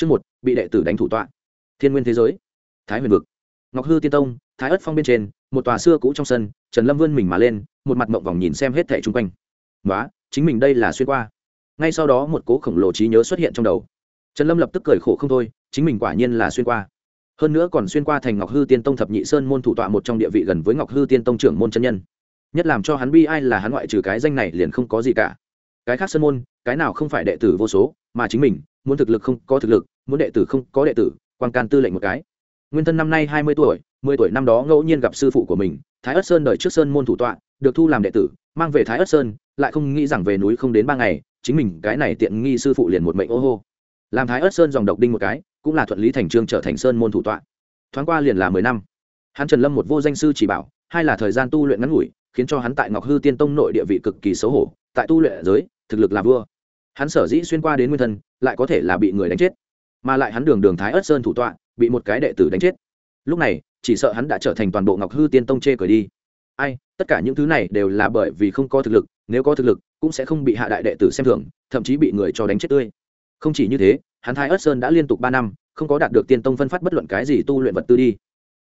chương một, bị đệ tử đánh thủ tọa. Thiên nguyên thế giới. Thái huyền vực. Ngọc hư tiên tông, thái ất phong bên trên, một tòa xưa cũ trong sân, trần lâm vươn mình mà lên, một mặt mộng vòng nhìn xem hết thẻ chung quanh. Nói chính mình đây là xuyên qua. Ngay sau đó một cố khổng lồ trí nhớ xuất hiện trong đầu. Trần lâm lập tức cười khổ không thôi, chính mình quả nhiên là xuyên qua. Hơn nữa còn xuyên qua thành ngọc hư tiên tông thập nhị sơn môn thủ tọa một trong địa vị gần với ngọc hư tiên tông trưởng môn chân nhân. Nhất làm cho hắn bi ai là hắn ngoại trừ cái danh này liền không có gì cả. Cái khác sơn môn cái nào không phải đệ tử vô số, mà chính mình, muốn thực lực không có thực lực, muốn đệ tử không có đệ tử, quan can tư lệnh một cái. Nguyên thân năm nay hai mươi tuổi, mười tuổi năm đó ngẫu nhiên gặp sư phụ của mình, thái ất sơn đời trước sơn môn thủ tọa, được thu làm đệ tử, mang về thái ất sơn, lại không nghĩ rằng về núi không đến ba ngày, chính mình cái này tiện nghi sư phụ liền một mệnh ô hô. Làm thái ất sơn dòng độc đinh một cái, cũng là thuận lý thành trương trở thành sơn môn thủ tọa. Thoáng qua liền là mười năm. Hắn trần lâm một vô danh sư chỉ bảo, hai là thời gian tu luyện ngắn ngủi, khiến cho hắn tại ngọc hư tiên tông nội địa vị cực kỳ xấu hổ, tại tu luyện giới, thực lực là vua hắn sở dĩ xuyên qua đến nguyên thân, lại có thể là bị người đánh chết, mà lại hắn đường đường thái ớt sơn thủ tọa, bị một cái đệ tử đánh chết. Lúc này, chỉ sợ hắn đã trở thành toàn bộ ngọc hư tiên tông chê cởi đi. Ai, tất cả những thứ này đều là bởi vì không có thực lực, nếu có thực lực, cũng sẽ không bị hạ đại đệ tử xem thường, thậm chí bị người cho đánh chết tươi. Không chỉ như thế, hắn thái ớt sơn đã liên tục ba năm, không có đạt được tiên tông phân phát bất luận cái gì tu luyện vật tư đi.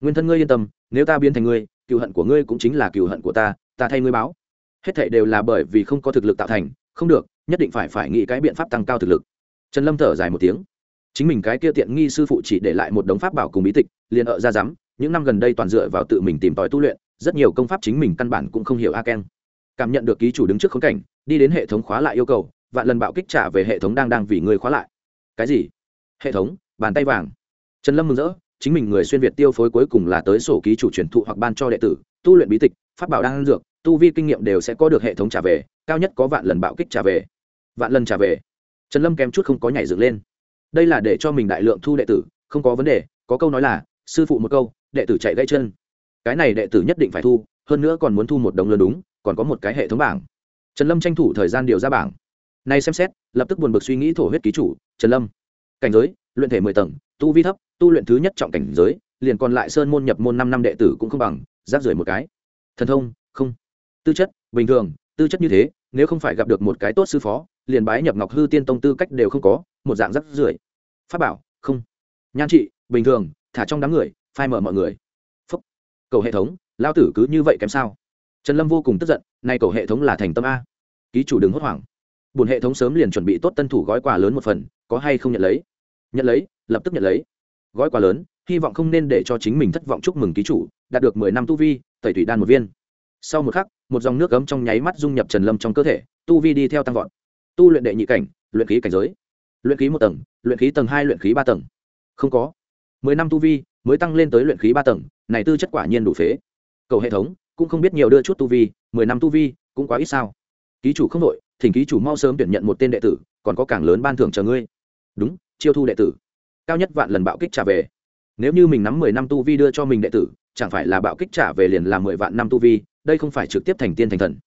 Nguyên thân ngươi yên tâm, nếu ta biến thành ngươi cựu hận của ngươi cũng chính là cựu hận của ta ta thay ngươi báo. Hết thệ đều là bởi vì không có thực lực tạo thành, không được nhất định phải phải nghĩ cái biện pháp tăng cao thực lực. Trần lâm thở dài một tiếng. Chính mình cái kia tiện nghi sư phụ chỉ để lại một đống pháp bảo cùng bí tịch, liền ở ra rắm những năm gần đây toàn dựa vào tự mình tìm tòi tu luyện, rất nhiều công pháp chính mình căn bản cũng không hiểu a ken cảm nhận được ký chủ đứng trước khống cảnh, đi đến hệ thống khóa lại yêu cầu, vạn lần bạo kích trả về hệ thống đang đang vì người khóa lại. Cái gì? Hệ thống, bàn tay vàng. Trần lâm mừng rỡ, chính mình người xuyên việt tiêu phối cuối cùng là tới sổ ký chủ truyền thụ hoặc ban cho đệ tử, tu luyện bí tịch, pháp bảo đang dược tu vi kinh nghiệm đều sẽ có được hệ thống trả về, cao nhất có vạn lần bạo kích trả về. Vạn lần trả về. Trần lâm kém chút không có nhảy dựng lên. Đây là để cho mình đại lượng thu đệ tử, không có vấn đề, có câu nói là, sư phụ một câu, đệ tử chạy gãy chân. Cái này đệ tử nhất định phải thu, hơn nữa còn muốn thu một đồng lớn đúng, còn có một cái hệ thống bảng. Trần lâm tranh thủ thời gian điều ra bảng. Nay xem xét, lập tức buồn bực suy nghĩ thổ huyết ký chủ, trần lâm. Cảnh giới, luyện thể mười tầng, tu vi thấp, tu luyện thứ nhất trọng cảnh giới, liền còn lại sơn môn nhập môn năm năm đệ tử cũng không bằng, giáp rưỡi một cái. Thần thông tư chất, bình thường, tư chất như thế, nếu không phải gặp được một cái tốt sư phó, liền bái nhập ngọc hư tiên tông tư cách đều không có, một dạng rắc rưởi. Pháp bảo, không. Nhan trị, bình thường, thả trong đám người, phai mở mọi người. Phúc. Cầu hệ thống, lao tử cứ như vậy kém sao? Trần lâm vô cùng tức giận nay cầu hệ thống là thành tâm a. Ký chủ đừng hốt hoảng. Bùn hệ thống sớm liền chuẩn bị tốt tân thủ gói quà lớn một phần, có hay không nhận lấy? Nhận lấy, lập tức nhận lấy. Gói quà lớn, hy vọng không nên để cho chính mình thất vọng chúc mừng ký chủ, đạt được mười năm tu vi, tẩy thủy đan một viên. Sau một khắc một dòng nước ấm trong nháy mắt dung nhập trần lâm trong cơ thể, tu vi đi theo tăng vọt. Tu luyện đệ nhị cảnh, luyện khí cảnh giới. Luyện khí một tầng, luyện khí tầng hai, luyện khí ba tầng. Không có. Mười năm tu vi mới tăng lên tới luyện khí ba tầng, này tư chất quả nhiên đủ phế. Cầu hệ thống cũng không biết nhiều đưa chút tu vi, mười năm tu vi cũng quá ít sao. Ký chủ không đội thỉnh ký chủ mau sớm tuyển nhận một tên đệ tử, còn có cảng lớn ban thưởng chờ ngươi. Đúng, chiêu thu đệ tử. Cao nhất vạn lần bạo kích trả về. Nếu như mình nắm mười năm tu vi đưa cho mình đệ tử, chẳng phải là bạo kích trả về liền là mười vạn năm tu vi đây không phải trực tiếp thành tiên thành thần.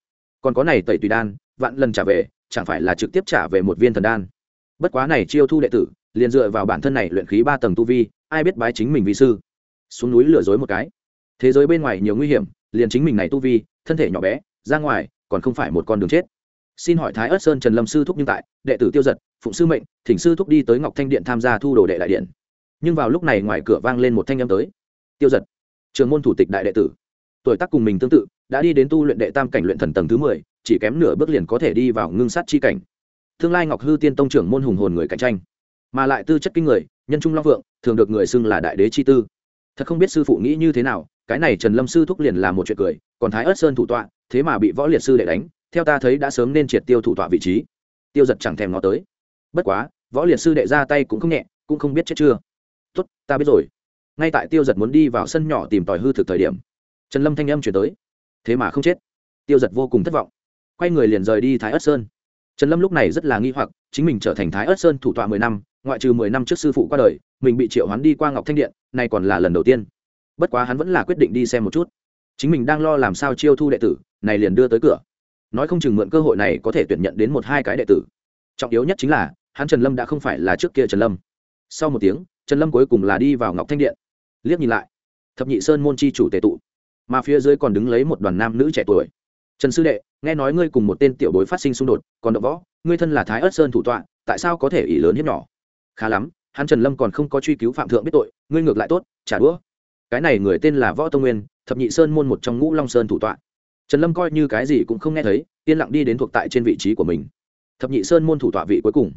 Còn có này tẩy tùy đan, vạn lần trả về, chẳng phải là trực tiếp trả về một viên thần đan. Bất quá này chiêu thu đệ tử, liền dựa vào bản thân này luyện khí ba tầng tu vi, ai biết bái chính mình vi sư. Xuống núi lừa dối một cái. Thế giới bên ngoài nhiều nguy hiểm, liền chính mình này tu vi, thân thể nhỏ bé, ra ngoài, còn không phải một con đường chết. Xin hỏi thái ớt sơn trần lâm sư thúc nhưng tại, đệ tử tiêu giật, phụng sư mệnh, thỉnh sư thúc đi tới ngọc thanh điện tham gia thu đồ đệ đại điện. Nhưng vào lúc này ngoài cửa vang lên một thanh âm tới. Tiêu giật, trường môn thủ tịch đại đệ tử. Tuổi tác cùng mình tương tự đã đi đến tu luyện đệ tam cảnh luyện thần tầng thứ mười, chỉ kém nửa bước liền có thể đi vào ngưng sát chi cảnh. Tương lai ngọc hư tiên tông trưởng môn hùng hồn người cạnh tranh. Mà lại tư chất kinh người, nhân trung long vượng, thường được người xưng là đại đế chi tư. Thật không biết sư phụ nghĩ như thế nào, cái này trần lâm sư thúc liền là một chuyện cười, còn thái ớt sơn thủ tọa, thế mà bị võ liệt sư đệ đánh, theo ta thấy đã sớm nên triệt tiêu thủ tọa vị trí. Tiêu giật chẳng thèm nó tới. Bất quá, võ liệt sư đệ ra tay cũng không nhẹ, cũng không biết chết chưa. Tốt, ta biết rồi. Ngay tại tiêu giật muốn đi vào sân nhỏ tìm tòi hư thực thời điểm, trần lâm thanh âm chuyển tới thế mà không chết. Tiêu giật vô cùng thất vọng. Quay người liền rời đi thái ất sơn. Trần lâm lúc này rất là nghi hoặc, chính mình trở thành thái ất sơn thủ tọa mười năm, ngoại trừ mười năm trước sư phụ qua đời, mình bị triệu hoán đi qua ngọc thanh điện, nay còn là lần đầu tiên. Bất quá hắn vẫn là quyết định đi xem một chút. Chính mình đang lo làm sao chiêu thu đệ tử, này liền đưa tới cửa. Nói không chừng mượn cơ hội này có thể tuyển nhận đến một hai cái đệ tử. Trọng yếu nhất chính là, hắn trần lâm đã không phải là trước kia trần lâm. Sau một tiếng, trần lâm cuối cùng là đi vào ngọc thanh điện. Liếc nhìn lại, thập nhị sơn môn chi chủ tề tụ mà phía dưới còn đứng lấy một đoàn nam nữ trẻ tuổi. Trần sư đệ, nghe nói ngươi cùng một tên tiểu bối phát sinh xung đột, còn đậu võ, ngươi thân là thái ớt sơn thủ tọa, tại sao có thể ỷ lớn hiếp nhỏ? Khá lắm, hắn trần lâm còn không có truy cứu phạm thượng biết tội, ngươi ngược lại tốt trả đũa cái này người tên là võ tông nguyên, thập nhị sơn môn một trong ngũ long sơn thủ tọa. Trần lâm coi như cái gì cũng không nghe thấy, yên lặng đi đến thuộc tại trên vị trí của mình. Thập nhị sơn môn thủ tọa vị cuối cùng.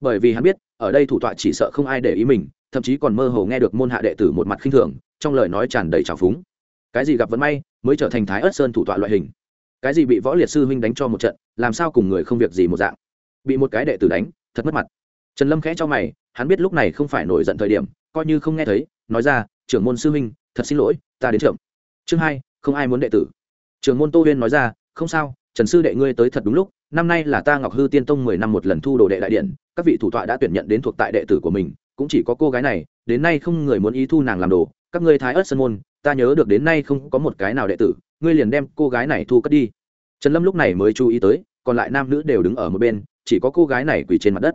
Bởi vì hắn biết, ở đây thủ tọa chỉ sợ không ai để ý mình, thậm chí còn mơ hồ nghe được môn hạ đệ tử một mặt khinh thường, trong lời nói tràn đầy trào phúng cái gì gặp vẫn may, mới trở thành thái ớt sơn thủ tọa loại hình. Cái gì bị võ liệt sư huynh đánh cho một trận, làm sao cùng người không việc gì một dạng. Bị một cái đệ tử đánh, thật mất mặt. Trần lâm khẽ cho mày, hắn biết lúc này không phải nổi giận thời điểm, coi như không nghe thấy, nói ra, trưởng môn sư huynh, thật xin lỗi, ta đến trưởng chương hai, không ai muốn đệ tử. Trưởng môn tô huyên nói ra, không sao, trần sư đệ ngươi tới thật đúng lúc, năm nay là ta ngọc hư tiên tông mười năm một lần thu đồ đệ đại điện, các vị thủ tọa đã tuyển nhận đến thuộc tại đệ tử của mình, cũng chỉ có cô gái này, đến nay không người muốn ý thu nàng làm đồ các ngươi thái ớt sân môn, ta nhớ được đến nay không có một cái nào đệ tử, ngươi liền đem cô gái này thu cất đi. Trần lâm lúc này mới chú ý tới, còn lại nam nữ đều đứng ở một bên, chỉ có cô gái này quỳ trên mặt đất.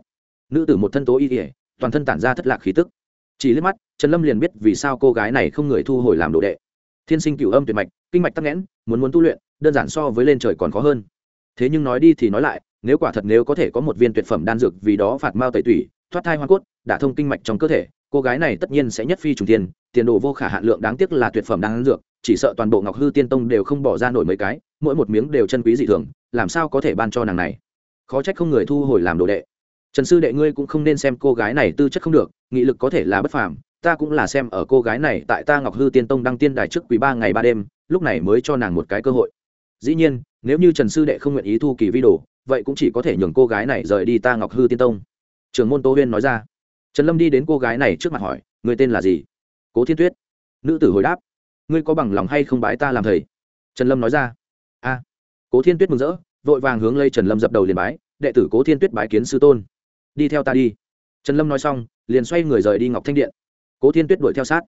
Nữ tử một thân tố y ỉa toàn thân tản ra thất lạc khí tức. Chỉ liếc mắt, trần lâm liền biết vì sao cô gái này không người thu hồi làm đồ đệ. Thiên sinh cửu âm tuyệt mạch, kinh mạch tắc nghẽn, muốn muốn tu luyện, đơn giản so với lên trời còn khó hơn. Thế nhưng nói đi thì nói lại, nếu quả thật nếu có thể có một viên tuyệt phẩm đan dược vì đó phạt mao tẩy tủy, thoát thai hoa cốt, đả thông kinh mạch trong cơ thể cô gái này tất nhiên sẽ nhất phi trùng tiền tiền đồ vô khả hạn lượng đáng tiếc là tuyệt phẩm đan dược, chỉ sợ toàn bộ ngọc hư tiên tông đều không bỏ ra nổi mấy cái, mỗi một miếng đều chân quý dị thường, làm sao có thể ban cho nàng này? Khó trách không người thu hồi làm đồ đệ. Trần sư đệ ngươi cũng không nên xem cô gái này tư chất không được, nghị lực có thể là bất phàm, ta cũng là xem ở cô gái này tại ta ngọc hư tiên tông đăng tiên đài trước quý ba ngày ba đêm, lúc này mới cho nàng một cái cơ hội. Dĩ nhiên, nếu như trần sư đệ không nguyện ý thu kỳ vi đồ, vậy cũng chỉ có thể nhường cô gái này rời đi ta ngọc hư tiên tông. Trường môn tô huyên nói ra trần lâm đi đến cô gái này trước mặt hỏi người tên là gì? Cố thiên tuyết. Nữ tử hồi đáp, ngươi có bằng lòng hay không bái ta làm thầy? Trần lâm nói ra, a. Cố thiên tuyết mừng rỡ, vội vàng hướng lây trần lâm dập đầu liền bái, đệ tử cố thiên tuyết bái kiến sư tôn. Đi theo ta đi. Trần lâm nói xong, liền xoay người rời đi ngọc thanh điện. Cố thiên tuyết đuổi theo sát.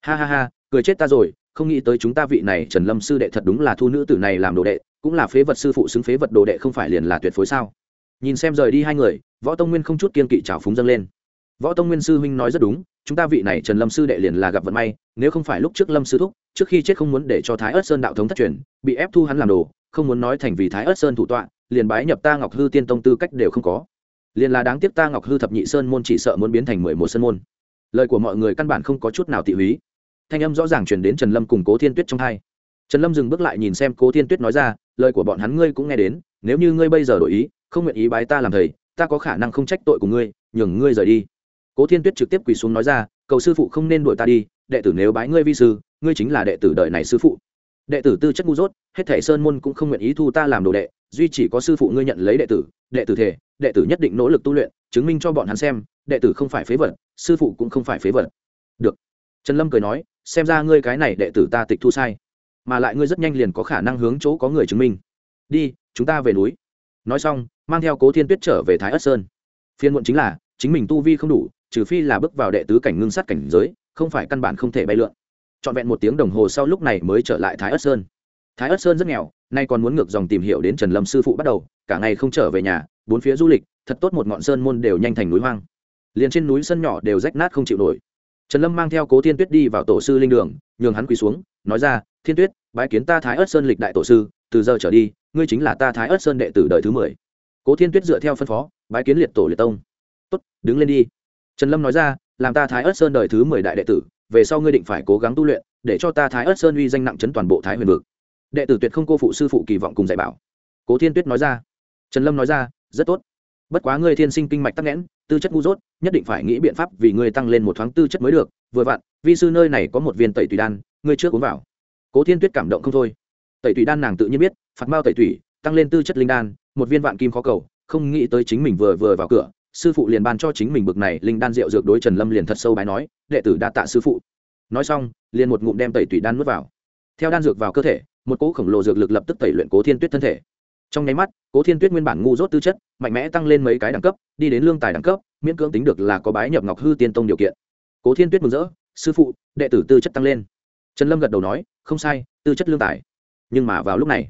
Ha ha ha, cười chết ta rồi, không nghĩ tới chúng ta vị này trần lâm sư đệ thật đúng là thu nữ tử này làm đồ đệ, cũng là phế vật sư phụ xứng phế vật đồ đệ không phải liền là tuyệt phối sao? Nhìn xem rời đi hai người, võ tông nguyên không chút kiên kỵ trào phúng dâng lên võ tông nguyên sư huynh nói rất đúng, chúng ta vị này trần lâm sư đệ liền là gặp vận may, nếu không phải lúc trước lâm sư thúc, trước khi chết không muốn để cho thái ớt sơn đạo thống thất truyền, bị ép thu hắn làm đồ, không muốn nói thành vì thái ớt sơn thủ tọa, liền bái nhập ta ngọc hư tiên tông tư cách đều không có. Liền là đáng tiếc ta ngọc hư thập nhị sơn môn chỉ sợ muốn biến thành mười một sơn môn. Lời của mọi người căn bản không có chút nào tị húy. Thanh âm rõ ràng truyền đến trần lâm cùng cố thiên tuyết trong hai. Trần lâm dừng bước lại nhìn xem cố thiên tuyết nói ra, lời của bọn hắn ngươi cũng nghe đến, nếu như ngươi bây giờ đổi ý, không nguyện ý bái ta làm thầy, ta có khả năng không trách tội của ngươi, nhường ngươi rời đi cố thiên tuyết trực tiếp quỳ xuống nói ra, cầu sư phụ không nên đuổi ta đi, đệ tử nếu bái ngươi vi sư, ngươi chính là đệ tử đời này sư phụ. Đệ tử tư chất ngu dốt, hết thể sơn môn cũng không nguyện ý thu ta làm đồ đệ, duy chỉ có sư phụ ngươi nhận lấy đệ tử đệ tử thể đệ tử nhất định nỗ lực tu luyện, chứng minh cho bọn hắn xem, đệ tử không phải phế vật, sư phụ cũng không phải phế vật. Được. Trần lâm cười nói, xem ra ngươi cái này đệ tử ta tịch thu sai, mà lại ngươi rất nhanh liền có khả năng hướng chỗ có người chứng minh. Đi, chúng ta về núi. Nói xong, mang theo cố thiên tuyết trở về thái ất sơn. Phiên muộn chính là, chính mình tu vi không đủ trừ phi là bước vào đệ tứ cảnh ngưng sát cảnh giới, không phải căn bản không thể bay lượn. Trọn vẹn một tiếng đồng hồ sau lúc này mới trở lại thái ất sơn. Thái ất sơn rất nghèo, nay còn muốn ngược dòng tìm hiểu đến trần lâm sư phụ bắt đầu, cả ngày không trở về nhà, bốn phía du lịch, thật tốt một ngọn sơn môn đều nhanh thành núi hoang. Liền trên núi sân nhỏ đều rách nát không chịu nổi. Trần lâm mang theo cố thiên tuyết đi vào tổ sư linh đường, nhường hắn quỳ xuống, nói ra, thiên tuyết, bái kiến ta thái ất sơn lịch đại tổ sư, từ giờ trở đi, ngươi chính là ta thái ất sơn đệ tử đời thứ mười. Cố thiên tuyết dựa theo phân phó, bái kiến liệt tổ liệt tông. Tốt, đứng lên đi trần lâm nói ra, làm ta thái ất sơn đời thứ mười đại đệ tử, về sau ngươi định phải cố gắng tu luyện, để cho ta thái ất sơn uy danh nặng chấn toàn bộ thái huyền vực. Đệ tử tuyệt không cô phụ sư phụ kỳ vọng cùng dạy bảo. Cố thiên tuyết nói ra. Trần lâm nói ra, rất tốt. Bất quá ngươi thiên sinh kinh mạch tắc nghẽn, tư chất ngu dốt, nhất định phải nghĩ biện pháp vì ngươi tăng lên một thoáng tư chất mới được. Vừa vặn, vi sư nơi này có một viên tẩy tùy đan, ngươi trước uống vào. Cố thiên tuyết cảm động không thôi. Tẩy tùy đan nàng tự nhiên biết, phạt mao tẩy tùy tăng lên tư chất linh đan, một viên vạn kim khó cầu, không nghĩ tới chính mình vừa vừa vào cửa sư phụ liền ban cho chính mình bực này, linh đan rượu dược đối trần lâm liền thật sâu bái nói, đệ tử đa tạ sư phụ. Nói xong, liền một ngụm đem tẩy tùy đan nuốt vào. Theo đan dược vào cơ thể, một cỗ khổng lồ dược lực lập tức tẩy luyện cố thiên tuyết thân thể. Trong nháy mắt, cố thiên tuyết nguyên bản ngu dốt tư chất, mạnh mẽ tăng lên mấy cái đẳng cấp, đi đến lương tài đẳng cấp, miễn cưỡng tính được là có bái nhập ngọc hư tiên tông điều kiện. Cố thiên tuyết mừng rỡ, sư phụ, đệ tử tư chất tăng lên. Trần lâm gật đầu nói, không sai, tư chất lương tài. Nhưng mà vào lúc này,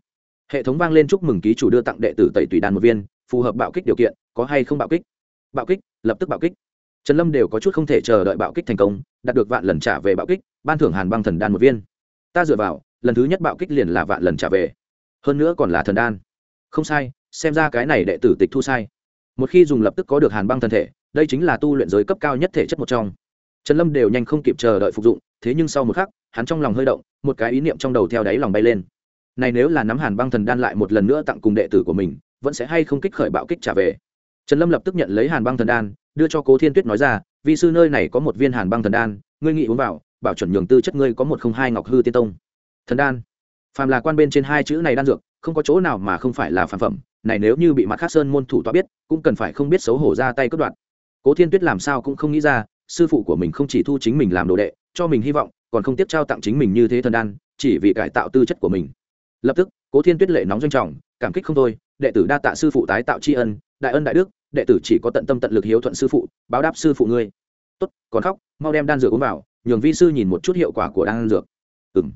hệ thống vang lên chúc mừng ký chủ đưa tặng đệ tử tẩy tùy đàn một viên, phù hợp bạo kích điều kiện, có hay không bạo kích? Bạo kích, lập tức bạo kích. Trần lâm đều có chút không thể chờ đợi bạo kích thành công, đạt được vạn lần trả về bạo kích, ban thưởng hàn băng thần đan một viên. Ta dựa vào, lần thứ nhất bạo kích liền là vạn lần trả về. Hơn nữa còn là thần đan. Không sai, xem ra cái này đệ tử tịch thu sai. Một khi dùng lập tức có được hàn băng thần thể, đây chính là tu luyện giới cấp cao nhất thể chất một trong. Trần lâm đều nhanh không kịp chờ đợi phục dụng, thế nhưng sau một khắc, hắn trong lòng hơi động, một cái ý niệm trong đầu theo đáy lòng bay lên. Này nếu là nắm hàn băng thần đan lại một lần nữa tặng cùng đệ tử của mình, vẫn sẽ hay không kích khởi bạo kích trả về trần lâm lập tức nhận lấy hàn băng thần đan, đưa cho cố thiên tuyết nói ra vì sư nơi này có một viên hàn băng thần đan, ngươi nghĩ uống vào, bảo chuẩn nhường tư chất ngươi có một không hai ngọc hư tiên tông. Thần đan? Phàm là quan bên trên hai chữ này đan dược, không có chỗ nào mà không phải là phàm phẩm. Này nếu như bị mặt khác sơn môn thủ tọa biết, cũng cần phải không biết xấu hổ ra tay cướp đoạt. Cố thiên tuyết làm sao cũng không nghĩ ra, sư phụ của mình không chỉ thu chính mình làm đồ đệ, cho mình hy vọng, còn không tiếp trao tặng chính mình như thế thần đan, chỉ vì cải tạo tư chất của mình. Lập tức, cố thiên tuyết lệ nóng doanh trọng, cảm kích không thôi, đệ tử đa tạ sư phụ tái tạo tri ân, đại ân đại đức đệ tử chỉ có tận tâm tận lực hiếu thuận sư phụ, báo đáp sư phụ ngươi. Tốt, còn khóc, mau đem đan dược uống vào, nhường vi sư nhìn một chút hiệu quả của đan dược. Ừ m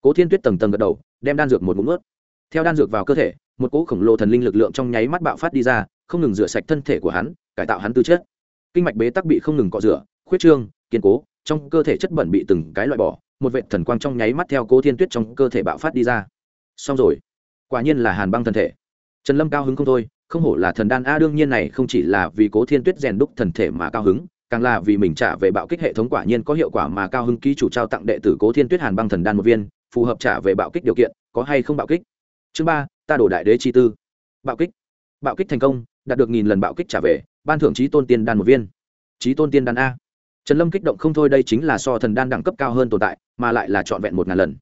cố thiên tuyết tầng tầng gật đầu, đem đan dược một ngụm ướt theo đan dược vào cơ thể, một cỗ khổng lồ thần linh lực lượng trong nháy mắt bạo phát đi ra, không ngừng rửa sạch thân thể của hắn, cải tạo hắn tư chất. Kinh mạch bế tắc bị không ngừng cọ rửa, khuyết trương, kiên cố, trong cơ thể chất bẩn bị từng cái loại bỏ, một vệ thần quang trong nháy mắt theo cố thiên tuyết trong cơ thể bạo phát đi ra. Xong rồi. Quả nhiên là hàn băng thân thể. Trần lâm cao hứng không thôi không hổ là thần đan a, đương nhiên này không chỉ là vì cố thiên tuyết rèn đúc thần thể mà cao hứng, càng là vì mình trả về bạo kích hệ thống quả nhiên có hiệu quả mà cao hứng ký chủ trao tặng đệ tử cố thiên tuyết hàn băng thần đan một viên, phù hợp trả về bạo kích điều kiện, có hay không bạo kích? Chương ba, ta đổ đại đế chi tư. Bạo kích. Bạo kích thành công, đạt được nghìn lần bạo kích trả về, ban thưởng trí tôn tiên đan một viên. Trí tôn tiên đan a. Trần lâm kích động không thôi, đây chính là so thần đan đẳng cấp cao hơn tồn tại, mà lại là trọn vẹn một ngàn lần.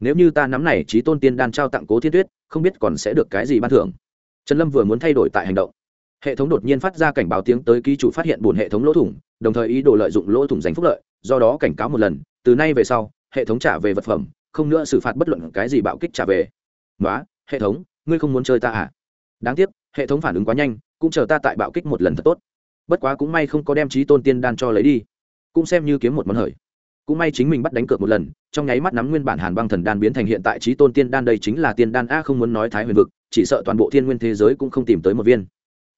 Nếu như ta nắm này trí tôn tiên đan trao tặng cố thiên tuyết, không biết còn sẽ được cái gì ban thưởng trần lâm vừa muốn thay đổi tại hành động. Hệ thống đột nhiên phát ra cảnh báo tiếng tới ký chủ phát hiện bùn hệ thống lỗ thủng, đồng thời ý đồ lợi dụng lỗ thủng giành phúc lợi, do đó cảnh cáo một lần, từ nay về sau, hệ thống trả về vật phẩm, không nữa xử phạt bất luận cái gì bạo kích trả về. Nói hệ thống, ngươi không muốn chơi ta à? Đáng tiếc, hệ thống phản ứng quá nhanh, cũng chờ ta tại bạo kích một lần thật tốt. Bất quá cũng may không có đem trí tôn tiên đan cho lấy đi. Cũng xem như kiếm một món hời. Cũng may chính mình bắt đánh cược một lần, trong nháy mắt nắm nguyên bản hàn băng thần đan biến thành hiện tại trí tôn tiên đan đây chính là tiên đan a không muốn nói thái huyền vực chỉ sợ toàn bộ thiên nguyên thế giới cũng không tìm tới một viên.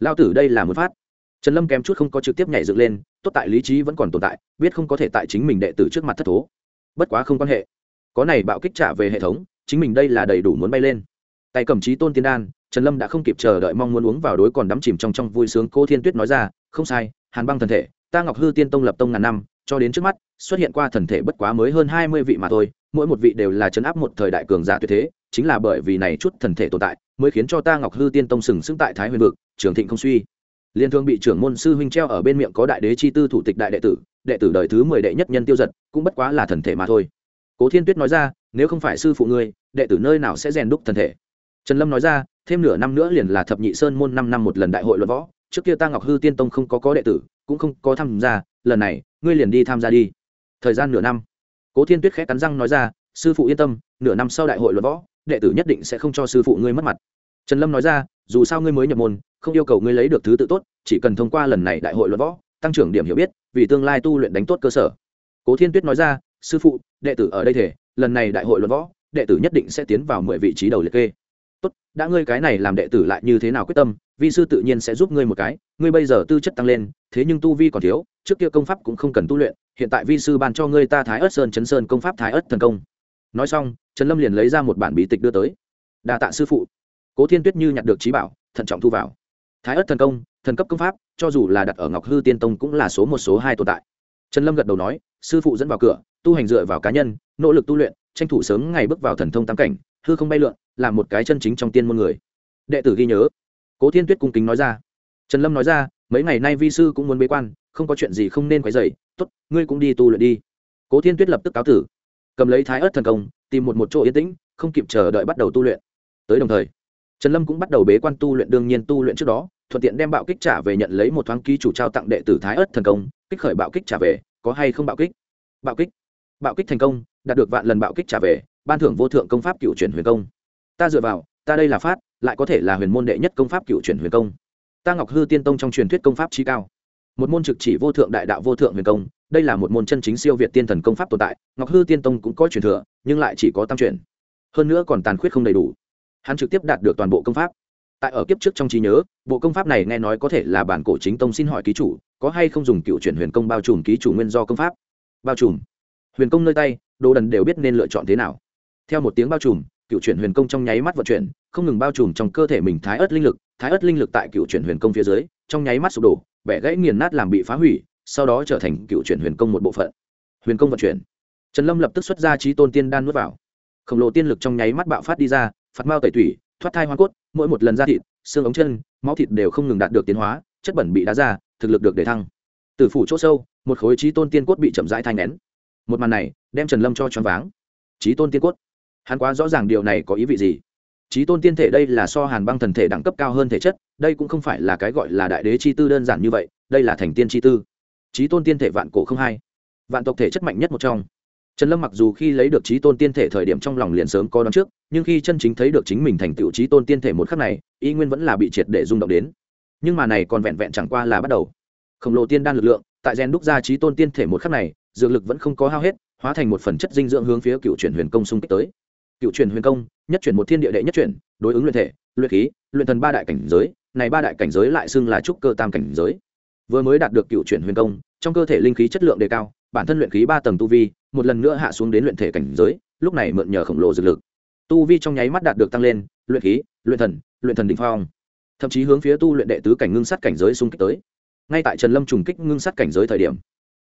Lao tử đây là một phát. Trần lâm kém chút không có trực tiếp nhảy dựng lên, tốt tại lý trí vẫn còn tồn tại, biết không có thể tại chính mình đệ tử trước mặt thất thố. Bất quá không quan hệ. Có này bạo kích trả về hệ thống, chính mình đây là đầy đủ muốn bay lên. Tay cầm trí tôn tiên đan, trần lâm đã không kịp chờ đợi mong muốn uống vào đối còn đắm chìm trong trong vui sướng cô thiên tuyết nói ra, không sai, hàn băng thần thể, ta ngọc hư tiên tông lập tông ngàn năm cho đến trước mắt, xuất hiện qua thần thể bất quá mới hơn hai mươi vị mà thôi, mỗi một vị đều là chấn áp một thời đại cường giả tuyệt thế, chính là bởi vì này chút thần thể tồn tại, mới khiến cho ta ngọc hư tiên tông sừng sững tại thái huyền vực, trường thịnh không suy. Liên thương bị trưởng môn sư huynh treo ở bên miệng có đại đế chi tư thủ tịch đại đệ tử đệ tử đời thứ mười đệ nhất nhân tiêu giật, cũng bất quá là thần thể mà thôi. Cố thiên tuyết nói ra, nếu không phải sư phụ ngươi, đệ tử nơi nào sẽ rèn đúc thần thể? Trần lâm nói ra, thêm nửa năm nữa liền là thập nhị sơn môn năm năm một lần đại hội luận võ, trước kia ta ngọc hư tiên tông không có có đệ tử, cũng không có tham gia lần này, ngươi liền đi tham gia đi. Thời gian nửa năm. Cố thiên tuyết khẽ cắn răng nói ra, sư phụ yên tâm, nửa năm sau đại hội luận võ, đệ tử nhất định sẽ không cho sư phụ ngươi mất mặt. Trần lâm nói ra, dù sao ngươi mới nhập môn, không yêu cầu ngươi lấy được thứ tự tốt, chỉ cần thông qua lần này đại hội luận võ, tăng trưởng điểm hiểu biết, vì tương lai tu luyện đánh tốt cơ sở. Cố thiên tuyết nói ra, sư phụ, đệ tử ở đây thể lần này đại hội luận võ, đệ tử nhất định sẽ tiến vào mười vị trí đầu liệt kê tốt, đã ngươi cái này làm đệ tử lại như thế nào quyết tâm, vi sư tự nhiên sẽ giúp ngươi một cái, ngươi bây giờ tư chất tăng lên, thế nhưng tu vi còn thiếu, trước kia công pháp cũng không cần tu luyện, hiện tại vi sư ban cho ngươi ta thái ớt sơn chấn sơn công pháp thái ớt thần công. Nói xong, trần lâm liền lấy ra một bản bí tịch đưa tới. Đà tạ sư phụ. Cố thiên tuyết như nhặt được trí bảo, thận trọng thu vào. Thái ớt thần công, thần cấp công pháp, cho dù là đặt ở ngọc hư tiên tông cũng là số một số hai tồn tại. Trần lâm gật đầu nói, sư phụ dẫn vào cửa, tu hành dựa vào cá nhân, nỗ lực tu luyện, tranh thủ sớm ngày bước vào thần thông tam cảnh hư không bay lượn làm một cái chân chính trong tiên môn người. Đệ tử ghi nhớ. Cố thiên tuyết cung kính nói ra. Trần lâm nói ra, mấy ngày nay vi sư cũng muốn bế quan, không có chuyện gì không nên quấy dày t ố t ngươi cũng đi tu luyện đi. Cố thiên tuyết lập tức cáo tử. Cầm lấy thái ớt thần công, tìm một một chỗ yên tĩnh, không kịp chờ đợi bắt đầu tu luyện. Tới đồng thời, trần lâm cũng bắt đầu bế quan tu luyện, đương nhiên tu luyện trước đó, thuận tiện đem bạo kích trả về nhận lấy một thoáng ký chủ trao tặng đệ tử thái ớt thần công, kích khởi bạo kích trả về, có hay không bạo kích? Bạo kích. Bạo kích thành công, đạt được vạn lần bạo kích trả về ban thưởng vô thượng công pháp cựu chuyển huyền công. Ta dựa vào, ta đây là phát, lại có thể là huyền môn đệ nhất công pháp cựu chuyển huyền công. Ta ngọc hư tiên tông trong truyền thuyết công pháp trí cao. Một môn trực chỉ vô thượng đại đạo vô thượng huyền công, đây là một môn chân chính siêu việt tiên thần công pháp tồn tại, ngọc hư tiên tông cũng có truyền thừa, nhưng lại chỉ có tam truyền hơn nữa còn tàn khuyết không đầy đủ. Hắn trực tiếp đạt được toàn bộ công pháp. Tại ở kiếp trước trong trí nhớ, bộ công pháp này nghe nói có thể là bản cổ chính tông xin hỏi ký chủ, có hay không dùng cựu chuyển huyền công bao trùm ký chủ nguyên do công pháp? Bao trùm. Huyền công nơi tay, đồ đần đều biết nên lựa chọn thế nào theo một tiếng bao trùm, cựu chuyển huyền công trong nháy mắt vận chuyển, không ngừng bao trùm trong cơ thể mình thái ớt linh lực, thái ớt linh lực tại cựu chuyển huyền công phía dưới, trong nháy mắt sụp đổ, bẻ gãy nghiền nát làm bị phá hủy, sau đó trở thành cựu chuyển huyền công một bộ phận. Huyền công vận chuyển. Trần lâm lập tức xuất ra trí tôn tiên đan nuốt vào. Khổng lồ tiên lực trong nháy mắt bạo phát đi ra, phạt mao tẩy thủy thoát thai hoa cốt, mỗi một lần ra thịt, xương ống chân, máu thịt đều không ngừng đạt được tiến hóa, chất bẩn bị đá ra, thực lực được để thăng. Từ phủ chỗ sâu, một khối trí tôn tiên cốt bị chậm rãi thai nén một màn này, đem trần lâm cho choáng váng. Trí tôn tiên cốt hắn quá rõ ràng điều này có ý vị gì. Trí tôn tiên thể đây là so hàn băng thần thể đẳng cấp cao hơn thể chất, đây cũng không phải là cái gọi là đại đế chi tư đơn giản như vậy, đây là thành tiên chi tư. Trí tôn tiên thể vạn cổ không hai. Vạn tộc thể chất mạnh nhất một trong. Trần lâm mặc dù khi lấy được trí tôn tiên thể thời điểm trong lòng liền sớm có đón trước, nhưng khi chân chính thấy được chính mình thành tựu trí tôn tiên thể một khắc này y nguyên vẫn là bị triệt để rung động đến. Nhưng mà này còn vẹn vẹn chẳng qua là bắt đầu. Khổng lồ tiên đan lực lượng, tại gen đúc ra trí tôn tiên thể một khắc này, dược lực vẫn không có hao hết, hóa thành một phần chất dinh dưỡng hướng phía cựu chuyển huyền công xung kích tới cựu truyền huyền công, nhất chuyển một thiên địa đệ nhất chuyển đối ứng luyện thể, luyện khí, luyện thần ba đại cảnh giới, này ba đại cảnh giới lại xưng là trúc cơ tam cảnh giới. Vừa mới đạt được cựu chuyển huyền công, trong cơ thể linh khí chất lượng đề cao, bản thân luyện khí ba tầng tu vi, một lần nữa hạ xuống đến luyện thể cảnh giới, lúc này mượn nhờ khổng lồ dược lực. Tu vi trong nháy mắt đạt được tăng lên, luyện khí, luyện thần luyện thần đ ỉ n h phong. Thậm chí hướng phía tu luyện đệ tứ cảnh ngưng sát cảnh giới xung kích tới. Ngay tại trần lâm trùng kích ngưng sát cảnh giới thời điểm,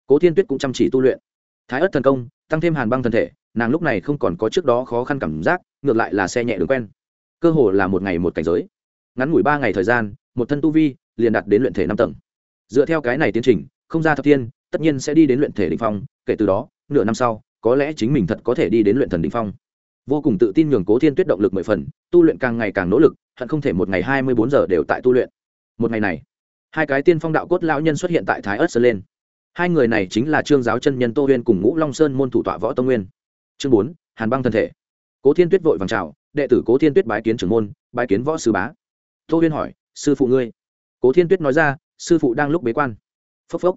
cố thiên tuyết cũng chăm chỉ tu luyện. Thái ất thần công tăng thêm hàn băng thân thể, nàng lúc này không còn có trước đó khó khăn cảm giác, ngược lại là xe nhẹ đường quen. Cơ hồ là một ngày một cảnh giới. Ngắn ngủi ba ngày thời gian, một thân tu vi liền đạt đến luyện thể năm tầng. Dựa theo cái này tiến trình, không ra thập thiên, tất nhiên sẽ đi đến luyện thể đ ỉ n h phong, kể từ đó, nửa năm sau, có lẽ chính mình thật có thể đi đến luyện thần đ ỉ n h phong. Vô cùng tự tin nhường cố thiên tuyết động lực mười phần, tu luyện càng ngày càng nỗ lực, hận không thể một ngày hai mươi bốn giờ đều tại tu luyện. Một ngày này, hai cái tiên phong đạo cốt lão nhân xuất hiện tại thái ớt sơn lên hai người này chính là trương giáo chân nhân tô huyên cùng ngũ long sơn môn thủ tọa võ tông nguyên. Chương bốn, hàn băng thân thể. Cố thiên tuyết vội vàng trào đệ tử cố thiên tuyết bái kiến trưởng môn, bái kiến võ sư bá. Tô huyên hỏi, sư phụ ngươi? Cố thiên tuyết nói ra, sư phụ đang lúc bế quan. Phốc phốc.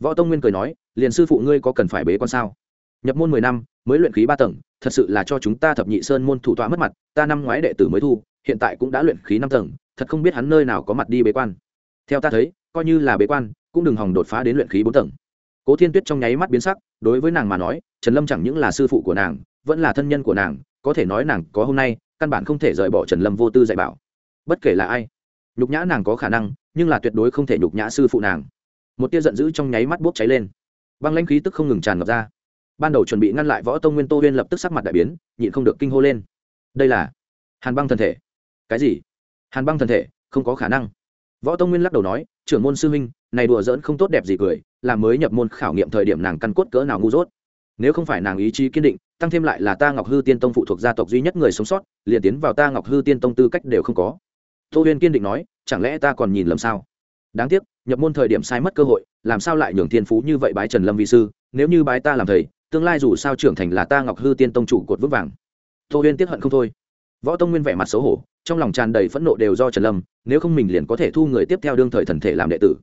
Võ tông nguyên cười nói, liền sư phụ ngươi có cần phải bế quan sao? Nhập môn mười năm, mới luyện khí ba tầng, thật sự là cho chúng ta thập nhị sơn môn thủ tọa mất mặt, ta năm ngoái đệ tử mới thu, hiện tại cũng đã luyện khí năm tầng, thật không biết hắn nơi nào có mặt đi bế quan. Theo ta thấy coi như là bế quan, cũng đừng hòng đột phá đến luyện khí bốn tầng. Cố thiên tuyết trong nháy mắt biến sắc, đối với nàng mà nói, trần lâm chẳng những là sư phụ của nàng, vẫn là thân nhân của nàng, có thể nói nàng có hôm nay, căn bản không thể rời bỏ trần lâm vô tư dạy bảo. Bất kể là ai, nhục nhã nàng có khả năng, nhưng là tuyệt đối không thể nhục nhã sư phụ nàng. Một tia giận dữ trong nháy mắt bốc cháy lên. Băng lãnh khí tức không ngừng tràn ngập ra. Ban đầu chuẩn bị ngăn lại võ tông nguyên tô huyên lập tức sắc mặt đại biến, nhịn không được kinh hô lên. Đây là hàn băng thần thể. Cái gì? Hàn băng thần thể, không có khả năng võ tông nguyên lắc đầu nói, trưởng môn sư huynh, này đùa giỡn không tốt đẹp gì cười, làm mới nhập môn khảo nghiệm thời điểm nàng căn cốt cỡ nào ngu dốt. Nếu không phải nàng ý chí kiên định, tăng thêm lại là ta ngọc hư tiên tông phụ thuộc gia tộc duy nhất người sống sót, liền tiến vào ta ngọc hư tiên tông tư cách đều không có. Tô huyên kiên định nói, chẳng lẽ ta còn nhìn lầm sao? Đáng tiếc, nhập môn thời điểm sai mất cơ hội, làm sao lại nhường thiên phú như vậy bái trần lâm vi sư, nếu như bái ta làm thầy, tương lai dù sao trưởng thành là ta ngọc hư tiên tông chủ cột vững vàng. Tô huyên tiếp hận không thôi. Võ tông nguyên vẻ mặt xấu hổ trong lòng tràn đầy phẫn nộ đều do trần lâm, nếu không mình liền có thể thu người tiếp theo đương thời thần thể làm đệ tử.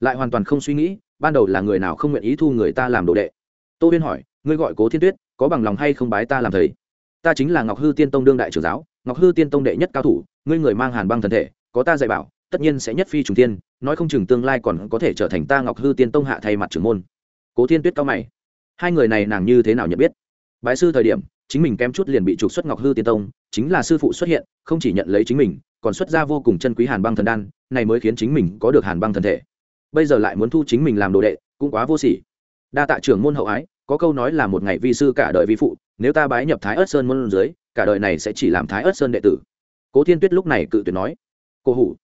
Lại hoàn toàn không suy nghĩ, ban đầu là người nào không nguyện ý thu người ta làm đồ đệ. Tô huyên hỏi, ngươi gọi cố thiên tuyết, có bằng lòng hay không bái ta làm thầy? Ta chính là ngọc hư tiên tông đương đại trưởng giáo, ngọc hư tiên tông đệ nhất cao thủ, ngươi người mang hàn băng thần thể, có ta dạy bảo, tất nhiên sẽ nhất phi trùng tiên nói không chừng tương lai còn có thể trở thành ta ngọc hư tiên tông hạ thay mặt trưởng môn. Cố thiên tuyết cao mày. Hai người này nàng như thế nào nhận biết? Bái sư thời điểm, chính mình kém chút liền bị trục xuất ngọc hư tiên tông chính là sư phụ xuất hiện, không chỉ nhận lấy chính mình, còn xuất ra vô cùng chân quý hàn băng thần đan, này mới khiến chính mình có được hàn băng thần thể. Bây giờ lại muốn thu chính mình làm đồ đệ, cũng quá vô sỉ. Đa tạ trưởng môn hậu ái, có câu nói là một ngày vi sư cả đời vi phụ, nếu ta bái nhập thái ớt sơn môn dưới, cả đời này sẽ chỉ làm thái ớt sơn đệ tử. Cố thiên tuyết lúc này cự tuyệt nói. Cô hủ,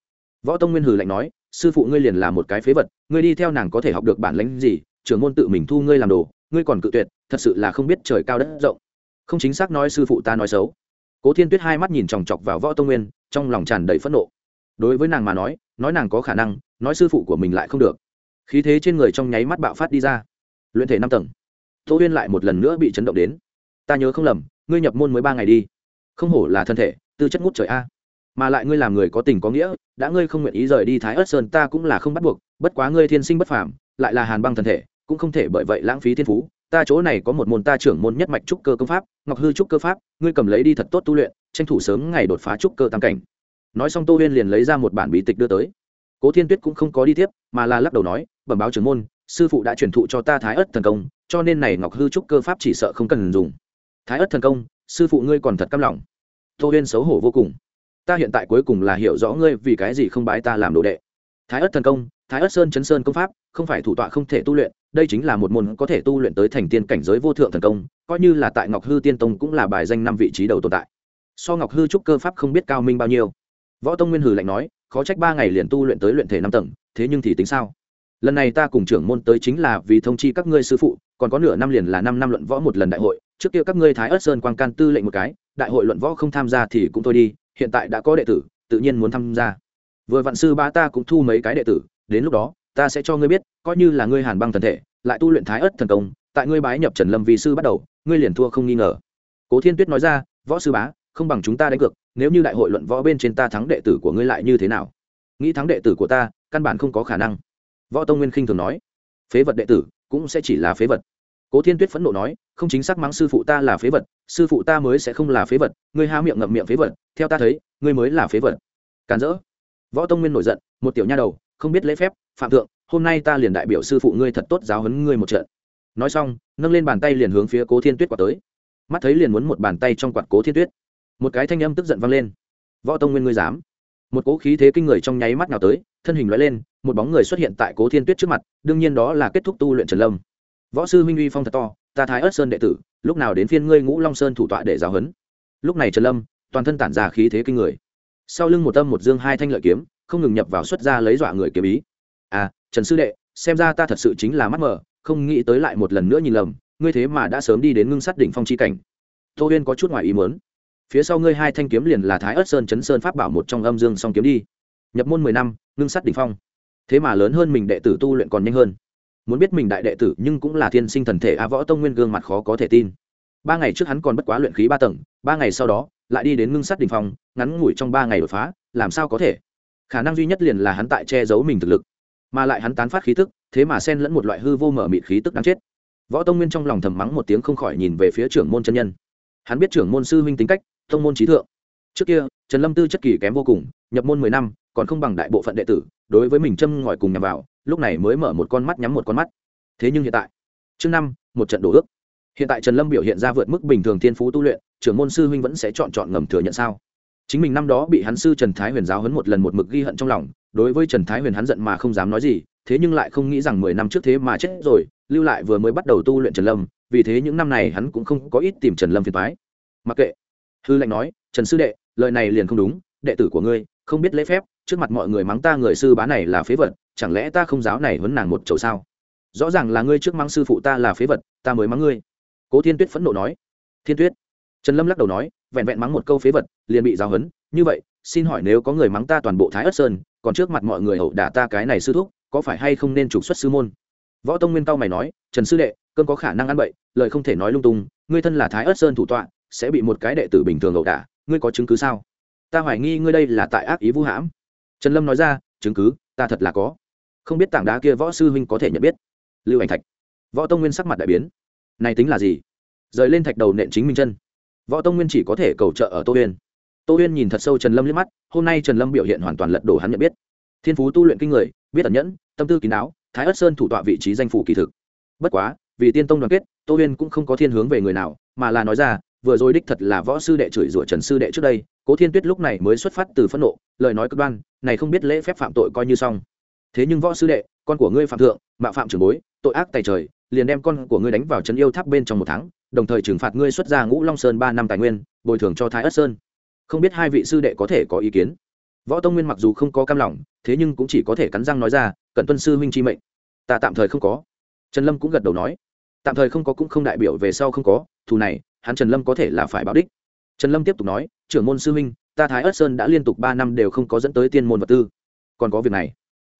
võ tông nguyên hừ lạnh nói, sư phụ ngươi liền là một cái phế vật, ngươi đi theo nàng có thể học được bản lĩnh gì, trưởng môn tự mình thu ngươi làm đồ, ngươi còn cự tuyệt, thật sự là không biết trời cao đất rộng. Không chính xác nói sư phụ ta nói xấu cố thiên tuyết hai mắt nhìn chòng chọc vào võ tông nguyên, trong lòng tràn đầy phẫn nộ. Đối với nàng mà nói nói nàng có khả năng, nói sư phụ của mình lại không được. Khí thế trên người trong nháy mắt bạo phát đi ra. Luyện thể năm tầng. Tô huyên lại một lần nữa bị chấn động đến. Ta nhớ không lầm, ngươi nhập môn mới ba ngày đi. Không hổ là thân thể, tư chất ngút trời a. Mà lại ngươi làm người có tình có nghĩa, đã ngươi không nguyện ý rời đi thái ớt sơn ta cũng là không bắt buộc, bất quá ngươi thiên sinh bất phàm, lại là hàn băng thân thể, cũng không thể bởi vậy lãng phí thiên phú ta chỗ này có một môn ta trưởng môn nhất mạch trúc cơ công pháp, ngọc hư trúc cơ pháp, ngươi cầm lấy đi thật tốt tu luyện, tranh thủ sớm ngày đột phá trúc cơ tam cảnh. Nói xong tô huyên liền lấy ra một bản bí tịch đưa tới. Cố thiên tuyết cũng không có đi tiếp, mà là lắc đầu nói, bẩm báo trưởng môn, sư phụ đã truyền thụ cho ta thái ớt thần công, cho nên này ngọc hư trúc cơ pháp chỉ sợ không cần dùng. Thái ớt thần công, sư phụ ngươi còn thật căm lòng. Tô huyên xấu hổ vô cùng. Ta hiện tại cuối cùng là hiểu rõ ngươi vì cái gì không bái ta làm đồ đệ. Thái ớt thần công thái ất sơn chấn sơn công pháp, không phải thủ tọa không thể tu luyện, đây chính là một môn có thể tu luyện tới thành tiên cảnh giới vô thượng thần công, coi như là tại ngọc hư tiên tông cũng là bài danh năm vị trí đầu tồn tại. So ngọc hư trúc cơ pháp không biết cao minh bao nhiêu. Võ tông nguyên hử lạnh nói, khó trách ba ngày liền tu luyện tới luyện thể năm tầng, thế nhưng thì tính sao? Lần này ta cùng trưởng môn tới chính là vì thông chi các ngươi sư phụ, còn có nửa năm liền là năm năm luận võ một lần đại hội, trước kia các ngươi thái ất sơn quang can tư lệnh một cái, đại hội luận võ không tham gia thì cũng thôi đi, hiện tại đã có đệ tử, tự nhiên muốn tham gia. Vừa vạn sư ba ta cũng thu mấy cái đệ tử đến lúc đó, ta sẽ cho ngươi biết, coi như là ngươi hàn băng thần thể, lại tu luyện thái ất thần công, tại ngươi bái nhập trần lâm vì sư bắt đầu, ngươi liền thua không nghi ngờ. Cố thiên tuyết nói ra, võ sư bá, không bằng chúng ta đánh cược, nếu như đại hội luận võ bên trên ta thắng đệ tử của ngươi lại như thế nào? Nghĩ thắng đệ tử của ta, căn bản không có khả năng. Võ tông nguyên khinh thường nói, phế vật đệ tử, cũng sẽ chỉ là phế vật. Cố thiên tuyết phẫn nộ nói, không chính xác mắng sư phụ ta là phế vật, sư phụ ta mới sẽ không là phế vật, ngươi há miệng ngậm miệng phế vật, theo ta thấy, ngươi mới là phế vật. Càn rỡ. Võ tông nguyên nổi giận, một tiểu nha đầu không biết lễ phép, phạm thượng, hôm nay ta liền đại biểu sư phụ ngươi thật tốt giáo huấn ngươi một trận. Nói xong, nâng lên bàn tay liền hướng phía cố thiên tuyết quạt tới. Mắt thấy liền muốn một bàn tay trong quạt cố thiên tuyết. Một cái thanh âm tức giận vang lên. Võ tông nguyên ngươi dám? Một cố khí thế kinh người trong nháy mắt nào tới, thân hình loại lên, một bóng người xuất hiện tại cố thiên tuyết trước mặt, đương nhiên đó là kết thúc tu luyện trần lâm. Võ sư minh uy phong thật to, ta thái ớt sơn đệ tử, lúc nào đến phiên ngươi ngũ long sơn thủ tọa để giáo huấn? Lúc này trần lâm, toàn thân tản ra khí thế kinh người. Sau lưng một tâm một dương hai thanh lợi kiếm không ngừng nhập vào xuất ra lấy dọa người kiếm ý. À trần sư đệ, xem ra ta thật sự chính là mắt mờ, không nghĩ tới lại một lần nữa nhìn lầm, ngươi thế mà đã sớm đi đến ngưng sát đỉnh phong chi cảnh. Tô huyên có chút ngoài ý muốn. Phía sau ngươi hai thanh kiếm liền là thái ớt sơn chấn sơn pháp bảo một trong âm dương song kiếm đi. Nhập môn mười năm, ngưng sát đỉnh phong. Thế mà lớn hơn mình đệ tử tu luyện còn nhanh hơn. Muốn biết mình đại đệ tử nhưng cũng là thiên sinh thần thể a võ tông nguyên gương mặt khó có thể tin. Ba ngày trước hắn còn bất quá luyện khí ba tầng, ba ngày sau đó, lại đi đến ngưng sát đỉnh phong, ngắn ngủi trong ba ngày đột phá, làm sao có thể? Khả năng duy nhất liền là hắn tại che giấu mình thực lực, mà lại hắn tán phát khí tức, thế mà xen lẫn một loại hư vô mở mịt khí tức đáng chết. Võ tông nguyên trong lòng thầm mắng một tiếng không khỏi nhìn về phía trưởng môn chân nhân. Hắn biết trưởng môn sư huynh tính cách, tông môn trí thượng. Trước kia, trần lâm tư chất kỳ kém vô cùng, nhập môn mười năm, còn không bằng đại bộ phận đệ tử, đối với mình châm ngòi cùng nhằm vào, lúc này mới mở một con mắt nhắm một con mắt. Thế nhưng hiện tại, chương năm, một trận đổ ước. Hiện tại trần lâm biểu hiện ra vượt mức bình thường thiên phú tu luyện, trưởng môn sư huynh vẫn sẽ chọn chọn ngầm thừa nhận sao? Chính mình năm đó bị hắn sư trần thái huyền giáo hấn một lần một mực ghi hận trong lòng, đối với trần thái huyền hắn giận mà không dám nói gì, thế nhưng lại không nghĩ rằng mười năm trước thế mà chết rồi, lưu lại vừa mới bắt đầu tu luyện trần lâm, vì thế những năm này hắn cũng không có ít tìm trần lâm phiền thoái mặc kệ. Hư lệnh nói, trần sư đệ, lời này liền không đúng, đệ tử của ngươi không biết lễ phép, trước mặt mọi người mắng ta người sư bá này là phế vật, chẳng lẽ ta không giáo này huấn nàng một chầu sao? Rõ ràng là ngươi trước mắng sư phụ ta là phế vật, ta mới mắng ngươi. Cố thiên tuyết phẫn nộ nói. Thiên tuyết. Trần lâm lắc đầu nói vẹn vẹn mắng một câu phế vật, liền bị giáo huấn. Như vậy, xin hỏi nếu có người mắng ta toàn bộ thái ất sơn, còn trước mặt mọi người hậu đả ta cái này sư thúc, có phải hay không nên trục xuất sư môn? Võ tông nguyên cao mày nói, trần sư đệ, cơn có khả năng ăn bậy, lời không thể nói lung tung, ngươi thân là thái ất sơn thủ tọa, sẽ bị một cái đệ tử bình thường ẩu đả, ngươi có chứng cứ sao? Ta hoài nghi ngươi đây là tại ác ý vũ hãm. Trần lâm nói ra, chứng cứ, ta thật là có. Không biết tảng đá kia võ sư huynh có thể nhận biết. Lưu ảnh thạch. Võ tông nguyên sắc mặt đại biến. Này tính là gì? Rời lên thạch đầu nện chính minh chân võ tông nguyên chỉ có thể cầu trợ ở tô huyên tô huyên nhìn thật sâu trần lâm liếc mắt, hôm nay trần lâm biểu hiện hoàn toàn lật đổ hắn nhận biết. Thiên phú tu luyện kinh người, biết ẩn nhẫn, tâm tư kín đáo, thái ất sơn thủ tọa vị trí danh phủ kỳ thực. Bất quá, vì tiên tông đoàn kết, tô huyên cũng không có thiên hướng về người nào, mà là nói ra, vừa rồi đích thật là võ sư đệ chửi rủa trần sư đệ trước đây, cố thiên tuyết lúc này mới xuất phát từ phẫn nộ, lời nói cực đoan, này không biết lễ phép phạm tội coi như xong. Thế nhưng võ sư đệ, con của ngươi phạm thượng, mạo phạm trưởng bối, tội ác tài trời, liền đem con của ngươi đánh vào trấn yêu tháp bên trong một tháng đồng thời trừng phạt ngươi xuất ra ngũ long sơn ba năm tài nguyên, bồi thường cho thái ất sơn. Không biết hai vị sư đệ có thể có ý kiến? Võ tông nguyên mặc dù không có cam lòng, thế nhưng cũng chỉ có thể cắn răng nói ra cận tuân sư huynh chi mệnh. Ta tạm thời không có. Trần lâm cũng gật đầu nói. Tạm thời không có cũng không đại biểu về sau không có, thù này, hắn trần lâm có thể là phải báo đích. Trần lâm tiếp tục nói, trưởng môn sư huynh, ta thái ất sơn đã liên tục ba năm đều không có dẫn tới tiên môn vật tư. Còn có việc này.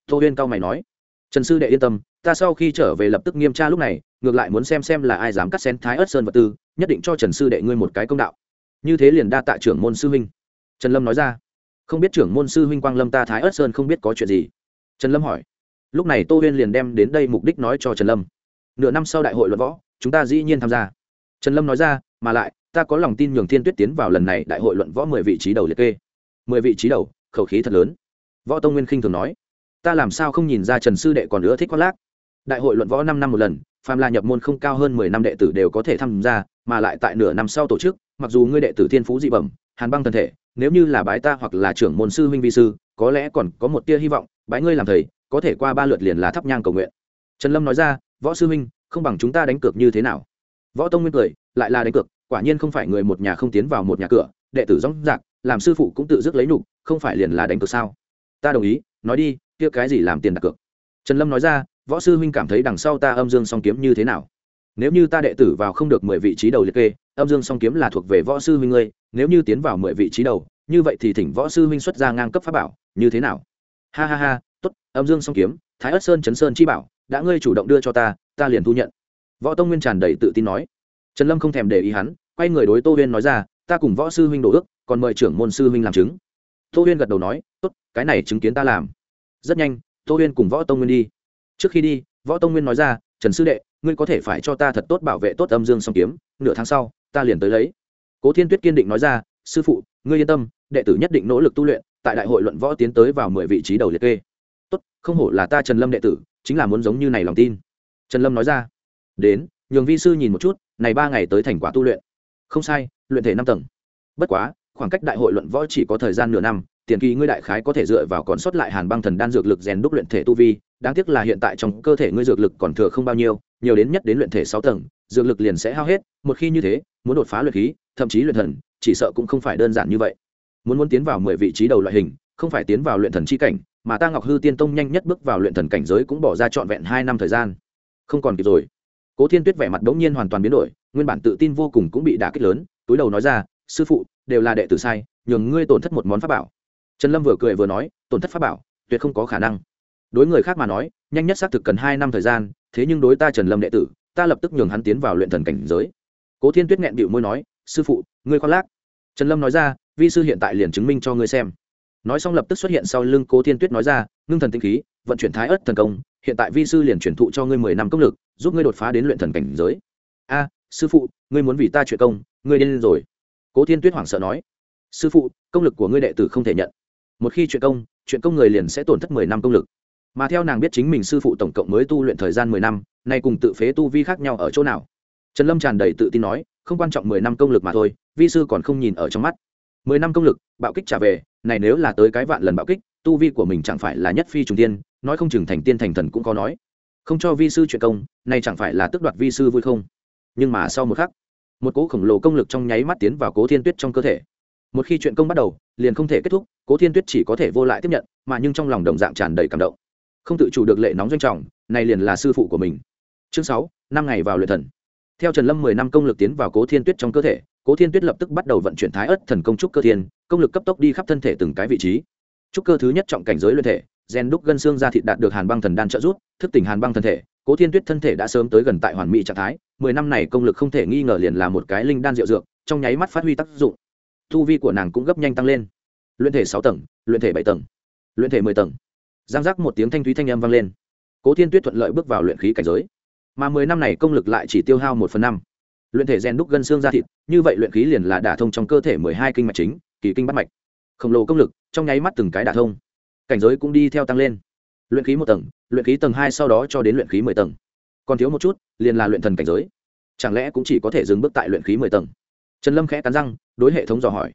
Tô huyên cao mày nói trần sư đệ yên tâm, ta sau khi trở về lập tức nghiêm tra lúc này, ngược lại muốn xem xem là ai dám cắt xén thái ất sơn vật tư, nhất định cho trần sư đệ ngươi một cái công đạo. Như thế liền đa tạ trưởng môn sư huynh. Trần lâm nói ra. Không biết trưởng môn sư huynh quang lâm ta thái ất sơn không biết có chuyện gì? Trần lâm hỏi. Lúc này tô huyên liền đem đến đây mục đích nói cho trần lâm. Nửa năm sau đại hội luận võ, chúng ta dĩ nhiên tham gia. Trần lâm nói ra, mà lại, ta có lòng tin nhường thiên tuyết tiến vào lần này đại hội luận võ mười vị trí đầu liệt kê. Mười vị trí đầu, khẩu khí thật lớn. Võ tông nguyên khinh thường nói ta làm sao không nhìn ra trần sư đệ còn nữa thích khoác lác? Đại hội luận võ năm năm một lần phàm là nhập môn không cao hơn mười năm đệ tử đều có thể tham gia, mà lại tại nửa năm sau tổ chức, mặc dù ngươi đệ tử thiên phú dị bẩm, hàn băng thân thể, nếu như là bái ta hoặc là trưởng môn sư huynh vi sư, có lẽ còn có một tia hy vọng, bái ngươi làm thầy, có thể qua ba lượt liền là thắp nhang cầu nguyện. Trần lâm nói ra, võ sư huynh, không bằng chúng ta đánh cược như thế nào? Võ tông nguyên cười, lại là đánh cược, quả nhiên không phải người một nhà không tiến vào một nhà cửa, đệ tử rong rạc, làm sư phụ cũng tự dứt lấy nhục, không phải liền là đánh cược sao? Ta đồng ý, nói đi kia cái gì làm tiền đặt cược? Trần lâm nói ra, võ sư huynh cảm thấy đằng sau ta âm dương song kiếm như thế nào? Nếu như ta đệ tử vào không được mười vị trí đầu liệt kê, âm dương song kiếm là thuộc về võ sư huynh ngươi, nếu như tiến vào mười vị trí đầu, như vậy thì thỉnh võ sư huynh xuất ra ngang cấp pháp bảo, như thế nào? Ha ha ha, tốt, âm dương song kiếm, thái ất sơn chấn sơn chi bảo, đã ngươi chủ động đưa cho ta ta liền thu nhận. Võ tông nguyên tràn đầy tự tin nói. Trần lâm không thèm để ý hắn, quay người đối tô huyên nói ra, ta cùng võ sư huynh đổ ước, còn mời trưởng môn sư huynh làm chứng. Tô huyên gật đầu nói, tốt, cái này chứng kiến ta làm rất nhanh, tô huyên cùng võ tông nguyên đi. Trước khi đi, võ tông nguyên nói ra, trần sư đệ, ngươi có thể phải cho ta thật tốt bảo vệ tốt âm dương song kiếm, nửa tháng sau, ta liền tới lấy. Cố thiên tuyết kiên định nói ra, sư phụ, ngươi yên tâm, đệ tử nhất định nỗ lực tu luyện, tại đại hội luận võ tiến tới vào mười vị trí đầu liệt kê. Tốt, không hổ là ta trần lâm đệ tử, chính là muốn giống như này lòng tin. Trần lâm nói ra, đến, nhường vi sư nhìn một chút, này ba ngày tới thành quả tu luyện. Không sai, luyện thể năm tầng. Bất quá, khoảng cách đại hội luận võ chỉ có thời gian nửa năm tiền kỳ ngươi đại khái có thể dựa vào còn sót lại hàn băng thần đan dược lực rèn đúc luyện thể tu vi, đáng tiếc là hiện tại trong cơ thể ngươi dược lực còn thừa không bao nhiêu, nhiều đến nhất đến luyện thể sáu tầng, dược lực liền sẽ hao hết, một khi như thế, muốn đột phá luyện khí, thậm chí luyện thần, chỉ sợ cũng không phải đơn giản như vậy. Muốn muốn tiến vào mười vị trí đầu loại hình, không phải tiến vào luyện thần chi cảnh, mà ta ngọc hư tiên tông nhanh nhất bước vào luyện thần cảnh giới cũng bỏ ra trọn vẹn hai năm thời gian. Không còn kịp rồi. Cố thiên tuyết vẻ mặt đ nhiên hoàn toàn biến đổi, nguyên bản tự tin vô cùng cũng bị đả kích lớn, túi đầu nói ra, sư phụ, đều là đệ tử sai, nhường ngươi tổn thất một món pháp bảo trần lâm vừa cười vừa nói, tổn thất pháp bảo, tuyệt không có khả năng. Đối người khác mà nói, nhanh nhất xác thực cần hai năm thời gian, thế nhưng đối ta trần lâm đệ tử, ta lập tức nhường hắn tiến vào luyện thần cảnh giới. Cố thiên tuyết nghẹn bịu môi nói, sư phụ, ngươi khoác lác. Trần lâm nói ra, vi sư hiện tại liền chứng minh cho ngươi xem. Nói xong lập tức xuất hiện sau lưng cố thiên tuyết nói ra, ngưng thần tinh khí, vận chuyển thái ớt thần công, hiện tại vi sư liền chuyển thụ cho ngươi mười năm công lực, giúp ngươi đột phá đến luyện thần cảnh giới. A, sư phụ, ngươi muốn vì ta chuyện công, ngươi điên rồi. Cố thiên tuyết hoảng sợ nói, sư phụ, công lực của ngươi đệ tử không thể nhận một khi chuyện công chuyện công người liền sẽ tổn thất mười năm công lực. Mà theo nàng biết chính mình sư phụ tổng cộng mới tu luyện thời gian mười năm, nay cùng tự phế tu vi khác nhau ở chỗ nào? Trần lâm tràn đầy tự tin nói, không quan trọng mười năm công lực mà thôi, vi sư còn không nhìn ở trong mắt. Mười năm công lực, bạo kích trả về, này nếu là tới cái vạn lần bạo kích, tu vi của mình chẳng phải là nhất phi trùng tiên, nói không chừng thành tiên thành thần cũng có nói. Không cho vi sư chuyện công, này chẳng phải là tước đoạt vi sư vui không? Nhưng mà sau một khắc, một cỗ khổng lồ công lực trong nháy mắt tiến vào cố thiên tuyết trong cơ thể một khi chuyện công bắt đầu, liền không thể kết thúc, cố thiên tuyết chỉ có thể vô lại tiếp nhận, mà nhưng trong lòng đồng dạng tràn đầy cảm động. Không tự chủ được lệ nóng doanh trọng, này liền là sư phụ của mình. Chương sáu, năm ngày vào luyện thần. Theo trần lâm mười năm công lực tiến vào cố thiên tuyết trong cơ thể, cố thiên tuyết lập tức bắt đầu vận chuyển thái ất thần công trúc cơ thiên, công lực cấp tốc đi khắp thân thể từng cái vị trí. Trúc cơ thứ nhất trọng cảnh giới luyện thể, gen đúc gân xương ra thịt đạt được hàn băng thần đan trợ rút thức tỉnh hàn băng thân thể, cố thiên tuyết thân thể đã sớm tới gần tại hoàn mỹ trạng thái, mười năm này công lực không thể nghi ngờ liền là một cái linh đan diệu dược, trong nháy mắt phát huy tác dụng thu vi của nàng cũng gấp nhanh tăng lên. Luyện thể sáu tầng, luyện thể bảy tầng, luyện thể mười tầng. Giang giác một tiếng thanh thúy thanh âm vang lên. Cố thiên tuyết thuận lợi bước vào luyện khí cảnh giới. Mà mười năm này công lực lại chỉ tiêu hao một phần năm. Luyện thể rèn đúc gân xương ra thịt, như vậy luyện khí liền là đả thông trong cơ thể mười hai kinh mạch chính, kỳ kinh bắt mạch. Khổng lồ công lực, trong nháy mắt từng cái đả thông. Cảnh giới cũng đi theo tăng lên. Luyện khí một tầng, luyện khí tầng hai sau đó cho đến luyện khí mười tầng. Còn thiếu một chút, liền là luyện thần cảnh giới. Chẳng lẽ cũng chỉ có thể dừng bước tại luyện khí mười tầng? Trần lâm khẽ cắn răng, đối hệ thống dò hỏi.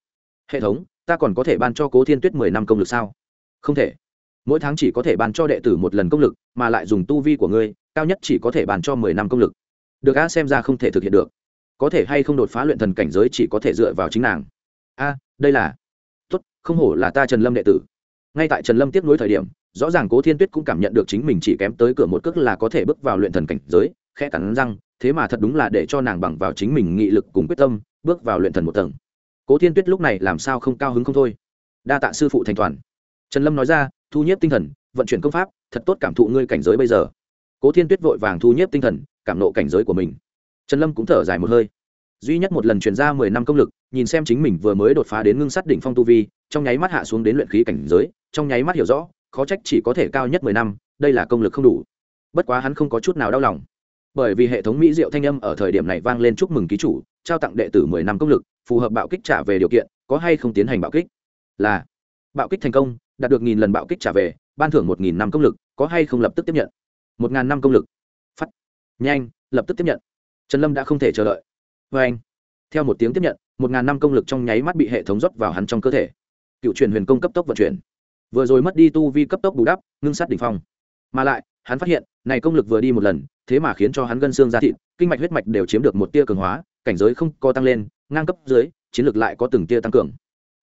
Hệ thống, ta còn có thể ban cho cố thiên tuyết mười năm công lực sao? Không thể. Mỗi tháng chỉ có thể ban cho đệ tử một lần công lực, mà lại dùng tu vi của ngươi, cao nhất chỉ có thể ban cho mười năm công lực. Được a xem ra không thể thực hiện được. Có thể hay không đột phá luyện thần cảnh giới chỉ có thể dựa vào chính nàng. A, đây là tốt, không hổ là ta trần lâm đệ tử. Ngay tại trần lâm tiếp nối thời điểm, rõ ràng cố thiên tuyết cũng cảm nhận được chính mình chỉ kém tới cửa một cước là có thể bước vào luyện thần cảnh giới, khẽ cắn răng, thế mà thật đúng là để cho nàng bằng vào chính mình nghị lực cùng quyết tâm bước vào luyện thần một tầng. Cố thiên tuyết lúc này làm sao không cao hứng không thôi? Đa tạ sư phụ thành toàn. Trần lâm nói ra, thu nhếp tinh thần, vận chuyển công pháp, thật tốt cảm thụ ngươi cảnh giới bây giờ. Cố thiên tuyết vội vàng thu nhếp tinh thần, cảm nộ cảnh giới của mình. Trần lâm cũng thở dài một hơi. Duy nhất một lần chuyển ra mười năm công lực, nhìn xem chính mình vừa mới đột phá đến ngưng sắt đỉnh phong tu vi, trong nháy mắt hạ xuống đến luyện khí cảnh giới, trong nháy mắt hiểu rõ, khó trách chỉ có thể cao nhất mười năm, đây là công lực không đủ. Bất quá hắn không có chút nào đau lòng. Bởi vì hệ thống mỹ diệu thanh âm ở thời điểm này vang lên chúc mừng ký chủ trao tặng đệ tử mười năm công lực, phù hợp bạo kích trả về điều kiện, có hay không tiến hành bạo kích? Là. Bạo kích thành công, đạt được nghìn lần bạo kích trả về, ban thưởng một nghìn năm công lực, có hay không lập tức tiếp nhận? Một ngàn năm công lực. Phát. Nhanh, lập tức tiếp nhận. Trần lâm đã không thể chờ đợi. Vê anh. Theo một tiếng tiếp nhận, một ngàn năm công lực trong nháy mắt bị hệ thống rót vào hắn trong cơ thể. Cựu truyền huyền công cấp tốc vận chuyển. Vừa rồi mất đi tu vi cấp tốc bù đắp, ngưng sát đ ỉ n h phong. Mà lại, hắn phát hiện, này công lực vừa đi một lần, thế mà khiến cho hắn gân xương ra thịt, kinh mạch huyết mạch đều chiếm được một tia cường hóa cảnh giới không có tăng lên, ngang cấp dưới, chiến lược lại có từng tia tăng cường.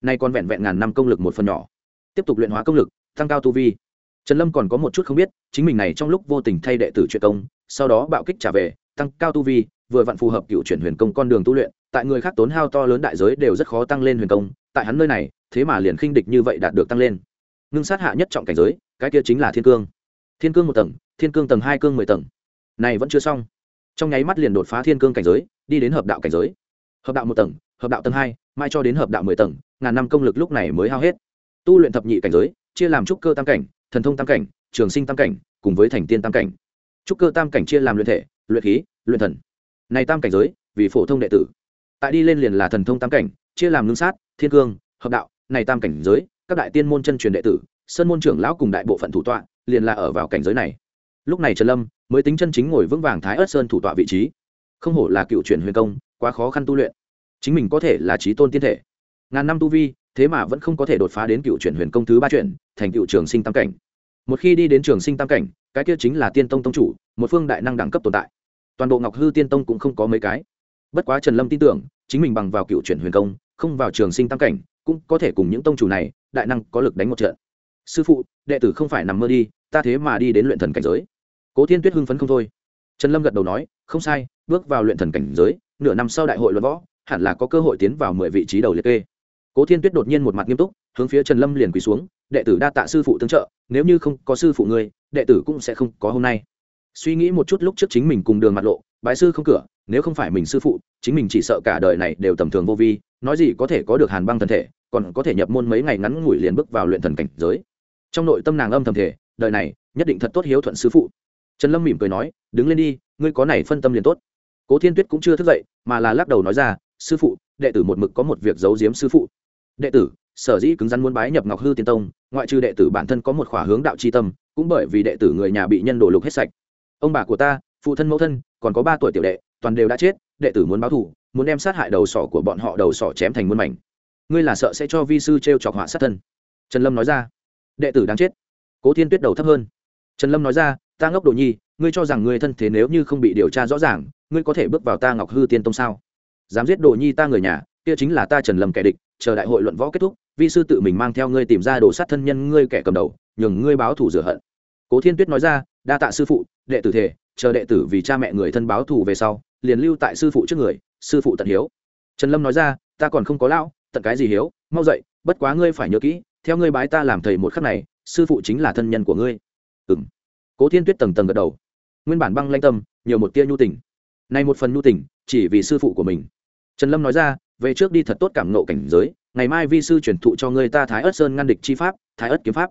Nay còn vẹn vẹn ngàn năm công lực một phần nhỏ. Tiếp tục luyện hóa công lực, tăng cao tu vi. Trần lâm còn có một chút không biết, chính mình này trong lúc vô tình thay đệ tử truyện công, sau đó bạo kích trả về, tăng cao tu vi, vừa vặn phù hợp cựu chuyển huyền công con đường tu luyện, tại người khác tốn hao to lớn đại giới đều rất khó tăng lên huyền công, tại hắn nơi này, thế mà liền khinh địch như vậy đạt được tăng lên. Ngưng sát hạ nhất trọng cảnh giới, cái kia chính là thiên cương. Thiên cương một tầng, thiên cương tầng hai, cương mười tầng. Này vẫn chưa xong trong nháy mắt liền đột phá thiên cương cảnh giới, đi đến hợp đạo cảnh giới. Hợp đạo một tầng, hợp đạo tầng hai, mai cho đến hợp đạo mười tầng, ngàn năm công lực lúc này mới hao hết. Tu luyện thập nhị cảnh giới, chia làm trúc cơ tam cảnh, thần thông tam cảnh, trường sinh tam cảnh, cùng với thành tiên tam cảnh. Trúc cơ tam cảnh chia làm luyện thể, luyện khí, luyện thần. Này tam cảnh giới, vì phổ thông đệ tử. Tại đi lên liền là thần thông tam cảnh, chia làm ngưng sát, thiên cương, hợp đạo. Này tam cảnh giới, các đại tiên môn chân truyền đệ tử, sơn môn trưởng lão cùng đại bộ phận thủ tọa, liền là ở vào cảnh giới này. Lúc này trần lâm mới tính chân chính ngồi vững vàng thái ớt sơn thủ tọa vị trí. Không hổ là cựu truyền huyền công, quá khó khăn tu luyện. Chính mình có thể là trí tôn tiên thể. Ngàn năm tu vi, thế mà vẫn không có thể đột phá đến cựu truyền huyền công thứ ba truyền thành cựu trường sinh tam cảnh. Một khi đi đến trường sinh tam cảnh, cái kia chính là tiên tông tông chủ, một phương đại năng đẳng cấp tồn tại. Toàn bộ ngọc hư tiên tông cũng không có mấy cái. Bất quá trần lâm tin tưởng, chính mình bằng vào cựu chuyển huyền công, không vào trường sinh tam cảnh, cũng có thể cùng những tông chủ này, đại năng có lực đánh một trận. Sư phụ, đệ tử không phải nằm mơ đi, ta thế mà đi đến luyện thần cảnh giới cố thiên tuyết hưng phấn không thôi. Trần lâm gật đầu nói, không sai, bước vào luyện thần cảnh giới, nửa năm sau đại hội luận võ, hẳn là có cơ hội tiến vào mười vị trí đầu liệt kê. Cố thiên tuyết đột nhiên một mặt nghiêm túc, hướng phía trần lâm liền quỳ xuống, đệ tử đa tạ sư phụ tương trợ, nếu như không có sư phụ ngươi, đệ tử cũng sẽ không có hôm nay. Suy nghĩ một chút lúc trước chính mình cùng đường mặt lộ, bái sư không cửa, nếu không phải mình sư phụ, chính mình chỉ sợ cả đời này đều tầm thường vô vi, nói gì có thể có được hàn băng thần thể, còn có thể nhập môn mấy ngày ngắn ngủi liền bước vào luyện thần cảnh giới. Trong nội tâm nàng âm thầm thể đời này, nhất định thật tốt hiếu thuận sư phụ trần lâm mỉm cười nói, đứng lên đi, ngươi có này phân tâm liền tốt. Cố thiên tuyết cũng chưa thức dậy, mà là lắc đầu nói ra, sư phụ, đệ tử một mực có một việc giấu giếm sư phụ. Đệ tử? Sở dĩ cứng rắn muốn bái nhập ngọc hư tiên tông, ngoại trừ đệ tử bản thân có một khỏa hướng đạo c h i tâm, cũng bởi vì đệ tử người nhà bị nhân đổ lục hết sạch. Ông bà của ta, phụ thân mẫu thân, còn có ba tuổi tiểu đệ, toàn đều đã chết, đệ tử muốn báo thù, muốn đem sát hại đầu sỏ của bọn họ đầu sỏ chém thành muôn mảnh. Ngươi là sợ sẽ cho vi sư t r e o chọc họa sát thân. Trần lâm nói ra. Đệ tử đáng chết. Cố thiên tuyết đầu thấp hơn. Trần lâm nói ra ta ngốc đồ nhi, ngươi cho rằng ngươi thân thế nếu như không bị điều tra rõ ràng, ngươi có thể bước vào ta ngọc hư tiên tông sao? Dám giết đồ nhi ta người nhà, kia chính là ta trần lâm kẻ địch, chờ đại hội luận võ kết thúc, vi sư tự mình mang theo ngươi tìm ra đồ sát thân nhân ngươi kẻ cầm đầu, nhường ngươi báo thù rửa hận. Cố thiên tuyết nói ra, đa tạ sư phụ, đệ tử thể chờ đệ tử vì cha mẹ người thân báo thù về sau, liền lưu tại sư phụ trước người, sư phụ tận hiếu. Trần lâm nói ra, ta còn không có lão, tận cái gì hiếu, mau dậy, bất quá ngươi phải nhớ kỹ, theo ngươi bái ta làm thầy một khắc này, sư phụ chính là thân nhân của ngươi. Ừ m cố thiên tuyết tầng tầng gật đầu. Nguyên bản băng lanh tâm, nhiều một tia nhu tình. Nay một phần nhu tình, chỉ vì sư phụ của mình. Trần lâm nói ra, về trước đi thật tốt cảm nộ cảnh giới, ngày mai vi sư truyền thụ cho ngươi ta thái ớt sơn ngăn địch chi pháp, thái ớt kiếm pháp.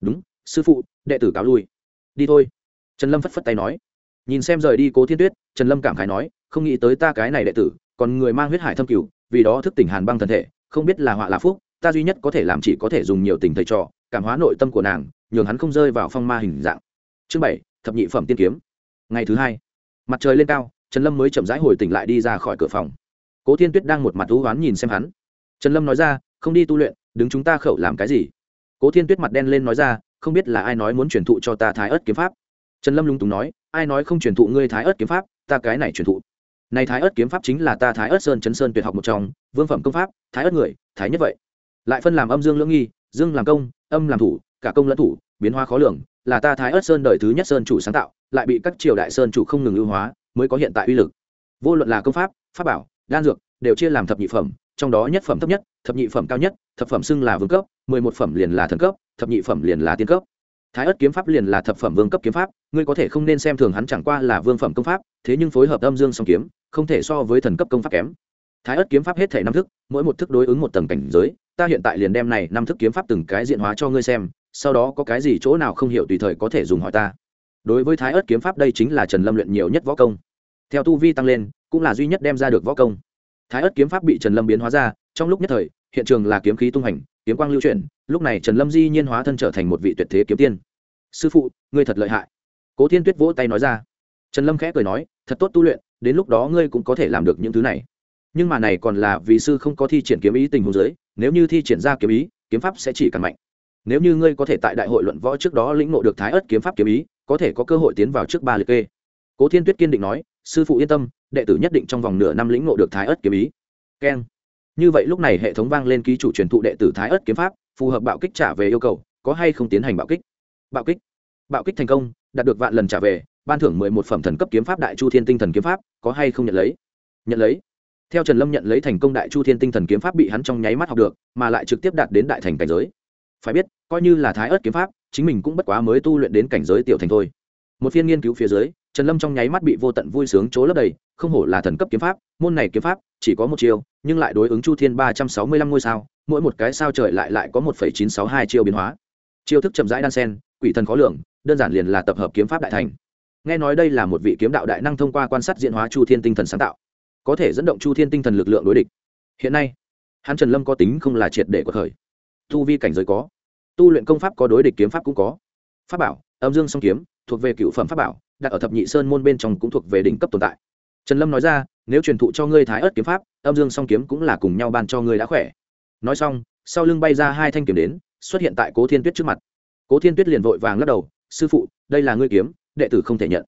Đúng, sư phụ, đệ tử cáo lui. Đi thôi. Trần lâm phất phất tay nói. Nhìn xem rời đi cố thiên tuyết, trần lâm cảm khái nói, không nghĩ tới ta cái này đệ tử, còn người mang huyết hải thâm cửu, vì đó thức tỉnh hàn băng thân thể, không biết là họa là phúc, ta duy nhất có thể làm chỉ có thể dùng nhiều tình thầy trò, cảm hóa nội tâm của nàng, nhường hắn không rơi vào phong ma hình dạng chương bảy, thập nhị phẩm tiên kiếm. Ngày thứ hai, mặt trời lên cao, trần lâm mới chậm rãi hồi tỉnh lại đi ra khỏi cửa phòng. Cố thiên tuyết đang một mặt thú oán nhìn xem hắn. Trần lâm nói ra, không đi tu luyện, đứng chúng ta khẩu làm cái gì? Cố thiên tuyết mặt đen lên nói ra, không biết là ai nói muốn truyền thụ cho ta thái ớt kiếm pháp? Trần lâm lung túng nói, ai nói không truyền thụ ngươi thái ớt kiếm pháp, ta cái này truyền thụ. Này thái ớt kiếm pháp chính là ta thái ớt sơn chấn sơn tuyệt học một trong, vương phẩm công pháp, thái ớt người, thái nhất vậy. Lại phân làm âm dương lưỡng nghi, dương làm công, âm làm thủ, cả công lẫn thủ, biến hóa khó lường là ta thái ớt sơn đời thứ nhất sơn chủ sáng tạo, lại bị các triều đại sơn chủ không ngừng ưu hóa, mới có hiện tại uy lực. Vô luận là công pháp pháp bảo, đan dược, đều chia làm thập nhị phẩm, trong đó nhất phẩm thấp nhất, thập nhị phẩm cao nhất, thập phẩm xưng là vương cấp, mười một phẩm liền là thần cấp, thập nhị phẩm liền là tiên cấp. Thái ớt kiếm pháp liền là thập phẩm vương cấp kiếm pháp, ngươi có thể không nên xem thường hắn chẳng qua là vương phẩm công pháp, thế nhưng phối hợp âm dương song kiếm, không thể so với thần cấp công pháp kém. Thái ớt kiếm pháp hết thể năm thức, mỗi một thức đối ứng một tầng cảnh giới, ta hiện tại liền đem này năm thức kiếm pháp từng cái diện hóa cho ngươi xem sau đó có cái gì chỗ nào không hiểu tùy thời có thể dùng hỏi ta. Đối với thái ất kiếm pháp đây chính là trần lâm luyện nhiều nhất võ công. Theo tu vi tăng lên, cũng là duy nhất đem ra được võ công. Thái ất kiếm pháp bị trần lâm biến hóa ra, trong lúc nhất thời, hiện trường là kiếm khí tung hành, kiếm quang lưu chuyển, lúc này trần lâm di nhiên hóa thân trở thành một vị tuyệt thế kiếm tiên. Sư phụ, ngươi thật lợi hại. Cố thiên tuyết vỗ tay nói ra. Trần lâm khẽ cười nói, thật tốt tu luyện, đến lúc đó ngươi cũng có thể làm được những thứ này. Nhưng mà này còn là vì sư không có thi triển kiếm ý tình huống giới nếu như thi triển ra kiếm ý, kiếm pháp sẽ chỉ càng mạnh nếu như ngươi có thể tại đại hội luận võ trước đó lĩnh ngộ được thái ớt kiếm pháp kiếm ý, có thể có cơ hội tiến vào trước ba liệt kê. Cố thiên tuyết kiên định nói, sư phụ yên tâm, đệ tử nhất định trong vòng nửa năm lĩnh ngộ được thái ớt kiếm ý. Keng. Như vậy lúc này hệ thống vang lên ký chủ truyền thụ đệ tử thái ớt kiếm pháp, phù hợp bạo kích trả về yêu cầu, có hay không tiến hành bạo kích? Bạo kích. Bạo kích thành công, đạt được vạn lần trả về, ban thưởng mười một phẩm thần cấp kiếm pháp đại chu thiên tinh thần kiếm pháp, có hay không nhận lấy? Nhận lấy. Theo trần lâm nhận lấy thành công đại chu thiên tinh thần kiếm pháp bị hắn trong nháy mắt học được, mà lại trực tiếp đạt đến đại thành cảnh giới phải biết, coi như là thái ớt kiếm pháp, chính mình cũng bất quá mới tu luyện đến cảnh giới tiểu thành thôi. Một phiên nghiên cứu phía dưới, trần lâm trong nháy mắt bị vô tận vui sướng chỗ lấp đầy, không hổ là thần cấp kiếm pháp, môn này kiếm pháp, chỉ có một chiêu, nhưng lại đối ứng chu thiên ba trăm sáu mươi lăm ngôi sao, mỗi một cái sao trời lại lại có một phẩy chín sáu hai chiêu biến hóa. Chiêu thức chậm rãi đan sen, quỷ thần khó lường, đơn giản liền là tập hợp kiếm pháp đại thành. Nghe nói đây là một vị kiếm đạo đại năng thông qua quan sát diễn hóa chu thiên tinh thần sáng tạo, có thể dẫn động chu thiên tinh thần lực lượng đối địch. Hiện nay, hắn trần lâm có tính không là triệt để của thời tu vi cảnh giới có. Tu luyện công pháp có, đối địch kiếm pháp cũng có. Pháp bảo, âm dương song kiếm, thuộc về cựu phẩm pháp bảo, đặt ở thập nhị sơn môn bên trong cũng thuộc về đỉnh cấp tồn tại. Trần lâm nói ra, nếu truyền thụ cho ngươi thái ớt kiếm pháp, âm dương song kiếm cũng là cùng nhau ban cho ngươi đã khỏe. Nói xong, sau lưng bay ra hai thanh kiếm đến, xuất hiện tại cố thiên tuyết trước mặt. Cố thiên tuyết liền vội vàng lắc đầu, sư phụ, đây là ngươi kiếm, đệ tử không thể nhận.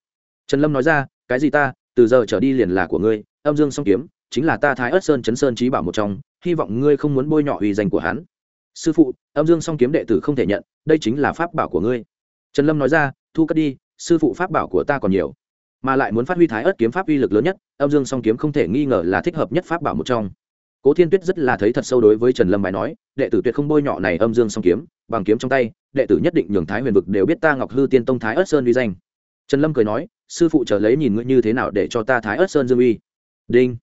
Trần lâm nói ra, cái gì ta, từ giờ trở đi liền là của ngươi, âm dương song kiếm, chính là ta thái ớt sơn chấn sơn trí bảo một trong, hy vọng ngươi không muốn bôi nhọ uy danh của hắn sư phụ, âm dương song kiếm đệ tử không thể nhận, đây chính là pháp bảo của ngươi. Trần lâm nói ra, thu cất đi, sư phụ pháp bảo của ta còn nhiều, mà lại muốn phát huy thái ớt kiếm pháp uy lực lớn nhất, âm dương song kiếm không thể nghi ngờ là thích hợp nhất pháp bảo một trong. Cố thiên tuyết rất là thấy thật sâu đối với trần lâm bài nói, đệ tử tuyệt không bôi nhọ này âm dương song kiếm, bằng kiếm trong tay, đệ tử nhất định nhường thái huyền vực đều biết ta ngọc hư tiên tông thái ớt sơn uy danh. Trần lâm cười nói, sư phụ trở lấy nhìn ngươi như thế nào để cho ta thái ớt sơn dương uy. Đinh.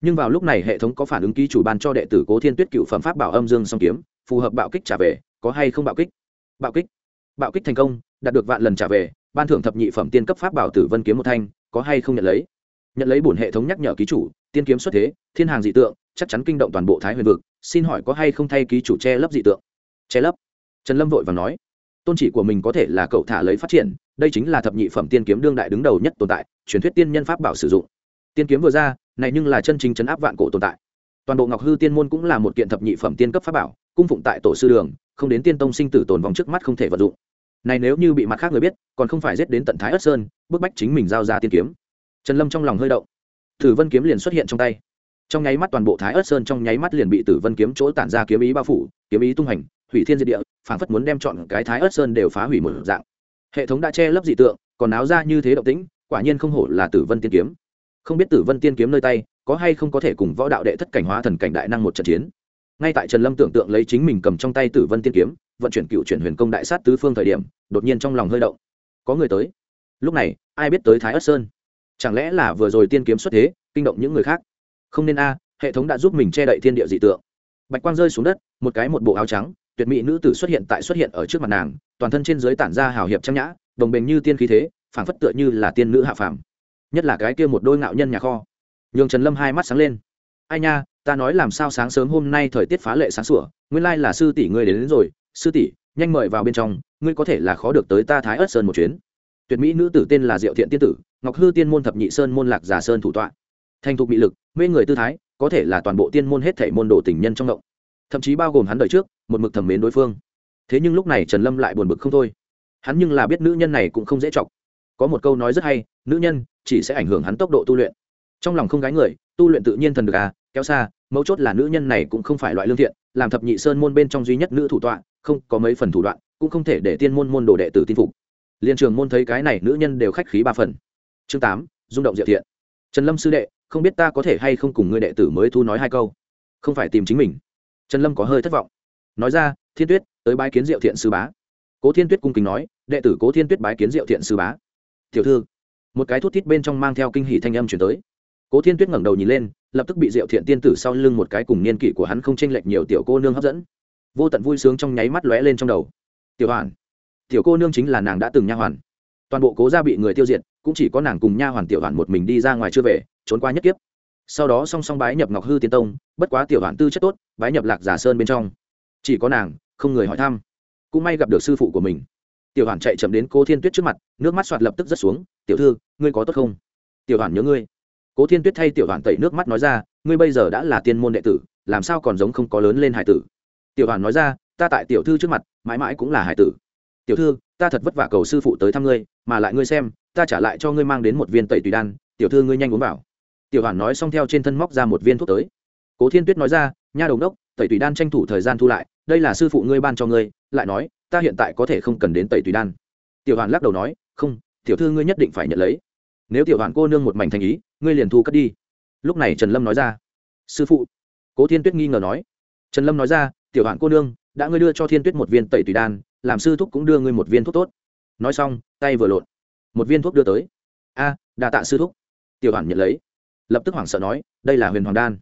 Nhưng vào lúc này hệ thống có phản ứng ký chủ ban cho đệ tử cố thiên tuyết cựu phẩm pháp bảo âm dương song kiếm phù hợp bạo kích trả về, có hay không bạo kích? Bạo kích. Bạo kích thành công, đạt được vạn lần trả về, ban thưởng thập nhị phẩm tiên cấp pháp bảo tử vân kiếm một thanh, có hay không nhận lấy? Nhận lấy bổn hệ thống nhắc nhở ký chủ, tiên kiếm xuất thế, thiên hàng dị tượng, chắc chắn kinh động toàn bộ thái huyền vực, xin hỏi có hay không thay ký chủ che lấp dị tượng? Che lấp. Trần lâm vội và nói, tôn chỉ của mình có thể là cậu thả lấy phát triển, đây chính là thập nhị phẩm tiên kiếm đương đại đứng đầu nhất tồn tại, truyền thuyết tiên nhân pháp bảo sử dụng. Tiên kiếm vừa ra, này nhưng là chân chính chấn áp vạn cổ tồn tại. Toàn bộ ngọc hư tiên môn cũng là một kiện thập nhị phẩm tiên cấp pháp bảo cung phụng tại tổ sư đường, không đến tiên tông sinh tử tồn vòng trước mắt không thể vận dụng. Này nếu như bị mặt khác người biết, còn không phải giết đến tận thái ất sơn, bức bách chính mình giao ra tiên kiếm. Trần lâm trong lòng hơi động. Tử vân kiếm liền xuất hiện trong tay. Trong nháy mắt toàn bộ thái ất sơn trong nháy mắt liền bị tử vân kiếm chỗ tản ra kiếm ý bao phủ, kiếm ý tung hành, hủy thiên diệt địa phản phất muốn đem chọn cái thái ất sơn đều phá hủy một dạng. Hệ thống đã che lấp dị tượng, còn áo ra như thế động tĩnh, quả nhiên không hổ là tử vân tiên kiếm. Không biết tử vân tiên kiếm nơi tay, có hay không có thể cùng võ đạo đệ thất cảnh hóa thần cảnh đại năng một trận chiến ngay tại trần lâm tưởng tượng lấy chính mình cầm trong tay tử vân tiên kiếm, vận chuyển cựu chuyển huyền công đại sát tứ phương thời điểm, đột nhiên trong lòng hơi động. Có người tới. Lúc này, ai biết tới thái ất sơn? Chẳng lẽ là vừa rồi tiên kiếm xuất thế, kinh động những người khác? Không nên a, hệ thống đã giúp mình che đậy thiên địa dị tượng. Bạch quang rơi xuống đất, một cái một bộ áo trắng, tuyệt mỹ nữ tử xuất hiện tại xuất hiện ở trước mặt nàng, toàn thân trên dưới tản ra hào hiệp trang nhã, đồng bền như tiên khí thế, phảng phất tựa như là tiên nữ hạ phàm. Nhất là cái kia một đôi ngạo nhân nhà kho. Nhường trần lâm hai mắt sáng lên. Ai nha ta nói làm sao sáng sớm hôm nay thời tiết phá lệ sáng sủa nguyên lai là sư tỷ ngươi đến, đến rồi. Sư tỷ nhanh mời vào bên trong ngươi có thể là khó được tới ta thái ớt sơn một chuyến. Tuyệt mỹ nữ tử tên là diệu thiện tiên tử ngọc hư tiên môn thập nhị sơn môn lạc giả sơn thủ tọa. Thành thục bị lực mê người tư thái có thể là toàn bộ tiên môn hết thể môn đồ tình nhân trong động. Thậm chí bao gồm hắn đời trước một mực thẩm mến đối phương. Thế nhưng lúc này trần lâm lại buồn bực không thôi. Hắn nhưng là biết nữ nhân này cũng không dễ chọc. Có một câu nói rất hay nữ nhân chỉ sẽ ảnh hưởng hắn tốc độ tu luyện. Trong lòng không gái người tu luyện tự nhiên thần được à kéo xa, mấu chốt là nữ nhân này cũng không phải loại lương thiện, làm thập nhị sơn môn bên trong duy nhất nữ thủ tọa, không có mấy phần thủ đoạn, cũng không thể để tiên môn môn đồ đệ tử tin phục. Liên trường môn thấy cái này nữ nhân đều khách khí ba phần. Chương tám, rung động diệu thiện. Trần lâm sư đệ, không biết ta có thể hay không cùng người đệ tử mới thu nói hai câu? Không phải tìm chính mình. Trần lâm có hơi thất vọng. Nói ra, thiên tuyết, tới bái kiến diệu thiện sư bá. Cố thiên tuyết cung kính nói, đệ tử cố thiên tuyết bái kiến diệu thiện sư bá. Tiểu thư, một cái thút thít bên trong mang theo kinh hỷ thanh âm chuyển tới. Cố thiên tuyết ngẩng đầu nhìn lên lập tức bị diệu thiện tiên tử sau lưng một cái cùng niên kỷ của hắn không chênh lệch nhiều tiểu cô nương hấp dẫn. Vô tận vui sướng trong nháy mắt lóe lên trong đầu. Tiểu hoàn, tiểu cô nương chính là nàng đã từng nha hoàn. Toàn bộ cố gia bị người tiêu diệt, cũng chỉ có nàng cùng nha hoàn tiểu hoàn một mình đi ra ngoài chưa về, trốn qua nhất kiếp. Sau đó song song bái nhập ngọc hư tiên tông, bất quá tiểu hoàn tư chất tốt, bái nhập lạc giả sơn bên trong. Chỉ có nàng, không người hỏi thăm. Cũng may gặp được sư phụ của mình. Tiểu hoàn chạy chậm đến cô thiên tuyết trước mặt, nước mắt soạt lập tức rơi xuống. Tiểu thư, ngươi có tốt không? Tiểu hoàn nhớ ngươi cố thiên tuyết thay tiểu đoàn tẩy nước mắt nói ra, ngươi bây giờ đã là tiên môn đệ tử, làm sao còn giống không có lớn lên hải tử? Tiểu đoàn nói ra, ta tại tiểu thư trước mặt, mãi mãi cũng là hải tử. Tiểu thư, ta thật vất vả cầu sư phụ tới thăm ngươi, mà lại ngươi xem, ta trả lại cho ngươi mang đến một viên tẩy tùy đan, tiểu thư ngươi nhanh uống vào. Tiểu đoàn nói xong theo trên thân móc ra một viên thuốc tới. Cố thiên tuyết nói ra, nha đồng đốc, tẩy tùy đan tranh thủ thời gian thu lại, đây là sư phụ ngươi ban cho ngươi, lại nói, ta hiện tại có thể không cần đến tẩy tùy đan. Tiểu đoàn lắc đầu nói, không, tiểu thư ngươi nhất định phải nhận lấy. Nếu tiểu đoàn cô nương một mảnh thành ý ngươi liền thu cất đi. Lúc này trần lâm nói ra, sư phụ. Cố thiên tuyết nghi ngờ nói, trần lâm nói ra, tiểu hạn cô nương, đã ngươi đưa cho thiên tuyết một viên tẩy tùy đan, làm sư thúc cũng đưa ngươi một viên thuốc tốt. Nói xong, tay vừa lộn, một viên thuốc đưa tới. A, đà tạ sư thúc. Tiểu hạn nhận lấy, lập tức hoảng sợ nói, đây là huyền hoàng đan.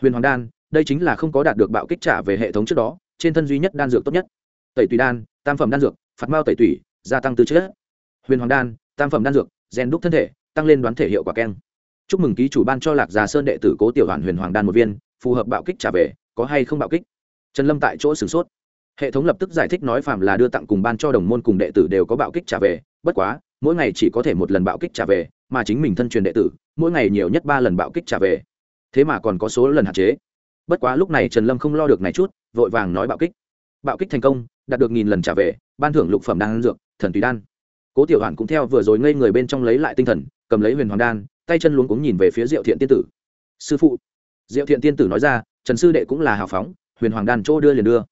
Huyền hoàng đan, đây chính là không có đạt được bạo kích trả về hệ thống trước đó, trên thân duy nhất đan dược tốt nhất. Tẩy tùy đan, tam phẩm đan dược, phạt mao tẩy tủy, gia tăng tư chất. Huyền hoàng đan, tam phẩm đan dược, rèn đúc thân thể, tăng lên đoán thể hiệu quả keng chúc mừng ký chủ ban cho lạc già sơn đệ tử cố tiểu đoàn huyền hoàng đan một viên, phù hợp bạo kích trả về, có hay không bạo kích? Trần lâm tại chỗ sửng sốt. Hệ thống lập tức giải thích nói phạm là đưa tặng cùng ban cho đồng môn cùng đệ tử đều có bạo kích trả về, bất quá, mỗi ngày chỉ có thể một lần bạo kích trả về, mà chính mình thân truyền đệ tử, mỗi ngày nhiều nhất ba lần bạo kích trả về. Thế mà còn có số lần hạn chế. Bất quá lúc này trần lâm không lo được này chút, vội vàng nói bạo kích. Bạo kích thành công, đạt được nghìn lần trả về, ban thưởng lục phẩm đan dược, thần tùy đan. Cố tiểu hoàn cũng theo vừa rồi ngây người bên trong lấy lại tinh thần, cầm lấy huyền hoàng đan tay chân luống cuống nhìn về phía diệu thiện tiên tử. Sư phụ. Diệu thiện tiên tử nói ra, trần sư đệ cũng là hào phóng, huyền hoàng đan chỗ đưa liền đưa.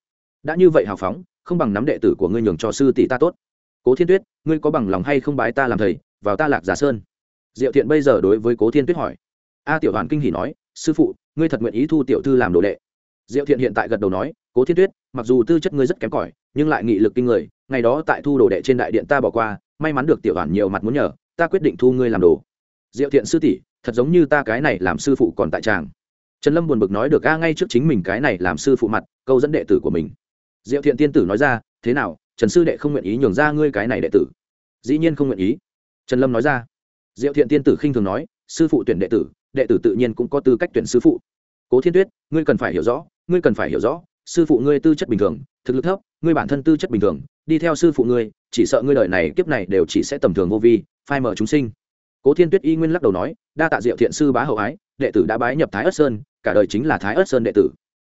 Đã như vậy hào phóng, không bằng nắm đệ tử của ngươi nhường cho sư tỷ ta tốt. Cố thiên tuyết, ngươi có bằng lòng hay không bái ta làm thầy, vào ta lạc giả sơn? Diệu thiện bây giờ đối với cố thiên tuyết hỏi. A tiểu hoàn kinh hỉ nói, sư phụ, ngươi thật nguyện ý thu tiểu thư làm đồ đệ? Diệu thiện hiện tại gật đầu nói, cố thiên tuyết, mặc dù tư chất ngươi rất kém cỏi, nhưng lại nghị lực kinh người, ngày đó tại thu đồ đệ trên đại điện ta bỏ qua, may mắn được tiểu hoàn nhiều mặt muốn nhờ, ta quyết định thu ngươi làm đồ diệu thiện sư tỷ, thật giống như ta cái này làm sư phụ còn tại tràng. Trần lâm buồn bực nói được, a, ngay trước chính mình cái này làm sư phụ mặt, câu dẫn đệ tử của mình. Diệu thiện tiên tử nói ra, thế nào, trần sư đệ không nguyện ý nhường ra ngươi cái này đệ tử? Dĩ nhiên không nguyện ý. Trần lâm nói ra. Diệu thiện tiên tử khinh thường nói, sư phụ tuyển đệ tử đệ tử tự nhiên cũng có tư cách tuyển sư phụ. Cố thiên tuyết, ngươi cần phải hiểu rõ, ngươi cần phải hiểu rõ, sư phụ ngươi tư chất bình thường, thực lực thấp, ngươi bản thân tư chất bình thường, đi theo sư phụ ngươi, chỉ sợ ngươi đời này kiếp này đều chỉ sẽ tầm thường vô vi, phai mở chúng sinh cố thiên tuyết y nguyên lắc đầu nói, đa tạ diệu thiện sư bá hậu ái, đệ tử đã bái nhập thái ất sơn, cả đời chính là thái ất sơn đệ tử.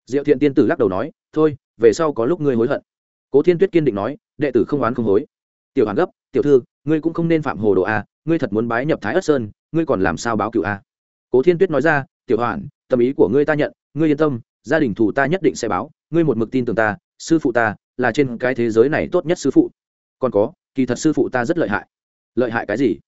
Diệu thiện tiên tử lắc đầu nói, thôi, về sau có lúc ngươi hối hận. Cố thiên tuyết kiên định nói, đệ tử không oán không hối. Tiểu hoàn gấp, tiểu thư, ngươi cũng không nên phạm hồ đồ a ngươi thật muốn bái nhập thái ất sơn, ngươi còn làm sao báo cựu a à? cố thiên tuyết nói ra, tiểu hoàn tâm ý của ngươi ta nhận, ngươi yên tâm, gia đình thủ ta nhất định sẽ báo, ngươi một mực tin tưởng ta, sư phụ ta là trên cái thế giới này tốt nhất sư phụ. Còn có, kỳ thật sư phụ ta rất lợi hại. Lợi hại cái gì?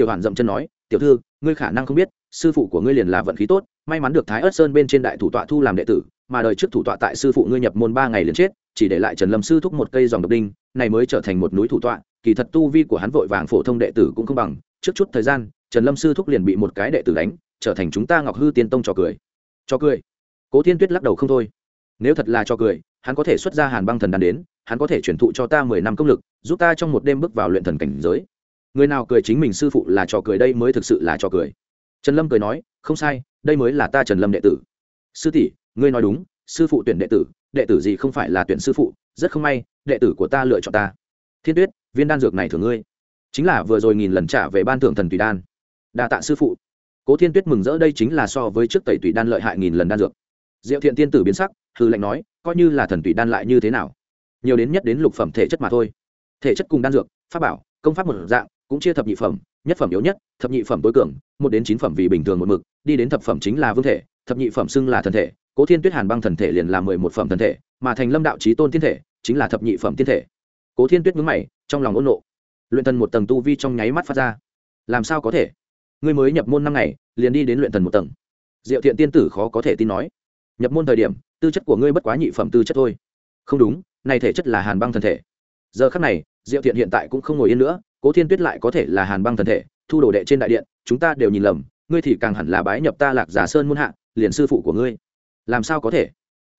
Tiểu hoàn dậm chân nói, tiểu thư, ngươi khả năng không biết, sư phụ của ngươi liền là vận khí tốt, may mắn được thái ớt sơn bên trên đại thủ tọa thu làm đệ tử, mà đời trước thủ tọa tại sư phụ ngươi nhập môn ba ngày liền chết, chỉ để lại trần lâm sư thúc một cây dòng độc đinh, này mới trở thành một núi thủ tọa, kỳ thật tu vi của hắn vội vàng phổ thông đệ tử cũng không bằng, trước chút thời gian, trần lâm sư thúc liền bị một cái đệ tử đánh, trở thành chúng ta ngọc hư tiên tông trò cười. Cho cười? Cố thiên tuyết lắc đầu không thôi. Nếu thật là cho cười, hắn có thể xuất ra hàn băng thần đàn đến, hắn có thể chuyển thụ cho ta mười năm công lực, giúp ta trong một đêm bước vào luyện thần cảnh giới người nào cười chính mình sư phụ là trò cười đây mới thực sự là trò cười. Trần lâm cười nói, không sai, đây mới là ta trần lâm đệ tử. Sư tỷ, ngươi nói đúng, sư phụ tuyển đệ tử đệ tử gì không phải là tuyển sư phụ, rất không may, đệ tử của ta lựa chọn ta. Thiên tuyết, viên đan dược này thường ngươi. Chính là vừa rồi nghìn lần trả về ban thưởng thần tùy đan. Đa tạ sư phụ. Cố thiên tuyết mừng rỡ, đây chính là so với trước tẩy tùy đan lợi hại nghìn lần đan dược. Diệu thiện tiên tử biến sắc hư lệnh nói, coi như là thần tùy đan lại như thế nào? Nhiều đến nhất đến lục phẩm thể chất mà thôi. Thể chất cùng đan dược, pháp bảo, công pháp một dạng cũng chia thập nhị phẩm, nhất phẩm yếu nhất, thập nhị phẩm tối cường, một đến chín phẩm vì bình thường một mực, đi đến thập phẩm chính là vương thể, thập nhị phẩm xưng là thần thể, cố thiên tuyết hàn băng thần thể liền là mười một phẩm thần thể, mà thành lâm đạo trí tôn tiên thể chính là thập nhị phẩm tiên thể. Cố thiên tuyết mướn mày, trong lòng ôn nộ. Luyện thần một tầng tu vi trong nháy mắt phát ra. Làm sao có thể? Ngươi mới nhập môn năm ngày, liền đi đến luyện thần một tầng. Diệu thiện tiên tử khó có thể tin nói. Nhập môn thời điểm, tư chất của ngươi bất quá nhị phẩm tư chất thôi. Không đúng, này thể chất là hàn băng thần thể. Giờ khắc này, diệu thiện hiện tại cũng không ngồi yên nữa cố thiên tuyết lại có thể là hàn băng thần thể, thu đồ đệ trên đại điện, chúng ta đều nhìn lầm, ngươi thì càng hẳn là bái nhập ta lạc giả sơn muôn hạ, liền sư phụ của ngươi. Làm sao có thể?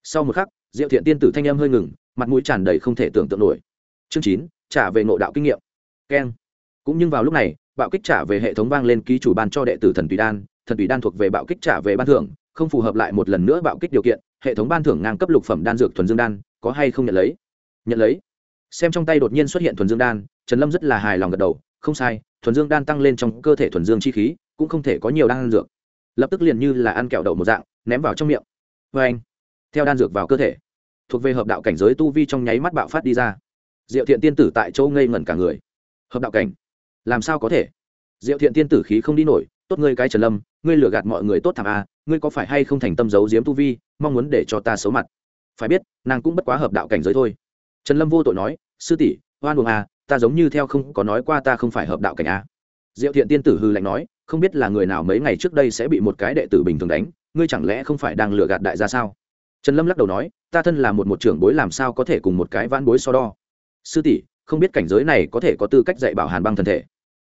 Sau một khắc, diệu thiện tiên tử thanh âm hơi ngừng, mặt mũi tràn đầy không thể tưởng tượng nổi. Chương chín, trả về nội đạo kinh nghiệm. Keng. Cũng nhưng vào lúc này, bạo kích trả về hệ thống vang lên ký chủ ban cho đệ tử thần tùy đan, thần tùy đan thuộc về bạo kích trả về ban thưởng, không phù hợp lại một lần nữa bạo kích điều kiện, hệ thống ban thưởng ngang cấp lục phẩm đan dược thuần dương đan, có hay không nhận lấy? Nhận lấy. Xem trong tay đột nhiên xuất hiện thuần dương đan trần lâm rất là hài lòng gật đầu, không sai, thuần dương đan tăng lên trong cơ thể thuần dương chi khí, cũng không thể có nhiều đan dược. Lập tức liền như là ăn kẹo đậu một dạng, ném vào trong miệng. Vê anh, theo đan dược vào cơ thể, thuộc về hợp đạo cảnh giới tu vi trong nháy mắt bạo phát đi ra. Diệu thiện tiên tử tại chỗ ngây ngẩn cả người. Hợp đạo cảnh? Làm sao có thể? Diệu thiện tiên tử khí không đi nổi, tốt ngươi cái trần lâm, ngươi lừa gạt mọi người tốt thảm a ngươi có phải hay không thành tâm giấu giếm tu vi, mong muốn để cho ta xấu mặt? Phải biết, nàng cũng bất quá hợp đạo cảnh giới thôi. Trần lâm vô tội nói, sư tỷ hoan buồng à? Ta giống như theo không có nói qua ta không phải hợp đạo cảnh a. Diệu thiện tiên tử hư lạnh nói, không biết là người nào mấy ngày trước đây sẽ bị một cái đệ tử bình thường đánh, ngươi chẳng lẽ không phải đang lừa gạt đại gia sao? Trần lâm lắc đầu nói, ta thân là một một trưởng bối làm sao có thể cùng một cái vãn bối so đo? Sư tỷ, không biết cảnh giới này có thể có tư cách dạy bảo hàn băng thân thể.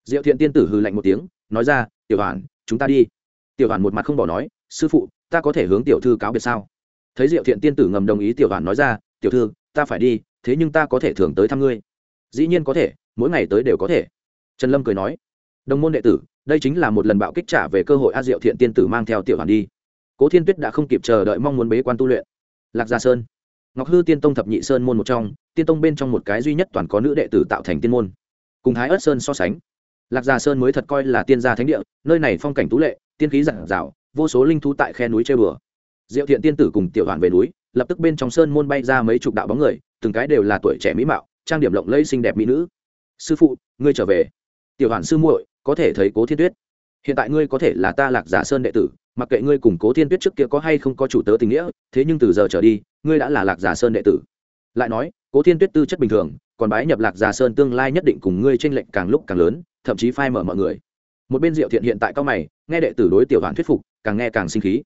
Diệu thiện tiên tử hư lạnh một tiếng, nói ra, tiểu hoàn chúng ta đi. Tiểu hoàn một mặt không bỏ nói, sư phụ, ta có thể hướng tiểu thư cáo biệt sao? Thấy diệu thiện tiên tử ngầm đồng ý, tiểu hoàn nói ra, tiểu thư, ta phải đi, thế nhưng ta có thể thường tới thăm ngươi dĩ nhiên có thể mỗi ngày tới đều có thể. Trần lâm cười nói đồng môn đệ tử đây chính là một lần bạo kích trả về cơ hội a diệu thiện tiên tử mang theo tiểu hoàn đi. Cố thiên tuyết đã không kịp chờ đợi mong muốn bế quan tu luyện. Lạc gia sơn ngọc hư tiên tông thập nhị sơn môn một trong tiên tông bên trong một cái duy nhất toàn có nữ đệ tử tạo thành tiên môn. Cùng thái ớt sơn so sánh lạc gia sơn mới thật coi là tiên gia thánh địa nơi này phong cảnh tú lệ tiên khí giản rào, vô số linh thú tại khe núi chơi bừa. Diệu thiện tiên tử cùng tiểu hoàn về núi lập tức bên trong sơn môn bay ra mấy chục đạo bóng người từng cái đều là tuổi trẻ mỹ mạo trang điểm lộng lẫy xinh đẹp mỹ nữ. Sư phụ, ngươi trở về. Tiểu hoàn sư muội, có thể thấy cố thiên tuyết. Hiện tại ngươi có thể là ta lạc giả sơn đệ tử, mặc kệ ngươi cùng cố thiên tuyết trước kia có hay không có chủ tớ tình nghĩa, thế nhưng từ giờ trở đi, ngươi đã là lạc giả sơn đệ tử. Lại nói, cố thiên tuyết tư chất bình thường, còn bái nhập lạc giả sơn tương lai nhất định cùng ngươi tranh lệnh càng lúc càng lớn, thậm chí phai mở mọi người. Một bên diệu thiện hiện tại cao mày, nghe đệ tử đối tiểu hoàn thuyết phục, càng nghe càng sinh khí.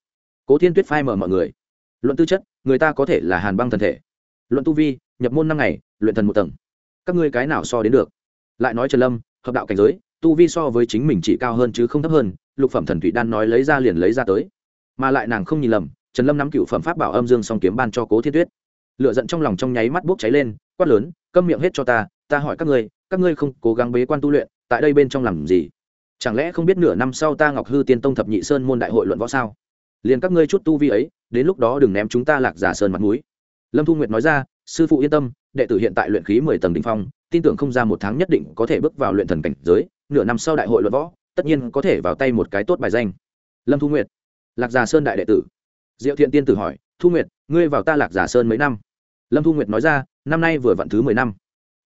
Cố thiên tuyết phai mở mọi người. Luận tư chất, người ta có thể là hàn băng thần thể. Luận tu vi nhập môn năm ngày, luyện thần một tầng. Các ngươi cái nào so đến được? Lại nói trần lâm, hợp đạo cảnh giới, tu vi so với chính mình chỉ cao hơn chứ không thấp hơn, lục phẩm thần thủy đan nói lấy ra liền lấy ra tới. Mà lại nàng không nhìn lầm, trần lâm nắm cựu phẩm pháp bảo âm dương song kiếm ban cho cố thiên tuyết. Lựa giận trong lòng trong nháy mắt bốc cháy lên, quát lớn, câm miệng hết cho ta ta hỏi các ngươi các ngươi không cố gắng bế quan tu luyện, tại đây bên trong làm gì? Chẳng lẽ không biết nửa năm sau ta ngọc hư tiên tông thập nhị sơn môn đại hội luận võ sao? Liền các ngươi chút tu vi ấy, đến lúc đó đừng ném chúng ta lạc giả sơn mặt núi lâm thu nguyệt nói ra sư phụ yên tâm, đệ tử hiện tại luyện khí mười tầng đ ỉ n h phong, tin tưởng không ra một tháng nhất định có thể bước vào luyện thần cảnh giới, nửa năm sau đại hội luận võ, tất nhiên có thể vào tay một cái tốt bài danh. Lâm thu nguyệt, lạc giả sơn đại đệ tử. Diệu thiện tiên tử hỏi, thu nguyệt, ngươi vào ta lạc giả sơn mấy năm? Lâm thu nguyệt nói ra, năm nay vừa vặn thứ mười năm.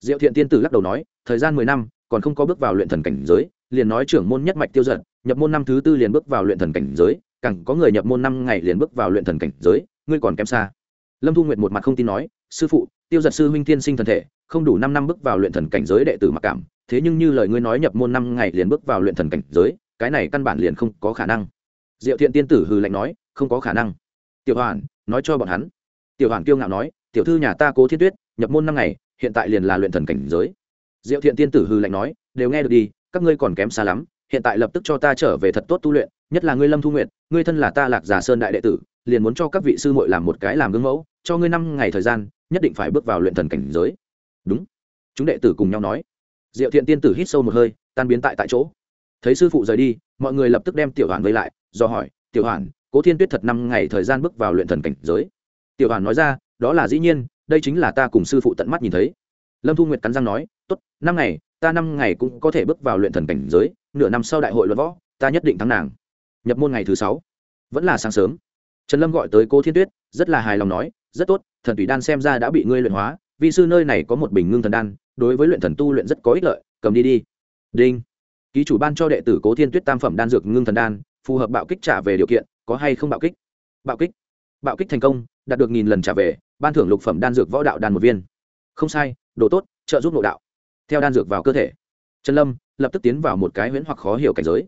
Diệu thiện tiên tử lắc đầu nói, thời gian mười năm, còn không có bước vào luyện thần cảnh giới, liền nói trưởng môn nhất mạch tiêu giận nhập môn năm thứ tư liền bước vào luyện thần cảnh giới cẳng có người nhập môn năm ngày liền bước vào luyện thần cảnh giới, ngươi còn kém xa. Lâm thu nguyệt một mặt không tin nói sư phụ, tiêu giật sư huynh tiên sinh thần thể, không đủ năm năm bước vào luyện thần cảnh giới đệ tử mặc cảm, thế nhưng như lời ngươi nói nhập môn năm ngày liền bước vào luyện thần cảnh giới, cái này căn bản liền không có khả năng. Diệu thiện tiên tử hừ lạnh nói, không có khả năng. Tiểu hoàn nói cho bọn hắn. Tiểu hoàn kiêu ngạo nói, tiểu thư nhà ta cố thiên tuyết, nhập môn năm ngày, hiện tại liền là luyện thần cảnh giới. Diệu thiện tiên tử hừ lạnh nói, đều nghe được đi, các ngươi còn kém xa lắm, hiện tại lập tức cho ta trở về thật tốt tu luyện, nhất là ngươi lâm thu nguyện ngươi thân là ta lạc giả sơn đại đệ tử, liền muốn cho các vị sư muội làm một cái làm gương mẫu cho ngươi năm ngày thời gian, nhất định phải bước vào luyện thần cảnh giới. Đúng. Chúng đệ tử cùng nhau nói. Diệu thiện tiên tử hít sâu một hơi, tan biến tại tại chỗ. Thấy sư phụ rời đi, mọi người lập tức đem tiểu hoàn vây lại, do hỏi, tiểu hoàn cố thiên tuyết thật năm ngày thời gian bước vào luyện thần cảnh giới? Tiểu hoàn nói ra, đó là dĩ nhiên, đây chính là ta cùng sư phụ tận mắt nhìn thấy. Lâm thu nguyệt cắn răng nói, tốt, năm ngày, ta năm ngày cũng có thể bước vào luyện thần cảnh giới, nửa năm sau đại hội luận võ, ta nhất định thắng nàng. Nhập môn ngày thứ sáu. Vẫn là sáng sớm. Trần lâm gọi tới cô thiên tuyết, rất là hài lòng nói rất tốt, thần tùy đan xem ra đã bị ngươi luyện hóa vị sư nơi này có một bình ngưng thần đan, đối với luyện thần tu luyện rất có ích lợi, cầm đi đi. Đinh. Ký chủ ban cho đệ tử cố thiên tuyết tam phẩm đan dược ngưng thần đan, phù hợp bạo kích trả về điều kiện, có hay không bạo kích? Bạo kích. Bạo kích thành công, đạt được nghìn lần trả về, ban thưởng lục phẩm đan dược võ đạo đan một viên. Không sai, đồ tốt, trợ giúp nội đạo. Theo đan dược vào cơ thể. Trần lâm lập tức tiến vào một cái huyễn hoặc khó hiểu cảnh giới.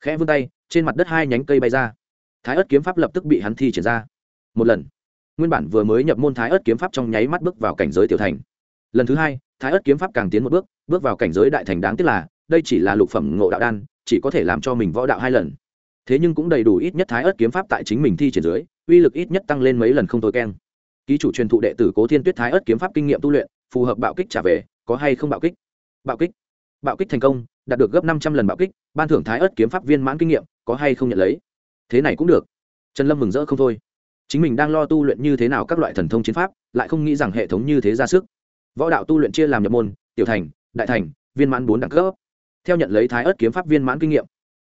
Khẽ vươn tay, trên mặt đất hai nhánh cây bay ra. Thái ớt kiếm pháp lập tức bị hắn thi triển ra. Một lần nguyên bản vừa mới nhập môn thái ớt kiếm pháp trong nháy mắt bước vào cảnh giới tiểu thành. Lần thứ hai, thái ớt kiếm pháp càng tiến một bước bước vào cảnh giới đại thành đáng tiếc là, đây chỉ là lục phẩm ngộ đạo đan, chỉ có thể làm cho mình võ đạo hai lần. Thế nhưng cũng đầy đủ ít nhất thái ớt kiếm pháp tại chính mình thi triển dưới, uy lực ít nhất tăng lên mấy lần không thôi keng. Ký chủ truyền thụ đệ tử cố thiên tuyết thái ớt kiếm pháp kinh nghiệm tu luyện, phù hợp bạo kích trả về, có hay không bạo kích? Bạo kích. Bạo kích thành công, đạt được gấp năm trăm lần bạo kích, ban thưởng thái ớt kiếm pháp viên mãn kinh nghiệm, có hay không nhận lấy? Thế này cũng được. Trần lâm mừng rỡ không thôi chính mình đang lo tu luyện như thế nào các loại thần thông chiến pháp, lại không nghĩ rằng hệ thống như thế ra sức. Võ đạo tu luyện chia làm nhập môn, tiểu thành, đại thành, viên mãn bốn đẳng cấp. Theo nhận lấy thái ớt kiếm pháp viên mãn kinh nghiệm,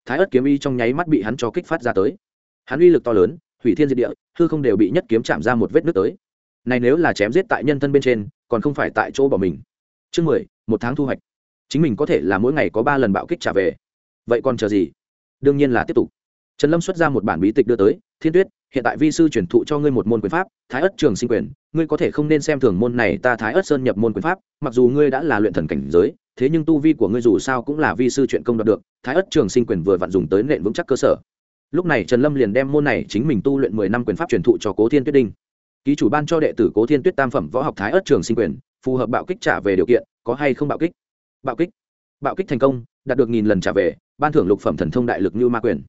thái ớt kiếm y trong nháy mắt bị hắn cho kích phát ra tới. Hắn uy lực to lớn, hủy thiên diệt địa, hư không đều bị nhất kiếm chạm ra một vết nước tới. Này nếu là chém giết tại nhân thân bên trên, còn không phải tại chỗ bỏ mình. Chương mười, một tháng thu hoạch. Chính mình có thể là mỗi ngày có ba lần bạo kích trả về. Vậy còn chờ gì? Đương nhiên là tiếp tục trần lâm xuất ra một bản bí tịch đưa tới, thiên tuyết, hiện tại vi sư truyền thụ cho ngươi một môn quyền pháp, thái ất trường sinh quyền. Ngươi có thể không nên xem thường môn này, ta thái ất sơn nhập môn quyền pháp, mặc dù ngươi đã là luyện thần cảnh giới, thế nhưng tu vi của ngươi dù sao cũng là vi sư chuyện công đoạt được, thái ất trường sinh quyền vừa vặn dùng tới nện vững chắc cơ sở. Lúc này trần lâm liền đem môn này chính mình tu luyện mười năm quyền pháp truyền thụ cho cố thiên tuyết đinh. Ký chủ ban cho đệ tử cố thiên tuyết tam phẩm võ học thái ất trường sinh quyền, phù hợp bạo kích trả về điều kiện, có hay không bạo kích? Bạo kích. Bạo kích thành công, đạt được nghìn lần trả về, ban thưởng lục phẩm thần thông đại lực như ma quyền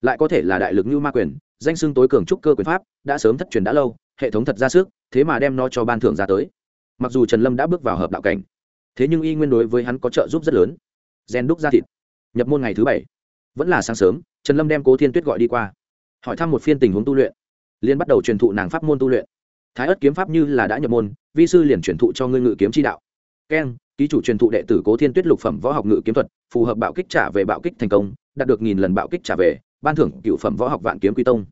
lại có thể là đại lực như ma quyền, danh xưng tối cường trúc cơ quyền pháp, đã sớm thất truyền đã lâu, hệ thống thật ra sức, thế mà đem nó cho ban thưởng ra tới. Mặc dù trần lâm đã bước vào hợp đạo cảnh, thế nhưng y nguyên đối với hắn có trợ giúp rất lớn. Gen đúc ra thịt. Nhập môn ngày thứ bảy. Vẫn là sáng sớm, trần lâm đem cố thiên tuyết gọi đi qua. Hỏi thăm một phiên tình huống tu luyện. Liên bắt đầu truyền thụ nàng pháp môn tu luyện. Thái ất kiếm pháp như là đã nhập môn, vi sư liền truyền thụ cho ngươi ngự kiếm chi đạo. Keng, ký chủ truyền thụ đệ tử cố thiên tuyết lục phẩm võ học ngự kiếm thuật, phù hợp bạo kích trả về bạo kích thành công, đạt được nghìn lần bạo kích trả về ban thưởng cựu phẩm võ học vạn kiếm quy tông.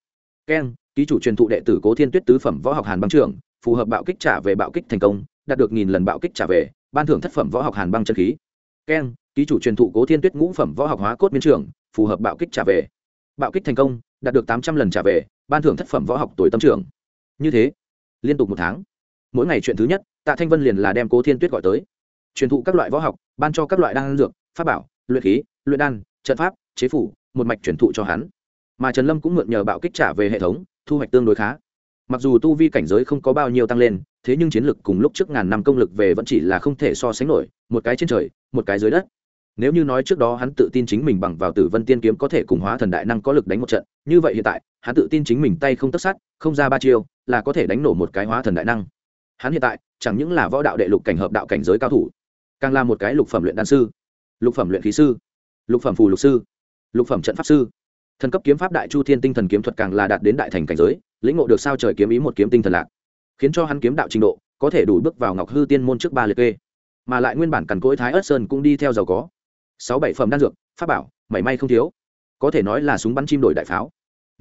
Keng, ký chủ truyền thụ đệ tử cố thiên tuyết tứ phẩm võ học hàn băng trưởng, phù hợp bạo kích trả về bạo kích thành công, đạt được nghìn lần bạo kích trả về, ban thưởng thất phẩm võ học hàn băng chân khí. Keng, ký chủ truyền thụ cố thiên tuyết ngũ phẩm võ học hóa cốt miên trưởng, phù hợp bạo kích trả về. Bạo kích thành công, đạt được tám trăm lần trả về, ban thưởng thất phẩm võ học tuổi tâm trưởng. Như thế, liên tục một tháng. Mỗi ngày chuyện thứ nhất, tạ thanh vân liền là đem cố thiên tuyết gọi tới. Truyền thụ các loại võ học, ban cho các loại đan dược, pháp bảo, luyện khí, luyện đan, trận pháp chế phủ, một mạch chuyển thụ cho hắn. Mà trần lâm cũng mượn nhờ bạo kích trả về hệ thống, thu hoạch tương đối khá. Mặc dù tu vi cảnh giới không có bao nhiêu tăng lên, thế nhưng chiến lực cùng lúc trước ngàn năm công lực về vẫn chỉ là không thể so sánh nổi, một cái trên trời, một cái dưới đất. Nếu như nói trước đó hắn tự tin chính mình bằng vào tử vân tiên kiếm có thể cùng hóa thần đại năng có lực đánh một trận, như vậy hiện tại, hắn tự tin chính mình tay không tất sát, không ra ba chiêu, là có thể đánh nổ một cái hóa thần đại năng. Hắn hiện tại, chẳng những là võ đạo đệ lục cảnh hợp đạo cảnh giới cao thủ, càng là một cái lục phẩm luyện đan sư, lục phẩm luyện khí sư, lục phẩm phù lục sư lục phẩm trận pháp sư. Thần cấp kiếm pháp đại chu thiên tinh thần kiếm thuật càng là đạt đến đại thành cảnh giới, lĩnh ngộ được sao trời kiếm ý một kiếm tinh thần lạc. Khiến cho hắn kiếm đạo trình độ có thể đủ bước vào ngọc hư tiên môn trước ba liệt kê. Mà lại nguyên bản cằn cỗi thái ớt sơn cũng đi theo giàu có. Sáu bảy phẩm đan dược, pháp bảo, mảy may không thiếu. Có thể nói là súng bắn chim đổi đại pháo.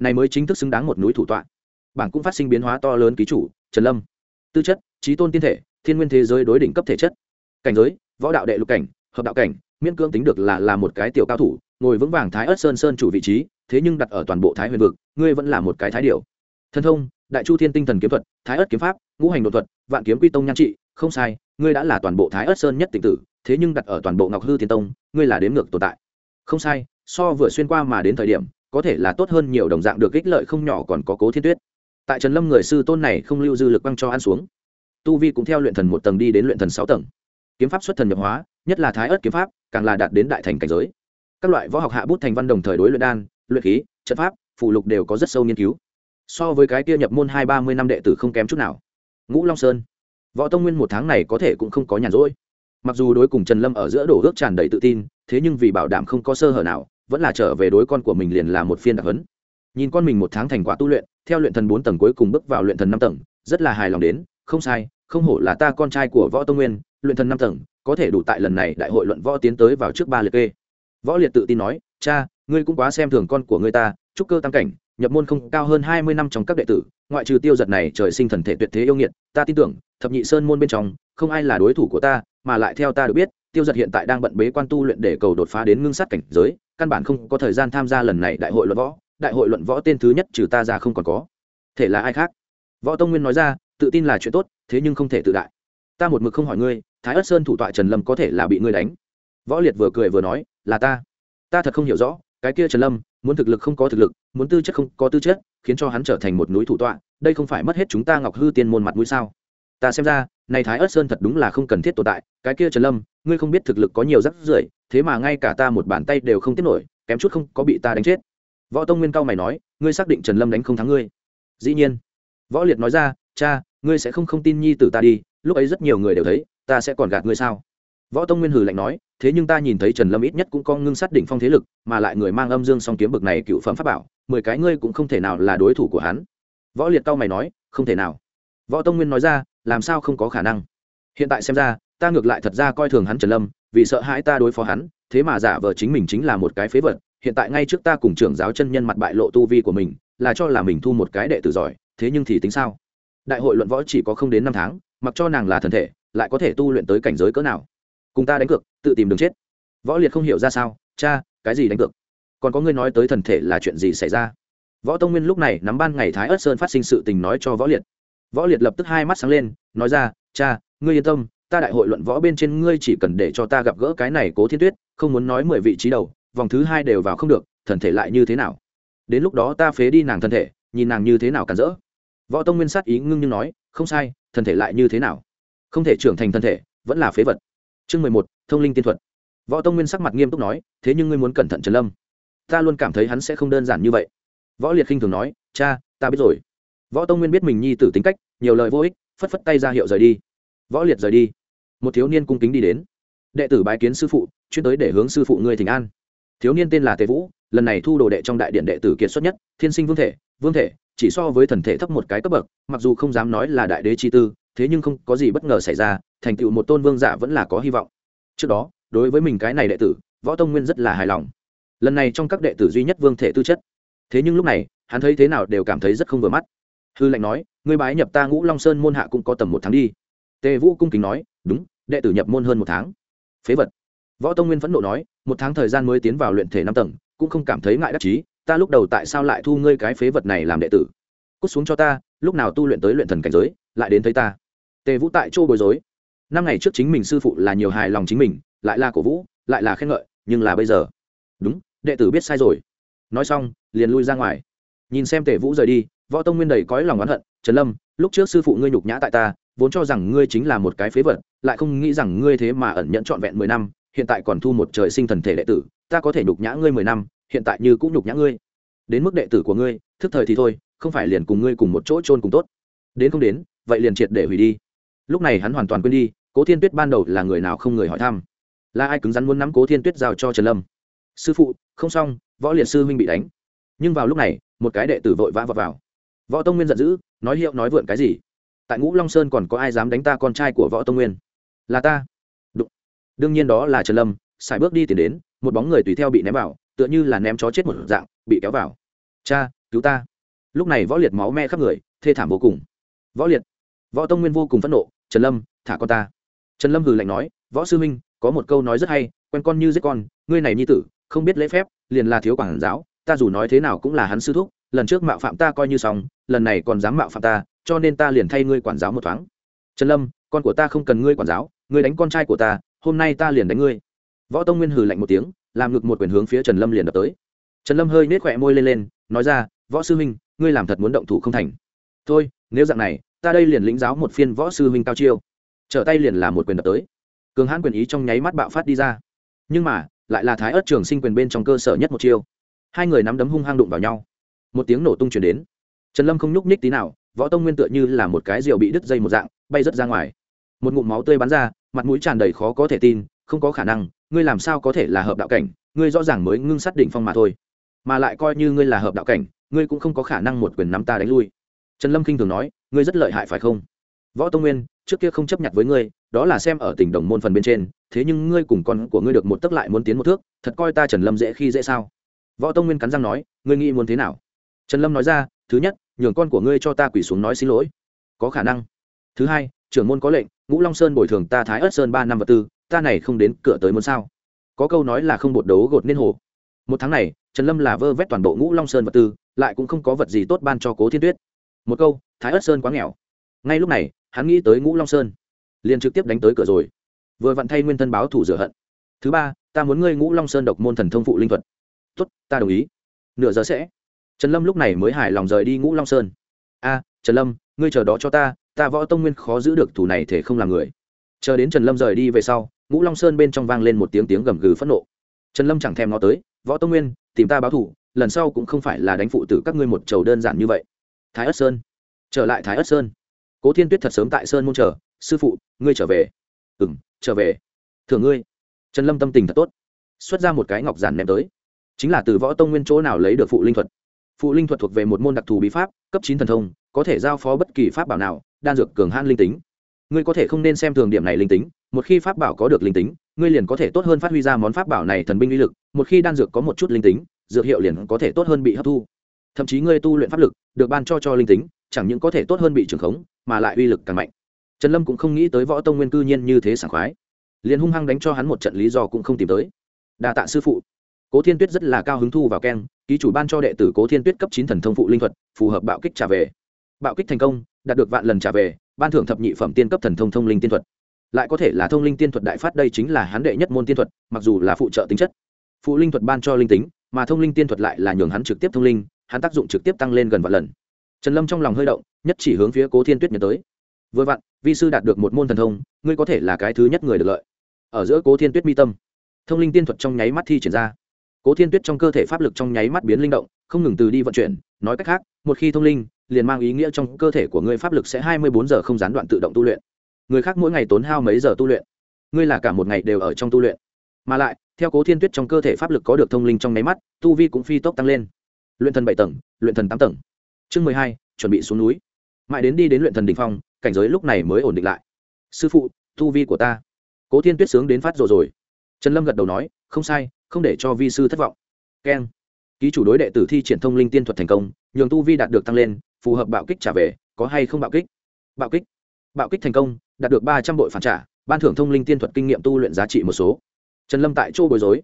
Này mới chính thức xứng đáng một núi thủ tọa. Bảng cũng phát sinh biến hóa to lớn ký chủ, trần lâm. Tư chất, trí tôn tiên thể, thiên nguyên thế giới đối đỉnh cấp thể chất. Cảnh giới, võ đạo đệ lục cảnh, hợp đạo cảnh, miễn cưỡng tính được là là một cái tiểu cao thủ ngồi vững vàng thái ớt sơn sơn chủ vị trí, thế nhưng đặt ở toàn bộ thái huyền vực, ngươi vẫn là một cái thái điệu thân thông, đại chu thiên tinh thần kiếm thuật, thái ớt kiếm pháp, ngũ hành đột thuật, vạn kiếm quy tông nhan trị, không sai, ngươi đã là toàn bộ thái ớt sơn nhất tịnh tử, thế nhưng đặt ở toàn bộ ngọc hư thiên tông, ngươi là đếm ngược tồn tại. Không sai, so vừa xuyên qua mà đến thời điểm, có thể là tốt hơn nhiều đồng dạng được ích lợi không nhỏ còn có cố thiên tuyết. Tại trần lâm người sư tôn này không lưu dư lực băng cho ăn xuống. Tu vi cũng theo luyện thần một tầng đi đến luyện thần sáu tầng. Kiếm pháp xuất thần nhập hóa, nhất là thái ớt kiếm pháp, càng là đạt đến đại thành cảnh giới các loại võ học hạ bút thành văn đồng thời đối luyện đan, luyện khí, trận pháp phụ lục đều có rất sâu nghiên cứu. So với cái kia nhập môn hai ba mươi năm đệ tử không kém chút nào. Ngũ long sơn, võ tông nguyên một tháng này có thể cũng không có nhàn rỗi. Mặc dù đối cùng trần lâm ở giữa đổ ước tràn đầy tự tin, thế nhưng vì bảo đảm không có sơ hở nào, vẫn là trở về đối con của mình liền là một phiên đặc hấn nhìn con mình một tháng thành quả tu luyện, theo luyện thần bốn tầng cuối cùng bước vào luyện thần năm tầng, rất là hài lòng đến, không sai, không hổ là ta con trai của võ tông nguyên, luyện thần năm tầng, có thể đủ tại lần này đại hội luận võ tiến tới vào trước ba liệt kê võ liệt tự tin nói, cha, ngươi cũng quá xem thường con của ngươi ta, trúc cơ tam cảnh, nhập môn không cao hơn hai mươi năm trong các đệ tử, ngoại trừ tiêu giật này trời sinh thần thể tuyệt thế yêu nghiệt, ta tin tưởng, thập nhị sơn môn bên trong, không ai là đối thủ của ta, mà lại theo ta được biết, tiêu giật hiện tại đang bận bế quan tu luyện để cầu đột phá đến ngưng sát cảnh giới, căn bản không có thời gian tham gia lần này đại hội luận võ, đại hội luận võ tên thứ nhất trừ ta ra không còn có. Thể là ai khác? Võ tông nguyên nói ra, tự tin là chuyện tốt, thế nhưng không thể tự đại. Ta một mực không hỏi ngươi, thái ất sơn thủ tọa trần lâm có thể là bị ngươi đánh? Võ liệt vừa cười vừa nói, là ta. Ta thật không hiểu rõ, cái kia trần lâm muốn thực lực không có thực lực, muốn tư chất không có tư chất, khiến cho hắn trở thành một núi thủ tọa, đây không phải mất hết chúng ta ngọc hư tiên môn mặt mũi sao? Ta xem ra, này thái ớt sơn thật đúng là không cần thiết tồn tại, cái kia trần lâm, ngươi không biết thực lực có nhiều rắc rưởi, thế mà ngay cả ta một bàn tay đều không tiếp nổi, kém chút không có bị ta đánh chết. Võ tông nguyên cao mày nói, ngươi xác định trần lâm đánh không thắng ngươi? Dĩ nhiên. Võ liệt nói ra, cha, ngươi sẽ không không tin nhi tử ta đi, lúc ấy rất nhiều người đều thấy, ta sẽ còn gạt ngươi sao? Võ tông nguyên hử lạnh nói, thế nhưng ta nhìn thấy trần lâm ít nhất cũng có ngưng sát đỉnh phong thế lực, mà lại người mang âm dương song kiếm bực này cựu phẩm pháp bảo, mười cái ngươi cũng không thể nào là đối thủ của hắn. Võ liệt cao mày nói, không thể nào. Võ tông nguyên nói ra, làm sao không có khả năng? Hiện tại xem ra, ta ngược lại thật ra coi thường hắn trần lâm, vì sợ hãi ta đối phó hắn, thế mà giả vờ chính mình chính là một cái phế vật, hiện tại ngay trước ta cùng trưởng giáo chân nhân mặt bại lộ tu vi của mình, là cho là mình thu một cái đệ tử giỏi, thế nhưng thì tính sao? Đại hội luận võ chỉ có không đến năm tháng, mặc cho nàng là thần thể, lại có thể tu luyện tới cảnh giới cỡ nào? Cùng ta đánh cược, tự tìm đường chết. Võ liệt không hiểu ra sao, cha, cái gì đánh cược? Còn có ngươi nói tới thần thể là chuyện gì xảy ra? Võ tông nguyên lúc này nắm ban ngày thái ớt sơn phát sinh sự tình nói cho võ liệt. Võ liệt lập tức hai mắt sáng lên, nói ra, cha, ngươi yên tâm, ta đại hội luận võ bên trên ngươi chỉ cần để cho ta gặp gỡ cái này cố thiên tuyết, không muốn nói mười vị trí đầu, vòng thứ hai đều vào không được, thần thể lại như thế nào? Đến lúc đó ta phế đi nàng thân thể, nhìn nàng như thế nào cản rỡ. Võ tông nguyên sát ý ngưng như nói, không sai thân thể lại như thế nào? Không thể trưởng thành thân thể, vẫn là phế vật chương mười một, thông linh tiên thuật. Võ tông nguyên sắc mặt nghiêm túc nói, thế nhưng ngươi muốn cẩn thận trần lâm. Ta luôn cảm thấy hắn sẽ không đơn giản như vậy. Võ liệt khinh thường nói, cha, ta biết rồi. Võ tông nguyên biết mình nhi tử tính cách, nhiều lời vô ích, phất phất tay ra hiệu rời đi. Võ liệt rời đi. Một thiếu niên cung kính đi đến. Đệ tử bái kiến sư phụ, chuyên tới để hướng sư phụ ngươi thỉnh an. Thiếu niên tên là tề vũ, lần này thu đồ đệ trong đại điện đệ tử kiệt xuất nhất, thiên sinh vương thể vương thể, chỉ so với thần thể thấp một cái cấp bậc, mặc dù không dám nói là đại đế chi tư, thế nhưng không có gì bất ngờ xảy ra thành tựu một tôn vương giả vẫn là có hy vọng. Trước đó, đối với mình cái này đệ tử, võ tông nguyên rất là hài lòng. Lần này trong các đệ tử duy nhất vương thể tư chất. Thế nhưng lúc này, hắn thấy thế nào đều cảm thấy rất không vừa mắt. Hư lệnh nói, ngươi bái nhập ta ngũ long sơn môn hạ cũng có tầm một tháng đi. Tề vũ cung kính nói, đúng, đệ tử nhập môn hơn một tháng. Phế vật. Võ tông nguyên phẫn nộ nói, một tháng thời gian mới tiến vào luyện thể năm tầng, cũng không cảm thấy ngại đắc chí, ta lúc đầu tại sao lại thu ngươi cái phế vật này làm đệ tử? Cút xuống cho ta, lúc nào tu luyện tới luyện thần cảnh giới, lại đến thấy ta. Tề vũ tại chỗ bối rối năm ngày trước chính mình sư phụ là nhiều hài lòng chính mình, lại là cổ vũ, lại là khen ngợi, nhưng là bây giờ. Đúng, đệ tử biết sai rồi. Nói xong, liền lui ra ngoài. Nhìn xem tể vũ rời đi, võ tông nguyên đầy cõi lòng oán hận, trần lâm, lúc trước sư phụ ngươi nhục nhã tại ta, vốn cho rằng ngươi chính là một cái phế vật, lại không nghĩ rằng ngươi thế mà ẩn nhẫn trọn vẹn mười năm, hiện tại còn thu một trời sinh thần thể đệ tử, ta có thể nhục nhã ngươi mười năm, hiện tại như cũng nhục nhã ngươi. Đến mức đệ tử của ngươi, thức thời thì thôi, không phải liền cùng ngươi cùng một chỗ trôn cùng tốt. Đến không đến, vậy liền triệt để hủy đi. Lúc này hắn hoàn toàn quên đi cố thiên tuyết ban đầu là người nào không người hỏi thăm? Là ai cứng rắn muốn nắm cố thiên tuyết giao cho trần lâm? Sư phụ không xong võ liệt sư huynh bị đánh. Nhưng vào lúc này một cái đệ tử vội vã vào, vào. võ tông nguyên giận dữ nói hiệu nói vượn cái gì? Tại ngũ long sơn còn có ai dám đánh ta con trai của võ tông nguyên? Là ta. Đụng. đương nhiên đó là trần lâm xài bước đi tìm đến một bóng người tùy theo bị ném vào tựa như là ném chó chết một dạng bị kéo vào. Cha cứu ta. Lúc này võ liệt máu me khắp người thê thảm vô cùng. Võ liệt. Võ tông nguyên vô cùng phẫn nộ trần lâm thả con ta trần lâm hừ lạnh nói, võ sư minh có một câu nói rất hay, quen con như giết con, ngươi này nhi tử, không biết lễ phép, liền là thiếu quản giáo, ta dù nói thế nào cũng là hắn sư thúc, lần trước mạo phạm ta coi như xong, lần này còn dám mạo phạm ta, cho nên ta liền thay ngươi quản giáo một thoáng. Trần lâm, con của ta không cần ngươi quản giáo, ngươi đánh con trai của ta, hôm nay ta liền đánh ngươi. Võ tông nguyên hừ lạnh một tiếng, làm ngực một quyền hướng phía trần lâm liền đập tới. Trần lâm hơi nết khỏe môi lên lên, nói ra, võ sư huynh, ngươi làm thật muốn động thủ không thành. Thôi, nếu dạng này, ta đây liền lĩnh giáo một phiên võ sư huynh cao chiêu trở tay liền là một quyền đập tới. Cường hãn quyền ý trong nháy mắt bạo phát đi ra. Nhưng mà, lại là thái ớt trường sinh quyền bên trong cơ sở nhất một chiêu. Hai người nắm đấm hung hăng đụng vào nhau. Một tiếng nổ tung chuyển đến. Trần lâm không nhúc nhích tí nào, võ tông nguyên tựa như là một cái rượu bị đứt dây một dạng, bay rớt ra ngoài. Một ngụm máu tươi bắn ra, mặt mũi tràn đầy khó có thể tin, không có khả năng, ngươi làm sao có thể là hợp đạo cảnh, ngươi rõ ràng mới ngưng sát định phong mà thôi. Mà lại coi như ngươi là hợp đạo cảnh, ngươi cũng không có khả năng một quyền nắm ta đánh lui. Trần lâm k i n h thường nói, ngươi rất lợi hại phải không? Võ tông nguyên trước kia không chấp nhận với ngươi, đó là xem ở tỉnh đồng môn phần bên trên, thế nhưng ngươi cùng con của ngươi được một tấc lại muốn tiến một thước, thật coi ta trần lâm dễ khi dễ sao? Võ tông nguyên cắn răng nói, ngươi nghĩ muốn thế nào? Trần lâm nói ra, thứ nhất, nhường con của ngươi cho ta quỳ xuống nói xin lỗi. Có khả năng. Thứ hai, trưởng môn có lệnh, ngũ long sơn bồi thường ta thái ớt sơn ba năm vật tư, ta này không đến cửa tới muốn sao? Có câu nói là không bột đấu gột nên hồ. Một tháng này, trần lâm là vơ vét toàn bộ ngũ long sơn vật tư, lại cũng không có vật gì tốt ban cho cố thiên tuyết. Một câu, thái ất sơn quá nghèo ngay lúc này, hắn nghĩ tới ngũ long sơn, liền trực tiếp đánh tới cửa rồi. Vừa vặn thay nguyên thân báo thủ rửa hận. Thứ ba, ta muốn ngươi ngũ long sơn độc môn thần thông phụ linh thuật. Tốt, ta đồng ý. Nửa giờ sẽ. Trần lâm lúc này mới hài lòng rời đi ngũ long sơn. A, trần lâm, ngươi chờ đó cho ta ta võ tông nguyên khó giữ được thủ này thể không làm người. Chờ đến trần lâm rời đi về sau, ngũ long sơn bên trong vang lên một tiếng tiếng gầm gừ phẫn nộ. Trần lâm chẳng thèm nó tới, võ tông nguyên, tìm ta báo thủ lần sau cũng không phải là đánh phụ tử các ngươi một chầu đơn giản như vậy. Thái ất sơn. Trở lại thái ất sơn cố thiên tuyết thật sớm tại sơn môn chờ. Sư phụ, ngươi trở về. Ừ m trở về. Thường ngươi. Trần lâm tâm tình thật tốt, xuất ra một cái ngọc giản ném tới. Chính là từ võ tông nguyên chỗ nào lấy được phụ linh thuật? Phụ linh thuật thuộc về một môn đặc thù bí pháp, cấp chín thần thông, có thể giao phó bất kỳ pháp bảo nào, đan dược, cường han linh tính. Ngươi có thể không nên xem thường điểm này linh tính, một khi pháp bảo có được linh tính, ngươi liền có thể tốt hơn phát huy ra món pháp bảo này thần binh uy lực, một khi đan dược có một chút linh tính, dược hiệu liền có thể tốt hơn bị hấp thu. Thậm chí ngươi tu luyện pháp lực, được ban cho cho linh tính, chẳng những có thể tốt hơn bị trưởng khống mà lại uy lực càng mạnh. Trần lâm cũng không nghĩ tới võ tông nguyên cư nhiên như thế sảng khoái. Liền hung hăng đánh cho hắn một trận lý do cũng không tìm tới. Đa tạ sư phụ. Cố thiên tuyết rất là cao hứng thu vào keng, ký chủ ban cho đệ tử cố thiên tuyết cấp chín thần thông phụ linh thuật, phù hợp bạo kích trả về. Bạo kích thành công, đạt được vạn lần trả về, ban thưởng thập nhị phẩm tiên cấp thần thông thông linh tiên thuật. Lại có thể là thông linh tiên thuật đại phát đây chính là hắn đệ nhất môn tiên thuật, mặc dù là phụ trợ tính chất. Phụ linh thuật ban cho linh tính, mà thông linh tiên thuật lại là nhường hắn trực tiếp thông linh, hắn tác dụng trực tiếp tăng lên gần vạn lần. Trần lâm trong lòng hơi động nhất chỉ hướng phía cố thiên tuyết nhớ tới. Vừa vặn, vi sư đạt được một môn thần thông, ngươi có thể là cái thứ nhất người được lợi. Ở giữa cố thiên tuyết mi tâm, thông linh tiên thuật trong nháy mắt thi triển ra. Cố thiên tuyết trong cơ thể pháp lực trong nháy mắt biến linh động, không ngừng từ đi vận chuyển, nói cách khác, một khi thông linh, liền mang ý nghĩa trong cơ thể của ngươi pháp lực sẽ hai mươi bốn giờ không gián đoạn tự động tu luyện. Người khác mỗi ngày tốn hao mấy giờ tu luyện. Ngươi là cả một ngày đều ở trong tu luyện. Mà lại, theo cố thiên tuyết trong cơ thể pháp lực có được thông linh trong nháy mắt, tu vi cũng phi tốc tăng lên. Luyện thần bảy tầng, luyện thần tám tầng. Chương mười hai, chuẩn bị xuống núi mãi đến đi đến luyện thần đ ỉ n h phong, cảnh giới lúc này mới ổn định lại. Sư phụ, tu vi của ta. Cố thiên tuyết sướng đến phát rồi rồi. Trần lâm gật đầu nói, không sai, không để cho vi sư thất vọng. Keng. Ký chủ đối đệ tử thi triển thông linh tiên thuật thành công, nhường tu vi đạt được tăng lên, phù hợp bạo kích trả về, có hay không bạo kích? Bạo kích. Bạo kích thành công, đạt được ba trăm bội phản trả, ban thưởng thông linh tiên thuật kinh nghiệm tu luyện giá trị một số. Trần lâm tại chỗ bối rối.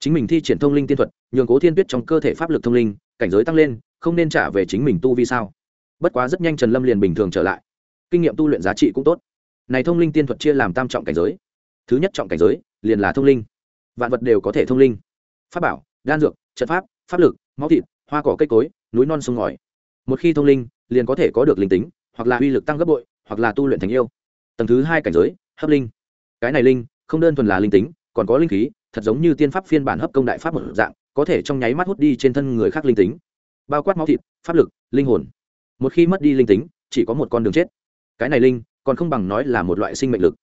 Chính mình thi triển thông linh tiên thuật, nhường cố thiên tuyết trong cơ thể pháp lực thông linh, cảnh giới tăng lên, không nên trả về chính mình tu vi sao? Bất quá rất nhanh trần lâm liền bình thường trở lại. Kinh nghiệm tu luyện giá trị cũng tốt. Này thông linh tiên thuật chia làm tam trọng cảnh giới. Thứ nhất trọng cảnh giới, liền là thông linh. Vạn vật đều có thể thông linh. Pháp bảo, đan dược, trận pháp pháp lực, máu thịt, hoa cỏ cây cối, núi non sông ngòi. Một khi thông linh, liền có thể có được linh tính, hoặc là uy lực tăng gấp bội, hoặc là tu luyện thành yêu. Tầng thứ hai cảnh giới, hấp linh. Cái này linh, không đơn thuần là linh tính, còn có linh khí, thật giống như tiên pháp phiên bản hấp công đại pháp một dạng, có thể trong nháy mắt hút đi trên thân người khác linh tính. Bao quát máu thịt, pháp lực, linh hồn một khi mất đi linh tính, chỉ có một con đường chết. Cái này linh, còn không bằng nói là một loại sinh mệnh lực.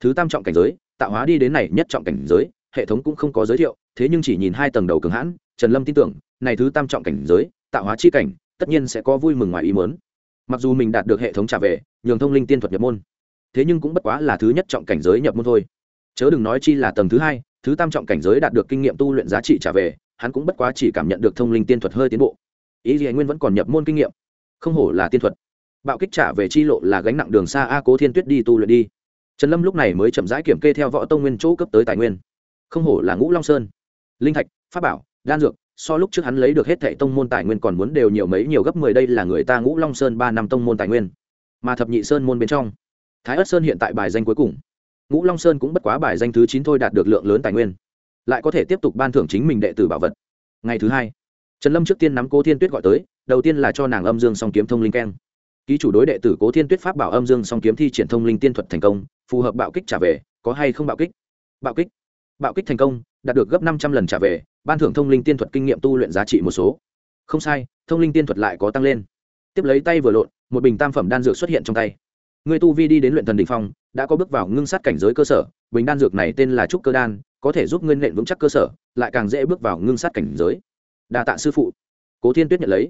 Thứ tam trọng cảnh giới, tạo hóa đi đến này nhất trọng cảnh giới, hệ thống cũng không có giới thiệu, thế nhưng chỉ nhìn hai tầng đầu cường hãn, trần lâm tin tưởng, này thứ tam trọng cảnh giới, tạo hóa chi cảnh, tất nhiên sẽ có vui mừng ngoài ý mớn mặc dù mình đạt được hệ thống trả về, nhường thông linh tiên thuật nhập môn, thế nhưng cũng bất quá là thứ nhất trọng cảnh giới nhập môn thôi. Chớ đừng nói chi là tầng thứ hai, thứ tam trọng cảnh giới đạt được kinh nghiệm tu luyện giá trị trả về, hắn cũng bất quá chỉ cảm nhận được thông linh tiên thuật hơi tiến bộ. Ý gì anh nguyên vẫn còn nhập môn kinh nghiệm không hổ là tiên thuật. Bạo kích trả về chi lộ là gánh nặng đường xa a cố thiên tuyết đi tu luyện đi. Trần lâm lúc này mới chậm rãi kiểm kê theo võ tông nguyên chỗ cấp tới tài nguyên. Không hổ là ngũ long sơn. Linh thạch, pháp bảo, đan dược, so lúc trước hắn lấy được hết thệ tông môn tài nguyên còn muốn đều nhiều mấy nhiều gấp mười, đây là người ta ngũ long sơn ba năm tông môn tài nguyên. Mà thập nhị sơn môn bên trong, thái ất sơn hiện tại bài danh cuối cùng. Ngũ long sơn cũng bất quá bài danh thứ chín thôi đạt được lượng lớn tài nguyên. Lại có thể tiếp tục ban thưởng chính mình đệ tử bảo vật. Ngày thứ hai trần lâm trước tiên nắm cố thiên tuyết gọi tới, đầu tiên là cho nàng âm dương song kiếm thông linh keng. Ký chủ đối đệ tử cố thiên tuyết pháp bảo âm dương song kiếm thi triển thông linh tiên thuật thành công, phù hợp bạo kích trả về, có hay không bạo kích? Bạo kích. Bạo kích thành công, đạt được gấp năm trăm lần trả về, ban thưởng thông linh tiên thuật kinh nghiệm tu luyện giá trị một số. Không sai, thông linh tiên thuật lại có tăng lên. Tiếp lấy tay vừa lộn, một bình tam phẩm đan dược xuất hiện trong tay. Người tu vi đi đến luyện thần đ ỉ n h phong, đã có bước vào ngưng sát cảnh giới cơ sở, bình đan dược này tên là trúc cơ đan, có thể giúp ngươi nện vững chắc cơ sở, lại càng dễ bước vào ngưng sát cảnh giới đa tạ sư phụ. Cố thiên tuyết nhận lấy.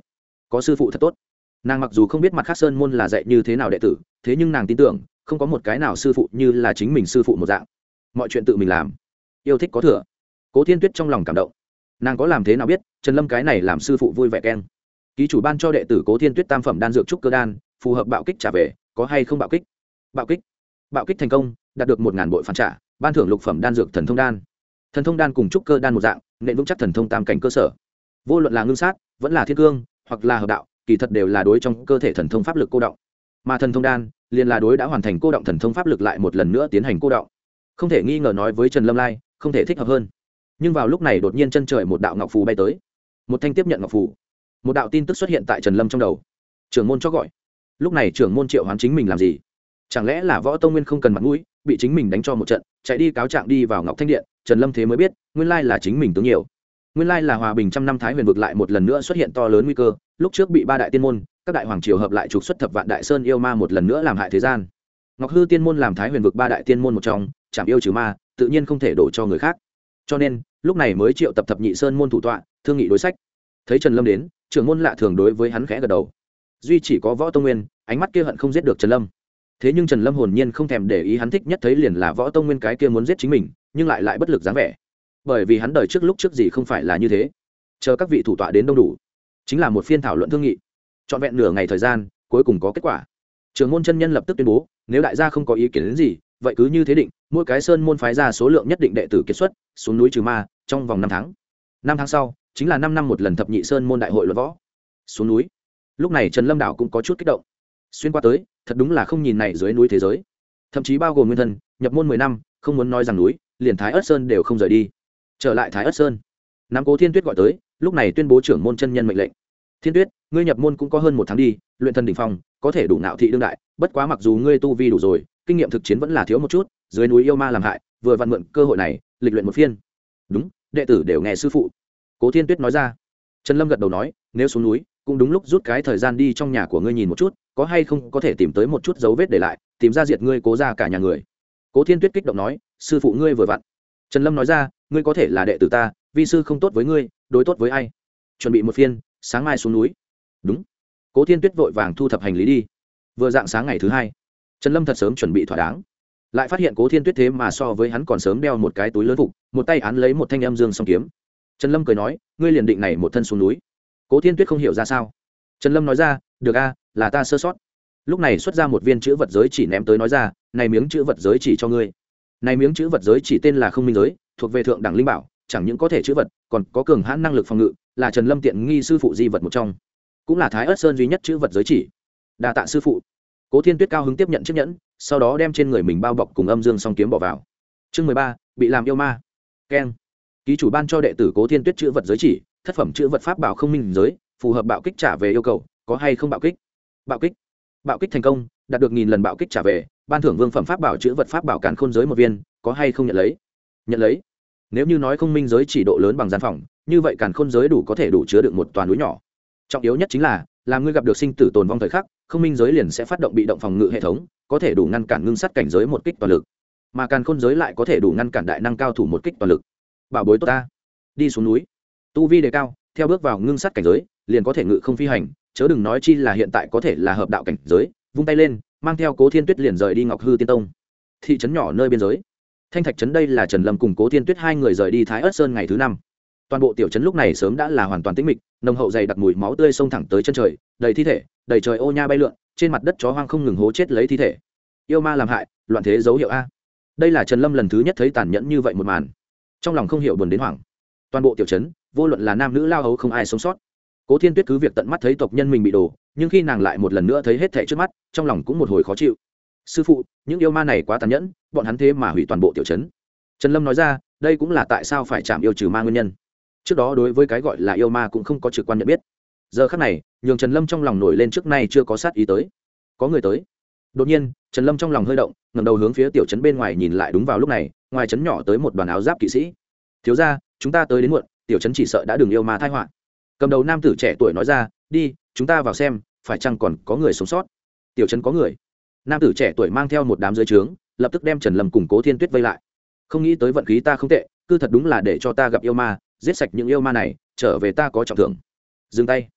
Có sư phụ thật tốt. Nàng mặc dù không biết mặt khác sơn môn là dạy như thế nào đệ tử, thế nhưng nàng tin tưởng, không có một cái nào sư phụ như là chính mình sư phụ một dạng. Mọi chuyện tự mình làm. Yêu thích có thừa. Cố thiên tuyết trong lòng cảm động. Nàng có làm thế nào biết, trần lâm cái này làm sư phụ vui vẻ keng ký chủ ban cho đệ tử cố thiên tuyết tam phẩm đan dược trúc cơ đan, phù hợp bạo kích trả về, có hay không bạo kích? Bạo kích. Bạo kích thành công, đạt được một ngàn bội phản trả, ban thưởng lục phẩm đan dược thần thông đan. Thần thông đan cùng trúc cơ đan một dạng, nện vững chắc thần thông tam cảnh cơ sở vô luận là ngưng sát, vẫn là thiên cương, hoặc là hợp đạo, kỳ thật đều là đối trong cơ thể thần thông pháp lực cô động. Mà thần thông đan, liền là đối đã hoàn thành cô động thần thông pháp lực lại một lần nữa tiến hành cô động. Không thể nghi ngờ nói với trần lâm lai, không thể thích hợp hơn. Nhưng vào lúc này đột nhiên chân trời một đạo ngọc phù bay tới. Một thanh tiếp nhận ngọc phù. Một đạo tin tức xuất hiện tại trần lâm trong đầu. Trưởng môn cho gọi. Lúc này trưởng môn triệu hoán chính mình làm gì? Chẳng lẽ là võ tông nguyên không cần mặt mũi, bị chính mình đánh cho một trận, chạy đi cáo trạng đi vào ngọc thanh điện, trần lâm thế mới biết, nguyên lai là chính mình tướng nhiều nguyên lai là hòa bình trăm năm thái huyền vực lại một lần nữa xuất hiện to lớn nguy cơ, lúc trước bị ba đại tiên môn, các đại hoàng triều hợp lại trục xuất thập vạn đại sơn yêu ma một lần nữa làm hại thế gian. Ngọc hư tiên môn làm thái huyền vực ba đại tiên môn một trong, chạm yêu trừ ma, tự nhiên không thể đổ cho người khác. Cho nên, lúc này mới triệu tập thập nhị sơn môn thủ tọa, thương nghị đối sách. Thấy trần lâm đến, trưởng môn lạ thường đối với hắn khẽ gật đầu. Duy chỉ có võ tông nguyên, ánh mắt kia hận không giết được trần lâm. Thế nhưng trần lâm hồn nhiên không thèm để ý hắn thích nhất thấy liền là võ tông nguyên cái kia muốn giết chính mình, nhưng lại lại bất lực dáng vẻ bởi vì hắn đời trước lúc trước gì không phải là như thế. Chờ các vị thủ tọa đến đông đủ, chính là một phiên thảo luận thương nghị. Trọn vẹn nửa ngày thời gian, cuối cùng có kết quả. Trường môn chân nhân lập tức tuyên bố, nếu đại gia không có ý kiến đến gì, vậy cứ như thế định, mỗi cái sơn môn phái ra số lượng nhất định đệ tử kết xuất, xuống núi trừ ma, trong vòng năm tháng. Năm tháng sau, chính là năm năm một lần thập nhị sơn môn đại hội luật võ. Xuống núi. Lúc này trần lâm đạo cũng có chút kích động. Xuyên qua tới, thật đúng là không nhìn này dưới núi thế giới. Thậm chí bao gồm nguyên thân nhập môn mười năm, không muốn nói rằng núi, liền thái ất sơn đều không rời đi trở lại thái ất sơn. Nam cố thiên tuyết gọi tới, lúc này tuyên bố trưởng môn chân nhân mệnh lệnh. Thiên tuyết, ngươi nhập môn cũng có hơn một tháng đi, luyện thân đ ỉ n h phong, có thể đủ nạo thị đương đại, bất quá mặc dù ngươi tu vi đủ rồi, kinh nghiệm thực chiến vẫn là thiếu một chút, dưới núi yêu ma làm hại, vừa vặn mượn cơ hội này, lịch luyện một phiên. Đúng, đệ tử đều nghe sư phụ. Cố thiên tuyết nói ra. Trần lâm gật đầu nói, nếu xuống núi, cũng đúng lúc rút cái thời gian đi trong nhà của ngươi nhìn một chút, có hay không có thể tìm tới một chút dấu vết để lại, tìm ra diệt ngươi cố ra cả nhà người. Cố thiên tuyết kích động nói, sư phụ ngươi vừa vặn. Trần lâm nói ra ngươi có thể là đệ tử ta, vi sư không tốt với ngươi, đối tốt với ai? Chuẩn bị một phiên, sáng mai xuống núi. Đúng. Cố thiên tuyết vội vàng thu thập hành lý đi. Vừa dạng sáng ngày thứ hai, trần lâm thật sớm chuẩn bị thỏa đáng. Lại phát hiện cố thiên tuyết thế mà so với hắn còn sớm đeo một cái túi lớn phục, một tay án lấy một thanh âm dương song kiếm. Trần lâm cười nói, ngươi liền định này một thân xuống núi. Cố thiên tuyết không hiểu ra sao. Trần lâm nói ra, được a, là ta sơ sót. Lúc này xuất ra một viên chữ vật giới chỉ ném tới nói ra, này miếng chữ vật giới chỉ cho ngươi. Này miếng chữ vật giới chỉ tên là không minh giới thuộc về thượng đẳng linh bảo, chẳng những có thể chữ vật, còn có cường hãn năng lực phòng ngự, là trần lâm tiện nghi sư phụ di vật một trong. Cũng là thái ớt sơn duy nhất chữ vật giới chỉ. Đa tạ sư phụ. Cố thiên tuyết cao hứng tiếp nhận chiếc nhẫn, sau đó đem trên người mình bao bọc cùng âm dương song kiếm bỏ vào. Chương mười ba, bị làm yêu ma. Keng. Ký chủ ban cho đệ tử cố thiên tuyết chữ vật giới chỉ, thất phẩm chữ vật pháp bảo không minh giới, phù hợp bạo kích trả về yêu cầu, có hay không bạo kích? Bạo kích. Bạo kích thành công, đạt được nghìn lần bạo kích trả về, ban thưởng vương phẩm pháp bảo chữ vật pháp bảo càn khôn giới một viên, có hay không nhận lấy? Nhận lấy nếu như nói không minh giới chỉ độ lớn bằng gian phòng, như vậy càn khôn giới đủ có thể đủ chứa được một toàn núi nhỏ. Trọng yếu nhất chính là, làm ngươi gặp được sinh tử tồn vong thời khắc, không minh giới liền sẽ phát động bị động phòng ngự hệ thống, có thể đủ ngăn cản ngưng sắt cảnh giới một kích toàn lực. Mà càn khôn giới lại có thể đủ ngăn cản đại năng cao thủ một kích toàn lực. Bảo bối tốt ta. Đi xuống núi. Tu vi đề cao, theo bước vào ngưng sắt cảnh giới, liền có thể ngự không phi hành, chớ đừng nói chi là hiện tại có thể là hợp đạo cảnh giới, vung tay lên, mang theo cố thiên tuyết liền rời đi ngọc hư tiên tông. Thị trấn nhỏ nơi biên giới thanh thạch trấn đây là trần lâm cùng cố thiên tuyết hai người rời đi thái ớt sơn ngày thứ năm. Toàn bộ tiểu trấn lúc này sớm đã là hoàn toàn tĩnh mịch, nồng hậu dày đặc mùi máu tươi xông thẳng tới chân trời, đầy thi thể, đầy trời ô nha bay lượn, trên mặt đất chó hoang không ngừng hố chết lấy thi thể. Yêu ma làm hại, loạn thế dấu hiệu a. Đây là trần lâm lần thứ nhất thấy tàn nhẫn như vậy một màn. Trong lòng không hiểu buồn đến hoảng. Toàn bộ tiểu trấn, vô luận là nam nữ lao hấu không ai sống sót. Cố thiên tuyết cứ việc tận mắt thấy tộc nhân mình bị đổ, nhưng khi nàng lại một lần nữa thấy hết thẻ trước mắt, trong lòng cũng một hồi khó chịu sư phụ, những yêu ma này quá tàn nhẫn, bọn hắn thế mà hủy toàn bộ tiểu trấn. Trần lâm nói ra, đây cũng là tại sao phải chạm yêu trừ ma nguyên nhân. Trước đó đối với cái gọi là yêu ma cũng không có trực quan nhận biết. Giờ khác này, nhường trần lâm trong lòng nổi lên trước nay chưa có sát ý tới. Có người tới. Đột nhiên, trần lâm trong lòng hơi động ngầm đầu hướng phía tiểu trấn bên ngoài nhìn lại đúng vào lúc này, ngoài trấn nhỏ tới một đoàn áo giáp kỵ sĩ. Thiếu ra chúng ta tới đến muộn, tiểu trấn chỉ sợ đã đừng yêu ma thai họa. Cầm đầu nam tử trẻ tuổi nói ra, đi, chúng ta vào xem, phải chăng còn có người sống sót? Tiểu trấn có người nam tử trẻ tuổi mang theo một đám dưới trướng, lập tức đem trần lâm củng cố thiên tuyết vây lại. Không nghĩ tới vận khí ta không tệ, cứ thật đúng là để cho ta gặp yêu ma, giết sạch những yêu ma này, trở về ta có trọng thưởng. Dừng tay.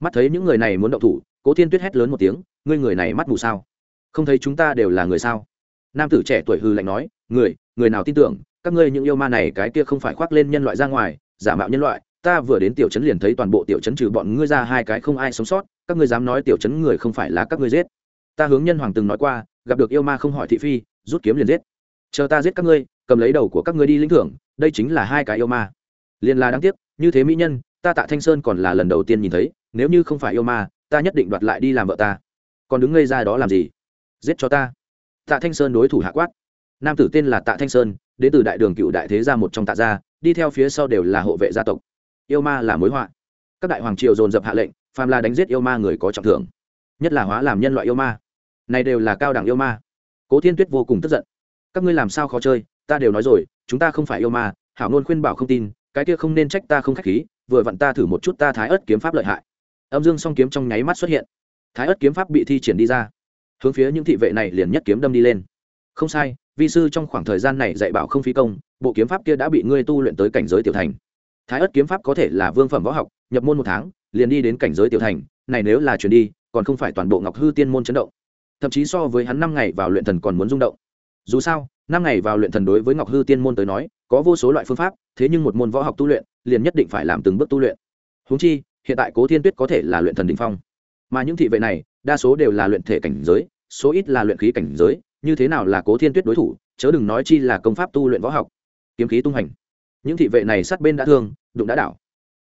Mắt thấy những người này muốn động thủ, cố thiên tuyết hét lớn một tiếng, ngươi người này mắt mù sao? Không thấy chúng ta đều là người sao? Nam tử trẻ tuổi hư lạnh nói, người người nào tin tưởng, các ngươi những yêu ma này cái kia không phải khoác lên nhân loại ra ngoài, giả mạo nhân loại, ta vừa đến tiểu trấn liền thấy toàn bộ tiểu trấn trừ bọn ngươi ra hai cái không ai sống sót, các ngươi dám nói tiểu trấn người không phải là các ngươi giết ta hướng nhân hoàng từng nói qua, gặp được yêu ma không hỏi thị phi, rút kiếm liền giết. Chờ ta giết các ngươi, cầm lấy đầu của các ngươi đi lĩnh thưởng, đây chính là hai cái yêu ma. Liền là đáng tiếc, như thế mỹ nhân, ta tạ thanh sơn còn là lần đầu tiên nhìn thấy, nếu như không phải yêu ma, ta nhất định đoạt lại đi làm vợ ta. Còn đứng ngây ra đó làm gì? Giết cho ta. Tạ thanh sơn đối thủ hạ quát. Nam tử tên là tạ thanh sơn, đến từ đại đường cựu đại thế gia một trong tạ gia, đi theo phía sau đều là hộ vệ gia tộc. Yêu ma là mối họa. Các đại hoàng triều dồn dập hạ lệnh, phàm là đánh giết yêu ma người có trọng thưởng nhất là hóa làm nhân loại yêu ma. Này đều là cao đẳng yêu ma. Cố thiên tuyết vô cùng tức giận. Các ngươi làm sao khó chơi, ta đều nói rồi, chúng ta không phải yêu ma, hảo ngôn khuyên bảo không tin, cái kia không nên trách ta không khách khí, vừa vặn ta thử một chút ta thái ớt kiếm pháp lợi hại. Âm dương song kiếm trong nháy mắt xuất hiện. Thái ớt kiếm pháp bị thi triển đi ra. Hướng phía những thị vệ này liền nhất kiếm đâm đi lên. Không sai, vi sư trong khoảng thời gian này dạy bảo không phí công, bộ kiếm pháp kia đã bị ngươi tu luyện tới cảnh giới tiểu thành. Thái ớt kiếm pháp có thể là vương phẩm võ học, nhập môn một tháng, liền đi đến cảnh giới tiểu thành, này nếu là chuyển đi còn không phải toàn bộ ngọc hư tiên môn chấn động. Thậm chí so với hắn năm ngày vào luyện thần còn muốn rung động. Dù sao, năm ngày vào luyện thần đối với ngọc hư tiên môn tới nói, có vô số loại phương pháp, thế nhưng một môn võ học tu luyện, liền nhất định phải làm từng bước tu luyện. Húng chi, hiện tại cố thiên tuyết có thể là luyện thần đình phong. Mà những thị vệ này, đa số đều là luyện thể cảnh giới, số ít là luyện khí cảnh giới, như thế nào là cố thiên tuyết đối thủ, chớ đừng nói chi là công pháp tu luyện võ học. Kiếm khí tung hành. Những thị vệ này sát bên đã thương, đụng đã đảo.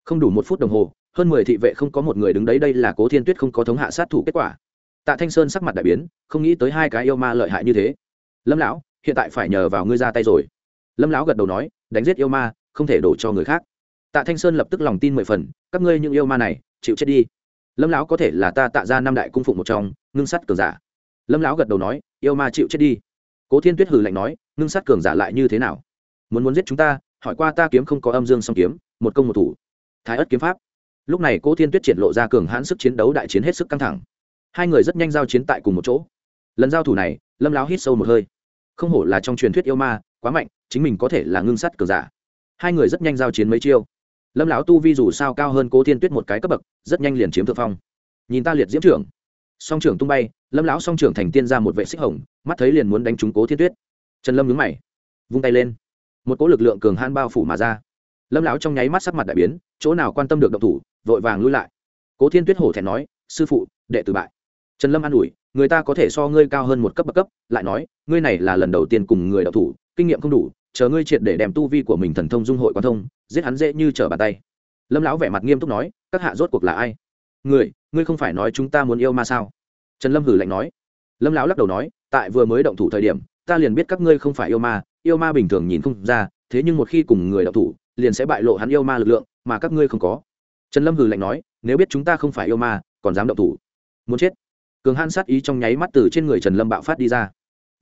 Không đủ một phút đồng hồ hơn mười thị vệ không có một người đứng đấy, đây là cố thiên tuyết không có thống hạ sát thủ kết quả. Tạ thanh sơn sắc mặt đại biến, không nghĩ tới hai cái yêu ma lợi hại như thế. Lâm lão, hiện tại phải nhờ vào ngươi ra tay rồi. Lâm lão gật đầu nói, đánh giết yêu ma, không thể đổ cho người khác. Tạ thanh sơn lập tức lòng tin mười phần, các ngươi những yêu ma này, chịu chết đi. Lâm lão có thể là ta tạ ra năm đại cung phụng một trong, ngưng sắt cường giả. Lâm lão gật đầu nói, yêu ma chịu chết đi. Cố thiên tuyết hừ lạnh nói, ngưng sắt cường giả lại như thế nào? Muốn muốn giết chúng ta, hỏi qua ta kiếm không có âm dương song kiếm, một công một thủ. Thái ất kiếm pháp lúc này cố thiên tuyết triển lộ ra cường hãn sức chiến đấu đại chiến hết sức căng thẳng. Hai người rất nhanh giao chiến tại cùng một chỗ. Lần giao thủ này, lâm lão hít sâu một hơi. Không hổ là trong truyền thuyết yêu ma, quá mạnh, chính mình có thể là ngưng sắt cờ giả. Hai người rất nhanh giao chiến mấy chiêu. Lâm lão tu vi dù sao cao hơn cố thiên tuyết một cái cấp bậc, rất nhanh liền chiếm thượng phong. Nhìn ta liệt diễm trưởng. Song trưởng tung bay, lâm lão song trưởng thành tiên ra một vệ xích hồng, mắt thấy liền muốn đánh trúng cố thiên tuyết. Trần lâm nhúng mày, vung tay lên. Một cỗ lực lượng cường hãn bao phủ mà ra lâm lão trong nháy mắt sắc mặt đại biến, chỗ nào quan tâm được động thủ, vội vàng lui lại. Cố thiên tuyết hổ thẹn nói, sư phụ, đệ tử bại. Trần lâm an ủi, người ta có thể so ngươi cao hơn một cấp bậc cấp. Lại nói, ngươi này là lần đầu tiên cùng người đạo thủ, kinh nghiệm không đủ, chờ ngươi triệt để đem tu vi của mình thần thông dung hội quan thông, giết hắn dễ như trở bàn tay. Lâm lão vẻ mặt nghiêm túc nói, các hạ rốt cuộc là ai? Người, ngươi không phải nói chúng ta muốn yêu ma sao? Trần lâm hử lạnh nói. Lâm lão lắc đầu nói, tại vừa mới động thủ thời điểm, ta liền biết các ngươi không phải yêu ma yêu ma bình thường nhìn không ra, thế nhưng một khi cùng người động thủ liền sẽ bại lộ hắn yêu ma lực lượng, mà các ngươi không có. Trần lâm hừ lạnh nói, nếu biết chúng ta không phải yêu ma, còn dám động thủ. Muốn chết. Cường hãn sát ý trong nháy mắt từ trên người trần lâm bạo phát đi ra.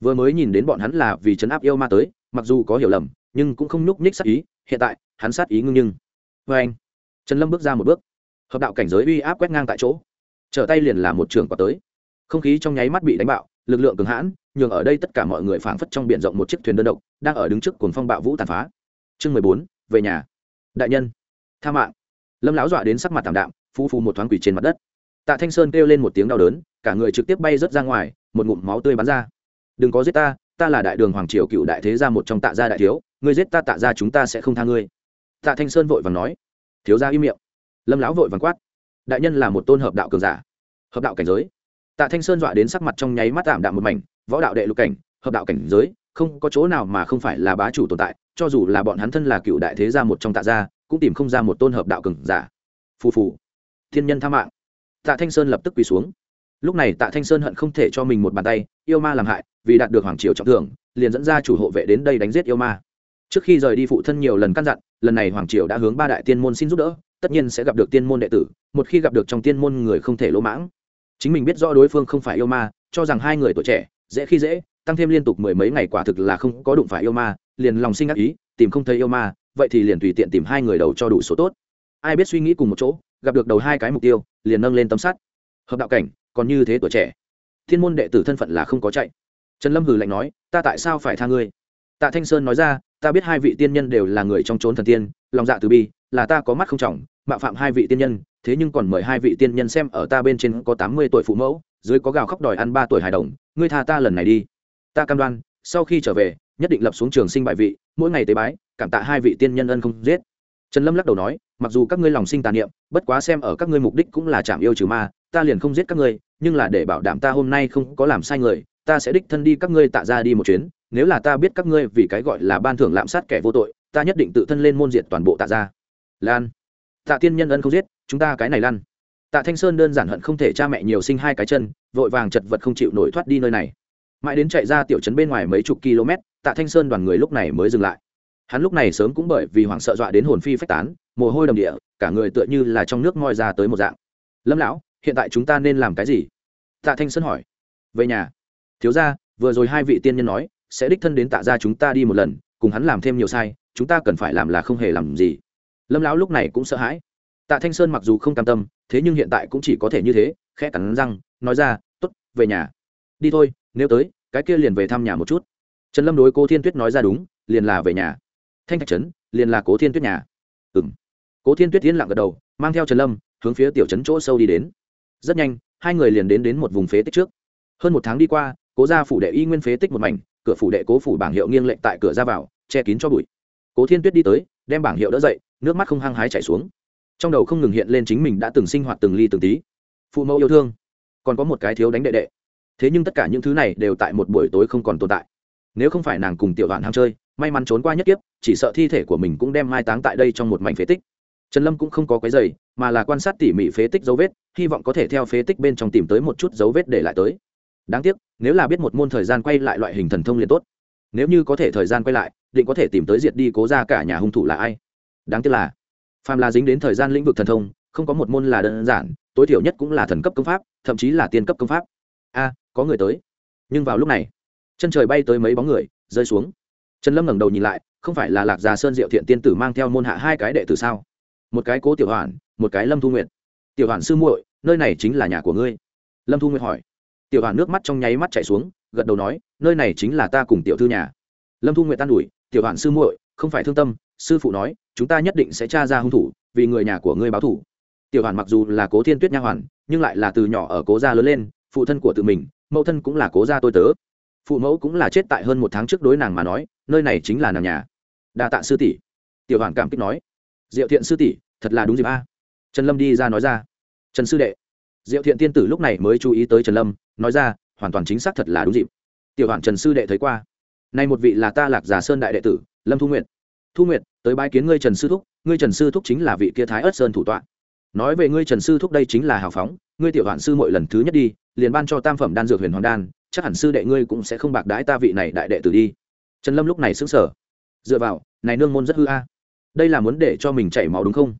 Vừa mới nhìn đến bọn hắn là vì trấn áp yêu ma tới, mặc dù có hiểu lầm, nhưng cũng không núp nhích sát ý, hiện tại, hắn sát ý ngưng nhưng. Vê anh, trần lâm bước ra một bước. Hợp đạo cảnh giới uy áp quét ngang tại chỗ. Trở tay liền là một trường quả tới. Không khí trong nháy mắt bị đánh bạo, lực lượng cường hãn, nhường ở đây tất cả mọi người phảng phất trong b i ể n rộng một chiếc thuyền đơn độc, đang ở đứng trước cuồng phong bạo vũ tàn phá. Chương mười bốn về nhà. Đại nhân, tha mạng. Lâm lão dọa đến sắc mặt tảm đạm phu phu một thoáng quỷ trên mặt đất. Tạ thanh sơn kêu lên một tiếng đau đớn, cả người trực tiếp bay rớt ra ngoài, một ngụm máu tươi bắn ra. Đừng có giết ta ta là đại đường hoàng triều cựu đại thế gia một trong tạ gia đại thiếu, ngươi giết ta tạ gia chúng ta sẽ không tha ngươi. Tạ thanh sơn vội vàng nói. Thiếu gia im miệng. Lâm lão vội vàng quát. Đại nhân là một tôn hợp đạo cường giả, hợp đạo cảnh giới. Tạ thanh sơn dọa đến sắc mặt trong nháy mắt tạm đạm một mảnh, võ đạo đệ lục cảnh, hợp đạo cảnh giới, không có chỗ nào mà không phải là bá chủ tồn tại cho dù là bọn hắn thân là cựu đại thế gia một trong tạ gia, cũng tìm không ra một tôn hợp đạo cường giả. Phù phù. Thiên nhân tha mạng. Tạ thanh sơn lập tức quỳ xuống. Lúc này tạ thanh sơn hận không thể cho mình một bàn tay, yêu ma làm hại, vì đạt được hoàng triều trọng thưởng, liền dẫn ra chủ hộ vệ đến đây đánh giết yêu ma. Trước khi rời đi phụ thân nhiều lần căn dặn, lần này hoàng triều đã hướng ba đại tiên môn xin giúp đỡ, tất nhiên sẽ gặp được tiên môn đệ tử, một khi gặp được trong tiên môn người không thể lỗ mãng. Chính mình biết rõ đối phương không phải yêu ma, cho rằng hai người tuổi trẻ, dễ khi dễ, tăng thêm liên tục mười mấy ngày quả thực là không có đụng phải yêu ma liền lòng sinh ác ý, tìm không thấy yêu ma, vậy thì liền tùy tiện tìm hai người đầu cho đủ số tốt. Ai biết suy nghĩ cùng một chỗ, gặp được đầu hai cái mục tiêu, liền nâng lên tấm sắt. Hợp đạo cảnh, còn như thế tuổi trẻ. Thiên môn đệ tử thân phận là không có chạy. Trần lâm hừ lạnh nói, ta tại sao phải tha ngươi? Tạ thanh sơn nói ra, ta biết hai vị tiên nhân đều là người trong trốn thần tiên, lòng dạ từ bi, là ta có mắt không trọng, mạo phạm hai vị tiên nhân, thế nhưng còn mời hai vị tiên nhân xem ở ta bên trên có tám mươi tuổi phụ mẫu, dưới có gào khóc đòi ăn ba tuổi hài đồng, ngươi tha ta lần này đi. Ta cam đoan, sau khi trở về nhất định lập xuống trường sinh bại vị, mỗi ngày tế bái, cảm tạ hai vị tiên nhân ân không giết. Trần lâm lắc đầu nói, mặc dù các ngươi lòng sinh tàn niệm, bất quá xem ở các ngươi mục đích cũng là chạm yêu trừ ma, ta liền không giết các ngươi, nhưng là để bảo đảm ta hôm nay không có làm sai người, ta sẽ đích thân đi các ngươi tạ ra đi một chuyến, nếu là ta biết các ngươi vì cái gọi là ban thưởng lạm sát kẻ vô tội, ta nhất định tự thân lên môn diệt toàn bộ tạ ra lan. Tạ tiên nhân ân không giết, chúng ta cái này lan. Tạ thanh sơn đơn giản hận không thể cha mẹ nhiều sinh hai cái chân, vội vàng chật vật không chịu nổi thoát đi nơi này. Mãi đến chạy ra tiểu trấn bên ngoài mấy chục km tạ thanh sơn đoàn người lúc này mới dừng lại. Hắn lúc này sớm cũng bởi vì hoảng sợ dọa đến hồn phi phách tán, mồ hôi đầm địa, cả người tựa như là trong nước ngoi ra tới một dạng. Lâm lão, hiện tại chúng ta nên làm cái gì? Tạ thanh sơn hỏi. Về nhà. Thiếu ra vừa rồi hai vị tiên nhân nói, sẽ đích thân đến tạ ra chúng ta đi một lần, cùng hắn làm thêm nhiều sai, chúng ta cần phải làm là không hề làm gì. Lâm lão lúc này cũng sợ hãi. Tạ thanh sơn mặc dù không cam tâm, thế nhưng hiện tại cũng chỉ có thể như thế, khẽ cắn răng, nói ra t ố t về nhà. Đi thôi, nếu tới, cái kia liền về thăm nhà một chút trần lâm đối cô thiên tuyết nói ra đúng, liền là về nhà. Thanh thạch trấn, liền là cố thiên tuyết nhà. Ừ m cố thiên tuyết yên lặng gật đầu, mang theo trần lâm, hướng phía tiểu trấn chỗ sâu đi đến. Rất nhanh, hai người liền đến đến một vùng phế tích trước. Hơn một tháng đi qua, cố gia phủ đệ y nguyên phế tích một mảnh, cửa phủ đệ cố phủ bảng hiệu nghiêng lệnh tại cửa ra vào, che kín cho bụi. Cố thiên tuyết đi tới, đem bảng hiệu đỡ dậy, nước mắt không hăng hái chảy xuống. Trong đầu không ngừng hiện lên chính mình đã từng sinh hoạt từng ly từng tí. Phụ mẫu yêu thương, còn có một cái thiếu đánh đệ đệ. Thế nhưng tất cả những thứ này đều tại một buổi tối không còn tồn tại nếu không phải nàng cùng tiểu đoạn ham chơi, may mắn trốn qua nhất kiếp, chỉ sợ thi thể của mình cũng đem mai táng tại đây trong một mảnh phế tích. Trần lâm cũng không có cái giày mà là quan sát tỉ mỉ phế tích dấu vết, hy vọng có thể theo phế tích bên trong tìm tới một chút dấu vết để lại tới. Đáng tiếc, nếu là biết một môn thời gian quay lại loại hình thần thông liền tốt. Nếu như có thể thời gian quay lại, định có thể tìm tới diệt đi cố ra cả nhà hung thủ là ai? Đáng tiếc là, phàm là dính đến thời gian lĩnh vực thần thông, không có một môn là đơn giản, tối thiểu nhất cũng là thần cấp công pháp, thậm chí là tiên cấp công pháp. A, có người tới. Nhưng vào lúc này chân trời bay tới mấy bóng người, rơi xuống. Trần lâm ngẩng đầu nhìn lại, không phải là lạc già sơn diệu thiện tiên tử mang theo môn hạ hai cái đệ tử sao? Một cái cố tiểu hoàn một cái lâm thu nguyệt. Tiểu hoàn sư muội, nơi này chính là nhà của ngươi. Lâm thu nguyệt hỏi. Tiểu hoàn nước mắt trong nháy mắt chảy xuống, gật đầu nói, nơi này chính là ta cùng tiểu thư nhà. Lâm thu nguyệt tan ủi, tiểu hoàn sư muội, không phải thương tâm, sư phụ nói, chúng ta nhất định sẽ tra ra hung thủ, vì người nhà của ngươi báo thủ tiểu hoàn mặc dù là cố thiên tuyết nha hoàn, nhưng lại là từ nhỏ ở cố gia lớn lên, phụ thân của tự mình, mẫu thân cũng là cố gia tôi tớ phụ mẫu cũng là chết tại hơn một tháng trước đối nàng mà nói, nơi này chính là nàng nhà. Đa tạ sư tỷ. Tiểu hoàn cảm kích nói. Diệu thiện sư tỷ, thật là đúng dịp a. Trần lâm đi ra nói ra. Trần sư đệ. Diệu thiện tiên tử lúc này mới chú ý tới trần lâm, nói ra, hoàn toàn chính xác thật là đúng dịp. Tiểu hoàn trần sư đệ thấy qua. Nay một vị là ta lạc giả sơn đại đệ tử, lâm thu nguyện thu nguyện tới bái kiến ngươi trần sư thúc, ngươi trần sư thúc chính là vị kia thái ất sơn thủ tọa. Nói về ngươi trần sư thúc đây chính là hào phóng, ngươi tiểu hoàn sư mỗi lần thứ nhất đi, liền ban cho tam phẩm đan dược huyền hoàng đan chắc hẳn sư đệ ngươi cũng sẽ không bạc đãi ta vị này đại đệ tử đi. Trần lâm lúc này xứng sở dựa vào, này nương môn rất hư a. Đây là muốn để cho mình chảy máu đúng không?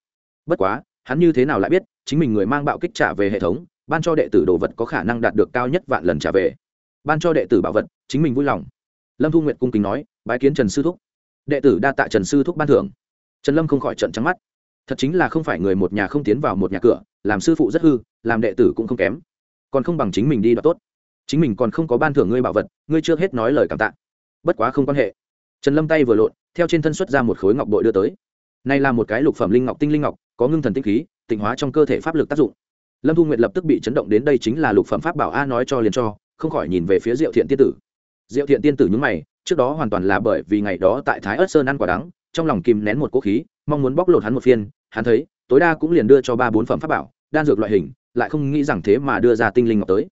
Bất quá, hắn như thế nào lại biết, chính mình người mang bạo kích trả về hệ thống, ban cho đệ tử đồ vật có khả năng đạt được cao nhất vạn lần trả về. Ban cho đệ tử bảo vật, chính mình vui lòng. Lâm thu nguyệt cung kính nói, bái kiến trần sư thúc. Đệ tử đa tạ trần sư thúc ban thưởng. Trần lâm không khỏi trận trắng mắt. Thật chính là không phải người một nhà không tiến vào một nhà cửa, làm sư phụ rất hư, làm đệ tử cũng không kém. Còn không bằng chính mình đi đoạt tốt chính mình còn không có ban thưởng ngươi bảo vật, ngươi chưa hết nói lời cảm tạ. Bất quá không quan hệ. Trần lâm tay vừa lộn, theo trên thân xuất ra một khối ngọc bội đưa tới. Nay là một cái lục phẩm linh ngọc tinh linh ngọc, có ngưng thần tinh khí, tịnh hóa trong cơ thể pháp lực tác dụng. Lâm thu nguyệt lập tức bị chấn động đến đây chính là lục phẩm pháp bảo a nói cho liền cho, không khỏi nhìn về phía diệu thiện tiên tử. Diệu thiện tiên tử nhúng mày, trước đó hoàn toàn là bởi vì ngày đó tại thái ớt sơn ăn quả đắng, trong lòng kìm nén một cỗ khí, mong muốn bóc lột hắn một phiên, hắn thấy, tối đa cũng liền đưa cho ba bốn phẩm pháp bảo, đan dược loại hình, lại không nghĩ rằng thế mà đưa ra tinh linh ngọc tới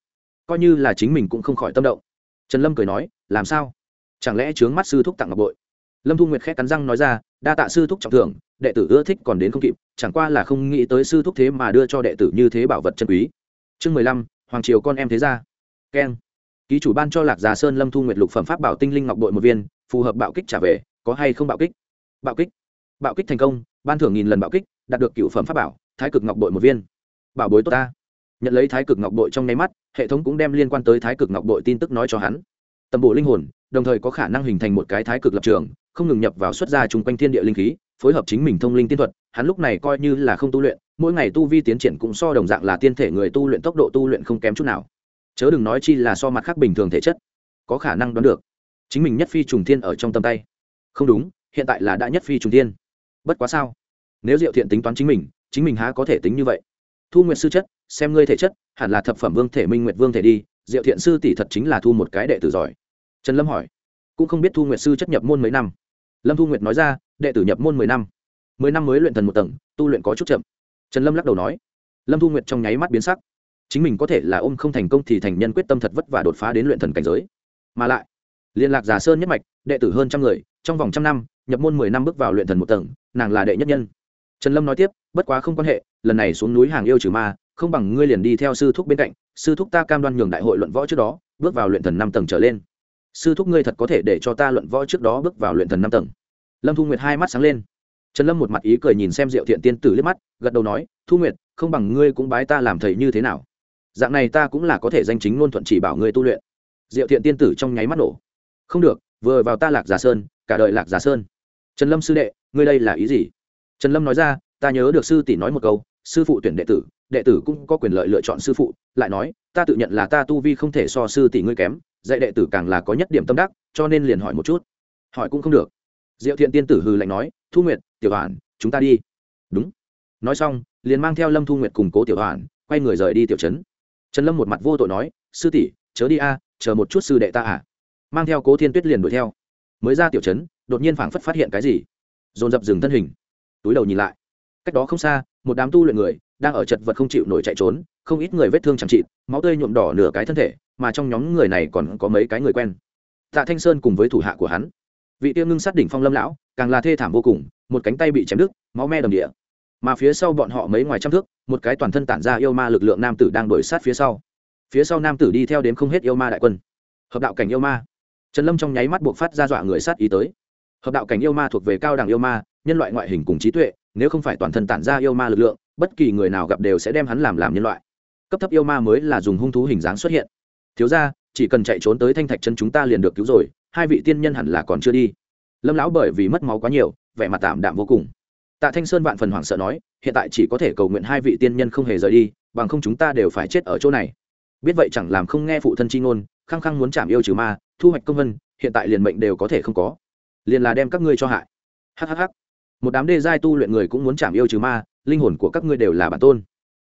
coi như là chính mình cũng không khỏi tâm động. Trần lâm cười nói, làm sao? Chẳng lẽ trướng mắt sư thúc tặng ngọc bội? Lâm thu nguyệt khẽ cắn răng nói ra, đa tạ sư thúc trọng thưởng, đệ tử ưa thích còn đến không kịp, chẳng qua là không nghĩ tới sư thúc thế mà đưa cho đệ tử như thế bảo vật chân quý. Chương mười lăm, hoàng triều con em thế ra keng. Ký chủ ban cho lạc già sơn lâm thu nguyệt lục phẩm pháp bảo tinh linh ngọc bội một viên, phù hợp bạo kích trả về, có hay không bạo kích? Bạo kích. Bạo kích thành công, ban thưởng nghìn lần bạo kích, đạt được cựu phẩm pháp bảo, thái cực ngọc bội một viên. Bảo bối tốt ta nhận lấy thái cực ngọc bội trong nháy mắt, hệ thống cũng đem liên quan tới thái cực ngọc bội tin tức nói cho hắn. Tầm bộ linh hồn, đồng thời có khả năng hình thành một cái thái cực lập trường, không ngừng nhập vào xuất ra chung quanh thiên địa linh khí, phối hợp chính mình thông linh tiên thuật, hắn lúc này coi như là không tu luyện, mỗi ngày tu vi tiến triển cũng so đồng dạng là tiên thể người tu luyện tốc độ tu luyện không kém chút nào. Chớ đừng nói chi là so mặt khác bình thường thể chất, có khả năng đoán được. Chính mình nhất phi trùng thiên ở trong tầm tay. Không đúng, hiện tại là đã nhất phi trùng thiên. Bất quá sao? Nếu diệu thiện tính toán chính mình chính mình há có thể tính như vậy? Thu Nguyệt sư chất, xem ngươi thể chất, hẳn là thập phẩm vương thể minh nguyệt vương thể đi, diệu thiện sư tỷ thật chính là thu một cái đệ tử giỏi. Trần lâm hỏi. Cũng không biết thu nguyệt sư chất nhập môn mấy năm. Lâm thu nguyệt nói ra, đệ tử nhập môn mười năm. Mười năm mới luyện thần một tầng, tu luyện có chút chậm. Trần lâm lắc đầu nói. Lâm thu nguyệt trong nháy mắt biến sắc. Chính mình có thể là ôm không thành công thì thành nhân quyết tâm thật vất vả đột phá đến luyện thần cảnh giới. Mà lại, liên lạc giả sơn nhất mạch, đệ tử hơn trăm người, trong vòng trăm năm, nhập môn mười năm bước vào luyện thần một tầng, nàng là đệ nhất nhân trần lâm nói tiếp, bất quá không quan hệ, lần này xuống núi hàng yêu trừ ma, không bằng ngươi liền đi theo sư thúc bên cạnh, sư thúc ta cam đoan nhường đại hội luận võ trước đó, bước vào luyện thần năm tầng trở lên. Sư thúc ngươi thật có thể để cho ta luận võ trước đó bước vào luyện thần năm tầng. Lâm thu nguyệt hai mắt sáng lên. Trần lâm một mặt ý cười nhìn xem diệu thiện tiên tử liếc mắt, gật đầu nói, thu nguyệt, không bằng ngươi cũng bái ta làm thầy như thế nào? Dạng này ta cũng là có thể danh chính ngôn thuận chỉ bảo ngươi tu luyện. Diệu thiện tiên tử trong nháy mắt nổ. Không được, vừa vào ta lạc giả sơn, cả đời lạc giả sơn. Trần lâm sư đệ, ngươi đây là ý gì? Trần lâm nói ra, ta nhớ được sư tỷ nói một câu, sư phụ tuyển đệ tử đệ tử cũng có quyền lợi lựa chọn sư phụ, lại nói, ta tự nhận là ta tu vi không thể so sư tỷ ngươi kém, dạy đệ tử càng là có nhất điểm tâm đắc, cho nên liền hỏi một chút. Hỏi cũng không được. Diệu thiện tiên tử hừ lạnh nói, thu nguyệt, tiểu hoàn chúng ta đi. Đúng. Nói xong, liền mang theo lâm thu nguyệt cùng cố tiểu hoàn quay người rời đi tiểu trấn. Trần lâm một mặt vô tội nói, sư tỷ, chớ đi a, chờ một chút sư đệ ta à. Mang theo cố thiên tuyết liền đuổi theo. Mới ra tiểu trấn, đột nhiên phảng phất phát hiện cái gì. Dồn dập dừng thân hình túi đầu nhìn lại. Cách đó không xa, một đám tu luyện người đang ở chật vật không chịu nổi chạy trốn, không ít người vết thương chẳng trị máu tươi nhuộm đỏ nửa cái thân thể, mà trong nhóm người này còn có mấy cái người quen. Tạ thanh sơn cùng với thủ hạ của hắn. Vị tiêu ngưng sát đỉnh phong lâm lão, càng là thê thảm vô cùng, một cánh tay bị chém đứt, máu me đầm địa. Mà phía sau bọn họ mấy ngoài trăm thước, một cái toàn thân tản ra yêu ma lực lượng nam tử đang đuổi sát phía sau. Phía sau nam tử đi theo đến không hết yêu ma đại quân. Hợp đạo cảnh yêu ma. Trần lâm trong nháy mắt buộc phát ra dọa người sát ý tới. Hợp đạo cảnh yêu ma thuộc về cao đẳng yêu ma nhân loại ngoại hình cùng trí tuệ, nếu không phải toàn thân tản ra yêu ma lực lượng, bất kỳ người nào gặp đều sẽ đem hắn làm làm nhân loại. Cấp thấp yêu ma mới là dùng hung thú hình dáng xuất hiện. Thiếu ra chỉ cần chạy trốn tới thanh thạch chân chúng ta liền được cứu rồi, hai vị tiên nhân hẳn là còn chưa đi. Lâm lão bởi vì mất máu quá nhiều, vẻ mặt tạm đạm vô cùng. Tạ thanh sơn vạn phần hoảng sợ nói, hiện tại chỉ có thể cầu nguyện hai vị tiên nhân không hề rời đi, bằng không chúng ta đều phải chết ở chỗ này. Biết vậy chẳng làm không nghe phụ thân chi ngôn, khăng khăng muốn chạm yêu trừ ma, thu hoạch công vân, hiện tại liền mệnh đều có thể không có. Liền là đem các ngươi cho hại. Hhh một đám đê giai tu luyện người cũng muốn chạm yêu trừ ma, linh hồn của các ngươi đều là bản tôn.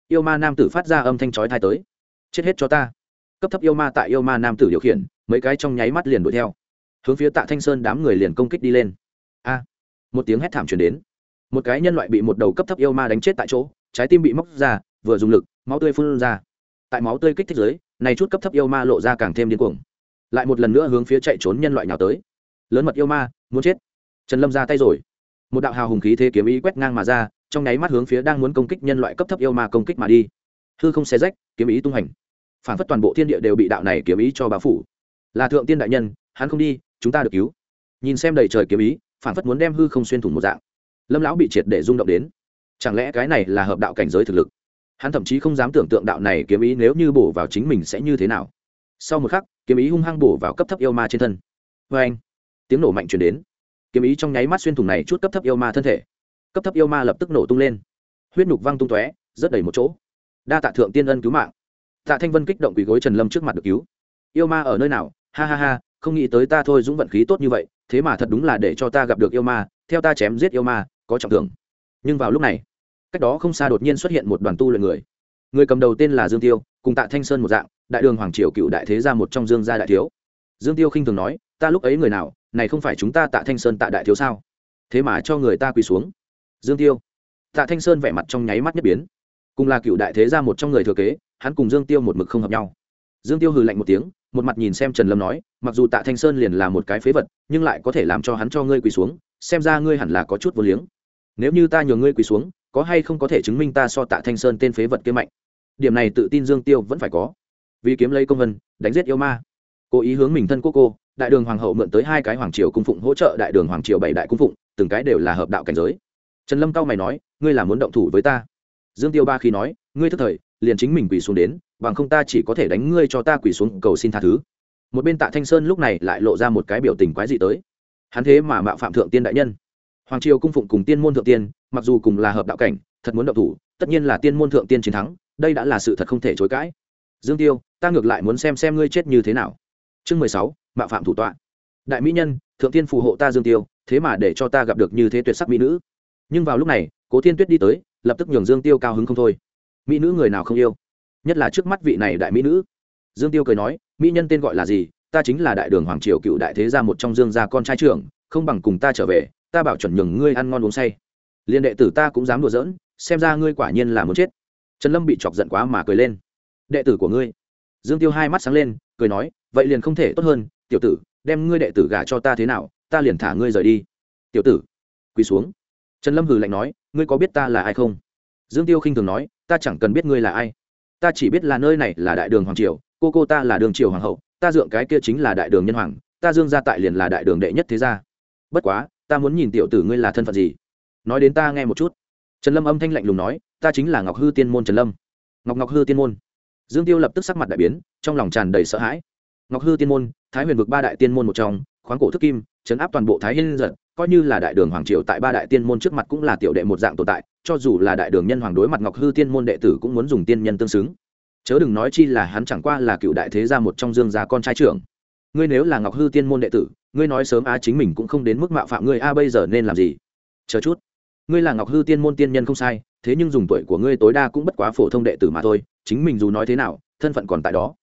Yêu ma nam tử phát ra âm thanh chói thai tới. Chết hết cho ta. Cấp thấp yêu ma tại yêu ma nam tử điều khiển, mấy cái trong nháy mắt liền đuổi theo. Hướng phía tạ thanh sơn đám người liền công kích đi lên. A! Một tiếng hét thảm truyền đến. Một cái nhân loại bị một đầu cấp thấp yêu ma đánh chết tại chỗ, trái tim bị móc ra, vừa dùng lực, máu tươi phun ra. Tại máu tươi kích thích giới này chút cấp thấp yêu ma lộ ra càng thêm điên cuồng. Lại một lần nữa hướng phía chạy trốn nhân loại nào tới. Lớn mật yêu ma, muốn chết. Trần lâm ra tay rồi một đạo hào hùng khí thế kiếm ý quét ngang mà ra, trong nháy mắt hướng phía đang muốn công kích nhân loại cấp thấp yêu ma công kích mà đi. Hư không xé rách, kiếm ý tung hành. Phản phất toàn bộ thiên địa đều bị đạo này kiếm ý cho bao phủ. Là thượng tiên đại nhân, hắn không đi, chúng ta được cứu. Nhìn xem đầy trời kiếm ý, phản phất muốn đem hư không xuyên thủng một dạng. Lâm lão bị triệt để rung động đến. Chẳng lẽ cái này là hợp đạo cảnh giới thực lực? Hắn thậm chí không dám tưởng tượng đạo này kiếm ý nếu như bổ vào chính mình sẽ như thế nào. Sau một khắc, kiếm ý hung hăng bổ vào cấp thấp yêu ma trên thân. Vê anh tiếng nổ mạnh chuyển đến kiếm ý trong nháy mắt xuyên thủng này chút cấp thấp yêu ma thân thể. Cấp thấp yêu ma lập tức nổ tung lên. Huyết nhục văng tung tóe, rất đầy một chỗ. Đa tạ thượng tiên ân cứu mạng. Tạ thanh vân kích động quỳ gối trần lâm trước mặt được cứu. Yêu ma ở nơi nào? Ha ha ha, không nghĩ tới ta thôi dũng vận khí tốt như vậy, thế mà thật đúng là để cho ta gặp được yêu ma, theo ta chém giết yêu ma, có trọng thưởng. Nhưng vào lúc này, cách đó không xa đột nhiên xuất hiện một đoàn tu luyện người. Người cầm đầu tên là dương tiêu, cùng tạ thanh sơn một dạng, đại đường hoàng triều cựu đại thế gia một trong dương gia đại thiếu. Dương tiêu khinh thường nói, ta lúc ấy người nào này không phải chúng ta tạ thanh sơn tạ đại thiếu sao? Thế mà cho người ta quỳ xuống. Dương tiêu. Tạ thanh sơn vẻ mặt trong nháy mắt nhất biến. Cùng là cựu đại thế gia một trong người thừa kế, hắn cùng dương tiêu một mực không hợp nhau. Dương tiêu hừ lạnh một tiếng, một mặt nhìn xem trần lâm nói, mặc dù tạ thanh sơn liền là một cái phế vật, nhưng lại có thể làm cho hắn cho ngươi quỳ xuống, xem ra ngươi hẳn là có chút vô liếng. Nếu như ta nhường ngươi quỳ xuống, có hay không có thể chứng minh ta so tạ thanh sơn tên phế vật kia mạnh? Điểm này tự tin dương tiêu vẫn phải có. Vì kiếm lấy công vân, đánh giết yêu ma. Cố ý hướng mình thân cô cô đại đường hoàng hậu mượn tới hai cái hoàng triều cung phụng hỗ trợ đại đường hoàng triều bảy đại cung phụng, từng cái đều là hợp đạo cảnh giới. Trần lâm cao mày nói, ngươi là muốn động thủ với ta? Dương tiêu ba khi nói, ngươi thức thời, liền chính mình quỳ xuống đến, bằng không ta chỉ có thể đánh ngươi cho ta quỳ xuống cầu xin tha thứ. Một bên tạ thanh sơn lúc này lại lộ ra một cái biểu tình quái dị tới. Hắn thế mà mạo phạm thượng tiên đại nhân. Hoàng triều cung phụng cùng tiên môn thượng tiên, mặc dù cùng là hợp đạo cảnh, thật muốn động thủ, tất nhiên là tiên môn thượng tiên chiến thắng, đây đã là sự thật không thể chối cãi. Dương tiêu, ta ngược lại muốn xem xem ngươi chết như thế nào. Chương mười sáu mạo phạm thủ tọa. Đại mỹ nhân, thượng tiên phù hộ ta dương tiêu, thế mà để cho ta gặp được như thế tuyệt sắc mỹ nữ. Nhưng vào lúc này, cố tiên tuyết đi tới, lập tức nhường dương tiêu cao hứng không thôi. Mỹ nữ người nào không yêu? Nhất là trước mắt vị này đại mỹ nữ. Dương tiêu cười nói, mỹ nhân tên gọi là gì? Ta chính là đại đường hoàng triều cựu đại thế gia một trong dương gia con trai trưởng, không bằng cùng ta trở về, ta bảo chuẩn nhường ngươi ăn ngon uống say. Liên đệ tử ta cũng dám đùa giỡn, xem ra ngươi quả nhiên là muốn chết. Trần lâm bị chọc giận quá mà cười lên. Đệ tử của ngươi. Dương tiêu hai mắt sáng lên, cười nói, vậy liền không thể tốt hơn tiểu tử, đem ngươi đệ tử gả cho ta thế nào, ta liền thả ngươi rời đi. Tiểu tử, quỳ xuống. Trần lâm hừ lạnh nói, ngươi có biết ta là ai không? Dương tiêu khinh thường nói, ta chẳng cần biết ngươi là ai. Ta chỉ biết là nơi này là đại đường hoàng triều, cô cô ta là đường triều hoàng hậu, ta dượng cái kia chính là đại đường nhân hoàng, ta dương gia tại liền là đại đường đệ nhất thế gia. Bất quá, ta muốn nhìn tiểu tử ngươi là thân phận gì. Nói đến ta nghe một chút. Trần lâm âm thanh lạnh lùng nói, ta chính là ngọc hư tiên môn trần lâm. Ngọc ngọc hư tiên môn. Dương tiêu lập tức sắc mặt đại biến, trong lòng tràn đầy sợ hãi ngọc hư tiên môn, thái huyền vực ba đại tiên môn một trong, khoáng cổ thức kim, chấn áp toàn bộ thái hiên giật, coi như là đại đường hoàng triều tại ba đại tiên môn trước mặt cũng là tiểu đệ một dạng tồn tại, cho dù là đại đường nhân hoàng đối mặt ngọc hư tiên môn đệ tử cũng muốn dùng tiên nhân tương xứng. Chớ đừng nói chi là hắn chẳng qua là cựu đại thế gia một trong dương gia con trai trưởng. Ngươi nếu là ngọc hư tiên môn đệ tử, ngươi nói sớm a chính mình cũng không đến mức mạo phạm ngươi, a, bây giờ nên làm gì? Chờ chút. Ngươi là ngọc hư tiên môn tiên nhân không sai, thế nhưng dùng tuổi của ngươi tối đa cũng bất quá phổ thông đệ tử mà thôi, chính mình dù nói thế nào, thân phận còn tại đó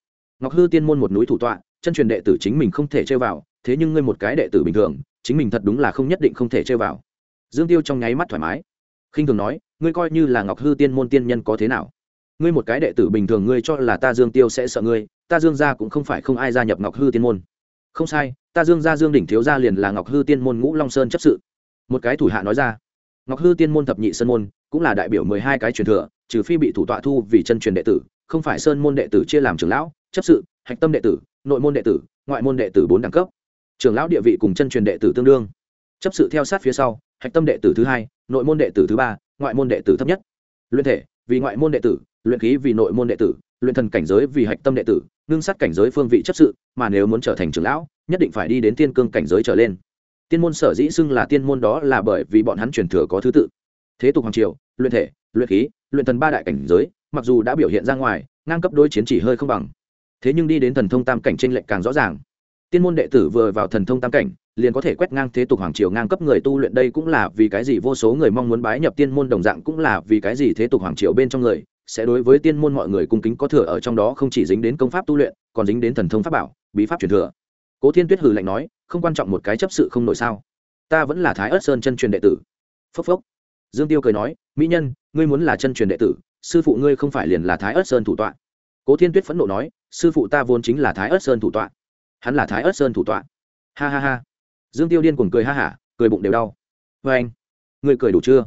ngọc hư tiên môn một núi thủ tọa, chân truyền đệ tử chính mình không thể chơi vào, thế nhưng ngươi một cái đệ tử bình thường, chính mình thật đúng là không nhất định không thể chơi vào. Dương tiêu trong nháy mắt thoải mái. Khinh thường nói, ngươi coi như là ngọc hư tiên môn tiên nhân có thế nào? Ngươi một cái đệ tử bình thường ngươi cho là ta dương tiêu sẽ sợ ngươi, ta dương gia cũng không phải không ai gia nhập ngọc hư tiên môn. Không sai, ta dương gia dương đỉnh thiếu gia liền là ngọc hư tiên môn ngũ long sơn chấp sự. Một cái thủ hạ nói ra. Ngọc hư tiên môn thập nhị sơn môn, cũng là đại biểu mười hai cái truyền thừa, trừ phi bị thủ tọa thu vì chân truyền đệ tử, không phải sơn môn đệ tử chia làm trưởng lão chấp sự, hạch tâm đệ tử, nội môn đệ tử, ngoại môn đệ tử bốn đẳng cấp. Trưởng lão địa vị cùng chân truyền đệ tử tương đương. Chấp sự theo sát phía sau, hạch tâm đệ tử thứ hai, nội môn đệ tử thứ ba, ngoại môn đệ tử thấp nhất. Luyện thể, vì ngoại môn đệ tử, luyện khí vì nội môn đệ tử, luyện thần cảnh giới vì hạch tâm đệ tử, ngưng sát cảnh giới phương vị chấp sự, mà nếu muốn trở thành trưởng lão, nhất định phải đi đến tiên cương cảnh giới trở lên. Tiên môn sở dĩ xưng là tiên môn đó là bởi vì bọn hắn truyền thừa có thứ tự. Thế tục hoàng triều, luyện thể, luyện khí, luyện thần ba đại cảnh giới, mặc dù đã biểu hiện ra ngoài, ngang cấp đối chiến chỉ hơi không bằng thế nhưng đi đến thần thông tam cảnh tranh lệch càng rõ ràng. Tiên môn đệ tử vừa vào thần thông tam cảnh, liền có thể quét ngang thế tục hoàng triều ngang cấp người tu luyện đây cũng là vì cái gì vô số người mong muốn bái nhập tiên môn đồng dạng cũng là vì cái gì thế tục hoàng triều bên trong người sẽ đối với tiên môn mọi người cung kính có thừa ở trong đó không chỉ dính đến công pháp tu luyện, còn dính đến thần thông pháp bảo, bí pháp truyền thừa. Cố thiên tuyết hừ lạnh nói, không quan trọng một cái chấp sự không nổi sao? Ta vẫn là thái ớt sơn chân truyền đệ tử. Phốc phốc. Dương tiêu cười nói, mỹ nhân, ngươi muốn là chân truyền đệ tử, sư phụ ngươi không phải liền là thái ớt sơn thủ tọa cố thiên tuyết phẫn nộ nói, sư phụ ta vốn chính là thái ớt sơn thủ tọa. Hắn là thái ớt sơn thủ tọa. Ha ha ha. Dương tiêu điên cuồng cười ha hả, cười bụng đều đau. Vê anh, ngươi cười đủ chưa?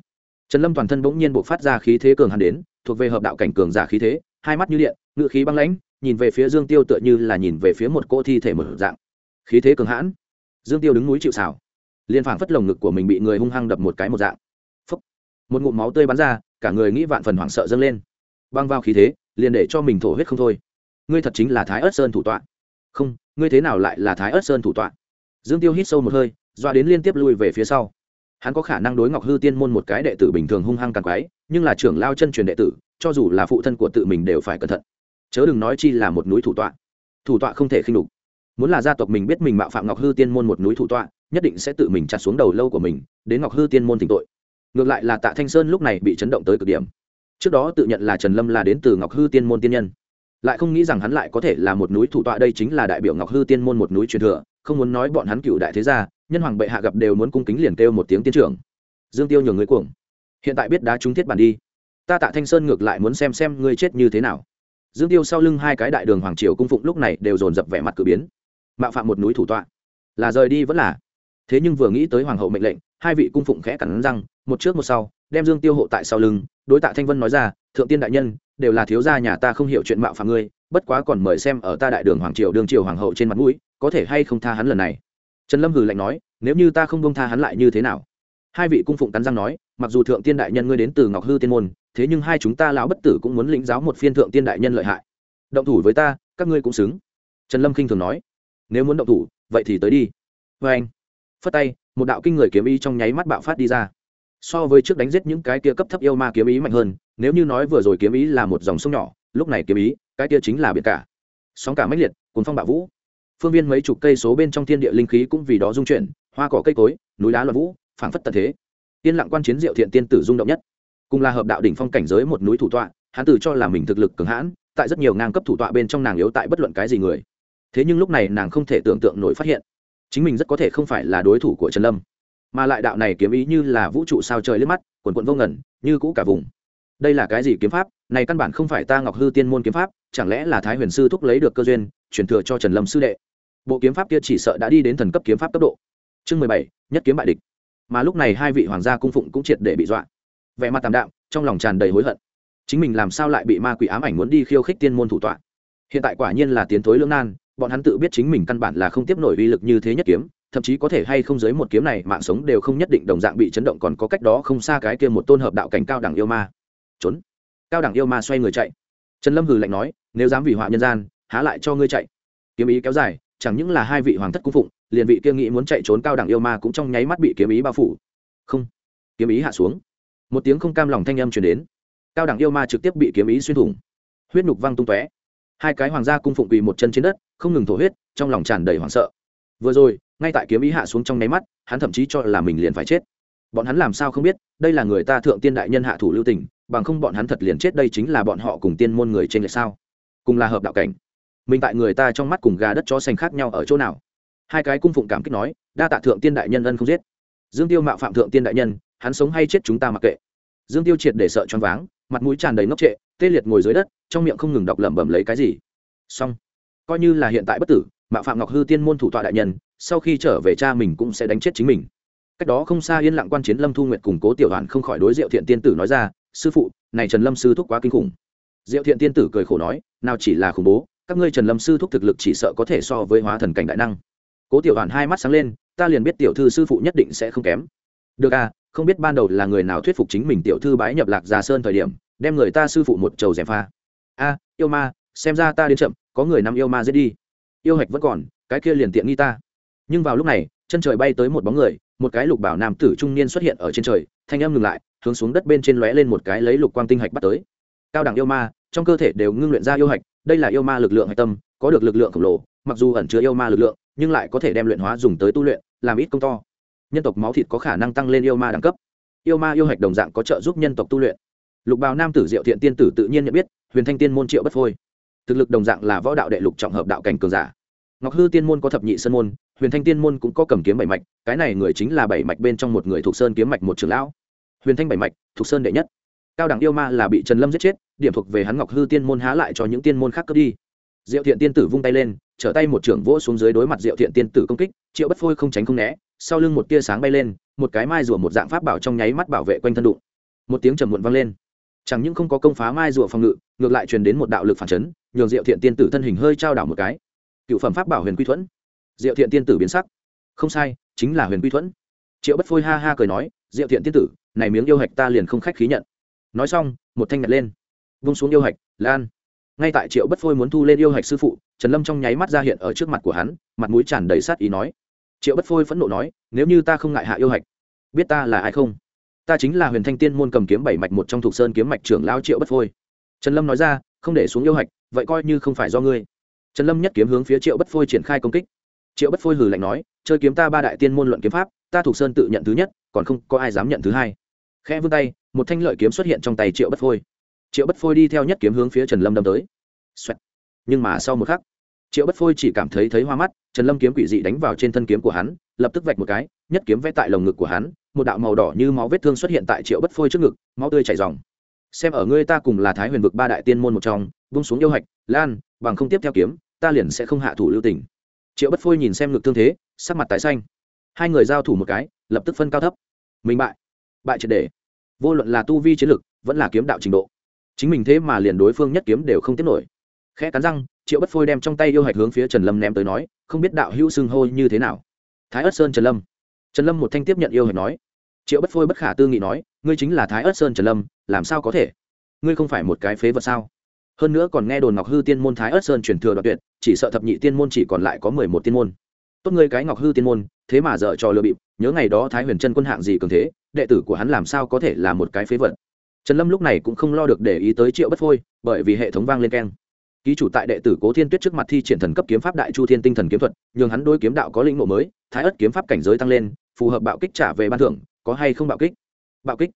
Trần lâm toàn thân bỗng nhiên buộc phát ra khí thế cường hắn đến, thuộc về hợp đạo cảnh cường giả khí thế, hai mắt như điện ngự khí băng lãnh, nhìn về phía dương tiêu tựa như là nhìn về phía một cỗ thi thể mở dạng. Khí thế cường hãn. Dương tiêu đứng núi chịu xảo liên phảng phất lồng ngực của mình bị người hung hăng đập một cái một dạng. Một ngụm máu tươi bắn ra, cả người nghĩ vạn phần hoảng sợ dâng lên. Băng vào khí thế liền để cho mình thổ huyết không thôi. Ngươi thật chính là thái ớt sơn thủ tọa. Không, ngươi thế nào lại là thái ớt sơn thủ tọa? Dương tiêu hít sâu một hơi, doa đến liên tiếp lui về phía sau. Hắn có khả năng đối ngọc hư tiên môn một cái đệ tử bình thường hung hăng càng quái, nhưng là trưởng lao chân truyền đệ tử, cho dù là phụ thân của tự mình đều phải cẩn thận. Chớ đừng nói chi là một núi thủ tọa. Thủ tọa không thể khinh đục muốn là gia tộc mình biết mình mạo phạm ngọc hư tiên môn một núi thủ tọa, nhất định sẽ tự mình chặt xuống đầu lâu của mình, đến ngọc hư tiên môn thỉnh tội. Ngược lại là tạ thanh sơn lúc này bị chấn động tới cực điểm trước đó tự nhận là trần lâm là đến từ ngọc hư tiên môn tiên nhân. Lại không nghĩ rằng hắn lại có thể là một núi thủ tọa, đây chính là đại biểu ngọc hư tiên môn một núi truyền thừa, không muốn nói bọn hắn cựu đại thế gia, nhân hoàng bệ hạ gặp đều muốn cung kính liền kêu một tiếng tiên trưởng. Dương tiêu nhường người cuồng. Hiện tại biết đá trúng thiết bản đi. Ta tạ thanh sơn ngược lại muốn xem xem ngươi chết như thế nào. Dương tiêu sau lưng hai cái đại đường hoàng triều cung phụng lúc này đều dồn dập vẻ mặt cử biến. Mạo phạm một núi thủ tọa. Là rời đi vẫn là. Thế nhưng vừa nghĩ tới hoàng hậu mệnh lệnh, hai vị cung phụng khẽ cắn răng, một trước một sau đem dương tiêu hộ tại sau lưng, đối tạ thanh vân nói ra, thượng tiên đại nhân, đều là thiếu gia nhà ta không hiểu chuyện mạo phạm ngươi, bất quá còn mời xem ở ta đại đường hoàng triều đương triều hoàng hậu trên mặt mũi, có thể hay không tha hắn lần này? Trần lâm hừ lạnh nói, nếu như ta không bông tha hắn lại như thế nào? Hai vị cung phụng cắn răng nói, mặc dù thượng tiên đại nhân ngươi đến từ ngọc hư tiên môn, thế nhưng hai chúng ta lão bất tử cũng muốn lĩnh giáo một phiên thượng tiên đại nhân lợi hại. Động thủ với ta, các ngươi cũng xứng. Trần lâm khinh thường nói, nếu muốn động thủ, vậy thì tới đi. Vê anh phất tay, một đạo kinh người kiếm y trong nháy mắt bạo phát đi ra so với trước đánh giết những cái kia cấp thấp yêu ma kiếm ý mạnh hơn, nếu như nói vừa rồi kiếm ý là một dòng sông nhỏ, lúc này kiếm ý, cái kia chính là biển cả. Sóng cả mãnh liệt, cuốn phong bạo vũ. Phương viên mấy chục cây số bên trong thiên địa linh khí cũng vì đó dung chuyển, hoa cỏ cây cối, núi đá loạn vũ, phảng phất tận thế. Yên lặng quan chiến diệu thiện tiên tử rung động nhất. Cùng là hợp đạo đỉnh phong cảnh giới một núi thủ tọa, hắn tự cho là mình thực lực cường hãn, tại rất nhiều ngang cấp thủ tọa bên trong nàng yếu tại bất luận cái gì người. Thế nhưng lúc này nàng không thể tưởng tượng nổi phát hiện, chính mình rất có thể không phải là đối thủ của trần lâm mà lại đạo này kiếm ý như là vũ trụ sao trời liếc mắt, quần quận vô ngẩn như cũ cả vùng. Đây là cái gì kiếm pháp? Này căn bản không phải ta ngọc hư tiên môn kiếm pháp, chẳng lẽ là thái huyền sư thúc lấy được cơ duyên chuyển thừa cho trần lâm sư đệ? Bộ kiếm pháp kia chỉ sợ đã đi đến thần cấp kiếm pháp cấp độ. Chương mười bảy, nhất kiếm bại địch. Mà lúc này hai vị hoàng gia cung phụng cũng triệt để bị dọa. Vẻ mặt tàm đạm, trong lòng tràn đầy hối hận. Chính mình làm sao lại bị ma quỷ ám ảnh muốn đi khiêu khích tiên môn thủ tọa? Hiện tại quả nhiên là tiến thối lưỡng nan, bọn hắn tự biết chính mình căn bản là không tiếp nổi uy lực như thế nhất kiếm thậm chí có thể hay không giới một kiếm này mạng sống đều không nhất định đồng dạng bị chấn động, còn có cách đó không xa cái kia một tôn hợp đạo cảnh cao đẳng yêu ma. Trốn. Cao đẳng yêu ma xoay người chạy. Trần lâm hừ lạnh nói, nếu dám vì họa nhân gian, há lại cho ngươi chạy. Kiếm ý kéo dài, chẳng những là hai vị hoàng thất cung phụng, liền vị kia nghĩ muốn chạy trốn cao đẳng yêu ma cũng trong nháy mắt bị kiếm ý bao phủ. Không. Kiếm ý hạ xuống. Một tiếng không cam lòng thanh âm truyền đến. Cao đẳng yêu ma trực tiếp bị kiếm ý xuyên thủng. Huyết nhục văng tung tóe. Hai cái hoàng gia cung phụng quỳ một chân trên đất, không ngừng thổ huyết, trong lòng tràn đầy hoảng sợ. Vừa rồi ngay tại kiếm ý hạ xuống trong nháy mắt, hắn thậm chí cho là mình liền phải chết. Bọn hắn làm sao không biết, đây là người ta thượng tiên đại nhân hạ thủ lưu tình, bằng không bọn hắn thật liền chết đây chính là bọn họ cùng tiên môn người trên lệch sao? Cùng là hợp đạo cảnh. Mình tại người ta trong mắt cùng gà đất chó xanh khác nhau ở chỗ nào? Hai cái cung phụng cảm kích nói, đa tạ thượng tiên đại nhân ân không giết. Dương tiêu mạo phạm thượng tiên đại nhân, hắn sống hay chết chúng ta mặc kệ. Dương tiêu triệt để sợ choáng váng, mặt mũi tràn đầy ngốc trệ, tê liệt ngồi dưới đất, trong miệng không ngừng đọc lẩm bẩm lấy cái gì. Xong, coi như là hiện tại bất tử mạo phạm ngọc hư tiên môn thủ tọa đại nhân, sau khi trở về cha mình cũng sẽ đánh chết chính mình. Cách đó không xa yên lặng quan chiến lâm thu nguyệt cùng cố tiểu hoàn không khỏi đối diệu thiện tiên tử nói ra, sư phụ, này trần lâm sư thúc quá kinh khủng. Diệu thiện tiên tử cười khổ nói, nào chỉ là khủng bố, các ngươi trần lâm sư thúc thực lực chỉ sợ có thể so với hóa thần cảnh đại năng. Cố tiểu hoàn hai mắt sáng lên, ta liền biết tiểu thư sư phụ nhất định sẽ không kém. Được à không biết ban đầu là người nào thuyết phục chính mình tiểu thư bái nhập lạc già sơn thời điểm, đem người ta sư phụ một trầu dèm pha. A, yêu ma, xem ra ta đến chậm, có người nằm yêu ma giết đi yêu hạch vẫn còn, cái kia liền tiện nghi ta. Nhưng vào lúc này, chân trời bay tới một bóng người, một cái lục bảo nam tử trung niên xuất hiện ở trên trời, thanh âm ngừng lại, hướng xuống đất bên trên lóe lên một cái lấy lục quang tinh hạch bắt tới. Cao đẳng yêu ma, trong cơ thể đều ngưng luyện ra yêu hạch, đây là yêu ma lực lượng hạch tâm, có được lực lượng khổng lồ, mặc dù ẩn chứa yêu ma lực lượng, nhưng lại có thể đem luyện hóa dùng tới tu luyện, làm ít công to. Nhân tộc máu thịt có khả năng tăng lên yêu ma đẳng cấp. Yêu ma yêu hạch đồng dạng có trợ giúp nhân tộc tu luyện. Lục bào nam tử diệu thiện tiên tử tự nhiên nhận biết, huyền thanh tiên môn triệu bất phôi. Thực lực đồng dạng là võ đạo đệ lục trọng hợp đạo cảnh cường giả ngọc hư tiên môn có thập nhị sơn môn, huyền thanh tiên môn cũng có cầm kiếm bảy mạch, cái này người chính là bảy mạch bên trong một người thuộc sơn kiếm mạch một trưởng lão. Huyền thanh bảy mạch, thuộc sơn đệ nhất. Cao đẳng yêu ma là bị trần lâm giết chết, điểm thuộc về hắn ngọc hư tiên môn há lại cho những tiên môn khác cướp đi. Diệu thiện tiên tử vung tay lên, trở tay một trưởng vỗ xuống dưới đối mặt diệu thiện tiên tử công kích, triệu bất phôi không tránh không né, sau lưng một tia sáng bay lên, một cái mai rùa một dạng pháp bảo trong nháy mắt bảo vệ quanh thân đụng. Một tiếng trầm muộn vang lên. Chẳng những không có công phá mai rùa phòng ngự, ngược lại truyền đến một đạo lực phản chấn, nhường diệu thiện tiên tử thân hình hơi trao đảo một cái cựu phẩm pháp bảo huyền quy thuẫn. Diệu thiện tiên tử biến sắc. Không sai, chính là huyền quy thuẫn. Triệu bất phôi ha ha cười nói, diệu thiện tiên tử, này miếng yêu hạch ta liền không khách khí nhận. Nói xong, một thanh nhặt lên. Vung xuống yêu hạch, lan. Ngay tại triệu bất phôi muốn thu lên yêu hạch sư phụ, trần lâm trong nháy mắt ra hiện ở trước mặt của hắn, mặt mũi tràn đầy sát ý nói. Triệu bất phôi phẫn nộ nói, nếu như ta không ngại hạ yêu hạch, biết ta là ai không? Ta chính là huyền thanh tiên môn cầm kiếm bảy mạch một trong thục sơn kiếm mạch trưởng lao triệu bất phôi. Trần lâm nói ra, không để xuống yêu hạch, vậy coi như không phải do ngươi trần lâm nhất kiếm hướng phía triệu bất phôi triển khai công kích. Triệu bất phôi hừ lạnh nói, chơi kiếm ta ba đại tiên môn luận kiếm pháp, ta thuộc sơn tự nhận thứ nhất, còn không có ai dám nhận thứ hai. Khẽ vươn tay, một thanh lợi kiếm xuất hiện trong tay triệu bất phôi. Triệu bất phôi đi theo nhất kiếm hướng phía trần lâm đâm tới、Xoẹt. nhưng mà sau một khắc, triệu bất phôi chỉ cảm thấy thấy hoa mắt, trần lâm kiếm quỷ dị đánh vào trên thân kiếm của hắn, lập tức vạch một cái, nhất kiếm vẽ tại lồng ngực của hắn, một đạo màu đỏ như máu vết thương xuất hiện tại triệu bất phôi trước ngực, máu tươi chảy dòng xem ở ngươi ta cùng là thái huyền vực ba đại tiên môn một trong, vung xuống yêu hạch, lan, bằng không tiếp theo kiếm ta liền sẽ không hạ thủ lưu tình. Triệu bất phôi nhìn xem ngực thương thế, sắc mặt tái xanh. Hai người giao thủ một cái, lập tức phân cao thấp. Mình bại. Bại triệt đề vô luận là tu vi chiến lực, vẫn là kiếm đạo trình độ. Chính mình thế mà liền đối phương nhất kiếm đều không tiếp nổi. Khẽ cắn răng, triệu bất phôi đem trong tay yêu hạch hướng phía trần lâm ném tới nói, không biết đạo hữu xưng hô như thế nào. Thái ất sơn trần lâm. Trần lâm một thanh tiếp nhận yêu hạch nói. Triệu bất phôi bất khả tư nghị nói, ngươi chính là thái ất sơn trần lâm, làm sao có thể? Ngươi không phải một cái phế vật sao? Hơn nữa còn nghe đồn ngọc hư tiên môn thái ất sơn truyền thừa đoạt tuyệt, chỉ sợ thập nhị tiên môn chỉ còn lại có mười một tiên môn. Tốt ngươi cái ngọc hư tiên môn, thế mà dở trò lừa bịp, nhớ ngày đó thái huyền chân quân hạng gì cường thế, đệ tử của hắn làm sao có thể là một cái phế vật. Trần lâm lúc này cũng không lo được để ý tới triệu bất phôi, bởi vì hệ thống vang lên keng. Ký chủ tại đệ tử cố thiên tuyết trước mặt thi triển thần cấp kiếm pháp đại chu thiên tinh thần kiếm thuật, nhường hắn đôi kiếm đạo có lĩnh ngộ mới, thái ất kiếm pháp cảnh giới tăng lên, phù hợp bạo kích trả về ban thưởng, có hay không bạo kích? Bạo kích.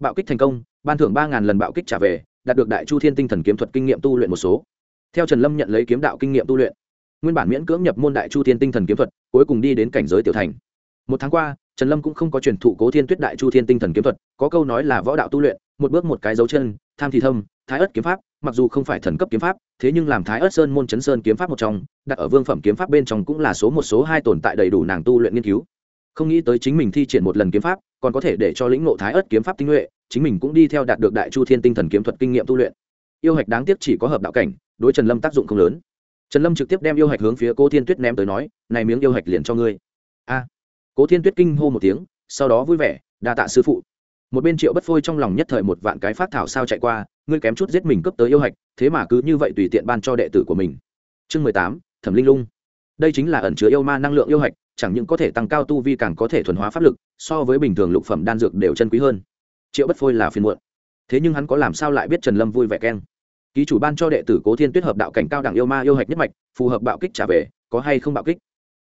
Bạo kích thành công, ban thưởng ba ngàn lần bạo kích trả về đạt được đại chu thiên tinh thần kiếm thuật kinh nghiệm tu luyện một số. Theo trần lâm nhận lấy kiếm đạo kinh nghiệm tu luyện, nguyên bản miễn cưỡng nhập môn đại chu thiên tinh thần kiếm thuật, cuối cùng đi đến cảnh giới tiểu thành. Một tháng qua, trần lâm cũng không có truyền thụ cố thiên tuyết đại chu thiên tinh thần kiếm thuật, có câu nói là võ đạo tu luyện, một bước một cái dấu chân, tham thì thâm, thái ớt kiếm pháp, mặc dù không phải thần cấp kiếm pháp, thế nhưng làm thái ớt sơn môn chấn sơn kiếm pháp một trong, đặt ở vương phẩm kiếm pháp bên trong cũng là số một, số hai tồn tại đầy đủ nàng tu luyện nghiên cứu. Không nghĩ tới chính mình thi triển một lần kiếm pháp, còn có thể để cho lĩnh ngộ thái ớt kiếm pháp tinh nhuệ chính mình cũng đi theo đạt được đại chu thiên tinh thần kiếm thuật kinh nghiệm tu luyện. Yêu hạch đáng tiếc chỉ có hợp đạo cảnh, đối trần lâm tác dụng không lớn. Trần lâm trực tiếp đem yêu hạch hướng phía cô thiên tuyết ném tới nói, này miếng yêu hạch liền cho ngươi. A. Cố thiên tuyết kinh hô một tiếng, sau đó vui vẻ, đa tạ sư phụ. Một bên triệu bất phôi trong lòng nhất thời một vạn cái phát thảo sao chạy qua, ngươi kém chút giết mình cướp tới yêu hạch, thế mà cứ như vậy tùy tiện ban cho đệ tử của mình. Chương mười tám, thẩm linh lung. Đây chính là ẩn chứa yêu ma năng lượng yêu hạch, chẳng những có thể tăng cao tu vi càng có thể thuần hóa pháp lực, so với bình thường lục phẩm đan dược đều chân quý hơn triệu bất phôi là phiền muộn. Thế nhưng hắn có làm sao lại biết trần lâm vui vẻ keng? Ký chủ ban cho đệ tử cố thiên tuyết hợp đạo cảnh cao đẳng yêu ma yêu hạch nhất mạch, phù hợp bạo kích trả về, có hay không bạo kích?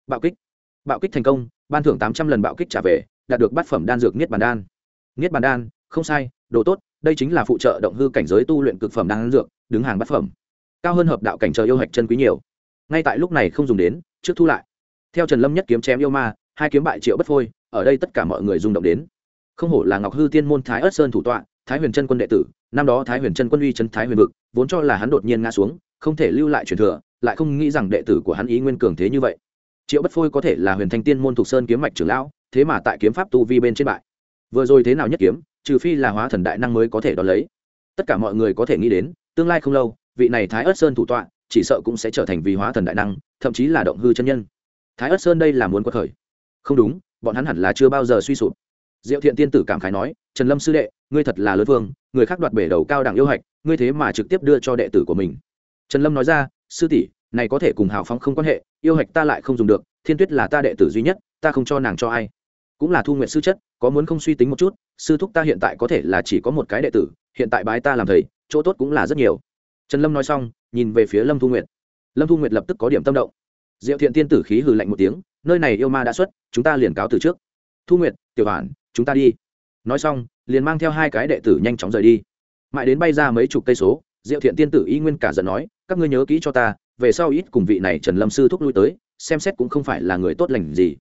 Bạo kích. Bạo kích thành công, ban thưởng tám trăm lần bạo kích trả về, đạt được bát phẩm đan dược niết bàn đan. Niết bàn đan, không sai, đồ tốt, đây chính là phụ trợ động hư cảnh giới tu luyện cực phẩm đan dược, đứng hàng bát phẩm. Cao hơn hợp đạo cảnh chờ yêu hạch chân quý nhiều. Ngay tại lúc này không dùng đến, trước thu lại. Theo trần lâm nhất kiếm chém yêu ma, hai kiếm bại triệu bất phôi, ở đây tất cả mọi người rung động đến không hổ là ngọc hư tiên môn thái ớt sơn thủ tọa, thái huyền chân quân đệ tử, năm đó thái huyền chân quân uy chân thái huyền vực, vốn cho là hắn đột nhiên ngã xuống, không thể lưu lại truyền thừa, lại không nghĩ rằng đệ tử của hắn ý nguyên cường thế như vậy. Triệu bất phôi có thể là huyền thanh tiên môn thục sơn kiếm mạch trưởng lão, thế mà tại kiếm pháp tu vi bên trên bại. Vừa rồi thế nào nhất kiếm, trừ phi là hóa thần đại năng mới có thể đón lấy. Tất cả mọi người có thể nghĩ đến, tương lai không lâu, vị này thái ất sơn thủ tọa, chỉ sợ cũng sẽ trở thành vì hóa thần đại năng, thậm chí là động hư chân nhân. Thái ất sơn đây là muốn quật khởi. Không đúng, bọn hắn hẳn là chưa bao giờ suy sụp diệu thiện tiên tử cảm khái nói, trần lâm sư đệ, ngươi thật là lớn vương, người khác đoạt bể đầu cao đẳng yêu hạch, ngươi thế mà trực tiếp đưa cho đệ tử của mình. Trần lâm nói ra, sư tỷ, này có thể cùng hào phóng không quan hệ, yêu hạch ta lại không dùng được, thiên tuyết là ta đệ tử duy nhất, ta không cho nàng cho ai. Cũng là thu nguyện sư chất, có muốn không suy tính một chút, sư thúc ta hiện tại có thể là chỉ có một cái đệ tử, hiện tại bái ta làm thầy, chỗ tốt cũng là rất nhiều. Trần lâm nói xong, nhìn về phía lâm thu nguyệt. Lâm thu nguyệt lập tức có điểm tâm động. Diệu thiện tiên tử khí hừ lạnh một tiếng, nơi này yêu ma đã xuất, chúng ta liền cáo từ trước. Thu nguyệt, tiểu bản chúng ta đi. Nói xong, liền mang theo hai cái đệ tử nhanh chóng rời đi. Mãi đến bay ra mấy chục cây số, diệu thiện tiên tử y nguyên cả giận nói, các ngươi nhớ kỹ cho ta, về sau ít cùng vị này trần lâm sư thúc lui tới, xem xét cũng không phải là người tốt lành gì.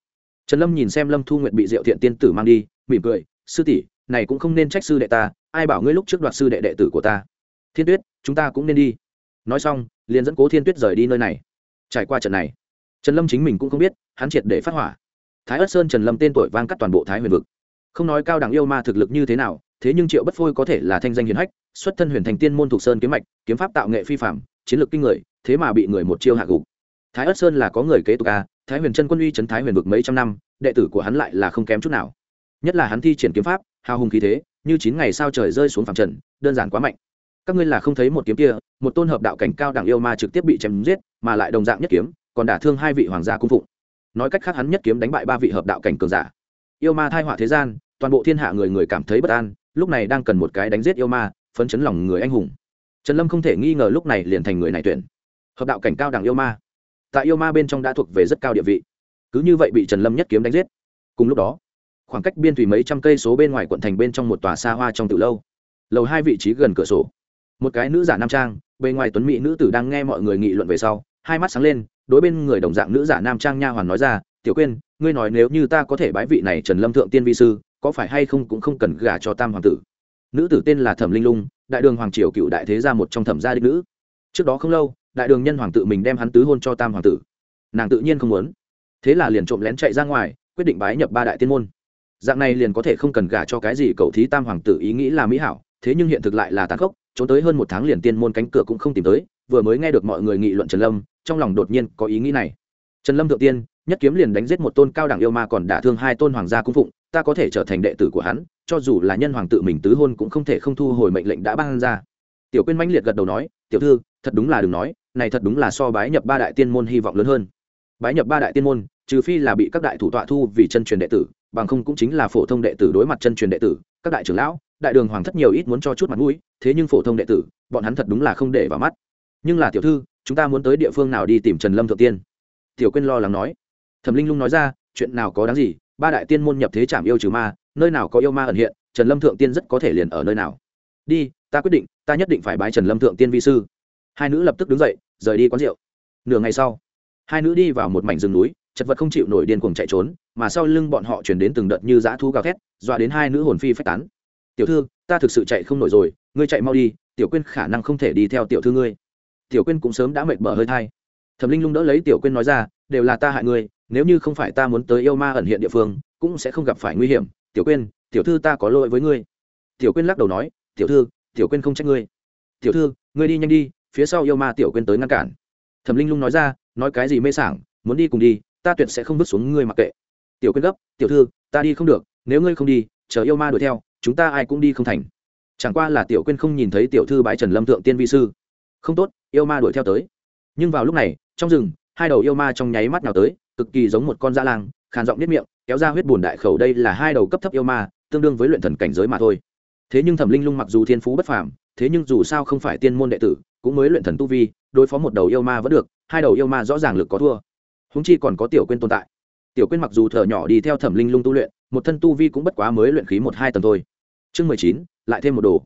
Trần lâm nhìn xem lâm thu nguyện bị diệu thiện tiên tử mang đi, mỉm cười, sư tỷ, này cũng không nên trách sư đệ ta, ai bảo ngươi lúc trước đoạt sư đệ đệ tử của ta. Thiên tuyết, chúng ta cũng nên đi. Nói xong, liền dẫn cố thiên tuyết rời đi nơi này. Trải qua trận này, trần lâm chính mình cũng không biết, hắn triệt để phát hỏa. Thái ất sơn trần lâm tên tuổi vang cắt toàn bộ thái huyền vực không nói cao đẳng yêu ma thực lực như thế nào, thế nhưng triệu bất phôi có thể là thanh danh hiền hách, xuất thân huyền thành tiên môn thuộc sơn kiếm mạch, kiếm pháp tạo nghệ phi phạm chiến lược kinh người, thế mà bị người một chiêu hạ gục. Thái ất sơn là có người kế tục a, thái huyền chân quân uy trấn thái huyền vực mấy trăm năm, đệ tử của hắn lại là không kém chút nào. Nhất là hắn thi triển kiếm pháp, hào hùng khí thế, như chín ngày sao trời rơi xuống phạm trần, đơn giản quá mạnh. Các ngươi là không thấy một kiếm kia, một tôn hợp đạo cảnh cao đẳng yêu ma trực tiếp bị chém giết, mà lại đồng dạng nhất kiếm, còn đả thương hai vị hoàng gia cung phụng. Nói cách khác hắn nhất kiếm đánh bại ba vị hợp đạo cảnh cường giả yêu ma thai họa thế gian, toàn bộ thiên hạ người người cảm thấy bất an, lúc này đang cần một cái đánh giết yêu ma, phấn chấn lòng người anh hùng. Trần lâm không thể nghi ngờ lúc này liền thành người này tuyển. Hợp đạo cảnh cao đẳng yêu ma. Tại yêu ma bên trong đã thuộc về rất cao địa vị. Cứ như vậy bị trần lâm nhất kiếm đánh giết. Cùng lúc đó, khoảng cách biên thủy mấy trăm cây số bên ngoài quận thành bên trong một tòa xa hoa trong từ lâu. Lầu hai vị trí gần cửa sổ. Một cái nữ giả nam trang, bề ngoài tuấn mỹ nữ tử đang nghe mọi người nghị luận về sau, hai mắt sáng lên, đối bên người đồng dạng nữ giả nam trang nha hoàn nói ra tiểu quyên ngươi nói nếu như ta có thể bái vị này trần lâm thượng tiên vi sư, có phải hay không cũng không cần gả cho tam hoàng tử? Nữ tử tên là thẩm linh lung, đại đường hoàng triều cựu đại thế gia một trong thẩm gia đích nữ. Trước đó không lâu, đại đường nhân hoàng tự mình đem hắn tứ hôn cho tam hoàng tử. Nàng tự nhiên không muốn. Thế là liền trộm lén chạy ra ngoài, quyết định bái nhập ba đại tiên môn. Dạng này liền có thể không cần gả cho cái gì cậu thí tam hoàng tử ý nghĩ là mỹ hảo, thế nhưng hiện thực lại là tàn khốc, trốn tới hơn một tháng liền tiên môn cánh cửa cũng không tìm tới, vừa mới nghe được mọi người nghị luận trần lâm, trong lòng đột nhiên có ý nghĩ này. Trần lâm thượng tiên nhất kiếm liền đánh giết một tôn cao đẳng yêu ma còn đả thương hai tôn hoàng gia cung phụng, ta có thể trở thành đệ tử của hắn, cho dù là nhân hoàng tự mình tứ hôn cũng không thể không thu hồi mệnh lệnh đã ban ra. Tiểu quyên mãnh liệt gật đầu nói, tiểu thư, thật đúng là đừng nói, này thật đúng là so bái nhập ba đại tiên môn hy vọng lớn hơn. Bái nhập ba đại tiên môn, trừ phi là bị các đại thủ tọa thu vì chân truyền đệ tử, bằng không cũng chính là phổ thông đệ tử đối mặt chân truyền đệ tử, các đại trưởng lão, đại đường hoàng thất nhiều ít muốn cho chút mặt mũi, thế nhưng phổ thông đệ tử, bọn hắn thật đúng là không để vào mắt. Nhưng là tiểu thư, chúng ta muốn tới địa phương nào đi tìm trần lâm thượng tiên? Tiểu quyên lo lắng nói thẩm linh lung nói ra, chuyện nào có đáng gì, ba đại tiên môn nhập thế trảm yêu trừ ma, nơi nào có yêu ma ẩn hiện, trần lâm thượng tiên rất có thể liền ở nơi nào. Đi, ta quyết định, ta nhất định phải bái trần lâm thượng tiên vi sư. Hai nữ lập tức đứng dậy, rời đi quán rượu. Nửa ngày sau, hai nữ đi vào một mảnh rừng núi, chật vật không chịu nổi điên cuồng chạy trốn, mà sau lưng bọn họ chuyển đến từng đợt như dã thu gào thét, dọa đến hai nữ hồn phi phách tán. Tiểu thư, ta thực sự chạy không nổi rồi, ngươi chạy mau đi, tiểu quyên khả năng không thể đi theo tiểu thư ngươi. Tiểu quyên cũng sớm đã mệt mở hơi thai. Thẩm linh lung đỡ lấy tiểu quyên nói ra, đều là ta hại ngươi nếu như không phải ta muốn tới yêu ma ẩn hiện địa phương, cũng sẽ không gặp phải nguy hiểm. Tiểu quyên, tiểu thư ta có lỗi với ngươi. Tiểu quyên lắc đầu nói, tiểu thư, tiểu quyên không trách ngươi. Tiểu thư, ngươi đi nhanh đi, phía sau yêu ma tiểu quyên tới ngăn cản. Thẩm linh lung nói ra, nói cái gì mê sảng, muốn đi cùng đi, ta tuyệt sẽ không vứt xuống ngươi mặc kệ. Tiểu quyên gấp, tiểu thư, ta đi không được, nếu ngươi không đi, chờ yêu ma đuổi theo, chúng ta ai cũng đi không thành. Chẳng qua là tiểu quyên không nhìn thấy tiểu thư bãi trần lâm thượng tiên vi sư. Không tốt, yêu ma đuổi theo tới. Nhưng vào lúc này, trong rừng hai đầu yêu ma trong nháy mắt nào tới, cực kỳ giống một con dã lang, khàn giọng nếp miệng, kéo ra huyết bùn đại khẩu đây là hai đầu cấp thấp yêu ma, tương đương với luyện thần cảnh giới mà thôi. Thế nhưng thẩm linh lung mặc dù thiên phú bất phàm, thế nhưng dù sao không phải tiên môn đệ tử, cũng mới luyện thần tu vi, đối phó một đầu yêu ma vẫn được, hai đầu yêu ma rõ ràng lực có thua. Húng chi còn có tiểu quên tồn tại. Tiểu quên mặc dù thở nhỏ đi theo thẩm linh lung tu luyện, một thân tu vi cũng bất quá mới luyện khí một hai tầng thôi. Chương mười chín, lại thêm một đồ.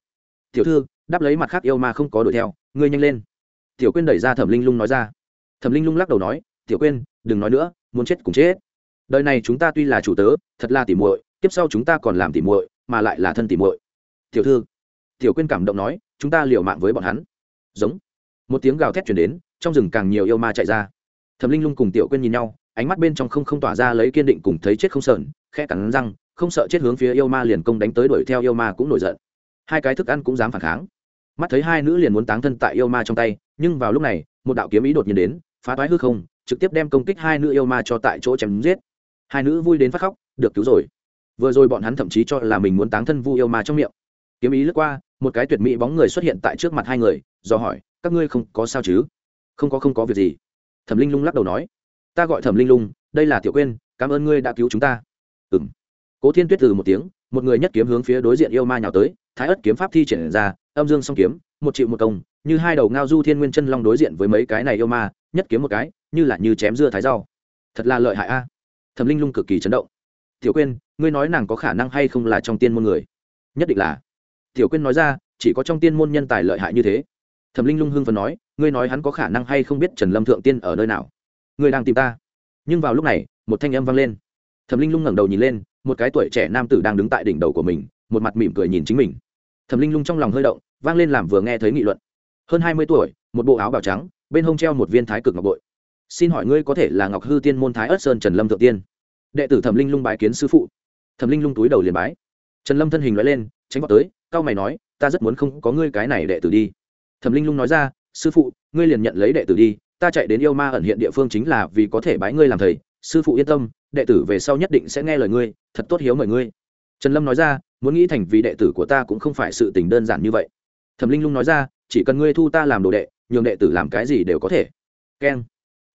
Tiểu thư, đáp lấy mặt khác yêu ma không có đuổi theo, ngươi nhanh lên. Tiểu quên đẩy ra thẩm linh lung nói ra thẩm linh lung lắc đầu nói, tiểu quên đừng nói nữa, muốn chết cũng chết. Đời này chúng ta tuy là chủ tớ, thật là tỉ muội, tiếp sau chúng ta còn làm tỉ muội, mà lại là thân tỉ muội. Tiểu thư. Tiểu quyên cảm động nói, chúng ta liều mạng với bọn hắn. Giống. Một tiếng gào thét chuyển đến, trong rừng càng nhiều yêu ma chạy ra. Thẩm linh lung cùng tiểu quyên nhìn nhau, ánh mắt bên trong không không tỏa ra lấy kiên định cùng thấy chết không sờn, khẽ cắn răng, không sợ chết hướng phía yêu ma liền công đánh tới đuổi theo yêu ma cũng nổi giận. Hai cái thức ăn cũng dám phản kháng mắt thấy hai nữ liền muốn táng thân tại yêu ma trong tay, nhưng vào lúc này, một đạo kiếm ý đột nhiên đến, phá toái hư không, trực tiếp đem công kích hai nữ yêu ma cho tại chỗ chém giết. Hai nữ vui đến phát khóc, được cứu rồi. Vừa rồi bọn hắn thậm chí cho là mình muốn táng thân vu yêu ma trong miệng. Kiếm ý lướt qua, một cái tuyệt mỹ bóng người xuất hiện tại trước mặt hai người, do hỏi, các ngươi không có sao chứ? Không có không có việc gì. Thẩm linh lung lắc đầu nói, ta gọi thẩm linh lung, đây là tiểu quên cảm ơn ngươi đã cứu chúng ta. Ừ m cố thiên tuyết từ một tiếng, một người nhất kiếm hướng phía đối diện yêu ma nhào tới thái ất kiếm pháp thi triển ra, âm dương song kiếm, một triệu một công, như hai đầu ngao du thiên nguyên chân long đối diện với mấy cái này yêu ma, nhất kiếm một cái, như là như chém dưa thái rau. Thật là lợi hại a. Thẩm linh lung cực kỳ chấn động. Tiểu quyên, ngươi nói nàng có khả năng hay không là trong tiên môn người? Nhất định là. Tiểu quyên nói ra, chỉ có trong tiên môn nhân tài lợi hại như thế. Thẩm linh lung hưng phần nói, ngươi nói hắn có khả năng hay không biết trần lâm thượng tiên ở nơi nào? Ngươi đang tìm ta. Nhưng vào lúc này, một thanh âm vang lên. Thẩm linh lung ngẩng đầu nhìn lên, một cái tuổi trẻ nam tử đang đứng tại đỉnh đầu của mình, một mặt mỉm cười nhìn chính mình thẩm linh lung trong lòng hơi động, vang lên làm vừa nghe thấy nghị luận. Hơn hai mươi tuổi, một bộ áo bào trắng, bên hông treo một viên thái cực ngọc bội. Xin hỏi ngươi có thể là ngọc hư tiên môn thái ất sơn trần lâm thượng tiên? Đệ tử thẩm linh lung bái kiến sư phụ. Thẩm linh lung túi đầu liền bái. Trần lâm thân hình nói lên, tránh vào tới cao mày nói, ta rất muốn không có ngươi cái này đệ tử đi. Thẩm linh lung nói ra, sư phụ, ngươi liền nhận lấy đệ tử đi, ta chạy đến yêu ma ẩn hiện địa phương chính là vì có thể bái ngươi làm thầy. Sư phụ yên tâm, đệ tử về sau nhất định sẽ nghe lời ngươi, thật tốt hiếu mời ngươi trần lâm nói ra, muốn nghĩ thành vì đệ tử của ta cũng không phải sự tình đơn giản như vậy. Thẩm linh lung nói ra, chỉ cần ngươi thu ta làm đồ đệ, nhường đệ tử làm cái gì đều có thể. Keng.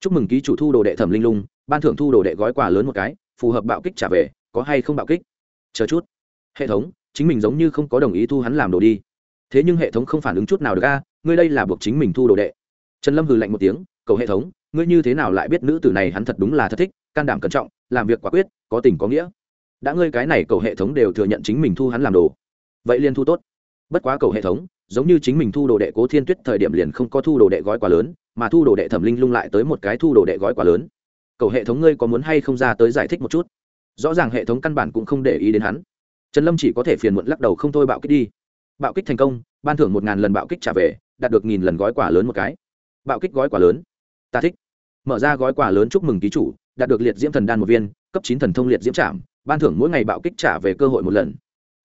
Chúc mừng ký chủ thu đồ đệ. Thẩm linh lung, ban thưởng thu đồ đệ gói quà lớn một cái, phù hợp bạo kích trả về, có hay không bạo kích? Chờ chút. Hệ thống, chính mình giống như không có đồng ý thu hắn làm đồ đi. Thế nhưng hệ thống không phản ứng chút nào được a, ngươi đây là buộc chính mình thu đồ đệ. Trần lâm hừ lạnh một tiếng, cầu hệ thống, ngươi như thế nào lại biết nữ tử này hắn thật đúng là thật thích, can đảm cẩn trọng, làm việc quả quyết, có tình có nghĩa đã ngươi cái này cầu hệ thống đều thừa nhận chính mình thu hắn làm đồ. Vậy liền thu tốt. Bất quá cầu hệ thống, giống như chính mình thu đồ đệ cố thiên tuyết thời điểm liền không có thu đồ đệ gói quá lớn, mà thu đồ đệ thẩm linh lung lại tới một cái thu đồ đệ gói quá lớn. Cầu hệ thống ngươi có muốn hay không ra tới giải thích một chút? Rõ ràng hệ thống căn bản cũng không để ý đến hắn. Trần lâm chỉ có thể phiền muộn lắc đầu không thôi bạo kích đi. Bạo kích thành công, ban thưởng một ngàn lần bạo kích trả về, đạt được nghìn lần gói quả lớn một cái. Bạo kích gói quả lớn. Ta thích. Mở ra gói quà lớn chúc mừng ký chủ, đạt được liệt diễm thần đan một viên, cấp chín thần thông liệt diễm trảm ban thưởng mỗi ngày bạo kích trả về cơ hội một lần.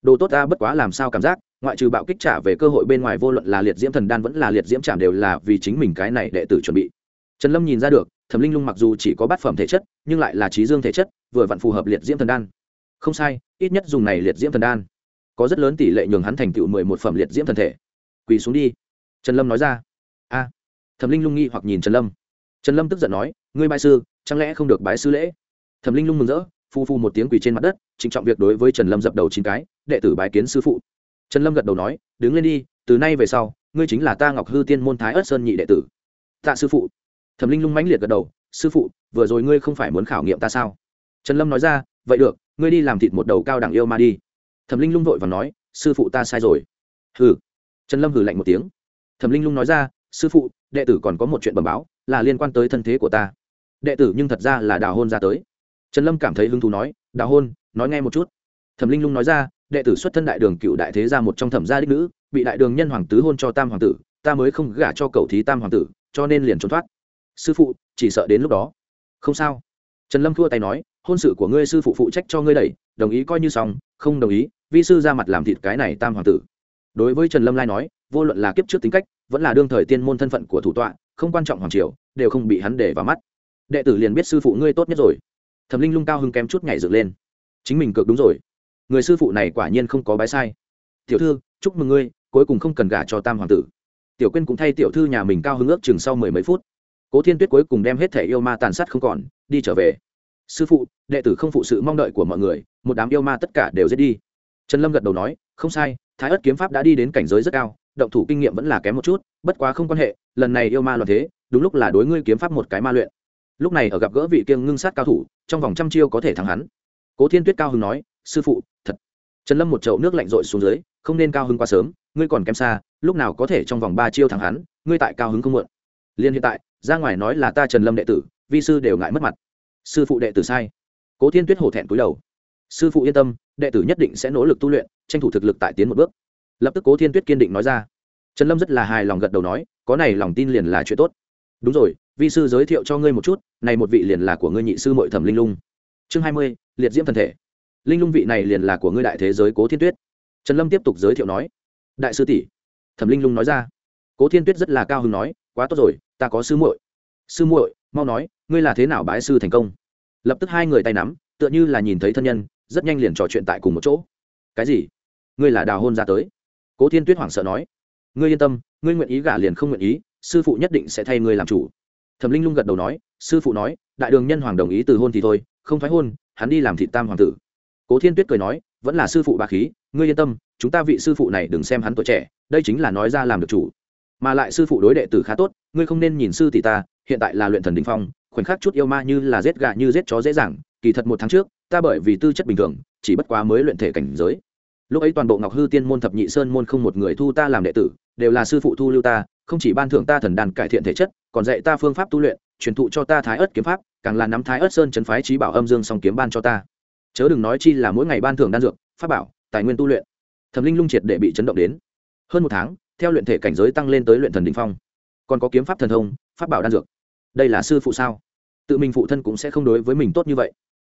Đồ tốt ta bất quá làm sao cảm giác, ngoại trừ bạo kích trả về cơ hội bên ngoài vô luận là liệt diễm thần đan vẫn là liệt diễm trảm đều là vì chính mình cái này đệ tử chuẩn bị. Trần lâm nhìn ra được, thẩm linh lung mặc dù chỉ có bát phẩm thể chất, nhưng lại là trí dương thể chất, vừa vặn phù hợp liệt diễm thần đan. Không sai, ít nhất dùng này liệt diễm thần đan. Có rất lớn tỷ lệ nhường hắn thành tựu mười một phẩm liệt diễm thần thể. Quỳ xuống đi. Trần lâm nói ra. A. Thẩm linh lung nghi hoặc nhìn trần lâm. Trần lâm tức giận nói, ngươi bái sư, chẳng lẽ không được bái sư lễ? Thẩm linh lung mừng rỡ phu phu một tiếng quỳ trên mặt đất, trịnh trọng việc đối với trần lâm dập đầu chín cái, đệ tử bái kiến sư phụ. Trần lâm gật đầu nói, đứng lên đi, từ nay về sau, ngươi chính là ta ngọc hư tiên môn thái ất sơn nhị đệ tử. Tạ sư phụ. Thẩm linh lung mãnh liệt gật đầu, sư phụ, vừa rồi ngươi không phải muốn khảo nghiệm ta sao? Trần lâm nói ra, vậy được, ngươi đi làm thịt một đầu cao đẳng yêu ma đi. Thẩm linh lung vội và nói, sư phụ ta sai rồi. Hừ. Trần lâm hừ lạnh một tiếng. Thẩm linh lung nói ra, sư phụ, đệ tử còn có một chuyện bẩm báo, là liên quan tới thân thế của ta. Đệ tử nhưng thật ra là đào hôn ra tới trần lâm cảm thấy hứng thú nói, đào hôn, nói nghe một chút. Thẩm linh lung nói ra, đệ tử xuất thân đại đường cựu đại thế ra một trong thẩm gia đích nữ, bị đại đường nhân hoàng tứ hôn cho tam hoàng tử, ta mới không gả cho cầu thí tam hoàng tử, cho nên liền trốn thoát. Sư phụ, chỉ sợ đến lúc đó. Không sao. Trần lâm thua tay nói, hôn sự của ngươi sư phụ phụ trách cho ngươi đẩy, đồng ý coi như xong, không đồng ý, vi sư ra mặt làm thịt cái này tam hoàng tử. Đối với trần lâm lai nói, vô luận là kiếp trước tính cách, vẫn là đương thời tiên môn thân phận của thủ tọa, không quan trọng hoàng triều, đều không bị hắn để vào mắt. Đệ tử liền biết sư phụ ngươi tốt nhất rồi thẩm linh lung cao hưng kém chút nhảy dựng lên chính mình cược đúng rồi người sư phụ này quả nhiên không có bái sai tiểu thư chúc mừng ngươi cuối cùng không cần gả cho tam hoàng tử tiểu quyên cũng thay tiểu thư nhà mình cao hứng ước chừng sau mười mấy phút cố thiên tuyết cuối cùng đem hết thẻ yêu ma tàn sát không còn đi trở về sư phụ đệ tử không phụ sự mong đợi của mọi người một đám yêu ma tất cả đều giết đi trần lâm gật đầu nói không sai thái ất kiếm pháp đã đi đến cảnh giới rất cao động thủ kinh nghiệm vẫn là kém một chút bất quá không quan hệ lần này yêu ma loạn thế đúng lúc là đối ngươi kiếm pháp một cái ma luyện lúc này ở gặp gỡ vị kiêng ngưng sát cao thủ, trong vòng trăm chiêu có thể thắng hắn. Cố thiên tuyết cao hưng nói, sư phụ, thật. Trần lâm một chậu nước lạnh rội xuống dưới, không nên cao hưng quá sớm, ngươi còn kém xa, lúc nào có thể trong vòng ba chiêu thắng hắn, ngươi tại cao hứng không muộn. Liên hiện tại, ra ngoài nói là ta trần lâm đệ tử, vi sư đều ngại mất mặt. Sư phụ đệ tử sai. Cố thiên tuyết hổ thẹn cúi đầu. Sư phụ yên tâm, đệ tử nhất định sẽ nỗ lực tu luyện, tranh thủ thực lực tại tiến một bước. Lập tức cố thiên tuyết kiên định nói ra. Trần lâm rất là hài lòng gật đầu nói, có này lòng tin liền là chuyện tốt. Đúng rồi vi sư giới thiệu cho ngươi một chút, này một vị liền là của ngươi nhị sư mội thẩm linh lung. Chương hai mươi, liệt diễm thần thể. Linh lung vị này liền là của ngươi đại thế giới cố thiên tuyết. Trần lâm tiếp tục giới thiệu nói, đại sư tỷ. Thẩm linh lung nói ra, cố thiên tuyết rất là cao hứng nói, quá tốt rồi, ta có sư muội. Sư muội, mau nói, ngươi là thế nào bái sư thành công? Lập tức hai người tay nắm, tựa như là nhìn thấy thân nhân, rất nhanh liền trò chuyện tại cùng một chỗ. Cái gì? Ngươi là đào hôn ra tới? Cố thiên tuyết hoảng sợ nói, ngươi yên tâm, ngươi nguyện ý gả liền không nguyện ý, sư phụ nhất định sẽ thay ngươi làm chủ thẩm linh lung gật đầu nói, sư phụ nói, đại đường nhân hoàng đồng ý từ hôn thì thôi, không thoái hôn, hắn đi làm thị tam hoàng tử. Cố thiên tuyết cười nói, vẫn là sư phụ bà khí, ngươi yên tâm, chúng ta vị sư phụ này đừng xem hắn tuổi trẻ, đây chính là nói ra làm được chủ. Mà lại sư phụ đối đệ tử khá tốt, ngươi không nên nhìn sư tỷ ta, hiện tại là luyện thần đình phong, khoảnh khắc chút yêu ma như là giết gà như giết chó dễ dàng, kỳ thật một tháng trước, ta bởi vì tư chất bình thường, chỉ bất quá mới luyện thể cảnh giới. Lúc ấy toàn bộ ngọc hư tiên môn thập nhị sơn môn không một người thu ta làm đệ tử, đều là sư phụ thu lưu ta không chỉ ban thưởng ta thần đàn cải thiện thể chất, còn dạy ta phương pháp tu luyện, truyền thụ cho ta thái ớt kiếm pháp, càng là nắm thái ớt sơn chấn phái trí bảo âm dương song kiếm ban cho ta. Chớ đừng nói chi là mỗi ngày ban thưởng đan dược, pháp bảo, tài nguyên tu luyện. Thẩm linh lung triệt để bị chấn động đến. Hơn một tháng, theo luyện thể cảnh giới tăng lên tới luyện thần đình phong. Còn có kiếm pháp thần thông, pháp bảo đan dược. Đây là sư phụ sao? Tự mình phụ thân cũng sẽ không đối với mình tốt như vậy.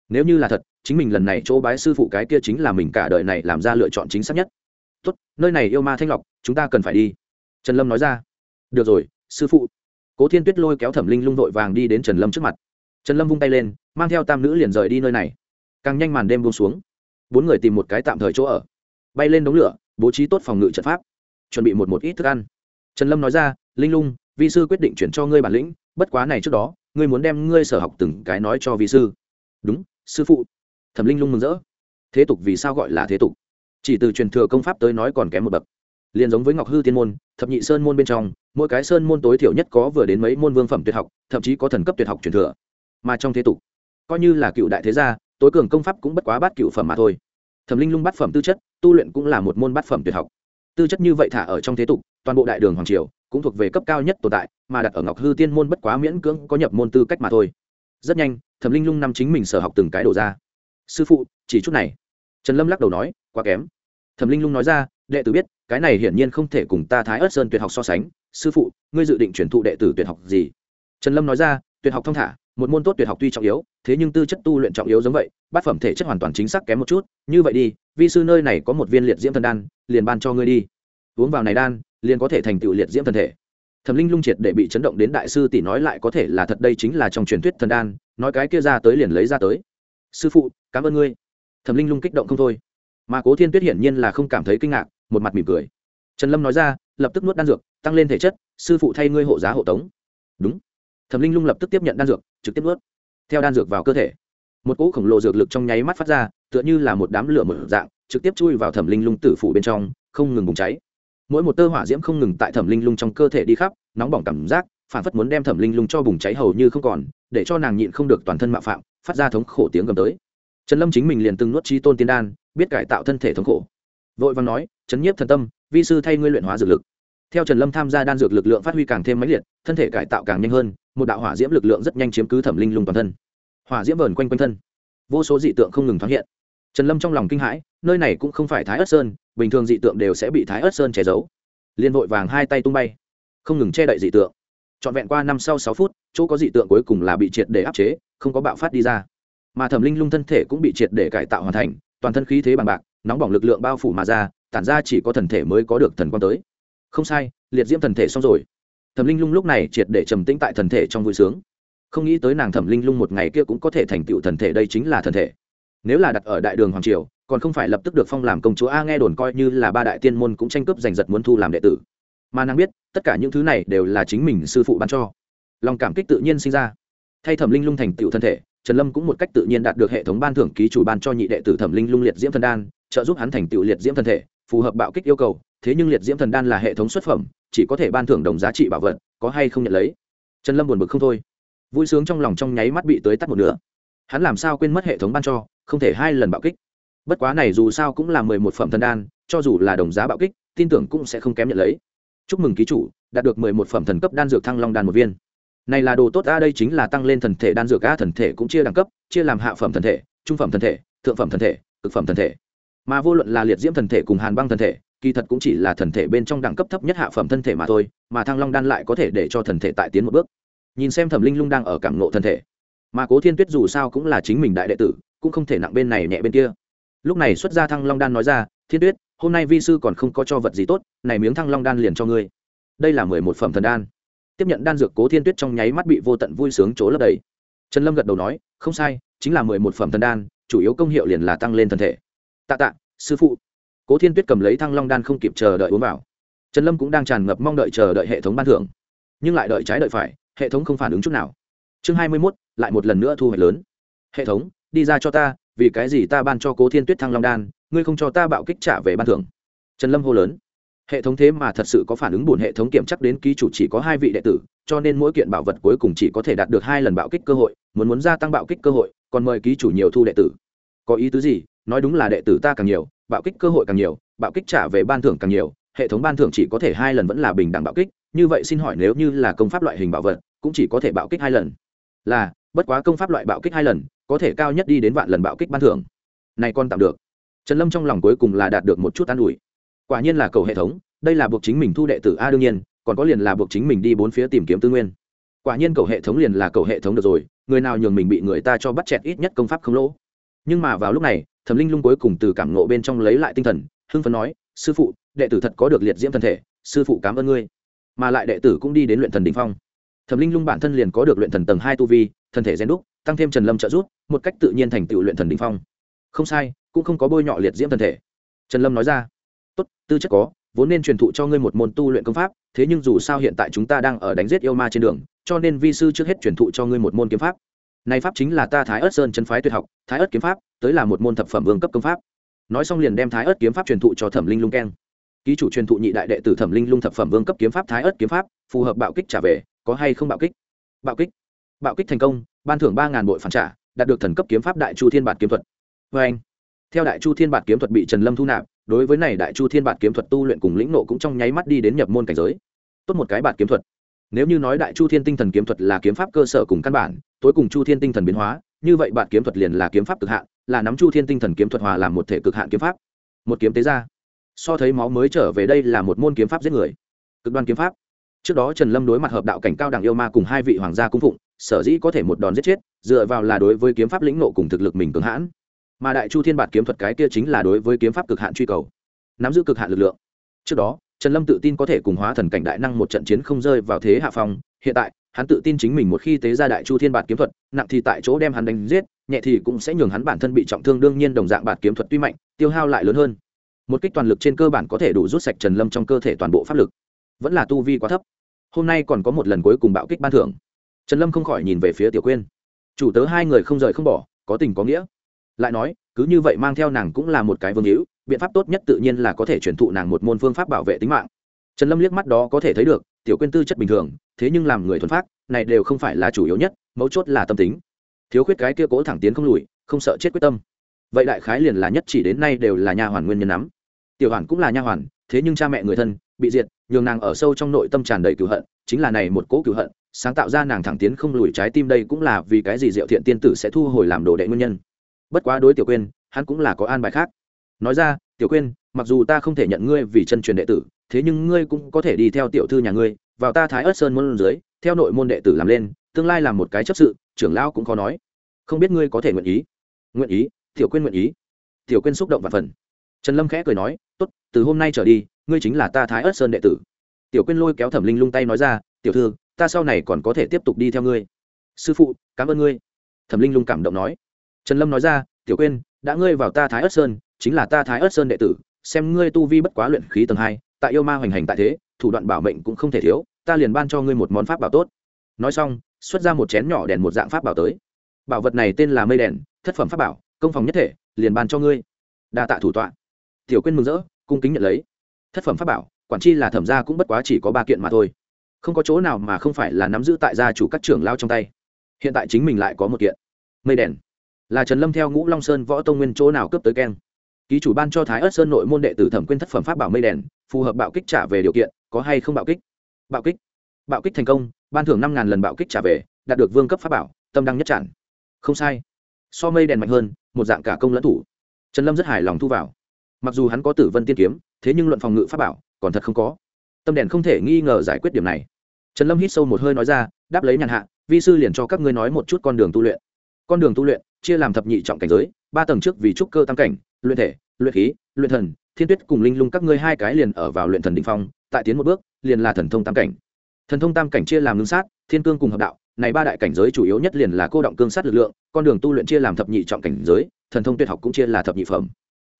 Nếu như là thật, chính mình lần này chỗ bái sư phụ cái kia chính là mình cả đời này làm ra lựa chọn chính xác nhất. Tốt, nơi này yêu ma thanh lọc chúng ta cần phải đi. Trần lâm nói ra được rồi, sư phụ. Cố thiên tuyết lôi kéo thẩm linh lung vội vàng đi đến trần lâm trước mặt. Trần lâm vung tay lên, mang theo tam nữ liền rời đi nơi này. Càng nhanh màn đêm buông xuống. Bốn người tìm một cái tạm thời chỗ ở. Bay lên đống lửa, bố trí tốt phòng ngự trận pháp. Chuẩn bị một một ít thức ăn. Trần lâm nói ra, linh lung, vi sư quyết định chuyển cho ngươi bản lĩnh, bất quá này trước đó, ngươi muốn đem ngươi sở học từng cái nói cho vi sư. Đúng, sư phụ. Thẩm linh lung mừng rỡ. Thế tục vì sao gọi là thế tục? Chỉ từ truyền thừa công pháp tới nói còn kém một bậc liền giống với ngọc hư tiên môn, thập nhị sơn môn bên trong, mỗi cái sơn môn tối thiểu nhất có vừa đến mấy môn vương phẩm tuyệt học, thậm chí có thần cấp tuyệt học truyền thừa. Mà trong thế tục, coi như là cựu đại thế gia, tối cường công pháp cũng bất quá bát cựu phẩm mà thôi. Thẩm linh lung bát phẩm tư chất, tu luyện cũng là một môn bát phẩm tuyệt học. Tư chất như vậy thả ở trong thế tục, toàn bộ đại đường hoàng triều cũng thuộc về cấp cao nhất tồn tại, mà đặt ở ngọc hư tiên môn bất quá miễn cưỡng có nhập môn tư cách mà thôi. Rất nhanh, thẩm linh lung năm chính mình sở học từng cái đổ ra. Sư phụ, chỉ chút này. Trần lâm lắc đầu nói, quá kém. Thẩm linh lung nói ra, đệ tử biết cái này hiển nhiên không thể cùng ta thái ớt sơn tuyệt học so sánh. Sư phụ, ngươi dự định chuyển thụ đệ tử tuyệt học gì? Trần lâm nói ra, tuyệt học thông thả, một môn tốt tuyệt học tuy trọng yếu, thế nhưng tư chất tu luyện trọng yếu giống vậy, bát phẩm thể chất hoàn toàn chính xác kém một chút. Như vậy đi, vi sư nơi này có một viên liệt diễm thần đan, liền ban cho ngươi đi. Uống vào này đan, liền có thể thành tựu liệt diễm thần thể. Thẩm linh lung triệt để bị chấn động đến đại sư tỷ nói lại có thể là thật đây chính là trong truyền thuyết thần đan, nói cái kia ra tới liền lấy ra tới. Sư phụ, cảm ơn ngươi. Thẩm linh lung kích động không thôi. Mà cố thiên tuyết hiển nhiên là không cảm thấy kinh ngạc một mặt mỉm cười. Trần lâm nói ra, lập tức nuốt đan dược, tăng lên thể chất, sư phụ thay ngươi hộ giá hộ tống. Đúng. Thẩm linh lung lập tức tiếp nhận đan dược, trực tiếp nuốt. Theo đan dược vào cơ thể, một cỗ khổng lồ dược lực trong nháy mắt phát ra, tựa như là một đám lửa mở dạng, trực tiếp chui vào thẩm linh lung tử phủ bên trong, không ngừng bùng cháy. Mỗi một tơ hỏa diễm không ngừng tại thẩm linh lung trong cơ thể đi khắp, nóng bỏng cảm giác, phản phất muốn đem thẩm linh lung cho bùng cháy hầu như không còn, để cho nàng nhịn không được toàn thân mạo phạm, phát ra thống khổ tiếng gầm tới. Trần lâm chính mình liền từng nuốt trí tôn tiên đan, biết cải tạo thân thể thống khổ vội vàng nói, chấn nhiếp thần tâm, vi sư thay ngươi luyện hóa dược lực. Theo trần lâm tham gia đan dược lực lượng phát huy càng thêm mãnh liệt, thân thể cải tạo càng nhanh hơn, một đạo hỏa diễm lực lượng rất nhanh chiếm cứ thẩm linh lùng toàn thân. Hỏa diễm vờn quanh quanh thân. Vô số dị tượng không ngừng thoáng hiện. Trần lâm trong lòng kinh hãi, nơi này cũng không phải thái ớt sơn, bình thường dị tượng đều sẽ bị thái ớt sơn che giấu. Liên vội vàng hai tay tung bay. Không ngừng che đậy dị tượng. Trọn vẹn qua năm sau sáu phút, chỗ có dị tượng cuối cùng là bị triệt để áp chế, không có bạo phát đi ra mà thẩm linh lung thân thể cũng bị triệt để cải tạo hoàn thành, toàn thân khí thế bằng bạc, nóng bỏng lực lượng bao phủ mà ra, tản ra chỉ có thần thể mới có được thần quan tới. Không sai, liệt diễm thần thể xong rồi. Thẩm linh lung lúc này triệt để trầm tĩnh tại thần thể trong vui sướng. Không nghĩ tới nàng thẩm linh lung một ngày kia cũng có thể thành tựu thần thể đây chính là thần thể. Nếu là đặt ở đại đường hoàng triều, còn không phải lập tức được phong làm công chúa a nghe đồn coi như là ba đại tiên môn cũng tranh cướp giành giật muốn thu làm đệ tử. Mà nàng biết, tất cả những thứ này đều là chính mình sư phụ ban cho. Lòng cảm kích tự nhiên sinh ra. Thay thẩm linh lung thành tựu thân thể trần lâm cũng một cách tự nhiên đạt được hệ thống ban thưởng ký chủ ban cho nhị đệ tử thẩm linh lung liệt diễm thần đan, trợ giúp hắn thành tựu liệt diễm thần thể, phù hợp bạo kích yêu cầu, thế nhưng liệt diễm thần đan là hệ thống xuất phẩm, chỉ có thể ban thưởng đồng giá trị bảo vật, có hay không nhận lấy? Trần lâm buồn bực không thôi. Vui sướng trong lòng trong nháy mắt bị tới tắt một nửa. Hắn làm sao quên mất hệ thống ban cho, không thể hai lần bạo kích. Bất quá này dù sao cũng là mười một phẩm thần đan, cho dù là đồng giá bạo kích, tin tưởng cũng sẽ không kém nhận lấy. Chúc mừng ký chủ, đạt được mười một phẩm thần cấp đan dược thăng long đan một viên này là đồ tốt a, đây chính là tăng lên thần thể, đan dược a, thần thể cũng chia đẳng cấp, chia làm hạ phẩm thần thể, trung phẩm thần thể, thượng phẩm thần thể, cực phẩm thần thể. Mà vô luận là liệt diễm thần thể cùng hàn băng thần thể, kỳ thật cũng chỉ là thần thể bên trong đẳng cấp thấp nhất hạ phẩm thân thể mà thôi, mà thăng long đan lại có thể để cho thần thể tại tiến một bước. Nhìn xem thẩm linh lung đang ở cảm nộ thân thể. Mà cố thiên tuyết dù sao cũng là chính mình đại đệ tử, cũng không thể nặng bên này nhẹ bên kia. Lúc này xuất ra thăng long đan nói ra, thiên tuyết, hôm nay vi sư còn không có cho vật gì tốt, này miếng thăng long đan liền cho ngươi. Đây là mười một phẩm thần đan tiếp nhận đan dược cố thiên tuyết trong nháy mắt bị vô tận vui sướng chỗ lấp đầy. Trần lâm gật đầu nói, không sai, chính là mười một phẩm thần đan, chủ yếu công hiệu liền là tăng lên thân thể. Tạ tạ, sư phụ. Cố thiên tuyết cầm lấy thăng long đan không kịp chờ đợi uống vào. Trần lâm cũng đang tràn ngập mong đợi chờ đợi hệ thống ban thưởng. Nhưng lại đợi trái đợi phải, hệ thống không phản ứng chút nào. Chương hai mươi mốt, lại một lần nữa thu hoạch lớn. Hệ thống, đi ra cho ta, vì cái gì ta ban cho cố thiên tuyết thăng long đan, ngươi không cho ta bạo kích trả về ban thưởng? Trần lâm hô lớn hệ thống thế mà thật sự có phản ứng buồn hệ thống kiểm chắc đến ký chủ chỉ có hai vị đệ tử, cho nên mỗi kiện bảo vật cuối cùng chỉ có thể đạt được hai lần bạo kích cơ hội, muốn muốn gia tăng bạo kích cơ hội, còn mời ký chủ nhiều thu đệ tử. Có ý tứ gì? Nói đúng là đệ tử ta càng nhiều, bạo kích cơ hội càng nhiều, bạo kích trả về ban thưởng càng nhiều, hệ thống ban thưởng chỉ có thể hai lần vẫn là bình đẳng bạo kích, như vậy xin hỏi nếu như là công pháp loại hình bảo vật, cũng chỉ có thể bạo kích hai lần. Là, bất quá công pháp loại bạo kích hai lần, có thể cao nhất đi đến vạn lần bạo kích ban thưởng. Này con tạm được. Trần lâm trong lòng cuối cùng là đạt được một chút an ủi quả nhiên là cầu hệ thống, đây là buộc chính mình thu đệ tử a đương nhiên, còn có liền là buộc chính mình đi bốn phía tìm kiếm tư nguyên. Quả nhiên cầu hệ thống liền là cầu hệ thống được rồi, người nào nhường mình bị người ta cho bắt chẹt ít nhất công pháp không lỗ. Nhưng mà vào lúc này, thẩm linh lung cuối cùng từ cảm nộ bên trong lấy lại tinh thần, hưng phấn nói, sư phụ, đệ tử thật có được liệt diễm thân thể, sư phụ cảm ơn ngươi. Mà lại đệ tử cũng đi đến luyện thần đình phong. Thẩm linh lung bản thân liền có được luyện thần tầng hai tu vi, thân thể gen đúc, tăng thêm trần lâm trợ giúp, một cách tự nhiên thành tựu luyện thần đình phong. Không sai, cũng không có bôi nhọ liệt diễm thân thể. Trần lâm nói ra tốt, tư chất có, vốn nên truyền thụ cho ngươi một môn tu luyện công pháp, thế nhưng dù sao hiện tại chúng ta đang ở đánh giết yêu ma trên đường, cho nên vi sư trước hết truyền thụ cho ngươi một môn kiếm pháp. Này pháp chính là ta thái ớt sơn chân phái tuyệt học, thái ớt kiếm pháp, tới là một môn thập phẩm vương cấp công pháp. Nói xong liền đem thái ớt kiếm pháp truyền thụ cho thẩm linh lung keng. Ký chủ truyền thụ nhị đại đệ tử thẩm linh lung thập phẩm vương cấp kiếm pháp thái ớt kiếm pháp, phù hợp bạo kích trả về, có hay không bạo kích? Bạo kích. Bạo kích thành công, ban thưởng ba ngàn bội phản trả, đạt được thần cấp kiếm pháp đại chu thiên bản kiếm thuật. Vê anh theo đại chu thiên bản kiếm thuật bị trần lâm thu nạp đối với này đại chu thiên bản kiếm thuật tu luyện cùng lĩnh nộ cũng trong nháy mắt đi đến nhập môn cảnh giới. Tốt một cái bản kiếm thuật. Nếu như nói đại chu thiên tinh thần kiếm thuật là kiếm pháp cơ sở cùng căn bản, tối cùng chu thiên tinh thần biến hóa, như vậy bản kiếm thuật liền là kiếm pháp cực hạn, là nắm chu thiên tinh thần kiếm thuật hòa làm một thể cực hạn kiếm pháp. Một kiếm tế ra. So thấy máu mới trở về đây là một môn kiếm pháp giết người. Cực đoan kiếm pháp. Trước đó trần lâm đối mặt hợp đạo cảnh cao đẳng yêu ma cùng hai vị hoàng gia cung phụng, sở dĩ có thể một đòn giết chết, dựa vào là đối với kiếm pháp lĩnh nộ cùng thực lực mình cường hãn mà đại chu thiên bản kiếm thuật cái kia chính là đối với kiếm pháp cực hạn truy cầu, nắm giữ cực hạn lực lượng. Trước đó, trần lâm tự tin có thể cùng hóa thần cảnh đại năng một trận chiến không rơi vào thế hạ phong, hiện tại, hắn tự tin chính mình một khi tế ra đại chu thiên bản kiếm thuật, nặng thì tại chỗ đem hắn đánh giết, nhẹ thì cũng sẽ nhường hắn bản thân bị trọng thương đương nhiên đồng dạng bản kiếm thuật tuy mạnh, tiêu hao lại lớn hơn. Một kích toàn lực trên cơ bản có thể đủ rút sạch trần lâm trong cơ thể toàn bộ pháp lực. Vẫn là tu vi quá thấp. Hôm nay còn có một lần cuối cùng bạo kích ban thưởng. Trần lâm không khỏi nhìn về phía tiểu quyên. Chủ tớ hai người không rời không bỏ, có tình có nghĩa lại nói, cứ như vậy mang theo nàng cũng là một cái vương hữu, biện pháp tốt nhất tự nhiên là có thể truyền thụ nàng một môn phương pháp bảo vệ tính mạng. Trần lâm liếc mắt đó có thể thấy được, tiểu quyên tư chất bình thường, thế nhưng làm người thuần phát này đều không phải là chủ yếu nhất, mấu chốt là tâm tính. Thiếu khuyết cái kia cố thẳng tiến không lùi, không sợ chết quyết tâm. Vậy đại khái liền là nhất chỉ đến nay đều là nha hoàn nguyên nhân lắm tiểu hoàn cũng là nha hoàn, thế nhưng cha mẹ người thân, bị diệt, nhường nàng ở sâu trong nội tâm tràn đầy cửu hận, chính là này một cố cửu hận, sáng tạo ra nàng thẳng tiến không lùi trái tim đây cũng là vì cái gì diệu thiện tiên tử sẽ thu hồi làm đồ đệ nguyên nhân bất quá đối tiểu quên hắn cũng là có an bài khác. Nói ra, tiểu quên mặc dù ta không thể nhận ngươi vì chân truyền đệ tử, thế nhưng ngươi cũng có thể đi theo tiểu thư nhà ngươi, vào ta thái ớt sơn môn dưới, theo nội môn đệ tử làm lên, tương lai làm một cái chấp sự, trưởng lão cũng khó nói. Không biết ngươi có thể nguyện ý? Nguyện ý, tiểu quên nguyện ý. Tiểu quên xúc động và phần. Trần lâm khẽ cười nói, tốt, từ hôm nay trở đi, ngươi chính là ta thái ớt sơn đệ tử. Tiểu quyên lôi kéo thẩm linh lung tay nói ra, tiểu thư, ta sau này còn có thể tiếp tục đi theo ngươi. Sư phụ, cảm ơn ngươi. Thẩm linh lung cảm động nói trần lâm nói ra, tiểu quyên, đã ngươi vào ta thái ớt sơn, chính là ta thái ớt sơn đệ tử, xem ngươi tu vi bất quá luyện khí tầng hai, tại yêu ma hoành hành tại thế, thủ đoạn bảo mệnh cũng không thể thiếu, ta liền ban cho ngươi một món pháp bảo tốt. Nói xong, xuất ra một chén nhỏ đèn một dạng pháp bảo tới. Bảo vật này tên là mây đèn, thất phẩm pháp bảo, công phòng nhất thể, liền ban cho ngươi. Đa tạ thủ tọa. Tiểu quyên mừng rỡ, cung kính nhận lấy. Thất phẩm pháp bảo, quản chi là thẩm gia cũng bất quá chỉ có ba kiện mà thôi. Không có chỗ nào mà không phải là nắm giữ tại gia chủ các trưởng lao trong tay. Hiện tại chính mình lại có một kiện. Mây đèn là trần lâm theo ngũ long sơn võ tông nguyên chỗ nào cướp tới keng. Ký chủ ban cho thái ớt sơn nội môn đệ tử thẩm quyên thất phẩm pháp bảo mây đèn, phù hợp bạo kích trả về điều kiện, có hay không bạo kích? Bạo kích. Bạo kích thành công, ban thưởng năm lần bạo kích trả về, đạt được vương cấp pháp bảo, tâm đăng nhất trản không sai. So mây đèn mạnh hơn, một dạng cả công lẫn thủ. Trần lâm rất hài lòng thu vào. Mặc dù hắn có tử vân tiên kiếm, thế nhưng luận phòng ngự pháp bảo, còn thật không có. Tâm đèn không thể nghi ngờ giải quyết điểm này. Trần lâm hít sâu một hơi nói ra, đáp lấy nhàn hạ, vi sư liền cho các ngươi nói một chút con đường tu luyện. Con đường tu luyện chia làm thập nhị trọng cảnh giới, ba tầng trước vì trúc cơ tam cảnh, luyện thể, luyện khí, luyện thần, thiên tuyết cùng linh lung các ngươi hai cái liền ở vào luyện thần định phong, tại tiến một bước, liền là thần thông tam cảnh. Thần thông tam cảnh chia làm ngưng sát, thiên cương cùng hợp đạo, này ba đại cảnh giới chủ yếu nhất liền là cô động cương sát lực lượng, con đường tu luyện chia làm thập nhị trọng cảnh giới, thần thông tuyệt học cũng chia là thập nhị phẩm.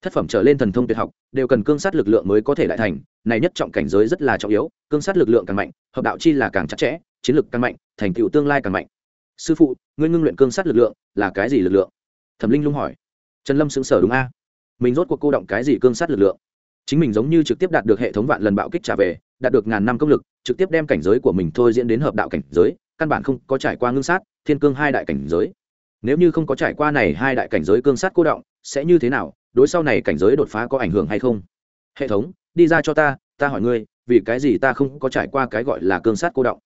Thất phẩm trở lên thần thông tuyệt học, đều cần cương sát lực lượng mới có thể đại thành, này nhất trọng cảnh giới rất là trọng yếu, cương sát lực lượng càng mạnh, hợp đạo chi là càng chặt chẽ, chiến lực càng mạnh, thành tựu tương lai càng mạnh sư phụ ngươi ngưng luyện cương sát lực lượng là cái gì lực lượng thẩm linh lung hỏi trần lâm xứng sở đúng a mình rốt cuộc cô động cái gì cương sát lực lượng chính mình giống như trực tiếp đạt được hệ thống vạn lần bạo kích trả về đạt được ngàn năm công lực trực tiếp đem cảnh giới của mình thôi diễn đến hợp đạo cảnh giới căn bản không có trải qua ngưng sát thiên cương hai đại cảnh giới nếu như không có trải qua này hai đại cảnh giới cương sát cô động sẽ như thế nào đối sau này cảnh giới đột phá có ảnh hưởng hay không hệ thống đi ra cho ta ta hỏi ngươi vì cái gì ta không có trải qua cái gọi là cương sát cô động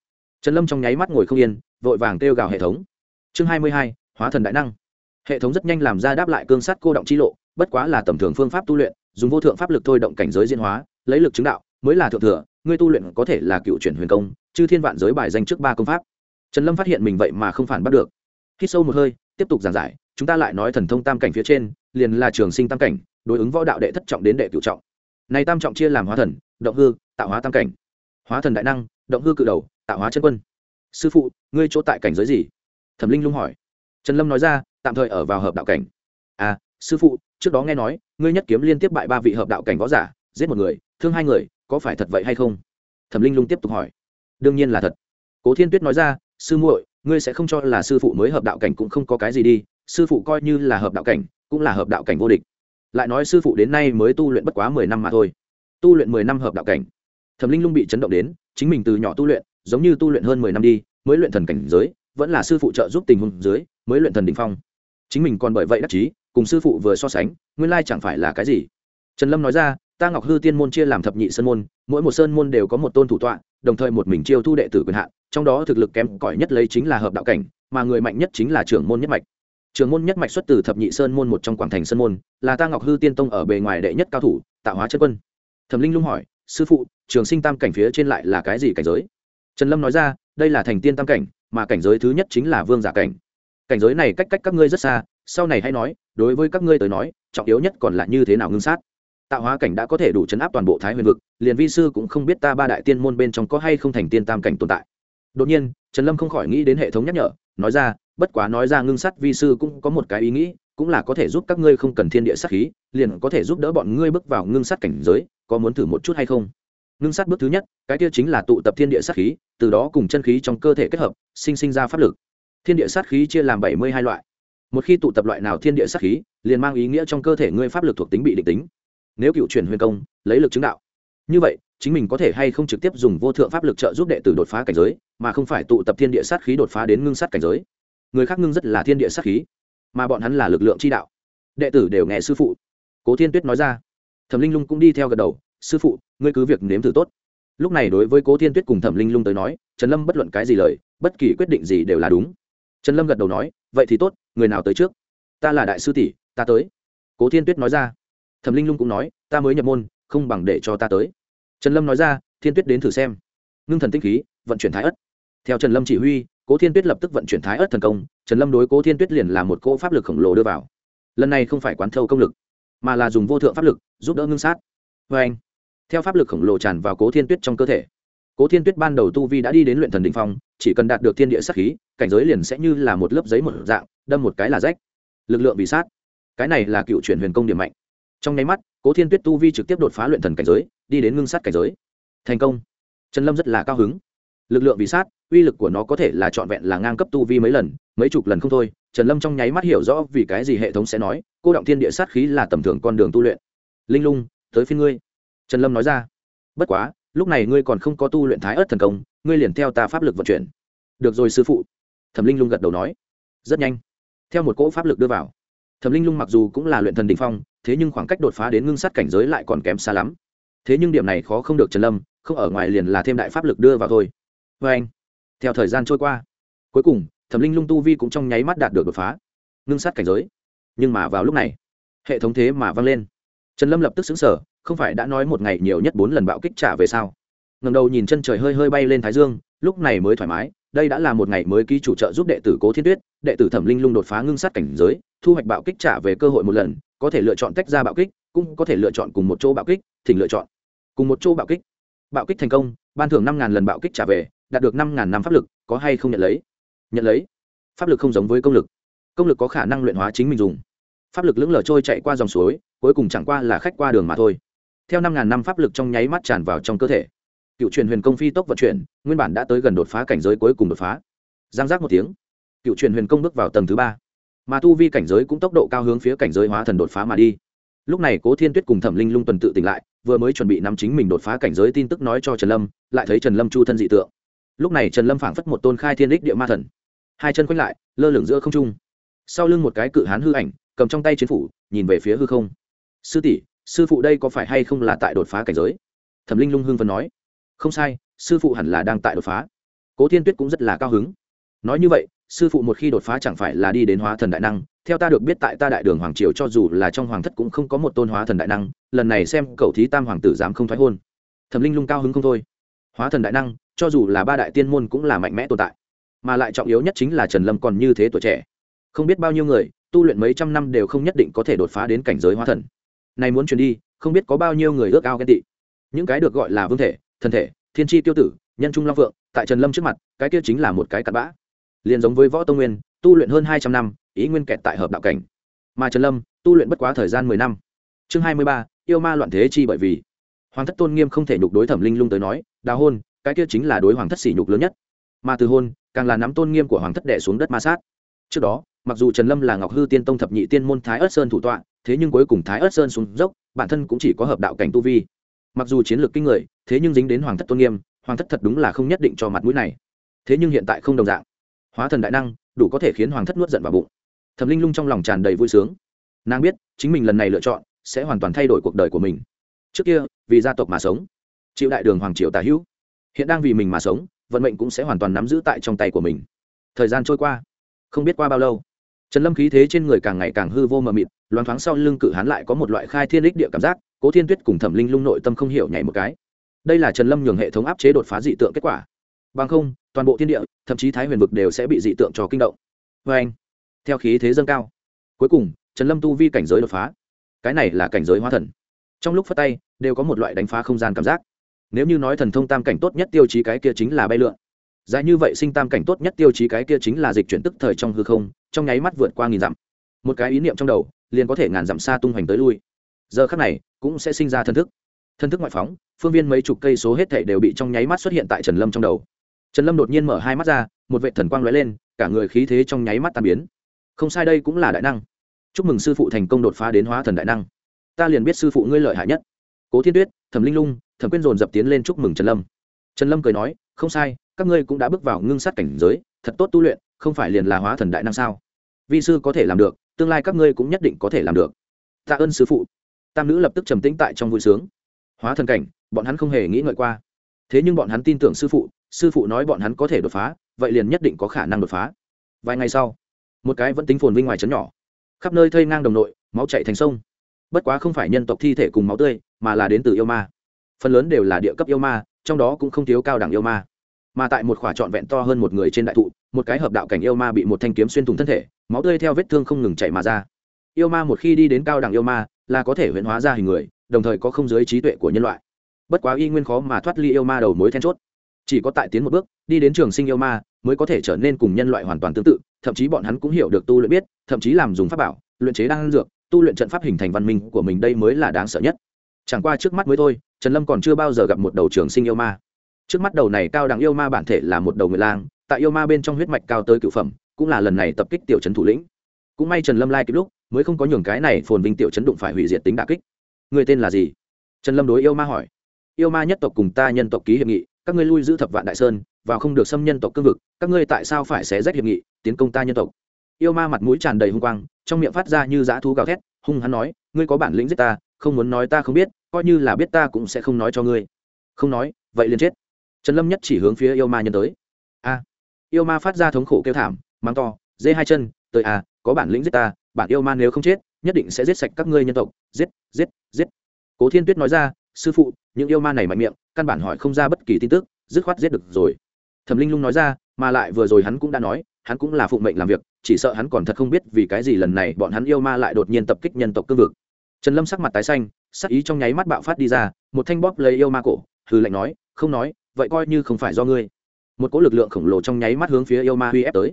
trần lâm trong nháy mắt ngồi không yên vội vàng kêu gào hệ thống. Chương hai mươi hai, hóa thần đại năng. Hệ thống rất nhanh làm ra đáp lại cương sát cô động chi lộ, bất quá là tầm thường phương pháp tu luyện, dùng vô thượng pháp lực thôi động cảnh giới diễn hóa, lấy lực chứng đạo, mới là thượng thừa ngươi tu luyện có thể là cựu chuyển huyền công, chư thiên vạn giới bài danh trước ba công pháp. Trần lâm phát hiện mình vậy mà không phản bắt được. Hít sâu một hơi, tiếp tục giảng giải, chúng ta lại nói thần thông tam cảnh phía trên, liền là trường sinh tam cảnh, đối ứng võ đạo đệ thất trọng đến đệ cựu trọng. Này tam trọng chia làm hóa thần, động hư, tạo hóa tam cảnh. Hóa thần đại năng, động hư cự đầu, tạo hóa chân quân sư phụ, ngươi chỗ tại cảnh giới gì? Thẩm linh lung hỏi. Trần lâm nói ra, tạm thời ở vào hợp đạo cảnh. À sư phụ, trước đó nghe nói, ngươi nhất kiếm liên tiếp bại ba vị hợp đạo cảnh võ giả, giết một người, thương hai người, có phải thật vậy hay không? Thẩm linh lung tiếp tục hỏi. Đương nhiên là thật. Cố thiên tuyết nói ra, sư muội, ngươi sẽ không cho là sư phụ mới hợp đạo cảnh cũng không có cái gì đi, sư phụ coi như là hợp đạo cảnh, cũng là hợp đạo cảnh vô địch. Lại nói sư phụ đến nay mới tu luyện bất quá mười năm mà thôi. Tu luyện mười năm hợp đạo cảnh. Thẩm linh lung bị chấn động đến, chính mình từ nhỏ tu luyện giống như tu luyện hơn mười năm đi, mới luyện thần cảnh giới, vẫn là sư phụ trợ giúp tình huống dưới, mới luyện thần đ ỉ n h phong. Chính mình còn bởi vậy đắc chí, cùng sư phụ vừa so sánh, nguyên lai chẳng phải là cái gì. Trần lâm nói ra, ta ngọc hư tiên môn chia làm thập nhị sơn môn, mỗi một sơn môn đều có một tôn thủ tọa, đồng thời một mình chiêu thu đệ tử quyền hạn, trong đó thực lực kém cỏi nhất lấy chính là hợp đạo cảnh, mà người mạnh nhất chính là trưởng môn nhất mạch. Trưởng môn nhất mạch xuất từ thập nhị sơn môn một trong quảng thành sơn môn, là ta ngọc hư tiên tông ở bề ngoài đệ nhất cao thủ, tạo hóa chân quân. Thẩm linh lung hỏi, sư phụ, trường sinh tam cảnh phía trên lại là cái gì cảnh giới? Trần lâm nói ra, đây là thành tiên tam cảnh, mà cảnh giới thứ nhất chính là vương giả cảnh. Cảnh giới này cách cách các ngươi rất xa, sau này hãy nói, đối với các ngươi tới nói, trọng yếu nhất còn là như thế nào ngưng sát. Tạo hóa cảnh đã có thể đủ chấn áp toàn bộ thái huyền vực, liền vi sư cũng không biết ta ba đại tiên môn bên trong có hay không thành tiên tam cảnh tồn tại. Đột nhiên, trần lâm không khỏi nghĩ đến hệ thống nhắc nhở, nói ra, bất quá nói ra ngưng sát vi sư cũng có một cái ý nghĩ, cũng là có thể giúp các ngươi không cần thiên địa sát khí, liền có thể giúp đỡ bọn ngươi bước vào ngưng sát cảnh giới, có muốn thử một chút hay không? Ngưng sát bước thứ nhất, cái kia chính là tụ tập thiên địa sát khí, từ đó cùng chân khí trong cơ thể kết hợp, sinh sinh ra pháp lực. Thiên địa sát khí chia làm bảy mươi hai loại. Một khi tụ tập loại nào thiên địa sát khí, liền mang ý nghĩa trong cơ thể ngươi pháp lực thuộc tính bị định tính. Nếu cựu chuyển huyền công, lấy lực chứng đạo. Như vậy, chính mình có thể hay không trực tiếp dùng vô thượng pháp lực trợ giúp đệ tử đột phá cảnh giới, mà không phải tụ tập thiên địa sát khí đột phá đến ngưng sát cảnh giới. Người khác ngưng rất là thiên địa sát khí, mà bọn hắn là lực lượng chi đạo. Đệ tử đều nghe sư phụ. Cố thiên tuyết nói ra. Thẩm linh lung cũng đi theo gật đầu sư phụ, ngươi cứ việc nếm thử tốt. Lúc này đối với cố thiên tuyết cùng thẩm linh lung tới nói, trần lâm bất luận cái gì lời, bất kỳ quyết định gì đều là đúng. Trần lâm gật đầu nói, vậy thì tốt, người nào tới trước? Ta là đại sư tỷ, ta tới. Cố thiên tuyết nói ra. Thẩm linh lung cũng nói, ta mới nhập môn, không bằng để cho ta tới. Trần lâm nói ra, thiên tuyết đến thử xem. Ngưng thần tinh khí, vận chuyển thái ất theo trần lâm chỉ huy, cố thiên tuyết lập tức vận chuyển thái ất thần công, trần lâm đối cố thiên tuyết liền là một cỗ pháp lực khổng lồ đưa vào. Lần này không phải quán thâu công lực, mà là dùng vô thượng pháp lực giúp đỡ ngưng sát. Vê anh theo pháp lực khổng lồ tràn vào cố thiên tuyết trong cơ thể, cố thiên tuyết ban đầu tu vi đã đi đến luyện thần đ ỉ n h phong, chỉ cần đạt được thiên địa sát khí, cảnh giới liền sẽ như là một lớp giấy một dạng, đâm một cái là rách. Lực lượng bị sát. Cái này là cựu chuyển huyền công điểm mạnh. Trong nháy mắt, cố thiên tuyết tu vi trực tiếp đột phá luyện thần cảnh giới, đi đến ngưng sát cảnh giới. Thành công. Trần lâm rất là cao hứng. Lực lượng bị sát, uy lực của nó có thể là trọn vẹn là ngang cấp tu vi mấy lần, mấy chục lần không thôi. Trần lâm trong nháy mắt hiểu rõ vì cái gì hệ thống sẽ nói, cô động thiên địa sát khí là tầm thường con đường tu luyện. Linh lung, tới phiên ngươi trần lâm nói ra, bất quá, lúc này ngươi còn không có tu luyện thái ớt thần công, ngươi liền theo ta pháp lực vận chuyển. Được rồi sư phụ. Thẩm linh lung gật đầu nói, rất nhanh. Theo một cỗ pháp lực đưa vào, thẩm linh lung mặc dù cũng là luyện thần đình phong, thế nhưng khoảng cách đột phá đến ngưng sát cảnh giới lại còn kém xa lắm. Thế nhưng điểm này khó không được trần lâm, không ở ngoài liền là thêm đại pháp lực đưa vào thôi. Vê anh, theo thời gian trôi qua, cuối cùng, thẩm linh lung tu vi cũng trong nháy mắt đạt được đột phá, ngưng sát cảnh giới. Nhưng mà vào lúc này, hệ thống thế mà vang lên. Trần lâm lập tức xứng sở không phải đã nói một ngày nhiều nhất bốn lần bạo kích trả về sao? Ngầm đầu nhìn chân trời hơi hơi bay lên thái dương, lúc này mới thoải mái, đây đã là một ngày mới ký chủ trợ giúp đệ tử cố thiên tuyết, đệ tử thẩm linh lung đột phá ngưng sát cảnh giới, thu hoạch bạo kích trả về cơ hội một lần, có thể lựa chọn tách ra bạo kích, cũng có thể lựa chọn cùng một chỗ bạo kích, thỉnh lựa chọn. Cùng một chỗ bạo kích. Bạo kích thành công, ban thưởng năm lần bạo kích trả về, đạt được năm năm pháp lực, có hay không nhận lấy? Nhận lấy. Pháp lực không giống với công lực. Công lực có khả năng luyện hóa chính mình dùng. Pháp lực lững lờ trôi chạy qua dòng suối, cuối cùng chẳng qua là khách qua đường mà thôi theo năm ngàn năm pháp lực trong nháy mắt tràn vào trong cơ thể. Cựu truyền huyền công phi tốc vận chuyển, nguyên bản đã tới gần đột phá cảnh giới cuối cùng đột phá. Giang giác một tiếng, cựu truyền huyền công bước vào tầng thứ ba. Mà tu vi cảnh giới cũng tốc độ cao hướng phía cảnh giới hóa thần đột phá mà đi. Lúc này cố thiên tuyết cùng thẩm linh lung tuần tự tỉnh lại, vừa mới chuẩn bị nắm chính mình đột phá cảnh giới tin tức nói cho trần lâm, lại thấy trần lâm chu thân dị tượng. Lúc này trần lâm phảng phất một tôn khai thiên đích địa ma thần. Hai chân quanh lại, lơ lửng giữa không trung. Sau lưng một cái cự hán hư ảnh, cầm trong tay chiến phủ, nhìn về phía hư không. Sư tỷ sư phụ đây có phải hay không là tại đột phá cảnh giới? Thẩm linh lung hương vân nói. Không sai, sư phụ hẳn là đang tại đột phá. Cố thiên tuyết cũng rất là cao hứng. Nói như vậy, sư phụ một khi đột phá chẳng phải là đi đến hóa thần đại năng. Theo ta được biết tại ta đại đường hoàng triều cho dù là trong hoàng thất cũng không có một tôn hóa thần đại năng. Lần này xem cậu thí tam hoàng tử dám không thoái hôn. Thẩm linh lung cao hứng không thôi. Hóa thần đại năng, cho dù là ba đại tiên môn cũng là mạnh mẽ tồn tại. Mà lại trọng yếu nhất chính là trần lâm còn như thế tuổi trẻ. Không biết bao nhiêu người, tu luyện mấy trăm năm đều không nhất định có thể đột phá đến cảnh giới hóa thần này muốn truyền đi, không biết có bao nhiêu người ước ao ghen tị. Những cái được gọi là vương thể thân thể, thiên tri tiêu tử, nhân trung long phượng, tại trần lâm trước mặt, cái kia chính là một cái cặn bã. Liền giống với võ tông nguyên, tu luyện hơn hai trăm năm, ý nguyên kẹt tại hợp đạo cảnh. Mà trần lâm, tu luyện bất quá thời gian mười năm. Chương hai mươi ba, yêu ma loạn thế chi bởi vì. Hoàng thất tôn nghiêm không thể nhục đối thẩm linh lung tới nói, đào hôn, cái kia chính là đối hoàng thất sỉ nhục lớn nhất. Mà từ hôn, càng là nắm tôn nghiêm của hoàng thất đệ xuống đất ma sát. Trước đó mặc dù trần lâm là ngọc hư tiên tông thập nhị tiên môn thái ớt sơn thủ tọa, thế nhưng cuối cùng thái ớt sơn xuống dốc, bản thân cũng chỉ có hợp đạo cảnh tu vi. Mặc dù chiến lược kinh người, thế nhưng dính đến hoàng thất tôn nghiêm, hoàng thất thật đúng là không nhất định cho mặt mũi này. Thế nhưng hiện tại không đồng dạng. Hóa thần đại năng, đủ có thể khiến hoàng thất nuốt giận vào bụng. Thẩm linh lung trong lòng tràn đầy vui sướng. Nàng biết, chính mình lần này lựa chọn, sẽ hoàn toàn thay đổi cuộc đời của mình. Trước kia, vì gia tộc mà sống, chịu đại đường hoàng triều tà hữu. Hiện đang vì mình mà sống, vận mệnh cũng sẽ hoàn toàn nắm giữ tại trong tay của mình. Thời gian trôi qua, không biết qua bao lâu trần lâm khí thế trên người càng ngày càng hư vô mờ mịt, loáng thoáng sau lưng cự hán lại có một loại khai thiên đích địa cảm giác, cố thiên tuyết cùng thẩm linh lung nội tâm không hiểu nhảy một cái. Đây là trần lâm nhường hệ thống áp chế đột phá dị tượng kết quả. Bằng không, toàn bộ thiên địa, thậm chí thái huyền vực đều sẽ bị dị tượng cho kinh động. Vê anh, theo khí thế dâng cao. Cuối cùng, trần lâm tu vi cảnh giới đột phá. Cái này là cảnh giới hóa thần. Trong lúc phát tay, đều có một loại đánh phá không gian cảm giác. Nếu như nói thần thông tam cảnh tốt nhất tiêu chí cái kia chính là bay lượn. Dài như vậy sinh tam cảnh tốt nhất tiêu chí cái kia chính là dịch chuyển tức thời trong hư không trong nháy mắt vượt qua nghìn dặm. Một cái ý niệm trong đầu liền có thể ngàn dặm xa tung hoành tới lui. Giờ khắc này, cũng sẽ sinh ra thân thức. Thân thức ngoại phóng, phương viên mấy chục cây số hết thảy đều bị trong nháy mắt xuất hiện tại trần lâm trong đầu. Trần lâm đột nhiên mở hai mắt ra, một vệ thần quang lóe lên, cả người khí thế trong nháy mắt tan biến. Không sai đây cũng là đại năng. Chúc mừng sư phụ thành công đột phá đến hóa thần đại năng. Ta liền biết sư phụ ngươi lợi hại nhất. Cố thiên tuyết, thẩm linh lung, thẩm quyên dồn dập tiến lên chúc mừng trần lâm. Trần lâm cười nói, không sai, các ngươi cũng đã bước vào ngưng sát cảnh giới, thật tốt tu luyện, không phải liền là hóa thần đại năng sao? Vi sư có thể làm được, tương lai các ngươi cũng nhất định có thể làm được. Tạ ơn sư phụ. Tam nữ lập tức trầm tĩnh tại trong vui sướng. Hóa thần cảnh, bọn hắn không hề nghĩ ngợi qua. Thế nhưng bọn hắn tin tưởng sư phụ sư phụ nói bọn hắn có thể đột phá, vậy liền nhất định có khả năng đột phá. Vài ngày sau, một cái vẫn tính phồn vinh ngoài trấn nhỏ. Khắp nơi thây ngang đồng nội, máu chạy thành sông. Bất quá không phải nhân tộc thi thể cùng máu tươi, mà là đến từ yêu ma. Phần lớn đều là địa cấp yêu ma, trong đó cũng không thiếu cao đẳng yêu ma. Mà tại một khỏa trọn vẹn to hơn một người trên đại thụ, một cái hợp đạo cảnh yêu ma bị một thanh kiếm xuyên thủng thân thể máu tươi theo vết thương không ngừng chảy mà ra. Yêu ma một khi đi đến cao đẳng yêu ma là có thể huyễn hóa ra hình người, đồng thời có không giới trí tuệ của nhân loại. Bất quá y nguyên khó mà thoát ly yêu ma đầu mối then chốt. Chỉ có tại tiến một bước, đi đến trường sinh yêu ma mới có thể trở nên cùng nhân loại hoàn toàn tương tự, thậm chí bọn hắn cũng hiểu được tu luyện biết, thậm chí làm dùng pháp bảo, luyện chế đan dược, tu luyện trận pháp hình thành văn minh của mình đây mới là đáng sợ nhất. Chẳng qua trước mắt mới thôi, trần lâm còn chưa bao giờ gặp một đầu trường sinh yêu ma. Trước mắt đầu này cao đẳng yêu ma bản thể là một đầu người lang, tại yêu ma bên trong huyết mạch cao tới cựu phẩm cũng là lần này tập kích tiểu trấn thủ lĩnh. Cũng may trần lâm lai kịp lúc, mới không có nhường cái này phồn vinh tiểu trấn đụng phải hủy diệt tính đà kích. Người tên là gì? Trần lâm đối yêu ma hỏi. Yêu ma nhất tộc cùng ta nhân tộc ký hiệp nghị, các ngươi lui giữ thập vạn đại sơn và không được xâm nhân tộc cương vực, các ngươi tại sao phải xé rách hiệp nghị, tiến công ta nhân tộc? Yêu ma mặt mũi tràn đầy hung quang, trong miệng phát ra như dã thú gào thét, hung hắn nói, ngươi có bản lĩnh giết ta, không muốn nói ta không biết, coi như là biết ta cũng sẽ không nói cho ngươi. Không nói, vậy liền chết. Trần lâm nhất chỉ hướng phía yêu ma nhân tới. A. Yêu ma phát ra thống khổ kêu thảm mang to dê hai chân tới à, có bản lĩnh giết ta bản yêu ma nếu không chết nhất định sẽ giết sạch các ngươi nhân tộc. Giết giết giết. Cố thiên tuyết nói ra sư phụ những yêu ma này mạnh miệng căn bản hỏi không ra bất kỳ tin tức dứt khoát giết được rồi. Thẩm linh lung nói ra mà lại vừa rồi hắn cũng đã nói hắn cũng là phụng mệnh làm việc chỉ sợ hắn còn thật không biết vì cái gì lần này bọn hắn yêu ma lại đột nhiên tập kích nhân tộc cương vực. Trần lâm sắc mặt tái xanh sắc ý trong nháy mắt bạo phát đi ra một thanh bóp lấy yêu ma cổ hừ lạnh nói không nói vậy coi như không phải do ngươi. Một cỗ lực lượng khổng lồ trong nháy mắt hướng phía yêu ma uy ép tới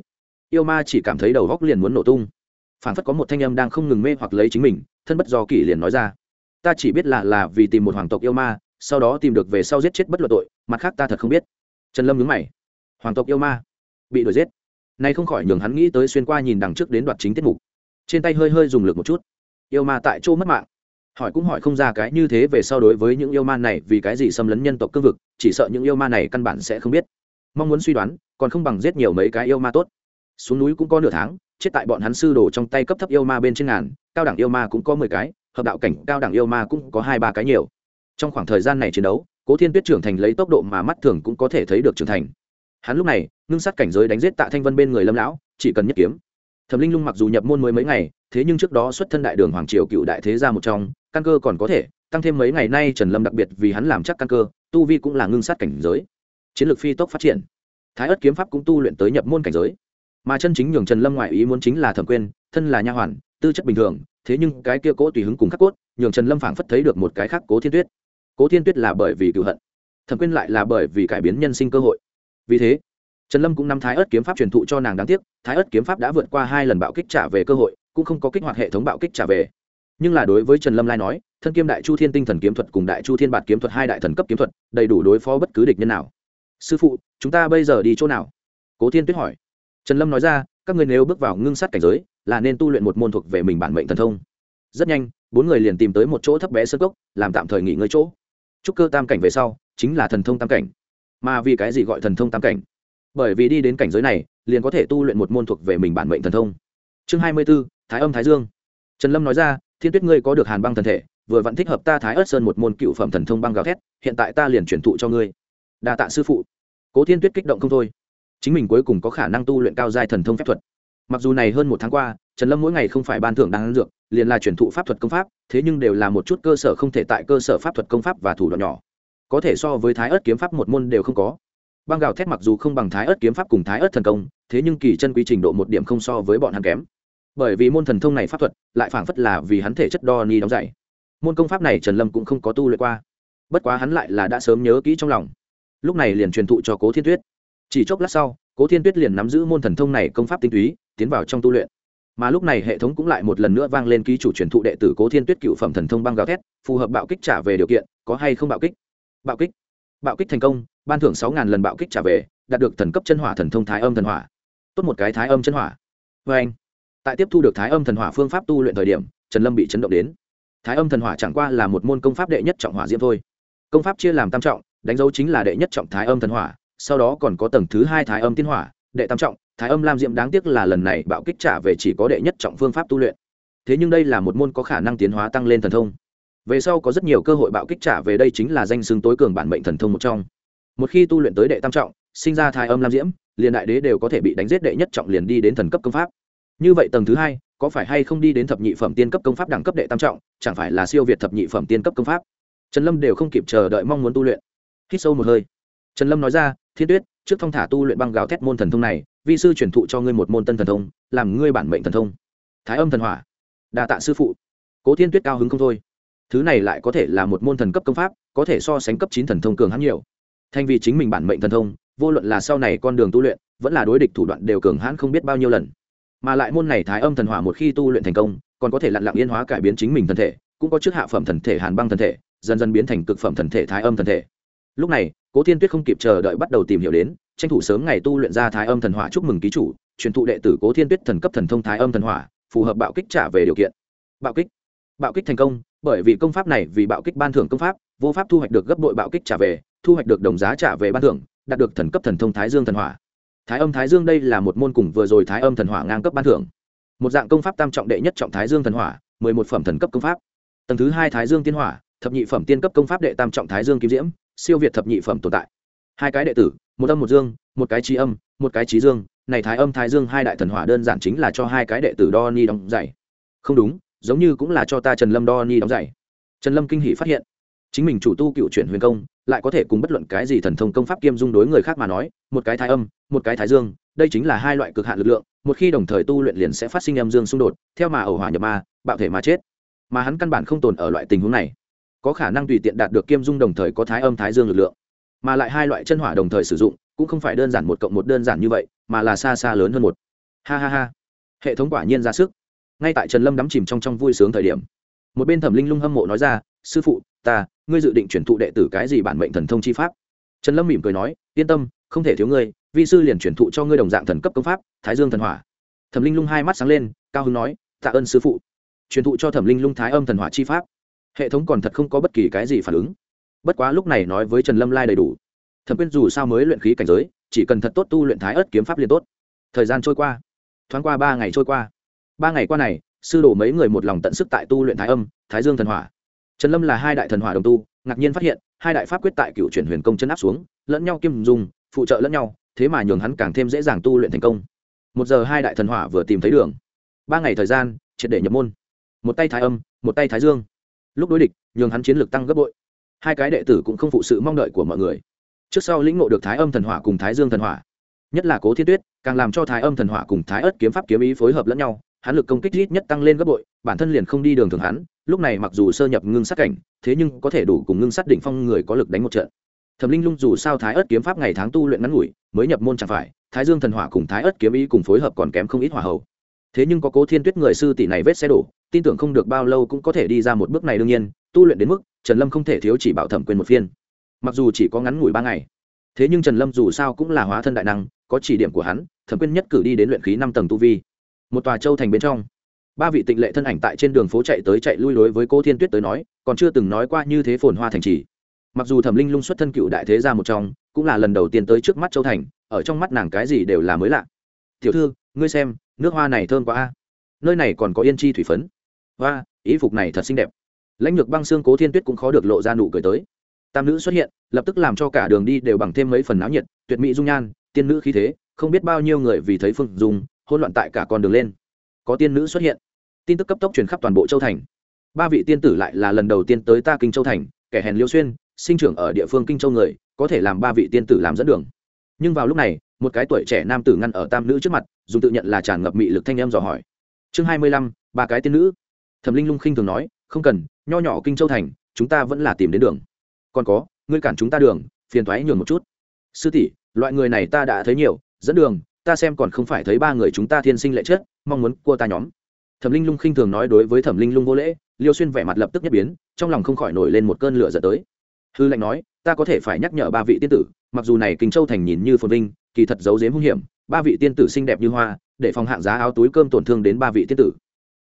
yêu ma chỉ cảm thấy đầu góc liền muốn nổ tung. Phản phất có một thanh âm đang không ngừng mê hoặc lấy chính mình, thân bất do kỷ liền nói ra. Ta chỉ biết là là vì tìm một hoàng tộc yêu ma, sau đó tìm được về sau giết chết bất luận tội, mặt khác ta thật không biết. Trần lâm nhớ mày. Hoàng tộc yêu ma? Bị đuổi giết. Nay không khỏi nhường hắn nghĩ tới xuyên qua nhìn đằng trước đến đoạt chính tiết mục. Trên tay hơi hơi dùng lực một chút. Yêu ma tại chỗ mất mạng. Hỏi cũng hỏi không ra cái như thế về sau đối với những yêu ma này vì cái gì xâm lấn nhân tộc cương vực, chỉ sợ những yêu ma này căn bản sẽ không biết. Mong muốn suy đoán, còn không bằng giết nhiều mấy cái yêu ma tốt xuống núi cũng có nửa tháng, chết tại bọn hắn sư đồ trong tay cấp thấp yêu ma bên trên ngàn, cao đẳng yêu ma cũng có mười cái, hợp đạo cảnh cao đẳng yêu ma cũng có hai ba cái nhiều. Trong khoảng thời gian này chiến đấu, cố thiên tuyết trưởng thành lấy tốc độ mà mắt thường cũng có thể thấy được trưởng thành. Hắn lúc này, ngưng sát cảnh giới đánh giết tạ thanh vân bên người lâm lão, chỉ cần nhất kiếm. Thẩm linh lung mặc dù nhập môn mới mấy ngày, thế nhưng trước đó xuất thân đại đường hoàng triều cựu đại thế gia một trong, căn cơ còn có thể, tăng thêm mấy ngày nay trần lâm đặc biệt vì hắn làm chắc căn cơ, tu vi cũng là ngưng sát cảnh giới. Chiến lược phi tốc phát triển. Thái ất kiếm pháp cũng tu luyện tới nhập môn cảnh giới mà chân chính nhường trần lâm ngoại ý muốn chính là thẩm Quyên, thân là nha hoàn tư chất bình thường thế nhưng cái kia cố tùy hứng cùng khắc cốt nhường trần lâm phảng phất thấy được một cái khác cố thiên tuyết. Cố thiên tuyết là bởi vì cựu hận thẩm Quyên lại là bởi vì cải biến nhân sinh cơ hội. Vì thế trần lâm cũng nắm thái ớt kiếm pháp truyền thụ cho nàng đáng tiếc thái ớt kiếm pháp đã vượt qua hai lần bạo kích trả về cơ hội cũng không có kích hoạt hệ thống bạo kích trả về. Nhưng là đối với trần lâm lai nói thân kiếm đại chu thiên tinh thần kiếm thuật cùng đại chu thiên bạt kiếm thuật hai đại thần cấp kiếm thuật đầy đủ đối phó bất cứ địch nhân nào. Sư phụ chúng ta bây giờ đi chỗ nào? Cố thiên tuyết hỏi trần lâm nói ra, các người nếu bước vào ngưng sát cảnh giới, là nên tu luyện một môn thuộc về mình bản mệnh thần thông. Rất nhanh, bốn người liền tìm tới một chỗ thấp bé sơ cốc, làm tạm thời nghỉ ngơi chỗ. Trúc cơ tam cảnh về sau, chính là thần thông tam cảnh. Mà vì cái gì gọi thần thông tam cảnh? Bởi vì đi đến cảnh giới này, liền có thể tu luyện một môn thuộc về mình bản mệnh thần thông. Chương hai mươi b ố thái âm thái dương. Trần lâm nói ra, thiên tuyết ngươi có được hàn băng thần thể, vừa vẫn thích hợp ta thái ớt sơn một môn cựu phẩm thần thông băng gào thét, hiện tại ta liền truyền thụ cho ngươi. Đa tạ sư phụ. Cố thiên tuyết kích động không thôi chính mình cuối cùng có khả năng tu luyện cao giai thần thông phép thuật. Mặc dù này hơn một tháng qua, trần lâm mỗi ngày không phải ban thưởng đang dược, liền là truyền thụ pháp thuật công pháp, thế nhưng đều là một chút cơ sở không thể tại cơ sở pháp thuật công pháp và thủ đoạn nhỏ. Có thể so với thái ớt kiếm pháp một môn đều không có. Băng gào thét mặc dù không bằng thái ớt kiếm pháp cùng thái ớt thần công, thế nhưng kỳ chân quy trình độ một điểm không so với bọn hắn kém. Bởi vì môn thần thông này pháp thuật, lại phảng phất là vì hắn thể chất đo ni đóng dạy môn công pháp này trần lâm cũng không có tu luyện qua. Bất quá hắn lại là đã sớm nhớ kỹ trong lòng. Lúc này liền truyền thụ cho cố thiên tuyết chỉ chốc lát sau, cố thiên tuyết liền nắm giữ môn thần thông này công pháp tinh túy, tiến vào trong tu luyện. Mà lúc này hệ thống cũng lại một lần nữa vang lên ký chủ truyền thụ đệ tử cố thiên tuyết cựu phẩm thần thông băng gào thét, phù hợp bạo kích trả về điều kiện, có hay không bạo kích? Bạo kích. Bạo kích thành công, ban thưởng sáu ngàn lần bạo kích trả về, đạt được thần cấp chân hỏa thần thông thái âm thần hỏa. Tốt một cái thái âm chân hỏa. Vê anh, tại tiếp thu được thái âm thần hỏa phương pháp tu luyện thời điểm, trần lâm bị chấn động đến. Thái âm thần hỏa chẳng qua là một môn công pháp đệ nhất trọng hỏa diễm thôi. Công pháp chia làm tam trọng, đánh dấu chính là đệ nhất trọng thái âm thần hỏa sau đó còn có tầng thứ hai thái âm tiên hỏa, đệ tam trọng, thái âm lam diễm đáng tiếc là lần này bạo kích trả về chỉ có đệ nhất trọng phương pháp tu luyện. Thế nhưng đây là một môn có khả năng tiến hóa tăng lên thần thông. Về sau có rất nhiều cơ hội bạo kích trả về đây chính là danh xưng tối cường bản mệnh thần thông một trong. Một khi tu luyện tới đệ tam trọng, sinh ra thái âm lam diễm, liền đại đế đều có thể bị đánh giết đệ nhất trọng liền đi đến thần cấp công pháp. Như vậy tầng thứ hai, có phải hay không đi đến thập nhị phẩm tiên cấp công pháp đẳng cấp đệ tam trọng, chẳng phải là siêu việt thập nhị phẩm tiên cấp công pháp? Trần lâm đều không kịp chờ đợi mong muốn tu luyện. Hít sâu một hơi trần lâm nói ra, thiên tuyết, trước thông thả tu luyện băng gáo thét môn thần thông này, vi sư truyền thụ cho ngươi một môn tân thần thông, làm ngươi bản mệnh thần thông. Thái âm thần hỏa. Đa tạ sư phụ. Cố thiên tuyết cao hứng không thôi. Thứ này lại có thể là một môn thần cấp công pháp, có thể so sánh cấp chín thần thông cường hắn nhiều. Thành vì chính mình bản mệnh thần thông, vô luận là sau này con đường tu luyện, vẫn là đối địch thủ đoạn đều cường hãn không biết bao nhiêu lần. Mà lại môn này thái âm thần hỏa một khi tu luyện thành công, còn có thể lặn lặng yên hóa cải biến chính mình thân thể, cũng có trước hạ phẩm thần thể, hàn băng thần thể, dần dần biến thành cực phẩm thần thể thái âm thần thể lúc này, cố thiên tuyết không kịp chờ đợi bắt đầu tìm hiểu đến, tranh thủ sớm ngày tu luyện ra thái âm thần hỏa chúc mừng ký chủ, truyền thụ đệ tử cố thiên tuyết thần cấp thần thông thái âm thần hỏa, phù hợp bạo kích trả về điều kiện. Bạo kích. Bạo kích thành công, bởi vì công pháp này vì bạo kích ban thưởng công pháp, vô pháp thu hoạch được gấp đội bạo kích trả về, thu hoạch được đồng giá trả về ban thưởng, đạt được thần cấp thần thông thái dương thần hỏa. Thái âm thái dương đây là một môn cùng vừa rồi thái âm thần hỏa ngang cấp ban thưởng. Một dạng công pháp tam trọng đệ nhất trọng thái dương thần hỏa, mười một phẩm thần cấp công pháp. Tầng thứ hai thái dương tiên hỏa, thập nhị phẩm tiên cấp công pháp đệ tam trọng thái dương kim diễm siêu việt thập nhị phẩm tồn tại. Hai cái đệ tử, một âm một dương, một cái trí âm, một cái trí dương, này thái âm thái dương hai đại thần hỏa đơn giản chính là cho hai cái đệ tử đo ni đóng dày không đúng, giống như cũng là cho ta trần lâm đo ni đóng giày. Trần lâm kinh hỷ phát hiện, chính mình chủ tu cựu chuyển huyền công, lại có thể cùng bất luận cái gì thần thông công pháp kiêm dung đối người khác mà nói, một cái thái âm, một cái thái dương, đây chính là hai loại cực hạn lực lượng, một khi đồng thời tu luyện liền sẽ phát sinh âm dương xung đột, theo mà ẩu hỏa nhập ma, bạo thể mà chết. Mà hắn căn bản không tồn ở loại tình huống này có khả năng tùy tiện đạt được kiêm dung đồng thời có thái âm thái dương lực lượng. Mà lại hai loại chân hỏa đồng thời sử dụng, cũng không phải đơn giản một cộng một đơn giản như vậy, mà là xa xa lớn hơn một. Ha ha ha. Hệ thống quả nhiên ra sức. Ngay tại trần lâm đắm chìm trong trong vui sướng thời điểm, một bên thẩm linh lung hâm mộ nói ra, sư phụ, ta, ngươi dự định chuyển thụ đệ tử cái gì bản mệnh thần thông chi pháp? Trần lâm mỉm cười nói, yên tâm, không thể thiếu ngươi, vi sư liền chuyển thụ cho ngươi đồng dạng thần cấp công pháp, thái dương thần hỏa. Thẩm linh lung hai mắt sáng lên, cao hưng nói, tạ ơn sư phụ. Truyền thụ cho thẩm linh lung thái âm thần hỏa chi pháp hệ thống còn thật không có bất kỳ cái gì phản ứng. Bất quá lúc này nói với trần lâm lai đầy đủ. Thẩm quyên dù sao mới luyện khí cảnh giới, chỉ cần thật tốt tu luyện thái ớt kiếm pháp liền tốt. Thời gian trôi qua, thoáng qua ba ngày trôi qua. Ba ngày qua này, sư đổ mấy người một lòng tận sức tại tu luyện thái âm, thái dương thần hỏa. Trần lâm là hai đại thần hỏa đồng tu, ngạc nhiên phát hiện, hai đại pháp quyết tại cựu chuyển huyền công chân áp xuống, lẫn nhau kim dùng phụ trợ lẫn nhau, thế mà nhường hắn càng thêm dễ dàng tu luyện thành công. Một giờ hai đại thần hỏa vừa tìm thấy đường. Ba ngày thời gian, triệt để nhập môn. Một tay thái âm, một tay thái dương lúc đối địch nhường hắn chiến lược tăng gấp bội. Hai cái đệ tử cũng không phụ sự mong đợi của mọi người. Trước sau lĩnh ngộ được thái âm thần hỏa cùng thái dương thần hỏa. Nhất là cố thiên tuyết càng làm cho thái âm thần hỏa cùng thái ớt kiếm pháp kiếm ý phối hợp lẫn nhau hắn lực công kích ít nhất tăng lên gấp bội bản thân liền không đi đường thường hắn lúc này mặc dù sơ nhập ngưng sát cảnh thế nhưng có thể đủ cùng ngưng sát đỉnh phong người có lực đánh một trận. Thẩm linh lung dù sao thái ớt kiếm pháp ngày tháng tu luyện ngắn ngủi mới nhập môn chẳng phải thái dương thần hỏa cùng thái ớt kiếm ý cùng phối hợp còn kém không ít hỏa hầu, thế nhưng có cố thiên tuyết người sư tỷ này vết xe đổ tin tưởng không được bao lâu cũng có thể đi ra một bước này đương nhiên, tu luyện đến mức, trần lâm không thể thiếu chỉ bảo thẩm quyền một phiên. Mặc dù chỉ có ngắn ngủi ba ngày, thế nhưng trần lâm dù sao cũng là hóa thân đại năng, có chỉ điểm của hắn, thẩm quyền nhất cử đi đến luyện khí năm tầng tu vi. Một tòa châu thành bên trong, ba vị tịnh lệ thân ảnh tại trên đường phố chạy tới chạy lui đối với cô thiên tuyết tới nói, còn chưa từng nói qua như thế phồn hoa thành trì. Mặc dù thẩm linh lung xuất thân cựu đại thế gia một trong, cũng là lần đầu tiên tới trước mắt châu thành, ở trong mắt nàng cái gì đều là mới lạ. Tiểu thư, ngươi xem, nước hoa này thơm quá a. Nơi này còn có yên chi thủy phấn hoa ý phục này thật xinh đẹp. Lãnh lược băng xương cố thiên tuyết cũng khó được lộ ra nụ cười tới. Tam nữ xuất hiện, lập tức làm cho cả đường đi đều bằng thêm mấy phần náo nhiệt, tuyệt mỹ dung nhan, tiên nữ khí thế, không biết bao nhiêu người vì thấy phương dùng hôn loạn tại cả con đường lên. Có tiên nữ xuất hiện. Tin tức cấp tốc truyền khắp toàn bộ châu thành. Ba vị tiên tử lại là lần đầu tiên tới ta kinh châu thành, kẻ hèn liêu xuyên, sinh trưởng ở địa phương kinh châu người, có thể làm ba vị tiên tử làm dẫn đường. Nhưng vào lúc này, một cái tuổi trẻ nam tử ngăn ở tam nữ trước mặt, dùng tự nhận là tràn ngập mị lực thanh em dò hỏi. Chương hai mươi lăm, ba cái tiên nữ thẩm linh lung khinh thường nói, không cần, nho nhỏ kinh châu thành, chúng ta vẫn là tìm đến đường. Còn có, ngươi cản chúng ta đường, phiền thoái nhường một chút. Sư tỷ, loại người này ta đã thấy nhiều, dẫn đường, ta xem còn không phải thấy ba người chúng ta thiên sinh lệ chất mong muốn cua ta nhóm. Thẩm linh lung khinh thường nói đối với thẩm linh lung vô lễ, liêu xuyên vẻ mặt lập tức nhất biến, trong lòng không khỏi nổi lên một cơn lửa dẫn tới. Hư lệnh nói, ta có thể phải nhắc nhở ba vị tiên tử, mặc dù này kinh châu thành nhìn như phồn vinh, kỳ thật giấu dếm hung hiểm, ba vị tiên tử xinh đẹp như hoa, để phòng hạng giá áo túi cơm tổn thương đến ba vị tiên tử.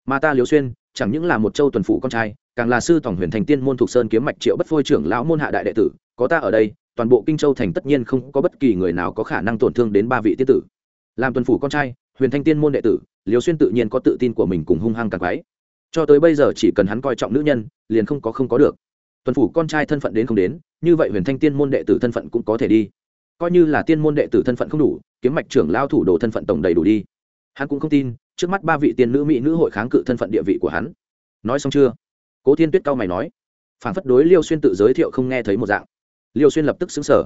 Mà ta liêu xuyên chẳng những là một châu tuần phủ con trai, càng là sư tổng huyền thành tiên môn thuộc sơn kiếm mạch triệu bất phôi trưởng lão môn hạ đại đệ tử, có ta ở đây, toàn bộ kinh châu thành tất nhiên không có bất kỳ người nào có khả năng tổn thương đến ba vị tiết tử. Làm tuần phủ con trai, huyền thanh tiên môn đệ tử liều xuyên tự nhiên có tự tin của mình cùng hung hăng càng quái. Cho tới bây giờ chỉ cần hắn coi trọng nữ nhân, liền không có không có được. Tuần phủ con trai thân phận đến không đến, như vậy huyền thanh tiên môn đệ tử thân phận cũng có thể đi. Coi như là tiên môn đệ tử thân phận không đủ, kiếm mạch trưởng lao thủ đồ thân phận tổng đầy đủ đi. Hắn cũng không tin trước mắt ba vị tiên nữ mỹ nữ hội kháng cự thân phận địa vị của hắn. Nói xong chưa? Cố thiên tuyết cao mày nói. Phản phất đối liêu xuyên tự giới thiệu không nghe thấy một dạng. Liêu xuyên lập tức xứng sở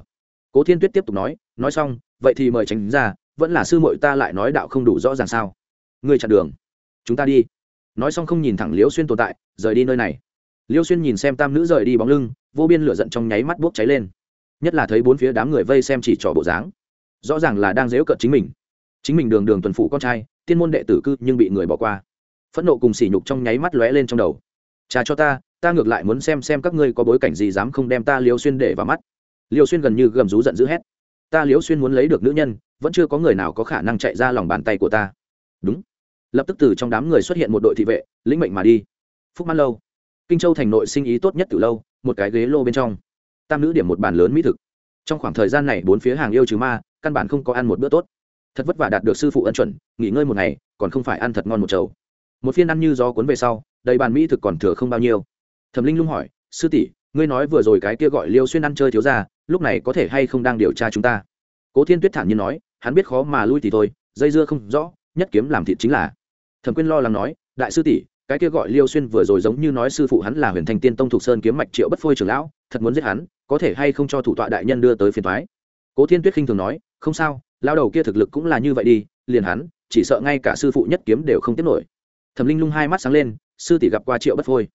cố thiên tuyết tiếp tục nói nói xong, vậy thì mời tránh ra, vẫn là sư muội ta lại nói đạo không đủ rõ ràng sao? Người chặn đường. Chúng ta đi. Nói xong không nhìn thẳng liêu xuyên tồn tại, rời đi nơi này. Liêu xuyên nhìn xem tam nữ rời đi bóng lưng, vô biên lửa giận trong nháy mắt bốc cháy lên. Nhất là thấy bốn phía đám người vây xem chỉ trỏ bộ dáng. Rõ ràng là đang dếu cợt chính mình. Chính mình đường đường tuần phủ con trai tiên môn đệ tử cư nhưng bị người bỏ qua. Phẫn nộ cùng sỉ nhục trong nháy mắt lóe lên trong đầu. Trà cho ta ta ngược lại muốn xem xem các ngươi có bối cảnh gì dám không đem ta liêu xuyên để vào mắt. Liêu xuyên gần như gầm rú giận dữ hét. Ta liêu xuyên muốn lấy được nữ nhân, vẫn chưa có người nào có khả năng chạy ra lòng bàn tay của ta. Đúng. Lập tức từ trong đám người xuất hiện một đội thị vệ, lĩnh mệnh mà đi. Phúc mãn lâu. Kinh châu thành nội sinh ý tốt nhất từ lâu, một cái ghế lô bên trong. Tam nữ điểm một bàn lớn mỹ thực. Trong khoảng thời gian này, bốn phía hàng yêu trừ ma, căn bản không có ăn một bữa tốt thật vất vả đạt được sư phụ ân chuẩn, nghỉ ngơi một ngày, còn không phải ăn thật ngon một chầu. Một phiên ăn như gió cuốn về sau, đầy bàn mỹ thực còn thừa không bao nhiêu. Thẩm linh lung hỏi, sư tỷ, ngươi nói vừa rồi cái kia gọi liêu xuyên ăn chơi thiếu ra lúc này có thể hay không đang điều tra chúng ta? Cố thiên tuyết thản nhiên nói, hắn biết khó mà lui thì thôi, dây dưa không rõ, nhất kiếm làm thịt chính là. Thẩm quyên lo lắng nói, đại sư tỷ, cái kia gọi liêu xuyên vừa rồi giống như nói sư phụ hắn là huyền thành tiên tông thục sơn kiếm mạch triệu bất phôi trưởng lão, thật muốn giết hắn, có thể hay không cho thủ tọa đại nhân đưa tới phiền thoái cố thiên tuyết khinh thường nói, không sao lao đầu kia thực lực cũng là như vậy đi, liền hắn, chỉ sợ ngay cả sư phụ nhất kiếm đều không tiếp nổi. Thẩm linh lung hai mắt sáng lên, sư tỷ gặp qua triệu bất phôi.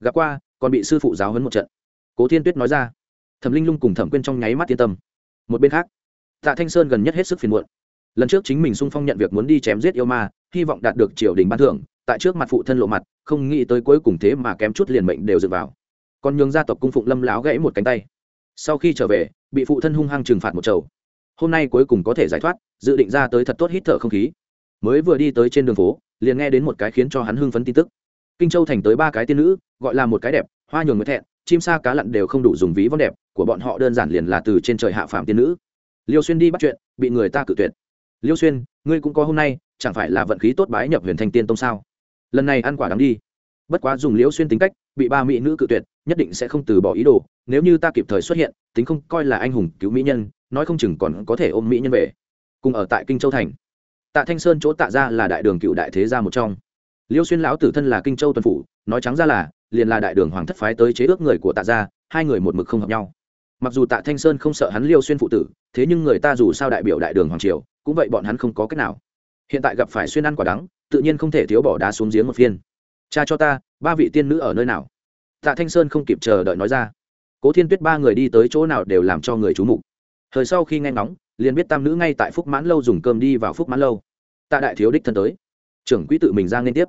Gặp qua, còn bị sư phụ giáo hấn một trận. Cố thiên tuyết nói ra. Thẩm linh lung cùng thẩm quyên trong nháy mắt yên tâm. Một bên khác, tạ thanh sơn gần nhất hết sức phiền muộn. Lần trước chính mình sung phong nhận việc muốn đi chém giết yêu ma, hy vọng đạt được triều đình ban thưởng, tại trước mặt phụ thân lộ mặt, không nghĩ tới cuối cùng thế mà kém chút liền mệnh đều dựa vào. Còn nhường gia tộc cung phụng lâm láo gãy một cánh tay. Sau khi trở về, bị phụ thân hung hăng trừng phạt một chầu hôm nay cuối cùng có thể giải thoát, dự định ra tới thật tốt hít thở không khí. Mới vừa đi tới trên đường phố, liền nghe đến một cái khiến cho hắn hưng phấn tin tức. Kinh châu thành tới ba cái tiên nữ, gọi là một cái đẹp, hoa nhường mới thẹn, chim sa cá lặn đều không đủ dùng ví von đẹp, của bọn họ đơn giản liền là từ trên trời hạ phạm tiên nữ. Liêu xuyên đi bắt chuyện, bị người ta cự tuyệt. Liêu xuyên, ngươi cũng có hôm nay, chẳng phải là vận khí tốt bái nhập huyền thanh tiên tông sao? Lần này ăn quả đáng đi. Bất quá dùng liêu xuyên tính cách, bị ba mỹ nữ cự tuyệt, nhất định sẽ không từ bỏ ý đồ, nếu như ta kịp thời xuất hiện, tính không coi là anh hùng cứu mỹ nhân nói không chừng còn có thể ôm mỹ nhân về. Cùng ở tại kinh châu thành. Tạ thanh sơn chỗ tạ ra là đại đường cựu đại thế gia một trong. Liêu xuyên lão tử thân là kinh châu tuần phủ, nói trắng ra là, liền là đại đường hoàng thất phái tới chế ước người của tạ gia, hai người một mực không hợp nhau. Mặc dù tạ thanh sơn không sợ hắn liêu xuyên phụ tử, thế nhưng người ta dù sao đại biểu đại đường hoàng triều, cũng vậy bọn hắn không có cách nào. Hiện tại gặp phải xuyên ăn quả đắng, tự nhiên không thể thiếu bỏ đá xuống giếng một phiên. Cha cho ta, ba vị tiên nữ ở nơi nào? Tạ thanh sơn không kịp chờ đợi nói ra. Cố thiên tuyết ba người đi tới chỗ nào đều làm cho người c h mục thời sau khi nghe ngóng, liền biết tam nữ ngay tại phúc mãn lâu dùng cơm đi vào phúc mãn lâu. Tạ đại thiếu đích thân tới. Trưởng quỹ tự mình ra liên tiếp.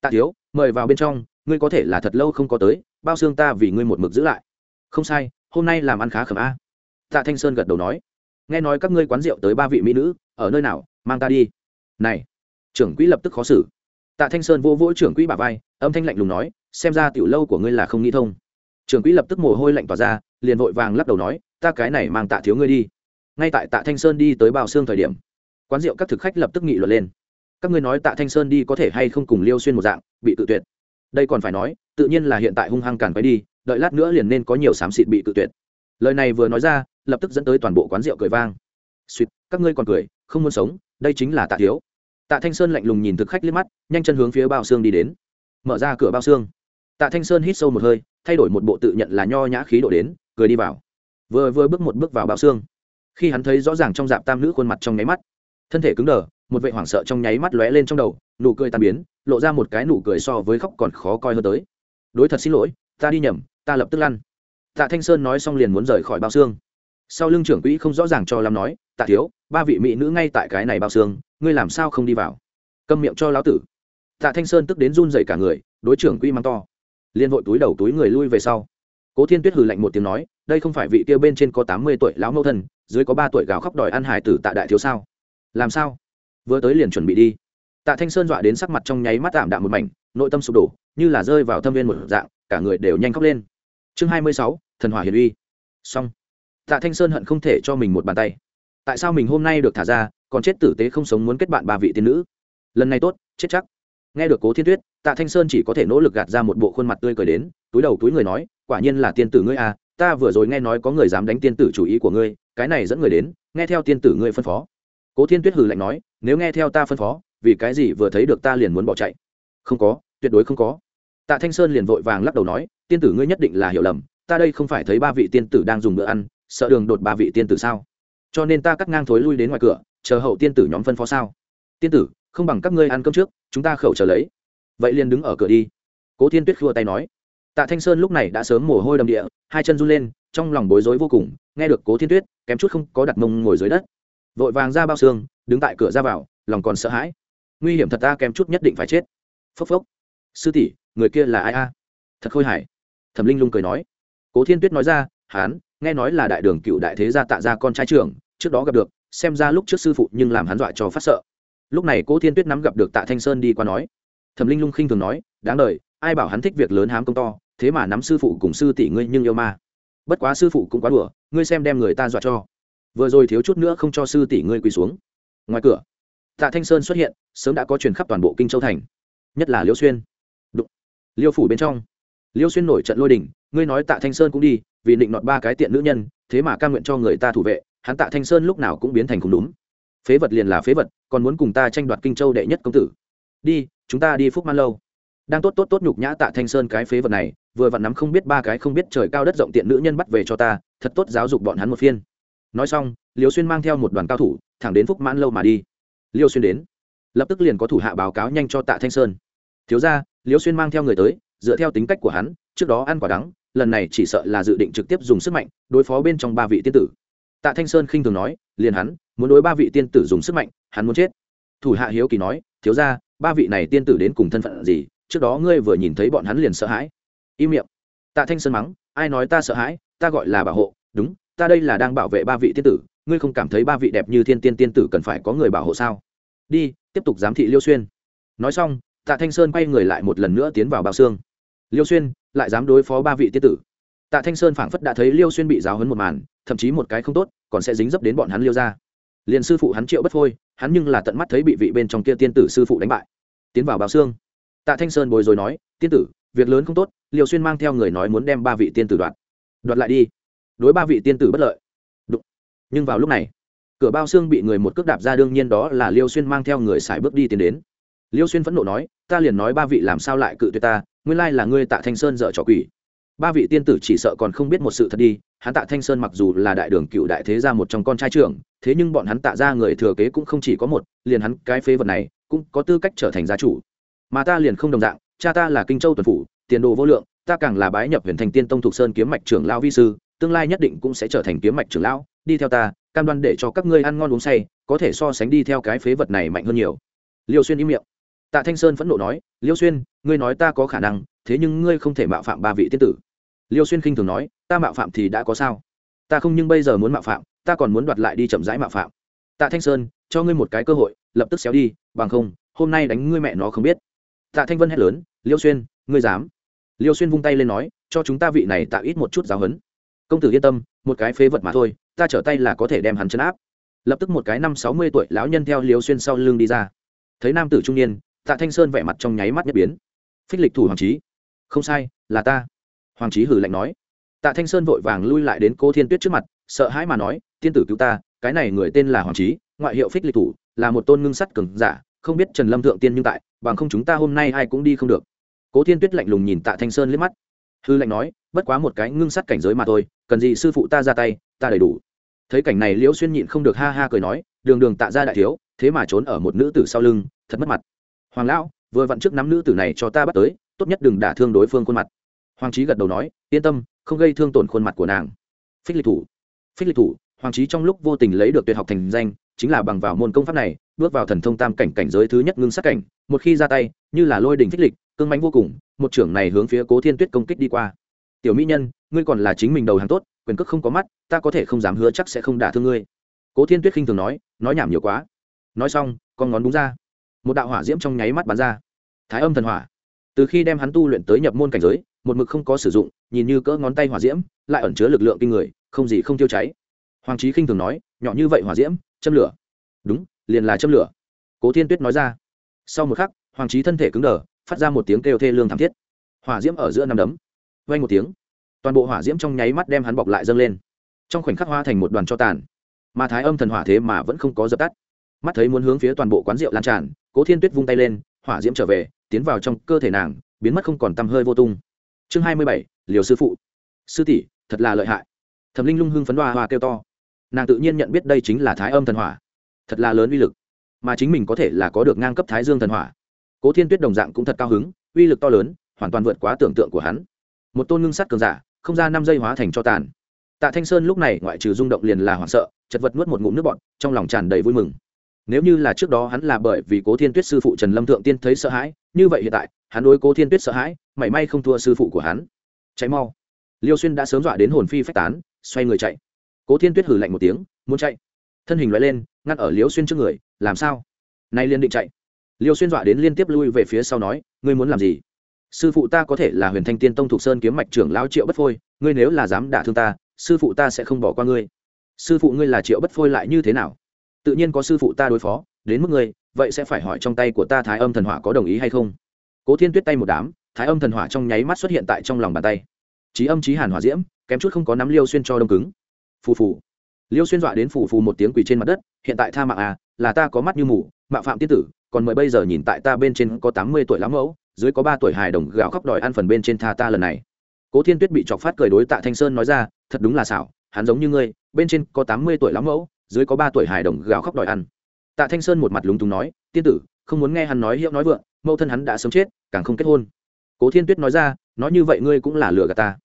Tạ thiếu, mời vào bên trong, ngươi có thể là thật lâu không có tới, bao xương ta vì ngươi một mực giữ lại. Không sai, hôm nay làm ăn khá khẩm a. Tạ thanh sơn gật đầu nói. Nghe nói các ngươi quán rượu tới ba vị mỹ nữ, ở nơi nào, mang ta đi. Này, trưởng quỹ lập tức khó xử. Tạ thanh sơn vô vỗ trưởng quỹ bà vai, âm thanh lạnh lùng nói, xem ra tiểu lâu của ngươi là không nghĩ thông. Trưởng quỹ lập tức mồ hôi lạnh tỏa ra, liền vội vàng lắc đầu nói ta cái này mang tạ thiếu ngươi đi. Ngay tại tạ thanh sơn đi tới bao xương thời điểm, quán rượu các thực khách lập tức nghị luận lên. Các ngươi nói tạ thanh sơn đi có thể hay không cùng liêu xuyên một dạng, bị tự tuyệt? Đây còn phải nói, tự nhiên là hiện tại hung hăng càn quay đi, đợi lát nữa liền nên có nhiều xám xịt bị tự tuyệt. Lời này vừa nói ra, lập tức dẫn tới toàn bộ quán rượu cười vang. Suýt các ngươi còn cười, không muốn sống, đây chính là tạ thiếu. Tạ thanh sơn lạnh lùng nhìn thực khách liếc mắt, nhanh chân hướng phía bao xương đi đến. Mở ra cửa bao xương tạ thanh sơn hít sâu một hơi, thay đổi một bộ tự nhận là nho nhã khí độ đến, cười đi vào vừa vừa bước một bước vào bao xương. Khi hắn thấy rõ ràng trong dạp tam nữ khuôn mặt trong nháy mắt, thân thể cứng đờ, một vệ hoảng sợ trong nháy mắt lóe lên trong đầu, nụ cười tan biến, lộ ra một cái nụ cười so với khóc còn khó coi hơn tới. Đối thật xin lỗi, ta đi nhầm, ta lập tức lăn. Tạ thanh sơn nói xong liền muốn rời khỏi bao xương. Sau lưng trưởng quỹ không rõ ràng cho làm nói, tạ thiếu, ba vị mỹ nữ ngay tại cái này bao xương, ngươi làm sao không đi vào? Câm miệng cho lão tử. Tạ thanh sơn tức đến run dậy cả người, đối trưởng quỹ mắng to. Liên vội túi đầu túi người lui về sau cố thiên tuyết hừ lạnh một tiếng nói, đây không phải vị kia bên trên có tám mươi tuổi lão mẫu thân, dưới có ba tuổi gào khóc đòi ăn hải tử tạ đại thiếu sao? Làm sao? Vừa tới liền chuẩn bị đi. Tạ thanh sơn dọa đến sắc mặt trong nháy mắt tạm đạm một mảnh, nội tâm sụp đổ, như là rơi vào thâm viên một dạng, cả người đều nhanh khóc lên. Chương hai mươi sáu, thần hỏa hiền uy. Xong. Tạ thanh sơn hận không thể cho mình một bàn tay. Tại sao mình hôm nay được thả ra, còn chết tử tế không sống muốn kết bạn ba vị tiên nữ? Lần này tốt, chết chắc. Nghe được cố thiên tuyết, tạ thanh sơn chỉ có thể nỗ lực gạt ra một bộ khuôn mặt tươi cười đến, túi đầu túi người nói quả nhiên là tiên tử ngươi à ta vừa rồi nghe nói có người dám đánh tiên tử chủ ý của ngươi, cái này dẫn người đến, nghe theo tiên tử ngươi phân phó. Cố thiên tuyết hừ lạnh nói, nếu nghe theo ta phân phó, vì cái gì vừa thấy được ta liền muốn bỏ chạy? Không có, tuyệt đối không có. Tạ thanh sơn liền vội vàng lắc đầu nói, tiên tử ngươi nhất định là hiểu lầm, ta đây không phải thấy ba vị tiên tử đang dùng bữa ăn, sợ đường đột ba vị tiên tử sao? Cho nên ta cắt ngang thối lui đến ngoài cửa, chờ hậu tiên tử nhóm phân phó sao? Tiên tử, không bằng các ngươi ăn cơm trước, chúng ta khẩu chờ lấy. Vậy liền đứng ở cửa đi. Cố thiên tuyết khua tay nói tạ thanh sơn lúc này đã sớm mồ hôi đầm địa, hai chân run lên, trong lòng bối rối vô cùng, nghe được cố thiên tuyết, kém chút không có đặt mông ngồi dưới đất. Vội vàng ra bao xương, đứng tại cửa ra vào, lòng còn sợ hãi. Nguy hiểm thật ta kém chút nhất định phải chết. Phốc phốc. Sư tỷ, người kia là ai a? Thật khôi hài. Thẩm linh lung cười nói. Cố thiên tuyết nói ra, hán, nghe nói là đại đường cựu đại thế gia tạ ra con trai trưởng, trước đó gặp được, xem ra lúc trước sư phụ nhưng làm hắn dọa cho phát sợ. Lúc này cố thiên tuyết nắm gặp được tạ thanh sơn đi qua nói. Thẩm linh lung khinh thường nói, đáng đời, ai bảo hắn thích việc lớn hám công to thế mà nắm sư phụ cùng sư tỷ ngươi nhưng yêu ma. Bất quá sư phụ cũng quá đùa, ngươi xem đem người ta dọa cho. Vừa rồi thiếu chút nữa không cho sư tỷ ngươi quỳ xuống. Ngoài cửa, tạ thanh sơn xuất hiện, sớm đã có truyền khắp toàn bộ kinh châu thành, nhất là liêu xuyên. Đụng. liêu phủ bên trong. Liêu xuyên nổi trận lôi đình, ngươi nói tạ thanh sơn cũng đi, vì định nọt ba cái tiện nữ nhân, thế mà ca nguyện cho người ta thủ vệ, hắn tạ thanh sơn lúc nào cũng biến thành không đúng. Phế vật liền là phế vật, còn muốn cùng ta tranh đoạt kinh châu đệ nhất công tử. Đi, chúng ta đi phúc man lâu. Đang tốt tốt tốt nhục nhã tạ thanh sơn cái phế vật này vừa vặn nắm không biết ba cái không biết trời cao đất rộng tiện nữ nhân bắt về cho ta, thật tốt giáo dục bọn hắn một phiên. Nói xong liều xuyên mang theo một đoàn cao thủ, thẳng đến phúc mãn lâu mà đi. Liêu xuyên đến. Lập tức liền có thủ hạ báo cáo nhanh cho tạ thanh sơn. Thiếu ra liêu xuyên mang theo người tới, dựa theo tính cách của hắn, trước đó ăn quả đắng, lần này chỉ sợ là dự định trực tiếp dùng sức mạnh, đối phó bên trong ba vị tiên tử. Tạ thanh sơn khinh thường nói, liền hắn, muốn đối ba vị tiên tử dùng sức mạnh, hắn muốn chết. Thủ hạ hiếu kỳ nói, thiếu ra ba vị này tiên tử đến cùng thân phận gì? Trước đó ngươi vừa nhìn thấy bọn hắn liền sợ hãi im miệng. Tạ thanh sơn mắng, ai nói ta sợ hãi, ta gọi là bảo hộ. Đúng, ta đây là đang bảo vệ ba vị tiên tử, ngươi không cảm thấy ba vị đẹp như thiên tiên tiên tử cần phải có người bảo hộ sao? Đi, tiếp tục giám thị liêu xuyên. Nói xong, tạ thanh sơn quay người lại một lần nữa tiến vào bao xương liêu xuyên, lại dám đối phó ba vị tiên tử? Tạ thanh sơn phảng phất đã thấy liêu xuyên bị giáo hấn một màn, thậm chí một cái không tốt, còn sẽ dính dấp đến bọn hắn liêu ra liền sư phụ hắn triệu bất phôi, hắn nhưng là tận mắt thấy bị vị bên trong kia tiên tử sư phụ đánh bại. Tiến vào bao xương tạ thanh sơn bồi rồi nói, tiên tử việc lớn không tốt, liêu xuyên mang theo người nói muốn đem ba vị tiên tử đoạt. Đoạt lại đi. Đối ba vị tiên tử bất lợi. Đụng. nhưng vào lúc này, cửa bao xương bị người một cước đạp ra, đương nhiên đó là liêu xuyên mang theo người xài bước đi tiến đến. Liêu xuyên phẫn nộ nói, ta liền nói ba vị làm sao lại cự tuyệt ta, nguyên lai là ngươi tạ thanh sơn dợ trò quỷ. Ba vị tiên tử chỉ sợ còn không biết một sự thật đi, hắn tạ thanh sơn mặc dù là đại đường cựu đại thế gia một trong con trai trưởng, thế nhưng bọn hắn tạ ra người thừa kế cũng không chỉ có một, liền hắn cái phế vật này cũng có tư cách trở thành gia chủ. Mà ta liền không đồng dạng cha ta là kinh châu tuần phủ, tiền đồ vô lượng, ta càng là bái nhập huyền thành tiên tông thục sơn kiếm mạch trưởng lao vi sư, tương lai nhất định cũng sẽ trở thành kiếm mạch trưởng lão, đi theo ta, cam đoan để cho các ngươi ăn ngon uống say, có thể so sánh đi theo cái phế vật này mạnh hơn nhiều. Liêu xuyên im miệng. Tạ thanh sơn phẫn nộ nói, liêu xuyên, ngươi nói ta có khả năng, thế nhưng ngươi không thể mạo phạm ba vị tiên tử. Liêu xuyên khinh thường nói, ta mạo phạm thì đã có sao? Ta không nhưng bây giờ muốn mạo phạm, ta còn muốn đoạt lại đi chậm rãi mạo phạm. Tạ thanh sơn, cho ngươi một cái cơ hội, lập tức xéo đi, bằng không, hôm nay đánh ngươi mẹ nó không biết. Tạ thanh vân hét lớn liêu xuyên, ngươi dám? Liêu xuyên vung tay lên nói, cho chúng ta vị này tạo ít một chút giáo huấn. Công tử yên tâm, một cái phế vật mà thôi, ta trở tay là có thể đem hắn chấn áp. Lập tức một cái năm sáu mươi tuổi lão nhân theo liêu xuyên sau lưng đi ra. Thấy nam tử trung niên, tạ thanh sơn vẻ mặt trong nháy mắt nhất biến. Phích lịch thủ hoàng trí không sai, là ta. Hoàng trí hử lạnh nói. Tạ thanh sơn vội vàng lui lại đến cô thiên tuyết trước mặt, sợ hãi mà nói, tiên tử cứu ta, cái này người tên là hoàng trí ngoại hiệu phích lịch thủ, là một tôn ngưng sắt cừng giả, không biết trần lâm thượng tiên nhưng tại, bằng không chúng ta hôm nay ai cũng đi không được cố thiên tuyết lạnh lùng nhìn tạ thanh sơn liếc mắt. Hư lạnh nói, bất quá một cái ngưng sắt cảnh giới mà thôi, cần gì sư phụ ta ra tay, ta đầy đủ. Thấy cảnh này liễu xuyên nhịn không được ha ha cười nói, đường đường tạ ra đại thiếu, thế mà trốn ở một nữ tử sau lưng, thật mất mặt. Hoàng lão, vừa vặn trước nắm nữ tử này cho ta bắt tới, tốt nhất đừng đả thương đối phương khuôn mặt. Hoàng trí gật đầu nói, yên tâm, không gây thương tổn khuôn mặt của nàng. Phích lịch thủ. Phích lịch thủ, hoàng trí trong lúc vô tình lấy được tuyệt học thành danh, chính là bằng vào môn công pháp này, bước vào thần thông tam cảnh cảnh giới thứ nhất ngưng sát cảnh, một khi ra tay, như là lôi đình phích lịch cưng mánh vô cùng, một trưởng này hướng phía cố thiên tuyết công kích đi qua. Tiểu mỹ nhân, ngươi còn là chính mình đầu hàng tốt, quyền cước không có mắt, ta có thể không dám hứa chắc sẽ không đả thương ngươi. Cố thiên tuyết khinh thường nói nói nhảm nhiều quá. Nói xong, con ngón búng ra. Một đạo hỏa diễm trong nháy mắt bắn ra. Thái âm thần hỏa. Từ khi đem hắn tu luyện tới nhập môn cảnh giới, một mực không có sử dụng, nhìn như cỡ ngón tay hỏa diễm, lại ẩn chứa lực lượng kinh người, không gì không tiêu cháy. Hoàng trí khinh thường nói, nhỏ như vậy hỏa diễm, châm lửa. Đúng, liền là châm lửa. Cố thiên tuyết nói ra. Sau một khắc, hoàng trí thân thể cứng đờ phát ra một tiếng kêu thê lương thảm thiết. Hỏa diễm ở giữa năm đấm. Vay một tiếng, toàn bộ hỏa diễm trong nháy mắt đem hắn bọc lại dâng lên. Trong khoảnh khắc hoa thành một đoàn cho tàn. Mà thái âm thần hỏa thế mà vẫn không có dập tắt. Mắt thấy muốn hướng phía toàn bộ quán rượu lan tràn, cố thiên tuyết vung tay lên, hỏa diễm trở về, tiến vào trong cơ thể nàng, biến mất không còn tăm hơi vô tung. Chương hai mươi bảy, liều sư phụ. Sư tỷ, thật là lợi hại. Thẩm linh lung hưng phấn đoa hoa kêu to. Nàng tự nhiên nhận biết đây chính là thái âm thần hỏa. Thật là lớn uy lực. Mà chính mình có thể là có được ngang cấp thái dương thần hỏa cố thiên tuyết đồng dạng cũng thật cao hứng, uy lực to lớn, hoàn toàn vượt quá tưởng tượng của hắn. Một tôn ngưng sắt cường giả, không ra năm giây hóa thành cho tàn. Tạ thanh sơn lúc này ngoại trừ rung động liền là hoảng sợ, chật vật nuốt một ngụm nước bọt, trong lòng tràn đầy vui mừng. Nếu như là trước đó hắn là bởi vì cố thiên tuyết sư phụ trần lâm thượng tiên thấy sợ hãi, như vậy hiện tại, hắn đối cố thiên tuyết sợ hãi, mảy may không thua sư phụ của hắn. Cháy mau. Liêu xuyên đã sớm dọa đến hồn phi phách tán, xoay người chạy. Cố thiên tuyết hử lạnh một tiếng, muốn chạy. Thân hình loại lên, ngăn ở liêu xuyên trước người, làm sao? Nay liên định chạy liêu xuyên dọa đến liên tiếp lui về phía sau nói, ngươi muốn làm gì? Sư phụ ta có thể là huyền thanh tiên tông thục sơn kiếm mạch trưởng lao triệu bất phôi, ngươi nếu là dám đả thương ta, sư phụ ta sẽ không bỏ qua ngươi. Sư phụ ngươi là triệu bất phôi lại như thế nào? Tự nhiên có sư phụ ta đối phó, đến mức ngươi, vậy sẽ phải hỏi trong tay của ta thái âm thần hỏa có đồng ý hay không? Cố thiên tuyết tay một đám, thái âm thần hỏa trong nháy mắt xuất hiện tại trong lòng bàn tay. Trí âm trí hàn hỏa diễm, kém chút không có nắm liêu xuyên cho đông cứng. Phù phù. Liêu xuyên dọa đến phù phù một tiếng quỳ trên mặt đất, hiện tại tha mạng à là ta có mắt như mù, mạo phạm tiên tử còn mời bây giờ nhìn tại ta bên trên có tám mươi tuổi lắm mẫu, dưới có ba tuổi hài đồng gạo khóc đòi ăn phần bên trên tha ta lần này. Cố thiên tuyết bị chọc phát cười đối tạ thanh sơn nói ra, thật đúng là xảo, hắn giống như ngươi, bên trên có tám mươi tuổi lắm mẫu, dưới có ba tuổi hài đồng gạo khóc đòi ăn. Tạ thanh sơn một mặt lúng túng nói, tiên tử, không muốn nghe hắn nói hiệu nói vượng, mẫu thân hắn đã sớm chết, càng không kết hôn. Cố thiên tuyết nói ra, nói như vậy ngươi cũng là lừa gạt ta.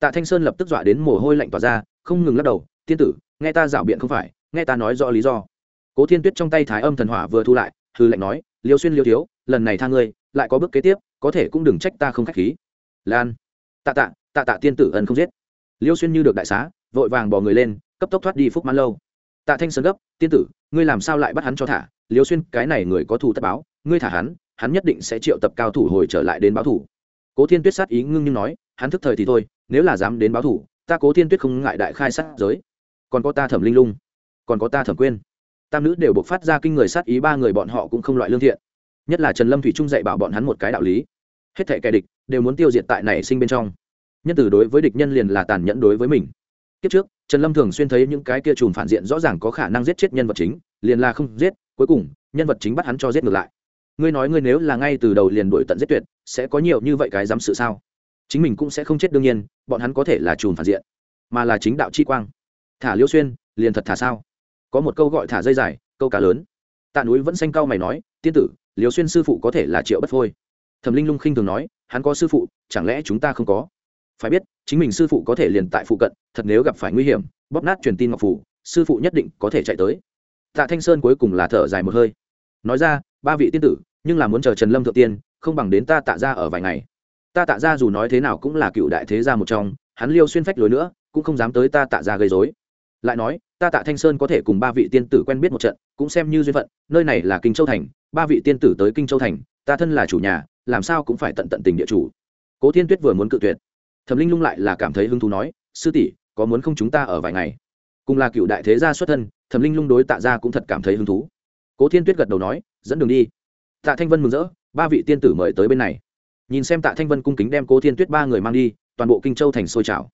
Tạ thanh sơn lập tức dọa đến mồ hôi lạnh tỏa ra, không ngừng lắc đầu, tiên tử, nghe ta dạo biện không phải, nghe ta nói rõ lý do. Cố thiên tuyết trong tay thái âm thần hỏa vừa thu lại hư lệnh nói, liêu xuyên, liêu thiếu, lần này tha ngươi, lại có bước kế tiếp, có thể cũng đừng trách ta không k h á c h khí. Lan, tạ tạ tạ tạ tiên tử ân không giết. Liêu xuyên như được đại xá, vội vàng bỏ người lên, cấp tốc thoát đi phúc mãn lâu. Tạ thanh sơn gấp, tiên tử, ngươi làm sao lại bắt hắn cho thả? Liêu xuyên, cái này người có thù tất báo, ngươi thả hắn hắn nhất định sẽ triệu tập cao thủ hồi trở lại đến báo thủ. Cố thiên tuyết sát ý ngưng nhưng nói, hắn thức thời thì thôi, nếu là dám đến báo thủ, ta cố thiên tuyết không ngại đại khai sát giới. Còn có ta thẩm linh lung, còn có ta thẩm quyên tam nữ đều buộc phát ra kinh người sát ý, ba người bọn họ cũng không loại lương thiện. Nhất là trần lâm thủy trung dạy bảo bọn hắn một cái đạo lý. Hết thể kẻ địch đều muốn tiêu diệt tại nảy sinh bên trong. Nhân từ đối với địch nhân liền là tàn nhẫn đối với mình. Kiếp trước, trần lâm thường xuyên thấy những cái kia chùm phản diện rõ ràng có khả năng giết chết nhân vật chính, liền là không giết, cuối cùng, nhân vật chính bắt hắn cho giết ngược lại. Ngươi nói ngươi nếu là ngay từ đầu liền đuổi tận giết tuyệt, sẽ có nhiều như vậy cái dám sự sao? Chính mình cũng sẽ không chết đương nhiên, bọn hắn có thể là chùm phản diện, mà là chính đạo chi quang. Thả liêu xuyên, liền thật thả sao? Có một câu gọi thả dây dài, câu cá lớn. Tạ núi vẫn xanh cao mày nói, tiên tử liều xuyên sư phụ có thể là triệu bất phôi. Thẩm linh lung khinh thường nói, hắn có sư phụ, chẳng lẽ chúng ta không có? Phải biết, chính mình sư phụ có thể liền tại phụ cận, thật nếu gặp phải nguy hiểm, bóp nát truyền tin ngọc phủ, sư phụ nhất định có thể chạy tới. Tạ thanh sơn cuối cùng là thở dài một hơi. Nói ra, ba vị tiên tử, nhưng là muốn chờ trần lâm thượng tiên, không bằng đến ta tạ ra ở vài ngày. Ta tạ ra dù nói thế nào cũng là cựu đại thế gia một trong, hắn liêu xuyên phách lối nữa, cũng không dám tới ta tạ ra gây dối lại nói, ta tạ thanh sơn có thể cùng ba vị tiên tử quen biết một trận, cũng xem như duyên phận, nơi này là kinh châu thành, ba vị tiên tử tới kinh châu thành, ta thân là chủ nhà, làm sao cũng phải tận tận tình địa chủ. Cố thiên tuyết vừa muốn cự tuyệt, thẩm linh lung lại là cảm thấy hứng thú nói, sư tỷ, có muốn không chúng ta ở vài ngày? Cùng là cựu đại thế gia xuất thân, thẩm linh lung đối tạ gia cũng thật cảm thấy hứng thú. Cố thiên tuyết gật đầu nói, dẫn đường đi. Tạ thanh vân mừng rỡ, ba vị tiên tử mời tới bên này. Nhìn xem tạ thanh vân cung kính đem cố thiên tuyết ba người mang đi, toàn bộ kinh châu thành sôi trào.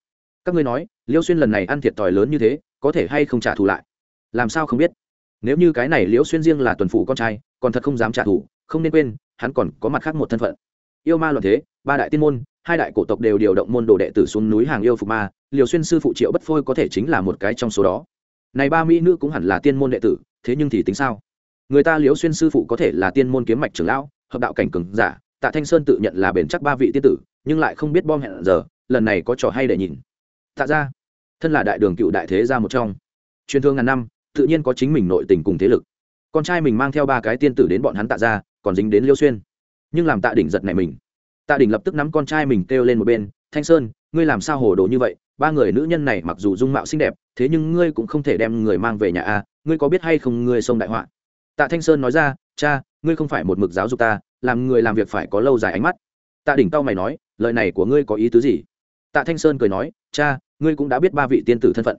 Các ngươi nói, liêu xuyên lần này ăn thiệt thòi lớn như thế có thể hay không trả thù lại? Làm sao không biết? Nếu như cái này liễu xuyên riêng là tuần phủ con trai, còn thật không dám trả thù, không nên quên, hắn còn có mặt khác một thân phận. Yêu ma luận thế, ba đại tiên môn, hai đại cổ tộc đều điều động môn đồ đệ tử xuống núi hàng yêu phục ma liều xuyên sư phụ triệu bất phôi có thể chính là một cái trong số đó. Này ba mỹ nữ cũng hẳn là tiên môn đệ tử, thế nhưng thì tính sao? Người ta liễu xuyên sư phụ có thể là tiên môn kiếm mạch trưởng lão, hợp đạo cảnh cường giả, tạ thanh sơn tự nhận là bền chắc ba vị tiên tử, nhưng lại không biết bom hẹn giờ, lần này có trò hay để nhìn. Tạ ra thân là đại đường cựu đại thế gia một trong. Truyền thương ngàn năm, tự nhiên có chính mình nội tình cùng thế lực. Con trai mình mang theo ba cái tiên tử đến bọn hắn tạ ra còn dính đến liêu xuyên. Nhưng làm tạ đỉnh giật này mình. Tạ đỉnh lập tức nắm con trai mình kêu lên một bên, thanh sơn, ngươi làm sao hồ đồ như vậy? Ba người nữ nhân này mặc dù dung mạo xinh đẹp, thế nhưng ngươi cũng không thể đem người mang về nhà a, ngươi có biết hay không ngươi sông đại họa? Tạ thanh sơn nói ra, cha, ngươi không phải một mực giáo dục ta, làm người làm việc phải có lâu dài ánh mắt. Tạ đỉnh tao mày nói, lời này của ngươi có ý tứ gì? Tạ thanh sơn cười nói, cha ngươi cũng đã biết ba vị tiên tử thân phận.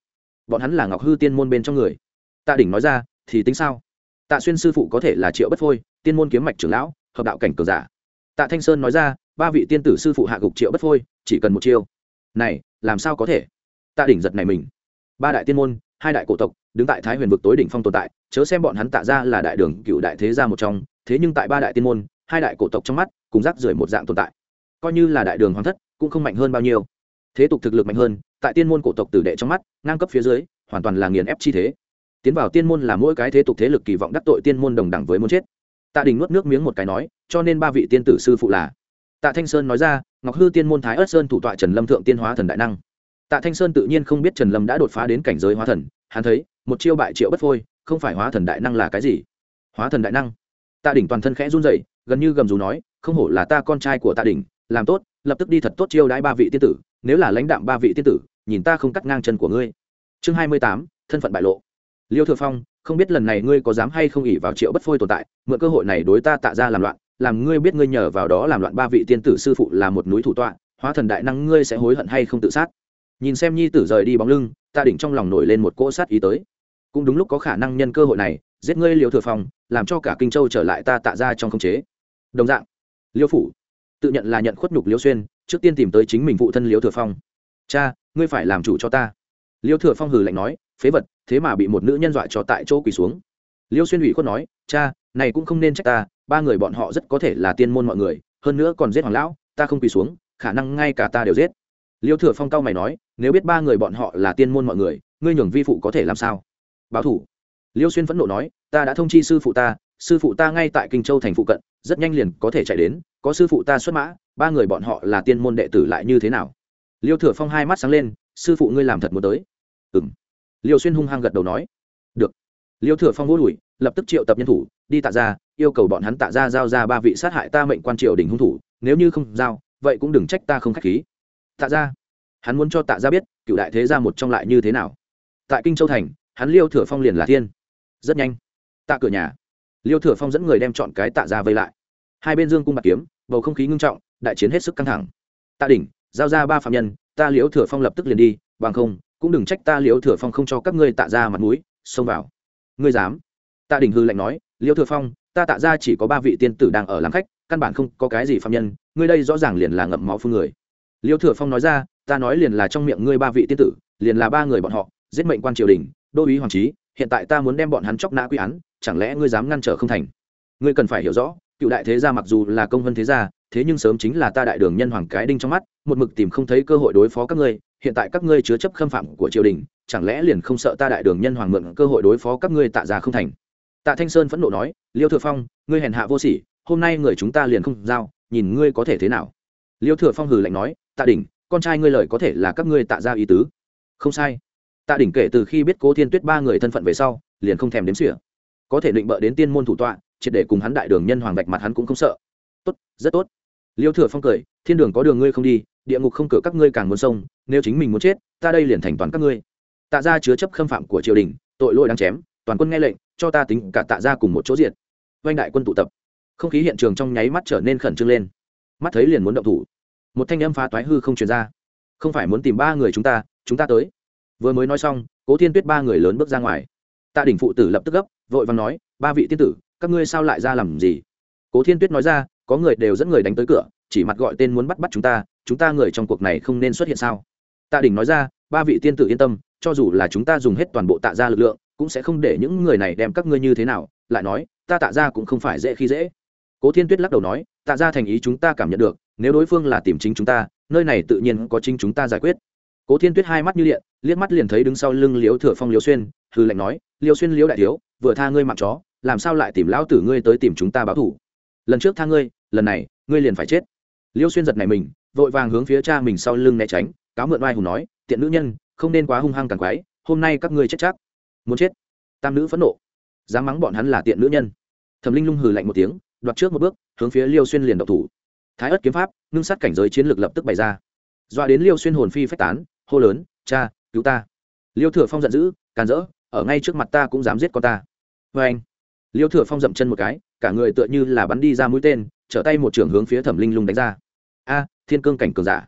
Bọn hắn là ngọc hư tiên môn bên trong người. Tạ đỉnh nói ra, thì tính sao? Tạ xuyên sư phụ có thể là triệu bất phôi, tiên môn kiếm mạch trưởng lão, hợp đạo cảnh cường giả. Tạ thanh sơn nói ra, ba vị tiên tử sư phụ hạ gục triệu bất phôi, chỉ cần một chiêu. Này, làm sao có thể? Tạ đỉnh giật này mình. Ba đại tiên môn, hai đại cổ tộc, đứng tại thái huyền vực tối đỉnh phong tồn tại, chớ xem bọn hắn tạ ra là đại đường, cựu đại thế gia một trong, thế nhưng tại ba đại tiên môn, hai đại cổ tộc trong mắt, cùng rác rưởi một dạng tồn tại. Coi như là đại đường hoàng thất, cũng không mạnh hơn bao nhiêu. Thế tục thực lực mạnh hơn tại tiên môn cổ tộc tử đệ trong mắt, ngang cấp phía dưới, hoàn toàn là nghiền ép chi thế. Tiến vào tiên môn là mỗi cái thế tục thế lực kỳ vọng đắc tội tiên môn đồng đẳng với muốn chết. Tạ đình nuốt nước miếng một cái nói, cho nên ba vị tiên tử sư phụ là tạ thanh sơn nói ra, ngọc hư tiên môn thái ất sơn thủ tọa trần lâm thượng tiên hóa thần đại năng. Tạ thanh sơn tự nhiên không biết trần lâm đã đột phá đến cảnh giới hóa thần, hắn thấy, một chiêu bại triệu bất phôi, không phải hóa thần đại năng là cái gì? Hóa thần đại năng. Tạ đỉnh toàn thân khẽ run rẩy, gần như gầm dù nói, không hổ là ta con trai của tạ đỉnh làm tốt, lập tức đi thật tốt chiêu đãi ba vị tiên tử, nếu là lãnh đạm ba vị tiên tử nhìn ta không cắt ngang chân của ngươi. Chương hai mươi tám, thân phận bại lộ. Liêu thừa phong, không biết lần này ngươi có dám hay không ỉ vào triệu bất phôi tồn tại, mượn cơ hội này đối ta tạ ra làm loạn, làm ngươi biết ngươi nhờ vào đó làm loạn ba vị tiên tử sư phụ là một núi thủ tọa, hóa thần đại năng ngươi sẽ hối hận hay không tự sát? Nhìn xem nhi tử rời đi bóng lưng, ta đỉnh trong lòng nổi lên một cỗ sát ý tới. Cũng đúng lúc có khả năng nhân cơ hội này, giết ngươi liêu thừa phong, làm cho cả kinh châu trở lại ta tạ ra trong khống chế. Đồng dạng, liêu phủ, tự nhận là nhận khuất nhục liêu xuyên, trước tiên tìm tới chính mình phụ thân liêu thừa phong cha, ngươi phải làm chủ cho ta. Liêu thừa phong hừ lạnh nói, phế vật, thế mà bị một nữ nhân dọa cho tại chỗ quỳ xuống. Liêu xuyên ủy khuất nói, cha, này cũng không nên trách ta, ba người bọn họ rất có thể là tiên môn mọi người, hơn nữa còn giết hoàng lão, ta không quỳ xuống, khả năng ngay cả ta đều giết. Liêu thừa phong cao mày nói, nếu biết ba người bọn họ là tiên môn mọi người, ngươi nhường vi phụ có thể làm sao? Báo thủ. Liêu xuyên phẫn nộ nói, ta đã thông chi sư phụ ta, sư phụ ta ngay tại kinh châu thành phụ cận, rất nhanh liền có thể chạy đến, có sư phụ ta xuất mã, ba người bọn họ là tiên môn đệ tử lại như thế nào? Liêu thừa phong hai mắt sáng lên, sư phụ ngươi làm thật muốn tới. Ừ m liêu xuyên hung hăng gật đầu nói. Được. Liêu thừa phong vô đùi lập tức triệu tập nhân thủ, đi tạ ra yêu cầu bọn hắn tạ ra giao ra ba vị sát hại ta mệnh quan triều đình hung thủ, nếu như không giao, vậy cũng đừng trách ta không k h á c h khí. Tạ ra hắn muốn cho tạ ra biết, cựu đại thế ra một trong lại như thế nào. Tại kinh châu thành, hắn liêu thừa phong liền là thiên. Rất nhanh, tạ cửa nhà. Liêu thừa phong dẫn người đem chọn cái tạ ra vây lại. Hai bên dương cung bạc kiếm, bầu không khí ngưng trọng, đại chiến hết sức căng thẳng. Tạ đỉnh giao ra ba phạm nhân, ta liễu thừa phong lập tức liền đi, bằng không, cũng đừng trách ta liễu thừa phong không cho các ngươi tạ ra mặt mũi, xông vào. Ngươi dám? Tạ đình hư lạnh nói, liễu thừa phong, ta tạ ra chỉ có ba vị tiên tử đang ở làm khách, căn bản không có cái gì phạm nhân, ngươi đây rõ ràng liền là ngậm máu phương người. Liễu thừa phong nói ra, ta nói liền là trong miệng ngươi ba vị tiên tử, liền là ba người bọn họ, giết mệnh quan triều đình, đô úy hoàng trí, hiện tại ta muốn đem bọn hắn chóc nã quy án, chẳng lẽ ngươi dám ngăn trở không thành? Ngươi cần phải hiểu rõ, cựu đại thế gia mặc dù là công vân thế gia thế nhưng sớm chính là ta đại đường nhân hoàng cái đinh trong mắt, một mực tìm không thấy cơ hội đối phó các ngươi, hiện tại các ngươi chứa chấp khâm phạm của triều đình, chẳng lẽ liền không sợ ta đại đường nhân hoàng mượn cơ hội đối phó các ngươi tạ ra không thành? Tạ thanh sơn phẫn nộ nói, liêu thừa phong, ngươi hèn hạ vô sỉ, hôm nay người chúng ta liền không giao, nhìn ngươi có thể thế nào? Liêu thừa phong hừ lạnh nói, tạ đỉnh, con trai ngươi lời có thể là các ngươi tạ ra ý tứ. Không sai. Tạ đỉnh kể từ khi biết cố thiên tuyết ba người thân phận về sau, liền không thèm đếm xỉa. Có thể định bợ đến tiên môn thủ tọa, triệt để cùng hắn đại đường nhân hoàng bạch mặt hắn cũng không sợ. Tốt, rất tốt liêu thừa phong cười, thiên đường có đường ngươi không đi, địa ngục không cửa các ngươi càng muốn sông, nếu chính mình muốn chết, ta đây liền thành toàn các ngươi. Tạ ra chứa chấp khâm phạm của triều đình, tội lỗi đáng chém, toàn quân nghe lệnh, cho ta tính cả tạ ra cùng một chỗ diện oanh đại quân tụ tập. Không khí hiện trường trong nháy mắt trở nên khẩn trương lên. Mắt thấy liền muốn động thủ. Một thanh âm phá toái hư không truyền ra. Không phải muốn tìm ba người chúng ta chúng ta tới. Vừa mới nói xong, cố thiên tuyết ba người lớn bước ra ngoài. Tạ đỉnh phụ tử lập tức gấp, vội vàng nói, ba vị tiên tử, các ngươi sao lại ra làm gì? Cố thiên tuyết nói ra có người đều dẫn người đánh tới cửa, chỉ mặt gọi tên muốn bắt bắt chúng ta chúng ta người trong cuộc này không nên xuất hiện sao? Tạ Đình nói ra, ba vị tiên tử yên tâm, cho dù là chúng ta dùng hết toàn bộ tạ ra lực lượng, cũng sẽ không để những người này đem các ngươi như thế nào. Lại nói, ta tạ ra cũng không phải dễ khi dễ. Cố thiên tuyết lắc đầu nói, tạ ra thành ý chúng ta cảm nhận được, nếu đối phương là tìm chính chúng ta, nơi này tự nhiên có chính chúng ta giải quyết. Cố thiên tuyết hai mắt như điện, liếc mắt liền thấy đứng sau lưng liếu thừa phong liếu xuyên hư lệnh nói liêu xuyên liếu đại thiếu, vừa tha ngươi mặc chó, làm sao lại tìm lão tử ngươi tới tìm chúng ta báo thủ lần trước tha ngươi, lần này, ngươi liền phải chết. Liêu xuyên giật này mình, vội vàng hướng phía cha mình sau lưng né tránh, cáo mượn oai hùng nói, tiện nữ nhân, không nên quá hung hăng càng quái, hôm nay các ngươi chết chắc. Muốn chết? Tam nữ phẫn nộ. Dám mắng bọn hắn là tiện nữ nhân. Thẩm linh lung hừ lạnh một tiếng, đoạt trước một bước, hướng phía liêu xuyên liền độc thủ. Thái ất kiếm pháp, ngưng sát cảnh giới chiến lược lập tức bày ra. Doa đến liêu xuyên hồn phi phách tán, hô lớn, cha, cứu ta. Liêu thừa phong giận dữ, càn rỡ, ở ngay trước mặt ta cũng dám giết con ta. Vê anh liêu thừa phong dậm chân một cái cả người tựa như là bắn đi ra mũi tên, trở tay một trường hướng phía thẩm linh lung đánh ra. A, thiên cương cảnh cường giả.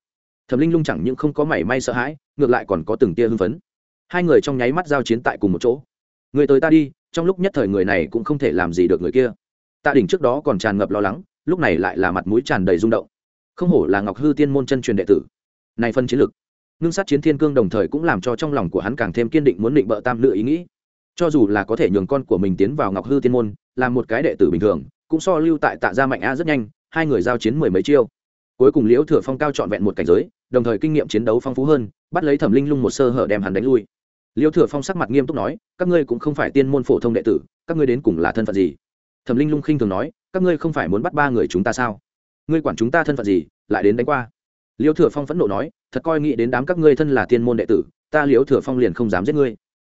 Thẩm linh lung chẳng những không có mảy may sợ hãi, ngược lại còn có từng tia hưng phấn. Hai người trong nháy mắt giao chiến tại cùng một chỗ. Người tới ta đi, trong lúc nhất thời người này cũng không thể làm gì được người kia. Tạ đỉnh trước đó còn tràn ngập lo lắng, lúc này lại là mặt mũi tràn đầy rung động. Không hổ là ngọc hư tiên môn chân truyền đệ tử. Này phân chiến lực, ngưng sát chiến thiên cương đồng thời cũng làm cho trong lòng của hắn càng thêm kiên định muốn định bợ tam lựa ý nghĩ cho dù là có thể nhường con của mình tiến vào ngọc hư tiên môn làm một cái đệ tử bình thường, cũng so lưu tại tạ gia mạnh a rất nhanh, hai người giao chiến mười mấy chiêu. Cuối cùng liễu thừa phong cao trọn vẹn một cảnh giới, đồng thời kinh nghiệm chiến đấu phong phú hơn, bắt lấy thẩm linh lung một sơ hở đem hắn đánh lui. Liễu thừa phong sắc mặt nghiêm túc nói, các ngươi cũng không phải tiên môn phổ thông đệ tử, các ngươi đến cùng là thân phận gì? Thẩm linh lung khinh thường nói, các ngươi không phải muốn bắt ba người chúng ta sao? Ngươi quản chúng ta thân phận gì, lại đến đánh qua? Liễu thừa phong phẫn nộ nói, thật coi nghĩ đến đám các ngươi thân là tiên môn đệ tử, ta liễu thừa phong liền không dám giết ngươi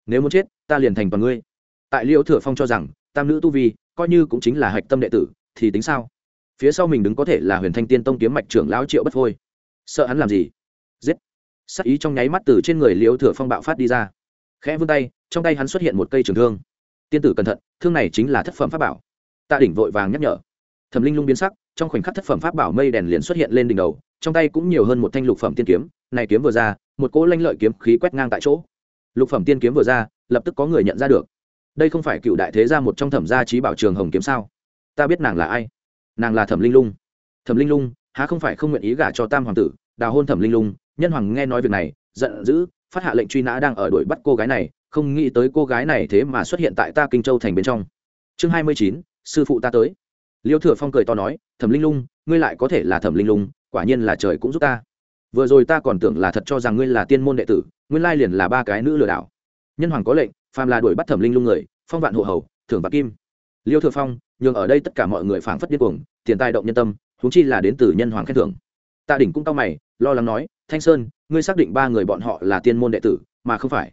nếu muốn chết, ta liền thành toàn ngươi. Tại liễu thừa phong cho rằng, tam nữ tu vi, coi như cũng chính là hạch tâm đệ tử, thì tính sao? Phía sau mình đứng có thể là huyền thanh tiên tông kiếm mạch trưởng lão triệu bất phôi sợ hắn làm gì? Giết! Sắc ý trong nháy mắt từ trên người liễu thừa phong bạo phát đi ra. Khẽ vươn tay, trong tay hắn xuất hiện một cây trường thương. Tiên tử cẩn thận, thương này chính là thất phẩm pháp bảo. Tạ đỉnh vội vàng nhắc nhở. Thẩm linh lung biến sắc, trong khoảnh khắc thất phẩm pháp bảo mây đèn liền xuất hiện lên đỉnh đầu, trong tay cũng nhiều hơn một thanh lục phẩm tiên kiếm, này kiếm vừa ra, một cỗ lanh lợi kiếm khí quét ngang tại chỗ lục phẩm tiên kiếm vừa ra, lập tức có người nhận ra được. Đây không phải cựu đại thế gia một trong thẩm gia trí bảo trường hồng kiếm sao? Ta biết nàng là ai. Nàng là thẩm linh lung. Thẩm linh lung, há không phải không nguyện ý gả cho tam hoàng tử, đào hôn thẩm linh lung, nhân hoàng nghe nói việc này, giận dữ, phát hạ lệnh truy nã đang ở đuổi bắt cô gái này, không nghĩ tới cô gái này thế mà xuất hiện tại ta kinh châu thành bên trong. Chương hai mươi chín, sư phụ ta tới. Liêu thừa phong cười to nói, thẩm linh lung, ngươi lại có thể là thẩm linh lung, quả nhiên là trời cũng giúp ta. Vừa rồi ta còn tưởng là thật cho rằng ngươi là tiên môn đệ tử nguyên lai liền là ba cái nữ lừa đảo. Nhân hoàng có lệnh, phàm là đuổi bắt thẩm linh lung người, phong vạn hộ hầu, thưởng bạc kim. Liêu thừa phong, nhường ở đây tất cả mọi người phảng phất điên cuồng, tiền tài động nhân tâm, huống chi là đến từ nhân hoàng khen thưởng. Tạ đỉnh cũng cao mày, lo lắng nói, thanh sơn, ngươi xác định ba người bọn họ là tiên môn đệ tử, mà không phải.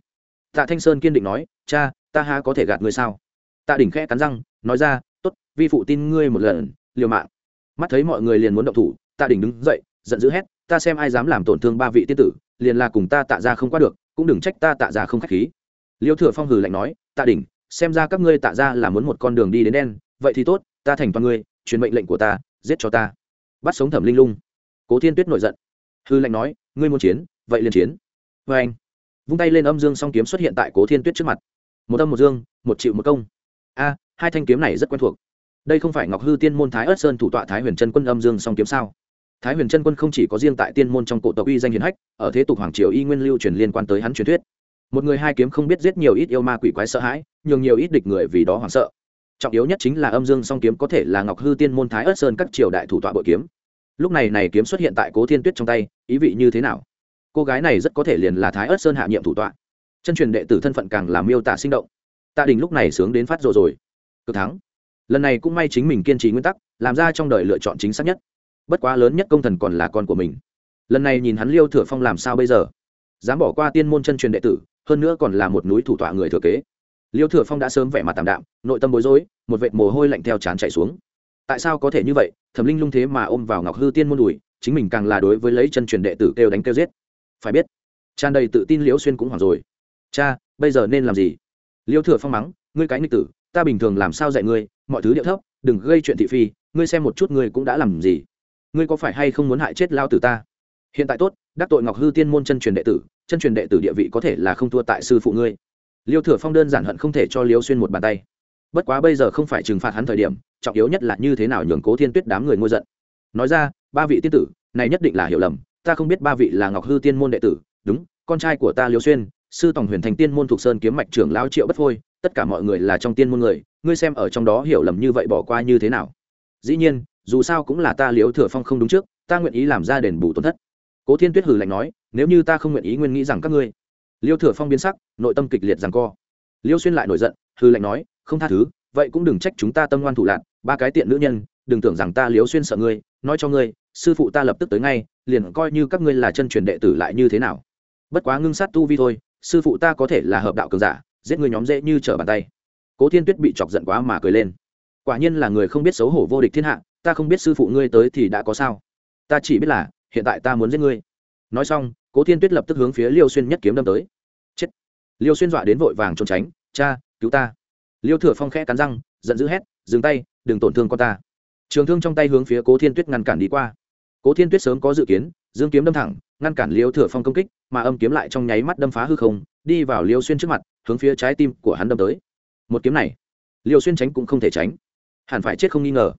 Tạ thanh sơn kiên định nói, cha, ta ha có thể gạt ngươi sao? Tạ đỉnh khẽ cắn răng, nói ra t ố t vi phụ tin ngươi một lần, liều mạng. Mắt thấy mọi người liền muốn động thủ, tạ đỉnh đứng dậy, giận dữ hét, ta xem ai dám làm tổn thương ba vị tiên tử liền là cùng ta tạ ra không qua được, cũng đừng trách ta tạ ra không k h á c h khí. Liêu thừa phong hừ lạnh nói, tạ đỉnh, xem ra các ngươi tạ ra là muốn một con đường đi đến đen, vậy thì tốt, ta thành toàn ngươi, truyền mệnh lệnh của ta, giết cho ta. Bắt sống thẩm linh lung. Cố thiên tuyết nổi giận. Hư lệnh nói, ngươi muốn chiến, vậy liền chiến. Vê anh, vung tay lên âm dương song kiếm xuất hiện tại cố thiên tuyết trước mặt. Một âm một dương, một triệu một công. A, hai thanh kiếm này rất quen thuộc. Đây không phải ngọc hư tiên môn thái ớt sơn thủ tọa thái huyền trân quân âm dương song kiếm sao? Thái huyền trân quân không chỉ có riêng tại tiên môn trong cổ tộc uy danh hiền hách, ở thế tục hoàng triều y nguyên lưu truyền liên quan tới hắn truyền thuyết. Một người hai kiếm không biết giết nhiều ít yêu ma quỷ quái sợ hãi, nhường nhiều ít địch người vì đó hoảng sợ. Trọng yếu nhất chính là âm dương song kiếm có thể là ngọc hư tiên môn thái ớt sơn các triều đại thủ tọa bội kiếm. Lúc này này kiếm xuất hiện tại cố thiên tuyết trong tay, ý vị như thế nào? Cô gái này rất có thể liền là thái ớt sơn hạ nhiệm thủ tọa. Chân truyền đệ tử thân phận càng làm miêu tả sinh động. Tạ đình lúc này sướng đến phát rồi rồi. Cực thắng. Lần này cũng may chính mình kiên trì nguyên tắc, làm ra trong đời lựa chọn chính xác nhất bất quá lớn nhất công thần còn là con của mình. Lần này nhìn hắn liêu thừa phong làm sao bây giờ? Dám bỏ qua tiên môn chân truyền đệ tử, hơn nữa còn là một núi thủ tọa người thừa kế. Liêu thừa phong đã sớm vẻ mặt tạm đạm, nội tâm bối rối, một vệt mồ hôi lạnh theo trán chạy xuống. Tại sao có thể như vậy? Thẩm linh lung thế mà ôm vào ngọc hư tiên môn đùi, chính mình càng là đối với lấy chân truyền đệ tử kêu đánh kêu giết. Phải biết, tràn đầy tự tin liễu xuyên cũng hoảng rồi. Cha, bây giờ nên làm gì? Liêu thừa phong mắng, ngươi cái nghịch tử, ta bình thường làm sao dạy ngươi? Mọi thứ điệu thấp, đừng gây chuyện thị phi, ngươi xem một chút ngươi cũng đã làm gì? Ngươi có phải hay không muốn hại chết lao tử ta? Hiện tại tốt, đắc tội ngọc hư tiên môn chân truyền đệ tử, chân truyền đệ tử địa vị có thể là không thua tại sư phụ ngươi. Liêu thừa phong đơn giản hận không thể cho liêu xuyên một bàn tay. Bất quá bây giờ không phải trừng phạt hắn thời điểm, trọng yếu nhất là như thế nào nhường cố thiên tuyết đám người ngôi giận. Nói ra, ba vị tiên tử, này nhất định là hiểu lầm, ta không biết ba vị là ngọc hư tiên môn đệ tử. Đúng, con trai của ta liêu xuyên, sư tổng huyền thành tiên môn thuộc sơn kiếm mạch trưởng lao triệu bất phôi, tất cả mọi người là trong tiên môn người, ngươi xem ở trong đó hiểu lầm như vậy bỏ qua như thế nào? Dĩ nhiên dù sao cũng là ta liễu thừa phong không đúng trước, ta nguyện ý làm ra đền bù tổn thất. Cố thiên tuyết hử lạnh nói, nếu như ta không nguyện ý, nguyên nghĩ rằng các ngươi liêu thừa phong biến sắc, nội tâm kịch liệt rằng co. Liêu xuyên lại nổi giận hư lạnh nói, không tha thứ, vậy cũng đừng trách chúng ta tâm ngoan thủ lạc ba cái tiện nữ nhân, đừng tưởng rằng ta Liêu xuyên sợ ngươi, nói cho ngươi, sư phụ ta lập tức tới ngay, liền coi như các ngươi là chân truyền đệ tử lại như thế nào. Bất quá ngưng sát tu vi thôi, sư phụ ta có thể là hợp đạo cường giả, giết người nhóm dễ như trở bàn tay. Cố thiên tuyết bị chọc giận quá mà cười lên. Quả nhiên là người không biết xấu hổ vô địch thiên hạ ta không biết sư phụ ngươi tới thì đã có sao. Ta chỉ biết là, hiện tại ta muốn giết ngươi. Nói xong, cố thiên tuyết lập tức hướng phía liêu xuyên nhất kiếm đâm tới. Chết. Liêu xuyên dọa đến vội vàng trốn tránh. Cha, cứu ta. Liêu thừa phong khẽ cắn răng, giận dữ hét, dừng tay, đừng tổn thương con ta. Trường thương trong tay hướng phía cố thiên tuyết ngăn cản đi qua. Cố thiên tuyết sớm có dự kiến, dương kiếm đâm thẳng, ngăn cản liêu thừa phong công kích, mà âm kiếm lại trong nháy mắt đâm phá hư không, đi vào liêu xuyên trước mặt, hướng phía trái tim của hắn đâm tới. Một kiếm này, liêu xuyên tránh cũng không thể tránh. Hẳn phải chết không nghi ngờ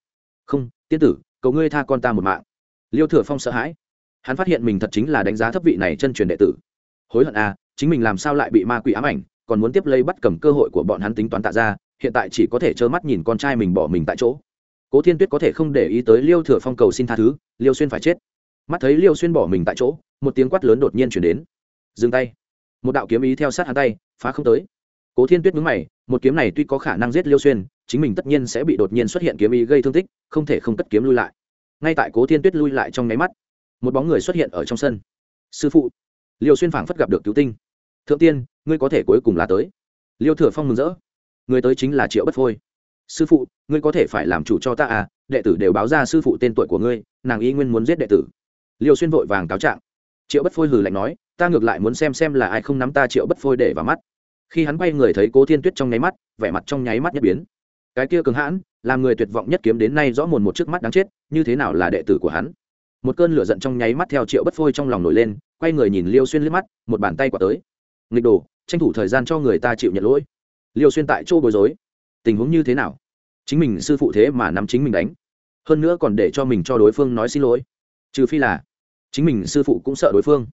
không, tiên tử, cầu ngươi tha con ta một mạng. Liêu thừa phong sợ hãi. Hắn phát hiện mình thật chính là đánh giá thấp vị này chân truyền đệ tử. Hối hận à chính mình làm sao lại bị ma quỷ ám ảnh, còn muốn tiếp lấy bắt cầm cơ hội của bọn hắn tính toán tạ ra, hiện tại chỉ có thể trơ mắt nhìn con trai mình bỏ mình tại chỗ. Cố thiên tuyết có thể không để ý tới liêu thừa phong cầu xin tha thứ, liêu xuyên phải chết. Mắt thấy liêu xuyên bỏ mình tại chỗ, một tiếng quát lớn đột nhiên chuyển đến. Dừng tay. Một đạo kiếm ý theo sát hắn tay, phá không tới. Cố thiên tuyết mướn mày, một kiếm này tuy có khả năng giết liêu xuyên chính mình tất nhiên sẽ bị đột nhiên xuất hiện kiếm ý gây thương tích, không thể không cất kiếm lui lại. Ngay tại cố thiên tuyết lui lại trong nháy mắt, một bóng người xuất hiện ở trong sân. Sư phụ. Liêu xuyên phảng phất gặp được cứu tinh. Thượng tiên, ngươi có thể cuối cùng là tới. Liêu thừa phong mừng rỡ. Người tới chính là triệu bất phôi. Sư phụ, ngươi có thể phải làm chủ cho ta à đệ tử đều báo ra sư phụ tên tuổi của ngươi, nàng y nguyên muốn giết đệ tử. Liêu xuyên vội vàng cáo trạng. Triệu bất phôi hừ lạnh nói, ta ngược lại muốn xem xem là ai không nắm ta triệu bất phôi để vào mắt. Khi hắn quay người thấy cố thiên tuyết trong nháy mắt, vẻ mặt trong nháy mắt nhất biến cái kia cường hãn, làm người tuyệt vọng nhất kiếm đến nay rõ mồn một trước mắt đáng chết, như thế nào là đệ tử của hắn? Một cơn lửa giận trong nháy mắt theo triệu bất phôi trong lòng nổi lên, quay người nhìn liêu xuyên liếc mắt, một bàn tay quả tới. Nghịch đồ, tranh thủ thời gian cho người ta chịu nhận lỗi. Liêu xuyên tại chỗ bối rối. Tình huống như thế nào? Chính mình sư phụ thế mà nắm chính mình đánh. Hơn nữa còn để cho mình cho đối phương nói xin lỗi. Trừ phi là, chính mình sư phụ cũng sợ đối phương.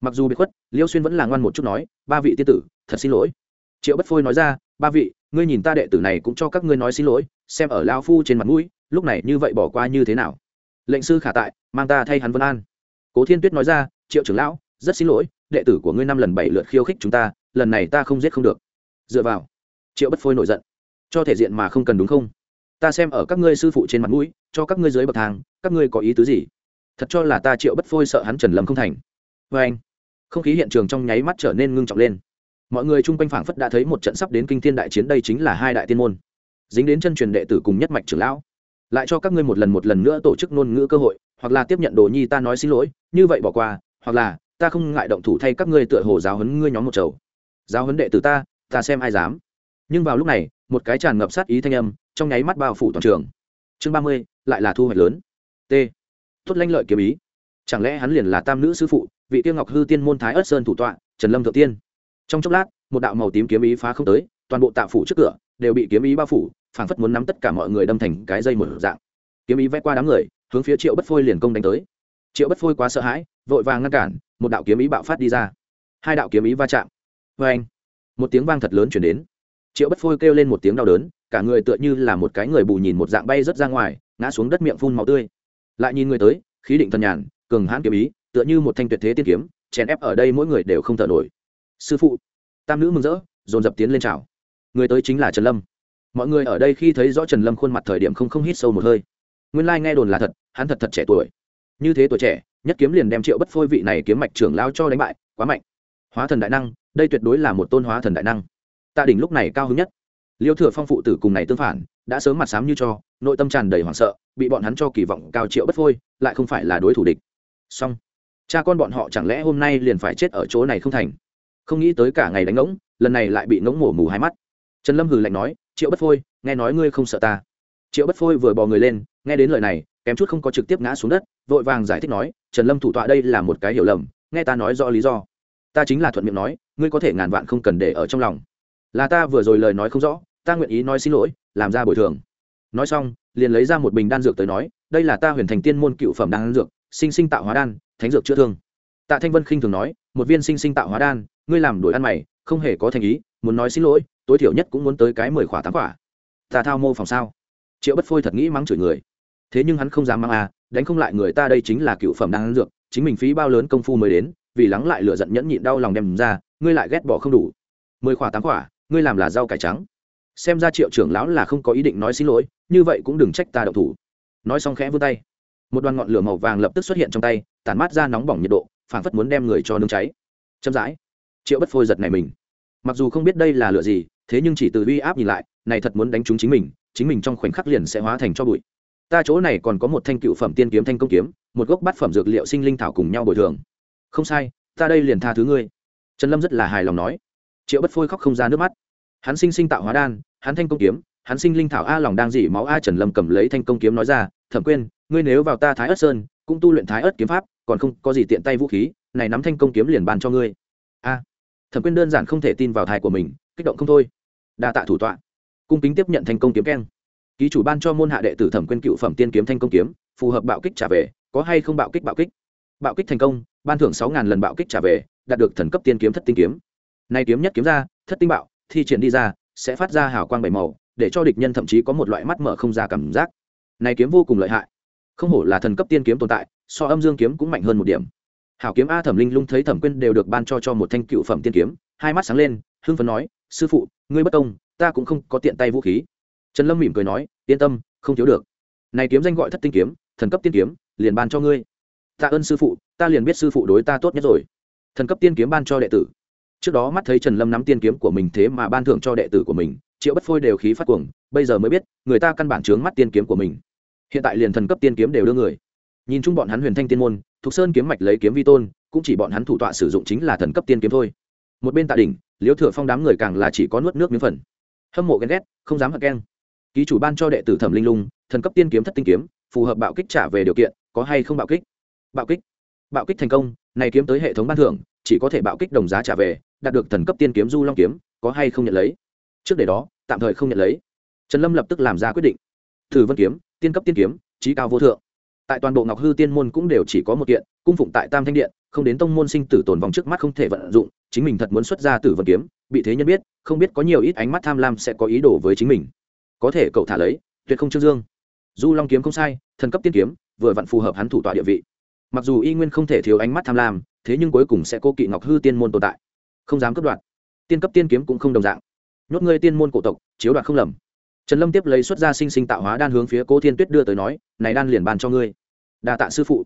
Mặc dù bị khuất, liêu xuyên vẫn là ngoan một chút nói, ba vị tiên tử, thật xin lỗi. Triệu bất phôi nói ra, ba vị ngươi nhìn ta đệ tử này cũng cho các ngươi nói xin lỗi, xem ở lao phu trên mặt mũi, lúc này như vậy bỏ qua như thế nào? Lệnh sư khả tại, mang ta thay hắn vân an. Cố thiên tuyết nói ra, triệu trưởng lão, rất xin lỗi, đệ tử của ngươi năm lần bảy lượt khiêu khích chúng ta, lần này ta không giết không được. Dựa vào, triệu bất phôi nổi giận. Cho thể diện mà không cần đúng không? Ta xem ở các ngươi sư phụ trên mặt mũi, cho các ngươi dưới bậc thang, các ngươi có ý tứ gì? Thật cho là ta triệu bất phôi sợ hắn trần lâm không thành. Vê anh không khí hiện trường trong nháy mắt trở nên ngưng trọng lên mọi người chung quanh phảng phất đã thấy một trận sắp đến kinh thiên đại chiến, đây chính là hai đại tiên môn. Dính đến chân truyền đệ tử cùng nhất mạch trưởng lão. Lại cho các ngươi một lần một lần nữa tổ chức ngôn ngữ cơ hội, hoặc là tiếp nhận đồ nhi ta nói xin lỗi, như vậy bỏ qua, hoặc là, ta không ngại động thủ thay các ngươi tựa hồ giáo huấn ngươi nhóm một chầu. Giáo huấn đệ tử ta ta xem ai dám. Nhưng vào lúc này, một cái tràn ngập sát ý thanh âm, trong nháy mắt bao phủ toàn trường. Chương ba mươi, lại là thu hoạch lớn. T. Tốt lanh lợi kiếm ý. Chẳng lẽ hắn liền là tam nữ sư phụ, vị tiêu ngọc hư tiên môn thái ất sơn thủ tọa, trần lâm thượng tiên? Trong chốc lát, một đạo màu tím kiếm ý phá không tới, toàn bộ tạ phủ trước cửa, đều bị kiếm ý bao phủ, phảng phất muốn nắm tất cả mọi người đâm thành cái dây một dạng. Kiếm ý vẽ qua đám người, hướng phía triệu bất phôi liền công đánh tới. Triệu bất phôi quá sợ hãi, vội vàng ngăn cản, một đạo kiếm ý bạo phát đi ra. Hai đạo kiếm ý va chạm. Vê anh một tiếng vang thật lớn chuyển đến. Triệu bất phôi kêu lên một tiếng đau đớn, cả người tựa như là một cái người bù nhìn một dạng bay rớt ra ngoài, ngã xuống đất miệng phun màu tươi. Lại nhìn người tới, khí định thần nhàn, cường hãn kiếm ý, tựa như một thanh tuyệt thế tiên kiếm, chèn ép ở đây mỗi người đều không thở nổi sư phụ. Tam nữ mừng rỡ, dồn dập tiến lên chào. Người tới chính là trần lâm. Mọi người ở đây khi thấy rõ trần lâm khuôn mặt thời điểm không không hít sâu một hơi. Nguyên lai nghe đồn là thật, hắn thật thật trẻ tuổi. Như thế tuổi trẻ, nhất kiếm liền đem triệu bất phôi vị này kiếm mạch trưởng lao cho đánh bại, quá mạnh. Hóa thần đại năng, đây tuyệt đối là một tôn hóa thần đại năng. Tạ đỉnh lúc này cao hứng nhất. Liêu thừa phong phụ tử cùng này tương phản, đã sớm mặt sám như cho, nội tâm tràn đầy hoảng sợ, bị bọn hắn cho kỳ vọng cao triệu bất phôi, lại không phải là đối thủ địch. Song cha con bọn họ chẳng lẽ hôm nay liền phải chết ở chỗ này không thành? Không nghĩ tới cả ngày đánh ngỗng, lần này lại bị ngỗng mổ mù hai mắt. Trần lâm hừ lạnh nói, triệu bất phôi, nghe nói ngươi không sợ ta. Triệu bất phôi vừa bò người lên, nghe đến lời này, kém chút không có trực tiếp ngã xuống đất, vội vàng giải thích nói, trần lâm thủ tọa đây là một cái hiểu lầm, nghe ta nói rõ lý do. Ta chính là thuận miệng nói, ngươi có thể ngàn vạn không cần để ở trong lòng. Là ta vừa rồi lời nói không rõ, ta nguyện ý nói xin lỗi, làm ra bồi thường. Nói xong, liền lấy ra một bình đan dược tới nói, đây là ta huyền thành tiên môn cựu phẩm đan dược, sinh sinh tạo hóa đan, thánh dược chữa thương. Tạ thanh vân khinh thường nói, một viên sinh sinh tạo hóa đan ngươi làm đổi ăn mày, không hề có thành ý, muốn nói xin lỗi, tối thiểu nhất cũng muốn tới cái mười khỏa tám khỏa. Ta thao mô phòng sao? Triệu bất phôi thật nghĩ mắng chửi người. Thế nhưng hắn không dám mang à đánh không lại người ta đây chính là cựu phẩm đang ăn dược, chính mình phí bao lớn công phu mới đến, vì lắng lại lựa giận nhẫn nhịn đau lòng đem ra, ngươi lại ghét bỏ không đủ. Mười khỏa tám khỏa, ngươi làm là rau cải trắng. Xem ra triệu trưởng lão là không có ý định nói xin lỗi, như vậy cũng đừng trách ta đậu thủ. Nói xong khẽ vươn tay. Một đoàn ngọn lửa màu vàng lập tức xuất hiện trong tay, tản mát ra nóng bỏng nhiệt độ, phảng phất muốn đem người cho nướng cháy. Chậm rãi triệu bất phôi giật này mình. Mặc dù không biết đây là lửa gì, thế nhưng chỉ từ uy áp nhìn lại, này thật muốn đánh trúng chính mình chính mình trong khoảnh khắc liền sẽ hóa thành cho bụi. Ta chỗ này còn có một thanh cựu phẩm tiên kiếm thanh công kiếm, một gốc bát phẩm dược liệu sinh linh thảo cùng nhau bồi thường. Không sai, ta đây liền tha thứ ngươi. Trần lâm rất là hài lòng nói. Triệu bất phôi khóc không ra nước mắt. Hắn sinh sinh tạo hóa đan, hắn thanh công kiếm, hắn sinh linh thảo a lòng đang dỉ máu a trần lâm cầm lấy thanh công kiếm nói ra, thẩm quyên, ngươi nếu vào ta thái ất sơn, cũng tu luyện thái ất kiếm pháp, còn không có gì tiện tay vũ khí, này nắm thanh công kiếm liền bàn cho ngươi. A thẩm quyên đơn giản không thể tin vào thai của mình, kích động không thôi. Đa tạ thủ tọa. Cung kính tiếp nhận thành công kiếm keng. Ký chủ ban cho môn hạ đệ tử thẩm quyên cựu phẩm tiên kiếm thanh công kiếm, phù hợp bạo kích trả về, có hay không bạo kích bạo kích. Bạo kích thành công, ban thưởng sáu lần bạo kích trả về, đạt được thần cấp tiên kiếm thất tinh kiếm. Nay kiếm nhất kiếm ra, thất tinh bạo, thi triển đi ra, sẽ phát ra hào quang bảy màu, để cho địch nhân thậm chí có một loại mắt mở không ra cảm giác. Này kiếm vô cùng lợi hại. Không hổ là thần cấp tiên kiếm tồn tại, so âm dương kiếm cũng mạnh hơn một điểm hảo kiếm a thẩm linh lung thấy thẩm quyên đều được ban cho cho một thanh cựu phẩm tiên kiếm, hai mắt sáng lên, hưng phấn nói, sư phụ, ngươi bất công, ta cũng không có tiện tay vũ khí. Trần lâm mỉm cười nói, yên tâm, không thiếu được. Này kiếm danh gọi thất tinh kiếm, thần cấp tiên kiếm, liền ban cho ngươi. Tạ ơn sư phụ, ta liền biết sư phụ đối ta tốt nhất rồi. Thần cấp tiên kiếm ban cho đệ tử. Trước đó mắt thấy trần lâm nắm tiên kiếm của mình thế mà ban thưởng cho đệ tử của mình, triệu bất phôi đều khí phát cuồng, bây giờ mới biết, người ta căn bản trướng mắt tiên kiếm của mình. Hiện tại liền thần cấp tiên kiếm đều đưa người nhìn chung bọn hắn huyền thanh tiên môn, thục sơn kiếm mạch lấy kiếm vi tôn, cũng chỉ bọn hắn thủ tọa sử dụng chính là thần cấp tiên kiếm thôi. Một bên tạ đỉnh liếu thừa phong đám người càng là chỉ có nuốt nước miếng phần. Hâm mộ ghen ghét, không dám hận keng ký chủ ban cho đệ tử thẩm linh lung, thần cấp tiên kiếm thất tinh kiếm, phù hợp bạo kích trả về điều kiện, có hay không bạo kích? Bạo kích. Bạo kích thành công, này kiếm tới hệ thống ban thưởng, chỉ có thể bạo kích đồng giá trả về, đạt được thần cấp tiên kiếm du long kiếm, có hay không nhận lấy? Trước để đó, tạm thời không nhận lấy. Trần lâm lập tức làm ra quyết định. Thử vân kiếm, tiên cấp tiên kiếm trí cao vô thượng tại toàn bộ ngọc hư tiên môn cũng đều chỉ có một kiện, cung phụng tại tam thanh điện, không đến tông môn sinh tử tồn vòng trước mắt không thể vận dụng, chính mình thật muốn xuất ra tử vận kiếm, bị thế nhân biết, không biết có nhiều ít ánh mắt tham lam sẽ có ý đồ với chính mình. Có thể cậu thả lấy, tuyệt không trương dương. Du long kiếm không sai, thần cấp tiên kiếm, vừa vặn phù hợp hắn thủ tọa địa vị. Mặc dù y nguyên không thể thiếu ánh mắt tham lam, thế nhưng cuối cùng sẽ cô kỵ ngọc hư tiên môn tồn tại. Không dám cướp đoạt. Tiên cấp tiên kiếm cũng không đồng dạng. Nhốt ngươi tiên môn cổ tộc, chiếu đoạt không lầm trần lâm tiếp lấy xuất ra sinh sinh tạo hóa đan hướng phía cố thiên tuyết đưa tới nói, này đan liền bàn cho ngươi. Đa tạ sư phụ.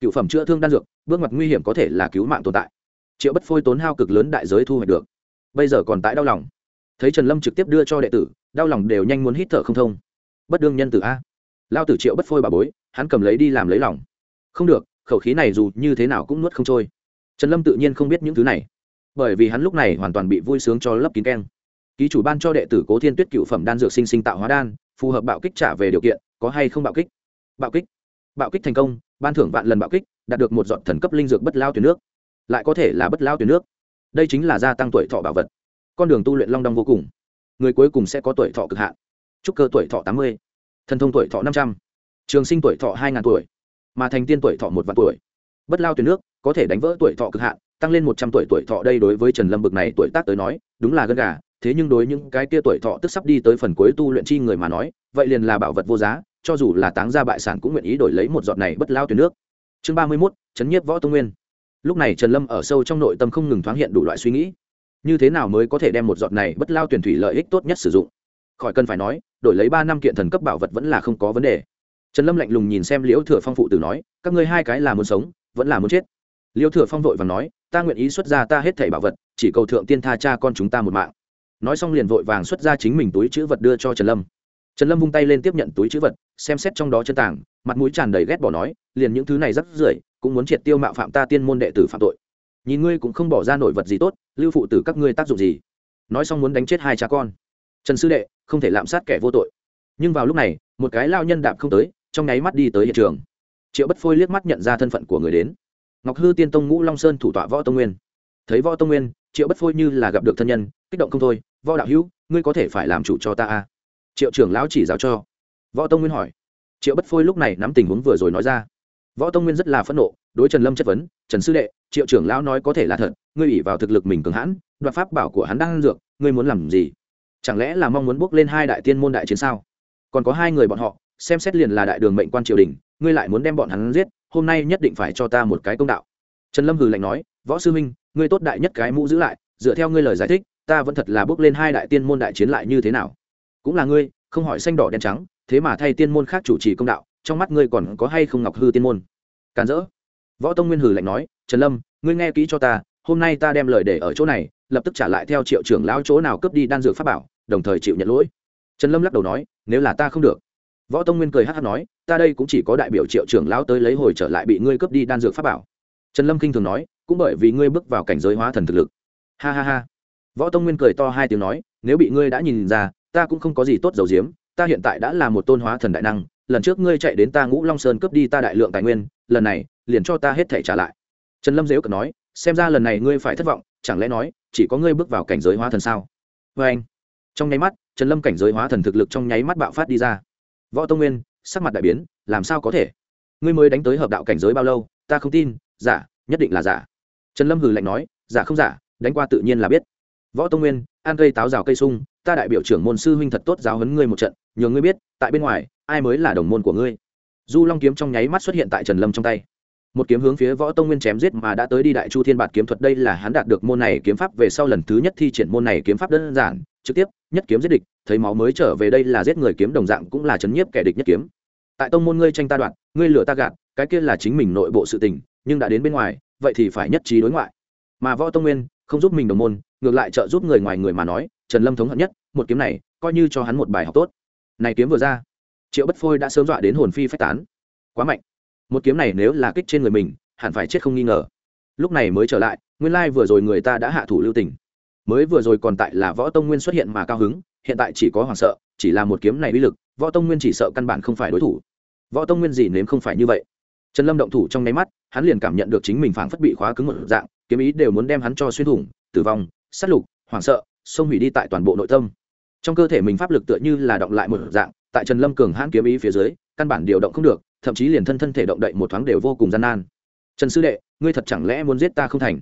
Cựu phẩm chữa thương đan dược, bước ngoặt nguy hiểm có thể là cứu mạng tồn tại. Triệu bất phôi tốn hao cực lớn đại giới thu hoạch được. Bây giờ còn tại đau lòng. Thấy trần lâm trực tiếp đưa cho đệ tử, đau lòng đều nhanh muốn hít thở không thông. Bất đương nhân tử a. Lao tử triệu bất phôi bà bối, hắn cầm lấy đi làm lấy lòng. Không được, khẩu khí này dù như thế nào cũng nuốt không trôi. Trần lâm tự nhiên không biết những thứ này, bởi vì hắn lúc này hoàn toàn bị vui sướng cho lấp kín keng ký chủ ban cho đệ tử cố thiên tuyết cựu phẩm đan dược sinh sinh tạo hóa đan, phù hợp bạo kích trả về điều kiện, có hay không bạo kích? Bạo kích. Bạo kích thành công, ban thưởng vạn lần bạo kích, đạt được một dọn thần cấp linh dược bất lao tuyến nước. Lại có thể là bất lao tuyến nước. Đây chính là gia tăng tuổi thọ bảo vật. Con đường tu luyện long đong vô cùng. Người cuối cùng sẽ có tuổi thọ cực hạn. Trúc cơ tuổi thọ tám mươi, thần thông tuổi thọ năm trăm, trường sinh tuổi thọ hai ngàn tuổi, mà thành tiên tuổi thọ một vạn tuổi. Bất lao tuyến nước có thể đánh vỡ tuổi thọ cực hạn, tăng lên một trăm tuổi tuổi thọ đây đối với trần lâm bực này tuổi tác tới nói, đúng là gân gà thế nhưng đối những cái kia tuổi thọ tức sắp đi tới phần cuối tu luyện chi người mà nói, vậy liền là bảo vật vô giá, cho dù là táng ra bại sản cũng nguyện ý đổi lấy một giọt này bất lao tuyển nước. Chương ba mươi mốt, chấn nhiếp võ tông nguyên. Lúc này trần lâm ở sâu trong nội tâm không ngừng thoáng hiện đủ loại suy nghĩ. Như thế nào mới có thể đem một giọt này bất lao tuyển thủy lợi ích tốt nhất sử dụng? Khỏi cần phải nói, đổi lấy ba năm kiện thần cấp bảo vật vẫn là không có vấn đề. Trần lâm lạnh lùng nhìn xem liễu thừa phong phụ tử nói, các ngươi hai cái là muốn sống, vẫn là muốn chết. Liễu thừa phong vội và nói, ta nguyện ý xuất ra ta hết thảy bảo vật, chỉ cầu thượng tiên tha cha con chúng ta một mạng nói xong liền vội vàng xuất ra chính mình túi chữ vật đưa cho trần lâm. Trần lâm vung tay lên tiếp nhận túi chữ vật, xem xét trong đó chân tảng, mặt mũi tràn đầy ghét bỏ nói, liền những thứ này rất rưởi, cũng muốn triệt tiêu mạo phạm ta tiên môn đệ tử phạm tội. Nhìn ngươi cũng không bỏ ra nổi vật gì tốt, lưu phụ tử các ngươi tác dụng gì? Nói xong muốn đánh chết hai cha con. Trần sư đệ, không thể lạm sát kẻ vô tội. Nhưng vào lúc này, một cái lao nhân đạp không tới, trong nháy mắt đi tới hiện trường. Triệu bất phôi liếc mắt nhận ra thân phận của người đến. Ngọc hư tiên tông ngũ long sơn thủ tọa võ tông nguyên. Thấy võ tông nguyên, triệu bất phôi như là gặp được thân nhân, kích động không thôi võ đạo hữu, ngươi có thể phải làm chủ cho ta a triệu trưởng lão chỉ giáo cho. Võ tông nguyên hỏi. Triệu bất phôi lúc này nắm tình huống vừa rồi nói ra. Võ tông nguyên rất là phẫn nộ, đối trần lâm chất vấn, trần sư đệ, triệu trưởng lão nói có thể là thật, ngươi ủy vào thực lực mình cường hãn, đoạt pháp bảo của hắn đang dược, ngươi muốn làm gì? Chẳng lẽ là mong muốn bước lên hai đại tiên môn đại chiến sao? Còn có hai người bọn họ, xem xét liền là đại đường mệnh quan triều đình, ngươi lại muốn đem bọn hắn giết, hôm nay nhất định phải cho ta một cái công đạo. Trần lâm hừ lạnh nói, võ sư minh ngươi tốt đại nhất cái mũ giữ lại, dựa theo ngươi lời giải thích ta vẫn thật là bước lên hai đại tiên môn đại chiến lại như thế nào? Cũng là ngươi, không hỏi xanh đỏ đen trắng, thế mà thay tiên môn khác chủ trì công đạo, trong mắt ngươi còn có hay không ngọc hư tiên môn? Càn rỡ. Võ tông nguyên hử lạnh nói, trần lâm, ngươi nghe kỹ cho ta, hôm nay ta đem lời để ở chỗ này, lập tức trả lại theo triệu trưởng lão chỗ nào cướp đi đan dược pháp bảo, đồng thời chịu nhận lỗi. Trần lâm lắc đầu nói, nếu là ta không được. Võ tông nguyên cười hát hát nói, ta đây cũng chỉ có đại biểu triệu trưởng lão tới lấy hồi trở lại bị ngươi cướp đi đan dược pháp bảo. Trần lâm kinh thường nói, cũng bởi vì ngươi bước vào cảnh giới hóa thần thực lực. Ha ha ha võ tông nguyên cười to hai tiếng nói, nếu bị ngươi đã nhìn ra, ta cũng không có gì tốt dầu diếm, ta hiện tại đã là một tôn hóa thần đại năng, lần trước ngươi chạy đến ta ngũ long sơn cướp đi ta đại lượng tài nguyên, lần này, liền cho ta hết thể trả lại. Trần lâm dếu cờ nói, xem ra lần này ngươi phải thất vọng, chẳng lẽ nói, chỉ có ngươi bước vào cảnh giới hóa thần sao? Vê anh, trong nháy mắt, trần lâm cảnh giới hóa thần thực lực trong nháy mắt bạo phát đi ra. Võ tông nguyên, sắc mặt đại biến, làm sao có thể? Ngươi mới đánh tới hợp đạo cảnh giới bao lâu, ta không tin, giả, nhất định là giả. Trần lâm hừ lạnh nói, giả không giả, đánh qua tự nhiên là biết võ tông nguyên an cây táo rào cây sung, ta đại biểu trưởng môn sư huynh thật tốt giáo huấn ngươi một trận, nhờ ngươi biết, tại bên ngoài, ai mới là đồng môn của ngươi. Du long kiếm trong nháy mắt xuất hiện tại trần lâm trong tay. Một kiếm hướng phía võ tông nguyên chém giết mà đã tới đi đại chu thiên bạt kiếm thuật, đây là hắn đạt được môn này kiếm pháp về sau lần thứ nhất thi triển môn này kiếm pháp đơn giản, trực tiếp, nhất kiếm giết địch, thấy máu mới trở về đây là giết người kiếm đồng dạng cũng là chấn nhiếp kẻ địch nhất kiếm. Tại tông môn ngươi tranh ta đoạn ngươi lửa ta gạt, cái kia là chính mình nội bộ sự tình, nhưng đã đến bên ngoài, vậy thì phải nhất trí đối ngoại. Mà võ tông nguyên không giúp mình đồng môn ngược lại trợ giúp người ngoài người mà nói, trần lâm thống hận nhất, một kiếm này, coi như cho hắn một bài học tốt. Này kiếm vừa ra, triệu bất phôi đã sớm dọa đến hồn phi phách tán. Quá mạnh. Một kiếm này nếu là kích trên người mình, hẳn phải chết không nghi ngờ. Lúc này mới trở lại, nguyên lai vừa rồi người ta đã hạ thủ lưu tình. Mới vừa rồi còn tại là võ tông nguyên xuất hiện mà cao hứng, hiện tại chỉ có hoàng sợ, chỉ là một kiếm này uy lực, võ tông nguyên chỉ sợ căn bản không phải đối thủ. Võ tông nguyên gì nếm không phải như vậy. Trần lâm động thủ trong nháy mắt, hắn liền cảm nhận được chính mình phảng phất bị khóa cứng một dạng, kiếm ý đều muốn đem hắn cho xuyên thủng, tử vong sát lục, hoảng sợ, xông hủy đi tại toàn bộ nội tâm. Trong cơ thể mình pháp lực tựa như là động lại một dạng, tại trần lâm cường hãn kiếm ý phía dưới, căn bản điều động không được, thậm chí liền thân thân thể động đậy một thoáng đều vô cùng gian nan. Trần sư đệ, ngươi thật chẳng lẽ muốn giết ta không thành?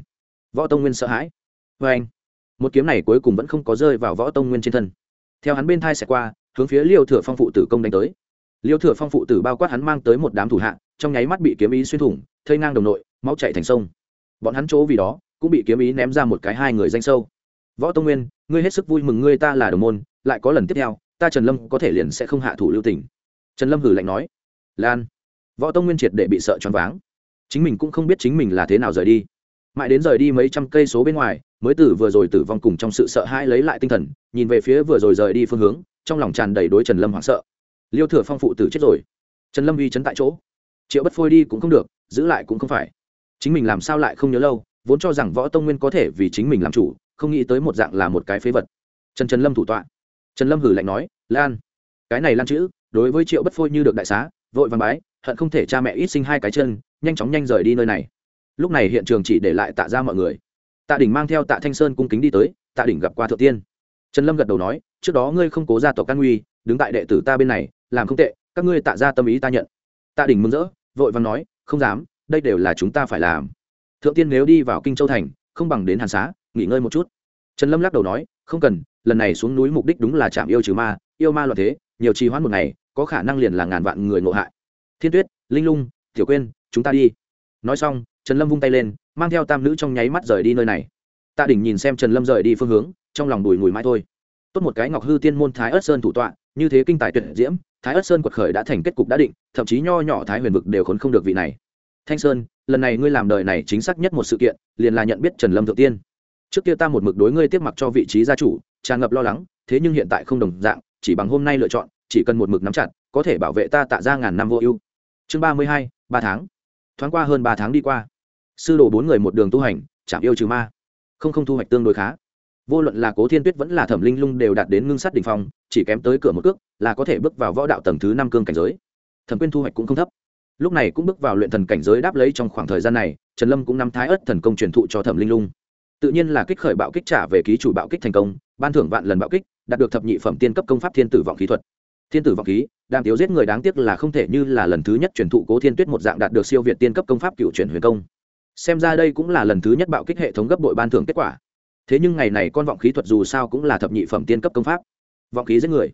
Võ tông nguyên sợ hãi. Vê anh, một kiếm này cuối cùng vẫn không có rơi vào võ tông nguyên trên thân. Theo hắn bên thai xẻ qua, hướng phía liêu thừa phong phụ tử công đánh tới. Liêu thừa phong phụ tử bao quát hắn mang tới một đám thủ hạ, trong nháy mắt bị kiếm ý xuyên thủng, thây ngang đồng nội, máu chạy thành sông. Bọn hắn chỗ vì đó cũng bị kiếm ý ném ra một cái hai người danh sâu. Võ tông nguyên, ngươi hết sức vui mừng ngươi ta là đồng môn, lại có lần tiếp theo, ta trần lâm có thể liền sẽ không hạ thủ lưu tình. Trần lâm hử lạnh nói. Lan. Võ tông nguyên triệt để bị sợ choáng váng. Chính mình cũng không biết chính mình là thế nào rời đi. Mãi đến rời đi mấy trăm cây số bên ngoài, mới tử vừa rồi tử vong cùng trong sự sợ hãi lấy lại tinh thần, nhìn về phía vừa rồi rời đi phương hướng, trong lòng tràn đầy đối trần lâm hoảng sợ. Liêu thừa phong phụ tử chết rồi. Trần lâm uy chấn tại chỗ. Triệu bất phôi đi cũng không được, giữ lại cũng không phải. Chính mình làm sao lại không nhớ lâu? Vốn cho rằng võ tông nguyên có thể vì chính mình làm chủ, không nghĩ tới một dạng là một cái phế vật. Trần trần lâm thủ tọa. Trần lâm hử lạnh nói, lan, cái này lan chữ, đối với triệu bất phôi như được đại xá, vội vàng bái, hận không thể cha mẹ ít sinh hai cái chân, nhanh chóng nhanh rời đi nơi này. Lúc này hiện trường chỉ để lại tạ ra mọi người. Tạ đỉnh mang theo tạ thanh sơn cung kính đi tới, tạ đỉnh gặp qua thượng tiên. Trần lâm gật đầu nói, trước đó ngươi không cố ra tộc căn nguy, đứng tại đệ tử ta bên này, làm không tệ, các ngươi tạ ra tâm ý ta nhận. Tạ đỉnh mừng rỡ, vội vàng nói, không dám, đây đều là chúng ta phải làm thượng tiên nếu đi vào kinh châu thành, không bằng đến hàn xá, nghỉ ngơi một chút. Trần lâm lắc đầu nói, không cần, lần này xuống núi mục đích đúng là chạm yêu trừ ma, yêu ma loạn thế, nhiều trì hoãn một ngày, có khả năng liền là ngàn vạn người ngộ hại. Thiên tuyết, linh lung, tiểu quên chúng ta đi. Nói xong, trần lâm vung tay lên, mang theo tam nữ trong nháy mắt rời đi nơi này. Tạ đỉnh nhìn xem trần lâm rời đi phương hướng, trong lòng đùi ngùi mãi thôi. Tốt một cái ngọc hư tiên môn thái ất sơn thủ tọa, như thế kinh tài tuyệt diễm, thái ất sơn quật khởi đã thành kết cục đã định, thậm chí nho nhỏ thái huyền vực đều khốn không được vị này. Thanh sơn lần này ngươi làm đời này chính xác nhất một sự kiện, liền là nhận biết trần lâm thượng tiên. Trước kia ta một mực đối ngươi tiếp mặc cho vị trí gia chủ, tràn ngập lo lắng, thế nhưng hiện tại không đồng dạng, chỉ bằng hôm nay lựa chọn, chỉ cần một mực nắm chặt, có thể bảo vệ ta tạ ra ngàn năm vô ưu. Chương ba mươi hai, ba tháng. Thoáng qua hơn ba tháng đi qua. Sư đồ bốn người một đường tu hành chạm yêu trừ ma. Không không thu hoạch tương đối khá. Vô luận là cố thiên tuyết vẫn là thẩm linh lung đều đạt đến ngưng sắt đ ỉ n h phong, chỉ kém tới cửa một cước, là có thể bước vào võ đạo tầng thứ năm cương cảnh giới. Thẩm quyên thu hoạch cũng không thấp lúc này cũng bước vào luyện thần cảnh giới đáp lấy trong khoảng thời gian này, trần lâm cũng nắm thái ớt thần công truyền thụ cho thẩm linh lung. Tự nhiên là kích khởi bạo kích trả về ký chủ bạo kích thành công, ban thưởng vạn lần bạo kích, đạt được thập nhị phẩm tiên cấp công pháp thiên tử vọng khí thuật. Thiên tử vọng khí đang tiếu giết người đáng tiếc là không thể như là lần thứ nhất truyền thụ cố thiên tuyết một dạng đạt được siêu việt tiên cấp công pháp cựu truyền huyền công. Xem ra đây cũng là lần thứ nhất bạo kích hệ thống gấp đội ban thưởng kết quả. Thế nhưng ngày này con vọng khí thuật dù sao cũng là thập nhị phẩm tiên cấp công pháp. Vọng khí giết người.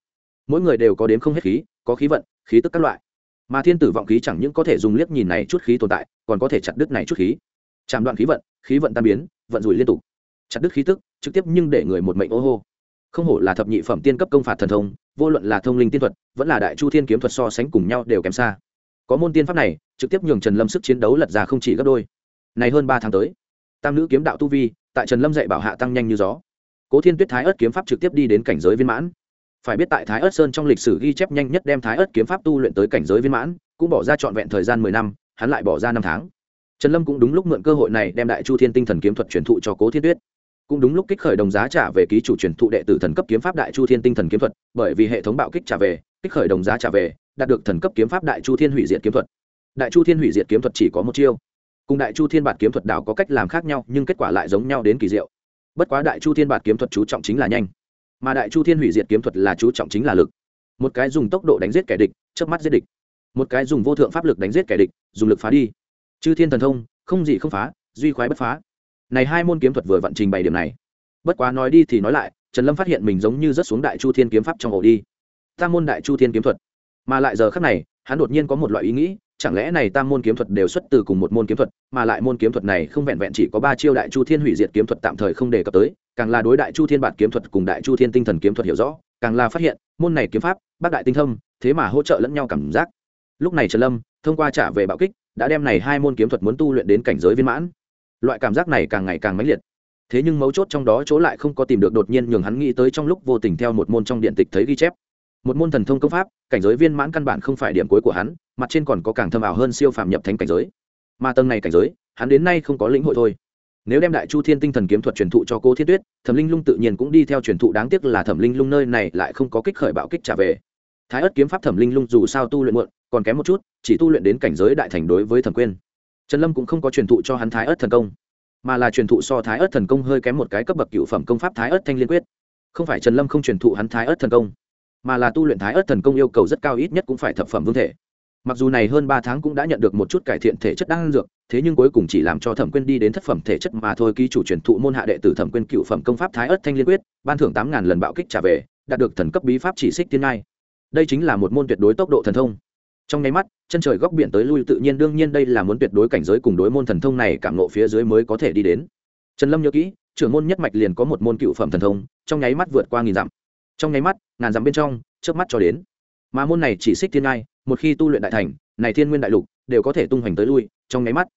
Mỗi người đều có đếm không hết khí, có khí vận, khí tức các loại mà thiên tử vọng khí chẳng những có thể dùng liếc nhìn này chút khí tồn tại, còn có thể chặt đứt này chút khí. Chạm đoạn khí vận khí vận tan biến, vận rủi liên tục. Chặt đứt khí tức, trực tiếp nhưng để người một mệnh ô hô. Không hổ là thập nhị phẩm tiên cấp công phạt thần thông, vô luận là thông linh tiên thuật, vẫn là đại chu thiên kiếm thuật so sánh cùng nhau đều kém xa. Có môn tiên pháp này, trực tiếp nhường trần lâm sức chiến đấu lật ra không chỉ gấp đôi. Này hơn ba tháng tới, tam nữ kiếm đạo tu vi, tại trần lâm dạy bảo hạ tăng nhanh như gió. Cố thiên tuyết thái ớt kiếm pháp trực tiếp đi đến cảnh giới viên mãn phải biết tại thái ớt sơn trong lịch sử ghi chép nhanh nhất đem thái ớt kiếm pháp tu luyện tới cảnh giới viên mãn, cũng bỏ ra trọn vẹn thời gian mười năm, hắn lại bỏ ra năm tháng. Trần lâm cũng đúng lúc mượn cơ hội này đem đại chu thiên tinh thần kiếm thuật truyền thụ cho cố thiên tuyết. Cũng đúng lúc kích khởi đồng giá trả về ký chủ truyền thụ đệ tử thần cấp kiếm pháp đại chu thiên tinh thần kiếm thuật, bởi vì hệ thống bạo kích trả về, kích khởi đồng giá trả về, đạt được thần cấp kiếm pháp đại chu thiên hủy diệt kiếm thuật. Đại chu thiên hủy diệt kiếm thuật chỉ có một chiêu. Cùng đại chu thiên bạt kiếm thuật đảo có cách làm khác nhau, nhưng kết quả lại giống nhau đến kỳ diệu. Bất quá đại chu thiên bạt kiếm thuật chú trọng chính là nhanh mà đại chu thiên hủy diệt kiếm thuật là chú trọng chính là lực. Một cái dùng tốc độ đánh giết kẻ địch, chớp mắt giết địch. Một cái dùng vô thượng pháp lực đánh giết kẻ địch, dùng lực phá đi. Chư thiên thần thông, không gì không phá, duy khoái bất phá. Này hai môn kiếm thuật vừa vận trình bày điểm này. Bất quá nói đi thì nói lại, trần lâm phát hiện mình giống như rất xuống đại chu thiên kiếm pháp trong ổ đi. Tam môn đại chu thiên kiếm thuật. Mà lại giờ khác này, hắn đột nhiên có một loại ý nghĩ, chẳng lẽ này tam môn kiếm thuật đều xuất từ cùng một môn kiếm thuật, mà lại môn kiếm thuật này không vẹn vẹn chỉ có ba chiêu đại chu thiên hủy diệt kiếm thuật tạm thời không đề cập tới càng là đối đại chu thiên bản kiếm thuật cùng đại chu thiên tinh thần kiếm thuật hiểu rõ, càng là phát hiện, môn này kiếm pháp, bác đại tinh thâm, thế mà hỗ trợ lẫn nhau cảm giác. Lúc này trần lâm, thông qua trả về bạo kích, đã đem này hai môn kiếm thuật muốn tu luyện đến cảnh giới viên mãn. Loại cảm giác này càng ngày càng mãnh liệt. Thế nhưng mấu chốt trong đó chỗ lại không có tìm được đột nhiên nhường hắn nghĩ tới trong lúc vô tình theo một môn trong điện tịch thấy ghi chép. Một môn thần thông công pháp, cảnh giới viên mãn căn bản không phải điểm cuối của hắn, mặt trên còn có càng thâm ảo hơn siêu phàm nhập thánh cảnh giới. Mà tầng này cảnh giới, hắn đến nay không có lĩnh hội thôi nếu đem đại chu thiên tinh thần kiếm thuật truyền thụ cho cô thiết tuyết, thẩm linh lung tự nhiên cũng đi theo truyền thụ. Đáng tiếc là thẩm linh lung nơi này lại không có kích khởi bạo kích trả về. Thái ất kiếm pháp thẩm linh lung dù sao tu luyện muộn, còn kém một chút, chỉ tu luyện đến cảnh giới đại thành đối với thẩm quyên. Trần lâm cũng không có truyền thụ cho hắn thái ất thần công, mà là truyền thụ so thái ất thần công hơi kém một cái cấp bậc cựu phẩm công pháp thái ất thanh liên quyết. Không phải trần lâm không truyền thụ hắn thái ất thần công, mà là tu luyện thái ất thần công yêu cầu rất cao ít nhất cũng phải thập phẩm vương thể. Mặc dù này hơn ba tháng cũng đã nhận được một chút cải thiện thể chất đang dược thế nhưng cuối cùng chỉ làm cho thẩm quyên đi đến thất phẩm thể chất mà thôi, ký chủ truyền thụ môn hạ đệ tử thẩm quyên cựu phẩm công pháp thái ất thanh liên quyết, ban thưởng tám ngàn lần bạo kích trả về, đạt được thần cấp bí pháp chỉ xích tiên ngai. Đây chính là một môn tuyệt đối tốc độ thần thông. Trong nháy mắt, chân trời góc biển tới lui tự nhiên, đương nhiên đây là muốn tuyệt đối cảnh giới cùng đối môn thần thông này cảm nộ phía dưới mới có thể đi đến. Trần lâm nhớ kỹ, trưởng môn nhất mạch liền có một môn cựu phẩm thần thông, trong nháy mắt vượt qua nghìn dặm. Trong nháy mắt, ngàn dặm bên trong trước mắt cho đến. Mà môn này chỉ xích thiên ngai, một khi tu luyện đại thành, này thiên nguyên đại lục đều có thể tung hoành tới lui, trong nháy mắt.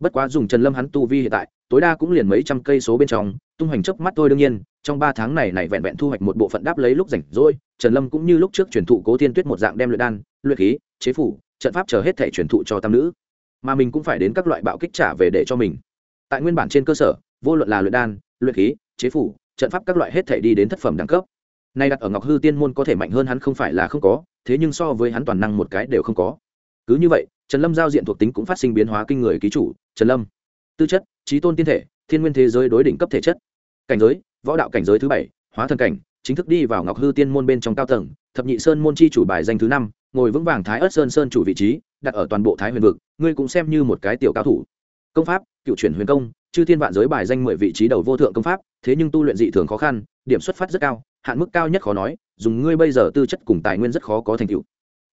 Bất quá dùng trần lâm hắn tu vi hiện tại, tối đa cũng liền mấy trăm cây số bên trong, tung hoành chớp mắt thôi đương nhiên, trong ba tháng này này vẹn vẹn thu hoạch một bộ phận đáp lấy lúc rảnh rỗi, trần lâm cũng như lúc trước truyền thụ cố thiên tuyết một dạng đem luyện đan, luyện khí, chế phủ, trận pháp chờ hết thể truyền thụ cho tam nữ. Mà mình cũng phải đến các loại bạo kích trả về để cho mình. Tại nguyên bản trên cơ sở, vô luận là luyện đan, luyện khí, chế phủ, trận pháp các loại hết thể đi đến thất phẩm đẳng cấp. Nay đặt ở ngọc hư tiên môn có thể mạnh hơn hắn không phải là không có, thế nhưng so với hắn toàn năng một cái đều không có. Cứ như vậy trần lâm giao diện thuộc tính cũng phát sinh biến hóa kinh người ký chủ, trần lâm. Tư chất, trí tôn tiên thể, thiên nguyên thế giới đối đỉnh cấp thể chất. Cảnh giới, võ đạo cảnh giới thứ bảy, hóa thần cảnh, chính thức đi vào ngọc hư tiên môn bên trong cao tầng, thập nhị sơn môn chi chủ bài danh thứ năm, ngồi vững vàng thái ớt sơn sơn chủ vị trí, đặt ở toàn bộ thái huyền vực, ngươi cũng xem như một cái tiểu cao thủ. Công pháp, cựu chuyển huyền công, chư thiên vạn giới bài danh mười vị trí đầu vô thượng công pháp, thế nhưng tu luyện dị thường khó khăn, điểm xuất phát rất cao, hạn mức cao nhất khó nói, dùng ngươi bây giờ tư chất cùng tài nguyên rất khó có thành tựu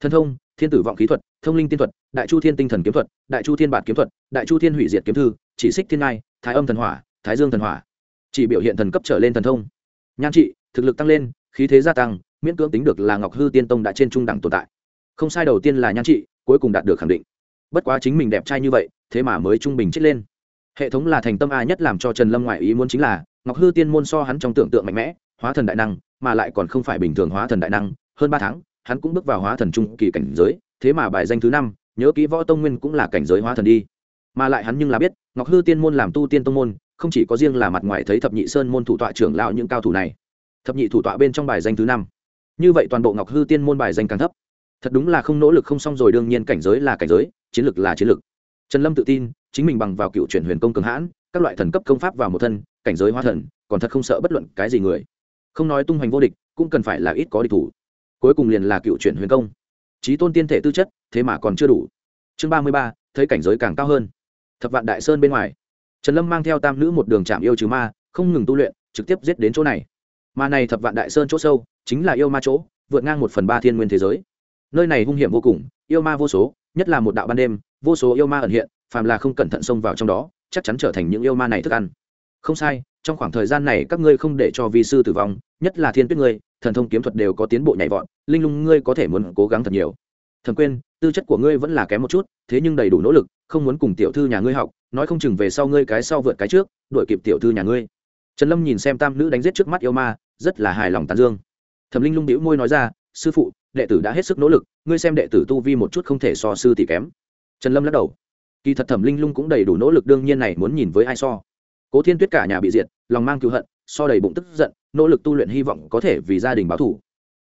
thân thông, thiên tử vọng khí thuật, thông linh tiên thuật, đại chu thiên tinh thần kiếm thuật, đại chu thiên bản kiếm thuật, đại chu thiên hủy diệt kiếm thư, chỉ xích thiên ngai, thái âm thần hỏa, thái dương thần hỏa. Chỉ biểu hiện thần cấp trở lên thần thông. Nhan trị, thực lực tăng lên, khí thế gia tăng, miễn cưỡng tính được là ngọc hư tiên tông đã trên trung đẳng tồn tại. Không sai đầu tiên là nhan trị, cuối cùng đạt được khẳng định. Bất quá chính mình đẹp trai như vậy, thế mà mới trung bình chết lên. Hệ thống là thành tâm a nhất làm cho trần lâm ngoại ý muốn chính là, ngọc hư tiên môn so hắn trong tưởng tượng mạnh mẽ, hóa thần đại năng, mà lại còn không phải bình thường hóa thần đại năng, hơn ba tháng hắn cũng bước vào hóa thần trung kỳ cảnh giới, thế mà bài danh thứ năm, nhớ kỹ võ tông nguyên cũng là cảnh giới hóa thần đi. Mà lại hắn nhưng là biết, ngọc hư tiên môn làm tu tiên tông môn, không chỉ có riêng là mặt ngoài thấy thập nhị sơn môn thủ tọa trưởng lão những cao thủ này. Thập nhị thủ tọa bên trong bài danh thứ năm. Như vậy toàn bộ ngọc hư tiên môn bài danh càng thấp. Thật đúng là không nỗ lực không xong rồi, đương nhiên cảnh giới là cảnh giới, chiến lược là chiến lược trần lâm tự tin, chính mình bằng vào cựu chuyển huyền công cường hãn, các loại thần cấp công pháp vào một thân, cảnh giới hóa thần, còn thật không sợ bất luận cái gì người. Không nói tung hoành vô địch, cũng cần phải là ít có địch thủ cuối cùng liền là cựu chuyển huyền công. Trí tôn tiên thể tư chất, thế mà còn chưa đủ. Chương ba mươi ba, thấy cảnh giới càng cao hơn. Thập vạn đại sơn bên ngoài. Trần lâm mang theo tam nữ một đường chạm yêu trừ ma, không ngừng tu luyện, trực tiếp giết đến chỗ này. Mà này thập vạn đại sơn chỗ sâu, chính là yêu ma chỗ, vượt ngang một phần ba thiên nguyên thế giới. Nơi này hung hiểm vô cùng, yêu ma vô số, nhất là một đạo ban đêm, vô số yêu ma ẩn hiện, phàm là không cẩn thận xông vào trong đó, chắc chắn trở thành những yêu ma này thức ăn. Không sai, trong khoảng thời gian này các ngươi không để cho vi sư tử vong, nhất là thiên tuyết ngươi thần thông kiếm thuật đều có tiến bộ nhảy vọt, linh lung ngươi có thể muốn cố gắng thật nhiều. Thần quên tư chất của ngươi vẫn là kém một chút, thế nhưng đầy đủ nỗ lực, không muốn cùng tiểu thư nhà ngươi học, nói không chừng về sau ngươi cái sau vượt cái trước, đuổi kịp tiểu thư nhà ngươi. Trần lâm nhìn xem tam nữ đánh giết trước mắt yêu ma, rất là hài lòng tán dương. Thẩm linh lung đĩu môi nói ra, sư phụ, đệ tử đã hết sức nỗ lực, ngươi xem đệ tử tu vi một chút không thể so sư tỷ kém. Trần lâm lắc đầu. Kỳ thật thẩm linh lung cũng đầy đủ nỗ lực, đương nhiên này muốn nhìn với ai so. Cố thiên tuyết cả nhà bị diệt, lòng mang cứu hận, so đầy bụng tức giận nỗ lực tu luyện hy vọng có thể vì gia đình báo thủ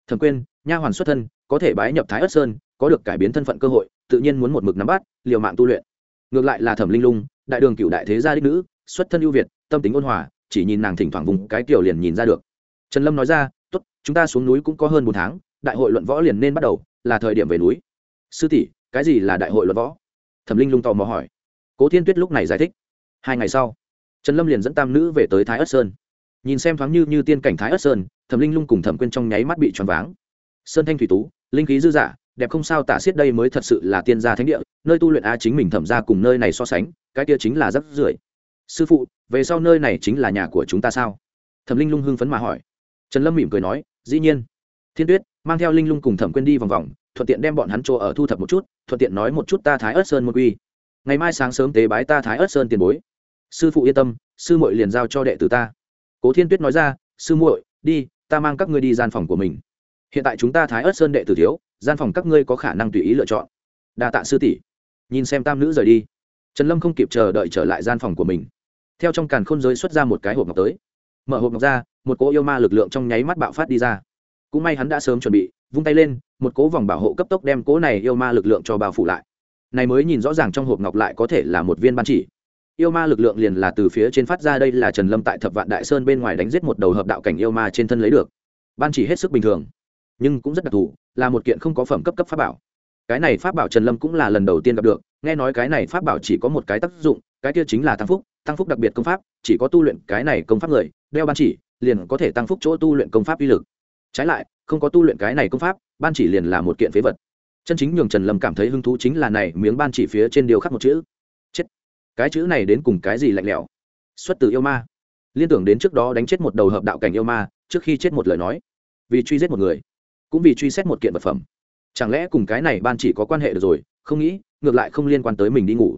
thẩm quyên, nha hoàn xuất thân, có thể bái nhập thái ất sơn, có được cải biến thân phận cơ hội, tự nhiên muốn một mực nắm bắt, liều mạng tu luyện. Ngược lại là thẩm linh lung, đại đường cựu đại thế gia đích nữ, xuất thân ưu việt, tâm tính ôn hòa, chỉ nhìn nàng thỉnh thoảng vùng cái kiểu liền nhìn ra được. Trần lâm nói ra, tốt, chúng ta xuống núi cũng có hơn bốn tháng, đại hội luận võ liền nên bắt đầu, là thời điểm về núi. Sư tỷ, cái gì là đại hội luận võ? Thẩm linh lung tò mò hỏi. Cố thiên tuyết lúc này giải thích. Hai ngày sau, trần lâm liền dẫn tam nữ về tới thái ất sơn nhìn xem thoáng như như tiên cảnh thái ất sơn, thẩm linh lung cùng thẩm quyên trong nháy mắt bị choáng váng. Sơn thanh thủy tú, linh khí dư dả đẹp không sao tả xiết đây mới thật sự là tiên gia thánh địa, nơi tu luyện a chính mình thẩm ra cùng nơi này so sánh, cái kia chính là rất rưởi. Sư phụ, về sau nơi này chính là nhà của chúng ta sao? Thẩm linh lung hưng phấn mà hỏi. Trần lâm mỉm cười nói, dĩ nhiên. Thiên tuyết, mang theo linh lung cùng thẩm quyên đi vòng vòng, thuận tiện đem bọn hắn chỗ ở thu thập một chút, thuận tiện nói một chút ta thái ớt sơn một quy. Ngày mai sáng sớm tế bái ta thái ớt sơn tiền bối. Sư phụ yên tâm, sư muội liền giao cho đệ tử ta cố thiên tuyết nói ra, sư muội, đi, ta mang các ngươi đi gian phòng của mình. Hiện tại chúng ta thái ớt sơn đệ tử thiếu, gian phòng các ngươi có khả năng tùy ý lựa chọn. Đa tạ sư tỷ. Nhìn xem tam nữ rời đi, trần lâm không kịp chờ đợi trở lại gian phòng của mình. Theo trong càn khôn giới xuất ra một cái hộp ngọc tới. Mở hộp ngọc ra, một cỗ yêu ma lực lượng trong nháy mắt bạo phát đi ra. Cũng may hắn đã sớm chuẩn bị, vung tay lên, một cỗ vòng bảo hộ cấp tốc đem cỗ này yêu ma lực lượng cho bao phủ lại. Này mới nhìn rõ ràng trong hộp ngọc lại có thể là một viên ban chỉ yêu ma lực lượng liền là từ phía trên phát ra, đây là trần lâm tại thập vạn đại sơn bên ngoài đánh giết một đầu hợp đạo cảnh yêu ma trên thân lấy được. Ban chỉ hết sức bình thường, nhưng cũng rất đặc thù, là một kiện không có phẩm cấp cấp pháp bảo. Cái này pháp bảo trần lâm cũng là lần đầu tiên gặp được, nghe nói cái này pháp bảo chỉ có một cái tác dụng, cái kia chính là tăng phúc tăng phúc đặc biệt công pháp, chỉ có tu luyện cái này công pháp người, đeo ban chỉ, liền có thể tăng phúc chỗ tu luyện công pháp uy lực. Trái lại, không có tu luyện cái này công pháp, ban chỉ liền là một kiện phế vật. Chân chính nhường trần lâm cảm thấy hứng thú chính là này, miếng ban chỉ phía trên điều khắc một chữ cái chữ này đến cùng cái gì lạnh lẽo? Xuất từ yêu ma. Liên tưởng đến trước đó đánh chết một đầu hợp đạo cảnh yêu ma, trước khi chết một lời nói. Vì truy giết một người, cũng vì truy xét một kiện vật phẩm. Chẳng lẽ cùng cái này ban chỉ có quan hệ được rồi? Không nghĩ, ngược lại không liên quan tới mình đi ngủ.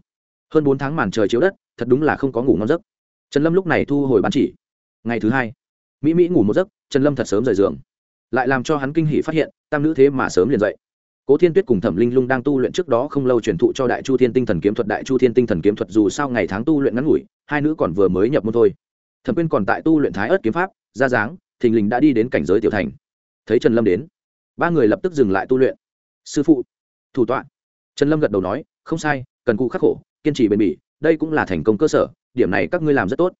Hơn bốn tháng màn trời chiếu đất, thật đúng là không có ngủ ngon giấc. Trần lâm lúc này thu hồi ban chỉ. Ngày thứ hai, mỹ mỹ ngủ một giấc, trần lâm thật sớm rời giường. Lại làm cho hắn kinh hỉ phát hiện, tam nữ thế mà sớm liền dậy cố thiên tuyết cùng thẩm linh lung đang tu luyện trước đó không lâu truyền thụ cho đại chu thiên tinh thần kiếm thuật, đại chu thiên tinh thần kiếm thuật dù sao ngày tháng tu luyện ngắn ngủi, hai nữ còn vừa mới nhập môn thôi. Thẩm quyên còn tại tu luyện thái ớt kiếm pháp, ra dáng, thình lình đã đi đến cảnh giới tiểu thành. Thấy trần lâm đến, ba người lập tức dừng lại tu luyện. Sư phụ, thủ tọa. Trần lâm gật đầu nói, không sai, cần cụ khắc khổ, kiên trì bền bỉ, đây cũng là thành công cơ sở, điểm này các ngươi làm rất tốt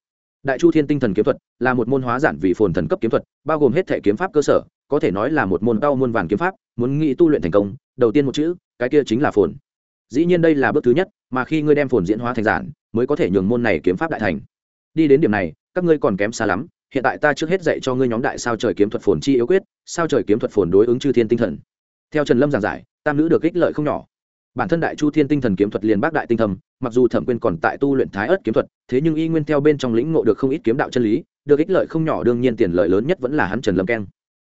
đại chu thiên tinh thần kiếm thuật là một môn hóa giản vì phồn thần cấp kiếm thuật, bao gồm hết thể kiếm pháp cơ sở, có thể nói là một môn cao môn vàng kiếm pháp, muốn nghĩ tu luyện thành công, đầu tiên một chữ, cái kia chính là phồn. Dĩ nhiên đây là bước thứ nhất, mà khi ngươi đem phồn diễn hóa thành giản, mới có thể nhường môn này kiếm pháp đại thành. Đi đến điểm này, các ngươi còn kém xa lắm, hiện tại ta trước hết dạy cho ngươi nhóm đại sao trời kiếm thuật phồn chi yếu quyết, sao trời kiếm thuật phồn đối ứng chư thiên tinh thần. Theo trần lâm giảng giải, tam nữ được ích lợi không nhỏ bản thân đại chu thiên tinh thần kiếm thuật liền bác đại tinh thầm, mặc dù thẩm quyên còn tại tu luyện thái ớt kiếm thuật, thế nhưng y nguyên theo bên trong lĩnh ngộ được không ít kiếm đạo chân lý, được ích lợi không nhỏ, đương nhiên tiền lợi lớn nhất vẫn là hắn trần lâm keng.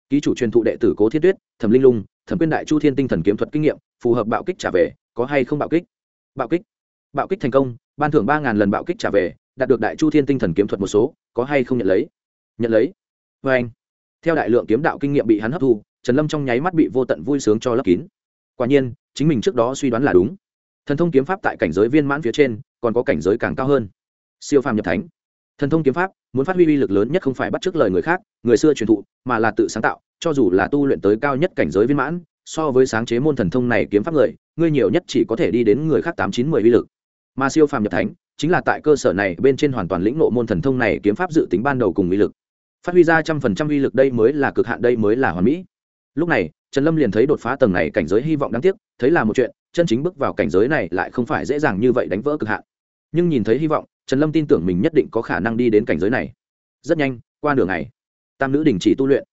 Ký chủ truyền thụ đệ tử cố thiên tuyết, thẩm linh lung, thẩm quyên đại chu thiên tinh thần kiếm thuật kinh nghiệm, phù hợp bạo kích trả về, có hay không bạo kích? Bạo kích. Bạo kích thành công, ban thưởng ba ngàn lần bạo kích trả về, đạt được đại chu thiên tinh thần kiếm thuật một số, có hay không nhận lấy? Nhận lấy. Vê anh, theo đại lượng kiếm đạo kinh nghiệm bị hắn hấp thu, trần lâm trong nháy mắt bị vô tận vui sướng cho lấp kín. Quả nhiên chính mình trước đó suy đoán là đúng. Thần thông kiếm pháp tại cảnh giới viên mãn phía trên, còn có cảnh giới càng cao hơn. Siêu phàm nhập thánh. Thần thông kiếm pháp, muốn phát huy uy lực lớn nhất không phải bắt t r ư ớ c lời người khác, người xưa truyền thụ, mà là tự sáng tạo, cho dù là tu luyện tới cao nhất cảnh giới viên mãn, so với sáng chế môn thần thông này kiếm pháp người, ngươi nhiều nhất chỉ có thể đi đến người khác tám chín mười uy lực. Mà siêu phàm nhập thánh, chính là tại cơ sở này bên trên hoàn toàn lĩnh nộ môn thần thông này kiếm pháp dự tính ban đầu cùng uy lực. Phát huy ra trăm phần trăm uy lực đây mới là cực hạn, đây mới là hoàn mỹ lúc này, trần lâm liền thấy đột phá tầng này cảnh giới hy vọng đáng tiếc, thấy là một chuyện, chân chính bước vào cảnh giới này lại không phải dễ dàng như vậy đánh vỡ cực hạn. Nhưng nhìn thấy hy vọng, trần lâm tin tưởng mình nhất định có khả năng đi đến cảnh giới này. Rất nhanh, qua đường này tam nữ đình chỉ tu luyện.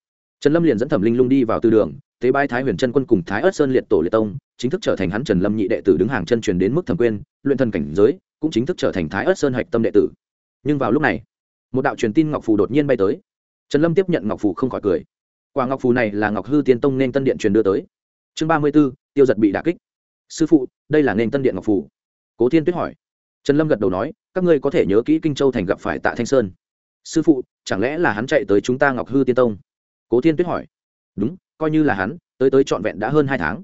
Trần lâm liền dẫn thẩm linh lung đi vào tư đường, tế bai thái huyền trân quân cùng thái ớt sơn liệt tổ liệt tông, chính thức trở thành hắn trần lâm nhị đệ tử đứng hàng chân truyền đến mức thẩm quyên luyện thần cảnh giới, cũng chính thức trở thành thái ớt sơn hạch tâm đệ tử. Nhưng vào lúc này, một đạo truyền tin ngọc phù đột nhiên bay tới. Trần lâm tiếp nhận ngọc phù không khỏi cười quả ngọc phù này là ngọc hư tiên tông nên tân điện truyền đưa tới chương ba mươi b ố tiêu giật bị đà kích sư phụ đây là nên tân điện ngọc phù cố thiên tuyết hỏi trần lâm gật đầu nói các ngươi có thể nhớ kỹ kinh châu thành gặp phải tạ thanh sơn sư phụ chẳng lẽ là hắn chạy tới chúng ta ngọc hư tiên tông cố thiên tuyết hỏi đúng coi như là hắn tới tới trọn vẹn đã hơn hai tháng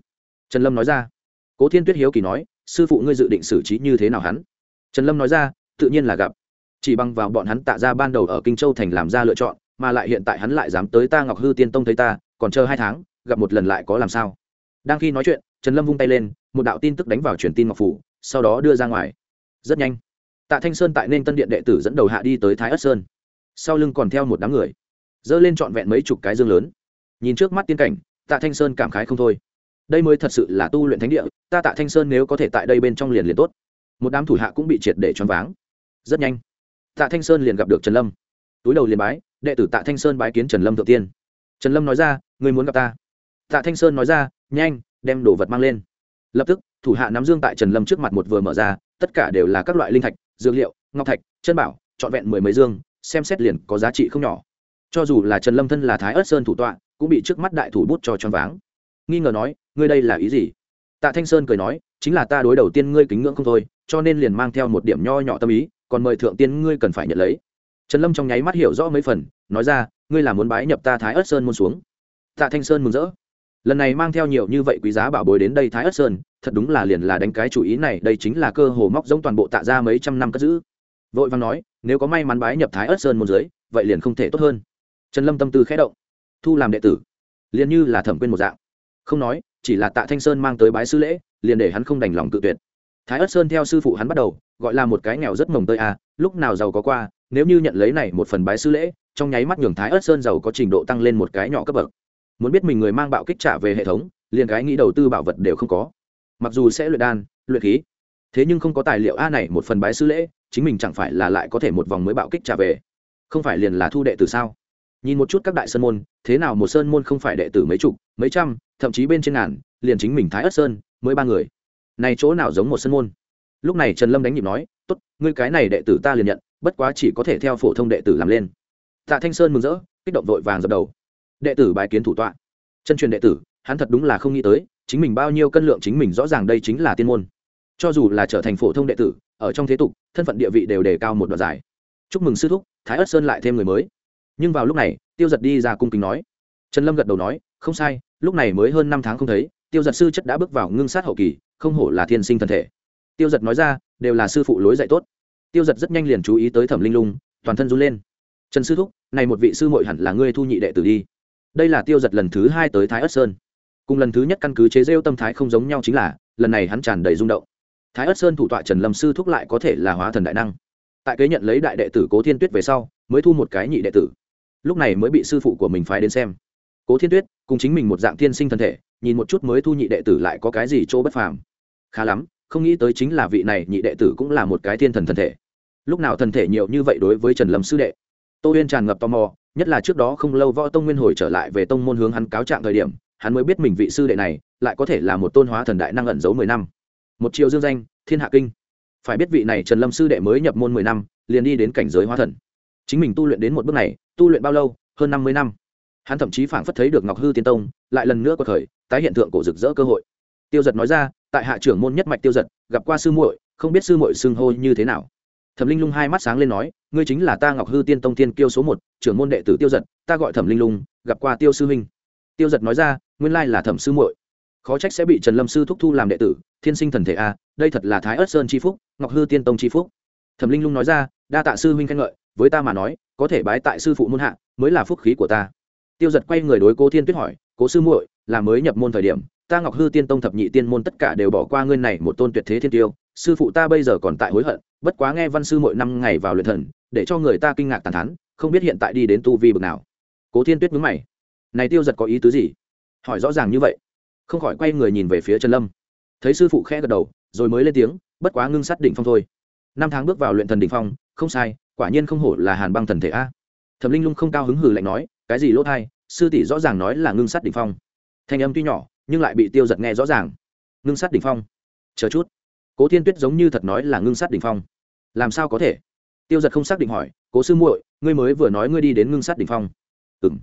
trần lâm nói ra cố thiên tuyết hiếu kỳ nói sư phụ ngươi dự định xử trí như thế nào hắn trần lâm nói ra tự nhiên là gặp chỉ bằng vào bọn hắn tạ ra ban đầu ở kinh châu thành làm ra lựa chọn mà lại hiện tại hắn lại dám tới ta ngọc hư tiên tông thấy ta, còn chờ hai tháng, gặp một lần lại có làm sao? Đang khi nói chuyện, trần lâm vung tay lên, một đạo tin tức đánh vào truyền tin ngọc phủ, sau đó đưa ra ngoài. Rất nhanh, tạ thanh sơn tại nên tân điện đệ tử dẫn đầu hạ đi tới thái ất sơn. Sau lưng còn theo một đám người, dơ lên trọn vẹn mấy chục cái dương lớn. Nhìn trước mắt tiên cảnh, tạ thanh sơn cảm khái không thôi. Đây mới thật sự là tu luyện thánh địa, ta tạ thanh sơn nếu có thể tại đây bên trong liền liền tốt. Một đám thủ hạ cũng bị triệt để choáng váng. Rất nhanh, tạ thanh sơn liền gặp được trần lâm. Túi đầu liền bái đệ tử tạ thanh sơn bái kiến trần lâm thượng tiên. Trần lâm nói ra người muốn gặp ta? Tạ thanh sơn nói ra, nhanh, đem đồ vật mang lên. Lập tức, thủ hạ nắm dương tại trần lâm trước mặt một vừa mở ra, tất cả đều là các loại linh thạch, dược liệu, ngọc thạch, chân bảo, trọn vẹn mười mấy dương, xem xét liền có giá trị không nhỏ. Cho dù là trần lâm thân là thái ớt sơn thủ tọa, cũng bị trước mắt đại thủ bút cho choáng váng. Nghi ngờ nói, ngươi đây là ý gì? Tạ thanh sơn cười nói, chính là ta đối đầu tiên ngươi kính ngưỡng không thôi, cho nên liền mang theo một điểm nho nhỏ tâm ý, còn mời thượng tiên ngươi cần phải nhận lấy trần lâm trong nháy mắt hiểu rõ mấy phần, nói ra, ngươi là muốn bái nhập ta thái ất sơn môn xuống. Tạ thanh sơn mừng rỡ. Lần này mang theo nhiều như vậy quý giá bảo bối đến đây thái ất sơn, thật đúng là liền là đánh cái chủ ý này, đây chính là cơ hồ móc giống toàn bộ tạ ra mấy trăm năm cất giữ. Vội văn nói, nếu có may mắn bái nhập thái ất sơn môn dưới, vậy liền không thể tốt hơn. Trần lâm tâm tư khẽ động. Thu làm đệ tử, liền như là thẩm quên một dạng. Không nói, chỉ là tạ thanh sơn mang tới bái sư lễ, liền để hắn không đành lòng tự tuyệt. Thái ất sơn theo sư phụ hắn bắt đầu, gọi là một cái nghèo rất mồng tơi à lúc nào giàu có qua nếu như nhận lấy này một phần bái sư lễ, trong nháy mắt nhường thái ớt sơn giàu có trình độ tăng lên một cái nhỏ cấp bậc. Muốn biết mình người mang bạo kích trả về hệ thống, liền cái nghĩ đầu tư bảo vật đều không có. Mặc dù sẽ luyện đan, luyện khí, thế nhưng không có tài liệu a này một phần bái sư lễ, chính mình chẳng phải là lại có thể một vòng mới bạo kích trả về. Không phải liền là thu đệ từ sao? Nhìn một chút các đại sơn môn, thế nào một sơn môn không phải đệ tử mấy chục, mấy trăm, thậm chí bên trên ngàn, liền chính mình thái ất sơn, mới ba người. Này chỗ nào giống một sơn môn? Lúc này trần lâm đánh nhịp nói, tốt, ngươi cái này đệ tử ta liền nhận bất quá chỉ có thể theo phổ thông đệ tử làm lên. Tạ thanh sơn mừng rỡ, kích động vội vàng dập đầu. Đệ tử bài kiến thủ tọa. Chân truyền đệ tử, hắn thật đúng là không nghĩ tới, chính mình bao nhiêu cân lượng chính mình rõ ràng đây chính là tiên môn. Cho dù là trở thành phổ thông đệ tử, ở trong thế tục, thân phận địa vị đều đề cao một đoạn giải chúc mừng sư thúc, thái ất sơn lại thêm người mới. Nhưng vào lúc này, tiêu giật đi ra cung kính nói. Trần lâm gật đầu nói, không sai, lúc này mới hơn năm tháng không thấy, tiêu giật sư chất đã bước vào ngưng sát hậu kỳ, không hổ là thiên sinh thân thể. Tiêu giật nói ra, đều là sư phụ lối dạy tốt tiêu giật rất nhanh liền chú ý tới thẩm linh lung, toàn thân run lên. Trần sư thúc, này một vị sư mội hẳn là ngươi thu nhị đệ tử đi. Đây là tiêu giật lần thứ hai tới thái ất sơn. Cùng lần thứ nhất căn cứ chế rêu tâm thái không giống nhau chính là, lần này hắn tràn đầy rung động. Thái ất sơn thủ tọa trần lâm sư thúc lại có thể là hóa thần đại năng. Tại kế nhận lấy đại đệ tử cố thiên tuyết về sau, mới thu một cái nhị đệ tử. Lúc này mới bị sư phụ của mình phái đến xem. Cố thiên tuyết, cùng chính mình một dạng thiên sinh thân thể, nhìn một chút mới thu nhị đệ tử lại có cái gì chỗ bất phàm. Khá lắm không nghĩ tới chính là vị này nhị đệ tử cũng là một cái thiên thần thân thể. Lúc nào thân thể nhiều như vậy đối với trần lâm sư đệ? Tô huyên tràn ngập tò mò, nhất là trước đó không lâu võ tông nguyên hồi trở lại về tông môn hướng hắn cáo trạng thời điểm, hắn mới biết mình vị sư đệ này lại có thể là một tôn hóa thần đại năng ẩn giấu mười năm. Một triệu dương danh, thiên hạ kinh. Phải biết vị này trần lâm sư đệ mới nhập môn mười năm, liền đi đến cảnh giới hóa thần. Chính mình tu luyện đến một bước này, tu luyện bao lâu? Hơn năm mươi năm. Hắn thậm chí phảng phất thấy được ngọc hư tiên tông, lại lần nữa có thời tái hiện tượng cổ rực rỡ cơ hội. Tiêu giật nói ra tại hạ trưởng môn nhất mạch tiêu giật, gặp qua sư muội, không biết sư muội xưng hô như thế nào. Thẩm linh lung hai mắt sáng lên nói, ngươi chính là ta ngọc hư tiên tông tiên kiêu số một, trưởng môn đệ tử tiêu giật, ta gọi thẩm linh lung, gặp qua tiêu sư huynh. Tiêu giật nói ra, nguyên lai là thẩm sư muội. Khó trách sẽ bị trần lâm sư thúc thu làm đệ tử, thiên sinh thần thể a, đây thật là thái ớt sơn c phúc, ngọc hư tiên tông c phúc. Thẩm linh lung nói ra, đa tạ sư huynh khen ngợi, với ta mà nói, có thể bái tại sư phụ môn hạ, mới là phúc khí của ta. Tiêu giật quay người đối cố thiên tuyết hỏi, cố sư muội, là mới nhập môn thời điểm ta ngọc hư tiên tông thập nhị tiên môn tất cả đều bỏ qua ngươi này một tôn tuyệt thế thiên tiêu, sư phụ ta bây giờ còn tại hối hận, bất quá nghe văn sư mỗi năm ngày vào luyện thần, để cho người ta kinh ngạc tàn thán, không biết hiện tại đi đến tu vi bực nào. Cố thiên tuyết mướn mày. Này tiêu giật có ý tứ gì? Hỏi rõ ràng như vậy. Không khỏi quay người nhìn về phía trần lâm. Thấy sư phụ khẽ gật đầu, rồi mới lên tiếng, bất quá ngưng sát đỉnh phong thôi. Năm tháng bước vào luyện thần đỉnh phong, không sai, quả nhiên không hổ là hàn băng thần thể a. Thẩm linh lung không cao hứng hừ lạnh nói, cái gì lỗ thai sư tỷ rõ ràng nói là ngưng sát đỉnh phong. Thanh âm tuy nhỏ nhưng lại bị tiêu giật nghe rõ ràng. Ngưng sát đỉnh phong. Chờ chút. Cố thiên tuyết giống như thật nói là ngưng sát đỉnh phong. Làm sao có thể? Tiêu giật không xác định hỏi, cố sư muội, ngươi mới vừa nói ngươi đi đến ngưng sát đỉnh phong. Ừ m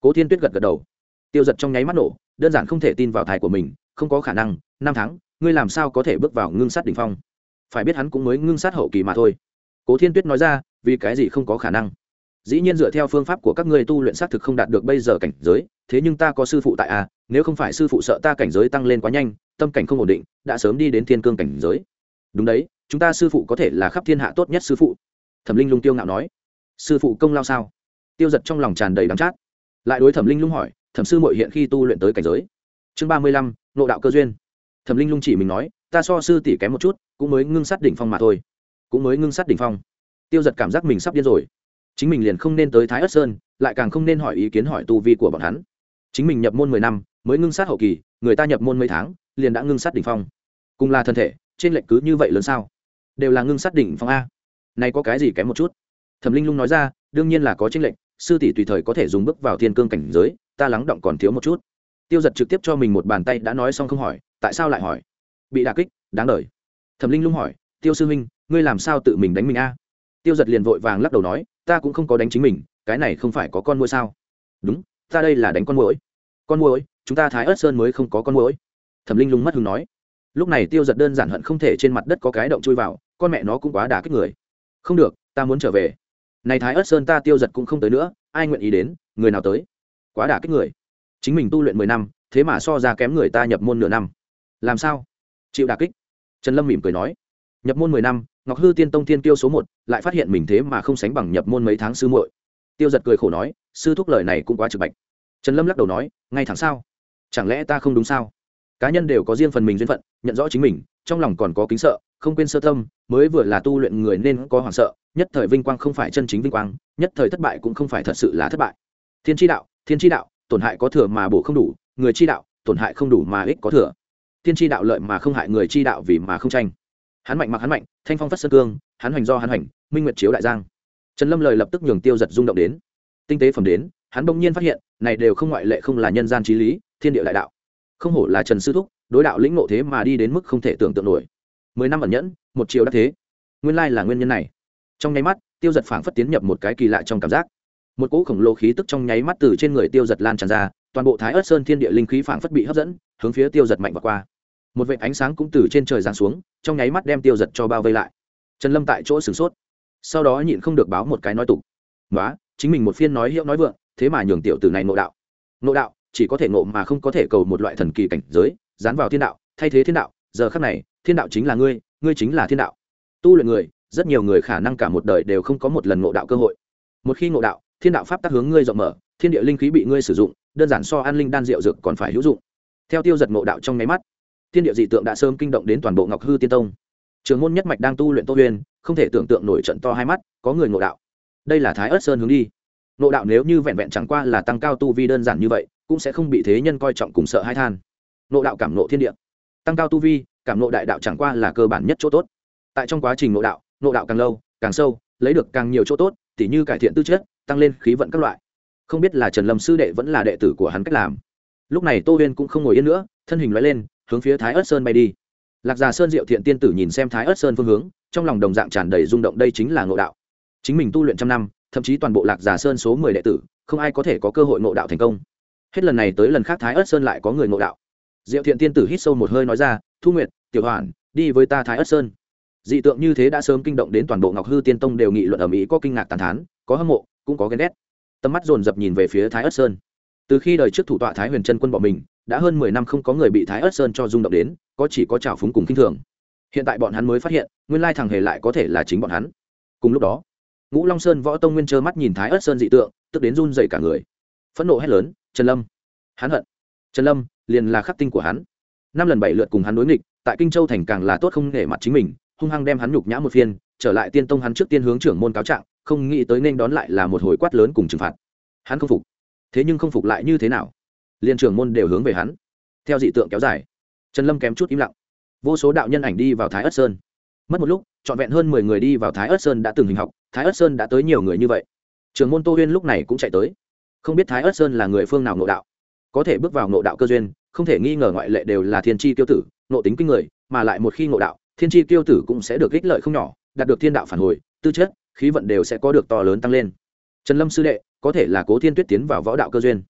cố thiên tuyết gật gật đầu. Tiêu giật trong nháy mắt nổ, đơn giản không thể tin vào thai của mình, không có khả năng, năm tháng, ngươi làm sao có thể bước vào ngưng sát đỉnh phong? Phải biết hắn cũng mới ngưng sát hậu kỳ mà thôi. Cố thiên tuyết nói ra, vì cái gì không có khả năng? Dĩ nhiên dựa theo phương pháp của các ngươi tu luyện xác thực không đạt được bây giờ cảnh giới, thế nhưng ta có sư phụ tại a, nếu không phải sư phụ sợ ta cảnh giới tăng lên quá nhanh, tâm cảnh không ổn định, đã sớm đi đến thiên cương cảnh giới. Đúng đấy, chúng ta sư phụ có thể là khắp thiên hạ tốt nhất sư phụ. Thẩm linh lung tiêu ngạo nói. Sư phụ công lao sao? Tiêu giật trong lòng tràn đầy đắng chát. Lại đối thẩm linh lung hỏi, thẩm sư mội hiện khi tu luyện tới cảnh giới? Chương ba mươi lăm nộ đạo cơ duyên. Thẩm linh lung chỉ mình nói, ta so sư tỷ kém một chút, cũng mới ngưng sát đỉnh phong mà thôi. Cũng mới ngưng sát đỉnh phong. Tiêu giật cảm giác mình sắp điên rồi chính mình liền không nên tới thái ất sơn, lại càng không nên hỏi ý kiến hỏi tu vi của bọn hắn. Chính mình nhập môn mười năm, mới ngưng sát hậu kỳ, người ta nhập môn mấy tháng, liền đã ngưng sát đỉnh phong. Cùng là thân thể, trên lệnh cứ như vậy lớn sao? Đều là ngưng sát đỉnh phong a. Này có cái gì kém một chút? Thẩm linh lung nói ra, đương nhiên là có tranh lệnh sư tỷ tùy thời có thể dùng bước vào thiên cương cảnh giới, ta lắng động còn thiếu một chút. Tiêu giật trực tiếp cho mình một bàn tay đã nói xong không hỏi, tại sao lại hỏi? Bị đà kích, đáng đ thẩm linh lung hỏi, tiêu sư minh ngươi làm sao tự mình đánh mình a? Tiêu giật liền vội vàng lắc đầu nói, ta cũng không có đánh chính mình, cái này không phải có con mũi sao? Đúng, ta đây là đánh con mũi con mũi chúng ta thái ớt sơn mới không có con mũi thẩm linh lung mất hứng nói. Lúc này tiêu giật đơn giản hận không thể trên mặt đất có cái động chui vào, con mẹ nó cũng quá đả kích người. Không được, ta muốn trở về. Này thái ớt sơn ta tiêu giật cũng không tới nữa, ai nguyện ý đến, người nào tới? Quá đả kích người. Chính mình tu luyện mười năm, thế mà so ra kém người ta nhập môn nửa năm. Làm sao? Chịu đả kích. Trần lâm mỉm cười nói. Nhập môn mười năm ngọc hư tiên tông tiên tiêu số một, lại phát hiện mình thế mà không sánh bằng nhập môn mấy tháng sư muội. Tiêu giật cười khổ nói, sư thúc lời này cũng quá trực bạch. Trần lâm lắc đầu nói, ngay thẳng sao? Chẳng lẽ ta không đúng sao? Cá nhân đều có riêng phần mình duyên phận, nhận rõ chính mình, trong lòng còn có kính sợ, không quên sơ tâm, mới vừa là tu luyện người nên có hoảng sợ, nhất thời vinh quang không phải chân chính vinh quang, nhất thời thất bại cũng không phải thật sự là thất bại. Thiên tri đạo, thiên tri đạo, tổn hại có thừa mà bổ không đủ, người chi đạo, tổn hại không đủ mà ích có thừa. Thiên tri đạo lợi mà không hại người chi đạo vì mà không tranh hắn mạnh mặc hắn mạnh, thanh phong phất sơn cương, hắn hoành do hắn hoành, minh nguyệt chiếu đại giang. Trần lâm lời lập tức nhường tiêu giật rung động đến. Tinh tế phẩm đến, hắn bỗng nhiên phát hiện, này đều không ngoại lệ không là nhân gian trí lý, thiên địa đại đạo. Không hổ là trần sư thúc, đối đạo lĩnh ngộ thế mà đi đến mức không thể tưởng tượng nổi. Mười năm ẩn nhẫn, một chiều đắc thế. Nguyên lai là nguyên nhân này. Trong nháy mắt, tiêu giật phảng phất tiến nhập một cái kỳ lạ trong cảm giác. Một cỗ khổng lồ khí tức trong nháy mắt từ trên người tiêu giật lan tràn ra, toàn bộ thái ớt sơn thiên địa linh khí phảng phất bị hấp dẫn, hướng phía tiêu giật mạnh và qua một vệ ánh sáng cũng từ trên trời giáng xuống, trong nháy mắt đem tiêu giật cho bao vây lại. Trần lâm tại chỗ sửng sốt, sau đó nhịn không được báo một cái nói tục. Nói chính mình một phiên nói hiệu nói vượng, thế mà nhường tiểu tử này ngộ đạo. Ngộ đạo, chỉ có thể ngộ mà không có thể cầu một loại thần kỳ cảnh giới, dán vào thiên đạo, thay thế thiên đạo, giờ khắc này, thiên đạo chính là ngươi ngươi chính là thiên đạo. Tu luyện người, rất nhiều người khả năng cả một đời đều không có một lần ngộ đạo cơ hội. Một khi ngộ đạo, thiên đạo pháp tác hướng ngươi rộng mở, thiên địa linh khí bị ngươi sử dụng, đơn giản so an linh đan rượu dược còn phải hữu dụng. Theo tiêu giật ngộ đạo trong nháy mắt thiên địa dị tượng đã sớm kinh động đến toàn bộ ngọc hư tiên tông. Trường môn nhất mạch đang tu luyện tô huyền, không thể tưởng tượng nổi trận to hai mắt, có người ngộ đạo. Đây là thái ớt sơn hướng đi. Ngộ đạo nếu như vẹn vẹn chẳng qua là tăng cao tu vi đơn giản như vậy, cũng sẽ không bị thế nhân coi trọng cùng sợ hai than. Ngộ đạo cảm ngộ thiên địa. Tăng cao tu vi, cảm ngộ đại đạo chẳng qua là cơ bản nhất chỗ tốt. Tại trong quá trình ngộ đạo ngộ đạo càng lâu, càng sâu, lấy được càng nhiều chỗ tốt, tỉ như cải thiện tư chất, tăng lên khí vận các loại. Không biết là trần lâm sư đệ vẫn là đệ tử của hắn cách làm. Lúc này tô huyên cũng không ngồi yên nữa, thân hình loại lên hướng phía thái ớt sơn bay đi. Lạc già sơn diệu thiện tiên tử nhìn xem thái ớt sơn phương hướng, trong lòng đồng dạng tràn đầy rung động, đây chính là ngộ đạo. Chính mình tu luyện trăm năm, thậm chí toàn bộ lạc già sơn số mười đệ tử, không ai có thể có cơ hội ngộ đạo thành công. Hết lần này tới lần khác thái ớt sơn lại có người ngộ đạo. Diệu thiện tiên tử hít sâu một hơi nói ra, thu nguyệt, tiểu hoàn đi với ta thái ớt sơn. Dị tượng như thế đã sớm kinh động đến toàn bộ ngọc hư tiên tông đều nghị luận ở mỹ có kinh ngạc tàn thán, có hâm mộ, cũng có ghen ghét. Tầm mắt dồn dập nhìn về phía thái ớt sơn. Từ khi đời trước thủ tọa thái huyền trân quân bỏ mình đã hơn mười năm không có người bị thái ất sơn cho rung động đến, có chỉ có trào phúng cùng k i n h thường. Hiện tại bọn hắn mới phát hiện, nguyên lai thằng hề lại có thể là chính bọn hắn. Cùng lúc đó, ngũ long sơn võ tông nguyên trơ mắt nhìn thái ất sơn dị tượng, tức đến run dậy cả người. Phẫn nộ hét lớn, trần lâm! Hắn hận. Trần lâm, liền là khắc tinh của hắn. Năm lần bảy lượt cùng hắn đối nghịch, tại kinh châu thành càng là tốt không để mặt chính mình, hung hăng đem hắn nhục nhã một phiên, trở lại tiên tông hắn trước tiên hướng trưởng môn cáo trạng, không nghĩ tới nên đón lại là một hồi quát lớn cùng trừng phạt. Hắn không phục. Thế nhưng không phục lại như thế nào? Liên trưởng môn đều hướng về hắn. Theo dị tượng kéo dài, trần lâm kém chút im lặng. Vô số đạo nhân ảnh đi vào thái ất sơn. Mất một lúc, trọn vẹn hơn mười người đi vào thái ất sơn đã từng hình học, thái ất sơn đã tới nhiều người như vậy. Trường môn tô huyên lúc này cũng chạy tới. Không biết thái ất sơn là người phương nào nộ đạo. Có thể bước vào nộ đạo cơ duyên, không thể nghi ngờ ngoại lệ đều là thiên tri tiêu tử nộ tính kinh người, mà lại một khi nộ đạo, thiên tri tiêu tử cũng sẽ được ích lợi không nhỏ, đạt được thiên đạo phản hồi, tư chất, khí vận đều sẽ có được to lớn tăng lên. Trần lâm sư đệ, có thể là cố thiên tuyết tiến vào võ đạo cơ duyên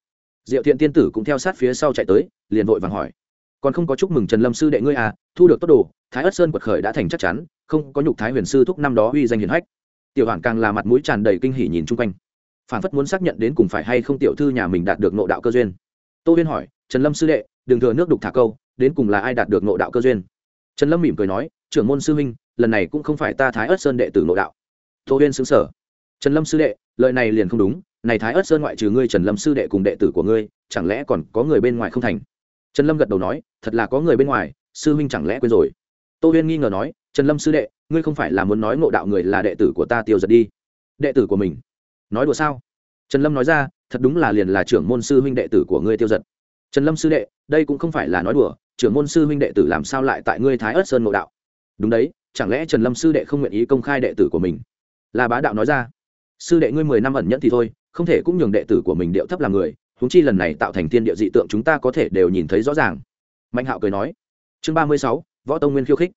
diệu thiện tiên tử cũng theo sát phía sau chạy tới, liền vội vàng hỏi. Còn không có chúc mừng trần lâm sư đệ ngươi à thu được tốt đồ, thái ất sơn quật khởi đã thành chắc chắn, không có nhục thái huyền sư thúc năm đó uy danh hiển hách. Tiểu hoàn càng là mặt mũi tràn đầy kinh hỉ nhìn chung quanh. Phản phất muốn xác nhận đến cùng phải hay không tiểu thư nhà mình đạt được nộ đạo cơ duyên. Tô huyên hỏi, trần lâm sư đệ, đừng thừa nước đục thả câu, đến cùng là ai đạt được nộ đạo cơ duyên? Trần lâm mỉm cười nói, trưởng môn sư huynh, lần này cũng không phải ta thái ất sơn đệ tử nộ đạo. Tô huyên xứng sở trần lâm sư đệ, lời này liền không đúng này thái ớt sơn ngoại trừ ngươi trần lâm sư đệ cùng đệ tử của ngươi, chẳng lẽ còn có người bên ngoài không thành? Trần lâm gật đầu nói, thật là có người bên ngoài, sư huynh chẳng lẽ quên rồi? Tô huyên nghi ngờ nói, trần lâm sư đệ, ngươi không phải là muốn nói ngộ đạo người là đệ tử của ta tiêu giật đi? Đệ tử của mình. Nói đùa sao? Trần lâm nói ra, thật đúng là liền là trưởng môn sư huynh đệ tử của ngươi tiêu giật. Trần lâm sư đệ, đây cũng không phải là nói đùa, trưởng môn sư huynh đệ tử làm sao lại tại ngươi thái ớt sơn ngộ đạo? Đúng đấy, chẳng lẽ trần lâm sư đệ không nguyện ý công khai đệ tử của mình? Là bá đạo nói ra sư đệ ngươi mười năm ẩn nhẫn thì thôi, không thể cũng nhường đệ tử của mình điệu thấp làm người húng chi lần này tạo thành thiên địa dị tượng chúng ta có thể đều nhìn thấy rõ ràng. Mạnh hạo cười nói. Chương ba mươi sáu, võ tông nguyên khiêu khích.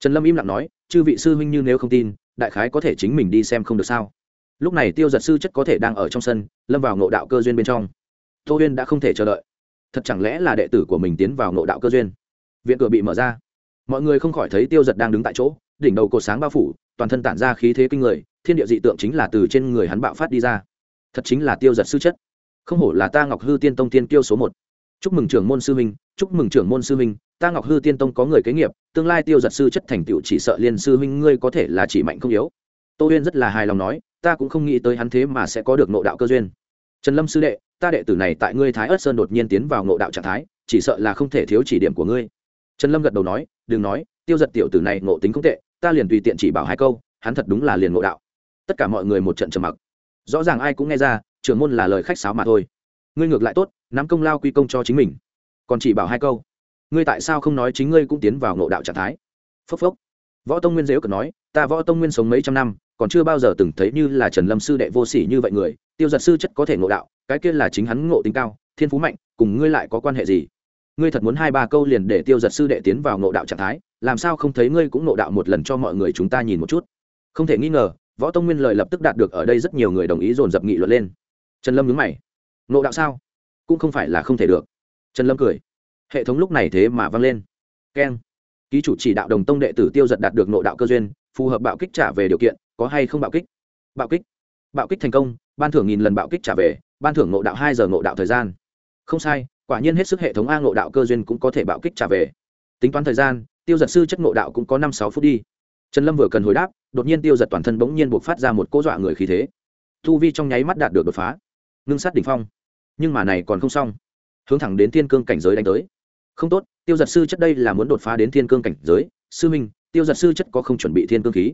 Trần lâm im lặng nói, chư vị sư huynh như nếu không tin, đại khái có thể chính mình đi xem không được sao? Lúc này tiêu giật sư chất có thể đang ở trong sân, lâm vào ngộ đạo cơ duyên bên trong. Tô huyên đã không thể chờ đợi. Thật chẳng lẽ là đệ tử của mình tiến vào ngộ đạo cơ duyên? Viện cửa bị mở ra. Mọi người không khỏi thấy tiêu giật đang đứng tại chỗ, đỉnh đầu cột sáng bao phủ, toàn thân tản ra khí thế kinh người thiên địa dị tượng chính là từ trên người hắn bạo phát đi ra. Thật chính là tiêu giật sư chất. Không hổ là ta ngọc hư tiên tông tiên tiêu số một. Chúc mừng trưởng môn sư minh chúc mừng trưởng môn sư minh ta ngọc hư tiên tông có người kế nghiệp, tương lai tiêu giật sư chất thành tựu chỉ sợ liên sư minh ngươi có thể là chỉ mạnh không yếu. Tô huyên rất là hài lòng nói, ta cũng không nghĩ tới hắn thế mà sẽ có được nộ đạo cơ duyên. Trần lâm sư đệ, ta đệ tử này tại ngươi thái ất sơn đột nhiên tiến vào nộ đạo trạng thái, chỉ sợ là không thể thiếu chỉ điểm của ngươi. Trần lâm gật đầu nói, đừng nói, tiêu giật tiểu tử này ngộ tính không tệ, ta liền tùy tiện chỉ bảo hai câu, hắn thật đúng là liền ngộ đạo tất cả mọi người một trận trầm mặc. Rõ ràng ai cũng nghe ra, trưởng môn là lời khách sáo mà thôi. Ngươi ngược lại tốt, nắm công lao quy công cho chính mình. Còn chỉ bảo hai câu. Ngươi tại sao không nói chính ngươi cũng tiến vào ngộ đạo trạng thái? Phốc phốc. Võ tông nguyên dếu cần nói, ta võ tông nguyên sống mấy trăm năm, còn chưa bao giờ từng thấy như là trần lâm sư đệ vô sỉ như vậy người. Tiêu giật sư chất có thể ngộ đạo, cái kia là chính hắn ngộ tính cao, thiên phú mạnh, cùng ngươi lại có quan hệ gì? Ngươi thật muốn hai ba câu liền để tiêu giật sư đệ tiến vào ngộ đạo trạng thái, làm sao không thấy ngươi cũng ngộ đạo một lần cho mọi người chúng ta nhìn một chút? Không thể nghi ngờ võ tông nguyên lời lập tức đạt được ở đây rất nhiều người đồng ý dồn dập nghị luận lên. Trần lâm nhướng mày. Nộ đạo sao? Cũng không phải là không thể được. Trần lâm cười. Hệ thống lúc này thế mà vang lên. Keng. Ký chủ chỉ đạo đồng tông đệ tử tiêu giật đạt được nộ đạo cơ duyên, phù hợp bạo kích trả về điều kiện, có hay không bạo kích? Bạo kích. Bạo kích thành công, ban thưởng nghìn lần bạo kích trả về, ban thưởng nộ đạo hai giờ nộ đạo thời gian. Không sai, quả nhiên hết sức hệ thống a nộ đạo cơ duyên cũng có thể bạo kích trả về. Tính toán thời gian, tiêu giật sư chất nộ đạo cũng có năm sáu phút đi. Trần lâm vừa cần hồi đáp đột nhiên tiêu giật toàn thân bỗng nhiên buộc phát ra một cỗ dọa người khí thế. Thu vi trong nháy mắt đạt được đột phá. Ngưng sát đỉnh phong. Nhưng mà này còn không xong. Hướng thẳng đến thiên cương cảnh giới đánh tới. Không tốt, tiêu giật sư chất đây là muốn đột phá đến thiên cương cảnh giới. Sư minh, tiêu giật sư chất có không chuẩn bị thiên cương khí?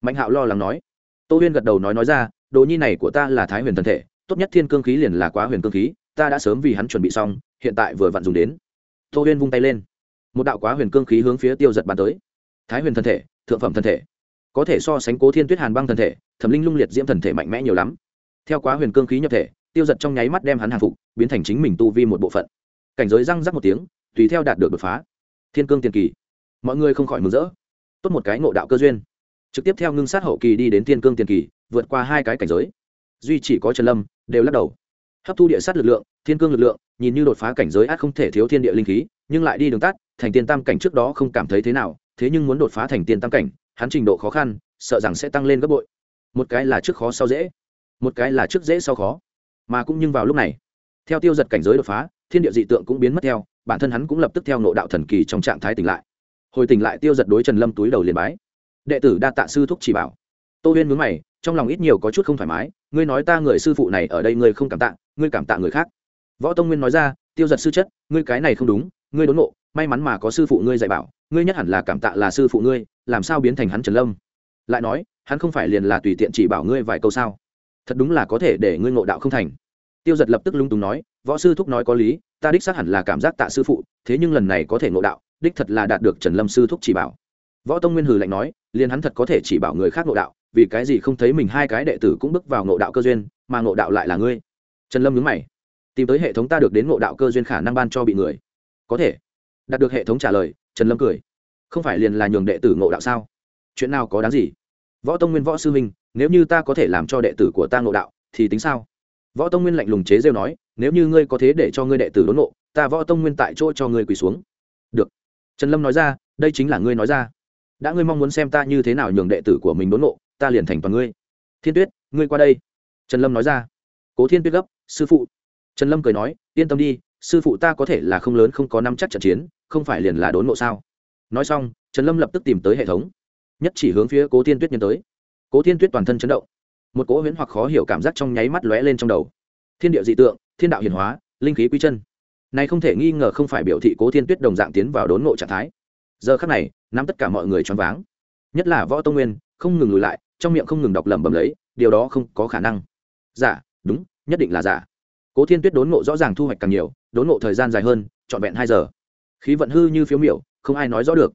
Mạnh hạo lo lắng nói. Tô huyên gật đầu nói nói ra, đồ nhi này của ta là thái huyền thân thể, tốt nhất thiên cương khí liền là quá huyền cương khí, ta đã sớm vì hắn chuẩn bị xong, hiện tại vừa vặn dùng đến. Tô huyên vung tay lên. Một đạo quá huyền cương khí hướng phía tiêu giật bàn tới. Thái huyền thân thể, thượng phẩm thân thể có thể so sánh cố thiên tuyết hàn băng thần thể, thẩm linh lung liệt diễm thần thể mạnh mẽ nhiều lắm. Theo quá huyền cương khí nhập thể, tiêu giật trong nháy mắt đem hắn hàng phục, biến thành chính mình tu vi một bộ phận. Cảnh giới răng rắc một tiếng, tùy theo đạt được đột phá. Thiên cương tiền kỳ. Mọi người không khỏi mừng rỡ. Tốt một cái ngộ đạo cơ duyên. Trực tiếp theo ngưng sát hậu kỳ đi đến thiên cương tiền kỳ, vượt qua hai cái cảnh giới. Duy chỉ có trần lâm, đều lắc đầu. Hấp thu địa sát lực lượng, thiên cương lực lượng, nhìn như đột phá cảnh giới át không thể thiếu thiên địa linh khí, nhưng lại đi đường tắt, thành tiên tam cảnh trước đó không cảm thấy thế nào, thế nhưng muốn đột phá thành tiên tam cảnh hắn trình độ khó khăn, sợ rằng sẽ tăng lên gấp bội. Một cái là trước khó sau dễ, một cái là trước dễ sau khó. Mà cũng nhưng vào lúc này, theo tiêu giật cảnh giới đột phá, thiên địa dị tượng cũng biến mất theo, bản thân hắn cũng lập tức theo nộ đạo thần kỳ trong trạng thái tỉnh lại. Hồi tỉnh lại, tiêu giật đối trần lâm túi đầu liền bái. Đệ tử đa tạ sư thúc chỉ bảo. Tô huyên mướn mày, trong lòng ít nhiều có chút không thoải mái, ngươi nói ta người sư phụ này ở đây ngươi không cảm tạ, ngươi cảm tạ người khác. Võ tông nguyên nói ra, tiêu giật sư chất, ngươi cái này không đúng, ngươi đốn nộ may mắn mà có sư phụ ngươi dạy bảo, ngươi nhất hẳn là cảm tạ là sư phụ ngươi, làm sao biến thành hắn trần lâm? Lại nói, hắn không phải liền là tùy tiện chỉ bảo ngươi vài câu sao? Thật đúng là có thể để ngươi ngộ đạo không thành. Tiêu giật lập tức lung túng nói, võ sư thúc nói có lý, ta đích xác hẳn là cảm giác tạ sư phụ, thế nhưng lần này có thể ngộ đạo, đích thật là đạt được trần lâm sư thúc chỉ bảo. Võ tông nguyên hừ lạnh nói, liền hắn thật có thể chỉ bảo người khác ngộ đạo, vì cái gì không thấy mình hai cái đệ tử cũng bước vào ngộ đạo cơ duyên, mà ngộ đạo lại là ngươi? Trần lâm nhớ mày, tìm tới hệ thống ta được đến ngộ đạo cơ duyên khả năng ban cho bị người. Có thể đạt được hệ thống trả lời, trần lâm cười. Không phải liền là nhường đệ tử ngộ đạo sao? Chuyện nào có đáng gì? Võ tông nguyên võ sư minh, nếu như ta có thể làm cho đệ tử của ta ngộ đạo, thì tính sao? Võ tông nguyên lạnh lùng chế rêu nói, nếu như ngươi có thế để cho ngươi đệ tử đốn ngộ, ta võ tông nguyên tại chỗ cho ngươi quỳ xuống. Được. Trần lâm nói ra, đây chính là ngươi nói ra. Đã ngươi mong muốn xem ta như thế nào nhường đệ tử của mình đốn ngộ, ta liền thành toàn ngươi. Thiên tuyết, ngươi qua đây. Trần lâm nói ra. Cố thiên tuyết gấp, sư phụ. Trần lâm cười nói, yên tâm đi, sư phụ ta có thể là không lớn không có năm chắc trận chiến không phải liền là đốn ngộ sao? Nói xong, trần lâm lập tức tìm tới hệ thống. Nhất chỉ hướng phía cố thiên tuyết nhân tới. Cố thiên tuyết toàn thân chấn động. Một cỗ huyễn hoặc khó hiểu cảm giác trong nháy mắt lóe lên trong đầu. Thiên địa dị tượng, thiên đạo hiền hóa, linh khí quy chân. Này không thể nghi ngờ không phải biểu thị cố thiên tuyết đồng dạng tiến vào đốn ngộ trạng thái. Giờ khắc này, nắm tất cả mọi người choáng váng. Nhất là võ tông nguyên, không ngừng lùi lại, trong miệng không ngừng đọc lẩm bẩm lấy, điều đó không có khả năng. Giả đúng, nhất định là giả cố thiên tuyết đốn ngộ rõ ràng thu hoạch càng nhiều, đốn ngộ thời gian dài hơn, trọn vẹn hai giờ khí vận hư như phiếu miểu, không ai nói rõ được.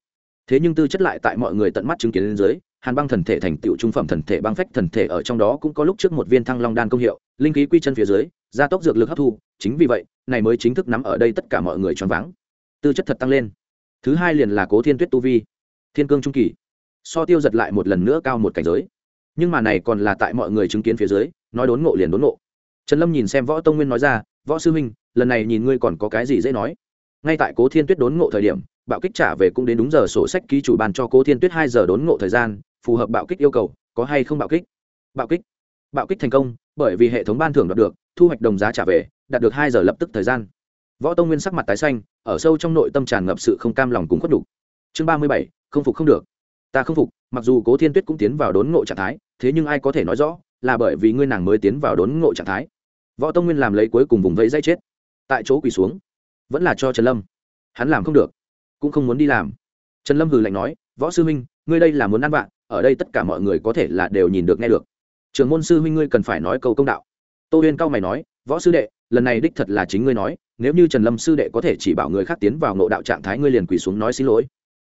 Thế nhưng tư chất lại tại mọi người tận mắt chứng kiến lên dưới, hàn băng thần thể thành tựu trung phẩm thần thể băng phách thần thể ở trong đó cũng có lúc trước một viên thăng long đan công hiệu, linh khí quy chân phía dưới, gia tốc dược lực hấp thu, chính vì vậy, này mới chính thức nắm ở đây tất cả mọi người choáng váng. Tư chất thật tăng lên. Thứ hai liền là cố thiên tuyết tu vi. Thiên cương trung kỳ. So tiêu giật lại một lần nữa cao một cảnh giới. Nhưng mà này còn là tại mọi người chứng kiến phía dưới, nói đốn ngộ liền đốn ngộ. Trần lâm nhìn xem võ tông nguyên nói ra, võ sư huynh, lần này nhìn ngươi còn có cái gì dễ nói? Ngay tại cố thiên tuyết đốn ngộ thời điểm, bạo kích trả về cũng đến đúng giờ sổ sách ký chủ bàn cho cố thiên tuyết hai giờ đốn ngộ thời gian, phù hợp bạo kích yêu cầu, có hay không bạo kích? Bạo kích. Bạo kích thành công, bởi vì hệ thống ban thưởng đạt được, thu hoạch đồng giá trả về, đạt được hai giờ lập tức thời gian. Võ tông nguyên sắc mặt tái xanh, ở sâu trong nội tâm tràn ngập sự không cam lòng cùng khuất đục chương ba mươi bảy, không phục không được. Ta không phục, mặc dù cố thiên tuyết cũng tiến vào đốn ngộ trạng thái, thế nhưng ai có thể nói rõ, là bởi vì ngươi nàng mới tiến vào đốn ngộ trạng thái. Võ tông nguyên làm lấy cuối cùng vùng vẫy dây chết. Tại chỗ quỳ xuống vẫn là cho trần lâm. Hắn làm không được, cũng không muốn đi làm. Trần lâm hừ lạnh nói, võ sư huynh, ngươi đây là muốn ăn bạn ở đây tất cả mọi người có thể là đều nhìn được nghe được. Trường môn sư huynh ngươi cần phải nói câu công đạo. Tô huyên cao mày nói, võ sư đệ, lần này đích thật là chính ngươi nói, nếu như trần lâm sư đệ có thể chỉ bảo người khác tiến vào nộ đạo trạng thái ngươi liền quỳ xuống nói xin lỗi.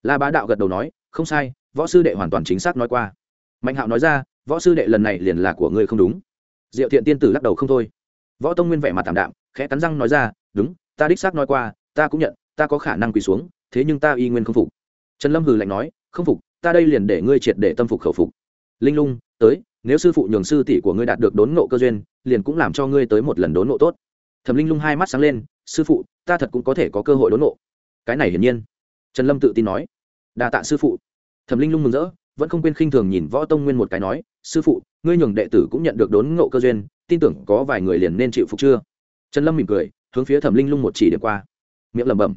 La bá đạo gật đầu nói, không sai, võ sư đệ hoàn toàn chính xác nói qua. Mạnh hạo nói ra, võ sư đệ lần này liền là của ngươi không đúng. Diệu thiện tiên tử lắc đầu không thôi. Võ tông nguyên vẻ mặt tảm đạm, khẽ cắn răng nói ra, đúng ta đích xác nói qua, ta cũng nhận, ta có khả năng quỳ xuống, thế nhưng ta y nguyên không phục. Trần lâm hừ lạnh nói, không phục, ta đây liền để ngươi triệt để tâm phục khẩu phục. Linh lung, tới, nếu sư phụ nhường sư tỷ của ngươi đạt được đốn ngộ cơ duyên, liền cũng làm cho ngươi tới một lần đốn ngộ tốt. Thẩm linh lung hai mắt sáng lên, sư phụ, ta thật cũng có thể có cơ hội đốn ngộ. Cái này hiển nhiên. Trần lâm tự tin nói. Đa tạ sư phụ. Thẩm linh lung mừng rỡ, vẫn không quên khinh thường nhìn võ tông nguyên một cái nói, sư phụ, ngươi nhường đệ tử cũng nhận được đốn ngộ cơ duyên, tin tưởng có vài người liền nên chịu phục chưa? Trần lâm mỉm cười hướng phía thẩm linh lung một chỉ điểm qua. Miệng lẩm bẩm.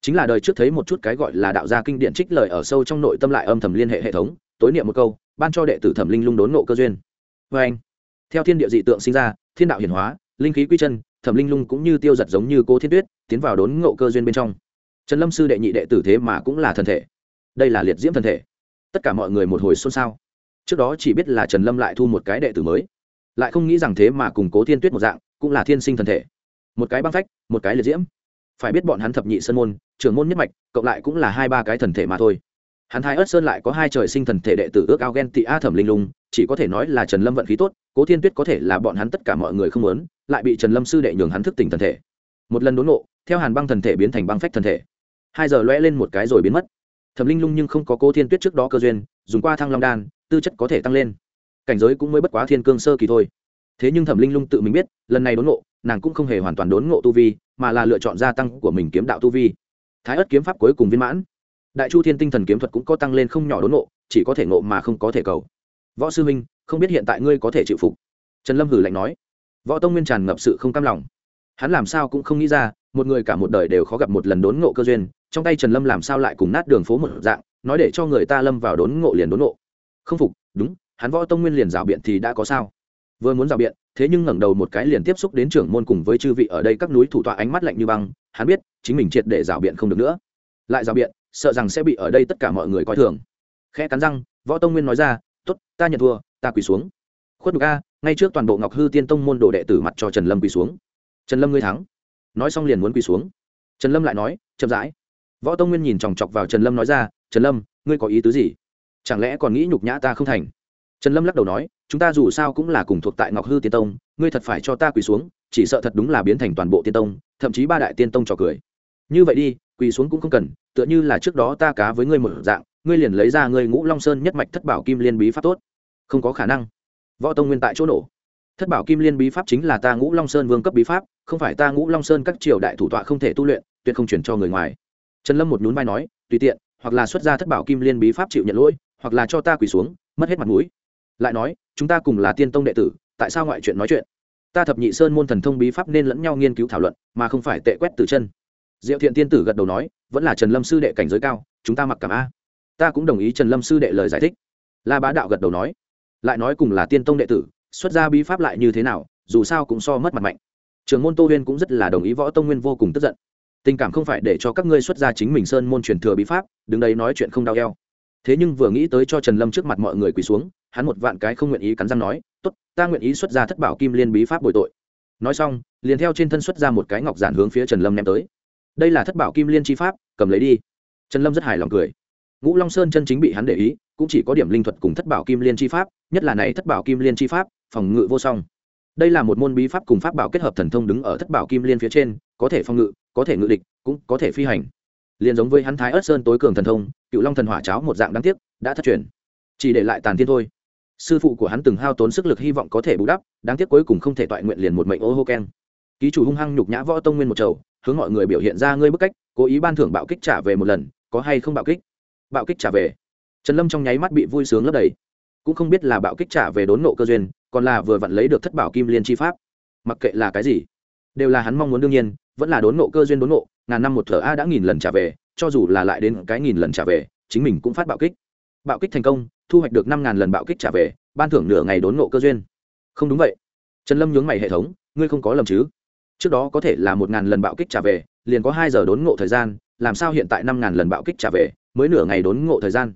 Chính là đời trước thấy một chút cái gọi là đạo gia kinh điển trích lời ở sâu trong nội tâm lại âm thầm liên hệ hệ thống, tối niệm một câu, ban cho đệ tử thẩm linh lung đốn ngộ cơ duyên. Vê anh, theo thiên địa dị tượng sinh ra, thiên đạo hiển hóa, linh khí quy chân, thẩm linh lung cũng như tiêu giật giống như cô thiên tuyết, tiến vào đốn ngộ cơ duyên bên trong. Trần lâm sư đệ nhị đệ tử thế mà cũng là thần thể. Đây là liệt diễm thần thể. Tất cả mọi người một hồi xôn xao. Trước đó chỉ biết là trần lâm lại thu một cái đệ tử mới. Lại không nghĩ rằng thế mà cùng cố thiên tuyết một dạng, cũng là thiên sinh thần thể một cái băng phách, một cái liệt diễm. Phải biết bọn hắn thập nhị sơn môn, trưởng môn nhất mạch, cộng lại cũng là hai ba cái thần thể mà thôi. Hắn Thái ớt sơn lại có hai trời sinh thần thể đệ tử ước ao ghen tị a thẩm linh lung, chỉ có thể nói là trần lâm vận khí tốt, cố thiên tuyết có thể là bọn hắn tất cả mọi người không muốn, lại bị trần lâm sư đệ nhường hắn thức tỉnh thần thể. Một lần đốn nộ theo hàn băng thần thể biến thành băng phách thần thể. Hai giờ lõe lên một cái rồi biến mất. Thẩm linh lung nhưng không có cố thiên tuyết trước đó cơ duyên, dùng qua thăng long đan, tư chất có thể tăng lên. Cảnh giới cũng mới bất quá thiên cương sơ kỳ thôi thế nhưng thẩm linh lung tự mình biết, lần này đốn ngộ, nàng cũng không hề hoàn toàn đốn ngộ tu vi, mà là lựa chọn gia tăng của mình kiếm đạo tu vi. Thái ất kiếm pháp cuối cùng viên mãn. Đại chu thiên tinh thần kiếm thuật cũng có tăng lên không nhỏ đốn ngộ, chỉ có thể ngộ mà không có thể cầu. Võ sư minh không biết hiện tại ngươi có thể chịu phục. Trần lâm hử lạnh nói. Võ tông nguyên tràn ngập sự không cam lòng. Hắn làm sao cũng không nghĩ ra, một người cả một đời đều khó gặp một lần đốn ngộ cơ duyên, trong tay trần lâm làm sao lại cùng nát đường phố một dạng, nói để cho người ta lâm vào đốn ngộ liền đốn ngộ. Không phục, đúng, hắn võ tông nguyên liền rào biện thì đã có sao? Vừa muốn rào biện, thế nhưng ngẩng đầu một cái liền tiếp xúc đến trưởng môn cùng với chư vị ở đây các núi thủ tọa ánh mắt lạnh như băng, hắn biết, chính mình triệt để rào biện không được nữa. Lại rào biện, sợ rằng sẽ bị ở đây tất cả mọi người coi thường. Khẽ cắn răng, võ tông nguyên nói ra t ố t ta nhận thua, ta quỳ xuống. Khuất đục a, ngay trước toàn bộ ngọc hư tiên tông môn đồ đệ tử mặt cho trần lâm quỳ xuống. Trần lâm ngươi thắng. Nói xong liền muốn quỳ xuống. Trần lâm lại nói, chậm rãi. Võ tông nguyên nhìn chòng chọc vào trần lâm nói ra, trần lâm, ngươi có ý tứ gì? Chẳng lẽ còn nghĩ nhục nhã ta không thành? Trần lâm lắc đầu nói, chúng ta dù sao cũng là cùng thuộc tại ngọc hư tiên tông, ngươi thật phải cho ta quỳ xuống, chỉ sợ thật đúng là biến thành toàn bộ tiên tông, thậm chí ba đại tiên tông trò cười. Như vậy đi, quỳ xuống cũng không cần, tựa như là trước đó ta cá với ngươi một dạng, ngươi liền lấy ra ngươi ngũ long sơn nhất mạch thất bảo kim liên bí pháp tốt. Không có khả năng. Võ tông nguyên tại chỗ nổ. Thất bảo kim liên bí pháp chính là ta ngũ long sơn vương cấp bí pháp, không phải ta ngũ long sơn các triều đại thủ tọa không thể tu luyện, tuyệt không chuyển cho người ngoài. Trần lâm một nhún vai nói, tùy tiện, hoặc là xuất ra thất bảo kim liên bí pháp chịu nhận lỗi, hoặc là cho ta quỳ xuống, mất hết mặt mũi lại nói, chúng ta cùng là tiên tông đệ tử, tại sao ngoại chuyện nói chuyện? Ta thập nhị sơn môn thần thông bí pháp nên lẫn nhau nghiên cứu thảo luận, mà không phải tệ quét từ chân. Diệu thiện tiên tử gật đầu nói, vẫn là trần lâm sư đệ cảnh giới cao, chúng ta mặc cảm a. Ta cũng đồng ý trần lâm sư đệ lời giải thích. La bá đạo gật đầu nói, lại nói cùng là tiên tông đệ tử, xuất ra bí pháp lại như thế nào, dù sao cũng so mất mặt mạnh. Trường môn tô huyên cũng rất là đồng ý võ tông nguyên vô cùng tức giận. Tình cảm không phải để cho các ngươi xuất ra chính mình sơn môn truyền thừa bí pháp, đứng đấy nói chuyện không đau eo. Thế nhưng vừa nghĩ tới cho trần lâm trước mặt mọi người quỳ xuống hắn một vạn cái không nguyện ý cắn răng nói, tốt, ta nguyện ý xuất ra thất bảo kim liên bí pháp bồi tội. Nói xong, liền theo trên thân xuất ra một cái ngọc giản hướng phía trần lâm ném tới. Đây là thất bảo kim liên chi pháp, cầm lấy đi. Trần lâm rất hài lòng cười. Ngũ long sơn chân chính bị hắn để ý, cũng chỉ có điểm linh thuật cùng thất bảo kim liên chi pháp, nhất là này thất bảo kim liên chi pháp, phòng ngự vô song. Đây là một môn bí pháp cùng pháp bảo kết hợp thần thông đứng ở thất bảo kim liên phía trên, có thể phòng ngự, có thể ngự địch, cũng có thể phi hành. Liền giống với hắn thái ớt sơn tối cường thần thông, cựu long thần hỏa cháo một dạng đáng tiếc, đã thất truyền. Chỉ để lại tàn thiên thôi sư phụ của hắn từng hao tốn sức lực hy vọng có thể bù đắp, đáng tiếc cuối cùng không thể toại nguyện liền một mệnh ô hô keng. Ký chủ hung hăng nhục nhã võ tông nguyên một chầu, hướng mọi người biểu hiện ra ngươi bức cách, cố ý ban thưởng bạo kích trả về một lần, có hay không bạo kích? Bạo kích trả về. Trần lâm trong nháy mắt bị vui sướng lấp đầy. Cũng không biết là bạo kích trả về đốn nộ cơ duyên, còn là vừa vặn lấy được thất bảo kim liên chi pháp. Mặc kệ là cái gì, đều là hắn mong muốn đương nhiên, vẫn là đốn nộ cơ duyên đốn nộ, ngàn năm một thở a đã nghìn lần trả về, cho dù là lại đến cái nghìn lần trả về, chính mình cũng phát bạo kích. Bạo kích thành công thu hoạch được năm ngàn lần bạo kích trả về, ban thưởng nửa ngày đốn nộ cơ duyên. Không đúng vậy. Trần lâm nhướng mày hệ thống, ngươi không có lầm chứ? Trước đó có thể là một ngàn lần bạo kích trả về, liền có hai giờ đốn ngộ thời gian, làm sao hiện tại năm ngàn lần bạo kích trả về, mới nửa ngày đốn ngộ thời gian?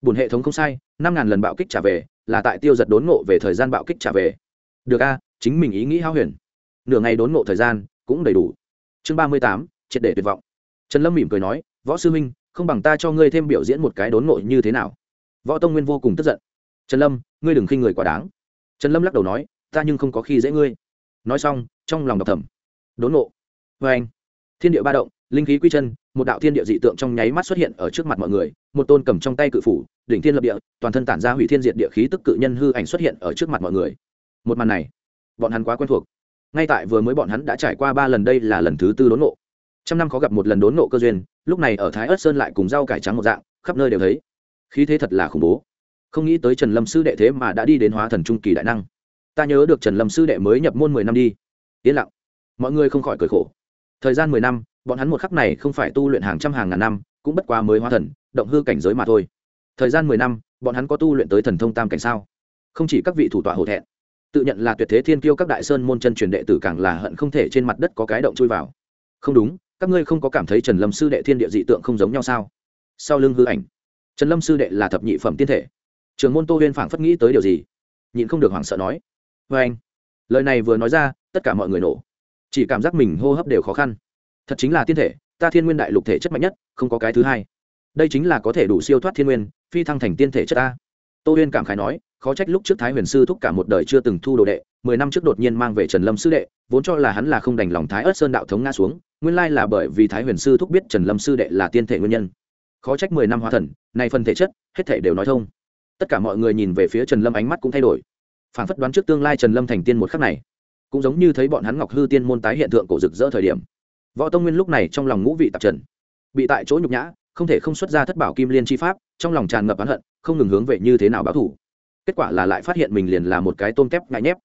Bùn hệ thống không sai, năm ngàn lần bạo kích trả về, là tại tiêu giật đốn ngộ về thời gian bạo kích trả về. Được a, chính mình ý nghĩ hao huyền. Nửa ngày đốn ngộ thời gian, cũng đầy đủ. Chương ba mươi tám, triệt để tuyệt vọng. Trần lâm mỉm cười nói, võ sư minh không bằng ta cho ngươi thêm biểu diễn một cái đốn ngộ như thế nào? Võ tông nguyên vô cùng tức giận. Trần lâm, ngươi đừng khinh người quá đáng. Trần lâm lắc đầu nói, ta nhưng không có khi dễ ngươi. Nói xong, trong lòng đọc thầm. Đốn nộ. vê anh, thiên địa ba động, linh khí quy chân, một đạo thiên địa dị tượng trong nháy mắt xuất hiện ở trước mặt mọi người. Một tôn cầm trong tay cự phủ, đỉnh thiên lập địa, toàn thân tản ra hủy thiên diệt địa khí tức cự nhân hư ảnh xuất hiện ở trước mặt mọi người. Một màn này, bọn hắn quá quen thuộc. Ngay tại vừa mới bọn hắn đã trải qua ba lần đây là lần thứ tư đốn nộ trăm năm khó gặp một lần đốn nộ cơ duyên, lúc này ở thái ớt sơn lại cùng rau cải trắng một dạng, khắp nơi đều thấy khí thế thật là khủng bố. Không nghĩ tới trần lâm sư đệ thế mà đã đi đến hóa thần trung kỳ đại năng. Ta nhớ được trần lâm sư đệ mới nhập môn mười năm đi. Yên lặng. Mọi người không khỏi cười khổ. Thời gian mười năm, bọn hắn một khắc này không phải tu luyện hàng trăm hàng ngàn năm, cũng bất quá mới hóa thần, động hư cảnh giới mà thôi. Thời gian mười năm, bọn hắn có tu luyện tới thần thông tam cảnh sao? Không chỉ các vị thủ tọa hổ thẹn, tự nhận là tuyệt thế thiên kiêu các đại sơn môn chân truyền đệ tử càng là hận không thể trên mặt đất có cái động chui vào. Không đúng, các ngươi không có cảm thấy trần lâm sư đệ thiên địa dị tượng không giống nhau sao? Sau lưng hư ảnh trần lâm sư đệ là thập nhị phẩm tiên thể. Trường môn tô huyên phảng phất nghĩ tới điều gì, nhịn không được hoảng sợ nói vê anh. Lời này vừa nói ra, tất cả mọi người nổ. Chỉ cảm giác mình hô hấp đều khó khăn. Thật chính là tiên thể, ta thiên nguyên đại lục thể chất mạnh nhất, không có cái thứ hai. Đây chính là có thể đủ siêu thoát thiên nguyên, phi thăng thành tiên thể chất ta tô huyên cảm khái nói, khó trách lúc trước thái huyền sư thúc cả một đời chưa từng thu đồ đệ, mười năm trước đột nhiên mang về trần lâm sư đệ, vốn cho là hắn là không đành lòng thái ớt sơn đạo thống nga xuống, nguyên lai là bởi vì thái huyền sư thúc biết trần lâm sư đệ là tiên thể nguyên nhân khó trách mười năm hóa thần này phần thể chất, hết thể đều nói thông. Tất cả mọi người nhìn về phía trần lâm ánh mắt cũng thay đổi. Phản phất đoán trước tương lai trần lâm thành tiên một khắc này, cũng giống như thấy bọn hắn ngọc hư tiên môn tái hiện tượng cổ rực rỡ thời điểm. Võ tông nguyên lúc này trong lòng ngũ vị tạp trần, bị tại chỗ nhục nhã, không thể không xuất ra thất bảo kim liên chi pháp, trong lòng tràn ngập oán hận, không ngừng hướng về như thế nào báo thủ. Kết quả là lại phát hiện mình liền là một cái tôm kép ngại nhép.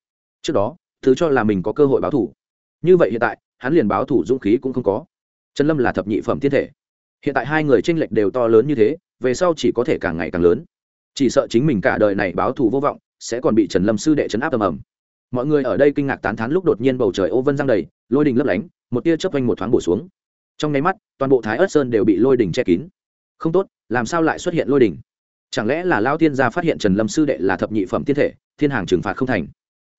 Trước đó, thứ cho là mình có cơ hội báo thủ. Như vậy hiện tại, hắn liền báo thủ dũng khí cũng không có. Trần lâm là thập nhị phẩm thiên thể hiện tại hai người tranh lệch đều to lớn như thế, về sau chỉ có thể càng ngày càng lớn. Chỉ sợ chính mình cả đời này báo thù vô vọng, sẽ còn bị trần lâm sư đệ chấn áp ầm ầm. Mọi người ở đây kinh ngạc tán thán lúc đột nhiên bầu trời ô vân giang đầy, lôi đình lấp lánh, một tia chớp quanh một thoáng bổ xuống. Trong nháy mắt, toàn bộ thái ớt sơn đều bị lôi đình che kín. Không tốt, làm sao lại xuất hiện lôi đình? Chẳng lẽ là lao tiên gia phát hiện trần lâm sư đệ là thập nhị phẩm tiên thể, thiên hàng trừng phạt không thành?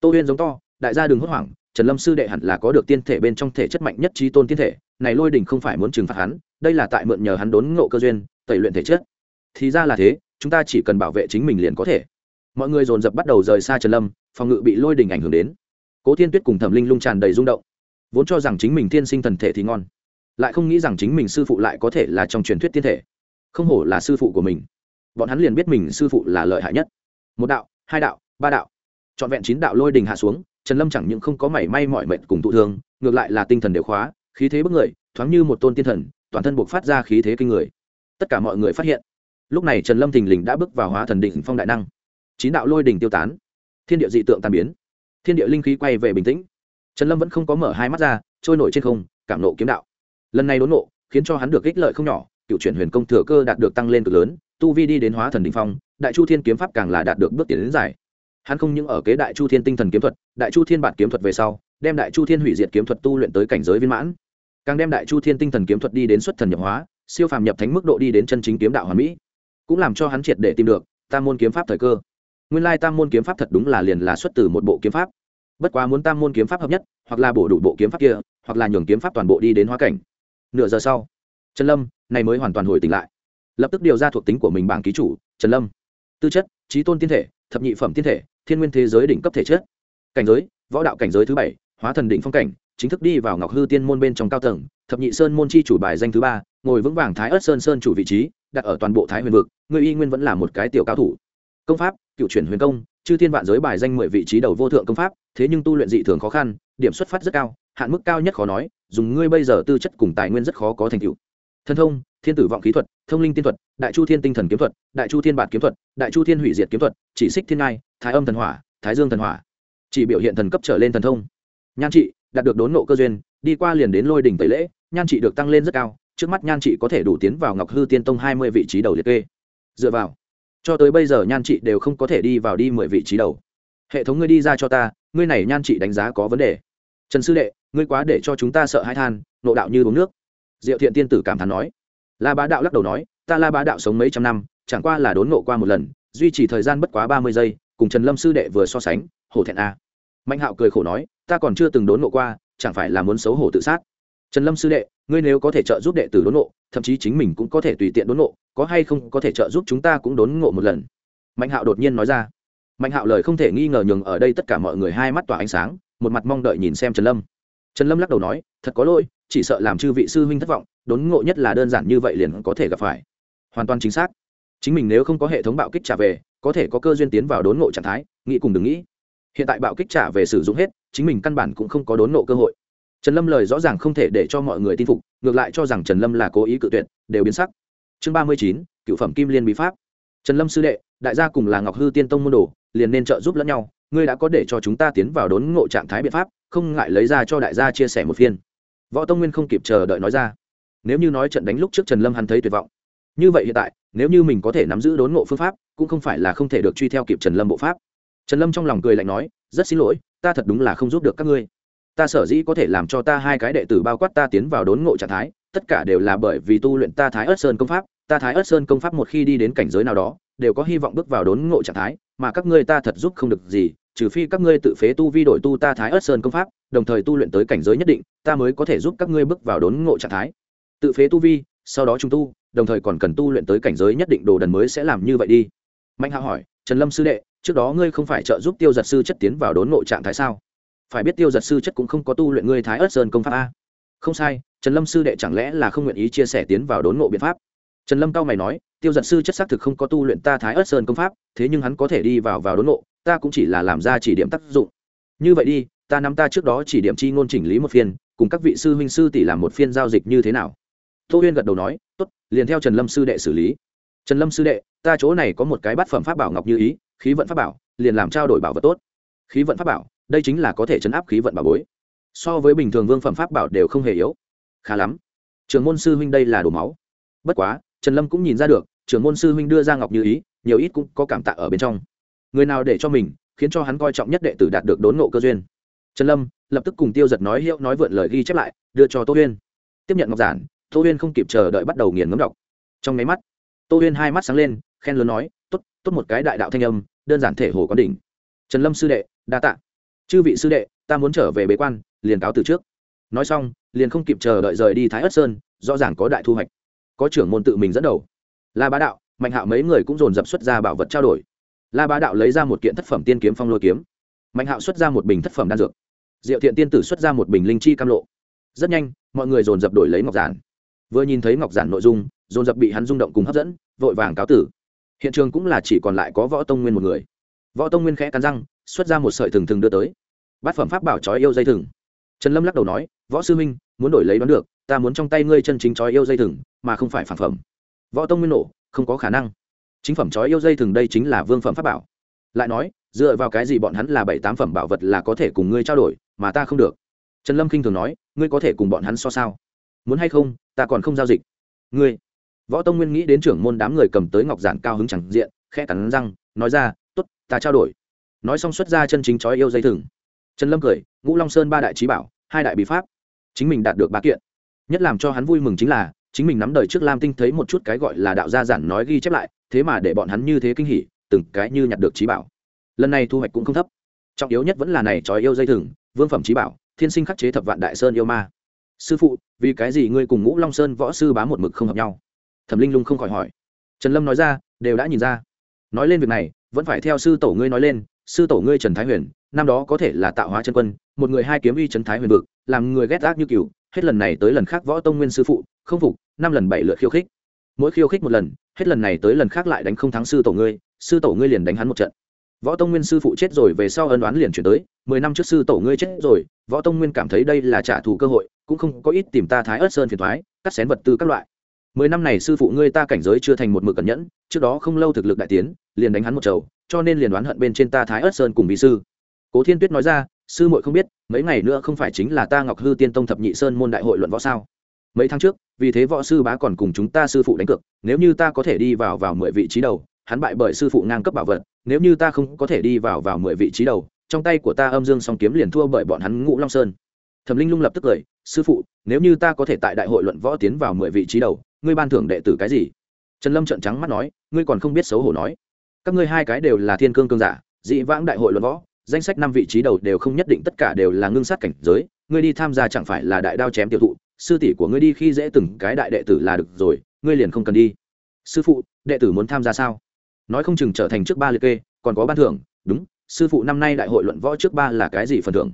Tô huyên giống to, đại gia đừng hốt hoảng, trần lâm sư đệ hẳn là có được tiên thể bên trong thể chất mạnh nhất trí tôn tiên thể, này lôi đình không phải muốn trừng phạt hắn đây là tại mượn nhờ hắn đốn ngộ cơ duyên, tẩy luyện thể chất. Thì ra là thế, chúng ta chỉ cần bảo vệ chính mình liền có thể. Mọi người dồn dập bắt đầu rời xa trần lâm, phòng ngự bị lôi đình ảnh hưởng đến. Cố thiên tuyết cùng thẩm linh lung tràn đầy rung động. Vốn cho rằng chính mình thiên sinh thần thể thì ngon, lại không nghĩ rằng chính mình sư phụ lại có thể là trong truyền thuyết tiên thể. Không hổ là sư phụ của mình. Bọn hắn liền biết mình sư phụ là lợi hại nhất. Một đạo, hai đạo, ba đạo. Trọn vẹn chín đạo lôi đình hạ xuống, trần lâm chẳng những không có mảy may mọi mệnh cùng thụ thương, ngược lại là tinh thần đều khóa, khí thế bức người, thoáng như một tôn tiên thần toàn thân buộc phát ra khí thế kinh người. Tất cả mọi người phát hiện, lúc này trần lâm thình lình đã bước vào hóa thần đỉnh phong đại năng. Chín đạo lôi đình tiêu tán, thiên địa dị tượng tàn biến, thiên địa linh khí quay về bình tĩnh. Trần lâm vẫn không có mở hai mắt ra, trôi nổi trên không, cảm nộ kiếm đạo. Lần này đốn nộ, khiến cho hắn được ích lợi không nhỏ, cựu chuyển huyền công thừa cơ đạt được tăng lên cực lớn, tu vi đi đến hóa thần đ ỉ n h phong, đại chu thiên kiếm pháp càng là đạt được bước tiến đến giải. Hắn không những ở kế đại chu thiên tinh thần kiếm thuật, đại chu thiên bản kiếm thuật về sau, đem đại chu thiên hủy diệt kiếm thuật tu luyện tới cảnh giới viên mãn càng đem đại chu thiên tinh thần kiếm thuật đi đến xuất thần nhập hóa, siêu phàm nhập thánh mức độ đi đến chân chính kiếm đạo hoàn mỹ, cũng làm cho hắn triệt để tìm được tam môn kiếm pháp thời cơ. Nguyên lai tam môn kiếm pháp thật đúng là liền là xuất từ một bộ kiếm pháp. Bất quá muốn tam môn kiếm pháp hợp nhất, hoặc là bổ đủ bộ kiếm pháp kia, hoặc là nhường kiếm pháp toàn bộ đi đến hóa cảnh. Nửa giờ sau, trần lâm, này mới hoàn toàn hồi tỉnh lại. Lập tức điều ra thuộc tính của mình bảng ký chủ, trần lâm. Tư chất, trí tôn tiên thể, thập nhị phẩm tiên thể, thiên nguyên thế giới đỉnh cấp thể chất. Cảnh giới, võ đạo cảnh giới thứ bảy, hóa thần đỉnh phong cảnh chính thức đi vào ngọc hư tiên môn bên trong cao tầng, thập nhị sơn môn chi chủ bài danh thứ ba, ngồi vững vàng thái ớt sơn sơn chủ vị trí, đặt ở toàn bộ thái huyền vực, người y nguyên vẫn là một cái tiểu cao thủ. Công pháp, cựu chuyển huyền công, chư thiên vạn giới bài danh mười vị trí đầu vô thượng công pháp, thế nhưng tu luyện dị thường khó khăn, điểm xuất phát rất cao, hạn mức cao nhất khó nói, dùng ngươi bây giờ tư chất cùng tài nguyên rất khó có thành tựu. Thân thông, thiên tử vọng khí thuật, thông linh tiên thuật, đại chu thiên tinh thần kiếm thuật, đại chu thiên bản kiếm thuật, đại chu thiên hủy diệt kiếm thuật, chỉ xích thiên ngai, thái âm thần hỏa, thái dương thần hỏa. Chỉ biểu hiện thần cấp trở lên thần thông. Nhan trị đạt được đốn nộ cơ duyên, đi qua liền đến lôi đỉnh tẩy lễ, nhan trị được tăng lên rất cao, trước mắt nhan trị có thể đủ tiến vào ngọc hư tiên tông hai mươi vị trí đầu liệt kê. Dựa vào, cho tới bây giờ nhan trị đều không có thể đi vào đi mười vị trí đầu. Hệ thống ngươi đi ra cho ta, ngươi này nhan trị đánh giá có vấn đề. Trần sư đệ, ngươi quá để cho chúng ta sợ hãi than, nộ đạo như uống nước. Diệu thiện tiên tử cảm thán nói. La bá đạo lắc đầu nói, ta la bá đạo sống mấy trăm năm, chẳng qua là đốn nộ qua một lần, duy trì thời gian bất quá ba mươi giây, cùng trần lâm sư đệ vừa so sánh, hổ thẹn a mạnh hạo cười khổ nói ta còn chưa từng đốn nộ qua, chẳng phải là muốn xấu hổ tự sát. Trần lâm sư đệ, ngươi nếu có thể trợ giúp đệ tử đốn nộ, thậm chí chính mình cũng có thể tùy tiện đốn nộ, có hay không có thể trợ giúp chúng ta cũng đốn ngộ một lần? Mạnh hạo đột nhiên nói ra. Mạnh hạo lời không thể nghi ngờ nhường ở đây tất cả mọi người hai mắt tỏa ánh sáng, một mặt mong đợi nhìn xem trần lâm. Trần lâm lắc đầu nói, thật có lỗi, chỉ sợ làm chư vị sư huynh thất vọng, đốn ngộ nhất là đơn giản như vậy liền có thể gặp phải. Hoàn toàn chính xác. Chính mình nếu không có hệ thống bạo kích trả về, có thể có cơ duyên tiến vào đốn ngộ trạng thái, nghĩ cùng đừng nghĩ hiện tại bạo kích trả về sử dụng hết, chính mình căn bản cũng không có đốn ngộ cơ hội. Trần lâm lời rõ ràng không thể để cho mọi người tin phục, ngược lại cho rằng trần lâm là cố ý cự tuyệt, đều biến sắc. Chương ba mươi chín, cựu phẩm kim liên bí pháp. Trần lâm sư đệ, đại gia cùng là ngọc hư tiên tông môn đồ, liền nên trợ giúp lẫn nhau, ngươi đã có để cho chúng ta tiến vào đốn ngộ trạng thái biện pháp, không ngại lấy ra cho đại gia chia sẻ một phiên. Võ tông nguyên không kịp chờ đợi nói ra. Nếu như nói trận đánh lúc trước trần lâm hắn thấy tuyệt vọng. Như vậy hiện tại, nếu như mình có thể nắm giữ đốn ngộ phương pháp, cũng không phải là không thể được truy theo kịp trần lâm bộ pháp trần lâm trong lòng cười lạnh nói, rất xin lỗi, ta thật đúng là không giúp được các ngươi. Ta sở dĩ có thể làm cho ta hai cái đệ tử bao quát ta tiến vào đốn ngộ trạng thái, tất cả đều là bởi vì tu luyện ta thái ớt sơn công pháp. Ta thái ớt sơn công pháp một khi đi đến cảnh giới nào đó, đều có hy vọng bước vào đốn ngộ trạng thái, mà các ngươi ta thật giúp không được gì, trừ phi các ngươi tự phế tu vi đổi tu ta thái ớt sơn công pháp, đồng thời tu luyện tới cảnh giới nhất định, ta mới có thể giúp các ngươi bước vào đốn ngộ trạng thái. Tự phế tu vi, sau đó chúng tu, đồng thời còn cần tu luyện tới cảnh giới nhất định, đồ đần mới sẽ làm như vậy đi. Mạnh hạ hỏi, trần lâm sư đệ trước đó ngươi không phải trợ giúp tiêu giật sư chất tiến vào đốn ngộ trạng thái sao? Phải biết tiêu giật sư chất cũng không có tu luyện ngươi thái ớt sơn công pháp a. Không sai, trần lâm sư đệ chẳng lẽ là không nguyện ý chia sẻ tiến vào đốn ngộ biện pháp? Trần lâm cao mày nói, tiêu giật sư chất xác thực không có tu luyện ta thái ớt sơn công pháp, thế nhưng hắn có thể đi vào vào đốn ngộ, ta cũng chỉ là làm ra chỉ điểm tác dụng. Như vậy đi, ta nắm ta trước đó chỉ điểm chi ngôn chỉnh lý một phiên, cùng các vị sư huynh sư tỷ làm một phiên giao dịch như thế nào? Tô huyên gật đầu nói, tốt, liền theo trần lâm sư đệ xử lý. Trần lâm sư đệ, ta chỗ này có một cái bát phẩm pháp bảo ngọc như ý khí vận pháp bảo, liền làm trao đổi bảo vật tốt. Khí vận pháp bảo, đây chính là có thể chấn áp khí vận bảo bối. So với bình thường vương phẩm pháp bảo đều không hề yếu. Khá lắm. Trường môn sư huynh đây là đổ máu. Bất quá, trần lâm cũng nhìn ra được, Trường môn sư huynh đưa ra ngọc như ý, nhiều ít cũng có cảm tạ ở bên trong. Người nào để cho mình, khiến cho hắn coi trọng nhất đệ tử đạt được đốn ngộ cơ duyên. Trần lâm lập tức cùng tiêu giật nói hiệu nói vượn lời ghi chép lại, đưa cho tô huyên. Tiếp nhận ngọc giản, tô huyên không kịp chờ đợi bắt đầu nghiền ngấm đọc. Trong máy mắt, tô huyên hai mắt sáng lên, khen lớn nói Tốt, tốt một cái đại đạo thanh âm đơn giản thể hồ có đỉnh. Trần lâm sư đệ đa tạ. Chư vị sư đệ ta muốn trở về bế quan liền cáo từ trước. Nói xong liền không kịp chờ đợi rời đi thái ất sơn rõ ràng có đại thu hoạch. Có trưởng môn tự mình dẫn đầu. La bá đạo mạnh hạo mấy người cũng dồn dập xuất ra bảo vật trao đổi. La bá đạo lấy ra một kiện thất phẩm tiên kiếm phong lôi kiếm. Mạnh hạo xuất ra một bình thất phẩm đan dược. Diệu thiện tiên tử xuất ra một bình linh chi cam lộ. Rất nhanh mọi người dồn dập đổi lấy ngọc giản. Vừa nhìn thấy ngọc giản nội dung dồn dập bị hắn rung động cùng hấp dẫn vội vàng cáo tử hiện trường cũng là chỉ còn lại có võ tông nguyên một người. Võ tông nguyên khẽ cắn răng, xuất ra một sợi thừng thừng đưa tới. Bát phẩm pháp bảo trói yêu dây thừng. Trần lâm lắc đầu nói, võ sư minh muốn đổi lấy đoán được, ta muốn trong tay ngươi chân chính trói yêu dây thừng, mà không phải phản phẩm. Võ tông nguyên nổ, không có khả năng. Chính phẩm trói yêu dây thừng đây chính là vương phẩm pháp bảo. Lại nói, dựa vào cái gì bọn hắn là bảy tám phẩm bảo vật là có thể cùng ngươi trao đổi, mà ta không được? Trần lâm k i n h thường nói, ngươi có thể cùng bọn hắn so sao? Muốn hay không, ta còn không giao dịch. Ngươi võ tông nguyên nghĩ đến trưởng môn đám người cầm tới ngọc giản cao hứng chẳng diện khe cắn răng, nói ra t ố t ta trao đổi. Nói xong xuất ra chân chính chói yêu dây thừng. Trần lâm cười, ngũ long sơn ba đại trí bảo, hai đại bí pháp, chính mình đạt được ba kiện. Nhất làm cho hắn vui mừng chính là, chính mình nắm đời trước lam tinh thấy một chút cái gọi là đạo gia giản nói ghi chép lại, thế mà để bọn hắn như thế kinh hỉ, từng cái như nhặt được trí bảo. Lần này thu hoạch cũng không thấp. Trọng yếu nhất vẫn là này trói yêu dây thừng, vương phẩm trí bảo, thiên sinh khắc chế thập vạn đại sơn yêu ma. Sư phụ, vì cái gì ngươi cùng ngũ long sơn võ sư bá một mực không hợp nhau? Thẩm linh lung không khỏi hỏi. Trần lâm nói ra, đều đã nhìn ra. Nói lên việc này, vẫn phải theo sư tổ ngươi nói lên, sư tổ ngươi trần thái huyền, năm đó có thể là tạo hóa chân quân, một người hai kiếm uy trấn thái huyền vực, làm người ghét ác như cừu, hết lần này tới lần khác võ tông nguyên sư phụ, không phục, năm lần bảy lượt khiêu khích. Mỗi khiêu khích một lần, hết lần này tới lần khác lại đánh không thắng sư tổ ngươi, sư tổ ngươi liền đánh hắn một trận. Võ tông nguyên sư phụ chết rồi về sau ân đoán liền chuyển tới, mười năm trước sư tổ ngươi chết rồi, võ tông nguyên cảm thấy đây là trả thù cơ hội, cũng không có ít tìm ta thái ớt sơn phiền thoái, cắt xén vật tư các loại mười năm này sư phụ ngươi ta cảnh giới chưa thành một mực cẩn nhẫn, trước đó không lâu thực lực đại tiến, liền đánh hắn một chầu, cho nên liền đoán hận bên trên ta thái ớt sơn cùng vị sư. Cố thiên tuyết nói ra, sư muội không biết, mấy ngày nữa không phải chính là ta ngọc hư tiên tông thập nhị sơn môn đại hội luận võ sao? Mấy tháng trước, vì thế võ sư bá còn cùng chúng ta sư phụ đánh cược, nếu như ta có thể đi vào vào mười vị trí đầu, hắn bại bởi sư phụ ngang cấp bảo vật, nếu như ta không có thể đi vào vào mười vị trí đầu, trong tay của ta âm dương song kiếm liền thua bởi bọn hắn ngũ long sơn. Thẩm linh lung lập tức cười, sư phụ, nếu như ta có thể tại đại hội luận võ tiến vào mười vị trí đầu ngươi ban thưởng đệ tử cái gì? Trần lâm trợn trắng mắt nói, ngươi còn không biết xấu hổ nói. Các ngươi hai cái đều là thiên cương cương giả, dị vãng đại hội luận võ, danh sách năm vị trí đầu đều không nhất định tất cả đều là ngưng sát cảnh giới, ngươi đi tham gia chẳng phải là đại đao chém tiêu thụ, sư tỷ của ngươi đi khi dễ từng cái đại đệ tử là được rồi, ngươi liền không cần đi. Sư phụ, đệ tử muốn tham gia sao? Nói không chừng trở thành trước ba liệt kê, còn có ban thưởng, đúng, sư phụ năm nay đại hội luận võ trước ba là cái gì phần thưởng?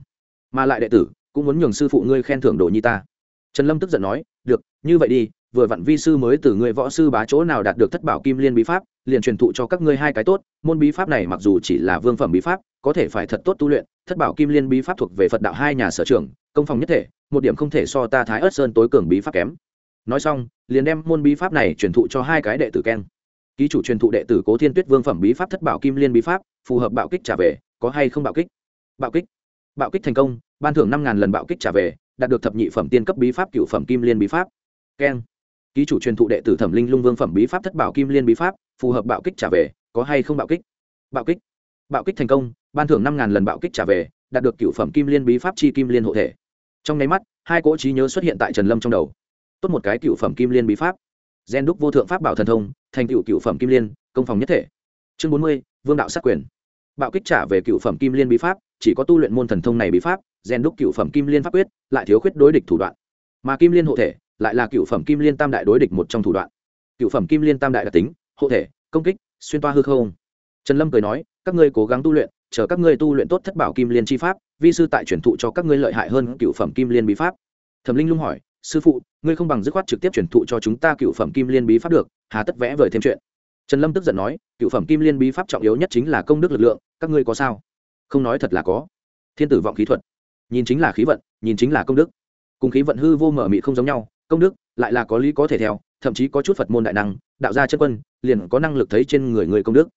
Mà lại đệ tử, cũng muốn nhường sư phụ ngươi khen thưởng đồ nhi ta. Trần lâm tức giận nói, được, như vậy đi vừa vặn vi sư mới từ người võ sư bá chỗ nào đạt được thất bảo kim liên bí pháp, liền truyền thụ cho các ngươi hai cái tốt, môn bí pháp này mặc dù chỉ là vương phẩm bí pháp, có thể phải thật tốt tu luyện, thất bảo kim liên bí pháp thuộc về phật đạo hai nhà sở trường, công phòng nhất thể, một điểm không thể so ta thái ớt sơn tối cường bí pháp kém. Nói xong, liền đem môn bí pháp này truyền thụ cho hai cái đệ tử keng. Ký chủ truyền thụ đệ tử cố thiên tuyết vương phẩm bí pháp thất bảo kim liên bí pháp, phù hợp bạo kích trả về, có hay không bạo kích? Bạo kích. Bạo kích thành công, ban thưởng năm ngàn lần bạo kích trả về, đạt được thập nhị phẩm tiên cấp bí pháp cựu phẩm kim liên bí pháp. Keng ký chủ truyền thụ đệ tử thẩm linh lung vương phẩm bí pháp thất bảo kim liên bí pháp, phù hợp bạo kích trả về, có hay không bạo kích? Bạo kích. Bạo kích thành công, ban thưởng năm ngàn lần bạo kích trả về, đạt được cựu phẩm kim liên bí pháp chi kim liên hộ thể. Trong nháy mắt, hai cỗ trí nhớ xuất hiện tại trần lâm trong đầu. Tốt một cái cựu phẩm kim liên bí pháp. Gen đúc vô thượng pháp bảo thần thông, thành cựu cựu phẩm kim liên, công phòng nhất thể. Chương bốn mươi, vương đạo sát quyền. Bạo kích trả về cựu phẩm kim liên bí pháp, chỉ có tu luyện môn thần thông này bí pháp, gen đúc cựu phẩm kim liên pháp quyết, lại thiếu khuyết đối địch thủ đoạn. Mà kim liên hộ thể lại là cựu phẩm kim liên tam đại đối địch một trong thủ đoạn. Cựu phẩm kim liên tam đại đặc tính, hộ thể, công kích, xuyên toa hư không. Trần lâm cười nói, các ngươi cố gắng tu luyện, chờ các ngươi tu luyện tốt thất bảo kim liên chi pháp, vi sư tại truyền thụ cho các ngươi lợi hại hơn cựu phẩm kim liên bí pháp. Thẩm linh lung hỏi, sư phụ, ngươi không bằng dứt khoát trực tiếp truyền thụ cho chúng ta cựu phẩm kim liên bí pháp được, hà tất vẽ vời thêm chuyện. Trần lâm tức giận nói, cựu phẩm kim liên bí pháp trọng yếu nhất chính là công đức lực lượng, các ngươi có sao? Không nói thật là có. Thiên tử vọng khí thuật. Nhìn chính là khí vận, nhìn chính là công đức. Cùng khí vận hư vô mở mị không giống nhau công đức, lại là có lý có thể theo, thậm chí có chút phật môn đại năng, đạo gia chân quân, liền có năng lực thấy trên người người công đức.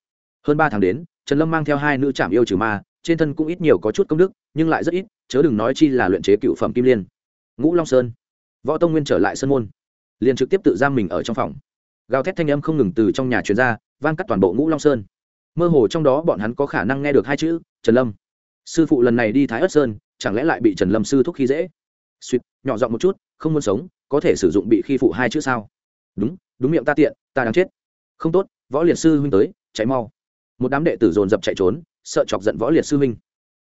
Hơn ba tháng đến, trần lâm mang theo hai nữ trảm yêu trừ ma, trên thân cũng ít nhiều có chút công đức, nhưng lại rất ít, chớ đừng nói chi là luyện chế cựu phẩm kim liên. Ngũ long sơn. Võ tông nguyên trở lại sân môn. Liền trực tiếp tự giam mình ở trong phòng. Gào thét thanh âm không ngừng từ trong nhà truyền ra, vang cắt toàn bộ ngũ long sơn. Mơ hồ trong đó bọn hắn có khả năng nghe được hai chữ, trần lâm. Sư phụ lần này đi thái ất sơn, chẳng lẽ lại bị trần lâm sư thúc khi dễ? Suýt nhỏ giọng một chút, không muốn sống, có thể sử dụng bị khi phụ hai chữ sao? Đúng đúng miệng ta tiện, ta đang chết. Không tốt, võ liệt sư huynh tới cháy mau. Một đám đệ tử dồn dập chạy trốn, sợ chọc giận võ liệt sư huynh.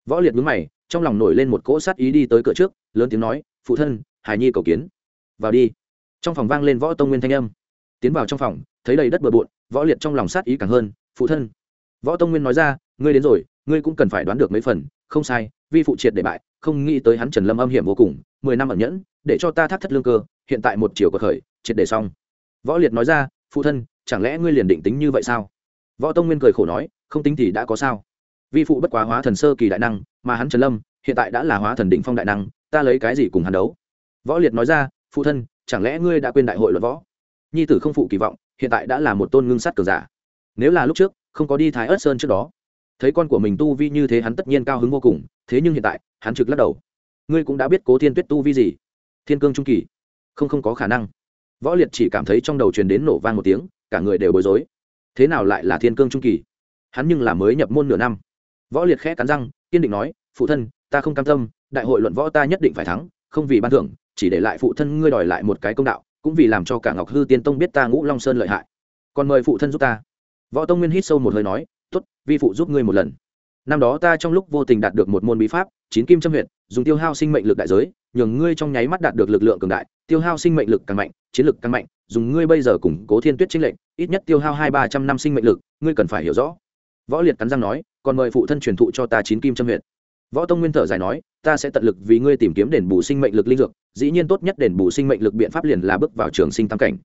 Võ liệt mướn mày, trong lòng nổi lên một cỗ sát ý đi tới cửa trước, lớn tiếng nói, phụ thân hải nhi cầu kiến. Vào đi. Trong phòng vang lên võ tông nguyên thanh âm. Tiến vào trong phòng, thấy đầy đất bừa bộn, võ liệt trong lòng sát ý càng hơn, phụ thân. Võ tông nguyên nói ra, ngươi đến rồi, ngươi cũng cần phải đoán được mấy phần, không sai, vi phụ triệt để bại, không nghĩ tới hắn trần lâm âm hiểm vô cùng mười năm ẩn nhẫn, để cho ta thắt thất lương cơ, hiện tại một chiều có khởi, triệt để xong. Võ liệt nói ra, phụ thân, chẳng lẽ ngươi liền định tính như vậy sao? Võ tông nguyên cười khổ nói, không tính thì đã có sao. Vi phụ bất quá hóa thần sơ kỳ đại năng, mà hắn trần lâm, hiện tại đã là hóa thần định phong đại năng, ta lấy cái gì cùng hắn đấu? Võ liệt nói ra, phụ thân, chẳng lẽ ngươi đã quên đại hội luận võ? Nhi tử không phụ kỳ vọng, hiện tại đã là một tôn ngưng sắt cờ giả. Nếu là lúc trước, không có đi thái ớt sơn trước đó. Thấy con của mình tu vi như thế hắn tất nhiên cao hứng vô cùng, thế nhưng hiện tại, hắn trực lắc đầu ngươi cũng đã biết cố thiên tuyết tu vi gì. Thiên cương trung kỳ. Không không có khả năng. Võ liệt chỉ cảm thấy trong đầu truyền đến nổ vang một tiếng, cả người đều bối rối. Thế nào lại là thiên cương trung kỳ? Hắn nhưng là mới nhập môn nửa năm. Võ liệt khẽ cắn răng, kiên định nói, phụ thân, ta không cam tâm, đại hội luận võ ta nhất định phải thắng, không vì ban thưởng, chỉ để lại phụ thân ngươi đòi lại một cái công đạo, cũng vì làm cho cả ngọc hư tiên tông biết ta ngũ long sơn lợi hại. Còn mời phụ thân giúp ta. Võ tông nguyên hít sâu một hơi nói t ố t vi phụ giúp ngươi một lần năm đó ta trong lúc vô tình đạt được một môn bí pháp, chín kim châm huyện dùng tiêu hao sinh mệnh lực đại giới, nhường ngươi trong nháy mắt đạt được lực lượng cường đại, tiêu hao sinh mệnh lực càng mạnh, chiến lực càng mạnh, dùng ngươi bây giờ củng cố thiên tuyết chính lệnh ít nhất tiêu hao hai ba trăm năm sinh mệnh lực, ngươi cần phải hiểu rõ. Võ liệt cắn răng nói, còn mời phụ thân truyền thụ cho ta chín kim châm huyện võ tông nguyên thở dài nói, ta sẽ tận lực vì ngươi tìm kiếm đền bù sinh mệnh lực linh dược, dĩ nhiên tốt nhất đền bù sinh mệnh lực biện pháp liền là bước vào trường sinh tam cảnh.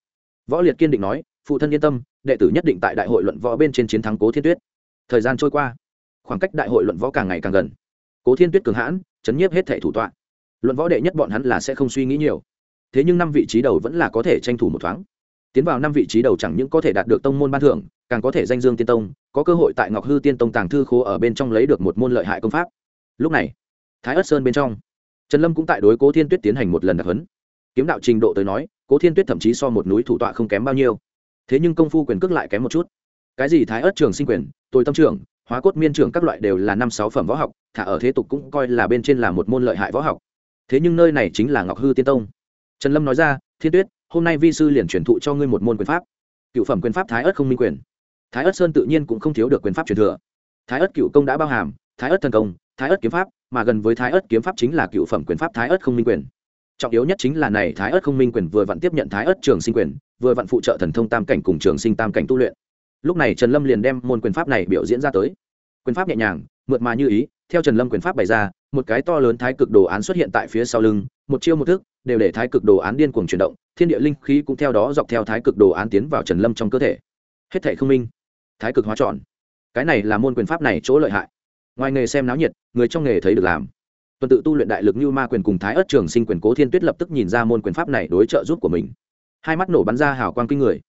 Võ liệt kiên định nói, phụ thân yên tâm, đệ tử nhất định tại đại hội luận võ bên trên chiến thắng cố thiên tuyết. Thời gian trôi qua khoảng cách đại hội luận võ càng ngày càng gần. Cố thiên tuyết cường hãn, chấn nhiếp hết thể thủ tọa. Luận võ đệ nhất bọn hắn là sẽ không suy nghĩ nhiều. Thế nhưng năm vị trí đầu vẫn là có thể tranh thủ một thoáng. Tiến vào năm vị trí đầu chẳng những có thể đạt được tông môn ban thưởng, càng có thể danh dương tiên tông, có cơ hội tại ngọc hư tiên tông tàng thư khố ở bên trong lấy được một môn lợi hại công pháp. Lúc này, thái ất sơn bên trong, trần lâm cũng tại đối cố thiên tuyết tiến hành một lần đặc hấn kiếm đạo trình độ tới nói, cố thiên tuyết thậm chí so một núi thủ tọa không kém bao nhiêu. Thế nhưng công phu quyền cước lại kém một chút. Cái gì thái ất trường sinh quyền, tôi tâm trưởng hóa cốt miên trưởng các loại đều là năm sáu phẩm võ học, thả ở thế tục cũng coi là bên trên là một môn lợi hại võ học. Thế nhưng nơi này chính là ngọc hư tiên tông. Trần lâm nói ra, thiên tuyết, hôm nay vi sư liền truyền thụ cho ngươi một môn quyền pháp. Cựu phẩm quyền pháp thái ất không minh quyền. Thái ất sơn tự nhiên cũng không thiếu được quyền pháp truyền thừa. Thái ất cựu công đã bao hàm, thái ất thần công, thái ất kiếm pháp, mà gần với thái ất kiếm pháp chính là cựu phẩm quyền pháp thái ất không minh quyền. Trọng yếu nhất chính là này thái ất không minh quyền vừa vặn tiếp nhận thái ất trường sinh quyền, vừa vặn phụ trợ thần thông tam cảnh cùng trường sinh tam cảnh tu luyện lúc này trần lâm liền đem môn quyền pháp này biểu diễn ra tới. Quyền pháp nhẹ nhàng, mượt mà như ý, theo trần lâm quyền pháp bày ra, một cái to lớn thái cực đồ án xuất hiện tại phía sau lưng, một chiêu một thức, đều để thái cực đồ án điên cuồng chuyển động, thiên địa linh khí cũng theo đó dọc theo thái cực đồ án tiến vào trần lâm trong cơ thể. Hết thể không minh, thái cực hóa tròn. Cái này là môn quyền pháp này chỗ lợi hại. Ngoài nghề xem náo nhiệt, người trong nghề thấy được làm. Tuần tự tu luyện đại lực như ma quyền cùng thái ớt trường sinh quyền cố thiên tuyết lập tức nhìn ra môn quyền pháp này đối trợ giúp của mình. Hai mắt nổ bắn ra hào quang kinh người.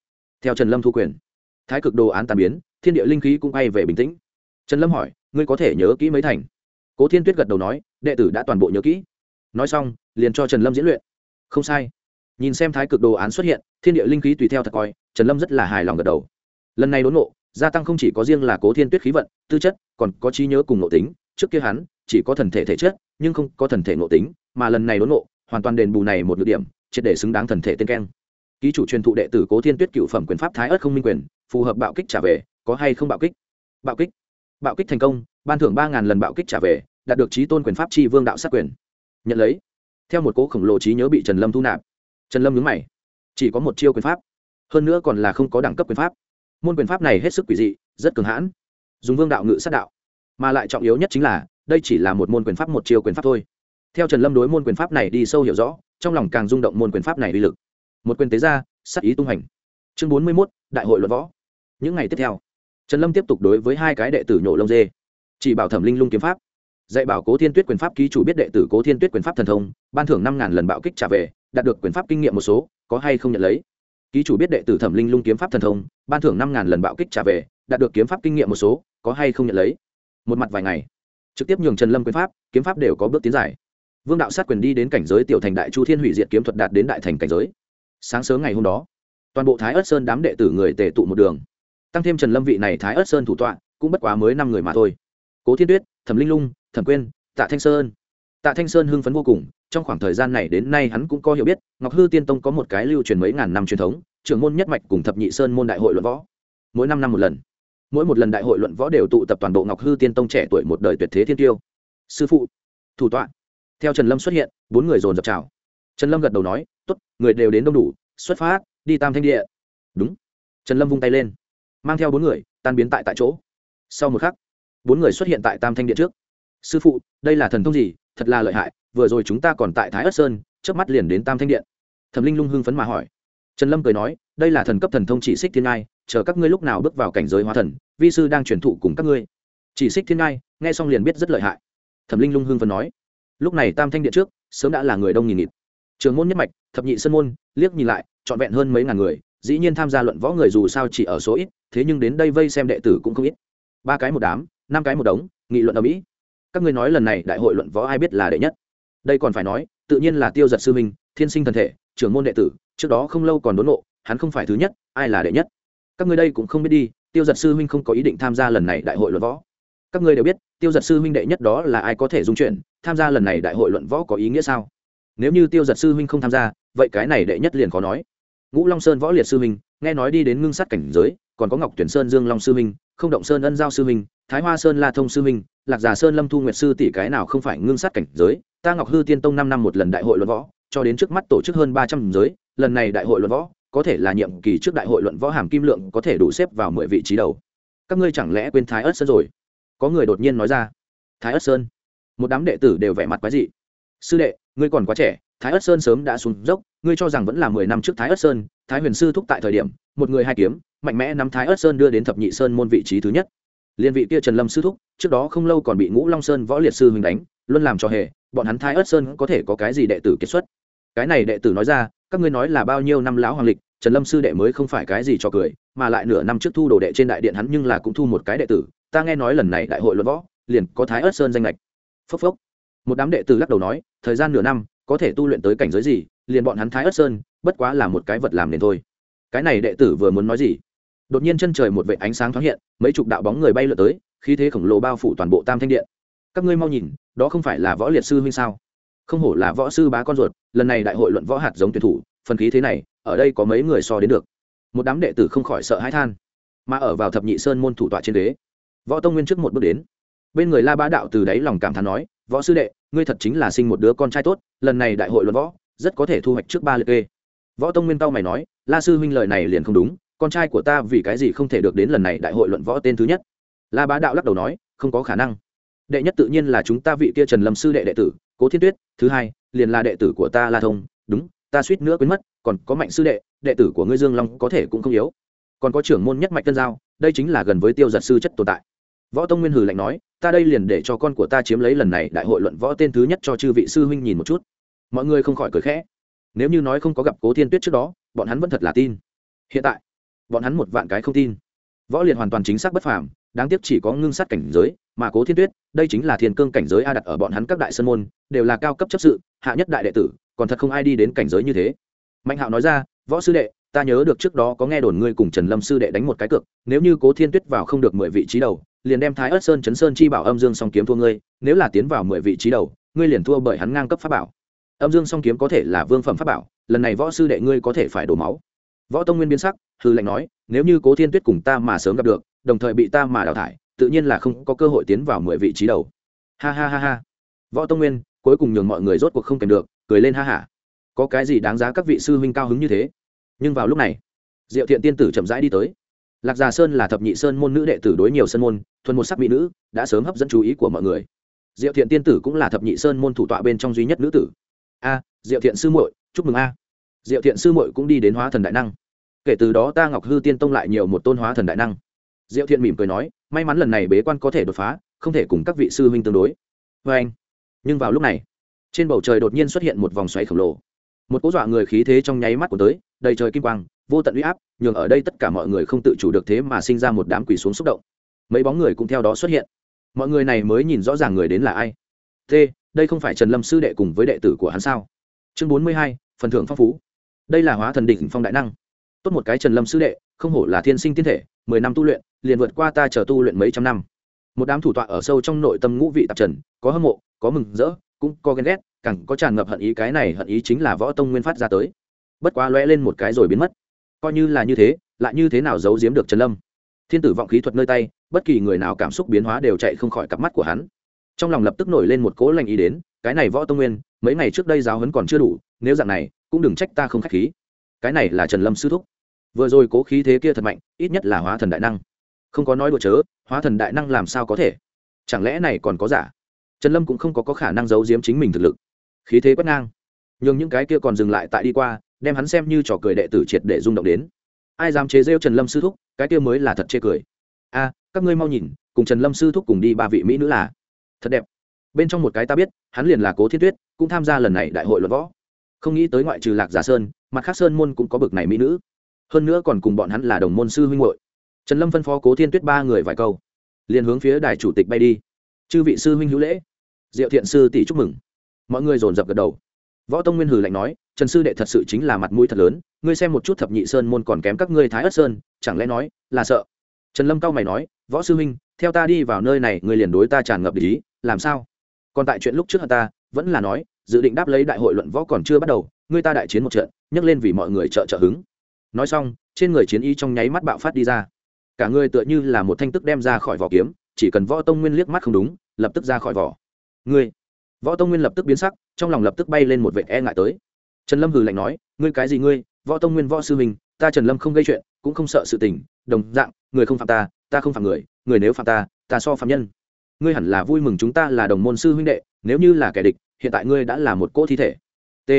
Theo trần lâm thu quyền thái cực đồ án tàn biến, thiên địa linh khí cũng bay về bình tĩnh. Trần lâm hỏi, ngươi có thể nhớ kỹ mấy thành? Cố thiên tuyết gật đầu nói, đệ tử đã toàn bộ nhớ kỹ. Nói xong, liền cho trần lâm diễn luyện. Không sai. Nhìn xem thái cực đồ án xuất hiện, thiên địa linh khí tùy theo thật coi, trần lâm rất là hài lòng gật đầu. Lần này đốn ngộ, gia tăng không chỉ có riêng là cố thiên tuyết khí vận, tư chất, còn có trí nhớ cùng nội tính. Trước kia hắn chỉ có thần thể thể chất, nhưng không có thần thể nội tính, mà lần này đốn ngộ, hoàn toàn đền bù này một nhược điểm, triệt để xứng đáng thần thể tên keng ký chủ truyền thụ đệ tử cố thiên tuyết cựu phẩm quyền pháp thái ớt không minh quyền, phù hợp bạo kích trả về, có hay không bạo kích? Bạo kích. Bạo kích thành công, ban thưởng ba ngàn lần bạo kích trả về, đạt được trí tôn quyền pháp tri vương đạo sát quyền. Nhận lấy. Theo một cố khổng lồ trí nhớ bị trần lâm thu nạp. Trần lâm nhớ mày. Chỉ có một chiêu quyền pháp. Hơn nữa còn là không có đẳng cấp quyền pháp. Môn quyền pháp này hết sức quỷ dị, rất cường hãn. Dùng vương đạo ngự sát đạo. Mà lại trọng yếu nhất chính là, đây chỉ là một môn quyền pháp một chiêu quyền pháp thôi. Theo trần lâm đối môn quyền pháp này đi sâu hiểu rõ, trong lòng càng rung động môn quyền pháp này uy lực một quyền tế ra sắc ý tung hành chương bốn mươi mốt, đại hội luận võ. Những ngày tiếp theo, trần lâm tiếp tục đối với hai cái đệ tử nhổ lông dê. Chỉ bảo thẩm linh lung kiếm pháp, dạy bảo cố thiên tuyết quyền pháp ký chủ biết đệ tử cố thiên tuyết quyền pháp thần thông, ban thưởng năm ngàn lần bạo kích trả về, đạt được quyền pháp kinh nghiệm một số, có hay không nhận lấy. Ký chủ biết đệ tử thẩm linh lung kiếm pháp thần thông, ban thưởng năm ngàn lần bạo kích trả về, đạt được kiếm pháp kinh nghiệm một số, có hay không nhận lấy. Một mặt vài ngày, trực tiếp nhường trần lâm quyền pháp, kiếm pháp đều có bước tiến giải vương đạo sát quyền đi đến cảnh giới tiểu thành đại chu thiên hủy diệt kiếm thuật đạt đến đại thành cảnh giới sáng sớm ngày hôm đó, toàn bộ thái ớt sơn đám đệ tử người tề tụ một đường. Tăng thêm trần lâm vị này thái ớt sơn thủ tọa, cũng bất quá mới năm người mà thôi. Cố thiên tuyết, thẩm linh lung, thẩm quyên, tạ thanh sơn. Tạ thanh sơn hưng phấn vô cùng, trong khoảng thời gian này đến nay hắn cũng có hiểu biết, ngọc hư tiên tông có một cái lưu truyền mấy ngàn năm truyền thống, trưởng môn nhất mạch cùng thập nhị sơn môn đại hội luận võ. Mỗi năm năm một lần. Mỗi một lần đại hội luận võ đều tụ tập toàn bộ ngọc hư tiên tông trẻ tuổi một đời tuyệt thế thiên tiêu. Sư phụ, thủ tọa. Theo trần lâm xuất hiện, bốn người dồn dập chào trần lâm gật đầu nói t ố t người đều đến đông đủ, xuất phát, đi tam thanh địa. Đúng. Trần lâm vung tay lên, mang theo bốn người, tan biến tại tại chỗ. Sau một khắc, bốn người xuất hiện tại tam thanh điện trước. Sư phụ, đây là thần thông gì? Thật là lợi hại, vừa rồi chúng ta còn tại thái ất sơn trước mắt liền đến tam thanh điện thẩm linh lung hưng phấn mà hỏi. Trần lâm cười nói, đây là thần cấp thần thông chỉ xích thiên ngai, chờ các ngươi lúc nào bước vào cảnh giới hóa thần, vi sư đang truyền thụ cùng các ngươi. Chỉ xích thiên ngai, nghe xong liền biết rất lợi hại. Thẩm linh lung hưng phấn nói, lúc này tam thanh điện trước, sớm đã là người đông nghìn nghịt trường môn nhất mạch, thập nhị sân môn, liếc nhìn lại, trọn vẹn hơn mấy ngàn người, dĩ nhiên tham gia luận võ người dù sao chỉ ở số ít, thế nhưng đến đây vây xem đệ tử cũng không ít. Ba cái một đám, năm cái một đống, nghị luận ở mỹ các ngươi nói lần này đại hội luận võ ai biết là đệ nhất? Đây còn phải nói, tự nhiên là tiêu giật sư minh thiên sinh thần thể, trưởng môn đệ tử, trước đó không lâu còn đốn nộ hắn không phải thứ nhất, ai là đệ nhất? Các ngươi đây cũng không biết đi, tiêu giật sư minh không có ý định tham gia lần này đại hội luận võ. Các ngươi đều biết, tiêu giật sư minh đệ nhất đó là ai có thể dung chuyển, tham gia lần này đại hội luận võ có ý nghĩa sao? Nếu như tiêu giật sư minh không tham gia, vậy cái này đệ nhất liền khó nói. Ngũ long sơn võ liệt sư minh nghe nói đi đến ngưng sát cảnh giới, còn có ngọc tuyển sơn dương long sư minh không động sơn ân giao sư minh thái hoa sơn la thông sư minh lạc giả sơn lâm thu nguyệt sư tỷ cái nào không phải ngưng sát cảnh giới, ta ngọc hư tiên tông năm năm một lần đại hội luận võ, cho đến trước mắt tổ chức hơn ba trăm giới, lần này đại hội luận võ, có thể là nhiệm kỳ trước đại hội luận võ hàm kim lượng có thể đủ xếp vào mười vị trí đầu. Các ngươi chẳng lẽ quên thái ất sơn rồi? Có người đột nhiên nói ra. Thái ất sơn. Một đám đệ tử đều vẻ mặt quái dị. Sư đệ ngươi còn quá trẻ, thái ất sơn sớm đã xuống dốc, ngươi cho rằng vẫn là mười năm trước thái ất sơn, thái huyền sư thúc tại thời điểm, một người hai kiếm, mạnh mẽ nắm thái ất sơn đưa đến thập nhị sơn môn vị trí thứ nhất. Liên vị kia trần lâm sư thúc, trước đó không lâu còn bị ngũ long sơn võ liệt sư huynh đánh, luôn làm cho hề, bọn hắn thái ất sơn có thể có cái gì đệ tử kết xuất? Cái này đệ tử nói ra, các ngươi nói là bao nhiêu năm lão hoàng lịch, trần lâm sư đệ mới không phải cái gì cho cười, mà lại nửa năm trước thu đồ đệ trên đại điện hắn nhưng là cũng thu một cái đệ tử, ta nghe nói lần này đại hội luận võ, liền có thái ất sơn danh lệch. Phốc phốc một đám đệ tử lắc đầu nói, thời gian nửa năm, có thể tu luyện tới cảnh giới gì, liền bọn hắn thái ớt sơn, bất quá là một cái vật làm nên thôi. Cái này đệ tử vừa muốn nói gì? Đột nhiên chân trời một vệ ánh sáng thoáng hiện, mấy chục đạo bóng người bay lượn tới, khí thế khổng lồ bao phủ toàn bộ tam thanh điện. Các ngươi mau nhìn, đó không phải là võ liệt sư huynh sao? Không hổ là võ sư bá con ruột, lần này đại hội luận võ hạt giống tuyển thủ, phần khí thế này, ở đây có mấy người so đến được. Một đám đệ tử không khỏi sợ hãi than. Mà ở vào thập nhị sơn môn thủ tọa trên đế, võ tông nguyên trước một bước đến. Bên người la bá đạo từ đáy lòng cảm thán nói võ sư đệ, ngươi thật chính là sinh một đứa con trai tốt, lần này đại hội luận võ, rất có thể thu hoạch trước ba liệt kê. Võ tông nguyên tao mày nói, la sư huynh lời này liền không đúng, con trai của ta vì cái gì không thể được đến lần này đại hội luận võ tên thứ nhất? La bá đạo lắc đầu nói, không có khả năng. Đệ nhất tự nhiên là chúng ta vị kia trần lâm sư đệ đệ tử, cố thiên tuyết, thứ hai, liền là đệ tử của ta la thông, đúng, ta suýt nữa quên mất, còn có mạnh sư đệ đệ tử của ngươi dương long có thể cũng không yếu. Còn có trưởng môn nhất mạch tân giao, đây chính là gần với tiêu giật sư chất tồn tại võ tông nguyên hử lạnh nói, ta đây liền để cho con của ta chiếm lấy lần này đại hội luận võ tên thứ nhất cho chư vị sư huynh nhìn một chút. Mọi người không khỏi cười khẽ. Nếu như nói không có gặp cố thiên tuyết trước đó, bọn hắn vẫn thật là tin. Hiện tại, bọn hắn một vạn cái không tin. Võ liệt hoàn toàn chính xác bất phàm, đáng tiếc chỉ có ngưng sát cảnh giới, mà cố thiên tuyết, đây chính là thiên cương cảnh giới a đặt ở bọn hắn các đại sân môn, đều là cao cấp chấp sự, hạ nhất đại đệ tử, còn thật không ai đi đến cảnh giới như thế. Mạnh hạo nói ra, võ sư đệ, ta nhớ được trước đó có nghe đồn ngươi cùng trần lâm sư đệ đánh một cái cược, nếu như cố thiên tuyết vào không được mười vị trí đầu liền đem thái ớt sơn chấn sơn chi bảo âm dương song kiếm thua ngươi, nếu là tiến vào mười vị trí đầu, ngươi liền thua bởi hắn ngang cấp pháp bảo. Âm dương song kiếm có thể là vương phẩm pháp bảo, lần này võ sư đệ ngươi có thể phải đổ máu. Võ tông nguyên biến sắc, hư lệnh nói, nếu như cố thiên tuyết cùng ta mà sớm gặp được, đồng thời bị ta mà đào thải, tự nhiên là không có cơ hội tiến vào mười vị trí đầu. Ha ha ha ha. Võ tông nguyên, cuối cùng nhường mọi người rốt cuộc không kèm được, cười lên ha hả có cái gì đáng giá các vị sư huynh cao hứng như thế? Nhưng vào lúc này, diệu thiện tiên tử chậm rãi đi tới lạc già sơn là thập nhị sơn môn nữ đệ tử đối nhiều sơn môn, thuần một sắc mỹ nữ, đã sớm hấp dẫn chú ý của mọi người. Diệu thiện tiên tử cũng là thập nhị sơn môn thủ tọa bên trong duy nhất nữ tử. A, diệu thiện sư muội, chúc mừng a. Diệu thiện sư muội cũng đi đến hóa thần đại năng. Kể từ đó ta ngọc hư tiên tông lại nhiều một tôn hóa thần đại năng. Diệu thiện mỉm cười nói, may mắn lần này bế quan có thể đột phá, không thể cùng các vị sư huynh tương đối. Vê anh, nhưng vào lúc này, trên bầu trời đột nhiên xuất hiện một vòng xoáy khổng lồ. Một cỗ dọa người khí thế trong nháy mắt của tới, đầy trời kim quang vô tận uy áp, nhường ở đây tất cả mọi người không tự chủ được thế mà sinh ra một đám quỷ xuống xúc động. Mấy bóng người cũng theo đó xuất hiện. Mọi người này mới nhìn rõ ràng người đến là ai. T, đây không phải trần lâm sư đệ cùng với đệ tử của hắn sao? Chương bốn mươi hai, phần thưởng phong phú. Đây là hóa thần đỉnh phong đại năng. Tốt một cái trần lâm sư đệ, không hổ là thiên sinh tiên thể, mười năm tu luyện, liền vượt qua ta chờ tu luyện mấy trăm năm. Một đám thủ tọa ở sâu trong nội tâm ngũ vị tạp trần, có hâm mộ, có mừng rỡ, cũng có ghen ghét, càng có tràn ngập hận ý, cái này hận ý chính là võ tông nguyên phát ra tới. Bất quá lóe lên một cái rồi biến mất coi như là như thế lại như thế nào giấu giếm được trần lâm? Thiên tử vọng khí thuật nơi tay bất kỳ người nào cảm xúc biến hóa đều chạy không khỏi cặp mắt của hắn. Trong lòng lập tức nổi lên một cỗ lành ý đến cái này võ tông nguyên mấy ngày trước đây giáo hấn còn chưa đủ nếu dạng này cũng đừng trách ta không k h á c h khí. Cái này là trần lâm sư thúc. Vừa rồi cố khí thế kia thật mạnh ít nhất là hóa thần đại năng. Không có nói đùa chớ hóa thần đại năng làm sao có thể? Chẳng lẽ này còn có giả? Trần lâm cũng không có, có khả năng giấu giếm chính mình thực lực. Khí thế quét ngang. N h ư n g những cái kia còn dừng lại tại đi qua đem hắn xem như trò cười đệ tử triệt để rung động đến. Ai dám chế rêu trần lâm sư thúc, cái kia mới là thật chê cười. A, các ngươi mau nhìn, cùng trần lâm sư thúc cùng đi ba vị mỹ nữ là thật đẹp. Bên trong một cái ta biết, hắn liền là cố thiên tuyết, cũng tham gia lần này đại hội luận võ. Không nghĩ tới ngoại trừ lạc giả sơn, mặt khác sơn môn cũng có bực này mỹ nữ. Hơn nữa còn cùng bọn hắn là đồng môn sư huynh hội trần lâm phân phó cố thiên tuyết ba người vài câu, liền hướng phía đài chủ tịch bay đi. Chư vị sư huynh hữu lễ. Diệu thiện sư tỷ chúc mừng. Mọi người dồn dập gật đầu võ tông nguyên hử lạnh nói, trần sư đệ thật sự chính là mặt mũi thật lớn, ngươi xem một chút thập nhị sơn môn còn kém các ngươi thái ất sơn, chẳng lẽ nói là sợ? Trần lâm cao mày nói, võ sư huynh, theo ta đi vào nơi này, ngươi liền đối ta tràn ngập ý, làm sao? Còn tại chuyện lúc trước ta, vẫn là nói, dự định đáp lấy đại hội luận võ còn chưa bắt đầu, ngươi ta đại chiến một trận, nhấc lên vì mọi người trợ trợ hứng. Nói xong, trên người chiến y trong nháy mắt bạo phát đi ra. Cả người tựa như là một thanh tức đem ra khỏi vỏ kiếm, chỉ cần võ tông nguyên liếc mắt không đúng, lập tức ra khỏi vỏ. Ngươi võ tông nguyên lập tức biến sắc, trong lòng lập tức bay lên một vệ e ngại tới. Trần lâm hừ lạnh nói, ngươi cái gì ngươi? Võ tông nguyên võ sư mình ta trần lâm không gây chuyện, cũng không sợ sự tình, đồng dạng, người không phạm ta ta không phạm người người nếu phạm ta ta so phạm nhân. Ngươi hẳn là vui mừng chúng ta là đồng môn sư huynh đệ, nếu như là kẻ địch, hiện tại ngươi đã là một cỗ thi thể. T.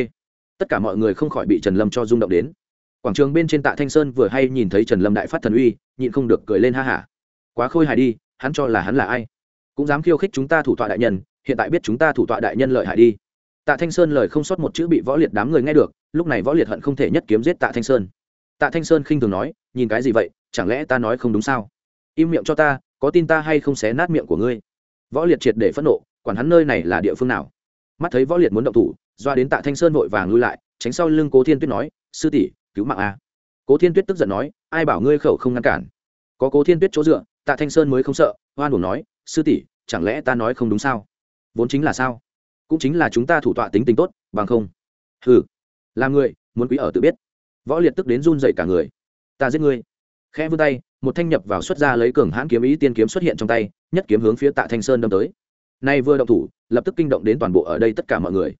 Tất cả mọi người không khỏi bị trần lâm cho rung động đến. Quảng trường bên trên tạ thanh sơn vừa hay nhìn thấy trần lâm đại phát thần uy, nhịn không được cười lên ha hả. Quá khôi hài đi, hắn cho là hắn là ai? Cũng dám khiêu khích chúng ta thủ tọa đại nhân hiện tại biết chúng ta thủ tọa đại nhân lợi hại đi. Tạ thanh sơn lời không sót một chữ bị võ liệt đám người nghe được, lúc này võ liệt hận không thể nhất kiếm giết tạ thanh sơn. Tạ thanh sơn khinh thường nói, nhìn cái gì vậy, chẳng lẽ ta nói không đúng sao? Im miệng cho ta, có tin ta hay không xé nát miệng của ngươi? Võ liệt triệt để phẫn nộ, quản hắn nơi này là địa phương nào? Mắt thấy võ liệt muốn động thủ, doa đến tạ thanh sơn vội vàng lui lại, tránh sau lưng cố thiên tuyết nói, sư tỷ, cứu mạng a. Cố thiên tuyết tức giận nói, ai bảo ngươi khẩu không ngăn cản? Có cố thiên tuyết chỗ dựa, tạ thanh sơn mới không sợ hoan hồn nói, sư tỷ, chẳng lẽ ta nói không đúng sao? Vốn chính là sao? Cũng chính là chúng ta thủ tọa tính tính tốt, bằng không? Hừ. Làm người, muốn quý ở tự biết. Võ liệt tức đến run dậy cả người. Ta giết ngươi. Khẽ vươn tay, một thanh nhập vào xuất ra lấy cường hãn kiếm ý tiên kiếm xuất hiện trong tay, nhất kiếm hướng phía tạ thanh sơn đâm tới. Nay vừa động thủ, lập tức kinh động đến toàn bộ ở đây tất cả mọi người.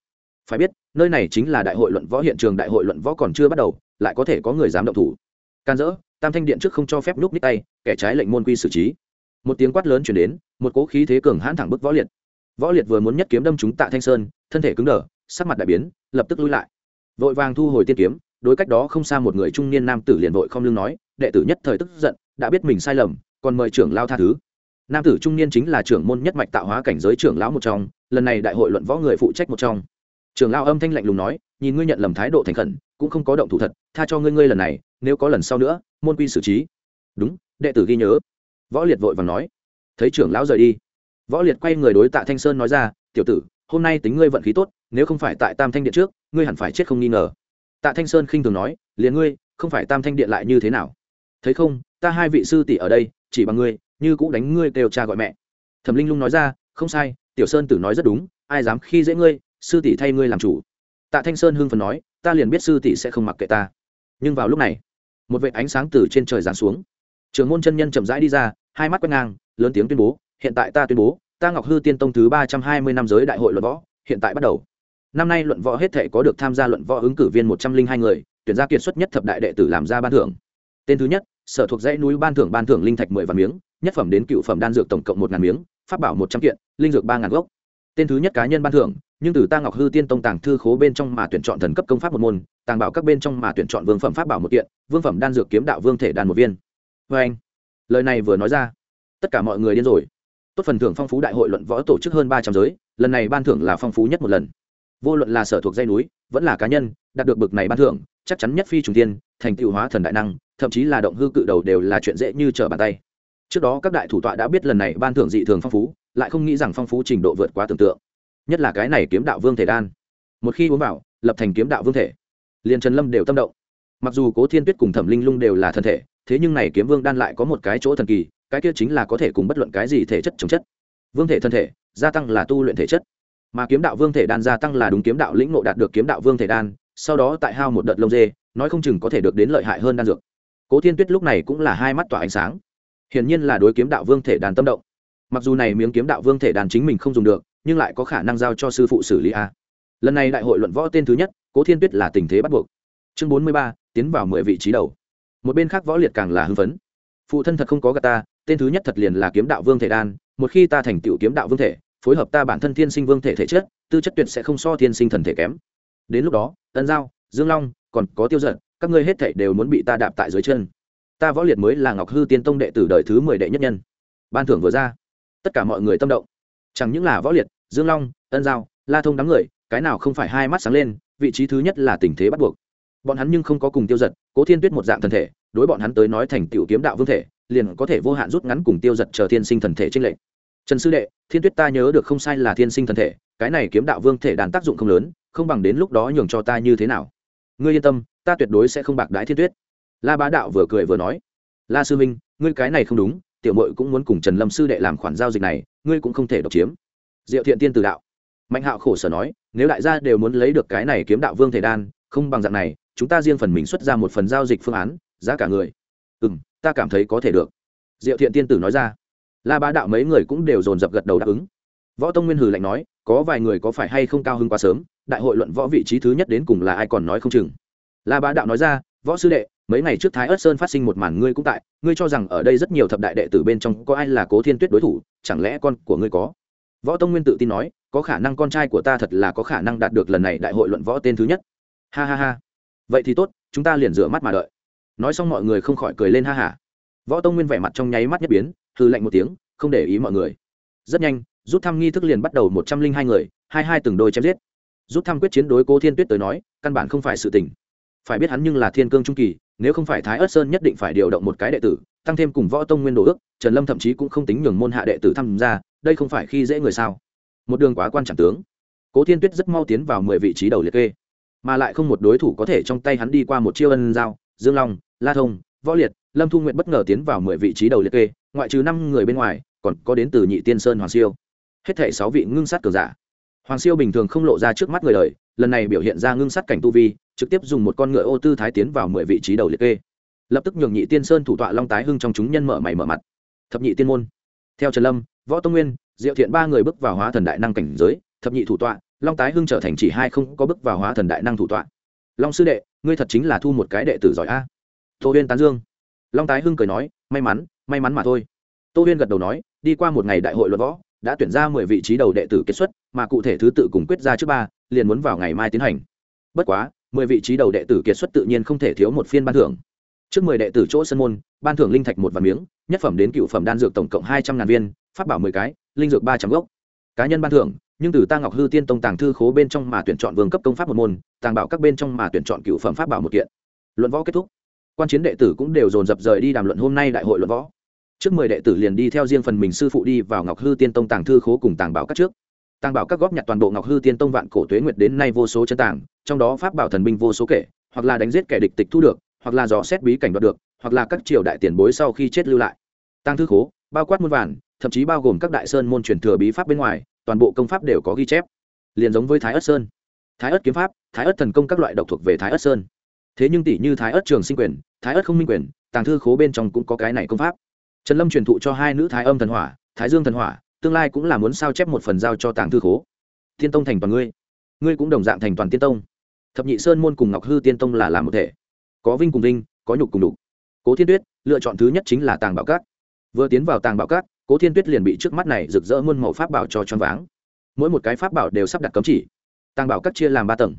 Phải biết, nơi này chính là đại hội luận võ, hiện trường đại hội luận võ còn chưa bắt đầu, lại có thể có người dám động thủ. Can dỡ, tam thanh điện trước không cho phép núp ních tay, kẻ trái lệnh môn quy xử trí. Một tiếng quát lớn chuyển đến, một cỗ khí thế cường hãn thẳng bức võ liệt võ liệt vừa muốn nhất kiếm đâm chúng tạ thanh sơn, thân thể cứng đờ, sắc mặt đại biến, lập tức lui lại. Vội vàng thu hồi tiên kiếm, đối cách đó không xa một người trung niên nam tử liền vội không lưng nói, đệ tử nhất thời tức giận, đã biết mình sai lầm, còn mời trưởng lao tha thứ. Nam tử trung niên chính là trưởng môn nhất mạch tạo hóa cảnh giới trưởng lão một trong, lần này đại hội luận võ người phụ trách một trong. Trưởng lao âm thanh lạnh lùng nói, nhìn ngươi nhận lầm thái độ thành khẩn, cũng không có động thủ thật, tha cho ngươi ngươi lần này, nếu có lần sau nữa, môn quy xử trí. Đúng, đệ tử ghi nhớ. Võ liệt vội và nói. Thấy trưởng lão rời đi võ liệt quay người đối tạ thanh sơn nói ra, tiểu tử, hôm nay tính ngươi vận khí tốt, nếu không phải tại tam thanh điện trước, ngươi hẳn phải chết không nghi ngờ. Tạ thanh sơn khinh thường nói, liền ngươi, không phải tam thanh điện lại như thế nào? Thấy không, ta hai vị sư tỷ ở đây, chỉ bằng ngươi, như cũng đánh ngươi kêu cha gọi mẹ. Thẩm linh lung nói ra, không sai, tiểu sơn tử nói rất đúng, ai dám khi dễ ngươi, sư tỷ thay ngươi làm chủ. Tạ thanh sơn hưng phần nói, ta liền biết sư tỷ sẽ không mặc kệ ta. Nhưng vào lúc này, một vệ ánh sáng từ trên trời giáng xuống. Trường môn chân nhân chậm rãi đi ra, hai mắt quét ngang, lớn tiếng tuyên bố hiện tại ta tuyên bố, ta ngọc hư tiên tông thứ ba trăm hai mươi năm giới đại hội luận võ, hiện tại bắt đầu. Năm nay luận võ hết thể có được tham gia luận võ ứng cử viên một trăm linh hai người, tuyển ra kiệt xuất nhất thập đại đệ tử làm ra ban thưởng. Tên thứ nhất, sở thuộc dãy núi ban thưởng ban thưởng linh thạch mười vạn miếng, nhất phẩm đến cựu phẩm đan dược tổng cộng một ngàn miếng, pháp bảo một trăm kiện, linh dược ba ngàn gốc. Tên thứ nhất cá nhân ban thưởng, nhưng từ ta ngọc hư tiên tông tàng thư khố bên trong mà tuyển chọn thần cấp công pháp một môn, tàng bảo các bên trong mà tuyển chọn vương phẩm pháp bảo một kiện, vương phẩm đan dược kiếm đạo vương thể đàn một viên. Vê anh. Lời này vừa nói ra, tất cả mọi người điên rồi tốt phần thưởng phong phú đại hội luận võ tổ chức hơn ba trăm giới, lần này ban thưởng là phong phú nhất một lần. Vô luận là sở thuộc dây núi, vẫn là cá nhân, đạt được bực này ban thưởng, chắc chắn nhất phi trùng tiên, thành tựu hóa thần đại năng, thậm chí là động hư cự đầu đều là chuyện dễ như trở bàn tay. Trước đó các đại thủ tọa đã biết lần này ban thưởng dị thường phong phú, lại không nghĩ rằng phong phú trình độ vượt quá tưởng tượng. Nhất là cái này kiếm đạo vương thể đan. Một khi uống vào, lập thành kiếm đạo vương thể, liền trần lâm đều tâm động. Mặc dù cố thiên tuyết cùng thẩm linh lung đều là thân thể thế nhưng này kiếm vương đan lại có một cái chỗ thần kỳ, cái kia chính là có thể cùng bất luận cái gì thể chất chống chất. Vương thể thân thể, gia tăng là tu luyện thể chất. Mà kiếm đạo vương thể đan gia tăng là đúng kiếm đạo lĩnh ngộ đạt được kiếm đạo vương thể đan, sau đó tại hao một đợt lông dê, nói không chừng có thể được đến lợi hại hơn đan dược. Cố thiên tuyết lúc này cũng là hai mắt tỏa ánh sáng. Hiển nhiên là đối kiếm đạo vương thể đàn tâm động. Mặc dù này miếng kiếm đạo vương thể đàn chính mình không dùng được, nhưng lại có khả năng giao cho sư phụ xử lý a. Lần này đại hội luận võ tên thứ nhất, cố thiên tuyết là tình thế bắt buộc. Chương bốn mươi ba, tiến vào mười vị trí đầu một bên khác võ liệt càng là hưng phấn. Phụ thân thật không có gà ta, tên thứ nhất thật liền là kiếm đạo vương thể đan, một khi ta thành tựu kiếm đạo vương thể, phối hợp ta bản thân thiên sinh vương thể thể chất, tư chất tuyệt sẽ không so thiên sinh thần thể kém. Đến lúc đó tân giao, dương long, còn có tiêu giận các ngươi hết thể đều muốn bị ta đạp tại dưới chân. Ta võ liệt mới là ngọc hư tiên tông đệ tử đời thứ mười đệ nhất nhân. Ban thưởng vừa ra. Tất cả mọi người tâm động. Chẳng những là võ liệt, dương long, ân giao, la thông đám người, cái nào không phải hai mắt sáng lên, vị trí thứ nhất là tình thế bắt buộc bọn hắn nhưng không có cùng tiêu giật, cố thiên tuyết một dạng thần thể, đối bọn hắn tới nói thành tiểu kiếm đạo vương thể, liền có thể vô hạn rút ngắn cùng tiêu giật chờ thiên sinh thần thể trên lệnh trần sư đệ, thiên tuyết ta nhớ được không sai là thiên sinh thần thể, cái này kiếm đạo vương thể đàn tác dụng không lớn, không bằng đến lúc đó nhường cho ta như thế nào. Ngươi yên tâm, ta tuyệt đối sẽ không bạc đái thiên tuyết. La bá đạo vừa cười vừa nói, la sư minh ngươi cái này không đúng, tiểu mội cũng muốn cùng trần lâm sư đệ làm khoản giao dịch này, ngươi cũng không thể độc chiếm. Diệu thiện tiên từ đạo. Mạnh hạo khổ sở nói, nếu đại gia đều muốn lấy được cái này kiếm đạo vương thể đan, không bằng dạng này chúng ta riêng phần mình xuất ra một phần giao dịch phương án, giá cả người. Ừ m ta cảm thấy có thể được. Diệu thiện tiên tử nói ra. La bá đạo mấy người cũng đều dồn dập gật đầu đáp ứng. Võ tông nguyên hử lạnh nói, có vài người có phải hay không cao hơn quá sớm, đại hội luận võ vị trí thứ nhất đến cùng là ai còn nói không chừng. La bá đạo nói ra, võ sư đệ, mấy ngày trước thái ớt sơn phát sinh một màn ngươi cũng tại, ngươi cho rằng ở đây rất nhiều thập đại đệ tử bên trong có ai là cố thiên tuyết đối thủ, chẳng lẽ con của ngươi có? Võ tông nguyên tự tin nói, có khả năng con trai của ta thật là có khả năng đạt được lần này đại hội luận võ tên thứ nhất. Ha ha ha vậy thì tốt, chúng ta liền rửa mắt mà đợi. Nói xong mọi người không khỏi cười lên ha hả. Võ tông nguyên vẻ mặt trong nháy mắt nhất biến hư lạnh một tiếng, không để ý mọi người. Rất nhanh, rút thăm nghi thức liền bắt đầu một trăm linh hai người, hai hai từng đôi chém giết. Rút thăm quyết chiến đối cố thiên tuyết tới nói, căn bản không phải sự tình. Phải biết hắn nhưng là thiên cương trung kỳ, nếu không phải thái ớt sơn nhất định phải điều động một cái đệ tử, tăng thêm cùng võ tông nguyên đồ ước, trần lâm thậm chí cũng không tính nhường môn hạ đệ tử tham gia, đây không phải khi dễ người sao? Một đường quá quan trọng tướng. Cố thiên tuyết rất mau tiến vào mười vị trí đầu liệt kê mà lại không một đối thủ có thể trong tay hắn đi qua một chiêu ân giao, dương long, la thông, võ liệt, lâm thu nguyện bất ngờ tiến vào mười vị trí đầu liệt kê, ngoại trừ năm người bên ngoài, còn có đến từ nhị tiên sơn hoàng siêu. Hết thể sáu vị ngưng sát cờ giả. Hoàng siêu bình thường không lộ ra trước mắt người đời, lần này biểu hiện ra ngưng sát cảnh tu vi, trực tiếp dùng một con ngựa ô tư thái tiến vào mười vị trí đầu liệt kê. Lập tức nhường nhị tiên sơn thủ tọa long tái hưng trong chúng nhân mở mày mở mặt. Thập nhị tiên môn. Theo trần lâm, võ tông nguyên, diệu thiện ba người bước vào hóa thần đại năng cảnh giới, thập nhị thủ tọa long tái hưng trở thành chỉ hai không có bước vào hóa thần đại năng thủ tọa. Long sư đệ, ngươi thật chính là thu một cái đệ tử giỏi a. Tô huyên tán dương. Long tái hưng cười nói, may mắn may mắn mà thôi. Tô huyên gật đầu nói, đi qua một ngày đại hội luật võ, đã tuyển ra mười vị trí đầu đệ tử kết xuất, mà cụ thể thứ tự cùng quyết ra trước ba, liền muốn vào ngày mai tiến hành. Bất quá, mười vị trí đầu đệ tử kiệt xuất tự nhiên không thể thiếu một phiên ban thưởng. Trước mười đệ tử chỗ sân môn, ban thưởng linh thạch một vạn miếng, nhất phẩm đến cựu phẩm đan dược tổng cộng hai trăm ngàn viên phát bảo mười cái, linh dược ba trăm gốc. Cá nhân ban thưởng nhưng từ ta ngọc hư tiên tông tàng thư khố bên trong mà tuyển chọn vương cấp công pháp một môn, tàng bảo các bên trong mà tuyển chọn cựu phẩm pháp bảo một kiện. Luận võ kết thúc. Quan chiến đệ tử cũng đều dồn dập rời đi đàm luận hôm nay đại hội luận võ. Trước mười đệ tử liền đi theo riêng phần mình sư phụ đi vào ngọc hư tiên tông tàng thư khố cùng tàng bảo các trước. Tàng bảo các góp nhặt toàn bộ ngọc hư tiên tông vạn cổ tuế nguyệt đến nay vô số chân tàng, trong đó pháp bảo thần binh vô số kể, hoặc là đánh giết kẻ địch tịch thu được, hoặc là dò xét bí cảnh đoạt được, hoặc là các triều đại tiền bối sau khi chết lưu lại. Tàng thư khố, bao quát muôn vàn, thậm chí bao gồm các đại sơn môn truyền thừa bí pháp bên ngoài toàn bộ công pháp đều có ghi chép. Liền giống với thái ất sơn. Thái ất kiếm pháp, thái ất thần công các loại độc thuộc về thái ất sơn. Thế nhưng tỷ như thái ất trường sinh quyền, thái ất không minh quyền, tàng thư khố bên trong cũng có cái này công pháp. Trần lâm truyền thụ cho hai nữ thái âm thần hỏa, thái dương thần hỏa, tương lai cũng là muốn sao chép một phần giao cho tàng thư khố. Thiên tông thành toàn ngươi. Ngươi cũng đồng dạng thành toàn tiên tông. Thập nhị sơn môn cùng ngọc hư tiên tông là làm một thể. Có vinh cùng vinh, có nhục cùng đục cố thiên tuyết, lựa chọn thứ nhất chính là tàng bảo cát vừa tiến vào tàng bảo cát, cố thiên tuyết liền bị trước mắt này rực rỡ muôn màu pháp bảo cho choáng váng. Mỗi một cái pháp bảo đều sắp đặt cấm chỉ. Tàng bảo cát chia làm ba tầng.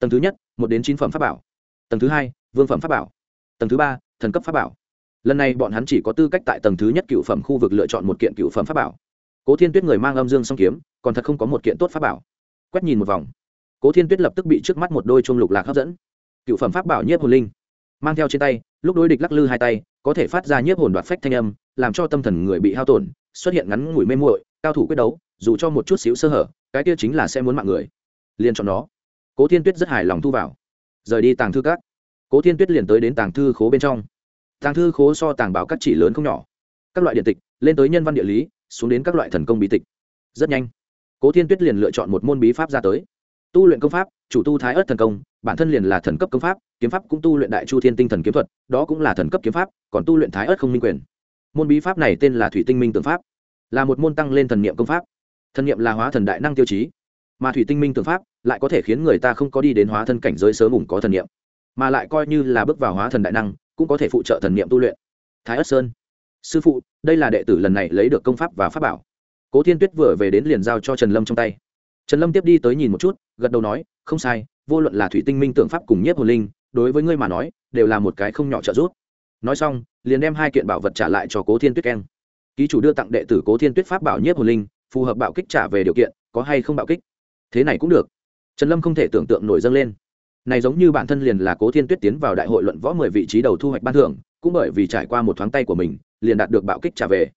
Tầng thứ nhất, một đến chín phẩm pháp bảo. Tầng thứ hai, vương phẩm pháp bảo. Tầng thứ ba, thần cấp pháp bảo. Lần này bọn hắn chỉ có tư cách tại tầng thứ nhất cựu phẩm khu vực lựa chọn một kiện cựu phẩm pháp bảo. Cố thiên tuyết người mang âm dương song kiếm, còn thật không có một kiện tốt pháp bảo. Quét nhìn một vòng. Cố thiên tuyết lập tức bị trước mắt một đôi chuông lục lạc hấp dẫn. Cựu phẩm pháp bảo nhiếp hồn linh. Mang theo trên tay, lúc đối địch lắc lư hai tay, có thể phát ra nhiếp hồn đoạt phách thanh âm làm cho tâm thần người bị hao tổn, xuất hiện ngắn ngủi mê muội, cao thủ quyết đấu, dù cho một chút xíu sơ hở, cái kia chính là sẽ muốn mạng người. Liền chọn nó. Cố thiên tuyết rất hài lòng thu vào. Rời đi tàng thư các. Cố thiên tuyết liền tới đến tàng thư khố bên trong. Tàng thư khố so tàng bảo các chỉ lớn không nhỏ. Các loại điện tịch, lên tới nhân văn địa lý, xuống đến các loại thần công bí tịch. Rất nhanh, cố thiên tuyết liền lựa chọn một môn bí pháp ra tới. Tu luyện công pháp, chủ tu thái ớt thần công, bản thân liền là thần cấp công pháp, kiếm pháp cũng tu luyện đại chu thiên tinh thần kiếm thuật, đó cũng là thần cấp kiếm pháp, còn tu luyện thái ớt không minh quyền môn bí pháp này tên là thủy tinh minh tượng pháp, là một môn tăng lên thần niệm công pháp. Thần niệm là hóa thần đại năng tiêu chí, mà thủy tinh minh tượng pháp lại có thể khiến người ta không có đi đến hóa thân cảnh giới sớm ủng có thần niệm, mà lại coi như là bước vào hóa thần đại năng, cũng có thể phụ trợ thần niệm tu luyện. Thái ất sơn. Sư phụ, đây là đệ tử lần này lấy được công pháp và pháp bảo. Cố thiên tuyết vừa về đến liền giao cho trần lâm trong tay. Trần lâm tiếp đi tới nhìn một chút, gật đầu nói, không sai, vô luận là thủy tinh minh tượng pháp cùng nhiếp hồn linh, đối với ngươi mà nói, đều là một cái không nhỏ trợ giúp nói xong, liền đem hai kiện bảo vật trả lại cho cố thiên tuyết keng. Ký chủ đưa tặng đệ tử cố thiên tuyết pháp bảo nhiếp hồn linh, phù hợp bạo kích trả về điều kiện, có hay không bạo kích? Thế này cũng được. Trần lâm không thể tưởng tượng nổi dâng lên. Này giống như bản thân liền là cố thiên tuyết tiến vào đại hội luận võ mười vị trí đầu thu hoạch ban thưởng, cũng bởi vì trải qua một thoáng tay của mình, liền đạt được bạo kích trả về.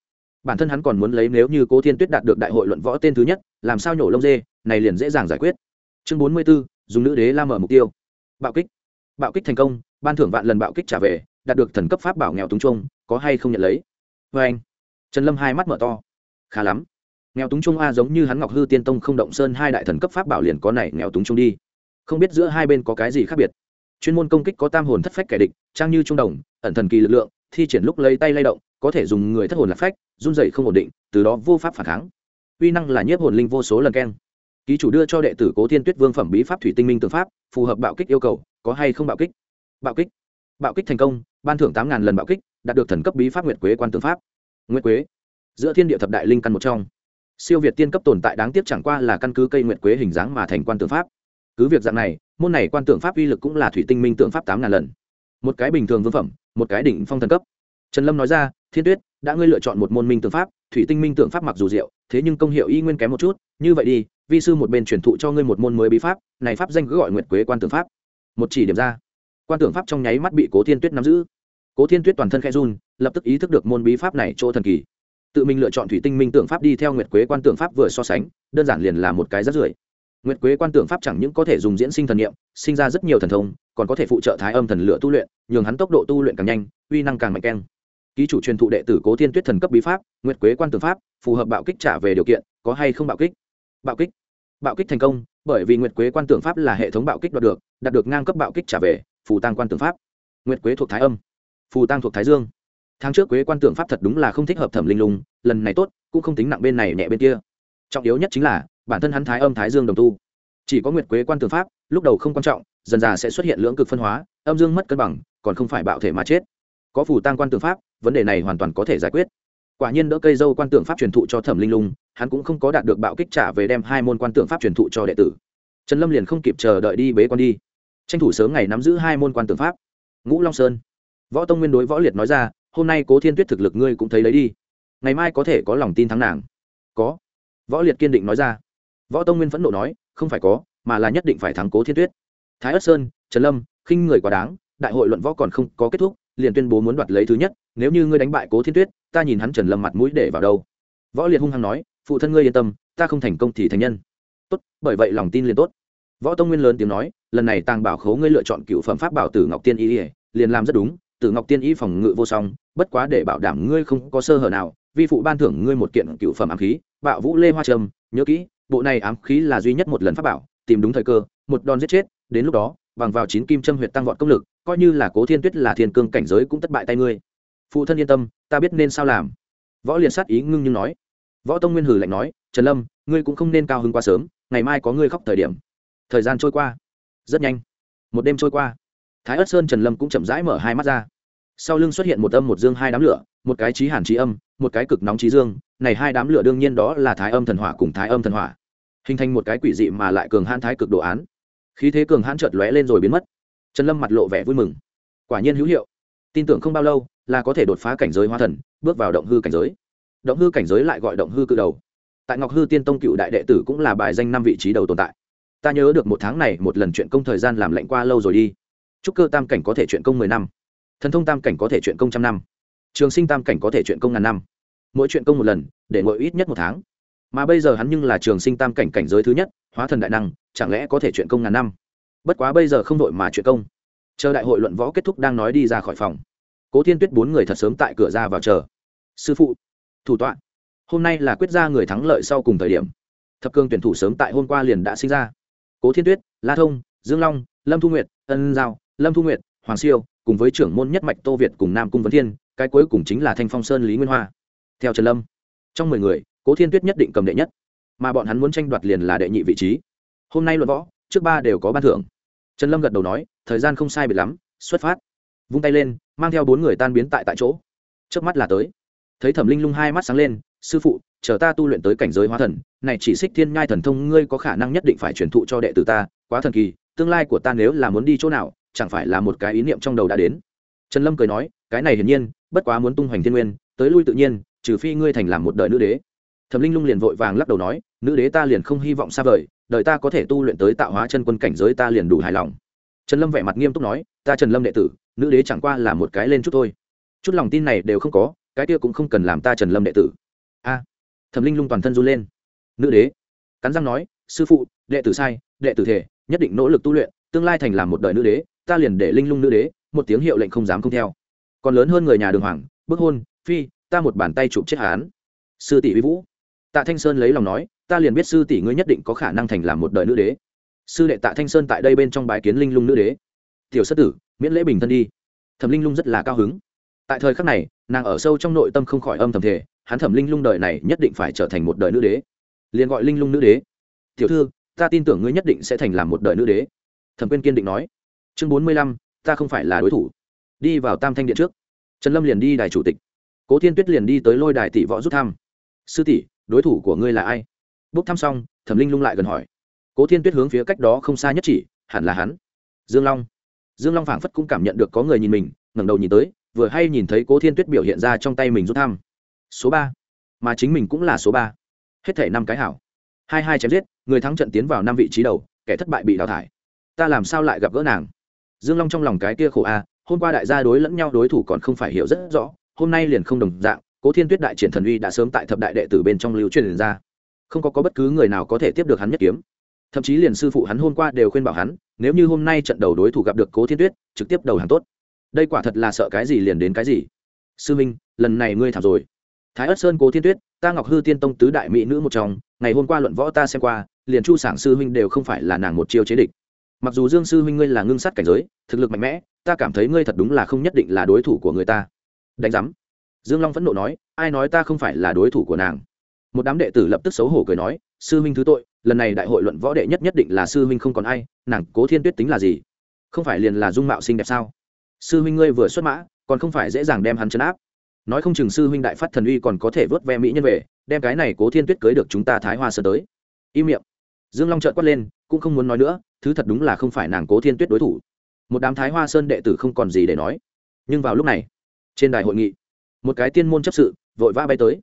Bản thân hắn còn muốn lấy nếu như cố thiên tuyết đạt được đại hội luận võ tên thứ nhất, làm sao nhổ lông dê, này liền dễ dàng giải quyết. Chương bốn mươi b ố dùng nữ đế la mở mục tiêu. Bạo kích. Bạo kích thành công, ban thưởng vạn lần bạo kích trả về đạt được thần cấp pháp bảo nghèo túng trung có hay không nhận lấy? Vê anh, trần lâm hai mắt mở to. Khá lắm. Nghèo túng trung a giống như hắn ngọc hư tiên tông không động sơn hai đại thần cấp pháp bảo liền có này nghèo túng trung đi. Không biết giữa hai bên có cái gì khác biệt. Chuyên môn công kích có tam hồn thất phách kẻ địch, trang như trung đồng, ẩn thần kỳ lực lượng, thi triển lúc lấy tay lay động, có thể dùng người thất hồn lạc phách, run dậy không ổn định, từ đó vô pháp phản kháng. Uy năng là nhiếp hồn linh vô số lần keng. Ký chủ đưa cho đệ tử cố thiên tuyết vương phẩm bí pháp thủy tinh minh tương pháp, phù hợp bạo kích yêu cầu, có hay không bạo kích? Bạo kích. Bạo kích thành công ban thưởng tám ngàn lần bạo kích, đạt được thần cấp bí pháp nguyệt quế quan tương pháp. Nguyệt quế, giữa thiên địa thập đại linh căn một trong. Siêu việt tiên cấp tồn tại đáng tiếc chẳng qua là căn cứ cây nguyệt quế hình dáng mà thành quan tương pháp. Cứ việc dạng này, môn này quan tượng pháp uy lực cũng là thủy tinh minh tượng pháp tám ngàn lần. Một cái bình thường vương phẩm, một cái đỉnh phong thần cấp. Trần lâm nói ra, thiên tuyết, đã ngươi lựa chọn một môn minh tượng pháp, thủy tinh minh tượng pháp mặc dù diệu, thế nhưng công hiệu y nguyên kém một chút, như vậy đi, vi sư một bên truyền thụ cho ngươi một môn mới bí pháp, này pháp danh cứ gọi nguyệt quế quan tượng pháp. Một chỉ điểm ra quan tượng pháp trong nháy mắt bị cố thiên tuyết nắm giữ cố thiên tuyết toàn thân khe run lập tức ý thức được môn bí pháp này chỗ thần kỳ tự mình lựa chọn thủy tinh minh tượng pháp đi theo nguyệt quế quan tượng pháp vừa so sánh đơn giản liền là một cái rất rưởi Nguyệt Quế quan tượng pháp chẳng những có thể dùng diễn sinh thần niệm, sinh ra rất nhiều thần thông, còn có thể phụ trợ Thái Âm thần lửa tu luyện, nhường hắn tốc độ tu luyện càng nhanh, uy năng càng mạnh keng. Ký chủ truyền thụ đệ tử Cố Thiên Tuyết thần cấp bí pháp, Nguyệt Quế quan tượng pháp, phù hợp bạo kích trả về điều kiện, có hay không bạo kích? Bạo kích. Bạo kích thành công, bởi vì Nguyệt Quế quan tượng pháp là hệ thống bạo kích đoạt được, đạt được ngang cấp bạo kích trả về, phù tăng quan tượng pháp. Nguyệt Quế thuộc Thái Âm, phù tăng thuộc Thái Dương. Tháng trước Quế quan tượng pháp thật đúng là không thích hợp Thẩm Linh Lung, lần này tốt, cũng không tính nặng bên này nhẹ bên kia. Trọng yếu nhất chính là bản thân hắn thái âm thái dương đồng tu chỉ có nguyệt quế quan tưởng pháp lúc đầu không quan trọng dần dà sẽ xuất hiện lưỡng cực phân hóa âm dương mất cân bằng còn không phải bạo thể mà chết có phủ tăng quan tưởng pháp vấn đề này hoàn toàn có thể giải quyết quả nhiên đỡ cây dâu quan tượng pháp truyền thụ cho thẩm linh lung hắn cũng không có đạt được bạo kích trả về đem hai môn quan tượng pháp truyền thụ cho đệ tử trần lâm liền không kịp chờ đợi đi bế quan đi tranh thủ sớm ngày nắm giữ hai môn quan tưởng pháp. Ngũ long sơn. Võ tông nguyên đối võ liệt nói ra, hôm nay cố thiên tuyết thực lực ngươi cũng thấy lấy đi. Ngày mai có thể có lòng tin thắng nàng. Có. Võ liệt kiên định nói ra. Võ tông nguyên phẫn nộ nói, không phải có, mà là nhất định phải thắng cố thiên tuyết. Thái ất sơn, trần lâm, khinh người quá đáng, đại hội luận võ còn không có kết thúc, liền tuyên bố muốn đoạt lấy thứ nhất, nếu như ngươi đánh bại cố thiên tuyết, ta nhìn hắn trần lâm mặt mũi để vào đâu. Võ liệt hung hăng nói, phụ thân ngươi yên tâm, ta không thành công thì thành nhân. Tốt, bởi vậy lòng tin liền tốt. Võ tông nguyên lớn tiếng nói lần này tàng bảo khấu ngươi lựa chọn cựu phẩm pháp bảo tử ngọc tiên y liền làm rất đúng, tử ngọc tiên y phòng ngự vô song, bất quá để bảo đảm ngươi không có sơ hở nào, vi phụ ban thưởng ngươi một kiện cựu phẩm ám khí, bạo vũ lê hoa trâm, nhớ kỹ, bộ này ám khí là duy nhất một lần pháp bảo, tìm đúng thời cơ, một đòn giết chết, đến lúc đó, bằng vào chín kim châm huyệt tăng vọt công lực, coi như là cố thiên tuyết là thiên cương cảnh giới cũng thất bại tay ngươi. Phụ thân yên tâm, ta biết nên sao làm. Võ liền sát ý ngưng nhưng nói. Võ tông nguyên hử lạnh nói, trần lâm, ngươi cũng không nên cao hứng quá sớm, ngày mai có ngươi khóc thời điểm. Thời gian trôi qua rất nhanh. Một đêm trôi qua, thái ất sơn trần lâm cũng chậm rãi mở hai mắt ra. Sau lưng xuất hiện một âm, một dương, hai đám lửa, một cái trí hàn trí âm, một cái cực nóng trí dương. Này hai đám lửa đương nhiên đó là thái âm thần hỏa cùng thái âm thần hỏa. Hình thành một cái quỷ dị mà lại cường hãn thái cực đồ án. Khí thế cường hãn chợt lóe lên rồi biến mất. Trần lâm mặt lộ vẻ vui mừng. Quả nhiên hữu hiệu. Tin tưởng không bao lâu là có thể đột phá cảnh giới hóa thần, bước vào động hư cảnh giới. Động hư cảnh giới lại gọi động hư cự đầu. Tại ngọc hư tiên tông cựu đại đệ tử cũng là bài danh năm vị trí đầu tồn tại ta nhớ được một tháng này một lần chuyện công thời gian làm lạnh qua lâu rồi đi. Trúc cơ tam cảnh có thể chuyện công mười năm. Thần thông tam cảnh có thể chuyện công trăm năm. Trường sinh tam cảnh có thể chuyện công ngàn năm. Mỗi chuyện công một lần, để ngồi ít nhất một tháng. Mà bây giờ hắn nhưng là trường sinh tam cảnh cảnh giới thứ nhất, hóa thần đại năng, chẳng lẽ có thể chuyện công ngàn năm? Bất quá bây giờ không đội mà chuyện công. Chờ đại hội luận võ kết thúc đang nói đi ra khỏi phòng. Cố thiên tuyết bốn người thật sớm tại cửa ra vào chờ. Sư phụ, thủ tọa. Hôm nay là quyết ra người thắng lợi sau cùng thời điểm. Thập cương tuyển thủ sớm tại hôm qua liền đã sinh ra cố thiên tuyết, la thông, dương long, lâm thu nguyệt, ân giao, lâm thu nguyệt, hoàng siêu cùng với trưởng môn nhất mạch tô việt cùng nam cung vấn thiên, cái cuối cùng chính là thanh phong sơn lý nguyên hoa. Theo trần lâm, trong mười người, cố thiên tuyết nhất định cầm đệ nhất, mà bọn hắn muốn tranh đoạt liền là đệ nhị vị trí. Hôm nay luận võ, trước ba đều có ban thưởng. Trần lâm gật đầu nói, thời gian không sai biệt lắm, xuất phát. Vung tay lên, mang theo bốn người tan biến tại tại chỗ. Trước mắt là tới. Thấy thẩm linh lung hai mắt sáng lên sư phụ, chờ ta tu luyện tới cảnh giới hóa thần, này chỉ xích thiên nhai thần thông ngươi có khả năng nhất định phải truyền thụ cho đệ tử ta, quá thần kỳ, tương lai của ta nếu là muốn đi chỗ nào, chẳng phải là một cái ý niệm trong đầu đã đến. Trần lâm cười nói, cái này hiển nhiên, bất quá muốn tung hoành thiên nguyên, tới lui tự nhiên, trừ phi ngươi thành làm một đời nữ đế. Thẩm linh lung liền vội vàng lắc đầu nói, nữ đế ta liền không hy vọng xa vời, đời ta có thể tu luyện tới tạo hóa chân quân cảnh giới ta liền đủ hài lòng. Trần lâm vẻ mặt nghiêm túc nói, ta trần lâm đệ tử, nữ đế chẳng qua là một cái lên chút thôi. Chút lòng tin này đều không có, cái kia cũng không cần làm ta trần lâm đệ tử a. Thẩm linh lung toàn thân run lên. Nữ đế. Cắn răng nói, sư phụ, đệ tử sai, đệ tử thể, nhất định nỗ lực tu luyện, tương lai thành làm một đời nữ đế, ta liền để linh lung nữ đế, một tiếng hiệu lệnh không dám không theo. Còn lớn hơn người nhà đường hoàng, bức hôn, phi, ta một bàn tay chụp chết hán sư tỷ vi vũ. Tạ thanh sơn lấy lòng nói, ta liền biết sư tỷ ngươi nhất định có khả năng thành làm một đời nữ đế. Sư đệ tạ thanh sơn tại đây bên trong bài kiến linh lung nữ đế. Tiểu sất tử, miễn lễ bình thân đi. Thẩm linh lung rất là cao hứng. Tại thời khắc này, nàng ở sâu trong nội tâm không khỏi âm thầm thể hắn thẩm linh lung đời này nhất định phải trở thành một đời nữ đế. Liền gọi linh lung nữ đế. Tiểu thư, ta tin tưởng ngươi nhất định sẽ thành làm một đời nữ đế. Thẩm quyên kiên định nói. Chương bốn mươi lăm, ta không phải là đối thủ. Đi vào tam thanh điện trước. Trần lâm liền đi đài chủ tịch. Cố thiên tuyết liền đi tới lôi đài tỷ võ rút thăm. Sư tỷ, đối thủ của ngươi là ai? Bốc thăm xong, thẩm linh lung lại gần hỏi. Cố thiên tuyết hướng phía cách đó không xa nhất chỉ, hẳn là hắn. Dương long. Dương long phảng phất cũng cảm nhận được có người nhìn mình, ngẩng đầu nhìn tới, vừa hay nhìn thấy cố thiên tuyết biểu hiện ra trong tay mình rút thăm số ba. Mà chính mình cũng là số ba. Hết thể năm cái hảo. Hai hai chém giết người thắng trận tiến vào năm vị trí đầu kẻ thất bại bị đào thải. Ta làm sao lại gặp gỡ nàng? Dương long trong lòng cái kia khổ a hôm qua đại gia đối lẫn nhau đối thủ còn không phải hiểu rất rõ hôm nay liền không đồng dạng cố thiên tuyết đại triển thần uy đã sớm tại thập đại đệ tử bên trong lưu truyền ra. Không có, có bất cứ người nào có thể tiếp được hắn nhất kiếm. Thậm chí liền sư phụ hắn hôm qua đều khuyên bảo hắn nếu như hôm nay trận đầu đối thủ gặp được cố thiên tuyết trực tiếp đầu hàng tốt. Đây quả thật là sợ cái gì liền đến cái gì. Sư minh lần này ngươi thảm rồi thái ất sơn cố thiên tuyết, ta ngọc hư tiên tông tứ đại mỹ nữ một trong, ngày hôm qua luận võ ta xem qua, liền chu sảng sư huynh đều không phải là nàng một chiêu chế địch. Mặc dù dương sư huynh ngươi là ngưng sát cảnh giới, thực lực mạnh mẽ, ta cảm thấy ngươi thật đúng là không nhất định là đối thủ của người ta. Đánh giám. Dương long phẫn nộ nói, ai nói ta không phải là đối thủ của nàng? Một đám đệ tử lập tức xấu hổ cười nói, sư huynh thứ tội, lần này đại hội luận võ đệ nhất nhất định là sư huynh không còn ai, nàng cố thiên tuyết tính là gì? Không phải liền là dung mạo xinh đẹp sao? Sư huynh ngươi vừa xuất mã, còn không phải dễ dàng đem hắn chấn áp nói không chừng sư huynh đại phát thần uy còn có thể vớt ve mỹ nhân về, đem cái này cố thiên tuyết cưới được chúng ta thái hoa sơ tới. Im miệng. Dương long trợn quát lên, cũng không muốn nói nữa, thứ thật đúng là không phải nàng cố thiên tuyết đối thủ. Một đám thái hoa sơn đệ tử không còn gì để nói. Nhưng vào lúc này, trên đài hội nghị, một cái tiên môn chấp sự vội vã bay tới.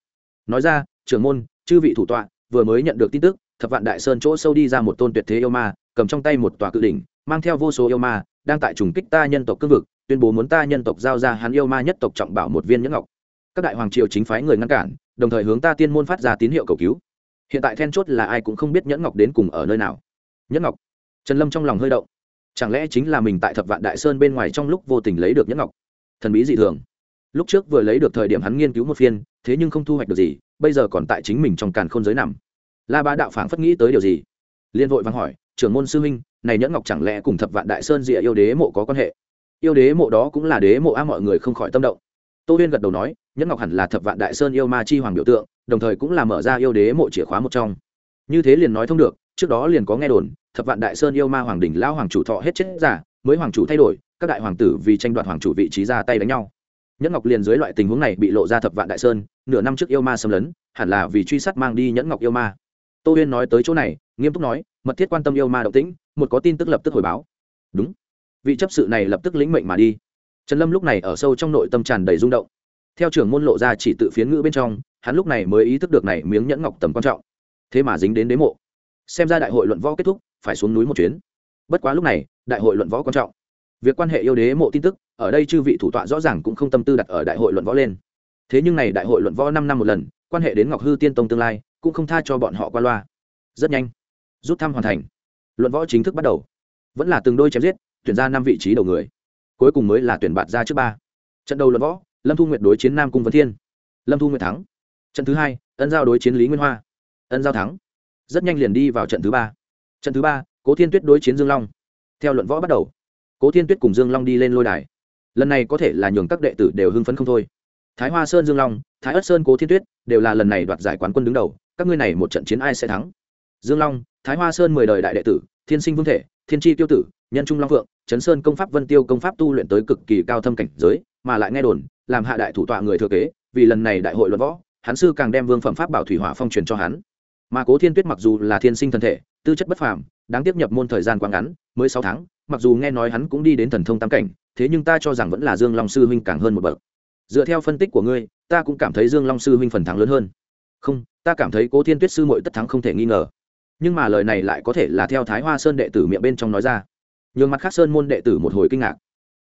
Nói ra, trưởng môn, chư vị thủ tọa, vừa mới nhận được tin tức, thập vạn đại sơn chỗ sâu đi ra một tôn tuyệt thế yêu ma, cầm trong tay một tòa cự đỉnh, mang theo vô số yêu ma, đang tại trùng kích ta nhân tộc cương vực, tuyên bố muốn ta nhân tộc giao ra hắn yêu ma nhất tộc trọng bảo một viên nhẫn ngọc các đại hoàng triều chính phái người ngăn cản, đồng thời hướng ta tiên môn phát ra tín hiệu cầu cứu. Hiện tại then chốt là ai cũng không biết nhẫn ngọc đến cùng ở nơi nào. Nhẫn ngọc, trần lâm trong lòng hơi động. Chẳng lẽ chính là mình tại thập vạn đại sơn bên ngoài trong lúc vô tình lấy được nhẫn ngọc? Thần bí dị thường. Lúc trước vừa lấy được thời điểm hắn nghiên cứu một phiên, thế nhưng không thu hoạch được gì, bây giờ còn tại chính mình trong càn khôn giới nằm. La ba đạo phảng phất nghĩ tới điều gì? Liên vội vắng hỏi, trưởng môn sư huynh, này nhẫn ngọc chẳng lẽ cùng thập vạn đại sơn dịa yêu đế mộ có quan hệ? Yêu đế mộ đó cũng là đế mộ a mọi người không khỏi tâm động. Tô huyên gật đầu nói nhẫn ngọc hẳn là thập vạn đại sơn yêu ma chi hoàng biểu tượng, đồng thời cũng là mở ra yêu đế mộ chìa khóa một trong. Như thế liền nói thông được, trước đó liền có nghe đồn, thập vạn đại sơn yêu ma hoàng đỉnh lao hoàng chủ thọ hết chết giả, mới hoàng chủ thay đổi, các đại hoàng tử vì tranh đoạt hoàng chủ vị trí ra tay đánh nhau. Nhẫn ngọc liền dưới loại tình huống này bị lộ ra thập vạn đại sơn, nửa năm trước yêu ma xâm lấn, hẳn là vì truy sát mang đi nhẫn ngọc yêu ma. Tô huyên nói tới chỗ này, nghiêm túc nói, mật thiết quan tâm yêu ma động tĩnh, một có tin tức lập tức hồi báo. Đúng. Vị chấp sự này lập tức lĩnh mệnh mà đi. Trần lâm lúc này ở sâu trong nội tâm tràn đầy rung động theo trưởng môn lộ ra chỉ tự phiến ngữ bên trong, hắn lúc này mới ý thức được này miếng nhẫn ngọc tầm quan trọng. Thế mà dính đến đế mộ. Xem ra đại hội luận võ kết thúc, phải xuống núi một chuyến. Bất quá lúc này, đại hội luận võ quan trọng. Việc quan hệ yêu đế mộ tin tức, ở đây chư vị thủ tọa rõ ràng cũng không tâm tư đặt ở đại hội luận võ lên. Thế nhưng này đại hội luận võ năm năm một lần, quan hệ đến ngọc hư tiên tông tương lai, cũng không tha cho bọn họ qua loa. Rất nhanh, rút thăm hoàn thành. Luận võ chính thức bắt đầu. Vẫn là từng đôi chém giết, tuyển ra năm vị trí đầu người. Cuối cùng mới là tuyển bạt ra trước ba. Trận đầu luận võ lâm thu nguyệt đối chiến nam cung vấn thiên. Lâm thu nguyệt thắng. Trận thứ hai, ân giao đối chiến lý nguyên hoa. Ân giao thắng. Rất nhanh liền đi vào trận thứ ba. Trận thứ ba, cố thiên tuyết đối chiến dương long. Theo luận võ bắt đầu, cố thiên tuyết cùng dương long đi lên lôi đài. Lần này có thể là nhường các đệ tử đều hưng phấn không thôi. Thái hoa sơn dương long, thái ất sơn cố thiên tuyết đều là lần này đoạt giải quán quân đứng đầu, các ngươi này một trận chiến ai sẽ thắng? Dương long, thái hoa sơn mười đời đại đệ tử, thiên sinh vương thể, thiên tri tiêu tử nhân trung long phượng, chấn sơn công pháp, vân tiêu công pháp tu luyện tới cực kỳ cao thâm cảnh giới, mà lại nghe đồn, làm hạ đại thủ tọa người thừa kế, vì lần này đại hội luận võ, hắn sư càng đem vương phẩm pháp bảo thủy hỏa phong truyền cho hắn. Mà cố thiên tuyết mặc dù là thiên sinh thân thể, tư chất bất phàm, đáng tiếp nhập môn thời gian quá ngắn, mới sáu tháng, mặc dù nghe nói hắn cũng đi đến thần thông tam cảnh, thế nhưng ta cho rằng vẫn là dương long sư huynh càng hơn một bậc. Dựa theo phân tích của ngươi, ta cũng cảm thấy dương long sư huynh phần thắng lớn hơn. Không, ta cảm thấy cố thiên tuyết sư mội tất thắng không thể nghi ngờ. Nhưng mà lời này lại có thể là theo thái hoa sơn đệ tử miệng bên trong nói ra nhường mặt khác sơn môn đệ tử một hồi kinh ngạc.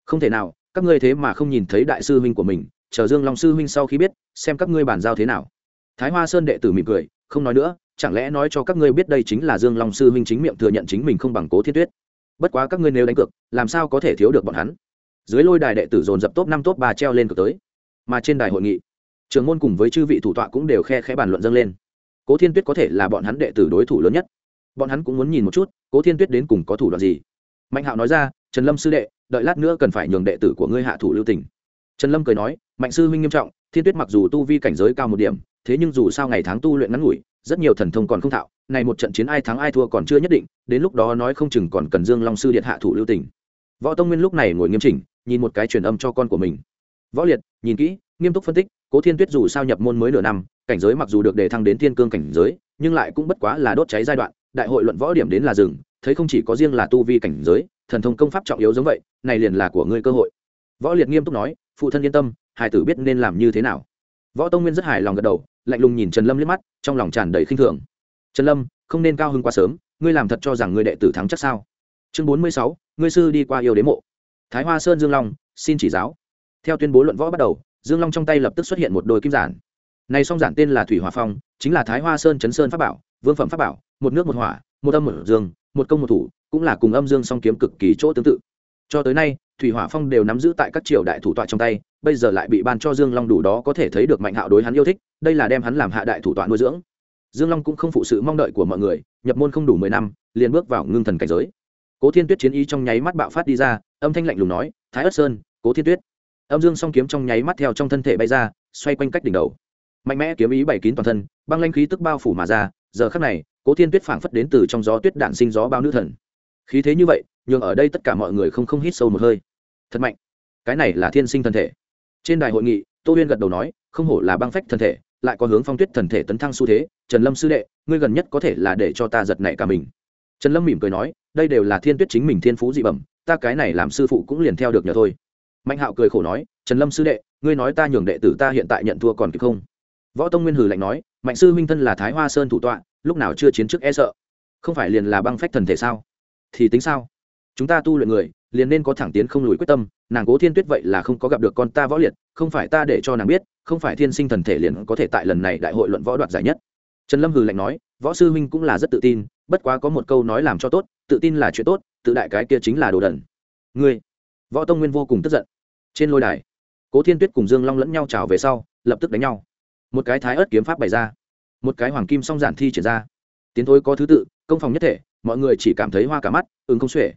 Không thể nào, các ngươi thế mà không nhìn thấy đại sư huynh của mình, chờ dương long sư huynh sau khi biết, xem các ngươi bàn giao thế nào. Thái hoa sơn đệ tử mỉm cười, không nói nữa, chẳng lẽ nói cho các ngươi biết đây chính là dương long sư huynh chính miệng thừa nhận chính mình không bằng cố thiên tuyết? Bất quá các ngươi nếu đánh cược, làm sao có thể thiếu được bọn hắn? Dưới lôi đài đệ tử dồn dập top năm top ba treo lên cực tới. Mà trên đài hội nghị, trường môn cùng với chư vị thủ tọa cũng đều khe khẽ bàn luận dâng lên. Cố thiên tuyết có thể là bọn hắn đệ tử đối thủ lớn nhất. Bọn hắn cũng muốn nhìn một chút, cố thiên tuyết đến cùng có thủ đoạn gì? Mạnh hạo nói ra, trần lâm sư đệ, đợi lát nữa cần phải nhường đệ tử của ngươi hạ thủ lưu tỉnh trần lâm cười nói, mạnh sư huynh nghiêm trọng, thiên tuyết mặc dù tu vi cảnh giới cao một điểm, thế nhưng dù sao ngày tháng tu luyện ngắn ngủi, rất nhiều thần thông còn không thạo, này một trận chiến ai thắng ai thua còn chưa nhất định, đến lúc đó nói không chừng còn cần dương long sư điện hạ thủ lưu tỉnh võ tông nguyên lúc này ngồi nghiêm chỉnh, nhìn một cái truyền âm cho con của mình. Võ liệt, nhìn kỹ, nghiêm túc phân tích, cố thiên tuyết dù sao nhập môn mới nửa năm, cảnh giới mặc dù được đề thăng đến thiên cương cảnh giới, nhưng lại cũng bất quá là đốt cháy giai đoạn đại hội luận võ điểm đến là rừng thấy không chỉ có riêng là tu vi cảnh giới, thần thông công pháp trọng yếu giống vậy, này liền là của ngươi cơ hội. Võ liệt nghiêm túc nói, phụ thân yên tâm hải tử biết nên làm như thế nào. Võ tông nguyên rất hài lòng gật đầu, lạnh lùng nhìn trần lâm liếc mắt, trong lòng tràn đầy khinh thường. Trần lâm, không nên cao hơn quá sớm, ngươi làm thật cho rằng ngươi đệ tử thắng chắc sao? Chương bốn mươi sáu, ngươi sư đi qua yêu đế mộ. Thái hoa sơn dương long, xin chỉ giáo. Theo tuyên bố luận võ bắt đầu, dương long trong tay lập tức xuất hiện một đôi kim giản. Này song giản tên là thủy hòa phong, chính là thái hoa sơn chấn sơn pháp bảo, vương phẩm pháp bảo một nước một hỏa, một âm một dương, một công một thủ, cũng là cùng âm dương song kiếm cực kỳ chỗ tương tự. Cho tới nay, thủy hỏa phong đều nắm giữ tại các triều đại thủ tọa trong tay, bây giờ lại bị ban cho dương long đủ đó có thể thấy được mạnh hạo đối hắn yêu thích, đây là đem hắn làm hạ đại thủ tọa nuôi dưỡng. Dương long cũng không phụ sự mong đợi của mọi người, nhập môn không đủ mười năm, liền bước vào ngưng thần cảnh giới. Cố thiên tuyết chiến ý trong nháy mắt bạo phát đi ra, âm thanh lạnh lùng nói, thái ất sơn, cố thiên tuyết. Âm dương song kiếm trong nháy mắt theo trong thân thể bay ra, xoay quanh cách đỉnh đầu. Mạnh mẽ kiếm ý bảy kín toàn thân, băng lanh khí tức bao phủ mà ra giờ khắc này, cố thiên tuyết phảng phất đến từ trong gió tuyết đạn sinh gió bao nữ thần. Khí thế như vậy, nhường ở đây tất cả mọi người không không hít sâu một hơi. Thật mạnh. Cái này là thiên sinh thân thể. Trên đài hội nghị, tô huyên gật đầu nói, không hổ là băng phách thân thể, lại có hướng phong tuyết thần thể tấn thăng xu thế. Trần lâm sư đệ, ngươi gần nhất có thể là để cho ta giật nảy cả mình. Trần lâm mỉm cười nói, đây đều là thiên tuyết chính mình thiên phú dị bẩm, ta cái này làm sư phụ cũng liền theo được nhờ thôi. Mạnh hạo cười khổ nói, trần lâm sư đệ, ngươi nói ta nhường đệ tử ta hiện tại nhận thua còn kịp không? Võ tông nguyên hử lạnh nói mạnh sư huynh thân là thái hoa sơn thủ tọa, lúc nào chưa chiến trước e sợ? Không phải liền là băng phách thần thể sao? Thì tính sao? Chúng ta tu luyện người, liền nên có thẳng tiến không lùi quyết tâm, nàng cố thiên tuyết vậy là không có gặp được con ta võ liệt, không phải ta để cho nàng biết, không phải thiên sinh thần thể liền có thể tại lần này đại hội luận võ đoạt giải nhất. Trần lâm hừ lạnh nói, võ sư huynh cũng là rất tự tin, bất quá có một câu nói làm cho tốt, tự tin là chuyện tốt, tự đại cái kia chính là đồ đần. Ngươi, võ tông nguyên vô cùng tức giận. Trên lôi đài, cố thiên tuyết cùng dương long lẫn nhau trào về sau, lập tức đánh nhau một cái thái ớt kiếm pháp bày ra. Một cái hoàng kim song giản thi triển ra. Tiến thối có thứ tự, công phòng nhất thể, mọi người chỉ cảm thấy hoa cả mắt ứng không xuể.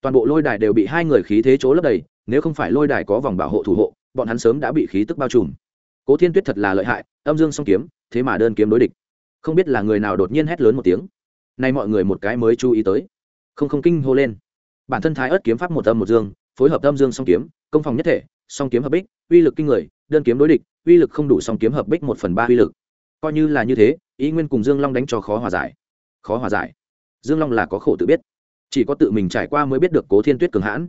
Toàn bộ lôi đài đều bị hai người khí thế chỗ lấp đầy, nếu không phải lôi đài có vòng bảo hộ thủ hộ, bọn hắn sớm đã bị khí tức bao trùm. Cố thiên tuyết thật là lợi hại, âm dương song kiếm, thế mà đơn kiếm đối địch. Không biết là người nào đột nhiên hét lớn một tiếng. Nay mọi người một cái mới chú ý tới. Không không kinh hô lên. Bản thân thái ớt kiếm pháp một âm một dương, phối hợp âm dương song kiếm, công phòng nhất thể song kiếm hợp bích, uy lực kinh người, đơn kiếm đối địch, uy lực không đủ song kiếm hợp bích một phần ba uy lực. Coi như là như thế, ý nguyên cùng dương long đánh cho khó hòa giải. Khó hòa giải. Dương long là có khổ tự biết. Chỉ có tự mình trải qua mới biết được cố thiên tuyết cường hãn.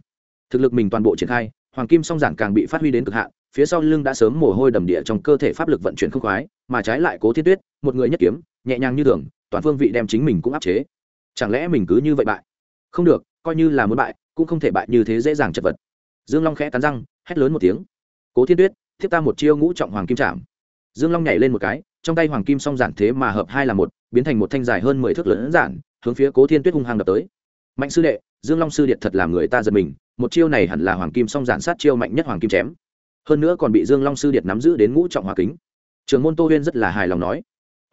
Thực lực mình toàn bộ triển khai, hoàng kim song giản càng bị phát huy đến cực hạn, phía sau lưng đã sớm mồ hôi đầm địa trong cơ thể pháp lực vận chuyển không khoái, mà trái lại cố thiên tuyết, một người nhất kiếm, nhẹ nhàng như thường, toàn phương vị đem chính mình cũng áp chế. Chẳng lẽ mình cứ như vậy bại? Không được, coi như là muốn bại, cũng không thể bại như thế dễ dàng chật vật dương long khẽ cắn răng, hét lớn một tiếng. Cố thiên tuyết, thiếp ta một chiêu ngũ trọng hoàng kim trảm. Dương long nhảy lên một cái, trong tay hoàng kim song giản thế mà hợp hai là một, biến thành một thanh dài hơn mười thước lớn giản, hướng phía cố thiên tuyết hung hăng đập tới. Mạnh sư đệ, dương long sư điện thật làm người ta giật mình, một chiêu này hẳn là hoàng kim song giản sát chiêu mạnh nhất hoàng kim chém. Hơn nữa còn bị dương long sư điện nắm giữ đến ngũ trọng hoa kính. Trường môn tô huyên rất là hài lòng nói.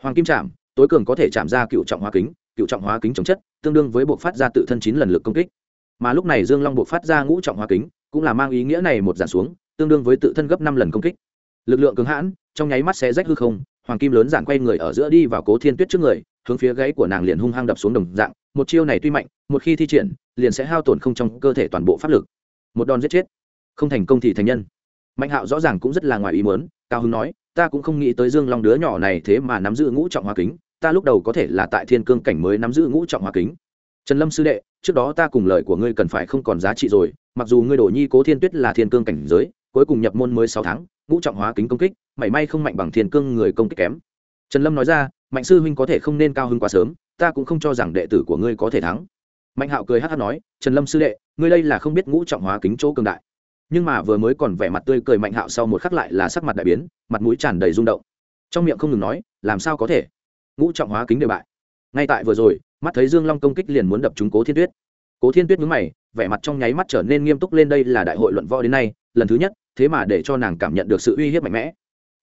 Hoàng kim chạm tối cường có thể chạm ra cựu trọng hóa kính, cựu trọng hóa kính chống chất, tương đương với buộc phát ra tự thân chín lần lực công kích. Mà lúc này dương long buộc phát ra ngũ trọng hóa kính cũng là mang ý nghĩa này một giảm xuống, tương đương với tự thân gấp năm lần công kích. Lực lượng cứng hãn, trong nháy mắt sẽ rách hư không, hoàng kim lớn giản quay người ở giữa đi vào cố thiên tuyết trước người, hướng phía gáy của nàng liền hung hăng đập xuống đồng dạng, một chiêu này tuy mạnh, một khi thi triển, liền sẽ hao tổn không trong cơ thể toàn bộ pháp lực. Một đòn giết chết. Không thành công thì thành nhân. Mạnh hạo rõ ràng cũng rất là ngoài ý muốn, cao hưng nói, ta cũng không nghĩ tới dương long đứa nhỏ này thế mà nắm giữ ngũ trọng hoa kính, ta lúc đầu có thể là tại thiên cương cảnh mới nắm giữ ngũ trọng hoa kính trần lâm sư đệ, trước đó ta cùng lời của ngươi cần phải không còn giá trị rồi, mặc dù ngươi đổ nhi cố thiên tuyết là thiên cương cảnh giới, cuối cùng nhập môn mới sáu tháng, ngũ trọng hóa kính công kích, mảy may không mạnh bằng thiên cương người công kích kém. Trần lâm nói ra, mạnh sư huynh có thể không nên cao hơn quá sớm, ta cũng không cho rằng đệ tử của ngươi có thể thắng. Mạnh hạo cười hát hát nói, trần lâm sư đệ, ngươi đây là không biết ngũ trọng hóa kính chỗ cường đại. Nhưng mà vừa mới còn vẻ mặt tươi cười mạnh hạo sau một khắc lại là sắc mặt đại biến, mặt mũi tràn đầy rung động. Trong miệng không ngừng nói, làm sao có thể? Ngũ trọng hóa kính đều bại. Ngay tại vừa rồi mắt thấy dương long công kích liền muốn đập trúng cố thiên tuyết. Cố thiên tuyết nhướng mày, vẻ mặt trong nháy mắt trở nên nghiêm túc lên đây là đại hội luận võ đến nay, lần thứ nhất, thế mà để cho nàng cảm nhận được sự uy hiếp mạnh mẽ.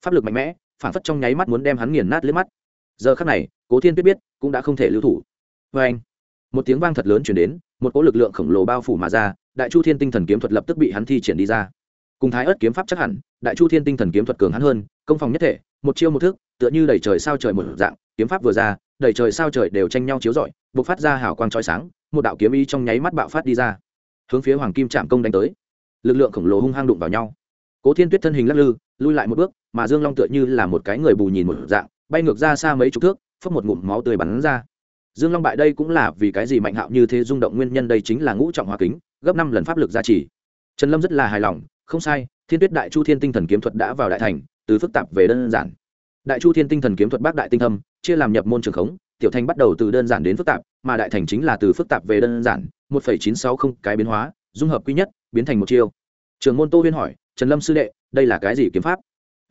Pháp lực mạnh mẽ, phản phất trong nháy mắt muốn đem hắn nghiền nát lướt mắt. Giờ khắc này, cố thiên tuyết biết, cũng đã không thể lưu thủ. Vê anh, một tiếng vang thật lớn chuyển đến, một cỗ lực lượng khổng lồ bao phủ mà ra, đại chu thiên tinh thần kiếm thuật lập tức bị hắn thi triển đi ra. Cùng thái ớt kiếm pháp chắc hẳn, đại chu thiên tinh thần kiếm thuật cường hắn hơn, công phòng nhất thể, một chiêu một thước tựa như đầy trời sao trời một dạng, kiếm pháp vừa ra đầy trời sao trời đều tranh nhau chiếu rọi b ộ c phát ra hào quang trói sáng, một đạo kiếm ý trong nháy mắt bạo phát đi ra, hướng phía hoàng kim trạm công đánh tới. Lực lượng khổng lồ hung hăng đụng vào nhau. Cố thiên tuyết thân hình lắc lư, lui lại một bước, mà dương long tựa như là một cái người bù nhìn một dạng, bay ngược ra xa mấy chục thước, phấp một ngụm máu tươi bắn ra. Dương long bại đây cũng là vì cái gì mạnh hạo như thế rung động nguyên nhân đây chính là ngũ trọng hóa kính, gấp năm lần pháp lực gia trì. Trần lâm rất là hài lòng, không sai, thiên tuyết đại chu thiên tinh thần kiếm thuật đã vào đại thành, từ phức tạp về đơn giản đại chu thiên tinh thần kiếm thuật bác đại tinh thâm, chia làm nhập môn trường khống, tiểu thành bắt đầu từ đơn giản đến phức tạp, mà đại thành chính là từ phức tạp về đơn giản, một phẩy chín sáu không cái biến hóa, dung hợp quy nhất, biến thành một chiêu. Trường môn tô huyên hỏi, trần lâm sư đệ, đây là cái gì kiếm pháp?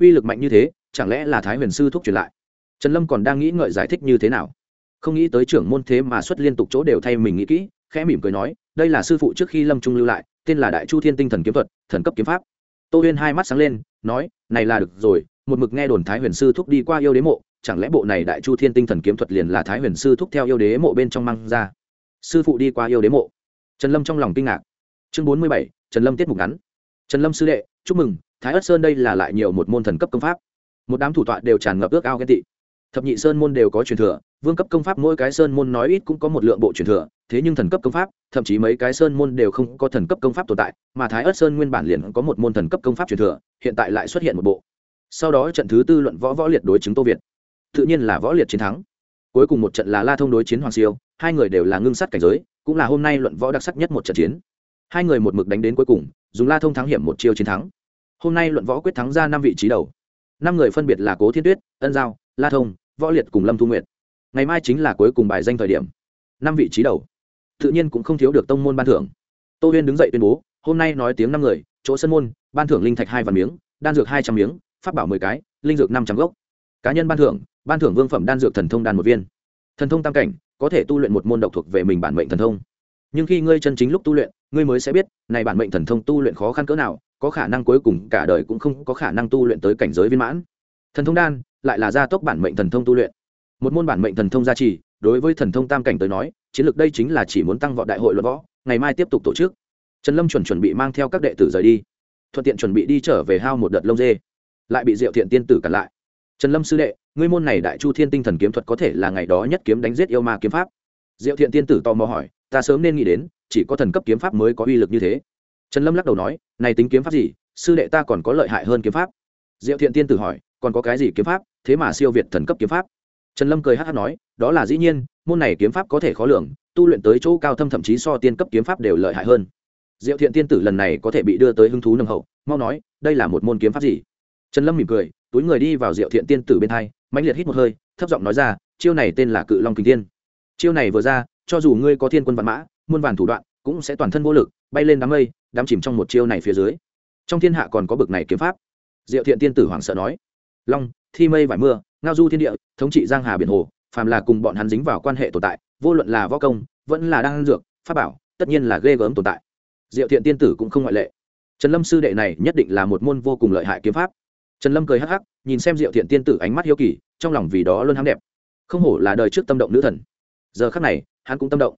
Uy lực mạnh như thế, chẳng lẽ là thái huyền sư thúc truyền lại? Trần lâm còn đang nghĩ ngợi giải thích như thế nào. Không nghĩ tới trưởng môn thế mà xuất liên tục chỗ đều thay mình nghĩ kỹ, khẽ mỉm cười nói, đây là sư phụ trước khi lâm trung lưu lại, tên là đại chu thiên tinh thần kiếm thuật, thần cấp kiếm pháp. Tô huyên hai mắt sáng lên, nói, này là được rồi một mực nghe đồn thái huyền sư thúc đi qua yêu đế mộ, chẳng lẽ bộ này đại chu thiên tinh thần kiếm thuật liền là thái huyền sư thúc theo yêu đế mộ bên trong mang ra? Sư phụ đi qua yêu đế mộ. Trần lâm trong lòng kinh ngạc. Chương bốn mươi bảy, trần lâm tiết mục ngắn. Trần lâm sư đệ, chúc mừng, thái ất sơn đây là lại nhiều một môn thần cấp công pháp. Một đám thủ tọa đều tràn ngập ước ao ghen tị. Thập nhị sơn môn đều có truyền thừa, vương cấp công pháp mỗi cái sơn môn nói ít cũng có một lượng bộ truyền thừa, thế nhưng thần cấp công pháp, thậm chí mấy cái sơn môn đều không có thần cấp công pháp tồn tại, mà thái ất sơn nguyên bản liền có một môn thần cấp công pháp truyền thừa, hiện tại lại xuất hiện một bộ sau đó trận thứ tư luận võ võ liệt đối chứng tô việt. Tự nhiên là võ liệt chiến thắng. Cuối cùng một trận là la thông đối chiến hoàng siêu, hai người đều là ngưng sát cảnh giới, cũng là hôm nay luận võ đặc sắc nhất một trận chiến. Hai người một mực đánh đến cuối cùng, dùng la thông thắng hiểm một chiêu chiến thắng. Hôm nay luận võ quyết thắng ra năm vị trí đầu. Năm người phân biệt là cố thiên tuyết, ân giao, la thông, võ liệt cùng lâm thu nguyệt. Ngày mai chính là cuối cùng bài danh thời điểm. Năm vị trí đầu. Tự nhiên cũng không thiếu được tông môn ban thưởng. Tô huyên đứng dậy tuyên bố, hôm nay nói tiếng năm người, chỗ sân môn, ban thưởng linh thạch hai vạn miếng, đan dược hai trăm miếng pháp bảo mười cái, linh dược năm trăm gốc. Cá nhân ban thưởng ban thưởng vương phẩm đan dược thần thông đan một viên. Thần thông tam cảnh, có thể tu luyện một môn độc thuộc về mình bản mệnh thần thông. Nhưng khi ngươi chân chính lúc tu luyện, ngươi mới sẽ biết, này bản mệnh thần thông tu luyện khó khăn cỡ nào, có khả năng cuối cùng cả đời cũng không có khả năng tu luyện tới cảnh giới viên mãn. Thần thông đan, lại là gia tốc bản mệnh thần thông tu luyện. Một môn bản mệnh thần thông gia trì, đối với thần thông tam cảnh tới nói, chiến lược đây chính là chỉ muốn tăng vọt đại hội luận võ, ngày mai tiếp tục tổ chức. Trần lâm chuẩn chuẩn bị mang theo các đệ tử rời đi, thuận tiện chuẩn bị đi trở về hao một đợt lông dê lại bị diệu thiện tiên tử cản lại. Trần lâm sư đệ, ngươi môn này đại chu thiên tinh thần kiếm thuật có thể là ngày đó nhất kiếm đánh giết yêu ma kiếm pháp? Diệu thiện tiên tử tò mò hỏi, ta sớm nên nghĩ đến, chỉ có thần cấp kiếm pháp mới có uy lực như thế. Trần lâm lắc đầu nói, này tính kiếm pháp gì, sư đệ ta còn có lợi hại hơn kiếm pháp. Diệu thiện tiên tử hỏi, còn có cái gì kiếm pháp, thế mà siêu việt thần cấp kiếm pháp? Trần lâm cười hát hát nói, đó là dĩ nhiên, môn này kiếm pháp có thể khó lường, tu luyện tới chỗ cao thâm thậm chí so tiên cấp kiếm pháp đều lợi hại hơn. Diệu thiện tiên tử lần này có thể bị đưa tới hứng thú nâng hậu, mau nói, đây là một môn kiếm pháp gì? Trần lâm mỉm cười, túi người đi vào diệu thiện tiên tử bên hai, mãnh liệt hít một hơi, thấp giọng nói ra, chiêu này tên là cự long kình tiên chiêu này vừa ra, cho dù ngươi có thiên quân văn mã, muôn vàn thủ đoạn, cũng sẽ toàn thân vô lực, bay lên đám mây, đám chìm trong một chiêu này phía dưới. Trong thiên hạ còn có bực này kiếm pháp. Diệu thiện tiên tử hoảng sợ nói, long, thi mây vải mưa, ngao du thiên địa, thống trị giang hà biển hồ, phàm là cùng bọn hắn dính vào quan hệ tồn tại, vô luận là võ công, vẫn là đang dược, pháp bảo, tất nhiên là ghê gớm tồn tại. Diệu thiện tiên tử cũng không ngoại lệ. Trần lâm sư đệ này nhất định là một môn vô cùng lợi hại kiếm pháp trần lâm cười hắc hắc, nhìn xem diệu thiện tiên tử ánh mắt hiếu kỳ, trong lòng vì đó luôn hám đẹp. Không hổ là đời trước tâm động nữ thần. Giờ khắc này, hắn cũng tâm động.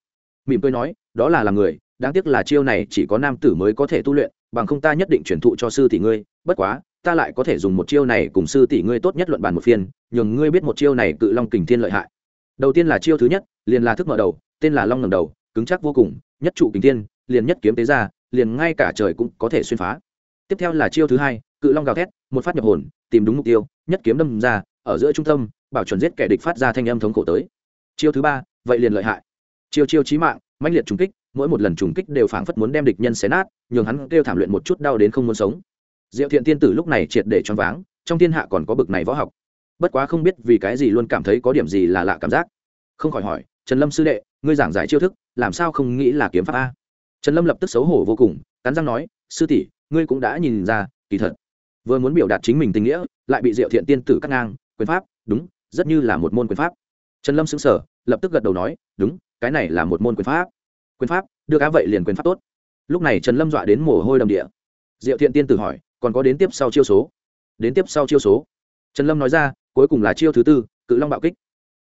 Mỉm cười nói, đó là làm người, đáng tiếc là chiêu này chỉ có nam tử mới có thể tu luyện, bằng không ta nhất định truyền thụ cho sư tỷ ngươi, bất quá, ta lại có thể dùng một chiêu này cùng sư tỷ ngươi tốt nhất luận bàn một phiên, nhường ngươi biết một chiêu này cự long kình thiên lợi hại. Đầu tiên là chiêu thứ nhất, liền là thức mở đầu, tên là long ngầm đầu, cứng chắc vô cùng, nhất trụ kình thiên, liền nhất kiếm tế ra, liền ngay cả trời cũng có thể xuyên phá. Tiếp theo là chiêu thứ hai cự long gào thét, một phát nhập hồn, tìm đúng mục tiêu, nhất kiếm đâm ra, ở giữa trung tâm, bảo chuẩn giết kẻ địch phát ra thanh âm thống khổ tới. Chiêu thứ ba, vậy liền lợi hại. Chiêu chiêu chí mạng, mãnh liệt trùng kích, mỗi một lần trùng kích đều phảng phất muốn đem địch nhân xé nát, nhường hắn kêu thảm luyện một chút đau đến không muốn sống. Diệu thiện tiên tử lúc này triệt để choáng váng, trong thiên hạ còn có bực này võ học. Bất quá không biết vì cái gì luôn cảm thấy có điểm gì là lạ cảm giác. Không khỏi hỏi, trần lâm sư đệ, ngươi giảng giải chiêu thức, làm sao không nghĩ là kiếm pháp a? Trần lâm lập tức xấu hổ vô cùng, cắn răng nói, sư tỷ, ngươi cũng đã nhìn ra, kỳ thật vừa muốn biểu đạt chính mình tình nghĩa, lại bị diệu thiện tiên tử cắt ngang, quyền pháp, đúng, rất như là một môn quyền pháp. Trần lâm xứng sở lập tức gật đầu nói, đúng, cái này là một môn quyền pháp. Quyền pháp, đưa cá vậy liền quyền pháp tốt. Lúc này trần lâm dọa đến mồ hôi đầm địa. Diệu thiện tiên tử hỏi, còn có đến tiếp sau chiêu số? Đến tiếp sau chiêu số. Trần lâm nói ra, cuối cùng là chiêu thứ tư, cự long bạo kích.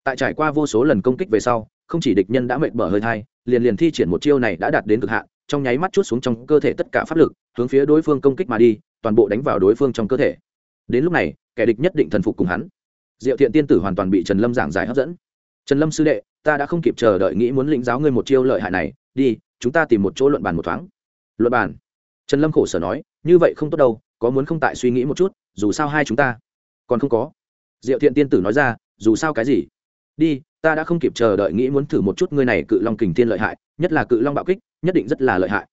Tại trải qua vô số lần công kích về sau, không chỉ địch nhân đã mệt mở hơi thai, liền liền thi triển một chiêu này đã đạt đến cực hạn, trong nháy mắt chút xuống trong cơ thể tất cả pháp lực, hướng phía đối phương công kích mà đi toàn bộ đánh vào đối phương trong cơ thể. Đến lúc này, kẻ địch nhất định thần phục cùng hắn. Diệu thiện tiên tử hoàn toàn bị trần lâm giảng giải hấp dẫn. Trần lâm sư đệ, ta đã không kịp chờ đợi nghĩ muốn lĩnh giáo ngươi một chiêu lợi hại này, đi, chúng ta tìm một chỗ luận bàn một thoáng. Luận bàn? Trần lâm khổ sở nói, như vậy không tốt đâu, có muốn không tại suy nghĩ một chút, dù sao hai chúng ta còn không có. Diệu thiện tiên tử nói ra, dù sao cái gì? Đi, ta đã không kịp chờ đợi nghĩ muốn thử một chút ngươi này cự long kình thiên lợi hại, nhất là cự long bạo kích, nhất định rất là lợi hại.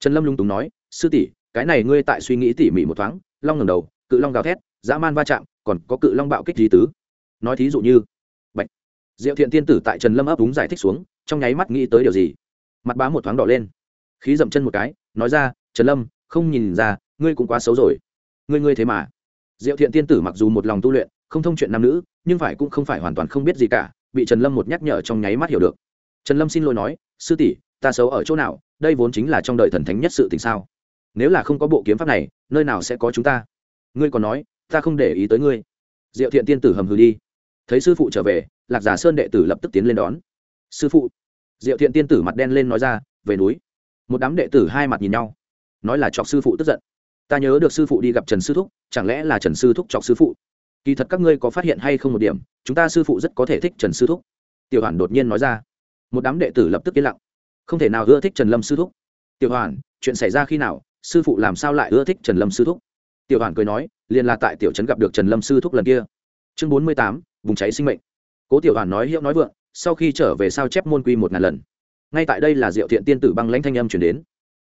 Trần lâm lung túng nói, sư tỷ cái này ngươi tại suy nghĩ tỉ mỉ một thoáng, long ngầm đầu, cự long gào thét, dã man va chạm, còn có cự long bạo kích gì tứ. Nói thí dụ như bệnh diệu thiện tiên tử tại trần lâm ấp đúng giải thích xuống, trong nháy mắt nghĩ tới điều gì? Mặt bá một thoáng đỏ lên, khí dậm chân một cái, nói ra, trần lâm, không nhìn ra, ngươi cũng quá xấu rồi. Ngươi ngươi thế mà. Diệu thiện tiên tử mặc dù một lòng tu luyện, không thông chuyện nam nữ, nhưng phải cũng không phải hoàn toàn không biết gì cả, bị trần lâm một nhắc nhở trong nháy mắt hiểu được. Trần lâm xin lỗi nói, sư tỷ, ta xấu ở chỗ nào? Đây vốn chính là trong đời thần thánh nhất sự tình sao? Nếu là không có bộ kiếm pháp này, nơi nào sẽ có chúng ta? Ngươi còn nói, ta không để ý tới ngươi. Diệu thiện tiên tử hầm hừ đi. Thấy sư phụ trở về, lạc giả sơn đệ tử lập tức tiến lên đón. Sư phụ. Diệu thiện tiên tử mặt đen lên nói ra, về núi. Một đám đệ tử hai mặt nhìn nhau. Nói là chọc sư phụ tức giận. Ta nhớ được sư phụ đi gặp trần sư thúc, chẳng lẽ là trần sư thúc chọc sư phụ? Kỳ thật các ngươi có phát hiện hay không một điểm, chúng ta sư phụ rất có thể thích trần sư thúc. Tiểu hoàn đột nhiên nói ra. Một đám đệ tử lập tức yên lặng. Không thể nào ưa thích trần lâm sư thúc. Tiểu hoàn chuyện xảy ra khi nào sư phụ làm sao lại ưa thích trần lâm sư thúc? Tiểu hoàn cười nói, liền là tại tiểu trấn gặp được trần lâm sư thúc lần kia. Chương bốn mươi tám vùng cháy sinh mệnh. Cố tiểu hoàn nói hiệu nói vượng, sau khi trở về sao chép môn quy một ngàn lần. Ngay tại đây là diệu thiện tiên tử băng lãnh thanh âm chuyển đến.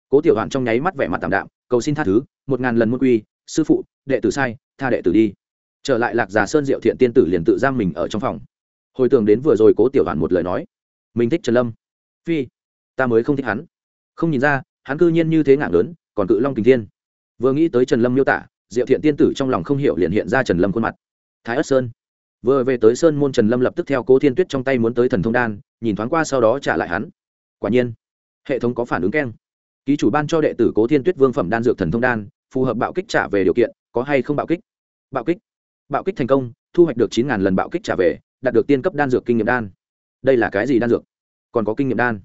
Cố tiểu hoàn trong nháy mắt vẻ mặt tạm đạm, cầu xin tha thứ, một ngàn lần môn quy, sư phụ, đệ tử sai, tha đệ tử đi. Trở lại lạc già sơn diệu thiện tiên tử liền tự giam mình ở trong phòng. Hồi tưởng đến vừa rồi cố tiểu hoàn một lời nói, mình thích trần lâm. Phi, ta mới không thích hắn. Không nhìn ra, hắn cư nhiên như thế ngạc lớn còn cự long kình thiên. Vừa nghĩ tới trần lâm miêu tả, diệu thiện tiên tử trong lòng không hiểu liền hiện ra trần lâm khuôn mặt. Thái ất sơn. Vừa về tới sơn môn trần lâm lập tức theo cố thiên tuyết trong tay muốn tới thần thông đan, nhìn thoáng qua sau đó trả lại hắn. Quả nhiên, hệ thống có phản ứng keng. Ký chủ ban cho đệ tử cố thiên tuyết vương phẩm đan dược thần thông đan, phù hợp bạo kích trả về điều kiện, có hay không bạo kích? Bạo kích. Bạo kích thành công, thu hoạch được chín ngàn lần bạo kích trả về, đạt được tiên cấp đan dược kinh nghiệm đan. Đây là cái gì đan dược? Còn có kinh nghiệm đan.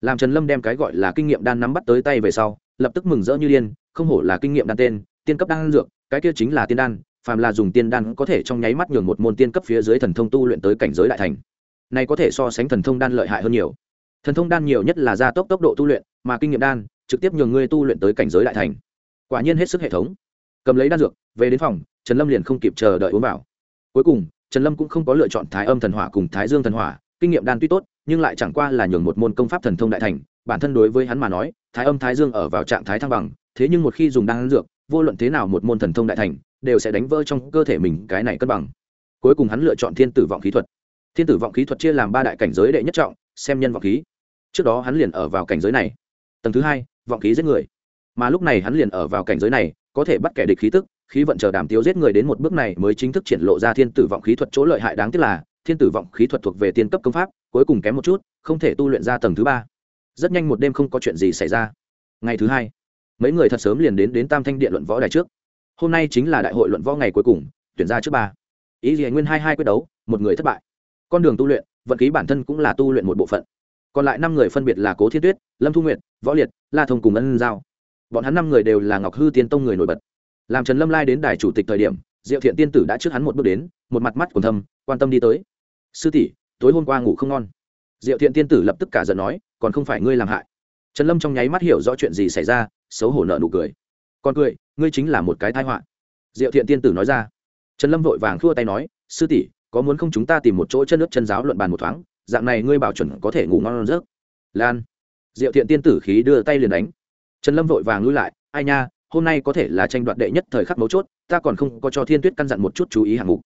Làm trần lâm đem cái gọi là kinh nghiệm đan nắm bắt tới tay về sau lập tức mừng rỡ như điên, không hổ là kinh nghiệm đan tên, tiên cấp đan dược, cái kia chính là tiên đan, phàm là dùng tiên đan có thể trong nháy mắt nhường một môn tiên cấp phía dưới thần thông tu luyện tới cảnh giới đại thành. Này có thể so sánh thần thông đan lợi hại hơn nhiều. Thần thông đan nhiều nhất là gia tốc tốc độ tu luyện, mà kinh nghiệm đan, trực tiếp nhường ngươi tu luyện tới cảnh giới đại thành. Quả nhiên hết sức hệ thống. Cầm lấy đan dược, về đến phòng, trần lâm liền không kịp chờ đợi uống vào. Cuối cùng, trần lâm cũng không có lựa chọn thái âm thần hỏa cùng thái dương thần hỏa, kinh nghiệm đan tuy tốt, nhưng lại chẳng qua là nhường một môn công pháp thần thông đại thành bản thân đối với hắn mà nói, thái âm thái dương ở vào trạng thái thăng bằng, thế nhưng một khi dùng đan dược, vô luận thế nào một môn thần thông đại thành, đều sẽ đánh vỡ trong cơ thể mình cái này cân bằng. Cuối cùng hắn lựa chọn thiên tử vọng khí thuật. Thiên tử vọng khí thuật chia làm ba đại cảnh giới đệ nhất trọng, xem nhân vọng khí. Trước đó hắn liền ở vào cảnh giới này. Tầng thứ hai, vọng khí giết người. Mà lúc này hắn liền ở vào cảnh giới này, có thể bắt kẻ địch khí tức, khí vận chờ đàm tiếu giết người đến một bước này mới chính thức triển lộ ra thiên tử vọng khí thuật chỗ lợi hại đáng tiếc là, thiên tử vọng khí thuật thuộc về tiên cấp công pháp, cuối cùng kém một chút, không thể tu luyện ra tầng thứ ba rất nhanh một đêm không có chuyện gì xảy ra. Ngày thứ hai, mấy người thật sớm liền đến đến tam thanh điện luận võ đài trước. Hôm nay chính là đại hội luận võ ngày cuối cùng, tuyển ra trước ba. Ý gì nguyên hai hai quyết đấu, một người thất bại. Con đường tu luyện, vận khí bản thân cũng là tu luyện một bộ phận. Còn lại năm người phân biệt là cố thiên tuyết, lâm thu nguyện võ liệt, la thông cùng ân giao. Bọn hắn năm người đều là ngọc hư tiên tông người nổi bật. Làm trần lâm lai đến đài chủ tịch thời điểm, diệu thiện tiên tử đã trước hắn một bước đến, một mặt mắt còn thâm, quan tâm đi tới. Sư tỷ, tối hôm qua ngủ không ngon diệu thiện tiên tử lập tức cả giận nói, còn không phải ngươi làm hại? Trần lâm trong nháy mắt hiểu rõ chuyện gì xảy ra, xấu hổ nợ nụ cười. Còn cười, ngươi chính là một cái thái họa. Diệu thiện tiên tử nói ra. Trần lâm vội vàng thua tay nói, sư tỷ, có muốn không chúng ta tìm một chỗ chân nước chân giáo luận bàn một thoáng, dạng này ngươi bảo chuẩn có thể ngủ ngon rớt lan. Diệu thiện tiên tử khí đưa tay liền đánh. Trần lâm vội vàng lui lại, ai nha, hôm nay có thể là tranh đoạt đệ nhất thời khắc mấu chốt, ta còn không có cho thiên tuyết căn dặn một chút chú ý hạng mục.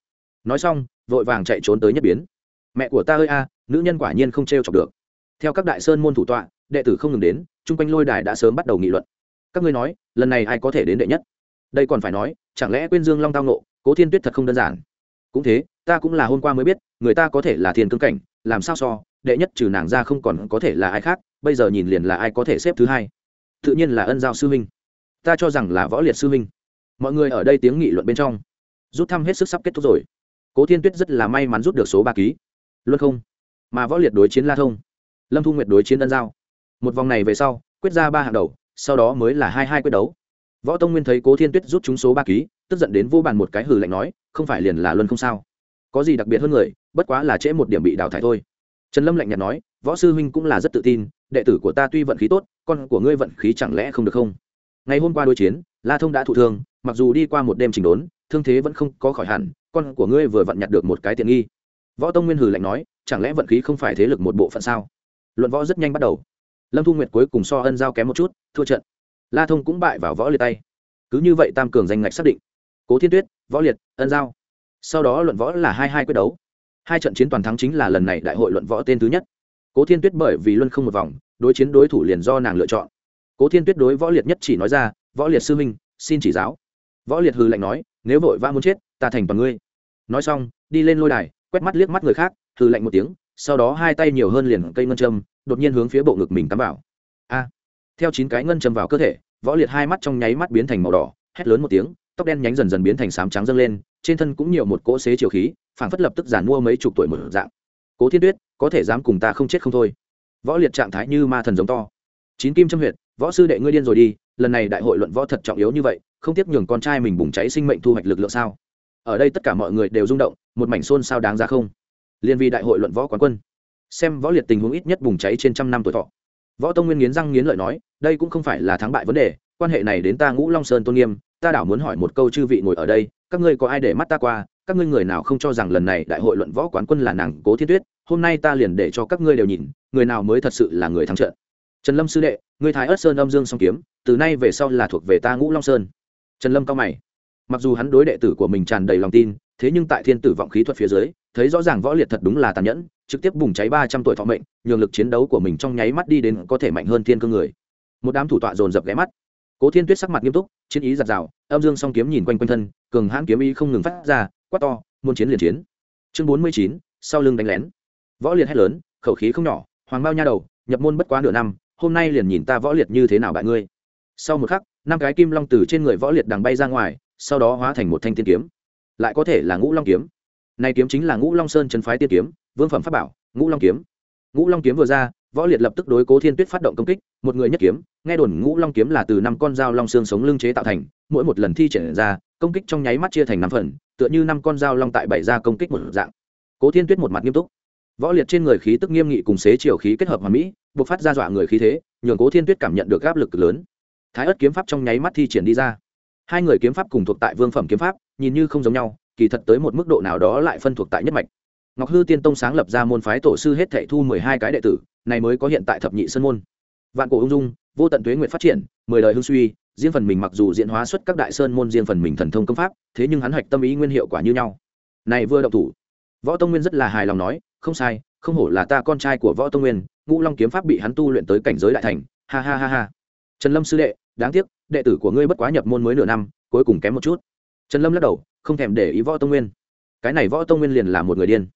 Nói xong, vội vàng chạy trốn tới nhất biến. Mẹ của ta ơi a nữ nhân quả nhiên không trêu chọc được. Theo các đại sơn môn thủ tọa, đệ tử không ngừng đến, chung quanh lôi đài đã sớm bắt đầu nghị luận. Các ngươi nói, lần này ai có thể đến đệ nhất? Đây còn phải nói, chẳng lẽ quên dương long tao nộ cố thiên tuyết thật không đơn giản? Cũng thế, ta cũng là hôm qua mới biết, người ta có thể là thiên cương cảnh, làm sao so, đệ nhất trừ nàng ra không còn có thể là ai khác, bây giờ nhìn liền là ai có thể xếp thứ hai. Tự nhiên là ân giao sư huynh. Ta cho rằng là võ liệt sư huynh. Mọi người ở đây tiếng nghị luận bên trong. Rút thăm hết sức sắp kết thúc rồi. Cố thiên tuyết rất là may mắn rút được số ba ký. Luân không? Mà võ liệt đối chiến la thông. Lâm thu nguyệt đối chiến ân giao. Một vòng này về sau, quyết ra ba hàng đầu, sau đó mới là hai hai quyết đấu. Võ tông nguyên thấy cố thiên tuyết rút chúng số ba ký, tức giận đến vô bàn một cái hừ lạnh nói, không phải liền là luân không sao? Có gì đặc biệt hơn người, bất quá là trễ một điểm bị đào thải thôi. Trần lâm lạnh nhạt nói, võ sư huynh cũng là rất tự tin, đệ tử của ta tuy vận khí tốt, con của ngươi vận khí chẳng lẽ không được không? Ngày hôm qua đối chiến, la thông đã thụ thương, mặc dù đi qua một đêm trình đốn, thương thế vẫn không có khỏi hẳn, con của ngươi vừa vặn nhặt được một cái tiện nghi. Võ tông nguyên hừ lạnh nói chẳng lẽ vận khí không phải thế lực một bộ phận sao? Luận võ rất nhanh bắt đầu. Lâm thu nguyệt cuối cùng so ân giao kém một chút, thua trận. La thông cũng bại vào võ liệt tay. Cứ như vậy tam cường danh ngạch xác định. Cố thiên tuyết, võ liệt, ân giao. Sau đó luận võ là hai hai quyết đấu. Hai trận chiến toàn thắng chính là lần này đại hội luận võ tên thứ nhất. Cố thiên tuyết bởi vì luân không một vòng, đối chiến đối thủ liền do nàng lựa chọn. Cố thiên tuyết đối võ liệt nhất chỉ nói ra, võ liệt sư minh xin chỉ giáo. Võ liệt hư lạnh nói, nếu vội vã muốn chết, ta thành bằng ngươi. Nói xong, đi lên lôi đài, quét mắt liếc mắt người khác hư lạnh một tiếng, sau đó hai tay nhiều hơn liền cây ngân châm, đột nhiên hướng phía bộ ngực mình tắm vào. A! Theo chín cái ngân châm vào cơ thể, võ liệt hai mắt trong nháy mắt biến thành màu đỏ, hét lớn một tiếng, tóc đen nhánh dần dần biến thành sám trắng dâng lên, trên thân cũng nhiều một cỗ xế chiều khí, phảng phất lập tức giản mua mấy chục tuổi một dạng. Cố thiên tuyết, có thể dám cùng ta không chết không thôi. Võ liệt trạng thái như ma thần giống to. Chín kim châm huyệt, võ sư đệ ngươi điên rồi đi, lần này đại hội luận võ thật trọng yếu như vậy, không tiếc nhường con trai mình bùng cháy sinh mệnh thu hoạch lực lượng sao? Ở đây tất cả mọi người đều rung động, một mảnh xôn sao đáng ra không? Liên vi đại hội luận võ quán quân. Xem võ liệt tình huống ít nhất bùng cháy trên trăm năm tuổi thọ. Võ tông nguyên nghiến răng nghiến lợi nói, đây cũng không phải là thắng bại vấn đề, quan hệ này đến ta ngũ long sơn tôn nghiêm, ta đảo muốn hỏi một câu chư vị ngồi ở đây, các ngươi có ai để mắt ta qua, các ngươi người nào không cho rằng lần này đại hội luận võ quán quân là nàng cố thiên tuyết, hôm nay ta liền để cho các ngươi đều nhìn, người nào mới thật sự là người thắng trận. Trần lâm sư đệ người thái ớt sơn âm dương song kiếm, từ nay về sau là thuộc về ta ngũ long sơn. Trần lâm cao mày. Mặc dù hắn đối đệ tử của mình tràn đầy lòng tin, thế nhưng tại thiên tử vọng khí thuật phía dưới thấy rõ ràng võ liệt thật đúng là tàn nhẫn, trực tiếp bùng cháy ba trăm tuổi thọ mệnh, nhường lực chiến đấu của mình trong nháy mắt đi đến có thể mạnh hơn thiên cương người. Một đám thủ tọa dồn dập ghé mắt. Cố thiên tuyết sắc mặt nghiêm túc, chiến ý giặt rào, âm dương song kiếm nhìn quanh quanh thân, cường hãn kiếm ý không ngừng phát ra, quát to, muôn chiến liền chiến. Chương bốn mươi chín, sau lưng đánh lén. Võ liệt hét lớn, khẩu khí không nhỏ, hoàng bao nha đầu, nhập môn bất quá nửa năm, hôm nay liền nhìn ta võ liệt như thế nào bại ngươi. Sau một khắc, năm cái kim long từ trên người võ liệt đằng bay ra ngoài, sau đó hóa thành một thanh tiên kiếm. Lại có thể là ngũ long kiếm này kiếm chính là ngũ long sơn trấn phái tiên kiếm, vương phẩm pháp bảo, ngũ long kiếm. Ngũ long kiếm vừa ra, võ liệt lập tức đối cố thiên tuyết phát động công kích, một người nhất kiếm, nghe đồn ngũ long kiếm là từ năm con dao long xương sống lưng chế tạo thành, mỗi một lần thi triển ra, công kích trong nháy mắt chia thành năm phần, tựa như năm con dao long tại bảy ra công kích một dạng. Cố thiên tuyết một mặt nghiêm túc. Võ liệt trên người khí tức nghiêm nghị cùng xế chiều khí kết hợp hoàn mỹ bộc phát ra dọa người khí thế, nhường cố thiên tuyết cảm nhận được áp lực lớn. Thái ất kiếm pháp trong nháy mắt thi triển đi ra. Hai người kiếm pháp cùng thuộc tại vương phẩm kiếm pháp, nhìn như không giống nhau kỳ thật tới một mức độ nào đó lại phân thuộc tại nhất mạch. Ngọc hư tiên tông sáng lập ra môn phái tổ sư hết thệ thu mười hai cái đệ tử, này mới có hiện tại thập nhị sơn môn. Vạn cổ ung dung, vô tận tuế nguyện phát triển, mười đời hương suy, riêng phần mình mặc dù diễn hóa xuất các đại sơn môn, riêng phần mình thần thông công pháp, thế nhưng hắn hạch tâm ý nguyên hiệu quả như nhau. Này vừa động thủ, võ tông nguyên rất là hài lòng nói, không sai, không hổ là ta con trai của võ tông nguyên, ngũ long kiếm pháp bị hắn tu luyện tới cảnh giới đại thành. Ha ha ha ha. Trần lâm sư đệ, đáng tiếc, đệ tử của ngươi bất quá nhập môn mới nửa năm, cuối cùng kém một chút. Trần lâm lắc đầu không thèm để ý võ tông nguyên. Cái này võ tông nguyên liền là một người điên.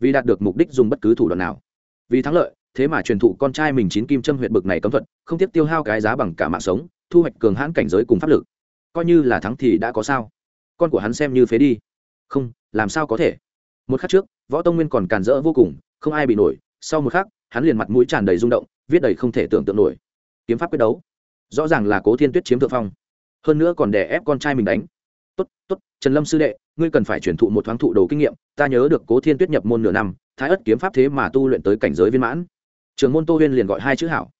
Vì đạt được mục đích dùng bất cứ thủ đoạn nào. Vì thắng lợi, thế mà truyền thụ con trai mình chín kim châm huyện bực này cấm thuật, không tiếc tiêu hao cái giá bằng cả mạng sống, thu hoạch cường hãn cảnh giới cùng pháp lực. Coi như là thắng thì đã có sao? Con của hắn xem như phế đi. Không, làm sao có thể? Một khắc trước, võ tông nguyên còn càn rỡ vô cùng, không ai bị nổi. Sau một khắc, hắn liền mặt mũi tràn đầy rung động, viết đầy không thể tưởng tượng nổi. Kiếm pháp quyết đấu. Rõ ràng là cố thiên tuyết chiếm thượng phong. Hơn nữa còn đè ép con trai mình đánh tốt tốt, trần lâm sư đệ, ngươi cần phải truyền thụ một thoáng thụ đồ kinh nghiệm, ta nhớ được cố thiên tuyết nhập môn nửa năm, thái ất kiếm pháp thế mà tu luyện tới cảnh giới viên mãn. Trường môn tô huyên liền gọi hai chữ hảo.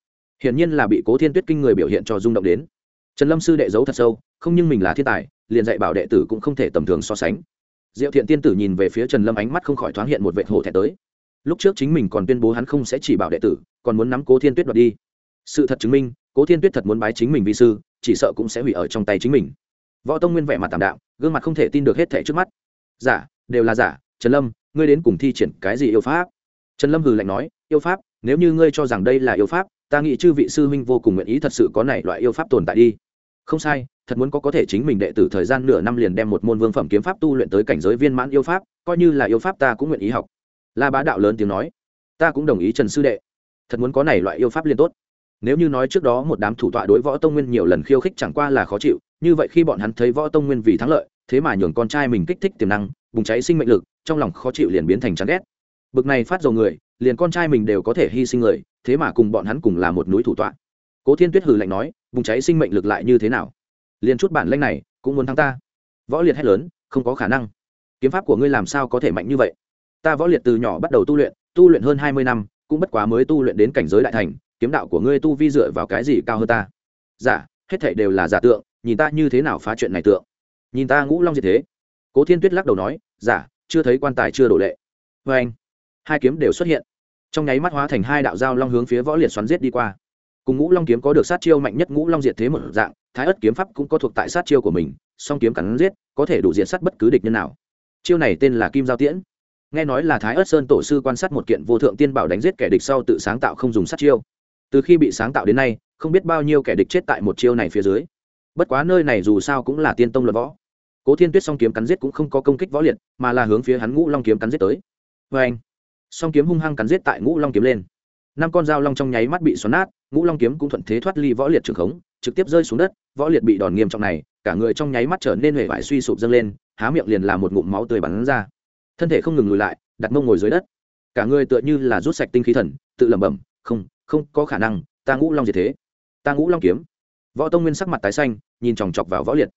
Hiển nhiên là bị cố thiên tuyết kinh người biểu hiện cho rung động đến. Trần lâm sư đệ giấu thật sâu, không nhưng mình là thiên tài, liền dạy bảo đệ tử cũng không thể tầm thường so sánh. Diệu thiện tiên tử nhìn về phía trần lâm ánh mắt không khỏi thoáng hiện một vệ hồ thẹn tới. Lúc trước chính mình còn tuyên bố hắn không sẽ chỉ bảo đệ tử, còn muốn nắm cố thiên tuyết đoạt đi. Sự thật chứng minh, cố thiên tuyết thật muốn bái chính mình vi sư, chỉ sợ cũng sẽ hủy ở trong tay chính mình võ tông nguyên vẻ mặt tảm đạo gương mặt không thể tin được hết thẻ trước mắt. Giả, đều là giả, trần lâm, ngươi đến cùng thi triển cái gì yêu pháp? Trần lâm hừ lạnh nói, yêu pháp, nếu như ngươi cho rằng đây là yêu pháp, ta nghĩ chư vị sư huynh vô cùng nguyện ý thật sự có này loại yêu pháp tồn tại đi. Không sai, thật muốn có có thể chính mình đệ tử thời gian nửa năm liền đem một môn vương phẩm kiếm pháp tu luyện tới cảnh giới viên mãn yêu pháp, coi như là yêu pháp ta cũng nguyện ý học. La bá đạo lớn tiếng nói, ta cũng đồng ý trần sư đệ. Thật muốn có này loại yêu pháp liên tốt. Nếu như nói trước đó một đám thủ tọa đối võ tông nguyên nhiều lần khiêu khích chẳng qua là khó chịu như vậy khi bọn hắn thấy võ tông nguyên vì thắng lợi, thế mà nhường con trai mình kích thích tiềm năng, bùng cháy sinh mệnh lực, trong lòng khó chịu liền biến thành chán ghét. Bực này phát dầu người, liền con trai mình đều có thể hy sinh người, thế mà cùng bọn hắn cùng là một núi thủ tọa. Cố thiên tuyết hừ lạnh nói, bùng cháy sinh mệnh lực lại như thế nào? Liền chút bản lanh này, cũng muốn thắng ta. Võ liệt hét lớn, không có khả năng. Kiếm pháp của ngươi làm sao có thể mạnh như vậy? Ta võ liệt từ nhỏ bắt đầu tu luyện tu luyện hơn hai mươi năm, cũng bất quá mới tu luyện đến cảnh giới đại thành, kiếm đạo của ngươi tu vi dựa vào cái gì cao hơn ta? Giả, hết thảy đều là giả tượng nhìn ta như thế nào phá chuyện này tượng. Nhìn ta ngũ long diệt thế. Cố thiên tuyết lắc đầu nói, giả, chưa thấy quan tài chưa đổ lệ. Vê anh, hai kiếm đều xuất hiện. Trong nháy mắt hóa thành hai đạo dao long hướng phía võ liệt xoắn giết đi qua. Cùng ngũ long kiếm có được sát chiêu mạnh nhất ngũ long diệt thế một dạng, thái ất kiếm pháp cũng có thuộc tại sát chiêu của mình, song kiếm cắn giết, có thể đủ diệt sát bất cứ địch nhân nào. Chiêu này tên là kim giao tiễn. Nghe nói là thái ất sơn tổ sư quan sát một kiện vô thượng tiên bảo đánh giết kẻ địch sau tự sáng tạo không dùng sát chiêu. Từ khi bị sáng tạo đến nay, không biết bao nhiêu kẻ địch chết tại một chiêu này phía dưới bất quá nơi này dù sao cũng là tiên tông luận võ. Cố thiên tuyết song kiếm cắn giết cũng không có công kích võ liệt, mà là hướng phía hắn ngũ long kiếm cắn giết tới. Vê anh song kiếm hung hăng cắn giết tại ngũ long kiếm lên. Năm con dao long trong nháy mắt bị xoắn nát, ngũ long kiếm cũng thuận thế thoát ly võ liệt trường khống, trực tiếp rơi xuống đất, võ liệt bị đòn nghiêm trọng này, cả người trong nháy mắt trở nên huệ vải suy sụp dâng lên, há miệng liền làm một ngụm máu tươi bắn ra. Thân thể không ngừng lùi lại, đặt mông ngồi dưới đất. Cả người tựa như là rút sạch tinh khí thần, tự lẩm bẩm, không không có khả năng, ta ngũ long gì thế. Ta ngũ long kiếm võ tông nguyên sắc mặt tái xanh, nhìn chòng chọc vào võ liệt.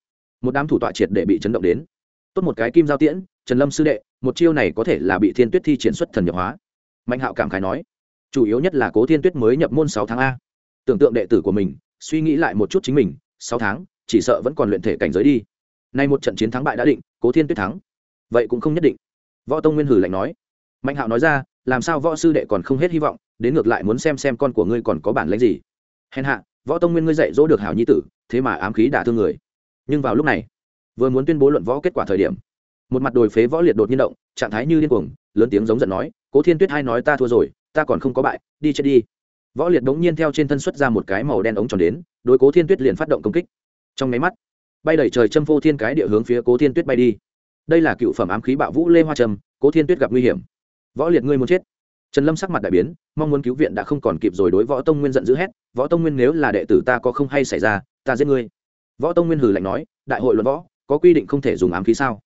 Một đám thủ tọa triệt để bị chấn động đến. Tốt một cái kim giao tiễn, trần lâm sư đệ, một chiêu này có thể là bị thiên tuyết thi triển xuất thần nhập hóa. Mạnh hạo cảm khái nói, chủ yếu nhất là cố thiên tuyết mới nhập môn sáu tháng a. Tưởng tượng đệ tử của mình, suy nghĩ lại một chút chính mình, sáu tháng, chỉ sợ vẫn còn luyện thể cảnh giới đi. Nay một trận chiến thắng bại đã định, cố thiên tuyết thắng. Vậy cũng không nhất định. Võ tông nguyên hử lạnh nói. Mạnh hạo nói ra, làm sao võ sư đệ còn không hết hy vọng, đến ngược lại muốn xem xem con của ngươi còn có bản lãnh gì. Hèn hạ võ tông nguyên ngươi dạy dỗ được hảo nhi tử, thế mà ám khí đả thương người. Nhưng vào lúc này, vừa muốn tuyên bố luận võ kết quả thời điểm, một mặt đồi phế võ liệt đột nhiên động, trạng thái như điên cuồng, lớn tiếng giống giận nói, cố thiên tuyết hai nói ta thua rồi, ta còn không có bại, đi chết đi. Võ liệt đống nhiên theo trên thân xuất ra một cái màu đen ống tròn đến, đối cố thiên tuyết liền phát động công kích. Trong máy mắt, bay đẩy trời châm vô thiên cái địa hướng phía cố thiên tuyết bay đi. Đây là cựu phẩm ám khí bạo vũ lê hoa trầm cố thiên tuyết gặp nguy hiểm. Võ liệt ngươi muốn chết trần lâm sắc mặt đại biến, mong muốn cứu viện đã không còn kịp rồi đối võ tông nguyên giận dữ hét, võ tông nguyên nếu là đệ tử ta có không hay xảy ra, ta giết ngươi. Võ tông nguyên hừ lạnh nói, đại hội luận võ, có quy định không thể dùng ám khí sao?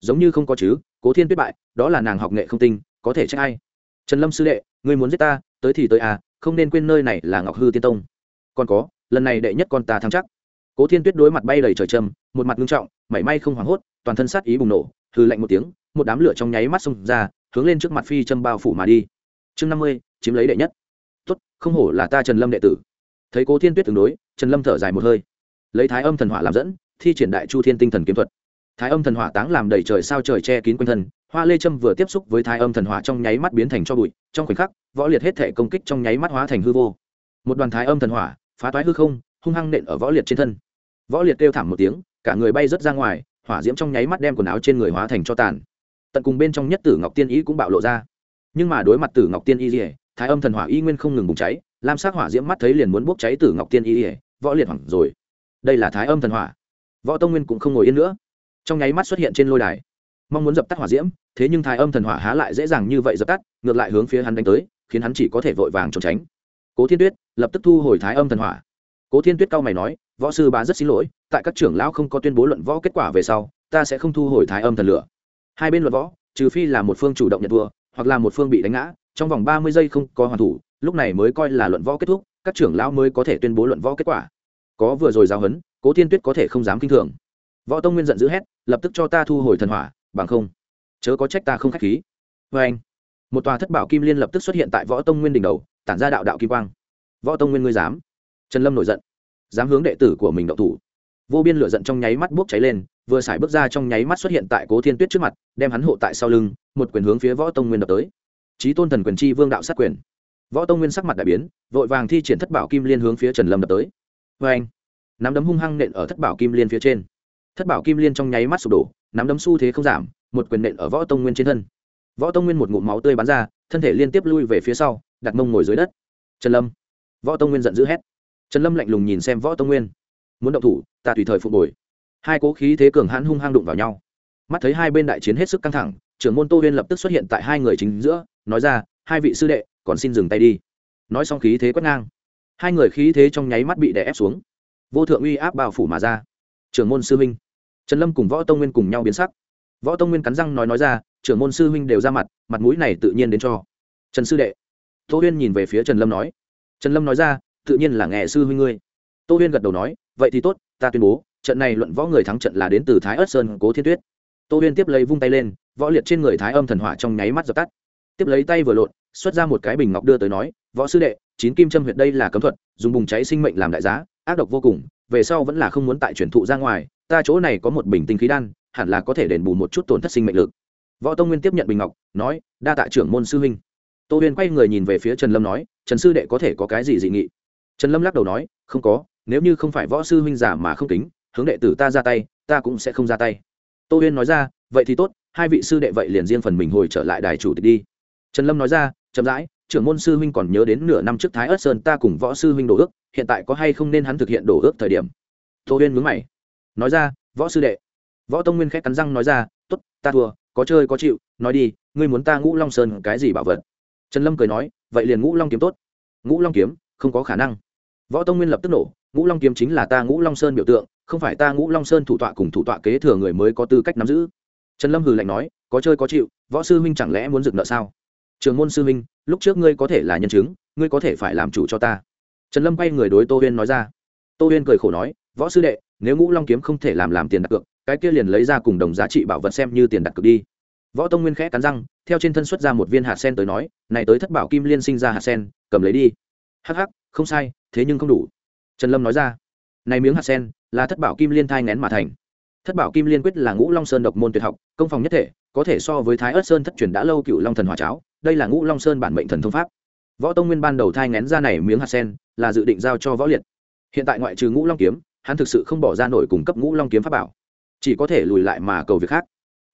Giống như không có chứ, cố thiên tuyết bại, đó là nàng học nghệ không tinh, có thể trách ai? Trần lâm sư đệ, ngươi muốn giết ta, tới thì tới à không nên quên nơi này là ngọc hư tiên tông. Còn có, lần này đệ nhất con ta thắng chắc. Cố thiên tuyết đối mặt bay đầy trời trầm, một mặt ngưng trọng, mảy may không hoảng hốt, toàn thân sát ý bùng nổ hư lạnh một tiếng, một đám lửa trong nháy mắt xông ra, hướng lên trước mặt phi châm bao phủ mà đi chương năm mươi, chiếm lấy đệ nhất. Tốt, không hổ là ta trần lâm đệ tử. Thấy cố thiên tuyết tương đối, trần lâm thở dài một hơi. Lấy thái âm thần hỏa làm dẫn, thi triển đại chu thiên tinh thần kiếm thuật. Thái âm thần hỏa táng làm đầy trời sao trời che kín quanh thân, hoa lê trâm vừa tiếp xúc với thái âm thần hỏa trong nháy mắt biến thành cho bụi, trong khoảnh khắc, võ liệt hết thể công kích trong nháy mắt hóa thành hư vô. Một đoàn thái âm thần hỏa, phá toái hư không, hung hăng nện ở võ liệt trên thân. Võ liệt kêu thảm một tiếng, cả người bay rớt ra ngoài, hỏa diễm trong nháy mắt đem quần áo trên người hóa thành cho tàn. Tận cùng bên trong nhất tử ngọc tiên ý cũng bạo lộ ra nhưng mà đối mặt tử ngọc tiên y dỉa thái âm thần hỏa y nguyên không ngừng bùng cháy, lam sắc hỏa diễm mắt thấy liền muốn bốc cháy tử ngọc tiên y dỉa võ liệt hoảng rồi. Đây là thái âm thần hỏa. Võ tông nguyên cũng không ngồi yên nữa. Trong nháy mắt xuất hiện trên lôi đài. Mong muốn dập tắt hỏa diễm, thế nhưng thái âm thần hỏa há lại dễ dàng như vậy dập tắt, ngược lại hướng phía hắn đánh tới, khiến hắn chỉ có thể vội vàng trốn tránh. Cố thiên tuyết lập tức thu hồi thái âm thần hỏa. Cố thiên tuyết cao mày nói, võ sư bá rất xin lỗi, tại các trưởng lão không có tuyên bố luận võ kết quả về sau, ta sẽ không thu hồi thái âm thần lửa. Hai bên luận võ, trừ phi là một phương chủ động nhận thua hoặc là một phương bị đánh ngã, trong vòng ba mươi giây không có hoàn thủ, lúc này mới coi là luận võ kết thúc, các trưởng lão mới có thể tuyên bố luận võ kết quả. Có vừa rồi giao hấn cố thiên tuyết có thể không dám kinh thường. Võ tông nguyên giận dữ hét, lập tức cho ta thu hồi thần hỏa, bằng không, chớ có trách ta không k h á c h khí. Vê anh, một tòa thất bảo kim liên lập tức xuất hiện tại võ tông nguyên đỉnh đầu, tản ra đạo đạo kim quang. Võ tông nguyên ngươi dám? Trần lâm nổi giận. Dám hướng đệ tử của mình đậu thủ vô biên lửa giận trong nháy mắt bốc cháy lên, vừa xài bước ra trong nháy mắt xuất hiện tại cố thiên tuyết trước mặt, đem hắn hộ tại sau lưng, một quyền hướng phía võ tông nguyên đập tới. Trí tôn thần quyền chi vương đạo sát quyền. Võ tông nguyên sắc mặt đại biến, vội vàng thi triển thất bảo kim liên hướng phía trần lâm đập tới. Vê anh nắm đấm hung hăng nện ở thất bảo kim liên phía trên. Thất bảo kim liên trong nháy mắt sụp đổ, nắm đấm xu thế không giảm, một quyền nện ở võ tông nguyên trên thân. Võ tông nguyên một ngụm máu tươi bắn ra, thân thể liên tiếp lui về phía sau, đặt mông ngồi dưới đất. Trần lâm. Võ tông nguyên giận dữ hét. Trần lâm lạnh lùng nhìn xem võ tông nguyên muốn động thủ, ta tùy thời phục hồi. Hai cố khí thế cường hãn hung hăng đụng vào nhau. Mắt thấy hai bên đại chiến hết sức căng thẳng, trưởng môn tô huyên lập tức xuất hiện tại hai người chính giữa, nói ra, hai vị sư đệ, còn xin dừng tay đi. Nói xong khí thế quét ngang. Hai người khí thế trong nháy mắt bị đè ép xuống. Vô thượng uy áp bao phủ mà ra. Trưởng môn sư huynh. Trần lâm cùng võ tông nguyên cùng nhau biến sắc. Võ tông nguyên cắn răng nói nói ra, trưởng môn sư huynh đều ra mặt mặt mũi này tự nhiên đến cho. Trần sư đệ. Tô huyên nhìn về phía trần lâm nói. Trần lâm nói ra, tự nhiên là nghe sư huynh ngươi. Tô huyên gật đầu nói vậy thì tốt, ta tuyên bố, trận này luận võ người thắng trận là đến từ thái ất sơn cố thiên tuyết. Tô huyên tiếp lấy vung tay lên, võ liệt trên người thái âm thần hỏa trong nháy mắt dập tắt. Tiếp lấy tay vừa lộn, xuất ra một cái bình ngọc đưa tới nói, võ sư đệ, chín kim châm huyệt đây là cấm thuật, dùng bùng cháy sinh mệnh làm đại giá, ác độc vô cùng, về sau vẫn là không muốn tại truyền thụ ra ngoài, ta chỗ này có một bình tinh khí đan, hẳn là có thể đền bù một chút tổn thất sinh mệnh lực. Võ tông nguyên tiếp nhận bình ngọc, nói, đa tạ trưởng môn sư huynh. Tô huyên quay người nhìn về phía trần lâm nói, trần sư đệ có thể có cái gì dị nghị? Trần lâm lắc đầu nói, không có nếu như không phải võ sư huynh giả mà không kính, hướng đệ tử ta ra tay, ta cũng sẽ không ra tay. Tô huyên nói ra, vậy thì tốt, hai vị sư đệ vậy liền riêng phần mình hồi trở lại đài chủ tịch đi. Trần lâm nói ra, chậm rãi, trưởng môn sư huynh còn nhớ đến nửa năm trước thái ất sơn ta cùng võ sư huynh đổ ước, hiện tại có hay không nên hắn thực hiện đổ ước thời điểm? Tô huyên mướn mày. Nói ra, võ sư đệ. Võ tông nguyên khét cắn răng nói ra t ố t ta thua, có chơi có chịu, nói đi, ngươi muốn ta ngũ long sơn cái gì bảo vật? Trần lâm cười nói, vậy liền ngũ long kiếm tốt. Ngũ long kiếm, không có khả năng. Võ tông nguyên lập tức nổ ngũ long kiếm chính là ta ngũ long sơn biểu tượng, không phải ta ngũ long sơn thủ tọa cùng thủ tọa kế thừa người mới có tư cách nắm giữ. Trần lâm hừ lạnh nói, có chơi có chịu, võ sư huynh chẳng lẽ muốn dựng nợ sao? Trường môn sư huynh, lúc trước ngươi có thể là nhân chứng, ngươi có thể phải làm chủ cho ta. Trần lâm quay người đối tô huyên nói ra. Tô huyên cười khổ nói, võ sư đệ, nếu ngũ long kiếm không thể làm làm tiền đặt cược, cái kia liền lấy ra cùng đồng giá trị bảo vật xem như tiền đặt cược đi. Võ tông nguyên khẽ cắn răng, theo trên thân xuất ra một viên hạt sen tới nói, này tới thất bảo kim liên sinh ra hạt sen, cầm lấy đi. Hắc hắc, không sai, thế nhưng không đủ trần lâm nói ra, này miếng hạt sen là thất bảo kim liên thai ngén mà thành. Thất bảo kim liên quyết là ngũ long sơn độc môn tuyệt học, công phòng nhất thể, có thể so với thái ớt sơn thất truyền đã lâu cựu long thần hòa cháo, đây là ngũ long sơn bản mệnh thần thông pháp. Võ tông nguyên ban đầu thai ngén ra này miếng hạt sen là dự định giao cho võ liệt. Hiện tại ngoại trừ ngũ long kiếm, hắn thực sự không bỏ ra nổi cung cấp ngũ long kiếm pháp bảo, chỉ có thể lùi lại mà cầu việc khác.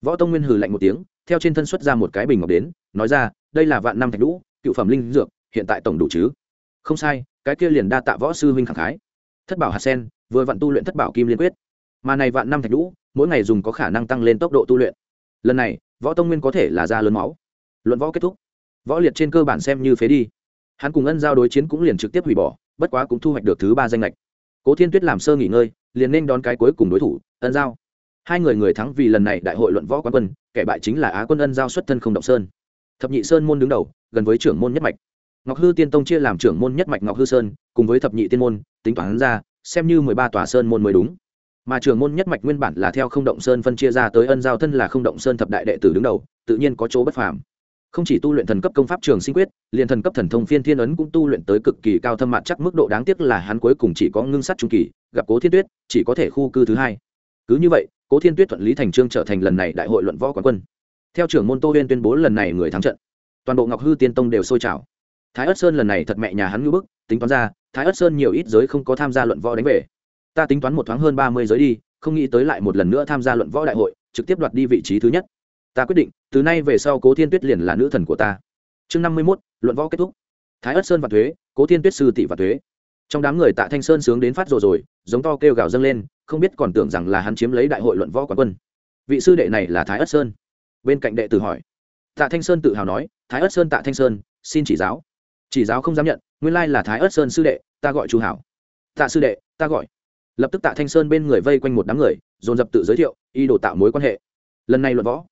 Võ tông nguyên hừ lạnh một tiếng, theo trên thân xuất ra một cái bình ngọc đến, nói ra, đây là vạn năm thạch lũ, cựu phẩm linh dược, hiện tại tổng đủ chứ? Không sai cái kia liền đa tạ võ sư huynh khẳng khái. Thất bảo hạt sen, vừa vặn tu luyện thất bảo kim liên quyết. Mà này vạn năm thạch lũ mỗi ngày dùng có khả năng tăng lên tốc độ tu luyện. Lần này, võ tông nguyên có thể là ra lớn máu. Luận võ kết thúc. Võ liệt trên cơ bản xem như phế đi. Hắn cùng ân giao đối chiến cũng liền trực tiếp hủy bỏ, bất quá cũng thu hoạch được thứ ba danh lệch cố thiên tuyết làm sơ nghỉ ngơi, liền nên đón cái cuối cùng đối thủ, ân giao. Hai người người thắng vì lần này đại hội luận võ quán quân, kẻ bại chính là á quân ân giao xuất thân không động sơn. Thập nhị sơn môn đứng đầu, gần với trưởng môn nhất mạch ngọc hư tiên tông chia làm trưởng môn nhất mạch ngọc hư sơn, cùng với thập nhị tiên môn, tính toán ra, xem như mười ba tòa sơn môn mới đúng. Mà trưởng môn nhất mạch nguyên bản là theo không động sơn phân chia ra tới ân giao thân là không động sơn thập đại đệ tử đứng đầu, tự nhiên có chỗ bất phàm. Không chỉ tu luyện thần cấp công pháp trường sinh quyết, liền thần cấp thần thông phiên thiên ấn cũng tu luyện tới cực kỳ cao thâm mặt chắc mức độ đáng tiếc là hắn cuối cùng chỉ có ngưng sắt trung kỳ, gặp cố thiên tuyết, chỉ có thể khu cư thứ hai. Cứ như vậy, cố thiên tuyết thuận lý thành trương trở thành lần này đại hội luận võ quán quân. Theo trưởng môn tô huyên tuyên bố lần này người thắng trận, toàn bộ ngọc hư tiên tông đều sôi trào thái ất sơn lần này thật mẹ nhà hắn ngưỡng bức, tính toán ra, thái ất sơn nhiều ít giới không có tham gia luận võ đánh về. Ta tính toán một thoáng hơn ba mươi giới đi, không nghĩ tới lại một lần nữa tham gia luận võ đại hội, trực tiếp đoạt đi vị trí thứ nhất. Ta quyết định, từ nay về sau cố thiên tuyết liền là nữ thần của ta. Chương năm mươi mốt, luận võ kết thúc. Thái ất sơn và thuế, cố thiên tuyết sư tỷ và thuế. Trong đám người tạ thanh sơn sướng đến phát rồi rồi, giống to kêu gào dâng lên, không biết còn tưởng rằng là hắn chiếm lấy đại hội luận võ quán quân. Vị sư đệ này là thái ất sơn. Bên cạnh đệ tử hỏi. Tạ thanh sơn tự hào nói, thái ất sơn, tạ thanh sơn, xin chỉ giáo chỉ giáo không dám nhận, nguyên lai là thái ất sơn sư đệ, ta gọi chu hảo. Tạ sư đệ, ta gọi. Lập tức tạ thanh sơn bên người vây quanh một đám người, dồn dập tự giới thiệu y đồ tạo mối quan hệ. Lần này luận võ,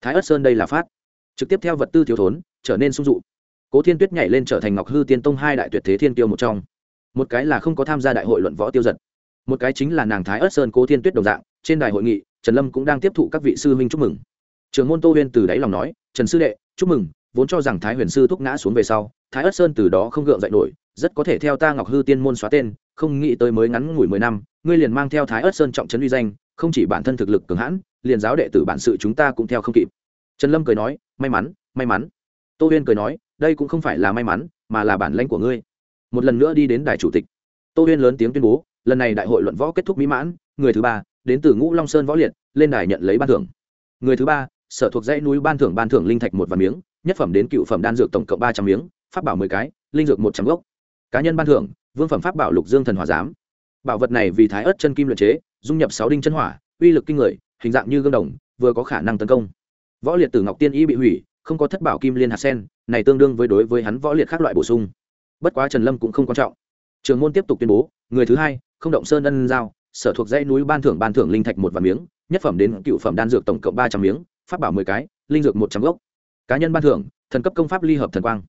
thái ất sơn đây là phát. Trực tiếp theo vật tư thiếu thốn, trở nên sung dụ cố thiên tuyết nhảy lên trở thành ngọc hư tiên tông hai đại tuyệt thế thiên tiêu một trong. Một cái là không có tham gia đại hội luận võ tiêu giật. Một cái chính là nàng thái ất sơn cố thiên tuyết đồng dạng, trên đài hội nghị, trần lâm cũng đang tiếp thụ các vị sư huynh chúc mừng. Trường môn tô huyên từ đáy lòng nói, trần sư đệ, chúc mừng, vốn cho rằng thái huyền sư thúc ngã xuống về sau thái ất sơn từ đó không gượng dậy nổi, rất có thể theo ta ngọc hư tiên môn xóa tên, không nghĩ tới mới ngắn ngủi mười năm, ngươi liền mang theo thái ất sơn trọng trấn uy danh, không chỉ bản thân thực lực cường hãn, liền giáo đệ tử bản sự chúng ta cũng theo không kịp. Trần lâm cười nói, may mắn may mắn. Tô huyên cười nói, đây cũng không phải là may mắn, mà là bản lãnh của ngươi. Một lần nữa đi đến đài chủ tịch. Tô huyên lớn tiếng tuyên bố, lần này đại hội luận võ kết thúc mỹ mãn, người thứ ba, đến từ ngũ long sơn võ liệt, lên đài nhận lấy ban thưởng. Người thứ ba, sở thuộc dãy núi ban thưởng ban thưởng linh thạch một vạn miếng, nhất phẩm đến cựu phẩm đan dược tổng cộng ba trăm miếng pháp bảo mười cái, linh dược một trăm gốc. Cá nhân ban thưởng, vương phẩm pháp bảo lục dương thần hòa giám. Bảo vật này vì thái ớt chân kim luyện chế, dung nhập sáu đinh chân hỏa, uy lực kinh người, hình dạng như gương đồng, vừa có khả năng tấn công. Võ liệt tử ngọc tiên y bị hủy, không có thất bảo kim liên hạt sen, này tương đương với đối với hắn võ liệt khác loại bổ sung. Bất quá trần lâm cũng không quan trọng. Trường môn tiếp tục tuyên bố, người thứ hai, không động sơn ân giao, sở thuộc dãy núi ban thưởng ban thưởng linh thạch một vạn miếng, nhất phẩm đến cựu phẩm đan dược tổng cộng ba trăm miếng, pháp bảo mười cái, linh dược một trăm gốc. Cá nhân ban thưởng, thần cấp công pháp ly hợp thần quang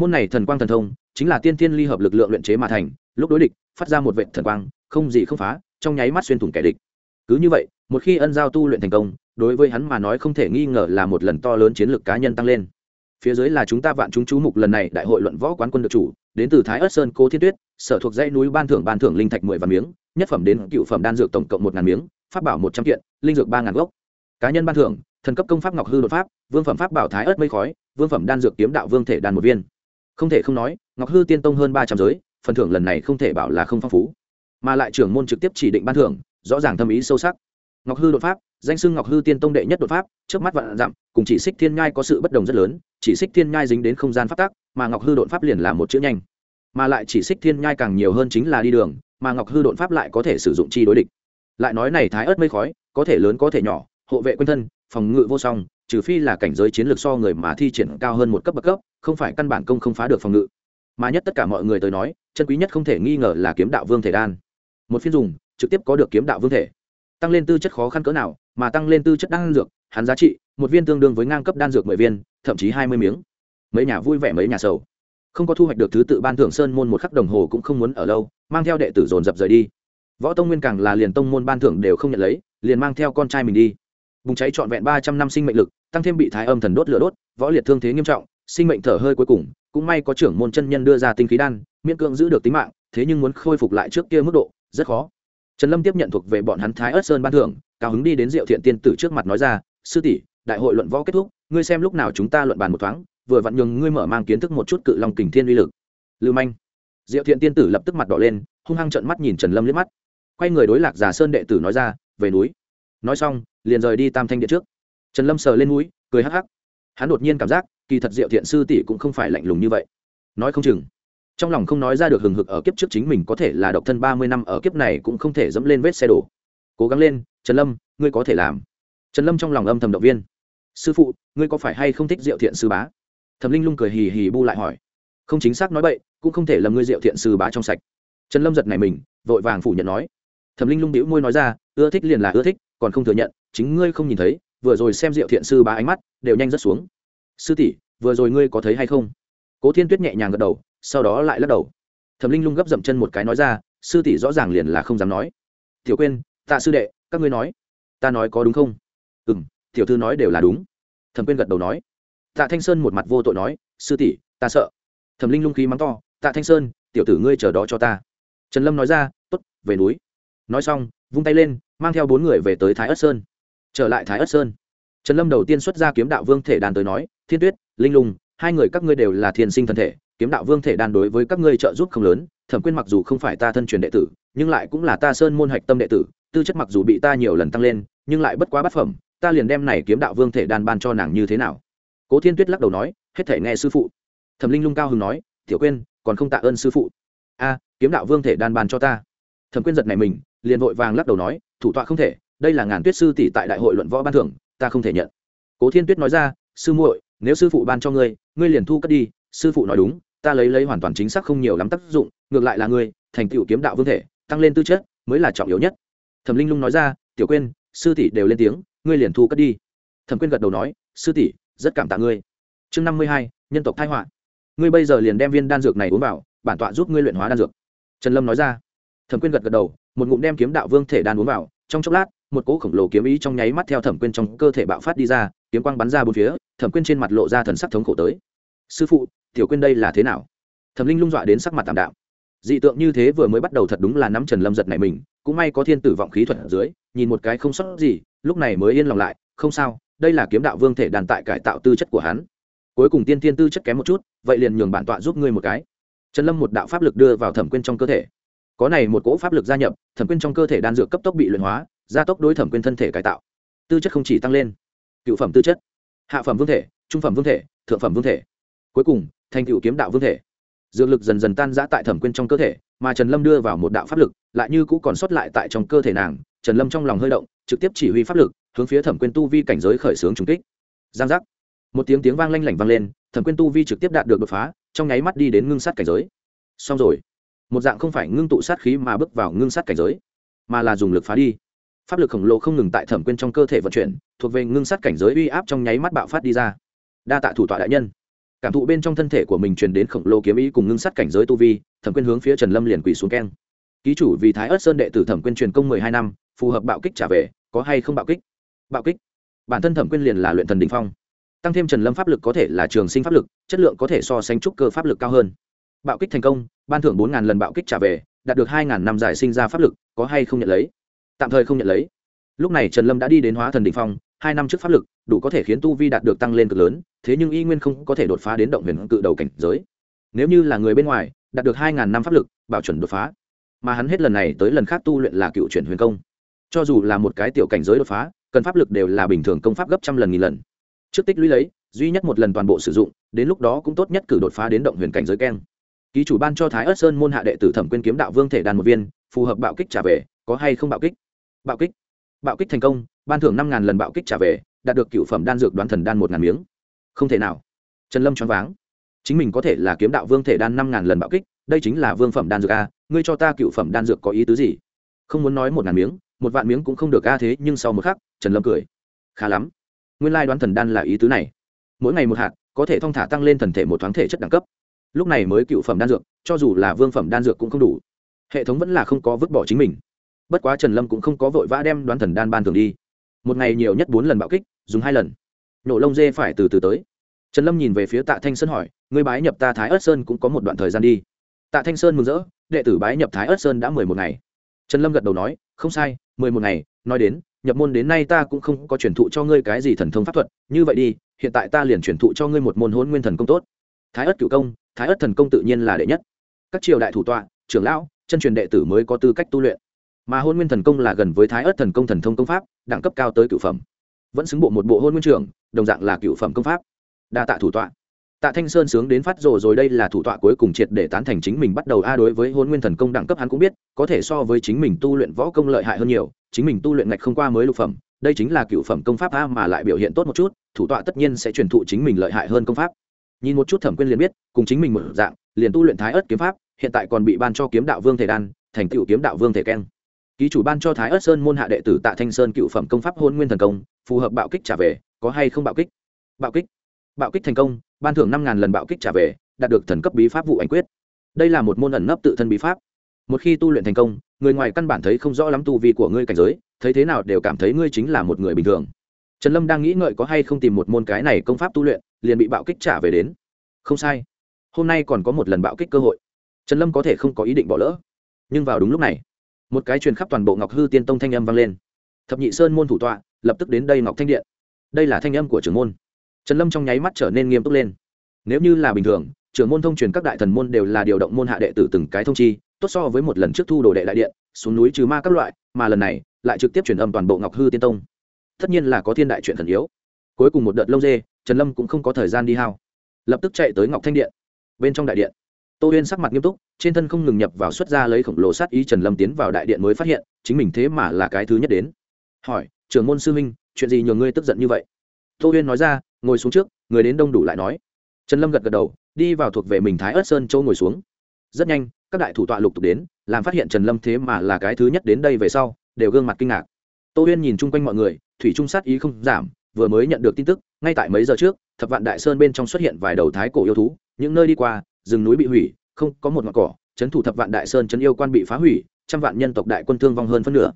môn này thần quang thần thông chính là tiên thiên ly hợp lực lượng luyện chế mà thành, lúc đối địch, phát ra một vệ thần quang, không gì không phá, trong nháy mắt xuyên thủng kẻ địch. Cứ như vậy, một khi ân giao tu luyện thành công, đối với hắn mà nói không thể nghi ngờ là một lần to lớn chiến lược cá nhân tăng lên. Phía dưới là chúng ta vạn chúng chú mục lần này đại hội luận võ quán quân được chủ, đến từ thái ất sơn cố thiên tuyết, sở thuộc dãy núi ban thưởng ban thưởng linh thạch mười vạn miếng, nhất phẩm đến cựu phẩm đan dược tổng cộng một ngàn miếng, pháp bảo một trăm kiện, linh dược ba ngàn gốc. Cá nhân ban thưởng, thần cấp công pháp ngọc hư đột pháp, vương phẩm pháp bảo thái ớt mây khói, vương phẩm đan dược kiếm đạo vương thể đan một viên không thể không nói, ngọc hư tiên tông hơn ba trăm giới, phần thưởng lần này không thể bảo là không phong phú. Mà lại trưởng môn trực tiếp chỉ định ban thưởng, rõ ràng thâm ý sâu sắc. Ngọc hư đột pháp, danh sưng ngọc hư tiên tông đệ nhất đột pháp, trước mắt vạn dặm, cùng chỉ xích thiên nhai có sự bất đồng rất lớn, chỉ xích thiên nhai dính đến không gian pháp tắc, mà ngọc hư đột pháp liền là một chữ nhanh. Mà lại chỉ xích thiên nhai càng nhiều hơn chính là đi đường, mà ngọc hư đột pháp lại có thể sử dụng chi đối địch. Lại nói này thái ớt mây khói, có thể lớn có thể nhỏ, hộ vệ quân thân, phòng ngự vô song, trừ phi là cảnh giới chiến lược so người mà thi triển cao hơn một cấp bậc cấp không phải căn bản công không phá được phòng ngự. Mà nhất tất cả mọi người tới nói, chân quý nhất không thể nghi ngờ là kiếm đạo vương thể đan. Một phiên dùng, trực tiếp có được kiếm đạo vương thể. Tăng lên tư chất khó khăn cỡ nào, mà tăng lên tư chất đan dược, hắn giá trị, một viên tương đương với ngang cấp đan dược mười viên, thậm chí hai mươi miếng. Mấy nhà vui vẻ mấy nhà sầu. Không có thu hoạch được thứ tự ban thưởng sơn môn một khắc đồng hồ cũng không muốn ở lâu, mang theo đệ tử dồn dập rời đi. Võ tông nguyên càng là liền tông môn ban thưởng đều không nhận lấy, liền mang theo con trai mình đi. Bùng cháy trọn vẹn ba trăm năm sinh mệnh lực, tăng thêm bị thái âm thần đốt lửa đốt, võ liệt thương thế nghiêm trọng sinh mệnh thở hơi cuối cùng, cũng may có trưởng môn chân nhân đưa ra tinh khí đan, miễn cưỡng giữ được tính mạng, thế nhưng muốn khôi phục lại trước kia mức độ, rất khó. Trần lâm tiếp nhận thuộc về bọn hắn thái ớt sơn ban thưởng, cao hứng đi đến diệu thiện tiên tử trước mặt nói ra, sư tỷ, đại hội luận võ kết thúc, ngươi xem lúc nào chúng ta luận bàn một thoáng, vừa vặn nhường ngươi mở mang kiến thức một chút cự long kình thiên uy lực. Lưu manh. Diệu thiện tiên tử lập tức mặt đỏ lên, hung hăng trợn mắt nhìn trần lâm liếc mắt. Quay người đối lạc giả sơn đệ tử nói ra, về núi. Nói xong, liền rời đi tam thanh điện trước. Trần lâm sờ lên núi cười hắc hắc hắn đột nhiên cảm giác, kỳ thật diệu thiện sư tỷ cũng không phải lạnh lùng như vậy. Nói không chừng. Trong lòng không nói ra được hừng hực ở kiếp trước chính mình có thể là độc thân ba mươi năm ở kiếp này cũng không thể dẫm lên vết xe đổ. Cố gắng lên, trần lâm, ngươi có thể làm. Trần lâm trong lòng âm thầm động viên. Sư phụ, ngươi có phải hay không thích diệu thiện sư bá? Thẩm linh lung cười hì hì bu lại hỏi. Không chính xác nói bậy cũng không thể lầm ngươi diệu thiện sư bá trong sạch. Trần lâm giật này mình, vội vàng phủ nhận nói. Thẩm linh lung đĩu môi nói ra, ưa thích liền là ưa thích, còn không thừa nhận, chính ngươi không nhìn thấy vừa rồi xem diệu thiện sư bá ánh mắt, đều nhanh rất xuống. Sư tỷ, vừa rồi ngươi có thấy hay không? Cố thiên tuyết nhẹ nhàng gật đầu, sau đó lại lắc đầu. Thẩm linh lung gấp dậm chân một cái nói ra, sư tỷ rõ ràng liền là không dám nói. Tiểu quên tạ sư đệ, các ngươi nói. Ta nói có đúng không? Ừ m tiểu thư nói đều là đúng. Thẩm quyên gật đầu nói. Tạ thanh sơn một mặt vô tội nói, sư tỷ, ta sợ. Thẩm linh lung khí mắng to, tạ thanh sơn, tiểu tử ngươi chờ đó cho ta. Trần lâm nói ra t ố t về núi. Nói xong, vung tay lên, mang theo bốn người về tới thái ất sơn trở lại thái ất sơn. Trần lâm đầu tiên xuất ra kiếm đạo vương thể đàn tới nói, thiên tuyết, linh lung, hai người các ngươi đều là thiên sinh thân thể, kiếm đạo vương thể đàn đối với các ngươi trợ giúp không lớn, thẩm quyên mặc dù không phải ta thân truyền đệ tử, nhưng lại cũng là ta sơn môn hạch tâm đệ tử, tư chất mặc dù bị ta nhiều lần tăng lên, nhưng lại bất quá bất phẩm, ta liền đem này kiếm đạo vương thể Đàn ban cho nàng như thế nào? Cố thiên tuyết lắc đầu nói, hết thể nghe sư phụ. Thẩm linh lung cao hưng nói, tiểu quyên, còn không tạ ơn sư phụ. A, kiếm đạo vương thể đan ban cho ta. Thẩm quyên giật này mình, liền vội vàng lắc đầu nói, thủ tọa không thể đây là ngàn tuyết sư tỷ tại đại hội luận võ ban thưởng, ta không thể nhận. Cố thiên tuyết nói ra, sư muội, nếu sư phụ ban cho ngươi ngươi liền thu cất đi, sư phụ nói đúng, ta lấy lấy hoàn toàn chính xác không nhiều lắm tác dụng, ngược lại là ngươi, thành tựu kiếm đạo vương thể, tăng lên tư chất, mới là trọng yếu nhất. Thẩm linh lung nói ra, tiểu quên, sư tỷ đều lên tiếng, ngươi liền thu cất đi. Thẩm quyên gật đầu nói, sư tỷ, rất cảm tạ ngươi. Chương năm mươi hai, nhân tộc thái họa. Ngươi bây giờ liền đem viên đan dược này uống vào, bản tọa giúp ngươi luyện hóa đan dược. Trần lâm nói ra. Thẩm quyên gật gật đầu, một ngụm đem kiếm đạo vương thể đan uống vào, trong chốc lát một cỗ khổng lồ kiếm ý trong nháy mắt theo thẩm quyên trong cơ thể bạo phát đi ra, kiếm quang bắn ra bốn phía, thẩm quyên trên mặt lộ ra thần sắc thống khổ tới. Sư phụ, tiểu quyên đây là thế nào? Thẩm linh lung dọa đến sắc mặt tạm đạo dị tượng như thế vừa mới bắt đầu thật đúng là nắm trần lâm giật này mình, cũng may có thiên tử vọng khí thuật ở dưới, nhìn một cái không sót gì, lúc này mới yên lòng lại, không sao, đây là kiếm đạo vương thể đàn tại cải tạo tư chất của hắn. Cuối cùng tiên tiên tư chất kém một chút, vậy liền nhường bản tọa giúp ngươi một cái. Trần lâm một đạo pháp lực đưa vào thẩm quyên trong cơ thể. Có này một cỗ pháp lực gia nhập, thẩm quyên trong cơ thể đan dược cấp tốc bị luyện hóa gia tốc đối thẩm quyên thân thể cải tạo. Tư chất không chỉ tăng lên, cựu phẩm tư chất, hạ phẩm vương thể, trung phẩm vương thể, thượng phẩm vương thể. Cuối cùng, thành cựu kiếm đạo vương thể. Dược lực dần dần tan giã tại thẩm quyên trong cơ thể, mà trần lâm đưa vào một đạo pháp lực, lại như cũ còn sót lại tại trong cơ thể nàng. Trần lâm trong lòng hơi động, trực tiếp chỉ huy pháp lực, hướng phía thẩm quyên tu vi cảnh giới khởi xướng trùng kích. Giang giác. Một tiếng tiếng vang lanh lảnh vang lên, thẩm quyên tu vi trực tiếp đạt được đột phá, trong nháy mắt đi đến ngưng sát cảnh giới. Xong rồi. Một dạng không phải ngưng tụ sát khí mà bước vào ngưng sát cảnh giới, mà là dùng lực phá đi pháp lực khổng lồ không ngừng tại thẩm quyên trong cơ thể vận chuyển, thuộc về ngưng sát cảnh giới uy áp trong nháy mắt bạo phát đi ra. Đa tạ thủ tọa đại nhân. Cảm thụ bên trong thân thể của mình truyền đến khổng lồ kiếm ý cùng ngưng sát cảnh giới tu vi, thẩm quyên hướng phía trần lâm liền quỳ xuống keng. Ký chủ vì thái ớt sơn đệ tử thẩm quyên truyền công mười hai năm, phù hợp bạo kích trả về, có hay không bạo kích? Bạo kích? Bản thân thẩm quyên liền là luyện thần đình phong. Tăng thêm trần lâm pháp lực có thể là trường sinh pháp lực, chất lượng có thể so sánh trúc cơ pháp lực cao hơn. Bạo kích thành công, ban thưởng bốn lần bạo kích trả về, đạt được hai năm giải sinh ra pháp lực, có hay không nhận lấy? Tạm thời không nhận lấy. Lúc này trần lâm đã đi đến hóa thần đình phong, hai năm trước pháp lực, đủ có thể khiến tu vi đạt được tăng lên cực lớn, thế nhưng y nguyên không có thể đột phá đến động huyền cự đầu cảnh giới. Nếu như là người bên ngoài, đạt được hai ngàn năm pháp lực, bảo chuẩn đột phá. Mà hắn hết lần này tới lần khác tu luyện là cựu chuyển huyền công. Cho dù là một cái tiểu cảnh giới đột phá, cần pháp lực đều là bình thường công pháp gấp trăm lần nghìn lần. Trước tích lũy lấy, duy nhất một lần toàn bộ sử dụng, đến lúc đó cũng tốt nhất cử đột phá đến động huyền cảnh giới keng. Ký chủ ban cho thái ớt sơn môn hạ đệ tử thẩm quyên kiếm đạo vương thể đàn một viên, phù hợp bạo kích trả về, có hay không bạo kích? Bạo kích. Bạo kích thành công, ban thưởng năm ngàn lần bạo kích trả về, đạt được cựu phẩm đan dược đoán thần đan một ngàn miếng. Không thể nào. Trần lâm choáng váng. Chính mình có thể là kiếm đạo vương thể đan năm ngàn lần bạo kích, đây chính là vương phẩm đan dược a, ngươi cho ta cựu phẩm đan dược có ý tứ gì? Không muốn nói một ngàn miếng, một vạn miếng cũng không được a thế, nhưng sau một khắc, trần lâm cười. Khá lắm. Nguyên lai đoán thần đan là ý tứ này. Mỗi ngày một hạt, có thể thong thả tăng lên thần thể một thoáng thể chất đẳng cấp. Lúc này mới cựu phẩm đan dược, cho dù là vương phẩm đan dược cũng không đủ. Hệ thống vẫn là không có vứt bỏ chính mình bất quá trần lâm cũng không có vội vã đem đoán thần đan ban thường đi. Một ngày nhiều nhất bốn lần bạo kích, dùng hai lần. Nổ lông dê phải từ từ tới. Trần lâm nhìn về phía tạ thanh sơn hỏi người bái nhập ta thái ớt sơn cũng có một đoạn thời gian đi. Tạ thanh sơn mừng rỡ, đệ tử bái nhập thái ớt sơn đã mười một ngày. Trần lâm gật đầu nói, không sai, mười một ngày, nói đến, nhập môn đến nay ta cũng không có truyền thụ cho ngươi cái gì thần thông pháp thuật, như vậy đi, hiện tại ta liền truyền thụ cho ngươi một môn hôn nguyên thần công tốt. Thái ớt cựu công, thái ớt thần công tự nhiên là đệ nhất. Các triều đại thủ tọa, trưởng lão, chân truyền đệ tử mới có tư cách tu luyện mà hôn nguyên thần công là gần với thái ớt thần công thần thông công pháp, đẳng cấp cao tới cựu phẩm. Vẫn xứng bộ một bộ hôn nguyên trưởng, đồng dạng là cựu phẩm công pháp. Đa tạ thủ tọa. Tạ thanh sơn sướng đến phát rồ rồi, đây là thủ tọa cuối cùng triệt để tán thành chính mình bắt đầu. A đối với hôn nguyên thần công đẳng cấp hắn cũng biết, có thể so với chính mình tu luyện võ công lợi hại hơn nhiều, chính mình tu luyện ngạch không qua mới lục phẩm, đây chính là cựu phẩm công pháp a mà lại biểu hiện tốt một chút, thủ tọa tất nhiên sẽ truyền thụ chính mình lợi hại hơn công pháp. Nhìn một chút thẩm quyên liền biết, cùng chính mình một dạng, liền tu luyện thái ớt kiếm pháp, hiện tại còn bị ban cho kiếm đạo vương thể đan, thành tựu kiếm đạo vương thể keng ký chủ ban cho thái ớt sơn môn hạ đệ tử tạ thanh sơn cựu phẩm công pháp hôn nguyên thần công, phù hợp bạo kích trả về, có hay không bạo kích? Bạo kích. Bạo kích thành công, ban thưởng năm ngàn lần bạo kích trả về, đạt được thần cấp bí pháp vụ ảnh quyết. Đây là một môn ẩn nấp tự thân bí pháp. Một khi tu luyện thành công, người ngoài căn bản thấy không rõ lắm tu vi của ngươi cảnh giới, thấy thế nào đều cảm thấy ngươi chính là một người bình thường. Trần lâm đang nghĩ ngợi có hay không tìm một môn cái này công pháp tu luyện, liền bị bạo kích trả về đến. Không sai. Hôm nay còn có một lần bạo kích cơ hội. Trần lâm có thể không có ý định bỏ lỡ. Nhưng vào đúng lúc này một cái truyền khắp toàn bộ ngọc hư tiên tông thanh âm vang lên. Thập nhị sơn môn thủ tọa, lập tức đến đây ngọc thanh điện. Đây là thanh âm của trưởng môn. Trần lâm trong nháy mắt trở nên nghiêm túc lên. Nếu như là bình thường, trưởng môn thông truyền các đại thần môn đều là điều động môn hạ đệ tử từng cái thông chi, tốt so với một lần trước thu đồ đệ đại điện, xuống núi trừ ma các loại, mà lần này lại trực tiếp truyền âm toàn bộ ngọc hư tiên tông. Tất nhiên là có thiên đại chuyện thần yếu. Cuối cùng một đợt lông dê, trần lâm cũng không có thời gian đi hao. Lập tức chạy tới ngọc thanh điện. Bên trong đại điện tô huyên sắc mặt nghiêm túc trên thân không ngừng nhập vào xuất ra lấy khổng lồ sát ý trần lâm tiến vào đại điện mới phát hiện chính mình thế mà là cái thứ nhất đến. Hỏi trưởng môn sư minh, chuyện gì nhường ngươi tức giận như vậy? Tô huyên nói ra ngồi xuống trước người đến đông đủ lại nói. Trần lâm gật gật đầu đi vào thuộc về mình thái ớt sơn châu ngồi xuống. Rất nhanh các đại thủ tọa lục tục đến làm phát hiện trần lâm thế mà là cái thứ nhất đến đây về sau đều gương mặt kinh ngạc. Tô huyên nhìn chung quanh mọi người thủy trung sát ý không giảm vừa mới nhận được tin tức ngay tại mấy giờ trước thập vạn đại sơn bên trong xuất hiện vài đầu thái cổ yêu thú những nơi đi qua rừng núi bị hủy, không có một ngọn cỏ, trấn thủ thập vạn đại sơn trấn yêu quan bị phá hủy, trăm vạn nhân tộc đại quân thương vong hơn phân nửa.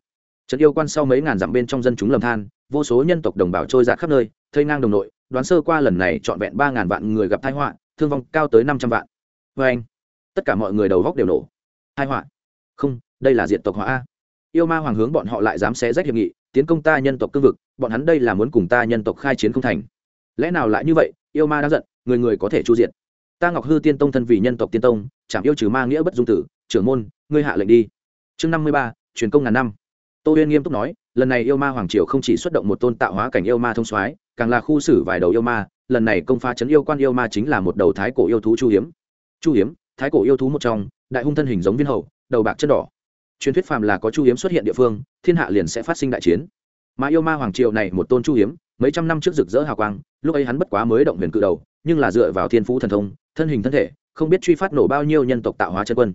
Trấn yêu quan sau mấy ngàn dặm bên trong dân chúng lầm than, vô số nhân tộc đồng bào trôi giạt khắp nơi, thây ngang đồng nội, đoán sơ qua lần này trọn vẹn ba ngàn vạn người gặp tai họa, thương vong cao tới năm trăm vạn. Vê anh, tất cả mọi người đầu góc đều nổ. Hai họa? Không, đây là diện tộc họa a. Yêu ma hoàng hướng bọn họ lại dám xé rách hiệp nghị, tiến công ta nhân tộc cương vực, bọn hắn đây là muốn cùng ta nhân tộc khai chiến không thành. Lẽ nào lại như vậy, yêu ma đang giận, người người có thể chu diệt ta ngọc hư tiên tông thân vì nhân tộc tiên tông chạm yêu trừ ma nghĩa bất dung tử, trưởng môn, ngươi hạ lệnh đi. Chương năm mươi ba, truyền công ngàn năm. Tô huyên nghiêm túc nói, lần này yêu ma hoàng triều không chỉ xuất động một tôn tạo hóa cảnh yêu ma thông soái, càng là khu xử vài đầu yêu ma, lần này công phá chấn yêu quan yêu ma chính là một đầu thái cổ yêu thú chu hiếm. Chu hiếm, thái cổ yêu thú một trong, đại hung thân hình giống viên hậu đầu bạc chân đỏ. Truyền thuyết phàm là có chu hiếm xuất hiện địa phương, thiên hạ liền sẽ phát sinh đại chiến. Mà yêu ma hoàng triều này một tôn chu hiếm, mấy trăm năm trước rực rỡ hào quang, lúc ấy hắn bất quá mới động huyền cự đầu, nhưng là dựa vào thiên phú thần thông thân hình thân thể, không biết truy phát nổ bao nhiêu nhân tộc tạo hóa chân quân.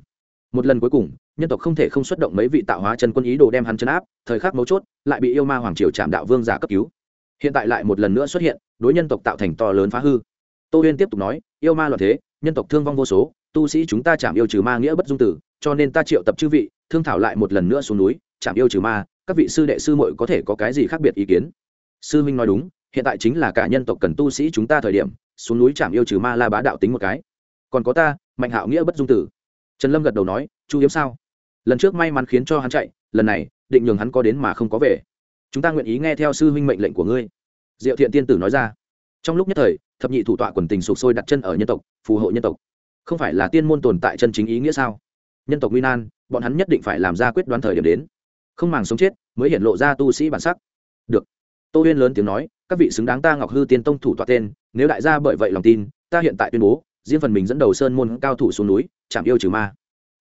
Một lần cuối cùng, nhân tộc không thể không xuất động mấy vị tạo hóa chân quân ý đồ đem hắn chấn áp, thời khắc mấu chốt, lại bị yêu ma hoàng triều trạm đạo vương giả cấp cứu. Hiện tại lại một lần nữa xuất hiện, đối nhân tộc tạo thành to lớn phá hư. Tô huyên tiếp tục nói, yêu ma loạn thế, nhân tộc thương vong vô số, tu sĩ chúng ta chạm yêu trừ ma nghĩa bất dung tử, cho nên ta triệu tập chư vị, thương thảo lại một lần nữa xuống núi chạm yêu trừ ma, các vị sư đệ sư muội có thể có cái gì khác biệt ý kiến? Sư minh nói đúng hiện tại chính là cả nhân tộc cần tu sĩ chúng ta thời điểm, xuống núi chạm yêu trừ ma la bá đạo tính một cái. Còn có ta, mạnh hạo nghĩa bất dung tử. Trần lâm gật đầu nói, chu hiếm sao? Lần trước may mắn khiến cho hắn chạy, lần này, định nhường hắn có đến mà không có về. Chúng ta nguyện ý nghe theo sư huynh mệnh lệnh của ngươi. Diệu thiện tiên tử nói ra. Trong lúc nhất thời, thập nhị thủ tọa quần tình sụp sôi đặt chân ở nhân tộc, phù hộ nhân tộc. Không phải là tiên môn tồn tại chân chính ý nghĩa sao? Nhân tộc nguy nan, bọn hắn nhất định phải làm ra quyết đoán thời điểm đến. Không màng sống chết, mới hiện lộ ra tu sĩ bản sắc. Được. Tô huyên lớn tiếng nói các vị xứng đáng ta ngọc hư tiên tông thủ tọa tên, nếu đại gia bởi vậy lòng tin, ta hiện tại tuyên bố, riêng phần mình dẫn đầu sơn môn cao thủ xuống núi, chạm yêu trừ ma.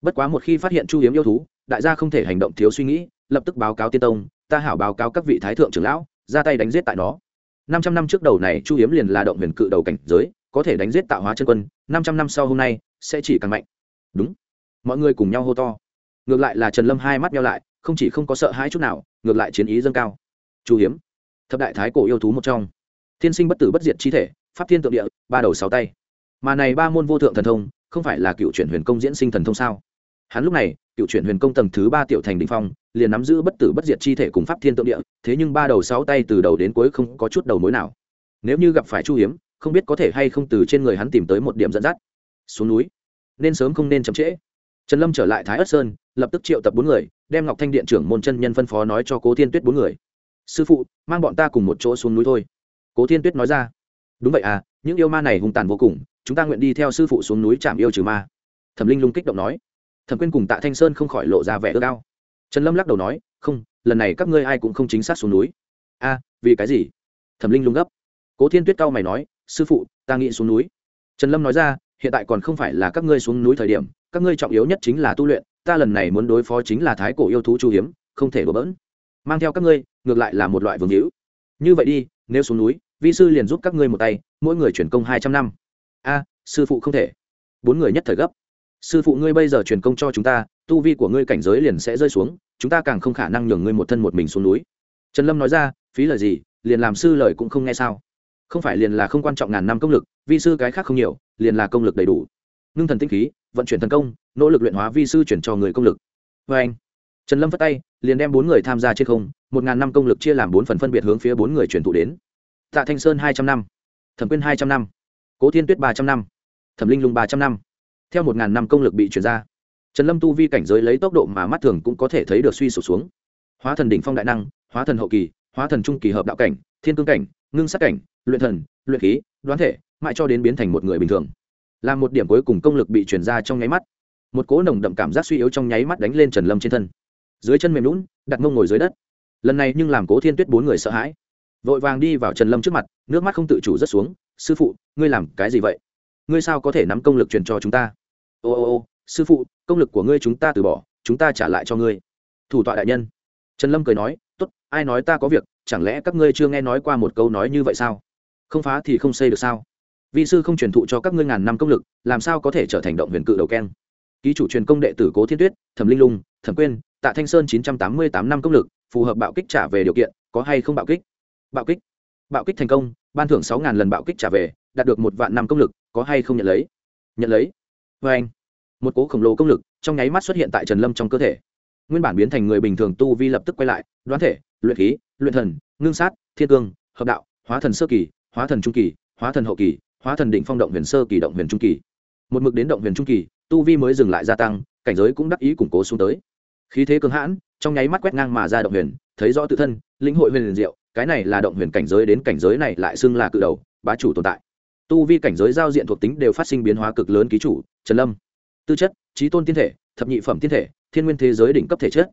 Bất quá một khi phát hiện chu hiếm yêu thú, đại gia không thể hành động thiếu suy nghĩ, lập tức báo cáo tiên tông, ta hảo báo cáo các vị thái thượng trưởng lão, ra tay đánh giết tại nó. Năm trăm năm trước đầu này, chu hiếm liền là động huyền cự đầu cảnh giới, có thể đánh giết tạo hóa chân quân, năm trăm năm sau hôm nay, sẽ chỉ càng mạnh. Đúng. Mọi người cùng nhau hô to. Ngược lại là trần lâm hai mắt nhau lại, không chỉ không có sợ hãi chút nào, ngược lại chiến ý dâng cao. Chu hiếm thập đại thái cổ yêu thú một trong. Thiên sinh bất tử bất diệt chi thể, pháp thiên tượng địa, ba đầu sáu tay. Mà này ba môn vô thượng thần thông, không phải là cựu chuyển huyền công diễn sinh thần thông sao? Hắn lúc này, cựu chuyển huyền công tầng thứ ba tiểu thành đình phong, liền nắm giữ bất tử bất diệt chi thể cùng pháp thiên tượng địa, thế nhưng ba đầu sáu tay từ đầu đến cuối không có chút đầu mối nào. Nếu như gặp phải chu hiếm, không biết có thể hay không từ trên người hắn tìm tới một điểm dẫn dắt. Xuống núi. Nên sớm không nên chậm trễ. Trần lâm trở lại thái ất sơn, lập tức triệu tập bốn người, đem ngọc thanh điện trưởng môn chân nhân phân phó nói cho cố thiên tuyết bốn người sư phụ, mang bọn ta cùng một chỗ xuống núi thôi. Cố thiên tuyết nói ra. Đúng vậy à những yêu ma này hung tàn vô cùng, chúng ta nguyện đi theo sư phụ xuống núi chạm yêu trừ ma. Thẩm linh lung kích động nói. Thẩm quyên cùng tạ thanh sơn không khỏi lộ ra vẻ ước ao. Trần lâm lắc đầu nói, không, lần này các ngươi ai cũng không chính xác xuống núi. A, vì cái gì? Thẩm linh lung gấp. Cố thiên tuyết cao mày nói, sư phụ, ta nghĩ xuống núi. Trần lâm nói ra, hiện tại còn không phải là các ngươi xuống núi thời điểm, các ngươi trọng yếu nhất chính là tu luyện, ta lần này muốn đối phó chính là thái cổ yêu thú chu hiếm, không thể đổ bỡn mang theo các ngươi, ngược lại là một loại vương hữu. Như vậy đi, nếu xuống núi, vi sư liền giúp các ngươi một tay, mỗi người chuyển công hai trăm năm. A, sư phụ không thể. Bốn người nhất thời gấp. Sư phụ ngươi bây giờ truyền công cho chúng ta, tu vi của ngươi cảnh giới liền sẽ rơi xuống, chúng ta càng không khả năng nhường ngươi một thân một mình xuống núi. Trần lâm nói ra, phí lời gì, liền làm sư lời cũng không nghe sao. Không phải liền là không quan trọng ngàn năm công lực, vi sư cái khác không nhiều, liền là công lực đầy đủ. Ngưng thần tinh khí, vận chuyển thần công, nỗ lực luyện hóa vi sư chuyển cho người công lực. Vê anh trần lâm phất tay, liền đem bốn người tham gia trên không, một ngàn năm công lực chia làm bốn phần phân biệt hướng phía bốn người truyền thụ đến. Tạ thanh sơn hai trăm năm, thẩm quyên hai trăm năm, cố thiên tuyết ba trăm năm, thẩm linh lung ba trăm năm. Theo một ngàn năm công lực bị chuyển ra, trần lâm tu vi cảnh giới lấy tốc độ mà mắt thường cũng có thể thấy được suy sụp xuống. Hóa thần đỉnh phong đại năng, hóa thần hậu kỳ, hóa thần trung kỳ hợp đạo cảnh, thiên cương cảnh, ngưng sắc cảnh, luyện thần, luyện khí, đoán thể, mãi cho đến biến thành một người bình thường. Là một điểm cuối cùng công lực bị chuyển ra trong nháy mắt. Một cỗ nồng đậm cảm giác suy yếu trong nháy mắt đánh lên trần lâm trên thân dưới chân mềm lún, đặt mông ngồi dưới đất. Lần này nhưng làm cố thiên tuyết bốn người sợ hãi. Vội vàng đi vào trần lâm trước mặt, nước mắt không tự chủ rất xuống, sư phụ, ngươi làm cái gì vậy? Ngươi sao có thể nắm công lực truyền cho chúng ta? Ô ô ô, sư phụ, công lực của ngươi chúng ta từ bỏ, chúng ta trả lại cho ngươi. Thủ tọa đại nhân. Trần lâm cười nói t ố t ai nói ta có việc, chẳng lẽ các ngươi chưa nghe nói qua một câu nói như vậy sao? Không phá thì không xây được sao? Vị sư không truyền thụ cho các ngươi ngàn năm công lực, làm sao có thể trở thành động huyền cự đầu keng? Ký chủ truyền công đệ tử cố thiên tuyết, thẩm linh lung, thẩm quyên tạ thanh sơn chín trăm tám mươi tám năm công lực, phù hợp bạo kích trả về điều kiện, có hay không bạo kích? Bạo kích. Bạo kích thành công, ban thưởng sáu ngàn lần bạo kích trả về, đạt được một vạn năm công lực, có hay không nhận lấy? Nhận lấy. Vê anh, một cố khổng lồ công lực, trong nháy mắt xuất hiện tại trần lâm trong cơ thể. Nguyên bản biến thành người bình thường tu vi lập tức quay lại, đoán thể, luyện khí, luyện thần, ngưng sát, thiên cương, hợp đạo, hóa thần sơ kỳ, hóa thần trung kỳ, hóa thần hậu kỳ, hóa thần định phong động huyền sơ kỳ, động huyền trung kỳ. Một mực đến động huyền trung kỳ, tu vi mới dừng lại gia tăng, cảnh giới cũng đắc ý củng cố xuống tới khí thế cường hãn, trong nháy mắt quét ngang mà ra động huyền, thấy rõ tự thân, lĩnh hội huyền liền diệu, cái này là động huyền cảnh giới đến cảnh giới này lại xưng là cự đầu, bá chủ tồn tại. Tu vi cảnh giới giao diện thuộc tính đều phát sinh biến hóa cực lớn ký chủ, trần lâm. Tư chất, trí tôn tiên thể, thập nhị phẩm tiên thể, thiên nguyên thế giới đỉnh cấp thể chất.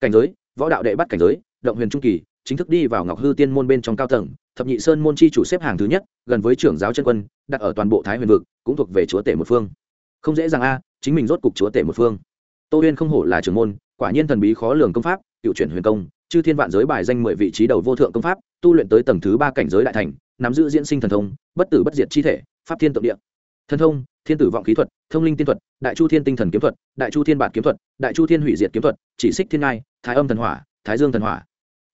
Cảnh giới, võ đạo đệ bắt cảnh giới, động huyền trung kỳ, chính thức đi vào ngọc hư tiên môn bên trong cao tầng, thập nhị sơn môn chi chủ xếp hàng thứ nhất, gần với trưởng giáo chân quân, đặt ở toàn bộ thái huyền vực, cũng thuộc về chúa tể một phương. Không dễ dàng a, chính mình rốt cục chúa tể một phương. Tô huyên không hổ là trưởng môn quả nhiên thần bí khó lường công pháp, cựu chuyển huyền công, chư thiên vạn giới bài danh mười vị trí đầu vô thượng công pháp, tu luyện tới tầng thứ ba cảnh giới đại thành, nắm giữ diễn sinh thần thông, bất tử bất diệt chi thể, pháp thiên tượng địa. Thần thông, thiên tử vọng khí thuật, thông linh tiên thuật, đại chu thiên tinh thần kiếm thuật, đại chu thiên bản kiếm thuật, đại chu thiên hủy diệt kiếm thuật, chỉ xích thiên ngai, thái âm thần hỏa, thái dương thần hỏa.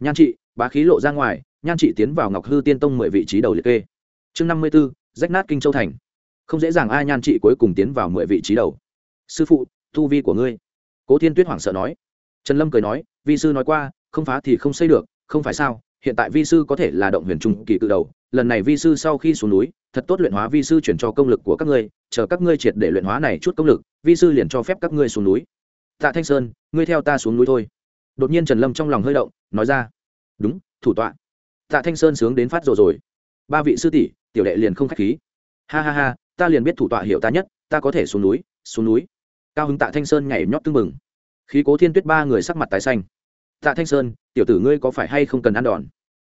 Nhan trị, bá khí lộ ra ngoài, nhan trị tiến vào ngọc hư tiên tông mười vị trí đầu liệt kê. Chương năm mươi b ố rách nát kinh châu thành. Không dễ dàng ai nhan trị cuối cùng tiến vào mười vị trí đầu. Sư phụ, tu vi của ngươi cố thiên tuyết hoảng sợ nói. Trần lâm cười nói, vi sư nói qua, không phá thì không xây được, không phải sao? Hiện tại vi sư có thể là động huyền trung kỳ cự đầu, lần này vi sư sau khi xuống núi, thật tốt luyện hóa vi sư chuyển cho công lực của các ngươi, chờ các ngươi triệt để luyện hóa này chút công lực, vi sư liền cho phép các ngươi xuống núi. Tạ thanh sơn, ngươi theo ta xuống núi thôi. Đột nhiên trần lâm trong lòng hơi động, nói ra. Đúng, thủ tọa. Tạ thanh sơn sướng đến phát rồi rồi. Ba vị sư tỷ, tiểu đệ liền không k h á c h khí. Ha ha ha, ta liền biết thủ tọa hiểu ta nhất, ta có thể xuống núi xuống núi cao hứng tạ thanh sơn nhảy nhót tưng mừng khí cố thiên tuyết ba người sắc mặt tái xanh. Tạ thanh sơn, tiểu tử ngươi có phải hay không cần ăn đòn?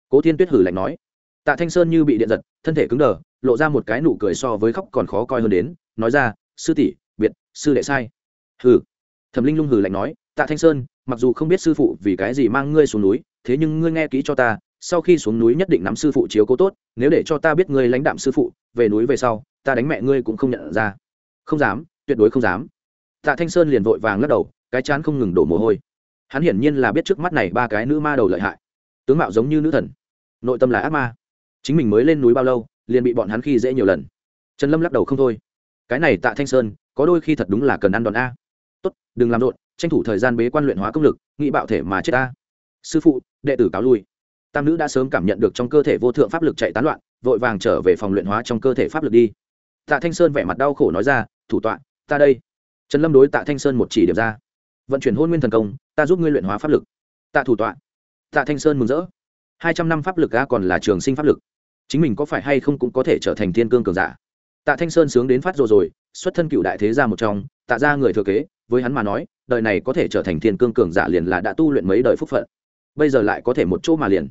Cố thiên tuyết hử lạnh nói. Tạ thanh sơn như bị điện giật, thân thể cứng đờ, lộ ra một cái nụ cười so với khóc còn khó coi hơn đến, nói ra, sư tỷ, biệt, sư đệ sai. Hừ. Thẩm linh lung hừ lạnh nói, tạ thanh sơn, mặc dù không biết sư phụ vì cái gì mang ngươi xuống núi, thế nhưng ngươi nghe kỹ cho ta, sau khi xuống núi nhất định nắm sư phụ chiếu cố tốt, nếu để cho ta biết ngươi lãnh đạm sư phụ, về núi về sau, ta đánh mẹ ngươi cũng không nhận ra. Không dám, tuyệt đối không dám tạ thanh sơn liền vội vàng lắc đầu, cái chán không ngừng đổ mồ hôi. Hắn hiển nhiên là biết trước mắt này ba cái nữ ma đầu lợi hại. Tướng mạo giống như nữ thần, nội tâm là ác ma. Chính mình mới lên núi bao lâu, liền bị bọn hắn khi dễ nhiều lần. Trần lâm lắc đầu không thôi. Cái này tạ thanh sơn, có đôi khi thật đúng là cần ăn đòn a. Tốt, đừng làm rộn, tranh thủ thời gian bế quan luyện hóa công lực, nghĩ bạo thể mà chết a. Sư phụ, đệ tử cáo lui. Tam nữ đã sớm cảm nhận được trong cơ thể vô thượng pháp lực chạy tán loạn, vội vàng trở về phòng luyện hóa trong cơ thể pháp lực đi. Tạ thanh sơn vẻ mặt đau khổ nói ra, thủ tọa, ta đây trần lâm đối tạ thanh sơn một chỉ điểm ra. Vận chuyển hôn nguyên thần công, ta giúp ngươi luyện hóa pháp lực. Tạ thủ tọa. Tạ thanh sơn mừng rỡ. Hai trăm năm pháp lực a còn là trường sinh pháp lực. Chính mình có phải hay không cũng có thể trở thành thiên cương cường giả. Tạ thanh sơn sướng đến phát rồi rồi, xuất thân cựu đại thế gia một trong, tạ ra người thừa kế, với hắn mà nói, đời này có thể trở thành thiên cương cường giả liền là đã tu luyện mấy đời phúc phận. Bây giờ lại có thể một chỗ mà liền.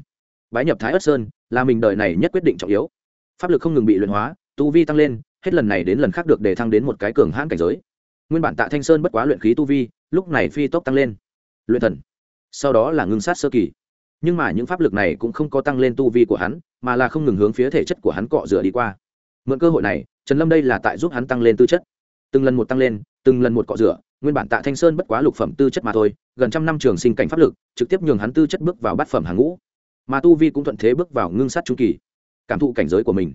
Bái nhập thái ất sơn, là mình đời này nhất quyết định trọng yếu. Pháp lực không ngừng bị luyện hóa, tu vi tăng lên, hết lần này đến lần khác được đề thăng đến một cái cường hãn cảnh giới nguyên bản tạ thanh sơn bất quá luyện khí tu vi, lúc này phi tốc tăng lên. Luyện thần. Sau đó là ngưng sát sơ kỳ. Nhưng mà những pháp lực này cũng không có tăng lên tu vi của hắn, mà là không ngừng hướng phía thể chất của hắn cọ rửa đi qua. Mượn cơ hội này, trần lâm đây là tại giúp hắn tăng lên tư chất. Từng lần một tăng lên, từng lần một cọ rửa, nguyên bản tạ thanh sơn bất quá lục phẩm tư chất mà thôi, gần trăm năm trường sinh cảnh pháp lực, trực tiếp nhường hắn tư chất bước vào bát phẩm hàng ngũ. Mà tu vi cũng thuận thế bước vào ngưng sát trung kỳ. Cảm thụ cảnh giới của mình.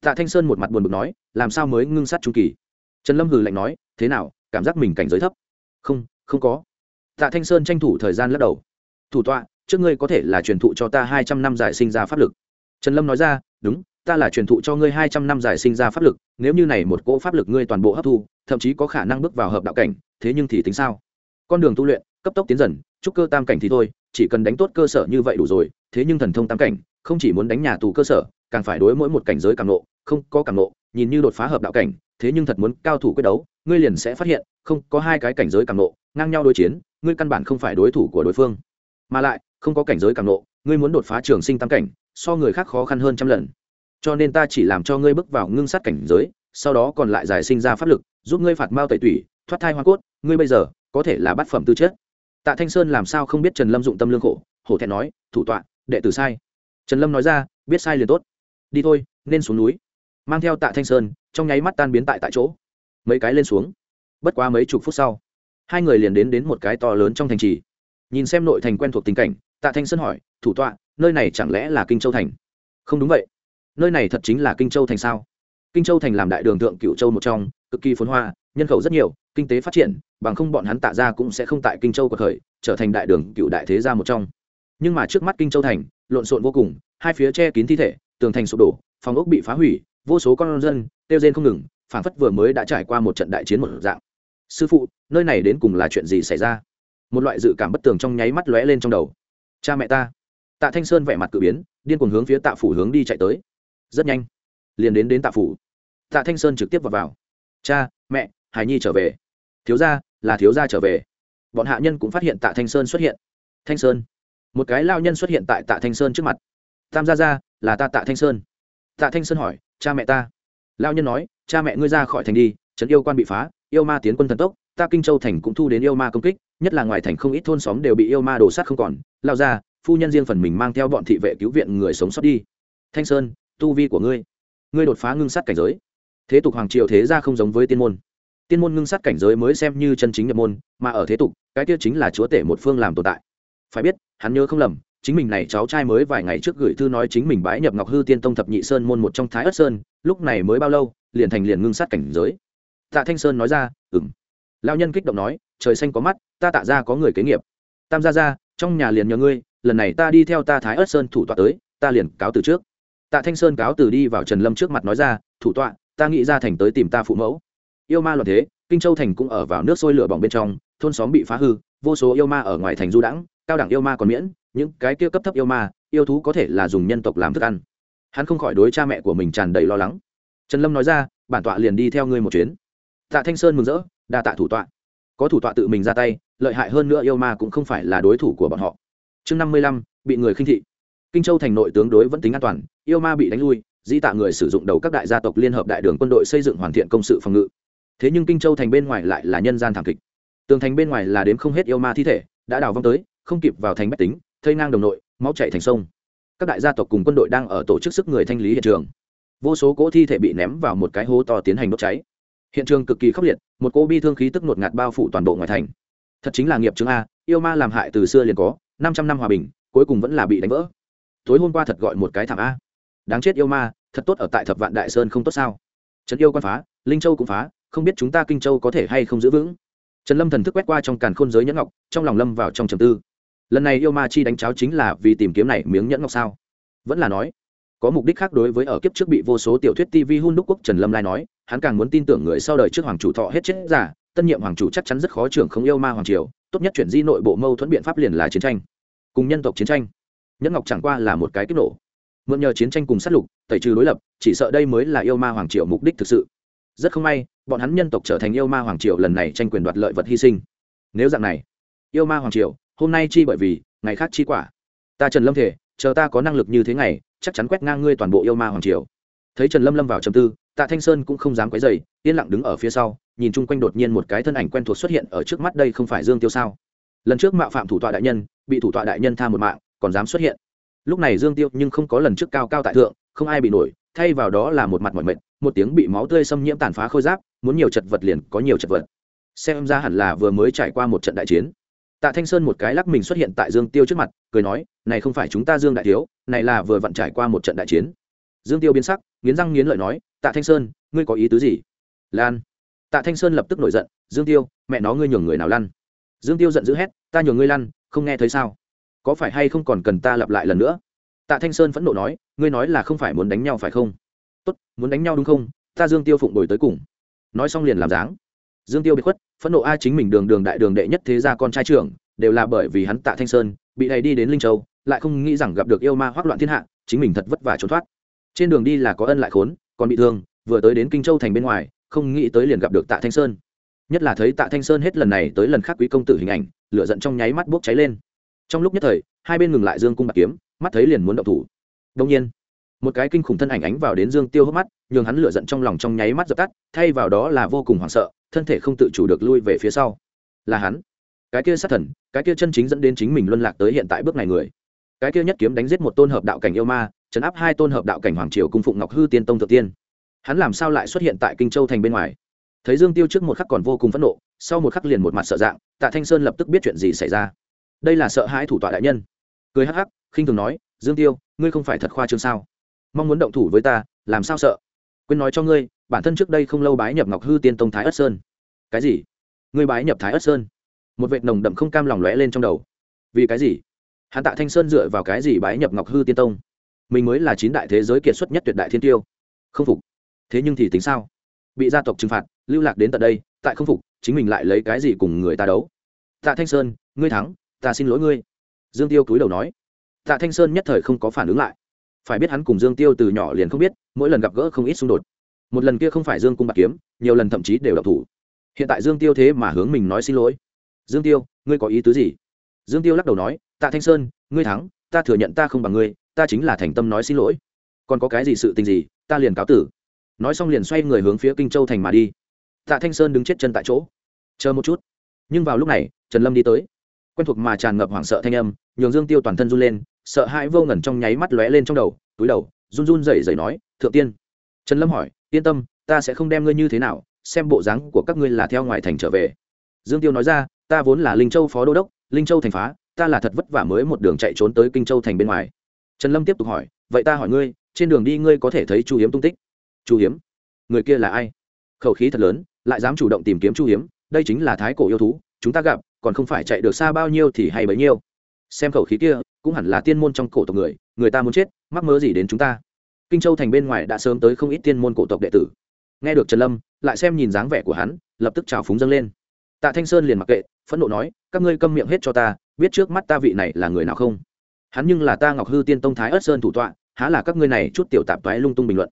Tạ thanh sơn một mặt buồn bực nói, làm sao mới ngưng sát trung kỳ? Trần lâm hừ lạnh nói, thế nào, cảm giác mình cảnh giới thấp? Không không có. Tạ thanh sơn tranh thủ thời gian lắc đầu. Thủ tọa, trước ngươi có thể là truyền thụ cho ta hai trăm năm giải sinh ra pháp lực. Trần lâm nói ra, đúng, ta là truyền thụ cho ngươi hai trăm năm giải sinh ra pháp lực, nếu như này một cỗ pháp lực ngươi toàn bộ hấp thu, thậm chí có khả năng bước vào hợp đạo cảnh, thế nhưng thì tính sao? Con đường tu luyện, cấp tốc tiến dần, chúc cơ tam cảnh thì thôi, chỉ cần đánh tốt cơ sở như vậy đủ rồi, thế nhưng thần thông tam cảnh, không chỉ muốn đánh nhà tù cơ sở, càng phải đối mỗi một cảnh giới càng nộ không có càng nộ nhìn như đột phá hợp đạo cảnh thế nhưng thật muốn cao thủ quyết đấu, ngươi liền sẽ phát hiện, không, có hai cái cảnh giới càng nộ, ngang nhau đối chiến, ngươi căn bản không phải đối thủ của đối phương. Mà lại, không có cảnh giới càng nộ, ngươi muốn đột phá trường sinh tam cảnh, so người khác khó khăn hơn trăm lần. Cho nên ta chỉ làm cho ngươi bước vào ngưng sát cảnh giới, sau đó còn lại giải sinh ra pháp lực, giúp ngươi phạt mao tẩy tủy, thoát thai hoa cốt, ngươi bây giờ, có thể là bát phẩm tư chất. Tạ thanh sơn làm sao không biết trần lâm dụng tâm lương khổ, hổ thẹn nói, thủ tọa, đệ tử sai. Trần lâm nói ra, biết sai liền tốt. Đi thôi, nên xuống núi. Mang theo tạ thanh sơn trong nháy mắt tan biến tại tại chỗ. Mấy cái lên xuống. Bất quá mấy chục phút sau, hai người liền đến đến một cái to lớn trong thành trì. Nhìn xem nội thành quen thuộc tình cảnh, tạ thanh sơn hỏi, thủ tọa, nơi này chẳng lẽ là kinh châu thành? Không đúng vậy. Nơi này thật chính là kinh châu thành sao? Kinh châu thành làm đại đường thượng cựu châu một trong, cực kỳ phồn hoa, nhân khẩu rất nhiều, kinh tế phát triển, bằng không bọn hắn tạ ra cũng sẽ không tại kinh châu cuộc khởi, trở thành đại đường cựu đại thế gia một trong. Nhưng mà trước mắt kinh châu thành, lộn xộn vô cùng, hai phía che kín thi thể, tường thành sụp đổ, phòng ốc bị phá hủy vô số con dân tiêu rên không ngừng phản phất vừa mới đã trải qua một trận đại chiến một dạng. Sư phụ nơi này đến cùng là chuyện gì xảy ra? Một loại dự cảm bất tường trong nháy mắt lóe lên trong đầu. Cha mẹ ta. Tạ thanh sơn vẻ mặt cự biến điên cuồng hướng phía tạ phủ hướng đi chạy tới. Rất nhanh liền đến đến tạ phủ. Tạ thanh sơn trực tiếp vào, vào. cha mẹ hải nhi trở về. Thiếu gia là thiếu gia trở về. Bọn hạ nhân cũng phát hiện tạ thanh sơn xuất hiện. Thanh sơn. Một cái lao nhân xuất hiện tại tạ thanh sơn trước mặt. Tam gia gia là ta tạ thanh sơn tạ thanh sơn hỏi, cha mẹ ta? Lao nhân nói, cha mẹ ngươi ra khỏi thành đi, trấn yêu quan bị phá, yêu ma tiến quân thần tốc, ta kinh châu thành cũng thu đến yêu ma công kích, nhất là ngoài thành không ít thôn xóm đều bị yêu ma đổ sát không còn. Lao ra phu nhân riêng phần mình mang theo bọn thị vệ cứu viện người sống sót đi. Thanh sơn, tu vi của ngươi ngươi đột phá ngưng sát cảnh giới. Thế tục hoàng triều thế ra không giống với tiên môn. Tiên môn ngưng sát cảnh giới mới xem như chân chính nhập môn, mà ở thế tục, cái kia chính là chúa tể một phương làm tồn tại. Phải biết, hắn nhớ không lầm chính mình này cháu trai mới vài ngày trước gửi thư nói chính mình bái nhập ngọc hư tiên tông thập nhị sơn môn một trong thái ất sơn, lúc này mới bao lâu, liền thành liền ngưng sát cảnh giới. Tạ thanh sơn nói ra ừng lao nhân kích động nói, trời xanh có mắt, ta tạ ra có người kế nghiệp. Tam gia ra trong nhà liền nhờ ngươi, lần này ta đi theo ta thái ất sơn thủ tọa tới, ta liền cáo từ trước. Tạ thanh sơn cáo từ đi vào trần lâm trước mặt nói ra, thủ tọa, ta nghĩ ra thành tới tìm ta phụ mẫu. Yêu ma loạn thế, kinh châu thành cũng ở vào nước sôi lửa bỏng bên trong, thôn xóm bị phá hư, vô số yêu ma ở ngoài thành du đãng, cao đẳng yêu ma còn miễn những cái kia cấp thấp yêu ma, yêu thú có thể là dùng nhân tộc làm thức ăn. Hắn không khỏi đối cha mẹ của mình tràn đầy lo lắng. Trần lâm nói ra, bản tọa liền đi theo ngươi một chuyến. Tạ thanh sơn mừng rỡ, đa tạ thủ tọa. Có thủ tọa tự mình ra tay, lợi hại hơn nữa yêu ma cũng không phải là đối thủ của bọn họ. Chương năm mươi lăm, bị người khinh thị. Kinh châu thành nội tướng đối vẫn tính an toàn, yêu ma bị đánh lui di tạ người sử dụng đầu các đại gia tộc liên hợp đại đường quân đội xây dựng hoàn thiện công sự phòng ngự. Thế nhưng kinh châu thành bên ngoài lại là nhân gian thảm kịch. Tường thành bên ngoài là đếm không hết yêu ma thi thể, đã đào vong tới, không kịp vào thành bách tính thây ngang đồng nội, máu chảy thành sông. Các đại gia tộc cùng quân đội đang ở tổ chức sức người thanh lý hiện trường. Vô số cỗ thi thể bị ném vào một cái hố to tiến hành đốt cháy. Hiện trường cực kỳ khốc liệt, một cỗ bi thương khí tức ngột ngạt bao phủ toàn bộ ngoài thành. Thật chính là nghiệp chứng a, yêu ma làm hại từ xưa liền có, năm trăm năm hòa bình, cuối cùng vẫn là bị đánh vỡ. Tối hôm qua thật gọi một cái thảm a. Đáng chết yêu ma, thật tốt ở tại thập vạn đại sơn không tốt sao? Trấn yêu quan phá, linh châu cũng phá, không biết chúng ta kinh châu có thể hay không giữ vững. Trần lâm thần thức quét qua trong càn khôn giới nhẫn ngọc, trong lòng lâm vào trong trầm tư lần này yêu ma chi đánh cháo chính là vì tìm kiếm này miếng nhẫn ngọc sao? Vẫn là nói, có mục đích khác đối với ở kiếp trước bị vô số tiểu thuyết tv hun đúc quốc trần lâm lai nói, hắn càng muốn tin tưởng người sau đời trước hoàng chủ thọ hết chết giả, tân nhiệm hoàng chủ chắc chắn rất khó trưởng không yêu ma hoàng triều, tốt nhất chuyển di nội bộ mâu thuẫn biện pháp liền là chiến tranh. Cùng nhân tộc chiến tranh, nhẫn ngọc chẳng qua là một cái kích nổ. Mượn nhờ chiến tranh cùng sát lục, tẩy trừ đối lập, chỉ sợ đây mới là yêu ma hoàng triều mục đích thực sự. Rất không may, bọn hắn nhân tộc trở thành yêu ma hoàng triều lần này tranh quyền đoạt lợi vật hy sinh. Nếu dạng này, yêu ma hoàng triều hôm nay chi bởi vì, ngày khác chi quả. Ta trần lâm thể, chờ ta có năng lực như thế này chắc chắn quét ngang ngươi toàn bộ yêu ma hoàng triều. Thấy trần lâm lâm vào trầm tư, tạ thanh sơn cũng không dám quấy dày yên lặng đứng ở phía sau, nhìn chung quanh đột nhiên một cái thân ảnh quen thuộc xuất hiện ở trước mắt đây không phải dương tiêu sao? Lần trước mạo phạm thủ tọa đại nhân, bị thủ tọa đại nhân tha một mạng, còn dám xuất hiện. Lúc này dương tiêu nhưng không có lần trước cao cao tại thượng, không ai bị nổi, thay vào đó là một mặt mỏi mệt, một tiếng bị máu tươi xâm nhiễm tàn phá khôi giáp, muốn nhiều chật vật liền có nhiều chật vật. Xem ra hẳn là vừa mới trải qua một trận đại chiến tạ thanh sơn một cái lắc mình xuất hiện tại dương tiêu trước mặt, cười nói, này không phải chúng ta dương đại thiếu, này là vừa vặn trải qua một trận đại chiến. Dương tiêu biến sắc, nghiến răng nghiến lợi nói, tạ thanh sơn, ngươi có ý tứ gì? Lan. Tạ thanh sơn lập tức nổi giận, dương tiêu, mẹ nó ngươi nhường người nào lăn? Dương tiêu giận dữ hét, ta nhường ngươi lăn, không nghe thấy sao? Có phải hay không còn cần ta lặp lại lần nữa? Tạ thanh sơn phẫn nộ nói, ngươi nói là không phải muốn đánh nhau phải không? Tốt, muốn đánh nhau đúng không? Ta dương tiêu phụng đổi tới cùng. Nói xong liền làm dáng dương tiêu bị khuất, phẫn nộ ai chính mình đường đường đại đường đệ nhất thế gia con trai trưởng, đều là bởi vì hắn tạ thanh sơn, bị đầy đi đến linh châu, lại không nghĩ rằng gặp được yêu ma hoắc loạn thiên hạ, chính mình thật vất vả trốn thoát. Trên đường đi là có ân lại khốn, còn bị thương, vừa tới đến kinh châu thành bên ngoài, không nghĩ tới liền gặp được tạ thanh sơn. Nhất là thấy tạ thanh sơn hết lần này tới lần khác quý công tử hình ảnh, lửa giận trong nháy mắt bốc cháy lên. Trong lúc nhất thời, hai bên ngừng lại dương cung bạc kiếm, mắt thấy liền muốn động thủ. Đông nhiên, một cái kinh khủng thân ảnh ánh vào đến dương tiêu hốc mắt, nhường hắn lửa giận trong lòng trong nháy mắt dập tắt, thay vào đó là vô cùng hoảng sợ thân thể không tự chủ được lui về phía sau. Là hắn. Cái kia sát thần, cái kia chân chính dẫn đến chính mình luân lạc tới hiện tại bước này người. Cái kia nhất kiếm đánh giết một tôn hợp đạo cảnh yêu ma, chấn áp hai tôn hợp đạo cảnh hoàng triều cung phụng ngọc hư tiên tông thượng tiên. Hắn làm sao lại xuất hiện tại kinh châu thành bên ngoài? Thấy dương tiêu trước một khắc còn vô cùng phẫn nộ, sau một khắc liền một mặt sợ dạng, tạ thanh sơn lập tức biết chuyện gì xảy ra. Đây là sợ hãi thủ tọa đại nhân. Cười hắc hắc, khinh thường nói, dương tiêu, ngươi không phải thật khoa trương sao? Mong muốn động thủ với ta, làm sao sợ? Quên nói cho ngươi, bản thân trước đây không lâu bái nhập ngọc hư tiên tông thái ất sơn. Cái gì? Ngươi bái nhập thái ất sơn? Một vệt nồng đậm không cam lòng lóe lên trong đầu. Vì cái gì? Hắn tạ thanh sơn dựa vào cái gì bái nhập ngọc hư tiên tông? Mình mới là chín đại thế giới kiệt xuất nhất tuyệt đại thiên tiêu. Không phục. Thế nhưng thì tính sao? Bị gia tộc trừng phạt, lưu lạc đến tận đây, tại không phục, chính mình lại lấy cái gì cùng người ta đấu? Tạ thanh sơn, ngươi thắng, ta xin lỗi ngươi. Dương tiêu cúi đầu nói. Tạ thanh sơn nhất thời không có phản ứng lại phải biết hắn cùng dương tiêu từ nhỏ liền không biết, mỗi lần gặp gỡ không ít xung đột. Một lần kia không phải dương cung bạc kiếm, nhiều lần thậm chí đều đọc thủ. Hiện tại dương tiêu thế mà hướng mình nói xin lỗi. Dương tiêu, ngươi có ý tứ gì? Dương tiêu lắc đầu nói, tạ thanh sơn, ngươi thắng, ta thừa nhận ta không bằng ngươi, ta chính là thành tâm nói xin lỗi. Còn có cái gì sự tình gì, ta liền cáo tử. Nói xong liền xoay người hướng phía kinh châu thành mà đi. Tạ thanh sơn đứng chết chân tại chỗ. Chờ một chút. Nhưng vào lúc này, trần lâm đi tới. Quen thuộc mà tràn ngập hoảng sợ thanh âm, nhường dương tiêu toàn thân run lên sợ hãi vô ngẩn trong nháy mắt lóe lên trong đầu, túi đầu, run run rẩy rẩy nói, thượng tiên. Trần lâm hỏi, yên tâm, ta sẽ không đem ngươi như thế nào, xem bộ dáng của các ngươi là theo ngoài thành trở về. Dương tiêu nói ra, ta vốn là linh châu phó đô đốc, linh châu thành phá, ta là thật vất vả mới một đường chạy trốn tới kinh châu thành bên ngoài. Trần lâm tiếp tục hỏi, vậy ta hỏi ngươi, trên đường đi ngươi có thể thấy chu hiếm tung tích? Chu hiếm? Người kia là ai? Khẩu khí thật lớn, lại dám chủ động tìm kiếm chu hiếm, đây chính là thái cổ yêu thú, chúng ta gặp, còn không phải chạy được xa bao nhiêu thì hay bấy nhiêu xem khẩu khí kia, cũng hẳn là tiên môn trong cổ tộc người người ta muốn chết, mắc mơ gì đến chúng ta? Kinh châu thành bên ngoài đã sớm tới không ít tiên môn cổ tộc đệ tử. Nghe được trần lâm, lại xem nhìn dáng vẻ của hắn, lập tức trào phúng dâng lên. Tạ thanh sơn liền mặc kệ, phẫn nộ nói, các ngươi câm miệng hết cho ta, biết trước mắt ta vị này là người nào không? Hắn nhưng là ta ngọc hư tiên tông thái ất sơn thủ tọa, há là các ngươi này chút tiểu tạp toái lung tung bình luận?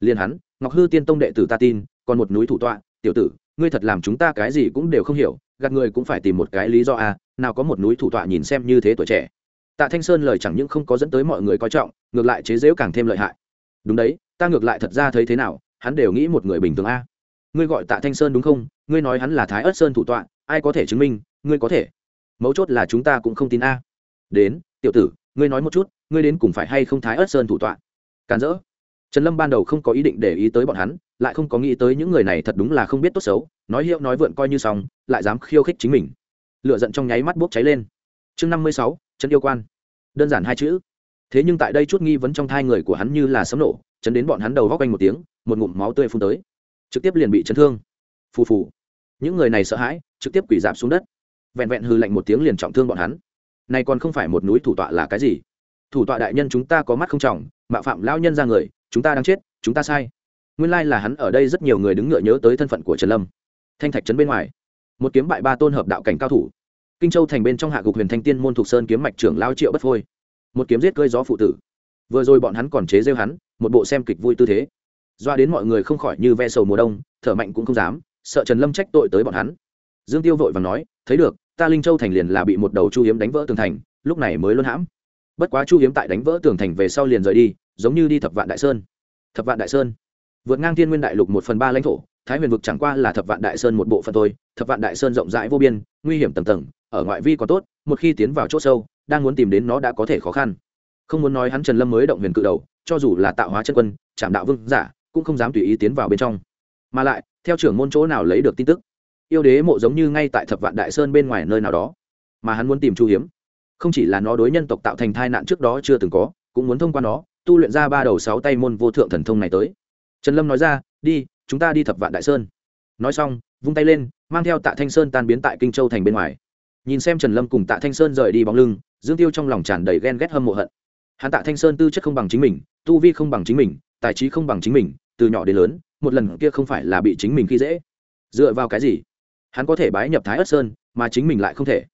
Liền hắn, ngọc hư tiên tông đệ tử ta tin, còn một núi thủ tọa, tiểu tử, ngươi thật làm chúng ta cái gì cũng đều không hiểu gạt người cũng phải tìm một cái lý do à nào có một núi thủ tọa nhìn xem như thế tuổi trẻ. Tạ thanh sơn lời chẳng những không có dẫn tới mọi người coi trọng, ngược lại chế dễu càng thêm lợi hại. Đúng đấy, ta ngược lại thật ra thấy thế nào, hắn đều nghĩ một người bình thường a. Ngươi gọi tạ thanh sơn đúng không? Ngươi nói hắn là thái ất sơn thủ tọa, ai có thể chứng minh, ngươi có thể. Mấu chốt là chúng ta cũng không tin a. Đến, tiểu tử, ngươi nói một chút, ngươi đến cùng phải hay không thái ất sơn thủ tọa? Càn rỡ trần lâm ban đầu không có ý định để ý tới bọn hắn, lại không có nghĩ tới những người này thật đúng là không biết tốt xấu, nói hiệu nói vượn coi như xong, lại dám khiêu khích chính mình. Lựa giận trong nháy mắt bốc cháy lên. Chương năm mươi sáu Trần yêu quan. Đơn giản hai chữ. Thế nhưng tại đây chút nghi vấn trong thai người của hắn như là sấm nổ, chấn đến bọn hắn đầu góc quanh một tiếng, một ngụm máu tươi phun tới. Trực tiếp liền bị chấn thương. Phù phù. Những người này sợ hãi, trực tiếp quỷ dạp xuống đất. Vẹn vẹn hư lạnh một tiếng liền trọng thương bọn hắn. Này còn không phải một núi thủ tọa là cái gì? Thủ tọa đại nhân chúng ta có mắt không trọng, mạo phạm lão nhân ra người, chúng ta đang chết, chúng ta sai. Nguyên lai là hắn ở đây rất nhiều người đứng ngựa nhớ tới thân phận của trần lâm. Thanh thạch trấn bên ngoài, một kiếm bại ba tôn hợp đạo cảnh cao thủ. Kinh châu thành bên trong hạ gục huyền thanh tiên môn thuộc sơn kiếm mạch trưởng lao triệu bất phôi. Một kiếm giết cơi gió phụ tử. Vừa rồi bọn hắn còn chế rêu hắn, một bộ xem kịch vui tư thế. Doa đến mọi người không khỏi như ve sầu mùa đông, thở mạnh cũng không dám, sợ trần lâm trách tội tới bọn hắn. Dương tiêu vội và nói, thấy được, ta linh châu thành liền là bị một đầu chu hiếm đánh vỡ tường thành, lúc này mới luôn hãm bất quá chu hiếm tại đánh vỡ tường thành về sau liền rời đi, giống như đi thập vạn đại sơn. Thập vạn đại sơn. Vượt ngang thiên nguyên đại lục một phần ba lãnh thổ, thái huyền vực chẳng qua là thập vạn đại sơn một bộ phận thôi, thập vạn đại sơn rộng rãi vô biên, nguy hiểm tầng tầng, ở ngoại vi có tốt, một khi tiến vào chỗ sâu, đang muốn tìm đến nó đã có thể khó khăn. Không muốn nói hắn trần lâm mới động huyền cự đầu, cho dù là tạo hóa chân quân trạm đạo vương giả, cũng không dám tùy ý tiến vào bên trong. Mà lại, theo trưởng môn chỗ nào lấy được tin tức? Yêu đế mộ giống như ngay tại thập vạn đại sơn bên ngoài nơi nào đó. Mà hắn muốn tìm chu hiếm không chỉ là nó đối nhân tộc tạo thành thai nạn trước đó chưa từng có, cũng muốn thông qua nó, tu luyện ra ba đầu sáu tay môn vô thượng thần thông này tới. Trần lâm nói ra, đi, chúng ta đi thập vạn đại sơn. Nói xong, vung tay lên, mang theo tạ thanh sơn tan biến tại kinh châu thành bên ngoài. Nhìn xem trần lâm cùng tạ thanh sơn rời đi bóng lưng, dương tiêu trong lòng tràn đầy ghen ghét hâm mộ hận. Hắn tạ thanh sơn tư chất không bằng chính mình, tu vi không bằng chính mình, tài trí không bằng chính mình, từ nhỏ đến lớn, một lần kia không phải là bị chính mình khi dễ. Dựa vào cái gì? Hắn có thể bái nhập thái ất sơn, mà chính mình lại không thể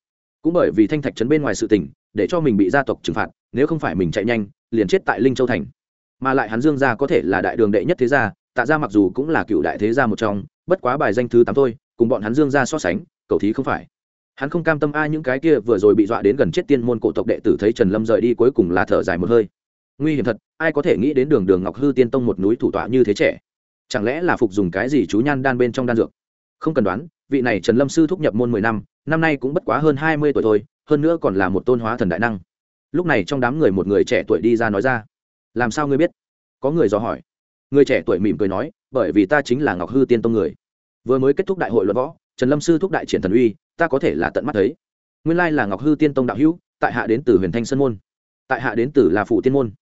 cũng bởi vì thanh thạch trấn bên ngoài sự tình, để cho mình bị gia tộc trừng phạt, nếu không phải mình chạy nhanh, liền chết tại linh châu thành. Mà lại hắn dương gia có thể là đại đường đệ nhất thế gia, tạ gia mặc dù cũng là cựu đại thế gia một trong, bất quá bài danh thứ tám thôi, cùng bọn hắn dương gia so sánh cầu thí không phải. Hắn không cam tâm ai những cái kia vừa rồi bị dọa đến gần chết tiên môn cổ tộc đệ tử thấy trần lâm rời đi cuối cùng là thở dài một hơi. Nguy hiểm thật, ai có thể nghĩ đến đường đường ngọc hư tiên tông một núi thủ tọa như thế trẻ? Chẳng lẽ là phục dùng cái gì chú nhan đan bên trong đan dược? Không cần đoán, vị này trần lâm sư thúc nhập môn mười năm năm nay cũng bất quá hơn hai mươi tuổi thôi, hơn nữa còn là một tôn hóa thần đại năng. Lúc này trong đám người một người trẻ tuổi đi ra nói ra, làm sao ngươi biết? Có người dò hỏi. Người trẻ tuổi mỉm cười nói, bởi vì ta chính là ngọc hư tiên tông người. Vừa mới kết thúc đại hội luận võ, trần lâm sư thúc đại triển thần uy, ta có thể là tận mắt thấy. Nguyên lai là ngọc hư tiên tông đạo hữu, tại hạ đến từ huyền thanh sơn môn, tại hạ đến từ là phụ tiên môn.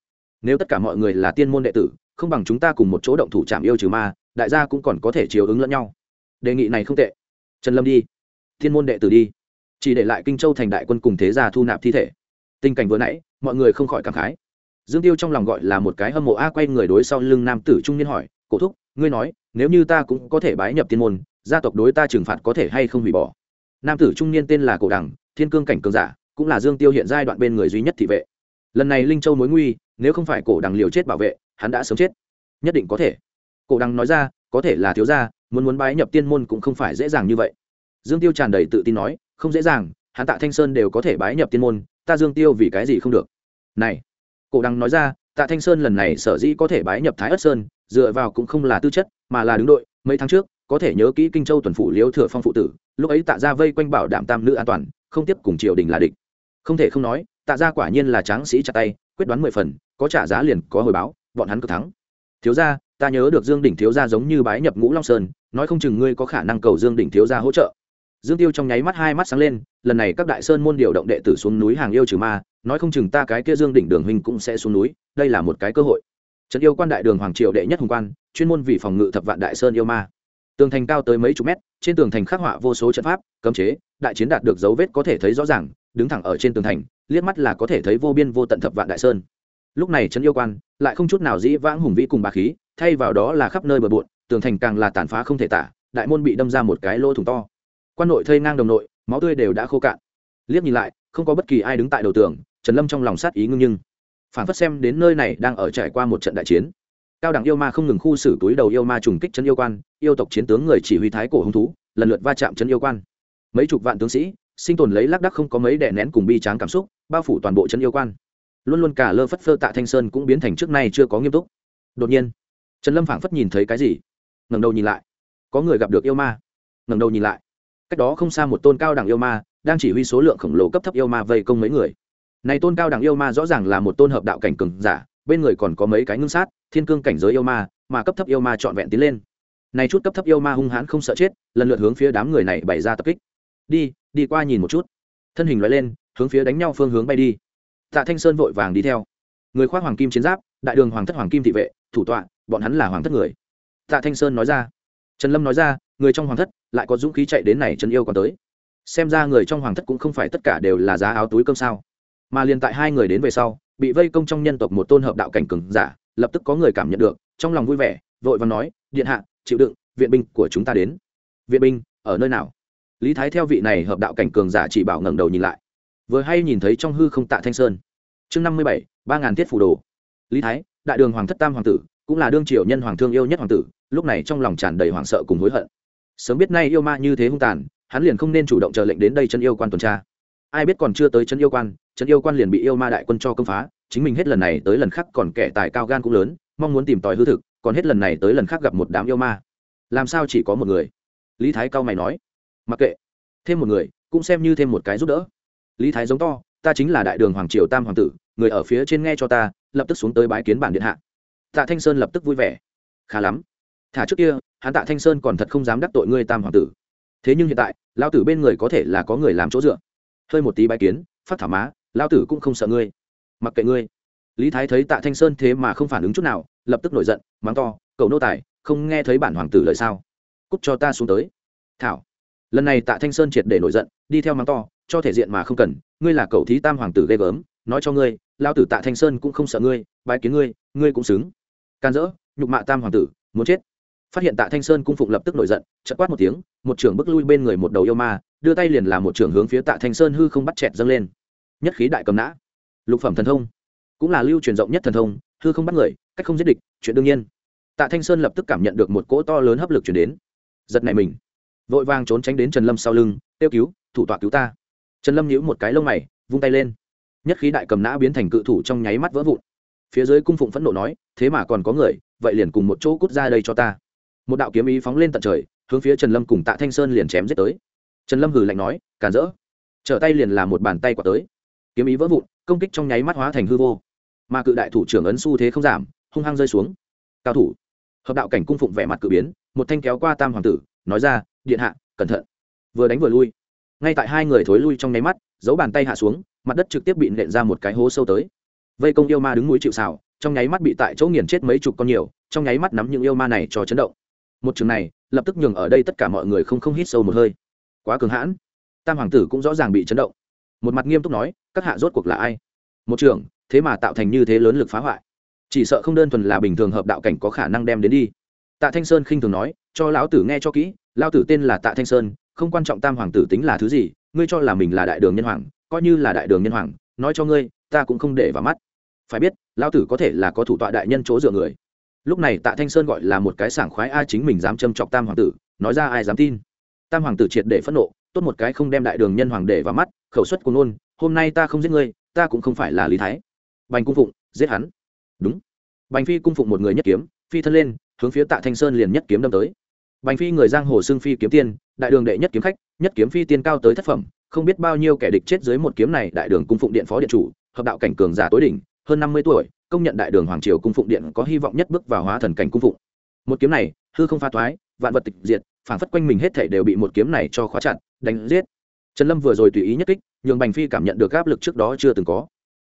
Nếu tất cả mọi người là tiên môn đệ tử, không bằng chúng ta cùng một chỗ động thủ trảm yêu trừ ma, đại gia cũng còn có thể chiều ứng lẫn nhau. Đề nghị này không tệ. Trần lâm đi thiên môn đệ tử đi. Chỉ để lại kinh châu thành đại quân cùng thế gia thu nạp thi thể. Tình cảnh vừa nãy, mọi người không khỏi cảm khái. Dương tiêu trong lòng gọi là một cái hâm mộ a quay người đối sau lưng nam tử trung niên hỏi, cổ thúc, ngươi nói, nếu như ta cũng có thể bái nhập tiên môn, gia tộc đối ta trừng phạt có thể hay không hủy bỏ? Nam tử trung niên tên là cổ đằng, thiên cương cảnh cường giả, cũng là dương tiêu hiện giai đoạn bên người duy nhất thị vệ. Lần này linh châu mối nguy, nếu không phải cổ đằng liều chết bảo vệ, hắn đã sớm chết. Nhất định có thể. Cổ đằng nói ra, có thể là thiếu gia, muốn muốn bái nhập tiên môn cũng không phải dễ dàng như vậy dương tiêu tràn đầy tự tin nói, không dễ dàng, hắn tạ thanh sơn đều có thể bái nhập tiên môn, ta dương tiêu vì cái gì không được? Này, cổ đăng nói ra, tạ thanh sơn lần này sở dĩ có thể bái nhập thái ất sơn, dựa vào cũng không là tư chất, mà là đứng đội, mấy tháng trước, có thể nhớ kỹ kinh châu tuần phủ Liễu thừa phong phụ tử, lúc ấy tạ ra vây quanh bảo đảm tam nữ an toàn, không tiếp cùng triều đình là địch. Không thể không nói, tạ ra quả nhiên là tráng sĩ chặt tay, quyết đoán mười phần, có trả giá liền có hồi báo, bọn hắn cực thắng. Thiếu gia, ta nhớ được dương đỉnh thiếu gia giống như bái nhập ngũ long sơn, nói không chừng ngươi có khả năng cầu dương đỉnh thiếu gia hỗ trợ dương tiêu trong nháy mắt hai mắt sáng lên, lần này các đại sơn môn điều động đệ tử xuống núi hàng yêu trừ ma, nói không chừng ta cái kia dương đỉnh đường huynh cũng sẽ xuống núi, đây là một cái cơ hội. Trấn yêu quan đại đường hoàng triều đệ nhất hùng quan, chuyên môn vì phòng ngự thập vạn đại sơn yêu ma. Tường thành cao tới mấy chục mét, trên tường thành khắc họa vô số trận pháp, cấm chế, đại chiến đạt được dấu vết có thể thấy rõ ràng, đứng thẳng ở trên tường thành, liếc mắt là có thể thấy vô biên vô tận thập vạn đại sơn. Lúc này trấn yêu quan lại không chút nào dĩ vãng hùng vĩ cùng bà khí, thay vào đó là khắp nơi bờ bộn, tường thành càng là tàn phá không thể tả, đại môn bị đâm ra một cái lỗ thủng to quan nội thây ngang đồng nội, máu tươi đều đã khô cạn. Liếc nhìn lại, không có bất kỳ ai đứng tại đầu tường, trần lâm trong lòng sát ý ngưng nhưng. Phản phất xem đến nơi này đang ở trải qua một trận đại chiến. Cao đẳng yêu ma không ngừng khu xử túi đầu yêu ma trùng kích chân yêu quan, yêu tộc chiến tướng người chỉ huy thái cổ hung thú, lần lượt va chạm chân yêu quan. Mấy chục vạn tướng sĩ, sinh tồn lấy lác đắc không có mấy đè nén cùng bi tráng cảm xúc, bao phủ toàn bộ chân yêu quan. Luôn luôn cả lơ phất phơ tạ thanh sơn cũng biến thành trước nay chưa có nghiêm túc. Đột nhiên, trần lâm phảng phất nhìn thấy cái gì. Ngẩng đầu nhìn lại. Có người gặp được yêu ma. Ngẩng đầu nhìn lại cách đó không xa một tôn cao đẳng yêu ma, đang chỉ huy số lượng khổng lồ cấp thấp yêu ma vây công mấy người. Này tôn cao đẳng yêu ma rõ ràng là một tôn hợp đạo cảnh cường giả, bên người còn có mấy cái ngưng sát, thiên cương cảnh giới yêu ma, mà cấp thấp yêu ma trọn vẹn tiến lên. Này chút cấp thấp yêu ma hung hãn không sợ chết, lần lượt hướng phía đám người này bày ra tập kích. Đi đi qua nhìn một chút. Thân hình loại lên, hướng phía đánh nhau phương hướng bay đi. Tạ thanh sơn vội vàng đi theo. Người khoác hoàng kim chiến giáp, đại đường hoàng thất hoàng kim thị vệ, thủ tọa, bọn hắn là hoàng thất người. Tạ thanh sơn nói ra. Trần lâm nói ra người trong hoàng thất lại có dũng khí chạy đến này chân yêu còn tới. Xem ra người trong hoàng thất cũng không phải tất cả đều là giá áo túi cơm sao. Mà liền tại hai người đến về sau, bị vây công trong nhân tộc một tôn hợp đạo cảnh cường giả, lập tức có người cảm nhận được, trong lòng vui vẻ, vội và nói, điện hạ, chịu đựng, viện binh của chúng ta đến. Viện binh, ở nơi nào? Lý thái theo vị này hợp đạo cảnh cường giả chỉ bảo ngẩng đầu nhìn lại. Vừa hay nhìn thấy trong hư không tạ thanh sơn. Chương năm mươi bảy, ba ngàn thiết phủ đồ. Lý thái, đại đường hoàng thất tam hoàng tử, cũng là đương triều nhân hoàng thương yêu nhất hoàng tử, lúc này trong lòng tràn đầy hoảng sợ cùng hối hận sớm biết nay yêu ma như thế hung tàn, hắn liền không nên chủ động chờ lệnh đến đây chân yêu quan tuần tra. Ai biết còn chưa tới chân yêu quan, chân yêu quan liền bị yêu ma đại quân cho công phá, chính mình hết lần này tới lần khác còn kẻ tài cao gan cũng lớn, mong muốn tìm tòi hư thực, còn hết lần này tới lần khác gặp một đám yêu ma. Làm sao chỉ có một người? Lý thái cao mày nói. Mặc kệ. Thêm một người, cũng xem như thêm một cái giúp đỡ. Lý thái giống to, ta chính là đại đường hoàng triều tam hoàng tử, người ở phía trên nghe cho ta, lập tức xuống tới bái kiến bản điện hạ. Tạ thanh sơn lập tức vui vẻ. Khá lắm thả trước kia, hắn tạ thanh sơn còn thật không dám đắc tội ngươi tam hoàng tử. Thế nhưng hiện tại lao tử bên người có thể là có người làm chỗ dựa. Hơi một tí bái kiến, phát thảo má lao tử cũng không sợ ngươi. Mặc kệ ngươi. Lý thái thấy tạ thanh sơn thế mà không phản ứng chút nào, lập tức nổi giận, mắng to cầu nô tài, không nghe thấy bản hoàng tử lời sao? Cúc cho ta xuống tới. Thảo. Lần này tạ thanh sơn triệt để nổi giận, đi theo mắng to, cho thể diện mà không cần, ngươi là cầu thí tam hoàng tử ghê gớm, nói cho ngươi lao tử tạ thanh sơn cũng không sợ ngươi, bái kiến ngươi ngươi cũng xứng. Can dỡ, nhục mạ tam hoàng tử, muốn chết phát hiện tạ thanh sơn cung phụng lập tức nổi giận chật quát một tiếng một trưởng bước lui bên người một đầu yêu ma đưa tay liền làm một trưởng hướng phía tạ thanh sơn hư không bắt chẹt dâng lên nhất khí đại cầm nã lục phẩm thần thông cũng là lưu truyền rộng nhất thần thông hư không bắt người cách không giết địch chuyện đương nhiên tạ thanh sơn lập tức cảm nhận được một cỗ to lớn hấp lực chuyển đến giật này mình vội vàng trốn tránh đến trần lâm sau lưng kêu cứu thủ tọa cứu ta trần lâm nhíu một cái lông mày vung tay lên nhất khí đại cầm nã biến thành cự thủ trong nháy mắt vỡ vụn phía dưới cung phụng phẫn nộ nói thế mà còn có người vậy liền cùng một chỗ cút ra đây cho ta một đạo kiếm ý phóng lên tận trời, hướng phía trần lâm cùng tạ thanh sơn liền chém giết tới. Trần lâm hừ lạnh nói, càn rỡ trở tay liền làm một bàn tay quả tới. Kiếm ý vỡ vụn, công kích trong nháy mắt hóa thành hư vô. Mà cự đại thủ trưởng ấn xu thế không giảm, hung hăng rơi xuống. Cao thủ. Hợp đạo cảnh cung phụng vẻ mặt cự biến, một thanh kéo qua tam hoàng tử, nói ra, điện hạ, cẩn thận. Vừa đánh vừa lui. Ngay tại hai người thối lui trong nháy mắt giấu bàn tay hạ xuống, mặt đất trực tiếp bị nện ra một cái hố sâu tới. Vây công yêu ma đứng mũi chịu xào trong nháy mắt bị tại chỗ nghiền chết mấy chục con nhiều, trong nháy mắt nắm những yêu ma này cho chấn động một trường này, lập tức nhường ở đây tất cả mọi người không không hít sâu một hơi. Quá cường hãn. Tam hoàng tử cũng rõ ràng bị chấn động. Một mặt nghiêm túc nói, các hạ rốt cuộc là ai? Một trường, thế mà tạo thành như thế lớn lực phá hoại. Chỉ sợ không đơn thuần là bình thường hợp đạo cảnh có khả năng đem đến đi. Tạ thanh sơn khinh thường nói, cho lão tử nghe cho kỹ, lão tử tên là tạ thanh sơn, không quan trọng tam hoàng tử tính là thứ gì, ngươi cho là mình là đại đường nhân hoàng, coi như là đại đường nhân hoàng, nói cho ngươi, ta cũng không để vào mắt. Phải biết, lão tử có thể là có thủ tọa đại nhân chỗ dựa người lúc này tạ thanh sơn gọi là một cái sảng khoái ai chính mình dám châm chọc tam hoàng tử, nói ra ai dám tin? Tam hoàng tử triệt để phẫn nộ, tốt một cái không đem đại đường nhân hoàng để vào mắt, khẩu suất của nôn hôm nay ta không giết ngươi, ta cũng không phải là lý thái. Bành cung phụng, giết hắn. Đúng. Bành phi cung phụng một người nhất kiếm, phi thân lên, hướng phía tạ thanh sơn liền nhất kiếm đâm tới. Bành phi người giang hồ xưng phi kiếm tiên, đại đường đệ nhất kiếm khách, nhất kiếm phi tiên cao tới thất phẩm, không biết bao nhiêu kẻ địch chết dưới một kiếm này, đại đường cung phụng điện phó điện chủ, hợp đạo cảnh cường giả tối đỉnh, hơn năm mươi tuổi công nhận đại đường hoàng triều cung phụng điện có hy vọng nhất bước vào hóa thần cảnh cung phụng. Một kiếm này, hư không pha thoái, vạn vật tịch diệt phản phất quanh mình hết thể đều bị một kiếm này cho khóa chặt, đánh giết. Trần lâm vừa rồi tùy ý nhất kích, nhường bành phi cảm nhận được áp lực trước đó chưa từng có.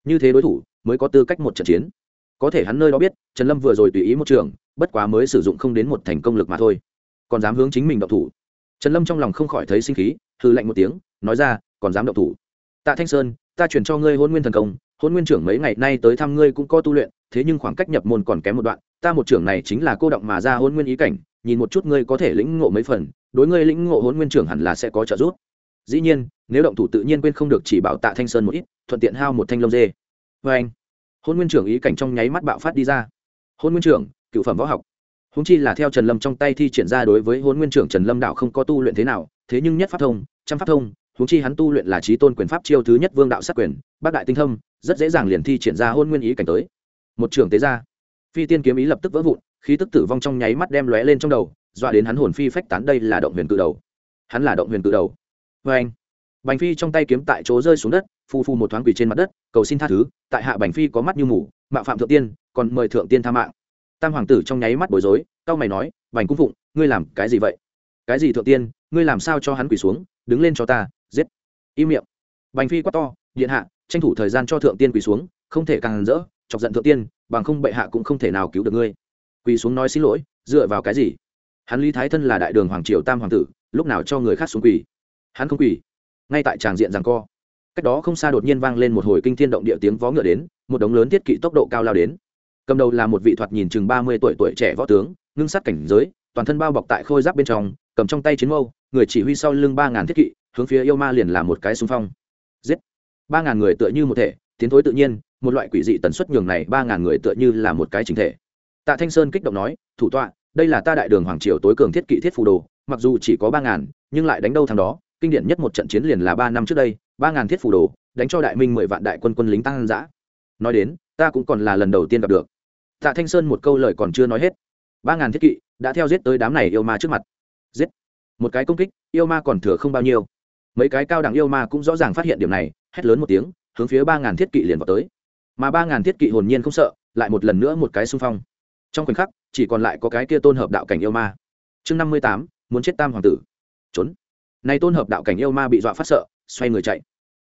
Như thế đối thủ, mới có tư cách một trận chiến. Có thể hắn nơi đó biết, trần lâm vừa rồi tùy ý một trường, bất quá mới sử dụng không đến một thành công lực mà thôi. Còn dám hướng chính mình động thủ. Trần lâm trong lòng không khỏi thấy sinh khí hư lạnh một tiếng, nói ra, còn dám động thủ. Tạ thanh sơn, ta chuyển cho ngươi hôn nguyên thần công hôn nguyên trưởng mấy ngày nay tới thăm ngươi cũng có tu luyện, thế nhưng khoảng cách nhập môn còn kém một đoạn, ta một trưởng này chính là cô động mà ra hôn nguyên ý cảnh, nhìn một chút ngươi có thể lĩnh ngộ mấy phần, đối ngươi lĩnh ngộ hôn nguyên trưởng hẳn là sẽ có trợ giúp. Dĩ nhiên, nếu động thủ tự nhiên quên không được chỉ bảo tạ thanh sơn một ít, thuận tiện hao một thanh lông dê. Vê anh, hôn nguyên trưởng ý cảnh trong nháy mắt bạo phát đi ra. Hôn nguyên trưởng, cựu phẩm võ học. Húng chi là theo trần lâm trong tay thi triển ra đối với hôn nguyên trưởng trần lâm đạo không có tu luyện thế nào, thế nhưng nhất pháp thông, trăm pháp thông huống chi hắn tu luyện là trí tôn quyền pháp chiêu thứ nhất vương đạo sát quyền, bác đại tinh thâm, rất dễ dàng liền thi triển ra hôn nguyên ý cảnh tới. Một trưởng tế ra, phi tiên kiếm ý lập tức vỡ vụn, khí tức tử vong trong nháy mắt đem lóe lên trong đầu, dọa đến hắn hồn phi phách tán, đây là động huyền cự đầu. Hắn là động huyền cự đầu. Vê anh, bành phi trong tay kiếm tại chỗ rơi xuống đất phu phu một thoáng quỳ trên mặt đất, cầu xin tha thứ, tại hạ bành phi có mắt như mù, mạo phạm thượng tiên, còn mời thượng tiên tha mạng. Tam hoàng tử trong nháy mắt bối rối, cao mày nói, bành cung phụng, ngươi làm cái gì vậy? Cái gì thượng tiên, ngươi làm sao cho hắn quỳ xuống, đứng lên cho ta giết. Im miệng. Bành phi quát to, điện hạ, tranh thủ thời gian cho thượng tiên quỳ xuống, không thể càng rỡ, chọc giận thượng tiên, bằng không bệ hạ cũng không thể nào cứu được ngươi. Quỳ xuống nói xin lỗi, dựa vào cái gì? Hắn lý thái thân là đại đường hoàng triều tam hoàng tử, lúc nào cho người khác xuống quỳ? Hắn không quỳ. Ngay tại tràng diện rằng co. Cách đó không xa đột nhiên vang lên một hồi kinh thiên động địa tiếng vó ngựa đến, một đống lớn thiết kỵ tốc độ cao lao đến. Cầm đầu là một vị thoạt nhìn chừng ba mươi tuổi tuổi trẻ võ tướng, ngưng sát cảnh giới, toàn thân bao bọc tại khôi giáp bên trong, cầm trong tay chiến mâu, người chỉ huy sau lưng ba ngàn thiết kỵ hướng phía yêu ma liền là một cái xung phong. Giết. Ba ngàn người tựa như một thể, tiến thối tự nhiên, một loại quỷ dị tần suất nhường này ba ngàn người tựa như là một cái chính thể. Tạ thanh sơn kích động nói, thủ tọa, đây là ta đại đường hoàng triều tối cường thiết kỵ thiết phù đồ, mặc dù chỉ có ba ngàn, nhưng lại đánh đâu thằng đó, kinh điển nhất một trận chiến liền là ba năm trước đây, ba ngàn thiết phù đồ, đánh cho đại minh mười vạn đại quân quân lính tăng giã nói đến, ta cũng còn là lần đầu tiên gặp được. Tạ thanh sơn một câu lời còn chưa nói hết, ba ngàn thiết kỵ đã theo giết tới đám này yêu ma trước mặt. Giết. Một cái công kích, yêu ma còn thừa không bao nhiêu mấy cái cao đẳng yêu ma cũng rõ ràng phát hiện điểm này, hét lớn một tiếng, hướng phía ba ngàn thiết kỵ liền vào tới. Mà ba ngàn thiết kỵ hồn nhiên không sợ, lại một lần nữa một cái xung phong. Trong khoảnh khắc, chỉ còn lại có cái kia tôn hợp đạo cảnh yêu ma. Chương năm mươi tám, muốn chết tam hoàng tử. Trốn. Nay tôn hợp đạo cảnh yêu ma bị dọa phát sợ, xoay người chạy.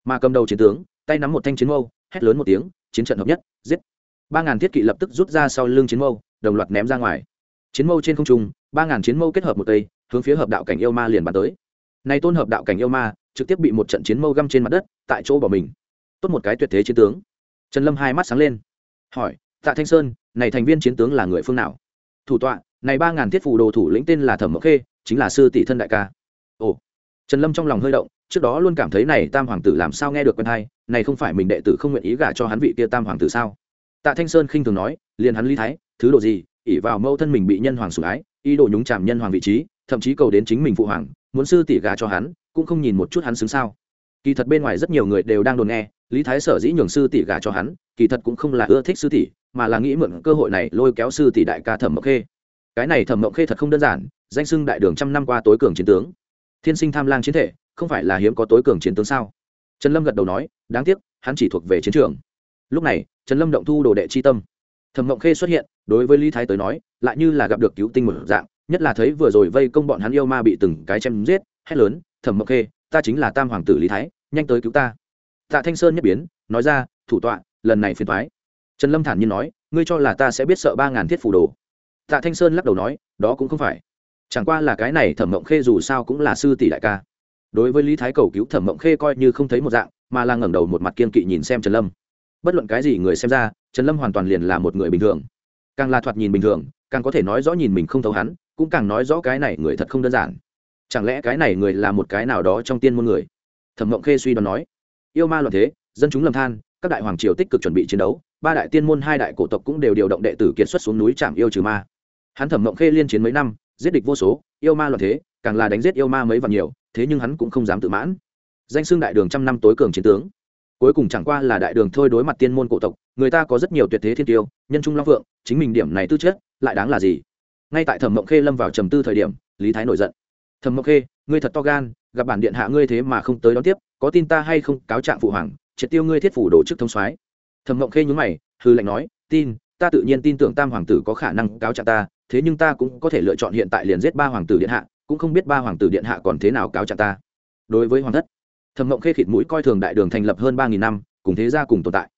Mà cầm đầu chiến tướng, tay nắm một thanh chiến mâu, hét lớn một tiếng, chiến trận hợp nhất, giết. Ba ngàn thiết kỵ lập tức rút ra sau lưng chiến mâu, đồng loạt ném ra ngoài. Chiến mâu trên không trung, ba ngàn chiến mâu kết hợp một tây, hướng phía hợp đạo cảnh yêu ma liền bắn tới. Nay tôn hợp đạo cảnh yêu ma trực tiếp bị một trận chiến mâu găm trên mặt đất, tại chỗ bỏ mình. Tốt một cái tuyệt thế chiến tướng. Trần lâm hai mắt sáng lên. Hỏi, tạ thanh sơn, này thành viên chiến tướng là người phương nào? Thủ tọa, này ba ngàn thiết phù đồ thủ lĩnh tên là thẩm mộc khê, chính là sư tỷ thân đại ca. Ồ. Trần lâm trong lòng hơi động, trước đó luôn cảm thấy này tam hoàng tử làm sao nghe được quen hay, này không phải mình đệ tử không nguyện ý gả cho hắn vị kia tam hoàng tử sao? Tạ thanh sơn khinh thường nói, liền hắn lý thái, thứ đồ gì ỉ vào mâu thân mình bị nhân hoàng sủng ái, ý đồ nhúng chàm nhân hoàng vị trí, thậm chí cầu đến chính mình phụ hoàng muốn sư tỷ gà cho hắn, cũng không nhìn một chút hắn xứng sao. Kỳ thật bên ngoài rất nhiều người đều đang đồn nghe, lý thái sở dĩ nhường sư tỷ gà cho hắn, kỳ thật cũng không là ưa thích sư tỷ, mà là nghĩ mượn cơ hội này lôi kéo sư tỷ đại ca thẩm mộng khê. Cái này thẩm mộng khê thật không đơn giản, danh sưng đại đường trăm năm qua tối cường chiến tướng. Thiên sinh tham lang chiến thể, không phải là hiếm có tối cường chiến tướng sao? Trần lâm gật đầu nói, đáng tiếc, hắn chỉ thuộc về chiến trường. Lúc này, trần lâm động thu đồ đệ chi tâm. Thẩm mộng khê xuất hiện, đối với lý thái tới nói, lại như là gặp được cứu tinh một dạng nhất là thấy vừa rồi vây công bọn hắn yêu ma bị từng cái chém giết, hét lớn, thẩm mộc khê, ta chính là tam hoàng tử lý thái, nhanh tới cứu ta. Tạ thanh sơn nhất biến, nói ra, thủ tọa, lần này phiền thoái trần lâm thản nhiên nói, ngươi cho là ta sẽ biết sợ ba ngàn thiết phủ đồ? Tạ thanh sơn lắc đầu nói, đó cũng không phải. Chẳng qua là cái này thẩm mộng khê dù sao cũng là sư tỷ đại ca. Đối với lý thái cầu cứu thẩm mộng khê coi như không thấy một dạng, mà là ngẩng đầu một mặt kiên kỵ nhìn xem trần lâm. Bất luận cái gì người xem ra, trần lâm hoàn toàn liền là một người bình thường. Càng là thoạt nhìn bình thường, càng có thể nói rõ nhìn mình không thấu hắn cũng càng nói rõ cái này người thật không đơn giản. Chẳng lẽ cái này người là một cái nào đó trong tiên môn người? Thẩm mộng khê suy đoán nói. Yêu ma loạn thế, dân chúng lầm than, các đại hoàng triều tích cực chuẩn bị chiến đấu, ba đại tiên môn, hai đại cổ tộc cũng đều điều động đệ tử kiệt xuất xuống núi trạm yêu trừ ma. Hắn thẩm mộng khê liên chiến mấy năm, giết địch vô số, yêu ma loạn thế, càng là đánh giết yêu ma mấy vạn nhiều, thế nhưng hắn cũng không dám tự mãn. Danh xưng đại đường trăm năm tối cường chiến tướng. Cuối cùng chẳng qua là đại đường thôi đối mặt tiên môn cổ tộc, người ta có rất nhiều tuyệt thế thiên tiêu, nhân trung long phượng, chính mình điểm này tư chất, lại đáng là gì? Ngay tại thẩm mộng khê lâm vào trầm tư thời điểm, lý thái nổi giận. Thẩm mộng khê, ngươi thật to gan, gặp bản điện hạ ngươi thế mà không tới đón tiếp, có tin ta hay không? Cáo trạng phụ hoàng, triệt tiêu ngươi thiết phủ đồ chức thông soái. Thẩm mộng khê nhún mày hư lệnh nói, tin, ta tự nhiên tin tưởng tam hoàng tử có khả năng cáo trạng ta, thế nhưng ta cũng có thể lựa chọn hiện tại liền giết ba hoàng tử điện hạ, cũng không biết ba hoàng tử điện hạ còn thế nào cáo trạng ta. Đối với hoàng thất, thẩm mộng khê khịt mũi coi thường đại đường thành lập hơn ba nghìn năm, cùng thế gia cùng tồn tại.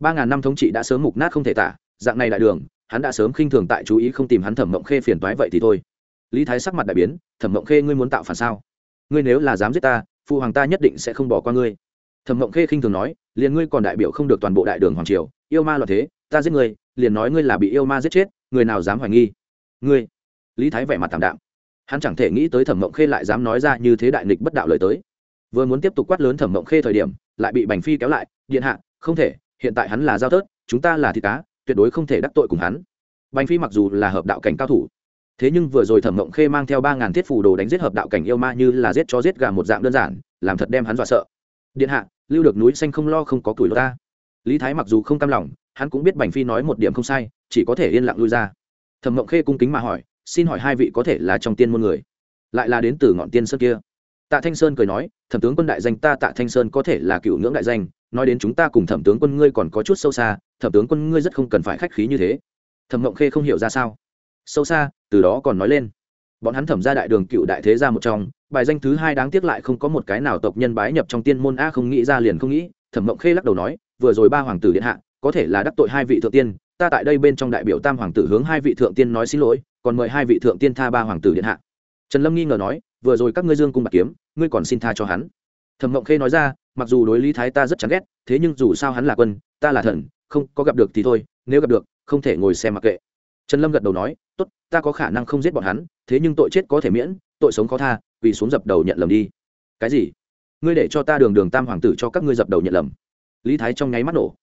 Ba ngàn năm thống trị đã sớm mục nát không thể tả, dạng này đại đường hắn đã sớm khinh thường tại chú ý không tìm hắn thẩm mộng khê phiền toái vậy thì thôi. Lý thái sắc mặt đại biến, thẩm mộng khê ngươi muốn tạo phản sao? Ngươi nếu là dám giết ta, phụ hoàng ta nhất định sẽ không bỏ qua ngươi. Thẩm mộng khê khinh thường nói, liền ngươi còn đại biểu không được toàn bộ đại đường hoàng triều, yêu ma loạn thế, ta giết ngươi, liền nói ngươi là bị yêu ma giết chết, người nào dám hoài nghi? Ngươi? Lý thái vẻ mặt tạm đạm. Hắn chẳng thể nghĩ tới thẩm mộng khê lại dám nói ra như thế đại nghịch bất đạo lời tới. Vừa muốn tiếp tục quát lớn thẩm mộng khê thời điểm, lại bị bành phi kéo lại, điện hạ, không thể, hiện tại hắn là giao tớt chúng ta là thịt cá tuyệt đối không thể đắc tội cùng hắn. Bành phi mặc dù là hợp đạo cảnh cao thủ, thế nhưng vừa rồi thẩm mộng khê mang theo ba ngàn thiết phù đồ đánh giết hợp đạo cảnh yêu ma như là giết chó giết gà một dạng đơn giản, làm thật đem hắn dọa sợ. Điện hạ, lưu được núi xanh không lo không có tuổi ta. Lý thái mặc dù không cam lòng, hắn cũng biết bành phi nói một điểm không sai, chỉ có thể yên lặng lui ra. Thẩm mộng khê cung kính mà hỏi, xin hỏi hai vị có thể là trong tiên môn người? Lại là đến từ ngọn tiên sơn kia. Tạ thanh sơn cười nói, thẩm tướng quân đại danh ta tạ thanh sơn có thể là cựu ngưỡng đại danh nói đến chúng ta cùng thẩm tướng quân ngươi còn có chút sâu xa, thẩm tướng quân ngươi rất không cần phải khách khí như thế. Thẩm mộng khê không hiểu ra sao. Sâu xa, từ đó còn nói lên. Bọn hắn thẩm ra đại đường cựu đại thế ra một trong, bài danh thứ hai đáng tiếc lại không có một cái nào tộc nhân bái nhập trong tiên môn a không nghĩ ra liền không nghĩ, thẩm mộng khê lắc đầu nói, vừa rồi ba hoàng tử điện hạ, có thể là đắc tội hai vị thượng tiên, ta tại đây bên trong đại biểu tam hoàng tử hướng hai vị thượng tiên nói xin lỗi, còn mời hai vị thượng tiên tha ba hoàng tử điện hạ. Trần lâm nghi ngờ nói, vừa rồi các ngươi dương cung bạc kiếm, ngươi còn xin tha cho hắn. Thẩm mộng khê nói ra mặc dù đối lý thái ta rất chán ghét, thế nhưng dù sao hắn là quân, ta là thần, không có gặp được thì thôi, nếu gặp được, không thể ngồi xem mặc kệ. Trần lâm gật đầu nói, tốt, ta có khả năng không giết bọn hắn, thế nhưng tội chết có thể miễn, tội sống khó tha vì xuống dập đầu nhận lầm đi. Cái gì? Ngươi để cho ta đường đường tam hoàng tử cho các ngươi dập đầu nhận lầm? Lý thái trong nháy mắt nổ.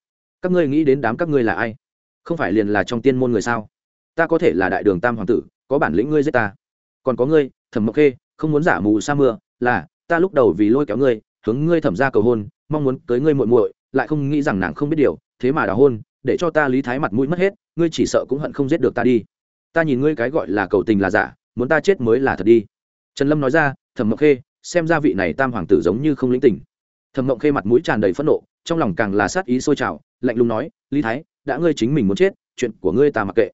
Các ngươi nghĩ đến đám các ngươi là ai? Không phải liền là trong tiên môn người sao? Ta có thể là đại đường tam hoàng tử, có bản lĩnh ngươi giết ta. Còn có ngươi, thẩm mộc khê, không muốn giả mù sa mưa, là, ta lúc đầu vì lôi kéo ngươi hướng ngươi thẩm ra cầu hôn, mong muốn tới ngươi muội muội, lại không nghĩ rằng nàng không biết điều, thế mà đào hôn, để cho ta lý thái mặt mũi mất hết, ngươi chỉ sợ cũng hận không giết được ta đi. Ta nhìn ngươi cái gọi là cầu tình là giả, muốn ta chết mới là thật đi. Trần lâm nói ra, thẩm mộng khê, xem ra vị này tam hoàng tử giống như không lĩnh tình. Thẩm mộng khê mặt mũi tràn đầy phẫn nộ, trong lòng càng là sát ý sôi trào, lạnh lùng nói, lý thái, đã ngươi chính mình muốn chết, chuyện của ngươi ta mặc kệ.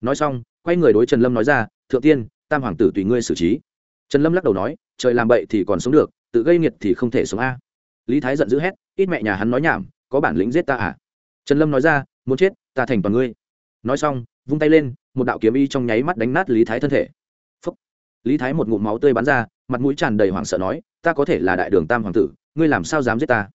Nói xong, quay người đối trần lâm nói ra, thượng tiên, tam hoàng tử tùy ngươi xử trí. Trần lâm lắc đầu nói, trời làm bậy thì còn sống được tự gây nghiệt thì không thể sống a. Lý thái giận dữ hét, ít mẹ nhà hắn nói nhảm, có bản lĩnh giết ta à? Trần lâm nói ra, muốn chết, ta thành toàn ngươi. Nói xong, vung tay lên, một đạo kiếm y trong nháy mắt đánh nát lý thái thân thể. Phúc. lý thái một ngụm máu tươi bắn ra, mặt mũi tràn đầy hoảng sợ nói, ta có thể là đại đường tam hoàng tử, ngươi làm sao dám giết ta?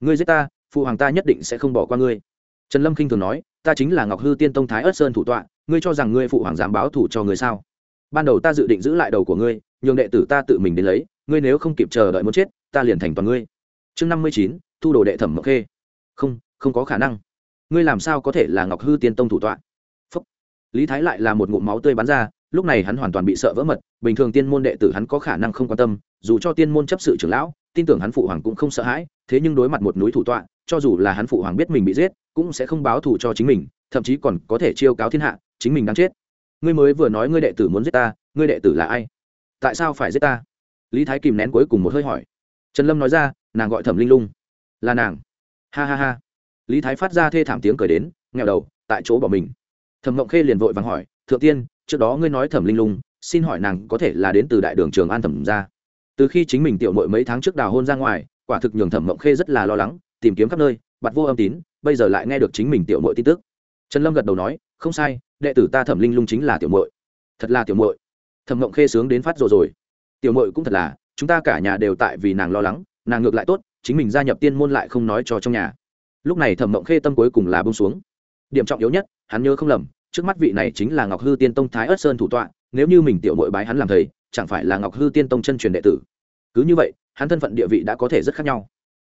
Ngươi giết ta, phụ hoàng ta nhất định sẽ không bỏ qua ngươi. Trần lâm khinh thường nói, ta chính là ngọc hư tiên tông thái ất sơn thủ tọa, ngươi cho rằng ngươi phụ hoàng dám báo thủ cho ngươi sao? Ban đầu ta dự định giữ lại đầu của ngươi, nhường đệ tử ta tự mình đến lấy ngươi nếu không kịp chờ đợi muốn chết, ta liền thành toàn ngươi. Chương năm mươi chín, thu đồ đệ thẩm mộc khê. Không không có khả năng. Ngươi làm sao có thể là ngọc hư tiên tông thủ tọa? Phúc. lý thái lại là một ngụm máu tươi bắn ra, lúc này hắn hoàn toàn bị sợ vỡ mật, bình thường tiên môn đệ tử hắn có khả năng không quan tâm, dù cho tiên môn chấp sự trưởng lão, tin tưởng hắn phụ hoàng cũng không sợ hãi, thế nhưng đối mặt một núi thủ tọa, cho dù là hắn phụ hoàng biết mình bị giết, cũng sẽ không báo thù cho chính mình, thậm chí còn có thể chiêu cáo thiên hạ, chính mình đang chết. Ngươi mới vừa nói ngươi đệ tử muốn giết ta, ngươi đệ tử là ai? Tại sao phải giết ta? Lý thái kìm nén cuối cùng một hơi hỏi. Trần lâm nói ra, nàng gọi thẩm linh lung. Là nàng. Ha ha ha. Lý thái phát ra thê thảm tiếng cười đến nghèo đầu, tại chỗ bỏ mình. Thẩm mộng khê liền vội vàng hỏi, thượng tiên, trước đó ngươi nói thẩm linh lung, xin hỏi nàng có thể là đến từ đại đường trường an thẩm ra từ khi chính mình tiểu mội mấy tháng trước đào hôn ra ngoài, quả thực nhường thẩm mộng khê rất là lo lắng, tìm kiếm khắp nơi, bặt vô âm tín, bây giờ lại nghe được chính mình tiểu mội tin tức. Trần lâm gật đầu nói, không sai, đệ tử ta thẩm linh lung chính là tiểu mội thật là tiểu mội thẩm mộng khê sướng đến phát rồi rồi tiểu mội cũng thật là, chúng ta cả nhà đều tại vì nàng lo lắng, nàng ngược lại tốt, chính mình gia nhập tiên môn lại không nói cho trong nhà. Lúc này thẩm mộng khê tâm cuối cùng là bông xuống. Điểm trọng yếu nhất, hắn nhớ không lầm, trước mắt vị này chính là ngọc hư tiên tông thái ất sơn thủ tọa, nếu như mình tiểu mội bái hắn làm thầy, chẳng phải là ngọc hư tiên tông chân truyền đệ tử. Cứ như vậy, hắn thân phận địa vị đã có thể rất khác nhau.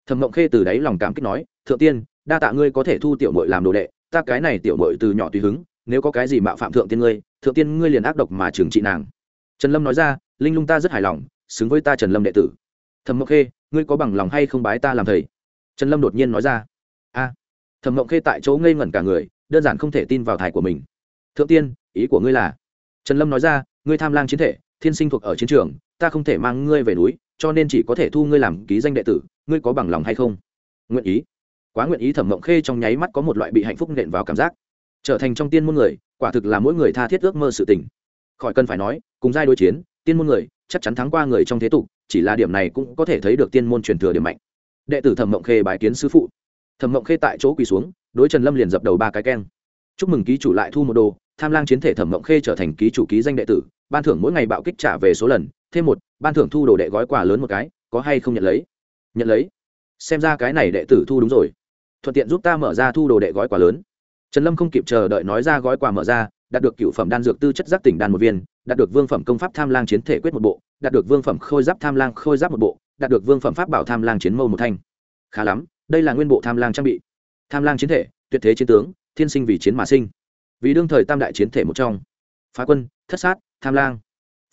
Thẩm mộng khê từ đáy lòng cảm kích nói, thượng tiên, đa tạ ngươi có thể thu tiểu mội làm đồ đệ, ta cái này tiểu mội từ nhỏ tùy hứng, nếu có cái gì mạo phạm thượng tiên ngươi, thượng tiên ngươi liền ác độc mà trừng trị nàng. Trần lâm nói ra linh lung ta rất hài lòng, xứng với ta trần lâm đệ tử. Thẩm mộng khê, ngươi có bằng lòng hay không bái ta làm thầy? Trần lâm đột nhiên nói ra. A. Thẩm mộng khê tại chỗ ngây ngẩn cả người, đơn giản không thể tin vào thải của mình. Thượng tiên, ý của ngươi là? Trần lâm nói ra, ngươi tham lang chiến thể, thiên sinh thuộc ở chiến trường, ta không thể mang ngươi về núi, cho nên chỉ có thể thu ngươi làm ký danh đệ tử, ngươi có bằng lòng hay không? Nguyện ý. Quá nguyện ý, thẩm mộng khê trong nháy mắt có một loại bị hạnh phúc nện vào cảm giác. Trở thành trong tiên môn người, quả thực là mỗi người tha thiết ước mơ sự tình. Khỏi cần phải nói, cùng giai đối chiến tiên môn người, chắc chắn thắng qua người trong thế tục, chỉ là điểm này cũng có thể thấy được tiên môn truyền thừa điểm mạnh. Đệ tử thẩm mộng khê bài kiến sư phụ. Thẩm mộng khê tại chỗ quỳ xuống, đối trần lâm liền dập đầu ba cái keng. Chúc mừng ký chủ lại thu một đồ, tham lang chiến thể thẩm mộng khê trở thành ký chủ ký danh đệ tử, ban thưởng mỗi ngày bạo kích trả về số lần, thêm một, ban thưởng thu đồ đệ gói quà lớn một cái, có hay không nhận lấy? Nhận lấy. Xem ra cái này đệ tử thu đúng rồi. Thuận tiện giúp ta mở ra thu đồ đệ gói quà lớn. Trần lâm không kịp chờ đợi nói ra gói quà mở ra, đạt được cựu phẩm đan dược tư chất giác tỉnh đan một viên đạt được vương phẩm công pháp tham lang chiến thể quyết một bộ, đạt được vương phẩm khôi giáp tham lang khôi giáp một bộ, đạt được vương phẩm pháp bảo tham lang chiến mâu một thanh. Khá lắm, đây là nguyên bộ tham lang trang bị. Tham lang chiến thể, tuyệt thế chiến tướng, thiên sinh vì chiến mà sinh. Vì đương thời tam đại chiến thể một trong. Phá quân, thất sát, tham lang.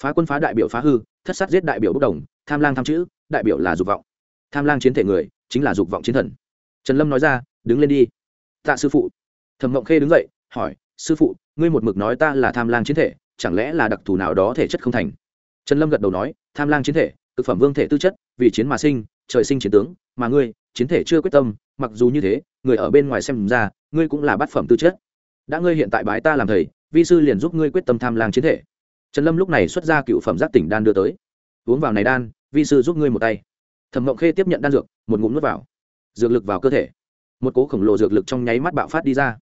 Phá quân phá đại biểu phá hư, thất sát giết đại biểu bốc đồng, tham lang tham chữ, đại biểu là dục vọng. Tham lang chiến thể người, chính là dục vọng chiến thần. Trần lâm nói ra, đứng lên đi. Tạ sư phụ. Thẩm mộng khê đứng dậy, hỏi, sư phụ, ngươi một mực nói ta là tham lang chiến thể chẳng lẽ là đặc thù nào đó thể chất không thành? Trần lâm gật đầu nói, tham lang chiến thể thực phẩm vương thể tư chất, vì chiến mà sinh, trời sinh chiến tướng, mà ngươi, chiến thể chưa quyết tâm, mặc dù như thế, người ở bên ngoài xem ra, ngươi cũng là bát phẩm tư chất. Đã ngươi hiện tại bái ta làm thầy, vi sư liền giúp ngươi quyết tâm tham lang chiến thể. Trần lâm lúc này xuất ra cựu phẩm giác tỉnh đan đưa tới. Uống vào này đan, vi sư giúp ngươi một tay. Thẩm mộng khê tiếp nhận đan dược, một ngụm nước vào. Dược lực vào cơ thể. Một cố khổng lồ dược lực trong nháy mắt bạo phát đi ra.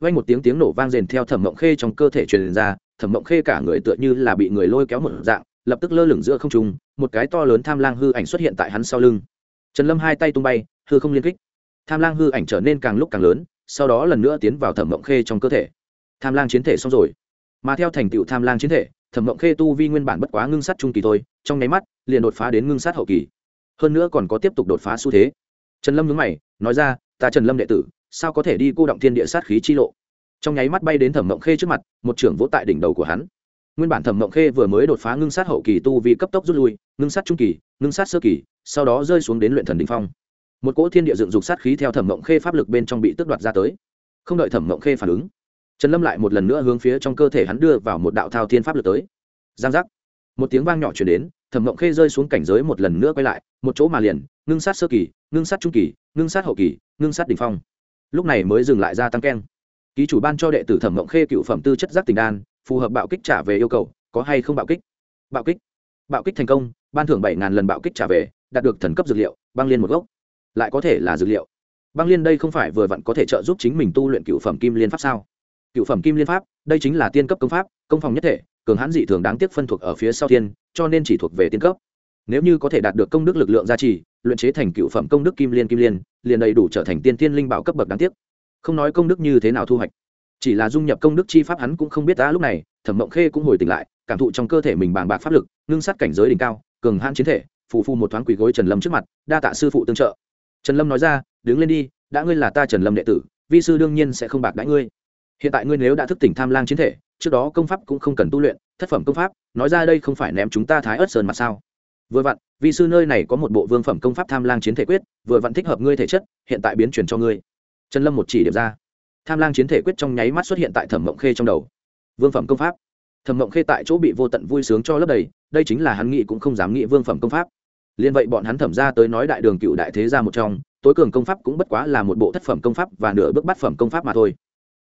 Vang một tiếng tiếng nổ vang rền theo thẩm mộng khê trong cơ thể truyền ra thẩm mộng khê cả người tựa như là bị người lôi kéo một dạng, lập tức lơ lửng giữa không trung, một cái to lớn tham lang hư ảnh xuất hiện tại hắn sau lưng. Trần lâm hai tay tung bay, hư không liên kích. Tham lang hư ảnh trở nên càng lúc càng lớn, sau đó lần nữa tiến vào thẩm mộng khê trong cơ thể. Tham lang chiến thể xong rồi. Mà theo thành tựu tham lang chiến thể, thẩm mộng khê tu vi nguyên bản bất quá ngưng sát trung kỳ thôi, trong nháy mắt, liền đột phá đến ngưng sát hậu kỳ. Hơn nữa còn có tiếp tục đột phá xu thế. Trần lâm nhớ mày, nói ra, ta trần lâm đệ tử, sao có thể đi cô động thiên địa sát khí chi lộ? Trong nháy mắt bay đến thẩm mộng khê trước mặt, một trưởng vỗ tại đỉnh đầu của hắn. Nguyên bản thẩm mộng khê vừa mới đột phá ngưng sát hậu kỳ tu vì cấp tốc rút lui, ngưng sát trung kỳ, ngưng sát sơ kỳ, sau đó rơi xuống đến luyện thần đình phong. Một cỗ thiên địa dựng dục sát khí theo thẩm mộng khê pháp lực bên trong bị tước đoạt ra tới. Không đợi thẩm mộng khê phản ứng, trần lâm lại một lần nữa hướng phía trong cơ thể hắn đưa vào một đạo thao thiên pháp lực tới. Giang giác. Một tiếng vang nhỏ chuyển đến, thẩm mộng khê rơi xuống cảnh giới một lần nữa quay lại, một chỗ mà liền, ngưng sát sơ kỳ, ngưng sát trung kỳ, ngưng sát hậu kỳ, ngưng sát đ ỉ n h phong. Lúc này mới dừng lại ra tăng keng ký chủ ban cho đệ tử thẩm mộng khê cựu phẩm tư chất giác tình đan, phù hợp bạo kích trả về yêu cầu, có hay không bạo kích? Bạo kích. Bạo kích thành công, ban thưởng bảy ngàn lần bạo kích trả về, đạt được thần cấp dược liệu, băng liên một gốc. Lại có thể là dược liệu. Băng liên đây không phải vừa vặn có thể trợ giúp chính mình tu luyện cựu phẩm kim liên pháp sao? Cựu phẩm kim liên pháp, đây chính là tiên cấp công pháp, công phòng nhất thể, cường hãn dị thường đáng tiếc phân thuộc ở phía sau thiên cho nên chỉ thuộc về tiên cấp. Nếu như có thể đạt được công đức lực lượng gia trì, luyện chế thành cựu phẩm công đức kim liên kim liên, liền đầy đủ trở thành tiên tiên linh bảo cấp bậc đáng tiếc không nói công đức như thế nào thu hoạch. Chỉ là dung nhập công đức chi pháp hắn cũng không biết ta lúc này, thẩm mộng khê cũng hồi tỉnh lại, cảm thụ trong cơ thể mình bàng bạc pháp lực, ngưng sát cảnh giới đỉnh cao, cường hãn chiến thể, phù phu một thoáng quỳ gối trần lâm trước mặt, đa tạ sư phụ tương trợ. Trần lâm nói ra, đứng lên đi, đã ngươi là ta trần lâm đệ tử, vi sư đương nhiên sẽ không bạc đãi ngươi. Hiện tại ngươi nếu đã thức tỉnh tham lang chiến thể, trước đó công pháp cũng không cần tu luyện, thất phẩm công pháp, nói ra đây không phải ném chúng ta thái ớt sơn mặt sao? Vừa vặn, vi sư nơi này có một bộ vương phẩm công pháp tham lang chiến thể quyết, vừa vặn thích hợp ngươi thể chất, hiện tại biến chuyển cho ngươi trần lâm một chỉ điểm ra. Tham lang chiến thể quyết trong nháy mắt xuất hiện tại thẩm mộng khê trong đầu. Vương phẩm công pháp. Thẩm mộng khê tại chỗ bị vô tận vui sướng cho lấp đầy, đây chính là hắn nghĩ cũng không dám nghĩ vương phẩm công pháp. Liên vậy bọn hắn thẩm ra tới nói đại đường cựu đại thế ra một trong, tối cường công pháp cũng bất quá là một bộ thất phẩm công pháp và nửa bước bát phẩm công pháp mà thôi.